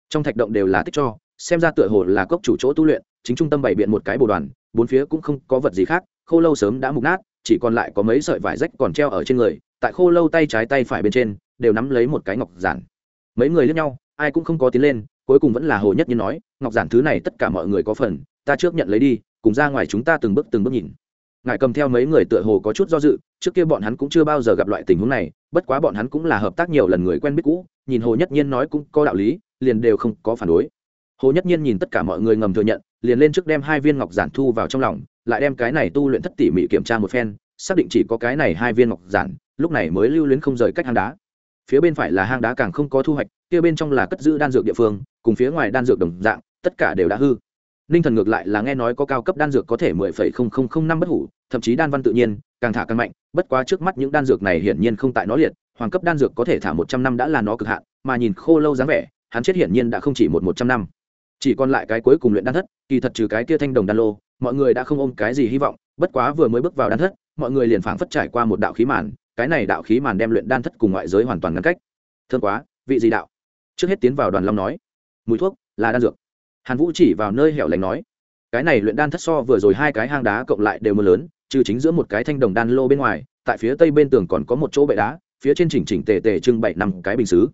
Trong thạch động đều là tích cho, xem ra tựa hồ là cốc chủ chỗ tu luyện, chính trung tâm bày biện một cái bồ đoàn, bốn phía cũng không có vật gì khác, khô lâu sớm đã mục nát, chỉ còn lại có mấy sợi vải rách còn treo ở trên người, tại khô lâu tay trái tay phải bên trên, đều nắm lấy một cái ngọc giản. Mấy người lướt nhau, ai cũng không có tiến lên cuối cùng vẫn là hồ nhất nhiên nói, ngọc giản, thứ này tất cả mọi người có phần, ta trước nhận lấy đi, cùng ra ngoài chúng ta từng bước từng bước nhìn. Ngài cầm theo mấy người tựa hồ có chút do dự, trước kia bọn hắn cũng chưa bao giờ gặp loại tình huống này, bất quá bọn hắn cũng là hợp tác nhiều lần người quen biết cũ, nhìn hồ nhất nhiên nói cũng có đạo lý, liền đều không có phản đối. Hồ nhất nhiên nhìn tất cả mọi người ngầm thừa nhận, liền lên trước đem hai viên ngọc giản thu vào trong lòng, lại đem cái này tu luyện thất tỉ mỉ kiểm tra một phen, xác định chỉ có cái này hai viên ngọc giản, lúc này mới lưu luyến không rời cách hang đá. Phía bên phải là hang đá càng không có thu hoạch, kia bên trong là cất giữ đan dược địa phương cùng phía ngoài đan dược đồng dạng, tất cả đều đã hư. Ninh thần ngược lại là nghe nói có cao cấp đan dược có thể mười phẩy không không không năm bất hủ, thậm chí đan văn tự nhiên, càng thả càng mạnh, bất quá trước mắt những đan dược này hiển nhiên không tại nó liệt, hoàng cấp đan dược có thể thả một trăm năm đã là nó cực hạn, mà nhìn khô lâu dáng vẻ, hắn chết hiển nhiên đã không chỉ một một trăm năm. Chỉ còn lại cái cuối cùng luyện đan thất, kỳ thật trừ cái kia thanh đồng đan lô, mọi người đã không ôm cái gì hy vọng, bất quá vừa mới bước vào đan thất, mọi người liền phảng phất trải qua một đạo khí màn, cái này đạo khí màn đem luyện đan thất cùng ngoại giới hoàn toàn ngăn cách. Thương quá, vị gì đạo? Trước hết tiến vào đoàn long nói mùi thuốc là đan dược. Hàn vũ chỉ vào nơi hẻo lánh nói, cái này luyện đan thất so vừa rồi hai cái hang đá cộng lại đều mưa lớn, trừ chính giữa một cái thanh đồng đan lô bên ngoài, tại phía tây bên tường còn có một chỗ bệ đá, phía trên chỉnh chỉnh tề tề trưng bày năm cái bình xứ.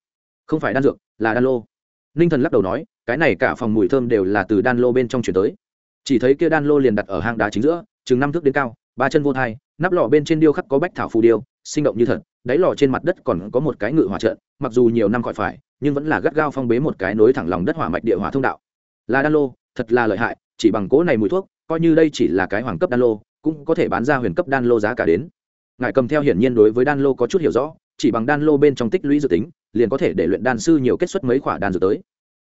Không phải đan dược, là đan lô. Ninh thần lắc đầu nói, cái này cả phòng mùi thơm đều là từ đan lô bên trong chuyển tới. Chỉ thấy kia đan lô liền đặt ở hang đá chính giữa, chừng năm thước đến cao, ba chân vô thai, nắp lọ bên trên điêu khắc có bách thảo phù điêu sinh động như thật, đáy lò trên mặt đất còn có một cái ngự hỏa trận, mặc dù nhiều năm khỏi phải, nhưng vẫn là gắt gao phong bế một cái nối thẳng lòng đất hỏa mạch địa hỏa thông đạo. Là đan lô, thật là lợi hại, chỉ bằng cỗ này mùi thuốc, coi như đây chỉ là cái hoàng cấp đan lô, cũng có thể bán ra huyền cấp đan lô giá cả đến. Ngài cầm theo hiển nhiên đối với đan lô có chút hiểu rõ, chỉ bằng đan lô bên trong tích lũy dự tính, liền có thể để luyện đan sư nhiều kết xuất mấy khoả đan dược tới.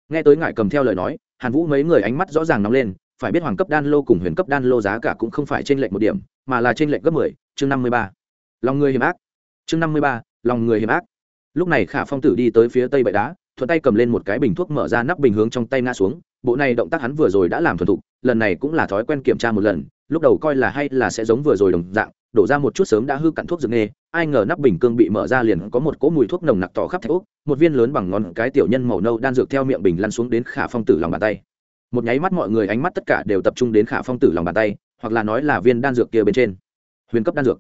Nghe tới ngài cầm theo lời nói, hàn vũ mấy người ánh mắt rõ ràng nóng lên, phải biết hoàng cấp đan lô cùng huyền cấp đan lô giá cả cũng không phải trên lệnh một điểm, mà là trên lệnh gấp mười, chương năm mươi ba lòng người hiểm ác. Chương năm mươi ba, lòng người hiểm ác. Lúc này khả phong tử đi tới phía tây bệ đá, thuận tay cầm lên một cái bình thuốc mở ra nắp bình hướng trong tay ngã xuống. Bộ này động tác hắn vừa rồi đã làm thuần thục, lần này cũng là thói quen kiểm tra một lần, lúc đầu coi là hay là sẽ giống vừa rồi đồng dạng, đổ ra một chút sớm đã hư cặn thuốc dược nghề, ai ngờ nắp bình cương bị mở ra liền có một cỗ mùi thuốc nồng nặc tỏ khắp thạch úc một viên lớn bằng ngón cái tiểu nhân màu nâu đan dược theo miệng bình lăn xuống đến khả phong tử lòng bàn tay. Một nháy mắt mọi người ánh mắt tất cả đều tập trung đến khả phong tử lòng bàn tay, hoặc là nói là viên đan dược kia bên trên. Huyền cấp đan dược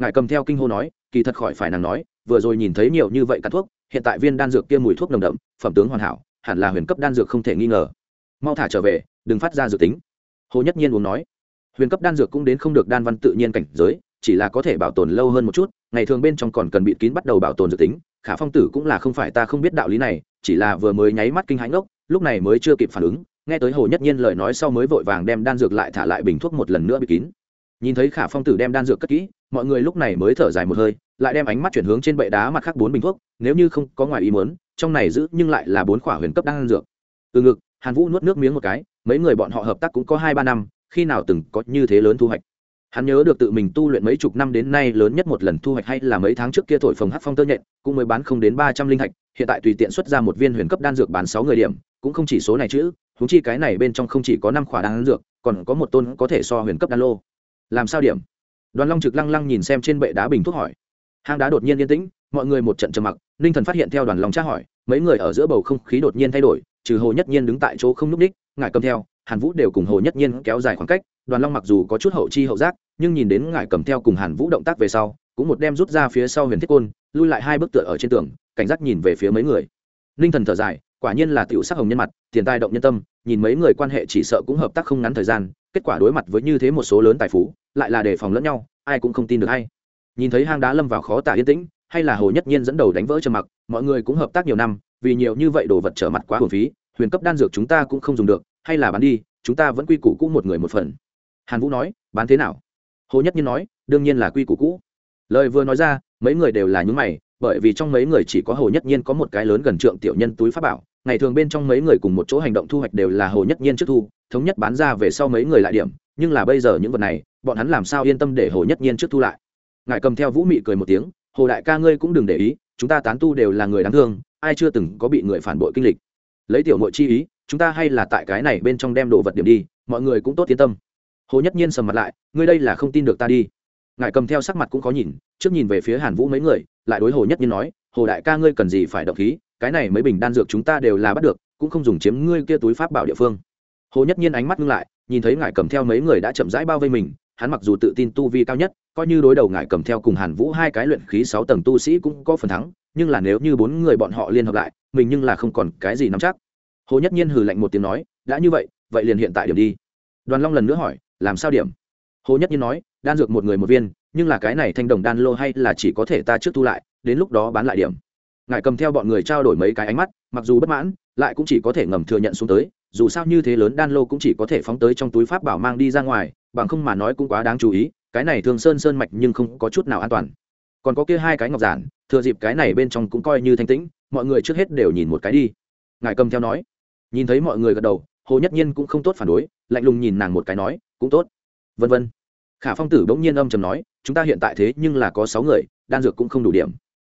ngài cầm theo kinh hô nói, kỳ thật khỏi phải nàng nói, vừa rồi nhìn thấy nhiều như vậy cắt thuốc, hiện tại viên đan dược kia mùi thuốc nồng đậm, phẩm tướng hoàn hảo, hẳn là huyền cấp đan dược không thể nghi ngờ. Mau thả trở về, đừng phát ra dự tính. Hồ nhất nhiên uống nói. Huyền cấp đan dược cũng đến không được đan văn tự nhiên cảnh giới, chỉ là có thể bảo tồn lâu hơn một chút, ngày thường bên trong còn cần bịt kín bắt đầu bảo tồn dự tính, khả phong tử cũng là không phải ta không biết đạo lý này, chỉ là vừa mới nháy mắt kinh hãi ngốc, lúc này mới chưa kịp phản ứng, nghe tới hồ nhất nhiên lời nói sau mới vội vàng đem đan dược lại thả lại bình thuốc một lần nữa bịt kín nhìn thấy khả phong tử đem đan dược cất kỹ, mọi người lúc này mới thở dài một hơi, lại đem ánh mắt chuyển hướng trên bệ đá mặt khác bốn bình thuốc, nếu như không có ngoài ý muốn, trong này giữ nhưng lại là bốn khỏa huyền cấp đan dược. Từ ngực, hàn vũ nuốt nước miếng một cái, mấy người bọn họ hợp tác cũng có hai ba năm, khi nào từng có như thế lớn thu hoạch. Hắn nhớ được tự mình tu luyện mấy chục năm đến nay lớn nhất một lần thu hoạch hay là mấy tháng trước kia thổi phồng hát phong tơ nhện, cũng mới bán không đến ba trăm linh thạch hiện tại tùy tiện xuất ra một viên huyền cấp đan dược bán sáu người điểm, cũng không chỉ số này chứ húng chi cái này bên trong không chỉ có năm khỏa đan dược, còn có một tôn có thể so huyền cấp đan lô làm sao điểm? Đoàn long trực lăng lăng nhìn xem trên bệ đá bình thuốc hỏi. Hang đá đột nhiên yên tĩnh, mọi người một trận trầm mặc, ninh thần phát hiện theo đoàn long tra hỏi, mấy người ở giữa bầu không khí đột nhiên thay đổi, trừ hồ nhất nhiên đứng tại chỗ không núp ú c ních ngài cầm theo, hàn vũ đều cùng hồ nhất nhiên kéo dài khoảng cách, đoàn long mặc dù có chút hậu chi hậu giác, nhưng nhìn đến ngài cầm theo cùng hàn vũ động tác về sau, cũng một đem rút ra phía sau huyền thiết côn, lui lại hai bức tựa ở trên tường, cảnh giác nhìn về phía mấy người. Ninh thần thở dài, quả nhiên là tiểu sắc hồng nhân mặt, tiền tài động nhân tâm, nhìn mấy người quan hệ chỉ sợ cũng hợp tác không ngắn thời gian, kết quả đối mặt với như thế một số lớn tài phú lại là đề phòng lẫn nhau, ai cũng không tin được hay. Nhìn thấy hang đá lâm vào khó tả yên tĩnh, hay là hồ nhất nhiên dẫn đầu đánh vỡ trầm mặc, mọi người cũng hợp tác nhiều năm, vì nhiều như vậy đồ vật trở mặt quá hồn phí, huyền cấp đan dược chúng ta cũng không dùng được, hay là bán đi, chúng ta vẫn quy củ cũ một người một phần. Hàn vũ nói, bán thế nào? Hồ nhất nhiên nói, đương nhiên là quy củ cũ. Lời vừa nói ra, mấy người đều là những mày, bởi vì trong mấy người chỉ có hồ nhất nhiên có một cái lớn gần trượng tiểu nhân túi pháp bảo, ngày thường bên trong mấy người cùng một chỗ hành động thu hoạch đều là hồ nhất nhiên trước thu, thống nhất bán ra về sau mấy người lại điểm, nhưng là bây giờ những vật này bọn hắn làm sao yên tâm để hồ nhất nhiên trước thu lại ngài cầm theo vũ mị cười một tiếng hồ đại ca ngươi cũng đừng để ý chúng ta tán tu đều là người đáng thương ai chưa từng có bị người phản bội kinh lịch lấy tiểu nội chi ý chúng ta hay là tại cái này bên trong đem đồ vật điểm đi mọi người cũng tốt yên tâm hồ nhất nhiên sầm mặt lại ngươi đây là không tin được ta đi ngài cầm theo sắc mặt cũng có nhìn trước nhìn về phía hàn vũ mấy người lại đối hồ nhất nhiên nói hồ đại ca ngươi cần gì phải động khí cái này mấy bình đan dược chúng ta đều là bắt được cũng không dùng chiếm ngươi kia túi pháp bảo địa phương hồ nhất nhiên ánh mắt ngưng lại nhìn thấy ngài cầm theo mấy người đã chậm rãi bao vây mình hắn mặc dù tự tin tu vi cao nhất, coi như đối đầu ngải cầm theo cùng hàn vũ hai cái luyện khí sáu tầng tu sĩ cũng có phần thắng, nhưng là nếu như bốn người bọn họ liên hợp lại, mình nhưng là không còn cái gì nắm chắc. Hồ nhất nhiên hừ lạnh một tiếng nói, đã như vậy vậy liền hiện tại điểm đi. Đoàn long lần nữa hỏi, làm sao điểm? Hồ nhất nhiên nói, đan dược một người một viên, nhưng là cái này thanh đồng đan lô hay là chỉ có thể ta trước thu lại, đến lúc đó bán lại điểm. Ngài cầm theo bọn người trao đổi mấy cái ánh mắt, mặc dù bất mãn, lại cũng chỉ có thể ngầm thừa nhận xuống tới dù sao như thế lớn đan lô cũng chỉ có thể phóng tới trong túi pháp bảo mang đi ra ngoài, bằng không mà nói cũng quá đáng chú ý, cái này thường sơn sơn mạch nhưng không có chút nào an toàn. Còn có kia hai cái ngọc giản, thừa dịp cái này bên trong cũng coi như thanh tĩnh, mọi người trước hết đều nhìn một cái đi. Ngài cầm theo nói. Nhìn thấy mọi người gật đầu, hồ nhất nhiên cũng không tốt phản đối, lạnh lùng nhìn nàng một cái nói, cũng tốt. Vân vân. Khả phong tử bỗng nhiên âm trầm nói, chúng ta hiện tại thế nhưng là có sáu người, đan dược cũng không đủ điểm.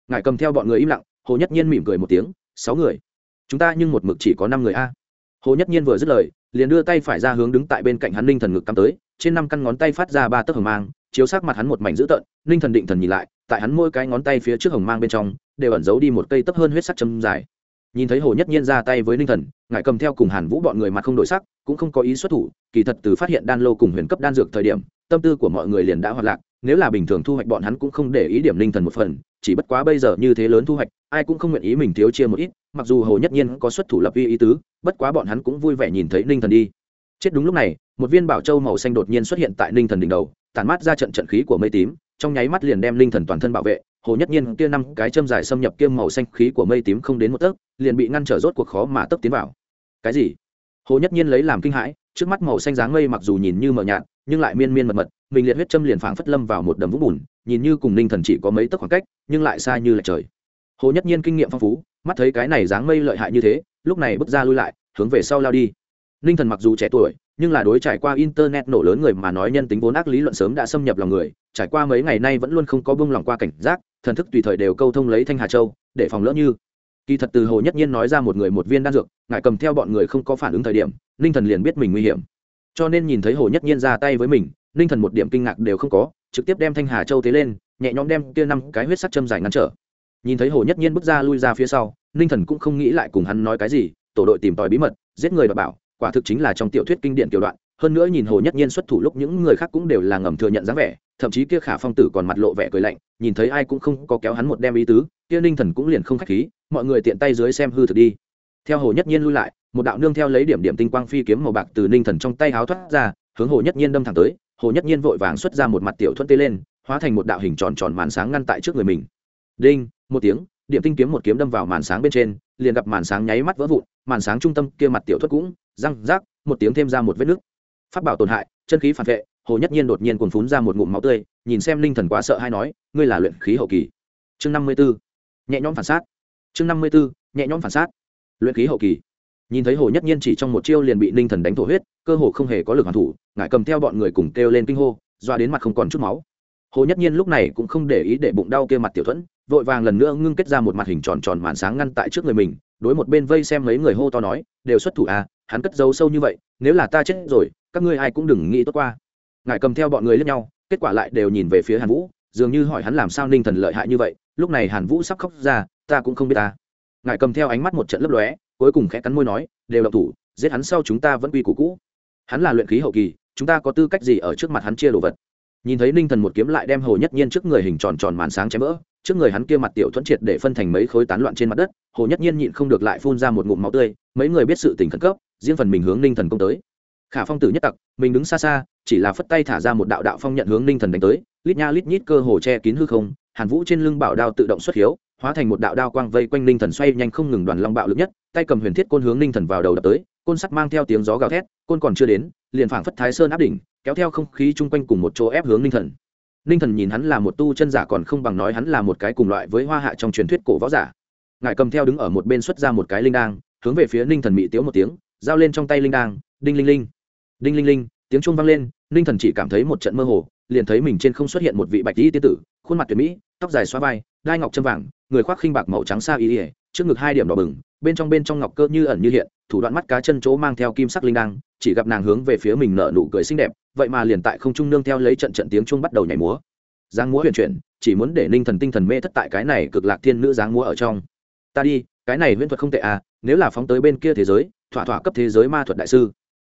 Ngài cầm theo bọn người im lặng, hồ nhất nhiên mỉm cười một tiếng, sáu người? Chúng ta nhưng một mực chỉ có năm người a hồ nhất nhiên vừa dứt lời, liền đưa tay phải ra hướng đứng tại bên cạnh hắn ninh thần ngực cắm tới, trên năm căn ngón tay phát ra ba tấc hồng mang, chiếu sát mặt hắn một mảnh dữ tợn, ninh thần định thần nhìn lại, tại hắn mỗi cái ngón tay phía trước hồng mang bên trong, đều ẩn giấu đi một cây tấp hơn huyết sắc châm dài. Nhìn thấy hồ nhất nhiên ra tay với ninh thần, ngài cầm theo cùng hàn vũ bọn người mặt không đổi sắc, cũng không có ý xuất thủ, kỳ thật từ phát hiện đan lô cùng huyền cấp đan dược thời điểm, tâm tư của mọi người liền đã hoạt lạc nếu là bình thường thu hoạch bọn hắn cũng không để ý điểm linh thần một phần, chỉ bất quá bây giờ như thế lớn thu hoạch, ai cũng không nguyện ý mình thiếu chia một ít, mặc dù hồ nhất nhiên có xuất thủ lập uy ý tứ, bất quá bọn hắn cũng vui vẻ nhìn thấy ninh thần đi. Chết đúng lúc này, một viên bảo châu màu xanh đột nhiên xuất hiện tại ninh thần đỉnh đầu, tản mát ra trận trận khí của mây tím, trong nháy mắt liền đem ninh thần toàn thân bảo vệ, hồ nhất nhiên kia năm cái châm dài xâm nhập kiêm màu xanh khí của mây tím không đến một tấc, liền bị ngăn trở rốt cuộc khó mà tấc tiến vào. Cái gì? Hồ nhất nhiên lấy làm kinh hãi, trước mắt màu xanh dáng mây mặc dù nhìn như mờ nhạt, nhưng lại miên miên mật mật mình liệt huyết châm liền phảng phất lâm vào một đầm vũng bùn, nhìn như cùng ninh thần chỉ có mấy tấc khoảng cách, nhưng lại xa như là trời. Hồ nhất nhiên kinh nghiệm phong phú, mắt thấy cái này dáng mây lợi hại như thế, lúc này bước ra lui lại, hướng về sau lao đi. Ninh thần mặc dù trẻ tuổi, nhưng là đối trải qua internet nổ lớn người mà nói nhân tính vốn ác lý luận sớm đã xâm nhập lòng người, trải qua mấy ngày nay vẫn luôn không có bông lòng qua cảnh giác, thần thức tùy thời đều câu thông lấy thanh hà châu, để phòng lỡ như. Kỳ thật từ hồ nhất nhiên nói ra một người một viên đan dược, ngài cầm theo bọn người không có phản ứng thời điểm, ninh thần liền biết mình nguy hiểm. Cho nên nhìn thấy hồ nhất nhiên ra tay với mình ninh thần một điểm kinh ngạc đều không có, trực tiếp đem thanh hà châu tế lên, nhẹ nhõm đem kia năm cái huyết sắc châm dài ngăn trở. Nhìn thấy hồ nhất nhiên bước ra lui ra phía sau, ninh thần cũng không nghĩ lại cùng hắn nói cái gì, tổ đội tìm tòi bí mật, giết người và bảo, quả thực chính là trong tiểu thuyết kinh điển tiểu đoạn. Hơn nữa nhìn hồ nhất nhiên xuất thủ lúc những người khác cũng đều là ngầm thừa nhận dáng vẻ, thậm chí kia khả phong tử còn mặt lộ vẻ cười lạnh, nhìn thấy ai cũng không có kéo hắn một đem ý tứ, kia ninh thần cũng liền không khách khí, mọi người tiện tay dưới xem hư thực đi. Theo hồ nhất nhiên lui lại, một đạo nương theo lấy điểm điểm tinh quang phi kiếm màu bạc từ ninh thần trong tay háo thoát ra, hướng hồ nhất nhiên đâm thẳng tới hồ nhất nhiên vội vàng xuất ra một mặt tiểu thuận tê lên, hóa thành một đạo hình tròn tròn màn sáng ngăn tại trước người mình. Đinh, một tiếng, điểm tinh kiếm một kiếm đâm vào màn sáng bên trên, liền gặp màn sáng nháy mắt vỡ vụn, màn sáng trung tâm kia mặt tiểu thuật cũng răng rác, một tiếng thêm ra một vết nước. Phát bảo tổn hại, chân khí phản vệ, hồ nhất nhiên đột nhiên còn phún ra một ngụm máu tươi, nhìn xem linh thần quá sợ hay nói, ngươi là luyện khí hậu kỳ. Chương năm mươi b ố nhẹ nhõm phản sát. Chương năm mươi b ố nhẹ nhõm phản sát. Luyện khí hậu kỳ nhìn thấy hồ nhất nhiên chỉ trong một chiêu liền bị ninh thần đánh thổ huyết, cơ hồ không hề có lực hoàn thủ ngại cầm theo bọn người cùng kêu lên kinh hô, doa đến mặt không còn chút máu. Hồ nhất nhiên lúc này cũng không để ý để bụng đau kia mặt tiểu thuẫn, vội vàng lần nữa ngưng kết ra một mặt hình tròn tròn màn sáng ngăn tại trước người mình, đối một bên vây xem mấy người hô to nói, đều xuất thủ à hắn cất giấu sâu như vậy, nếu là ta chết rồi, các ngươi ai cũng đừng nghĩ tốt qua. Ngài cầm theo bọn người lẫn nhau, kết quả lại đều nhìn về phía hàn vũ, dường như hỏi hắn làm sao ninh thần lợi hại như vậy, lúc này hàn vũ sắp khóc ra, ta cũng không biết ta. Ngài cầm theo ánh mắt một trận lấp lóe cuối cùng khẽ cắn môi nói, đều độc thủ, giết hắn sau chúng ta vẫn quy củ cũ. Hắn là luyện khí hậu kỳ, chúng ta có tư cách gì ở trước mặt hắn chia đồ vật? Nhìn thấy ninh thần một kiếm lại đem hồ nhất nhiên trước người hình tròn tròn màn sáng chém vỡ, trước người hắn kia mặt tiểu thuẫn triệt để phân thành mấy khối tán loạn trên mặt đất, hồ nhất nhiên nhịn không được lại phun ra một ngụm máu tươi, mấy người biết sự tình khẩn cấp, riêng phần mình hướng ninh thần công tới. Khả phong tử nhất tặc, mình đứng xa xa, chỉ là phất tay thả ra một đạo đạo phong nhận hướng ninh thần đánh tới, lít nha lít nhít cơ hồ che kín hư không, hàn vũ trên lưng bảo đao tự động xuất hiếu, hóa thành một đạo đao quang vây quanh ninh thần xoay nhanh không ngừng đoàn long bạo lực nhất tay cầm huyền thiết côn hướng ninh thần vào đầu đập tới, côn sắt mang theo tiếng gió gào thét, côn còn chưa đến, liền phảng phất thái sơn áp đỉnh, kéo theo không khí chung quanh cùng một chỗ ép hướng ninh thần. Ninh thần nhìn hắn là một tu chân giả còn không bằng nói hắn là một cái cùng loại với hoa hạ trong truyền thuyết cổ võ giả. Ngài cầm theo đứng ở một bên xuất ra một cái linh đang hướng về phía ninh thần mỹ tiếu một tiếng, giao lên trong tay linh đang đinh linh linh. Đinh linh linh, tiếng chuông vang lên, ninh thần chỉ cảm thấy một trận mơ hồ, liền thấy mình trên không xuất hiện một vị bạch y tiên tử, khuôn mặt tuyệt mỹ, tóc dài xoa vai, đai ngọc chân vàng, người khoác khinh bạc màu trắng xa y ỉa trước ngực hai điểm đỏ bừng bên trong bên trong ngọc cơ như ẩn như hiện, thủ đoạn mắt cá chân chỗ mang theo kim sắc linh đăng, chỉ gặp nàng hướng về phía mình nở nụ cười xinh đẹp, vậy mà liền tại không trung nương theo lấy trận trận tiếng chuông bắt đầu nhảy múa. Giang múa huyền chuyển, chỉ muốn để ninh thần tinh thần mê thất tại cái này cực lạc thiên nữ giáng múa ở trong. Ta đi, cái này huyễn thuật không tệ à nếu là phóng tới bên kia thế giới, thỏa thỏa cấp thế giới ma thuật đại sư.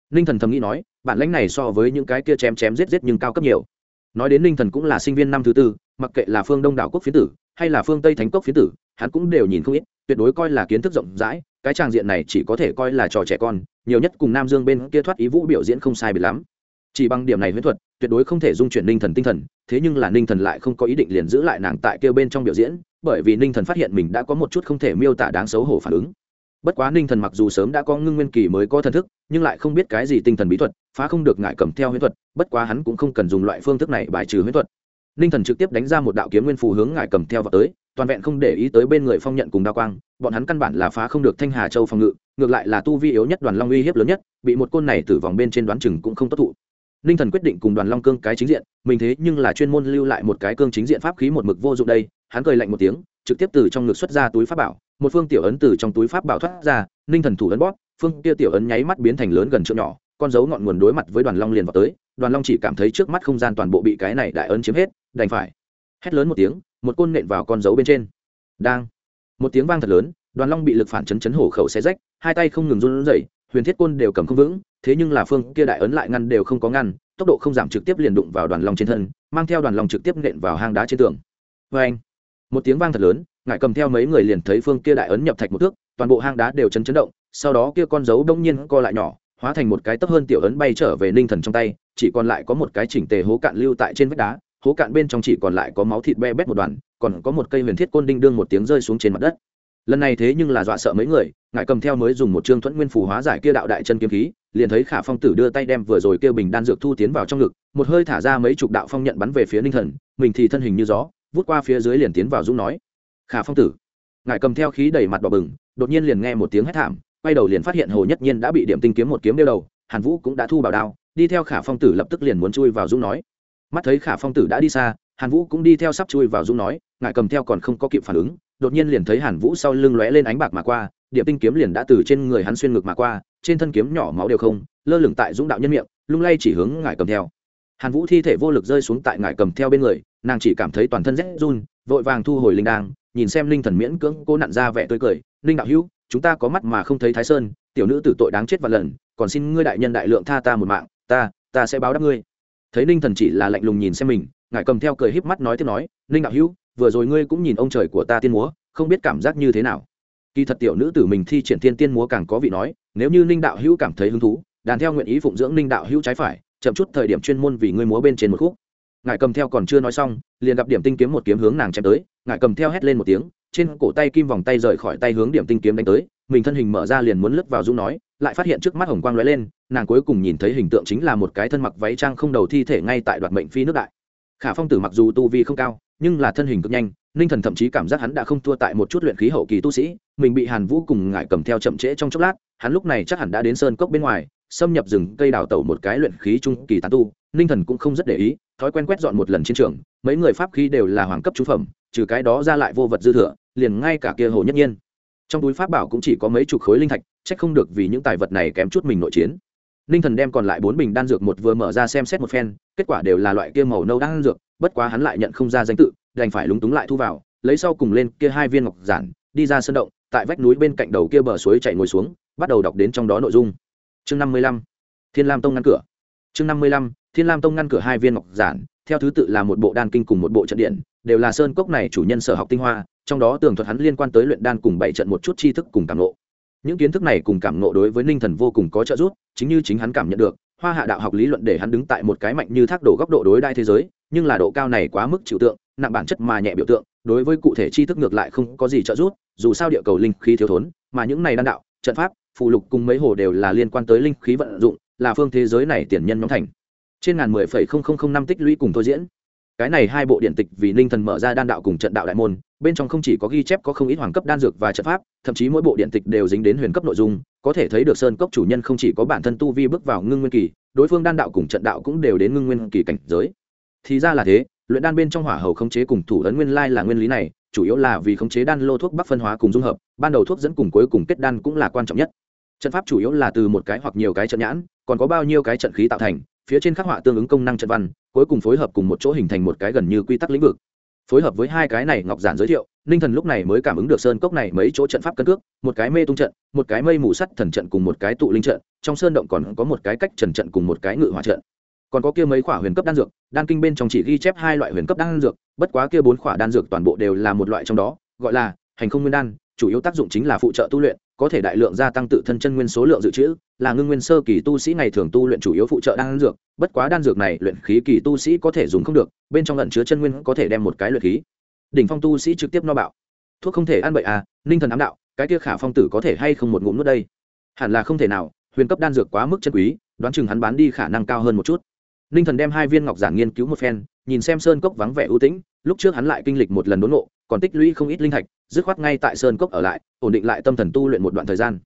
Ninh thần thầm nghĩ nói, bản lãnh này so với những cái kia chém chém giết giết nhưng cao cấp nhiều. Nói đến ninh thần cũng là sinh viên năm thứ tư mặc kệ là phương đông đảo quốc phiến tử hay là phương tây thánh cốc phiến tử, hắn cũng đều nhìn không ít, tuyệt đối coi là kiến thức rộng rãi, cái tràng diện này chỉ có thể coi là trò trẻ con, nhiều nhất cùng nam dương bên kia thoát ý vũ biểu diễn không sai biệt lắm. Chỉ bằng điểm này huyễn thuật, tuyệt đối không thể dung chuyển ninh thần tinh thần, thế nhưng là ninh thần lại không có ý định liền giữ lại nàng tại kêu bên trong biểu diễn, bởi vì ninh thần phát hiện mình đã có một chút không thể miêu tả đáng xấu hổ phản ứng. Bất quá ninh thần mặc dù sớm đã có ngưng nguyên kỳ mới có thần thức, nhưng lại không biết cái gì tinh thần bí thuật, phá không được ngại cầm theo huyễn thuật, bất quá hắn cũng không cần dùng loại phương thức này bài trừ huyễn thuật ninh thần trực tiếp đánh ra một đạo kiếm nguyên phù hướng ngài cầm theo vào tới, toàn vẹn không để ý tới bên người phong nhận cùng đa quang, bọn hắn căn bản là phá không được thanh hà châu phòng ngự, ngược lại là tu vi yếu nhất đoàn long uy hiếp lớn nhất, bị một côn này tử vòng bên trên đoán chừng cũng không tốt thụ. Ninh thần quyết định cùng đoàn long cương cái chính diện, mình thế nhưng là chuyên môn lưu lại một cái cương chính diện pháp khí một mực vô dụng đây, hắn cười lạnh một tiếng, trực tiếp từ trong ngực xuất ra túi pháp bảo, một phương tiểu ấn từ trong túi pháp bảo thoát ra, ninh thần thủ ấn bóp, phương kia tiểu ấn nháy mắt biến thành lớn gần chỗ nhỏ, con dấu ngọn nguồn đối mặt với đoàn long liền vào tới, đoàn long chỉ cảm thấy trước mắt không gian toàn bộ bị cái này đại ấn chiếm hết đành phải. Hét lớn một tiếng, một côn nện vào con dấu bên trên. Đang. Một tiếng vang thật lớn, đoàn long bị lực phản chấn chấn hổ khẩu xé rách, hai tay không ngừng run rẩy, huyền thiết côn đều cầm không vững, thế nhưng là phương kia đại ấn lại ngăn đều không có ngăn, tốc độ không giảm trực tiếp liền đụng vào đoàn long trên thân, mang theo đoàn long trực tiếp nện vào hang đá trên tường. Vê anh một tiếng vang thật lớn ngại cầm theo mấy người liền thấy phương kia đại ấn nhập thạch một thước, toàn bộ hang đá đều chấn chấn động, sau đó kia con dấu đông nhiên co lại nhỏ, hóa thành một cái tấp hơn tiểu ấn bay trở về ninh thần trong tay, chỉ còn lại có một cái chỉnh tề hố cạn lưu tại trên vách đá hố cạn bên trong chỉ còn lại có máu thịt be bét một đoàn, còn có một cây huyền thiết côn đinh đương một tiếng rơi xuống trên mặt đất. Lần này thế nhưng là dọa sợ mấy người, ngài cầm theo mới dùng một trương thuẫn nguyên phù hóa giải kia đạo đại chân kiếm khí, liền thấy khả phong tử đưa tay đem vừa rồi kia bình đan dược thu tiến vào trong ngực, một hơi thả ra mấy chục đạo phong nhận bắn về phía ninh thần, mình thì thân hình như gió, vút qua phía dưới liền tiến vào dũng nói, khả phong tử, ngài cầm theo khí đầy mặt đỏ bừng, đột nhiên liền nghe một tiếng hét thảm, quay đầu liền phát hiện hồ nhất nhiên đã bị điểm tinh kiếm một kiếm đeo đầu, hàn vũ cũng đã thu bảo đao, đi theo khả phong tử lập tức liền muốn chui vào dũng nói mắt thấy khả phong tử đã đi xa, hàn vũ cũng đi theo sắp chui vào dũng nói ngại cầm theo còn không có kịp phản ứng. Đột nhiên liền thấy hàn vũ sau lưng lóe lên ánh bạc mà qua điệp tinh kiếm liền đã từ trên người hắn xuyên ngực mà qua, trên thân kiếm nhỏ máu đều không, lơ lửng tại dũng đạo nhân miệng, lung lay chỉ hướng ngải cầm theo. Hàn vũ thi thể vô lực rơi xuống tại ngải cầm theo bên người, nàng chỉ cảm thấy toàn thân rét run, vội vàng thu hồi linh đang nhìn xem linh thần miễn cưỡng cô nặn ra vẻ tươi cười, linh đạo hữu, chúng ta có mắt mà không thấy thái sơn, tiểu nữ tử tội đáng chết và lần, còn xin ngươi đại nhân đại lượng tha ta một mạng, ta ta sẽ báo đáp ngươi thấy ninh thần chỉ là lạnh lùng nhìn xem mình ngài cầm theo cười híp mắt nói tiếp nói ninh đạo hữu vừa rồi ngươi cũng nhìn ông trời của ta tiên múa không biết cảm giác như thế nào kỳ thật tiểu nữ tử mình thi triển tiên tiên múa càng có vị nói nếu như ninh đạo hữu cảm thấy hứng thú đàn theo nguyện ý phụng dưỡng ninh đạo hữu trái phải chậm chút thời điểm chuyên môn vì ngươi múa bên trên một khúc ngài cầm theo còn chưa nói xong liền gặp điểm tinh kiếm một kiếm hướng nàng chém tới ngài cầm theo hét lên một tiếng trên cổ tay kim vòng tay rời khỏi tay hướng điểm tinh kiếm đánh tới mình thân hình mở ra liền muốn lướt vào dũng nói lại phát hiện trước mắt hồng quang lóe lên, nàng cuối cùng nhìn thấy hình tượng chính là một cái thân mặc váy trang không đầu thi thể ngay tại đoạt mệnh phi nước đại. Khả phong tử mặc dù tu vi không cao, nhưng là thân hình cực nhanh, ninh thần thậm chí cảm giác hắn đã không thua tại một chút luyện khí hậu kỳ tu sĩ, mình bị hàn vũ cùng ngại cầm theo chậm trễ trong chốc lát, hắn lúc này chắc hẳn đã đến sơn cốc bên ngoài, xâm nhập rừng cây đào tẩu một cái luyện khí trung kỳ tán tu, ninh thần cũng không rất để ý, thói quen quét dọn một lần chiến trường, mấy người pháp khí đều là hoàng cấp chú phẩm, trừ cái đó ra lại vô vật dư thừa, liền ngay cả kia hồ nhất nhiên. Trong túi pháp bảo cũng chỉ có mấy chục khối linh thạch trách không được vì những tài vật này kém chút mình nội chiến. Ninh thần đem còn lại bốn bình đan dược một vừa mở ra xem xét một phen, kết quả đều là loại kia màu nâu đan dược, bất quá hắn lại nhận không ra danh tự, đành phải lúng túng lại thu vào, lấy sau cùng lên kia hai viên ngọc giản, đi ra sân động, tại vách núi bên cạnh đầu kia bờ suối chạy ngồi xuống, bắt đầu đọc đến trong đó nội dung. Chương năm mươi lăm, thiên lam tông ngăn cửa. Chương năm mươi lăm, thiên lam tông ngăn cửa hai viên ngọc giản, theo thứ tự là một bộ đan kinh cùng một bộ trận điện, đều là sơn cốc này chủ nhân sở học tinh hoa, trong đó tường thuật hắn liên quan tới luyện đan cùng bảy trận một chút tri thức cùng cảm lộ những kiến thức này cùng cảm nộ đối với ninh thần vô cùng có trợ giúp, chính như chính hắn cảm nhận được, hoa hạ đạo học lý luận để hắn đứng tại một cái mạnh như thác đổ góc độ đối đại thế giới, nhưng là độ cao này quá mức chịu tượng, nặng bản chất mà nhẹ biểu tượng, đối với cụ thể tri thức ngược lại không có gì trợ giúp, dù sao địa cầu linh khí thiếu thốn, mà những này đan đạo, trận pháp, phụ lục cùng mấy hồ đều là liên quan tới linh khí vận dụng, là phương thế giới này tiền nhân nhóm thành. Trên ngàn mười phẩy không không không năm tích lũy cùng thôi diễn. Cái này hai bộ điện tịch vì ninh thần mở ra đan đạo cùng trận đạo đại môn bên trong không chỉ có ghi chép có không ít hoàng cấp đan dược và trận pháp, thậm chí mỗi bộ điện tịch đều dính đến huyền cấp nội dung, có thể thấy được sơn cốc chủ nhân không chỉ có bản thân tu vi bước vào ngưng nguyên kỳ, đối phương đan đạo cùng trận đạo cũng đều đến ngưng nguyên kỳ cảnh giới. Thì ra là thế, luyện đan bên trong hỏa hầu khống chế cùng thủ ấn nguyên lai là nguyên lý này, chủ yếu là vì khống chế đan lô thuốc bắc phân hóa cùng dung hợp, ban đầu thuốc dẫn cùng cuối cùng kết đan cũng là quan trọng nhất. Trận pháp chủ yếu là từ một cái hoặc nhiều cái trận nhãn, còn có bao nhiêu cái trận khí tạo thành, phía trên khắc họa tương ứng công năng trận văn, cuối cùng phối hợp cùng một chỗ hình thành một cái gần như quy tắc lĩnh vực phối hợp với hai cái này ngọc giản giới thiệu, ninh thần lúc này mới cảm ứng được sơn cốc này mấy chỗ trận pháp cân cước, một cái mê tung trận, một cái mây mù sắt thần trận cùng một cái tụ linh trận, trong sơn động còn có một cái cách trần trận cùng một cái ngự hỏa trận. Còn có kia mấy khoả huyền cấp đan dược, đan kinh bên trong chỉ ghi chép hai loại huyền cấp đan dược, bất quá kia bốn khoả đan dược toàn bộ đều là một loại trong đó, gọi là hành không nguyên đan, chủ yếu tác dụng chính là phụ trợ tu luyện có thể đại lượng gia tăng tự thân chân nguyên số lượng dự trữ, là ngưng nguyên sơ kỳ tu sĩ ngày thường tu luyện chủ yếu phụ trợ đan dược, bất quá đan dược này luyện khí kỳ tu sĩ có thể dùng không được, bên trong lẫn chứa chân nguyên có thể đem một cái luyện khí. Đỉnh phong tu sĩ trực tiếp no bạo. Thuốc không thể ăn bậy à ninh thần ám đạo, cái kia khả phong tử có thể hay không một ngụm nuốt đây? Hẳn là không thể nào, huyền cấp đan dược quá mức chân quý, đoán chừng hắn bán đi khả năng cao hơn một chút. Ninh thần đem hai viên ngọc giản nghiên cứu một phen, nhìn xem sơn cốc vắng vẻ ưu tĩnh lúc trước hắn lại kinh lịch một lần đốn ngộ, còn tích lũy không ít linh thạch, dứt khoát ngay tại sơn cốc ở lại, ổn định lại tâm thần tu luyện một đoạn thời gian.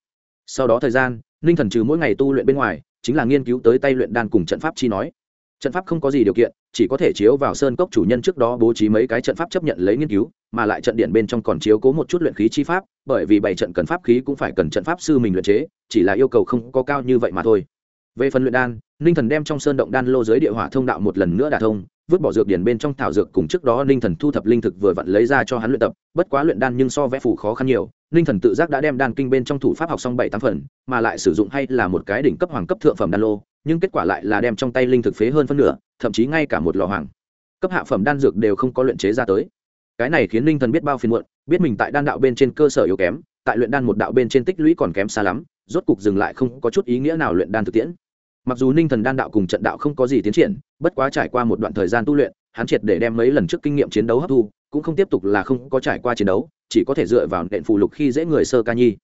Sau đó thời gian, ninh thần trừ mỗi ngày tu luyện bên ngoài, chính là nghiên cứu tới tay luyện đan cùng trận pháp chi nói. Trận pháp không có gì điều kiện, chỉ có thể chiếu vào sơn cốc chủ nhân trước đó bố trí mấy cái trận pháp chấp nhận lấy nghiên cứu, mà lại trận điện bên trong còn chiếu cố một chút luyện khí chi pháp, bởi vì bảy trận cần pháp khí cũng phải cần trận pháp sư mình luyện chế, chỉ là yêu cầu không có cao như vậy mà thôi. Về phần luyện đan, ninh thần đem trong sơn động đan lô dưới địa hỏa thông đạo một lần nữa đả thông vứt bỏ dược điển bên trong thảo dược cùng trước đó ninh thần thu thập linh thực vừa vặn lấy ra cho hắn luyện tập, bất quá luyện đan nhưng so vẽ phủ khó khăn nhiều, ninh thần tự giác đã đem đan kinh bên trong thủ pháp học xong bảy tám phần, mà lại sử dụng hay là một cái đỉnh cấp hoàng cấp thượng phẩm đan lô, nhưng kết quả lại là đem trong tay linh thực phế hơn phân nửa, thậm chí ngay cả một lò hoàng cấp hạ phẩm đan dược đều không có luyện chế ra tới. Cái này khiến ninh thần biết bao phiền muộn, biết mình tại đan đạo bên trên cơ sở yếu kém, tại luyện đan một đạo bên trên tích lũy còn kém xa lắm, rốt cục dừng lại không có chút ý nghĩa nào luyện đan thực tiễn mặc dù ninh thần đan đạo cùng trận đạo không có gì tiến triển, bất quá trải qua một đoạn thời gian tu luyện, hắn triệt để đem mấy lần trước kinh nghiệm chiến đấu hấp thu, cũng không tiếp tục là không có trải qua chiến đấu, chỉ có thể dựa vào nện phù lục khi dễ người sơ ca nhi.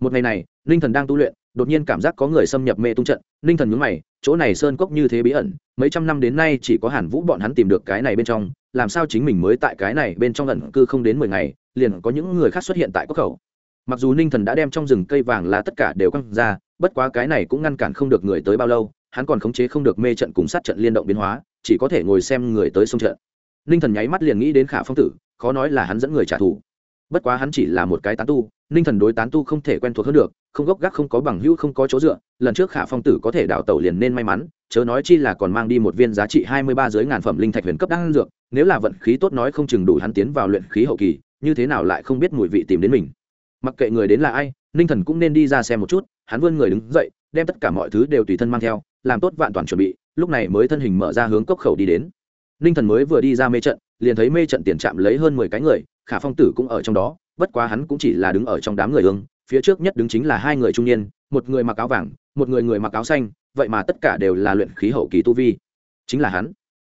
Một ngày này, ninh thần đang tu luyện, đột nhiên cảm giác có người xâm nhập mê tung trận, ninh thần nhúng mày, chỗ này sơn cốc như thế bí ẩn, mấy trăm năm đến nay chỉ có hàn vũ bọn hắn tìm được cái này bên trong, làm sao chính mình mới tại cái này bên trong ẩn cư không đến mười ngày, liền có những người khác xuất hiện tại cốc khẩu mặc dù ninh thần đã đem trong rừng cây vàng là tất cả đều căng ra, bất quá cái này cũng ngăn cản không được người tới bao lâu, hắn còn khống chế không được mê trận cùng sát trận liên động biến hóa, chỉ có thể ngồi xem người tới sông trận. Ninh thần nháy mắt liền nghĩ đến khả phong tử, khó nói là hắn dẫn người trả thù. Bất quá hắn chỉ là một cái tán tu, ninh thần đối tán tu không thể quen thuộc hơn được, không gốc gác không có bằng hữu không có chỗ dựa, lần trước khả phong tử có thể đào tẩu liền nên may mắn, chớ nói chi là còn mang đi một viên giá trị hai mươi ba dưới ngàn phẩm linh thạch huyền cấp đang dược, nếu là vận khí tốt nói không chừng đủ hắn tiến vào luyện khí hậu kỳ, như thế nào lại không biết mùi vị tìm đến mình mặc kệ người đến là ai, ninh thần cũng nên đi ra xem một chút, hắn vươn người đứng dậy, đem tất cả mọi thứ đều tùy thân mang theo, làm tốt vạn toàn chuẩn bị, lúc này mới thân hình mở ra hướng cốc khẩu đi đến. Ninh thần mới vừa đi ra mê trận, liền thấy mê trận tiền chạm lấy hơn mười cái người, khả phong tử cũng ở trong đó, bất quá hắn cũng chỉ là đứng ở trong đám người ương phía trước nhất đứng chính là hai người trung niên, một người mặc áo vàng, một người người mặc áo xanh, vậy mà tất cả đều là luyện khí hậu kỳ tu vi. Chính là hắn.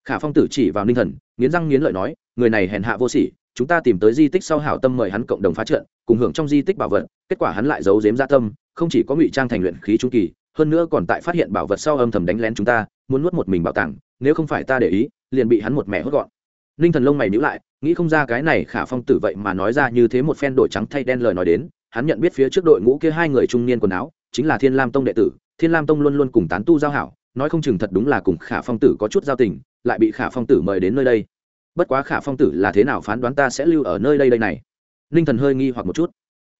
Khả phong tử chỉ vào ninh thần, nghiến răng nghiến lợi nói, người này hèn hạ vô sỉ chúng ta tìm tới di tích sau hảo tâm mời hắn cộng đồng phá trận, cùng hưởng trong di tích bảo vật, kết quả hắn lại giấu giếm gia tâm, không chỉ có ngụy trang thành luyện khí trung kỳ, hơn nữa còn tại phát hiện bảo vật sau âm thầm đánh lén chúng ta, muốn nuốt một mình bảo tàng, nếu không phải ta để ý, liền bị hắn một mẹ hốt gọn. Ninh thần lông mày nhữ lại, nghĩ không ra cái này khả phong tử vậy mà nói ra như thế một phen đổi trắng thay đen lời nói đến, hắn nhận biết phía trước đội ngũ kia hai người trung niên quần áo, chính là thiên lam tông đệ tử, thiên lam tông luôn luôn cùng tán tu giao hảo, nói không chừng thật đúng là cùng khả phong tử có chút giao tình, lại bị khả phong tử mời đến nơi đây bất quá khả phong tử là thế nào phán đoán ta sẽ lưu ở nơi đây đây này? Ninh thần hơi nghi hoặc một chút.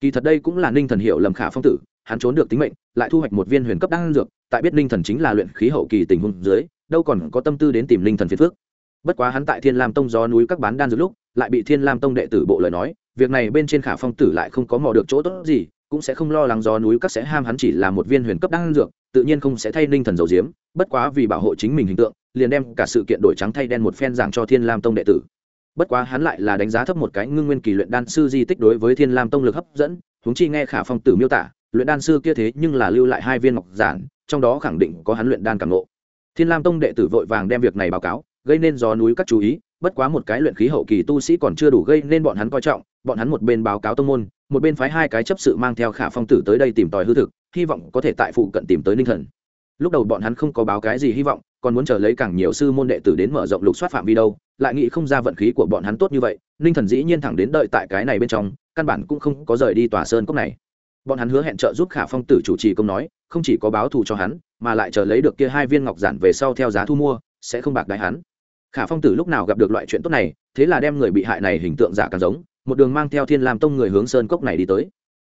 Kỳ thật đây cũng là ninh thần hiểu lầm khả phong tử, hắn trốn được tính mệnh, lại thu hoạch một viên huyền cấp đan dược, tại biết ninh thần chính là luyện khí hậu kỳ tình huống dưới, đâu còn có tâm tư đến tìm ninh thần phiền phước bất quá hắn tại thiên lam tông gió núi các bán đan dược lúc, lại bị thiên lam tông đệ tử bộ lời nói, việc này bên trên khả phong tử lại không có mò được chỗ tốt gì cũng sẽ không lo lắng gió núi các sẽ ham hắn chỉ là một viên huyền cấp đan dược, tự nhiên không sẽ thay ninh thần dầu diếm bất quá vì bảo hộ chính mình hình tượng, liền đem cả sự kiện đổi trắng thay đen một phen giảng cho thiên lam tông đệ tử. Bất quá hắn lại là đánh giá thấp một cái ngưng nguyên kỳ luyện đan sư di tích đối với thiên lam tông lực hấp dẫn, huống chi nghe khả phong tử miêu tả, luyện đan sư kia thế nhưng là lưu lại hai viên ngọc giản, trong đó khẳng định có hắn luyện đan cảm ngộ. Thiên lam tông đệ tử vội vàng đem việc này báo cáo, gây nên gió núi các chú ý, bất quá một cái luyện khí hậu kỳ tu sĩ còn chưa đủ gây nên bọn hắn coi trọng, bọn hắn một bên báo cáo tông môn một bên phái hai cái chấp sự mang theo khả phong tử tới đây tìm tòi hư thực, hy vọng có thể tại phụ cận tìm tới ninh thần. Lúc đầu bọn hắn không có báo cái gì hy vọng, còn muốn chờ lấy càng nhiều sư môn đệ tử đến mở rộng lục soát phạm vi đâu, lại nghĩ không ra vận khí của bọn hắn tốt như vậy, ninh thần dĩ nhiên thẳng đến đợi tại cái này bên trong, căn bản cũng không có rời đi tòa sơn cốc này. Bọn hắn hứa hẹn trợ giúp khả phong tử chủ trì công nói, không chỉ có báo thù cho hắn, mà lại chờ lấy được kia hai viên ngọc giản về sau theo giá thu mua, sẽ không bạc đại hắn. Khả phong tử lúc nào gặp được loại chuyện tốt này, thế là đem người bị hại này hình tượng giả càng giống một đường mang theo thiên lam tông người hướng sơn cốc này đi tới.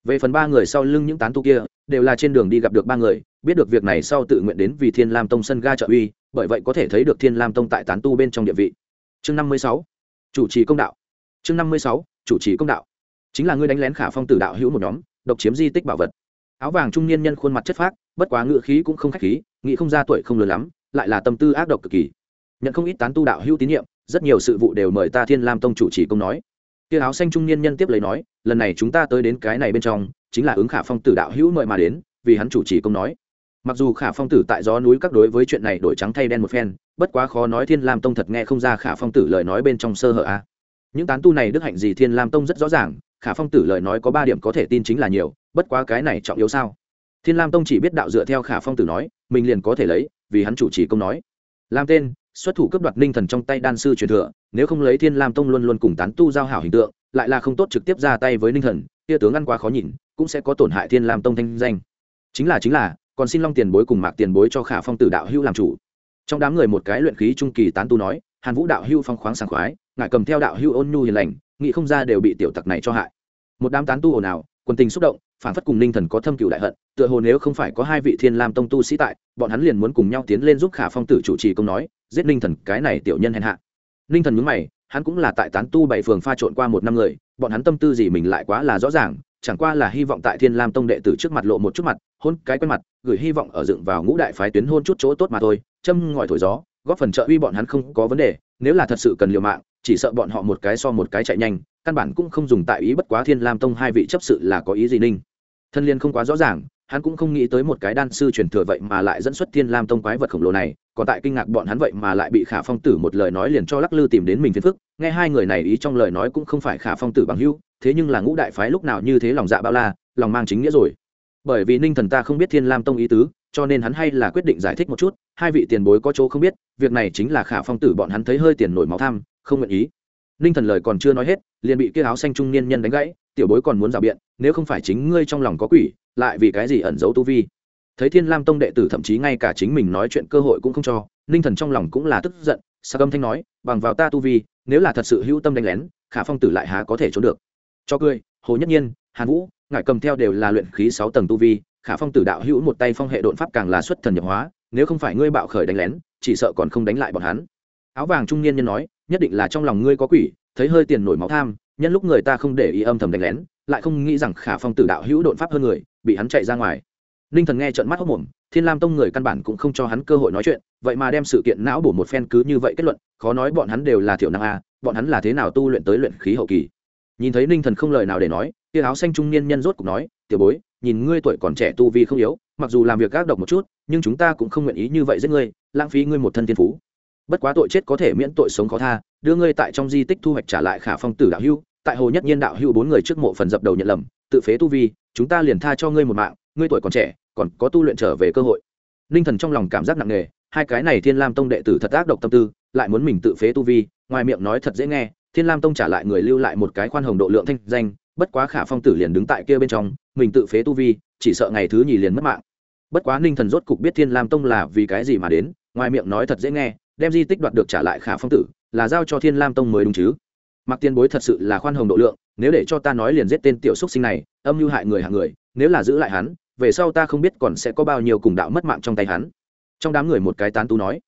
Về phần ba người sau lưng những tán tu kia, đều là trên đường đi gặp được ba người, biết được việc này sau tự nguyện đến vì thiên lam tông sân ga trợ uy, bởi vậy có thể thấy được thiên lam tông tại tán tu bên trong địa vị. Chương năm mươi sáu, chủ trì công đạo. Chương năm mươi sáu, chủ trì công đạo. Chính là ngươi đánh lén khả phong tử đạo hữu một nhóm, độc chiếm di tích bảo vật. Áo vàng trung niên nhân khuôn mặt chất phác, bất quá ngựa khí cũng không khách khí, nghĩ không ra tuổi không lớn lắm, lại là tâm tư ác độc cực kỳ. Nhận không ít tán tu đạo hữu tín nhiệm, rất nhiều sự vụ đều mời ta thiên lam tông chủ trì công nói. Tiêu áo xanh trung niên nhân tiếp lấy nói, lần này chúng ta tới đến cái này bên trong, chính là ứng khả phong tử đạo hữu mời mà đến, vì hắn chủ trì công nói. Mặc dù khả phong tử tại gió núi các đối với chuyện này đổi trắng thay đen một phen, bất quá khó nói thiên lam tông thật nghe không ra khả phong tử lời nói bên trong sơ hở a. Những tán tu này đức hạnh gì thiên lam tông rất rõ ràng, khả phong tử lời nói có ba điểm có thể tin chính là nhiều, bất quá cái này trọng yếu sao? Thiên lam tông chỉ biết đạo dựa theo khả phong tử nói, mình liền có thể lấy, vì hắn chủ trì công nói. Làm tên xuất thủ cấp đoạt ninh thần trong tay đan sư truyền thừa, nếu không lấy thiên lam tông luôn luôn cùng tán tu giao hảo hình tượng, lại là không tốt trực tiếp ra tay với ninh thần tia tướng ăn quá khó nhìn, cũng sẽ có tổn hại thiên lam tông thanh danh. Chính là chính là, còn xin long tiền bối cùng mạc tiền bối cho khả phong tử đạo hữu làm chủ. Trong đám người một cái luyện khí trung kỳ tán tu nói, hàn vũ đạo hữu phong khoáng sảng khoái ngại cầm theo đạo hữu ôn nhu hiền lành nghị không ra đều bị tiểu tặc này cho hại. Một đám tán tu ồn ào, quân tình xúc động, phản phất cùng ninh thần có thâm cựu đại hận, tựa hồ nếu không phải có hai vị thiên lam tông tu sĩ tại, bọn hắn liền muốn cùng nhau tiến lên giúp khả phong tử chủ trì công nói giết ninh thần, cái này tiểu nhân hèn hạ. Ninh thần nhúng mày, hắn cũng là tại tán tu bảy phường pha trộn qua một năm người, bọn hắn tâm tư gì mình lại quá là rõ ràng, chẳng qua là hy vọng tại thiên lam tông đệ tử trước mặt lộ một chút mặt, hôn cái quen mặt, gửi hy vọng ở dựng vào ngũ đại phái tuyến hôn chút chỗ tốt mà thôi, châm ngòi thổi gió, góp phần trợ uy bọn hắn không có vấn đề, nếu là thật sự cần liều mạng, chỉ sợ bọn họ một cái so một cái chạy nhanh, căn bản cũng không dùng tại ý bất quá thiên lam tông hai vị chấp sự là có ý gì ninh. Thân liên không quá rõ ràng hắn cũng không nghĩ tới một cái đan sư truyền thừa vậy mà lại dẫn xuất thiên lam tông quái vật khổng lồ này, còn tại kinh ngạc bọn hắn vậy mà lại bị khả phong tử một lời nói liền cho lắc lư tìm đến mình phiền phức, nghe hai người này ý trong lời nói cũng không phải khả phong tử bằng hưu thế nhưng là ngũ đại phái lúc nào như thế lòng dạ bao la, lòng mang chính nghĩa rồi. Bởi vì ninh thần ta không biết thiên lam tông ý tứ, cho nên hắn hay là quyết định giải thích một chút, hai vị tiền bối có chỗ không biết, việc này chính là khả phong tử bọn hắn thấy hơi tiền nổi máu tham, không nguyện ý. Ninh thần lời còn chưa nói hết, liền bị kia áo xanh trung niên nhân đánh gãy, tiểu bối còn muốn rào biện, nếu không phải chính ngươi trong lòng có quỷ lại vì cái gì ẩn giấu tu vi? Thấy thiên lam tông đệ tử thậm chí ngay cả chính mình nói chuyện cơ hội cũng không cho, ninh thần trong lòng cũng là tức giận sa âm thanh nói, bằng vào ta tu vi, nếu là thật sự hữu tâm đánh lén, khả phong tử lại há có thể trốn được. Cho cười, hồ nhất nhiên, hàn vũ ngại cầm theo đều là luyện khí sáu tầng tu vi, khả phong tử đạo hữu một tay phong hệ đột pháp càng là xuất thần nhập hóa, nếu không phải ngươi bạo khởi đánh lén, chỉ sợ còn không đánh lại bọn hắn. Áo vàng trung niên nhân nói, nhất định là trong lòng ngươi có quỷ, thấy hơi tiền nổi máu tham, nhân lúc người ta không để ý âm thầm đánh lén, lại không nghĩ rằng khả phong tử đạo hữu đột pháp hơn người bị hắn chạy ra ngoài. Ninh thần nghe trận mắt hốc mồm thiên lam tông người căn bản cũng không cho hắn cơ hội nói chuyện, vậy mà đem sự kiện não bổ một phen cứ như vậy kết luận, khó nói bọn hắn đều là thiểu năng a, bọn hắn là thế nào tu luyện tới luyện khí hậu kỳ. Nhìn thấy ninh thần không lời nào để nói tia áo xanh trung niên nhân rốt cục nói, tiểu bối, nhìn ngươi tuổi còn trẻ tu vi không yếu, mặc dù làm việc gác độc một chút, nhưng chúng ta cũng không nguyện ý như vậy giết ngươi, lãng phí ngươi một thân thiên phú. Bất quá tội chết có thể miễn tội sống khó tha, đưa ngươi tại trong di tích thu hoạch trả lại khả phong tử đạo hưu tại hồ nhất nhiên đạo hưu bốn người trước mộ phần dập đầu nhận lầm tự phế tu vi, chúng ta liền tha cho ngươi một mạng, ngươi tuổi còn trẻ, còn có tu luyện trở về cơ hội. Ninh thần trong lòng cảm giác nặng nề, hai cái này thiên lam tông đệ tử thật ác độc tâm tư, lại muốn mình tự phế tu vi, ngoài miệng nói thật dễ nghe, thiên lam tông trả lại người lưu lại một cái khoan hồng độ lượng thanh danh, bất quá khả phong tử liền đứng tại kia bên trong, mình tự phế tu vi, chỉ sợ ngày thứ nhì liền mất mạng. Bất quá ninh thần rốt cục biết thiên lam tông là vì cái gì mà đến, ngoài miệng nói thật dễ nghe, đem di tích đoạt được trả lại khả phong tử, là giao cho thiên lam tông mới đúng chứ. Mặc tiền bối thật sự là khoan hồng độ lượng nếu để cho ta nói liền giết tên tiểu xúc sinh này, âm mưu hại người hạng người, nếu là giữ lại hắn, về sau ta không biết còn sẽ có bao nhiêu cùng đạo mất mạng trong tay hắn. Trong đám người một cái tán tú nói.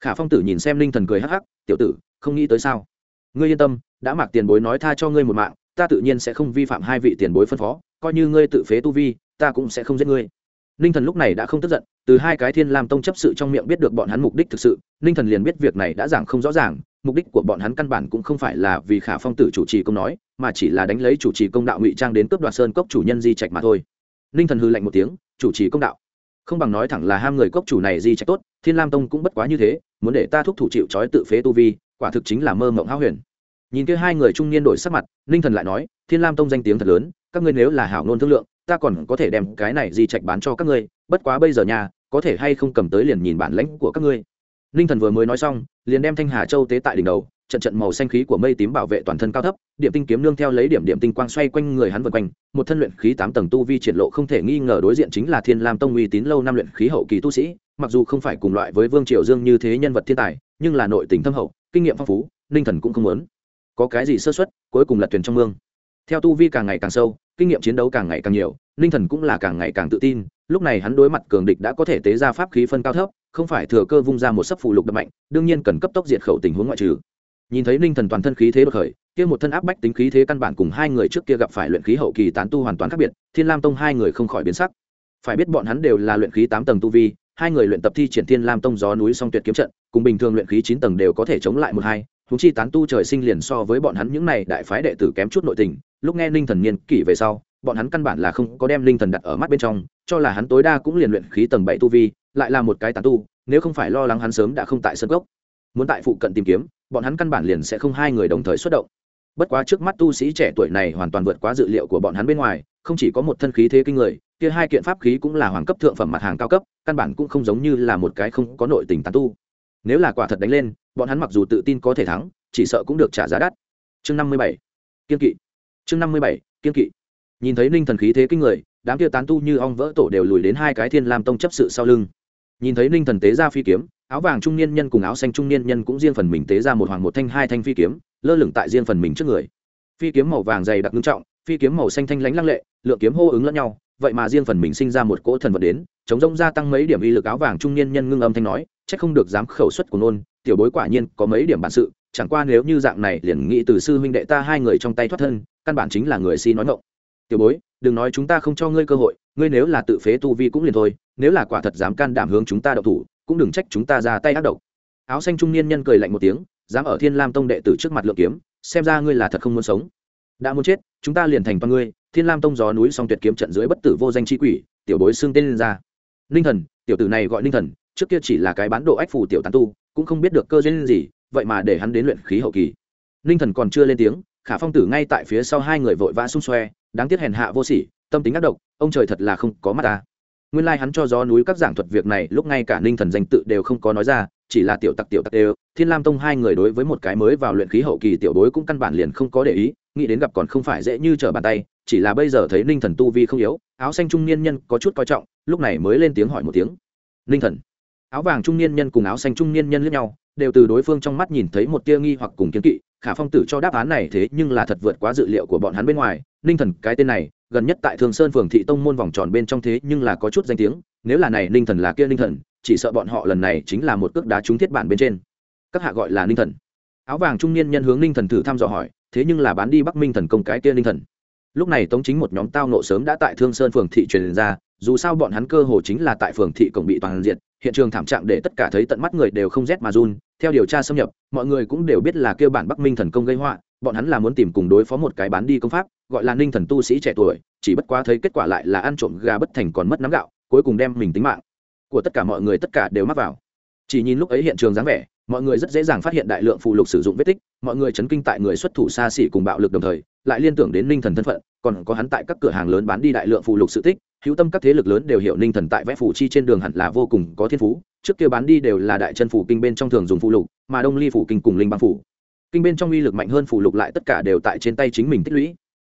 Khả phong tử nhìn xem linh thần cười hắc hắc, tiểu tử, không nghĩ tới sao? Ngươi yên tâm, đã mặc tiền bối nói tha cho ngươi một mạng, ta tự nhiên sẽ không vi phạm hai vị tiền bối phân phó, coi như ngươi tự phế tu vi, ta cũng sẽ không giết ngươi ninh thần lúc này đã không tức giận, từ hai cái thiên lam tông chấp sự trong miệng biết được bọn hắn mục đích thực sự, ninh thần liền biết việc này đã giảng không rõ ràng, mục đích của bọn hắn căn bản cũng không phải là vì khả phong tử chủ trì công nói, mà chỉ là đánh lấy chủ trì công đạo ngụy trang đến cướp đoạt sơn cốc chủ nhân di trạch mà thôi. Ninh thần hư lạnh một tiếng, chủ trì công đạo? Không bằng nói thẳng là ham người cốc chủ này di trạch tốt, thiên lam tông cũng bất quá như thế, muốn để ta thúc thủ chịu trói tự phế tu vi, quả thực chính là mơ mộng háo huyền. Nhìn kia hai người trung niên đổi sắc mặt, ninh thần lại nói, thiên lam tông danh tiếng thật lớn, các ngươi nếu là hảo ngôn thương lượng ta còn có thể đem cái này di trạch bán cho các ngươi, bất quá bây giờ nhà có thể hay không cầm tới liền nhìn bản lãnh của các ngươi. Ninh thần vừa mới nói xong, liền đem thanh hà châu tế tại đỉnh đầu, trận trận màu xanh khí của mây tím bảo vệ toàn thân cao thấp, điểm tinh kiếm nương theo lấy điểm điểm tinh quang xoay quanh người hắn vượt quanh, một thân luyện khí tám tầng tu vi triển lộ không thể nghi ngờ đối diện chính là thiên lam tông uy tín lâu năm luyện khí hậu kỳ tu sĩ, mặc dù không phải cùng loại với vương triều dương như thế nhân vật thiên tài, nhưng là nội tình thâm hậu, kinh nghiệm phong phú, ninh thần cũng không muốn. Có cái gì sơ xuất cuối cùng là thuyền trong mương. Theo tu vi càng ngày càng sâu kinh nghiệm chiến đấu càng ngày càng nhiều, ninh thần cũng là càng ngày càng tự tin. Lúc này hắn đối mặt cường địch đã có thể tế ra pháp khí phân cao thấp, không phải thừa cơ vung ra một sấp phụ lục đập mạnh, đương nhiên cần cấp tốc diệt khẩu tình huống ngoại trừ. Nhìn thấy ninh thần toàn thân khí thế bậc khởi, kia một thân áp bách tính khí thế căn bản cùng hai người trước kia gặp phải luyện khí hậu kỳ tán tu hoàn toàn khác biệt, thiên lam tông hai người không khỏi biến sắc. Phải biết bọn hắn đều là luyện khí tám tầng tu vi, hai người luyện tập thi triển thiên lam tông gió núi song tuyệt kiếm trận, cùng bình thường luyện khí chín tầng đều có thể chống lại một hai húng chi tán tu trời sinh liền so với bọn hắn những này đại phái đệ tử kém chút nội tình lúc nghe ninh thần niên kỷ về sau, bọn hắn căn bản là không có đem ninh thần đặt ở mắt bên trong, cho là hắn tối đa cũng liền luyện khí tầng bảy tu vi, lại là một cái tán tu, nếu không phải lo lắng hắn sớm đã không tại sân gốc. Muốn tại phụ cận tìm kiếm, bọn hắn căn bản liền sẽ không hai người đồng thời xuất động. Bất quá trước mắt tu sĩ trẻ tuổi này hoàn toàn vượt quá dự liệu của bọn hắn bên ngoài, không chỉ có một thân khí thế kinh người, kia hai kiện pháp khí cũng là hoàng cấp thượng phẩm mặt hàng cao cấp, căn bản cũng không giống như là một cái không có nội tình tán tu. Nếu là quả thật đánh lên, bọn hắn mặc dù tự tin có thể thắng, chỉ sợ cũng được trả giá đắt. Chương năm mươi bảy. Kiên kỵ chương năm mươi bảy, kiên kỵ. Nhìn thấy ninh thần khí thế kinh người, đám kia tán tu như ong vỡ tổ đều lùi đến hai cái thiên lam tông chấp sự sau lưng. Nhìn thấy ninh thần tế ra phi kiếm, áo vàng trung niên nhân cùng áo xanh trung niên nhân cũng riêng phần mình tế ra một hoàng một thanh hai thanh phi kiếm, lơ lửng tại riêng phần mình trước người. Phi kiếm màu vàng dày đặc ngưng trọng, phi kiếm màu xanh thanh lãnh lăng lệ, lượng kiếm hô ứng lẫn nhau, vậy mà riêng phần mình sinh ra một cỗ thần vật đến, chống rông gia tăng mấy điểm y lực áo vàng trung niên nhân ngưng âm thanh nói, chắc không được dám khẩu suất của nôn, tiểu bối quả nhiên có mấy điểm bản sự chẳng qua nếu như dạng này liền nghĩ từ sư huynh đệ ta hai người trong tay thoát thân, căn bản chính là người si nói ngộng tiểu bối, đừng nói chúng ta không cho ngươi cơ hội, ngươi nếu là tự phế tu vi cũng liền thôi, nếu là quả thật dám can đảm hướng chúng ta đậu thủ, cũng đừng trách chúng ta ra tay ác độc. Áo xanh trung niên nhân cười lạnh một tiếng, dám ở thiên lam tông đệ tử trước mặt lượng kiếm, xem ra ngươi là thật không muốn sống. Đã muốn chết, chúng ta liền thành toàn ngươi, thiên lam tông gió núi song tuyệt kiếm trận dưới bất tử vô danh chi quỷ, tiểu bối xưng tên lên ra. Ninh thần, tiểu tử này gọi ninh thần, trước kia chỉ là cái bán độ ách phù tiểu tán tu, cũng không biết được cơ duyên gì vậy mà để hắn đến luyện khí hậu kỳ. Ninh thần còn chưa lên tiếng, khả phong tử ngay tại phía sau hai người vội vã xung xoe, đáng tiếc hèn hạ vô sỉ, tâm tính ác độc, ông trời thật là không có mắt ta. Nguyên lai、like、hắn cho gió núi các giảng thuật việc này, lúc ngay cả ninh thần danh tự đều không có nói ra, chỉ là tiểu tặc tiểu tặc đều, thiên lam tông hai người đối với một cái mới vào luyện khí hậu kỳ tiểu đối cũng căn bản liền không có để ý, nghĩ đến gặp còn không phải dễ như trở bàn tay, chỉ là bây giờ thấy ninh thần tu vi không yếu, áo xanh trung niên nhân có chút coi trọng, lúc này mới lên tiếng hỏi một tiếng. Ninh thần. Áo vàng trung niên nhân cùng áo xanh trung niên nhân lẫn nhau đều từ đối phương trong mắt nhìn thấy một tia nghi hoặc cùng kiến kỵ, khả phong tử cho đáp án này thế nhưng là thật vượt quá dự liệu của bọn hắn bên ngoài. Ninh thần, cái tên này, gần nhất tại thường sơn phường thị tông môn vòng tròn bên trong thế nhưng là có chút danh tiếng. Nếu là này, ninh thần là kia ninh thần, chỉ sợ bọn họ lần này chính là một cước đá trúng thiết bản bên trên. Các hạ gọi là ninh thần. Áo vàng trung niên nhân hướng ninh thần thử thăm dò hỏi, thế nhưng là bán đi bắc minh thần công cái kia ninh thần. Lúc này tống chính một nhóm tao nộ sớm đã tại thương sơn phường thị truyền ra, dù sao bọn hắn cơ hồ chính là tại phường thị cổng bị toàn diện hiện trường thảm trạng để tất cả thấy tận mắt người đều không rét mà run. Theo điều tra xâm nhập, mọi người cũng đều biết là kêu bản bắc minh thần công gây họa. Bọn hắn là muốn tìm cùng đối phó một cái bán đi công pháp, gọi là ninh thần tu sĩ trẻ tuổi, chỉ bất quá thấy kết quả lại là ăn trộm gà bất thành còn mất nắm gạo, cuối cùng đem mình tính mạng của tất cả mọi người tất cả đều mắc vào. Chỉ nhìn lúc ấy hiện trường dáng vẻ, mọi người rất dễ dàng phát hiện đại lượng phụ lục sử dụng vết tích, mọi người chấn kinh tại người xuất thủ xa xỉ cùng bạo lực đồng thời, lại liên tưởng đến ninh thần thân phận, còn có hắn tại các cửa hàng lớn bán đi đại lượng phụ lục sự tích hữu tâm các thế lực lớn đều hiểu ninh thần tại vẽ phủ chi trên đường hẳn là vô cùng có thiên phú, trước kia bán đi đều là đại chân phủ kinh bên trong thường dùng phụ lục, mà đông ly phủ kinh cùng linh băng phủ. Kinh bên trong uy lực mạnh hơn phụ lục lại tất cả đều tại trên tay chính mình tích lũy.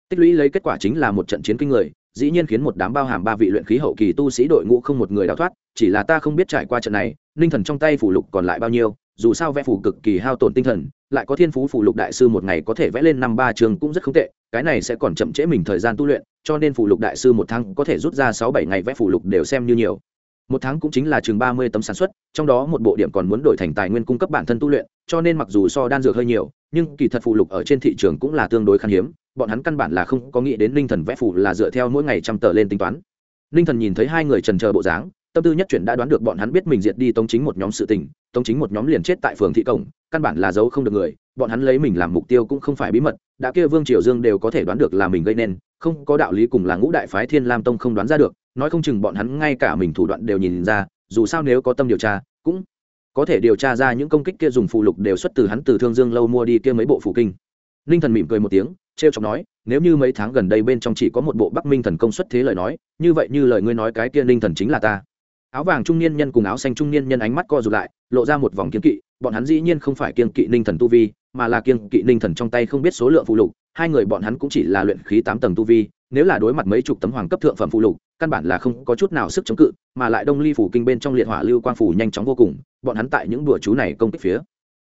Tích lũy lấy kết quả chính là một trận chiến kinh người, dĩ nhiên khiến một đám bao hàm ba vị luyện khí hậu kỳ tu sĩ đội ngũ không một người đào thoát, chỉ là ta không biết trải qua trận này, ninh thần trong tay phủ lục còn lại bao nhiêu dù sao vẽ phủ cực kỳ hao tổn tinh thần, lại có thiên phú phủ lục đại sư một ngày có thể vẽ lên năm ba trường cũng rất không tệ, cái này sẽ còn chậm trễ mình thời gian tu luyện, cho nên phủ lục đại sư một tháng có thể rút ra sáu bảy ngày vẽ phủ lục đều xem như nhiều. Một tháng cũng chính là chừng ba mươi tấm sản xuất, trong đó một bộ điểm còn muốn đổi thành tài nguyên cung cấp bản thân tu luyện, cho nên mặc dù so đan dược hơi nhiều, nhưng kỳ thật phụ lục ở trên thị trường cũng là tương đối khan hiếm, bọn hắn căn bản là không có nghĩ đến ninh thần vẽ phủ là dựa theo mỗi ngày trăm tờ lên tính toán. Ninh thần nhìn thấy hai người trần chờ bộ dáng tâm tư nhất chuyển đã đoán được bọn hắn biết mình diệt đi tống chính một nhóm sự tình, tống chính một nhóm liền chết tại phường thị cổng, căn bản là giấu không được người, bọn hắn lấy mình làm mục tiêu cũng không phải bí mật, đã kia vương triều dương đều có thể đoán được là mình gây nên, không có đạo lý cùng là ngũ đại phái thiên lam tông không đoán ra được, nói không chừng bọn hắn ngay cả mình thủ đoạn đều nhìn ra, dù sao nếu có tâm điều tra, cũng có thể điều tra ra những công kích kia dùng phụ lục đều xuất từ hắn từ thương dương lâu mua đi kia mấy bộ phụ kinh. Ninh thần mỉm cười một tiếng t r e o chọc nói, nếu như mấy tháng gần đây bên trong chỉ có một bộ bắc minh thần công xuất thế lời nói, như vậy như lời ngươi nói cái kia ninh thần chính là ta áo vàng trung niên nhân cùng áo xanh trung niên nhân ánh mắt co rụt lại, lộ ra một vòng kiên kỵ, bọn hắn dĩ nhiên không phải kiên kỵ ninh thần tu vi, mà là kiên kỵ ninh thần trong tay không biết số lượng phụ lục, hai người bọn hắn cũng chỉ là luyện khí tám tầng tu vi, nếu là đối mặt mấy chục tấm hoàng cấp thượng phẩm phụ lục, căn bản là không có chút nào sức chống cự, mà lại đông ly phủ kinh bên trong liệt hỏa lưu quang phủ nhanh chóng vô cùng, bọn hắn tại những đùa chú này công kích phía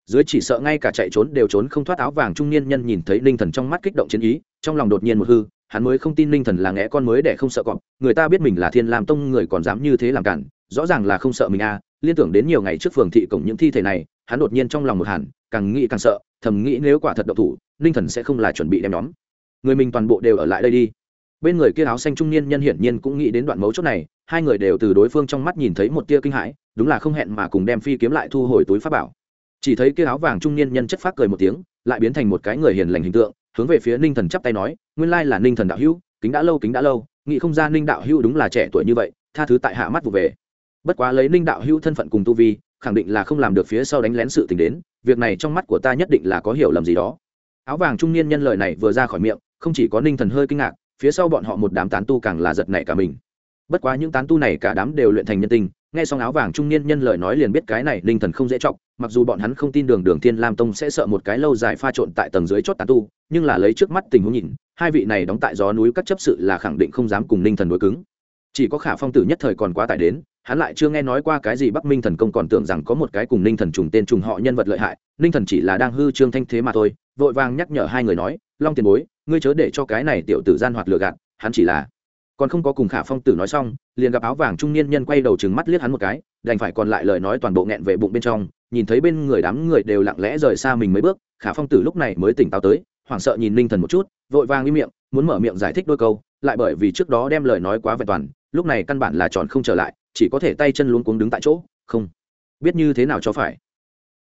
dưới chỉ sợ ngay cả chạy trốn đều trốn không thoát áo vàng trung niên nhân nhìn thấy ninh thần trong mắt kích động chiến ý, trong lòng đột nhiên một hư, hắn mới không tin ninh thần là ngẽ con mới để không sợ cọp, người ta biết mình là thiên lam tông người còn dám như thế làm cản rõ ràng là không sợ mình a à, liên tưởng đến nhiều ngày trước phường thị cổng những thi thể này hắn đột nhiên trong lòng một hẳn càng nghĩ càng sợ thầm nghĩ nếu quả thật độc thủ ninh thần sẽ không là chuẩn bị đem nhóm. Người mình toàn bộ đều ở lại đây đi. Bên người kia áo xanh trung niên nhân hiển nhiên cũng nghĩ đến đoạn mấu chốt này hai người đều từ đối phương trong mắt nhìn thấy một tia kinh hãi đúng là không hẹn mà cùng đem phi kiếm lại thu hồi túi pháp bảo. Chỉ thấy kia áo vàng trung niên nhân chất phát cười một tiếng lại biến thành một cái người hiền lành hình tượng hướng về phía ninh thần chắp tay nói nguyên lai là ninh thần đạo hữu kính đã lâu kính đã lâu nghĩ không ra ninh đạo hữu đúng là trẻ tuổi như vậy tha thứ tại hạ mắt vụ về bất quá lấy ninh đạo hữu thân phận cùng tu vi, khẳng định là không làm được phía sau đánh lén sự tình đến, việc này trong mắt của ta nhất định là có hiểu lầm gì đó. Áo vàng trung niên nhân lời này vừa ra khỏi miệng, không chỉ có ninh thần hơi kinh ngạc, phía sau bọn họ một đám tán tu càng là giật nảy cả mình. Bất quá những tán tu này cả đám đều luyện thành nhân tình, nghe xong áo vàng trung niên nhân lời nói liền biết cái này ninh thần không dễ trọng mặc dù bọn hắn không tin đường đường thiên lam tông sẽ sợ một cái lâu dài pha trộn tại tầng dưới chót tán tu, nhưng là lấy trước mắt tình huống nhìn, hai vị này đóng tại gió núi các chấp sự là khẳng định không dám cùng ninh thần đối cứng. Chỉ có khả phong tử nhất thời còn quá tải đến hắn lại chưa nghe nói qua cái gì bắc minh thần công còn tưởng rằng có một cái cùng ninh thần trùng tên trùng họ nhân vật lợi hại, ninh thần chỉ là đang hư trương thanh thế mà thôi, vội vàng nhắc nhở hai người nói, long tiền bối, ngươi chớ để cho cái này tiểu tử gian hoạt lừa gạt, hắn chỉ là còn không có cùng khả phong tử nói xong, liền gặp áo vàng trung niên nhân quay đầu chừng mắt liếc hắn một cái, đành phải còn lại lời nói toàn bộ nghẹn về bụng bên trong, nhìn thấy bên người đám người đều lặng lẽ rời xa mình mấy bước, khả phong tử lúc này mới tỉnh táo tới, hoảng sợ nhìn ninh thần một chút, vội vàng im miệng, muốn mở miệng giải thích đôi câu, lại bởi vì trước đó đem lời nói quá vẹn toàn, lúc này căn bản là tròn không trở lại chỉ có thể tay chân luống cuống đứng tại chỗ, không biết như thế nào cho phải.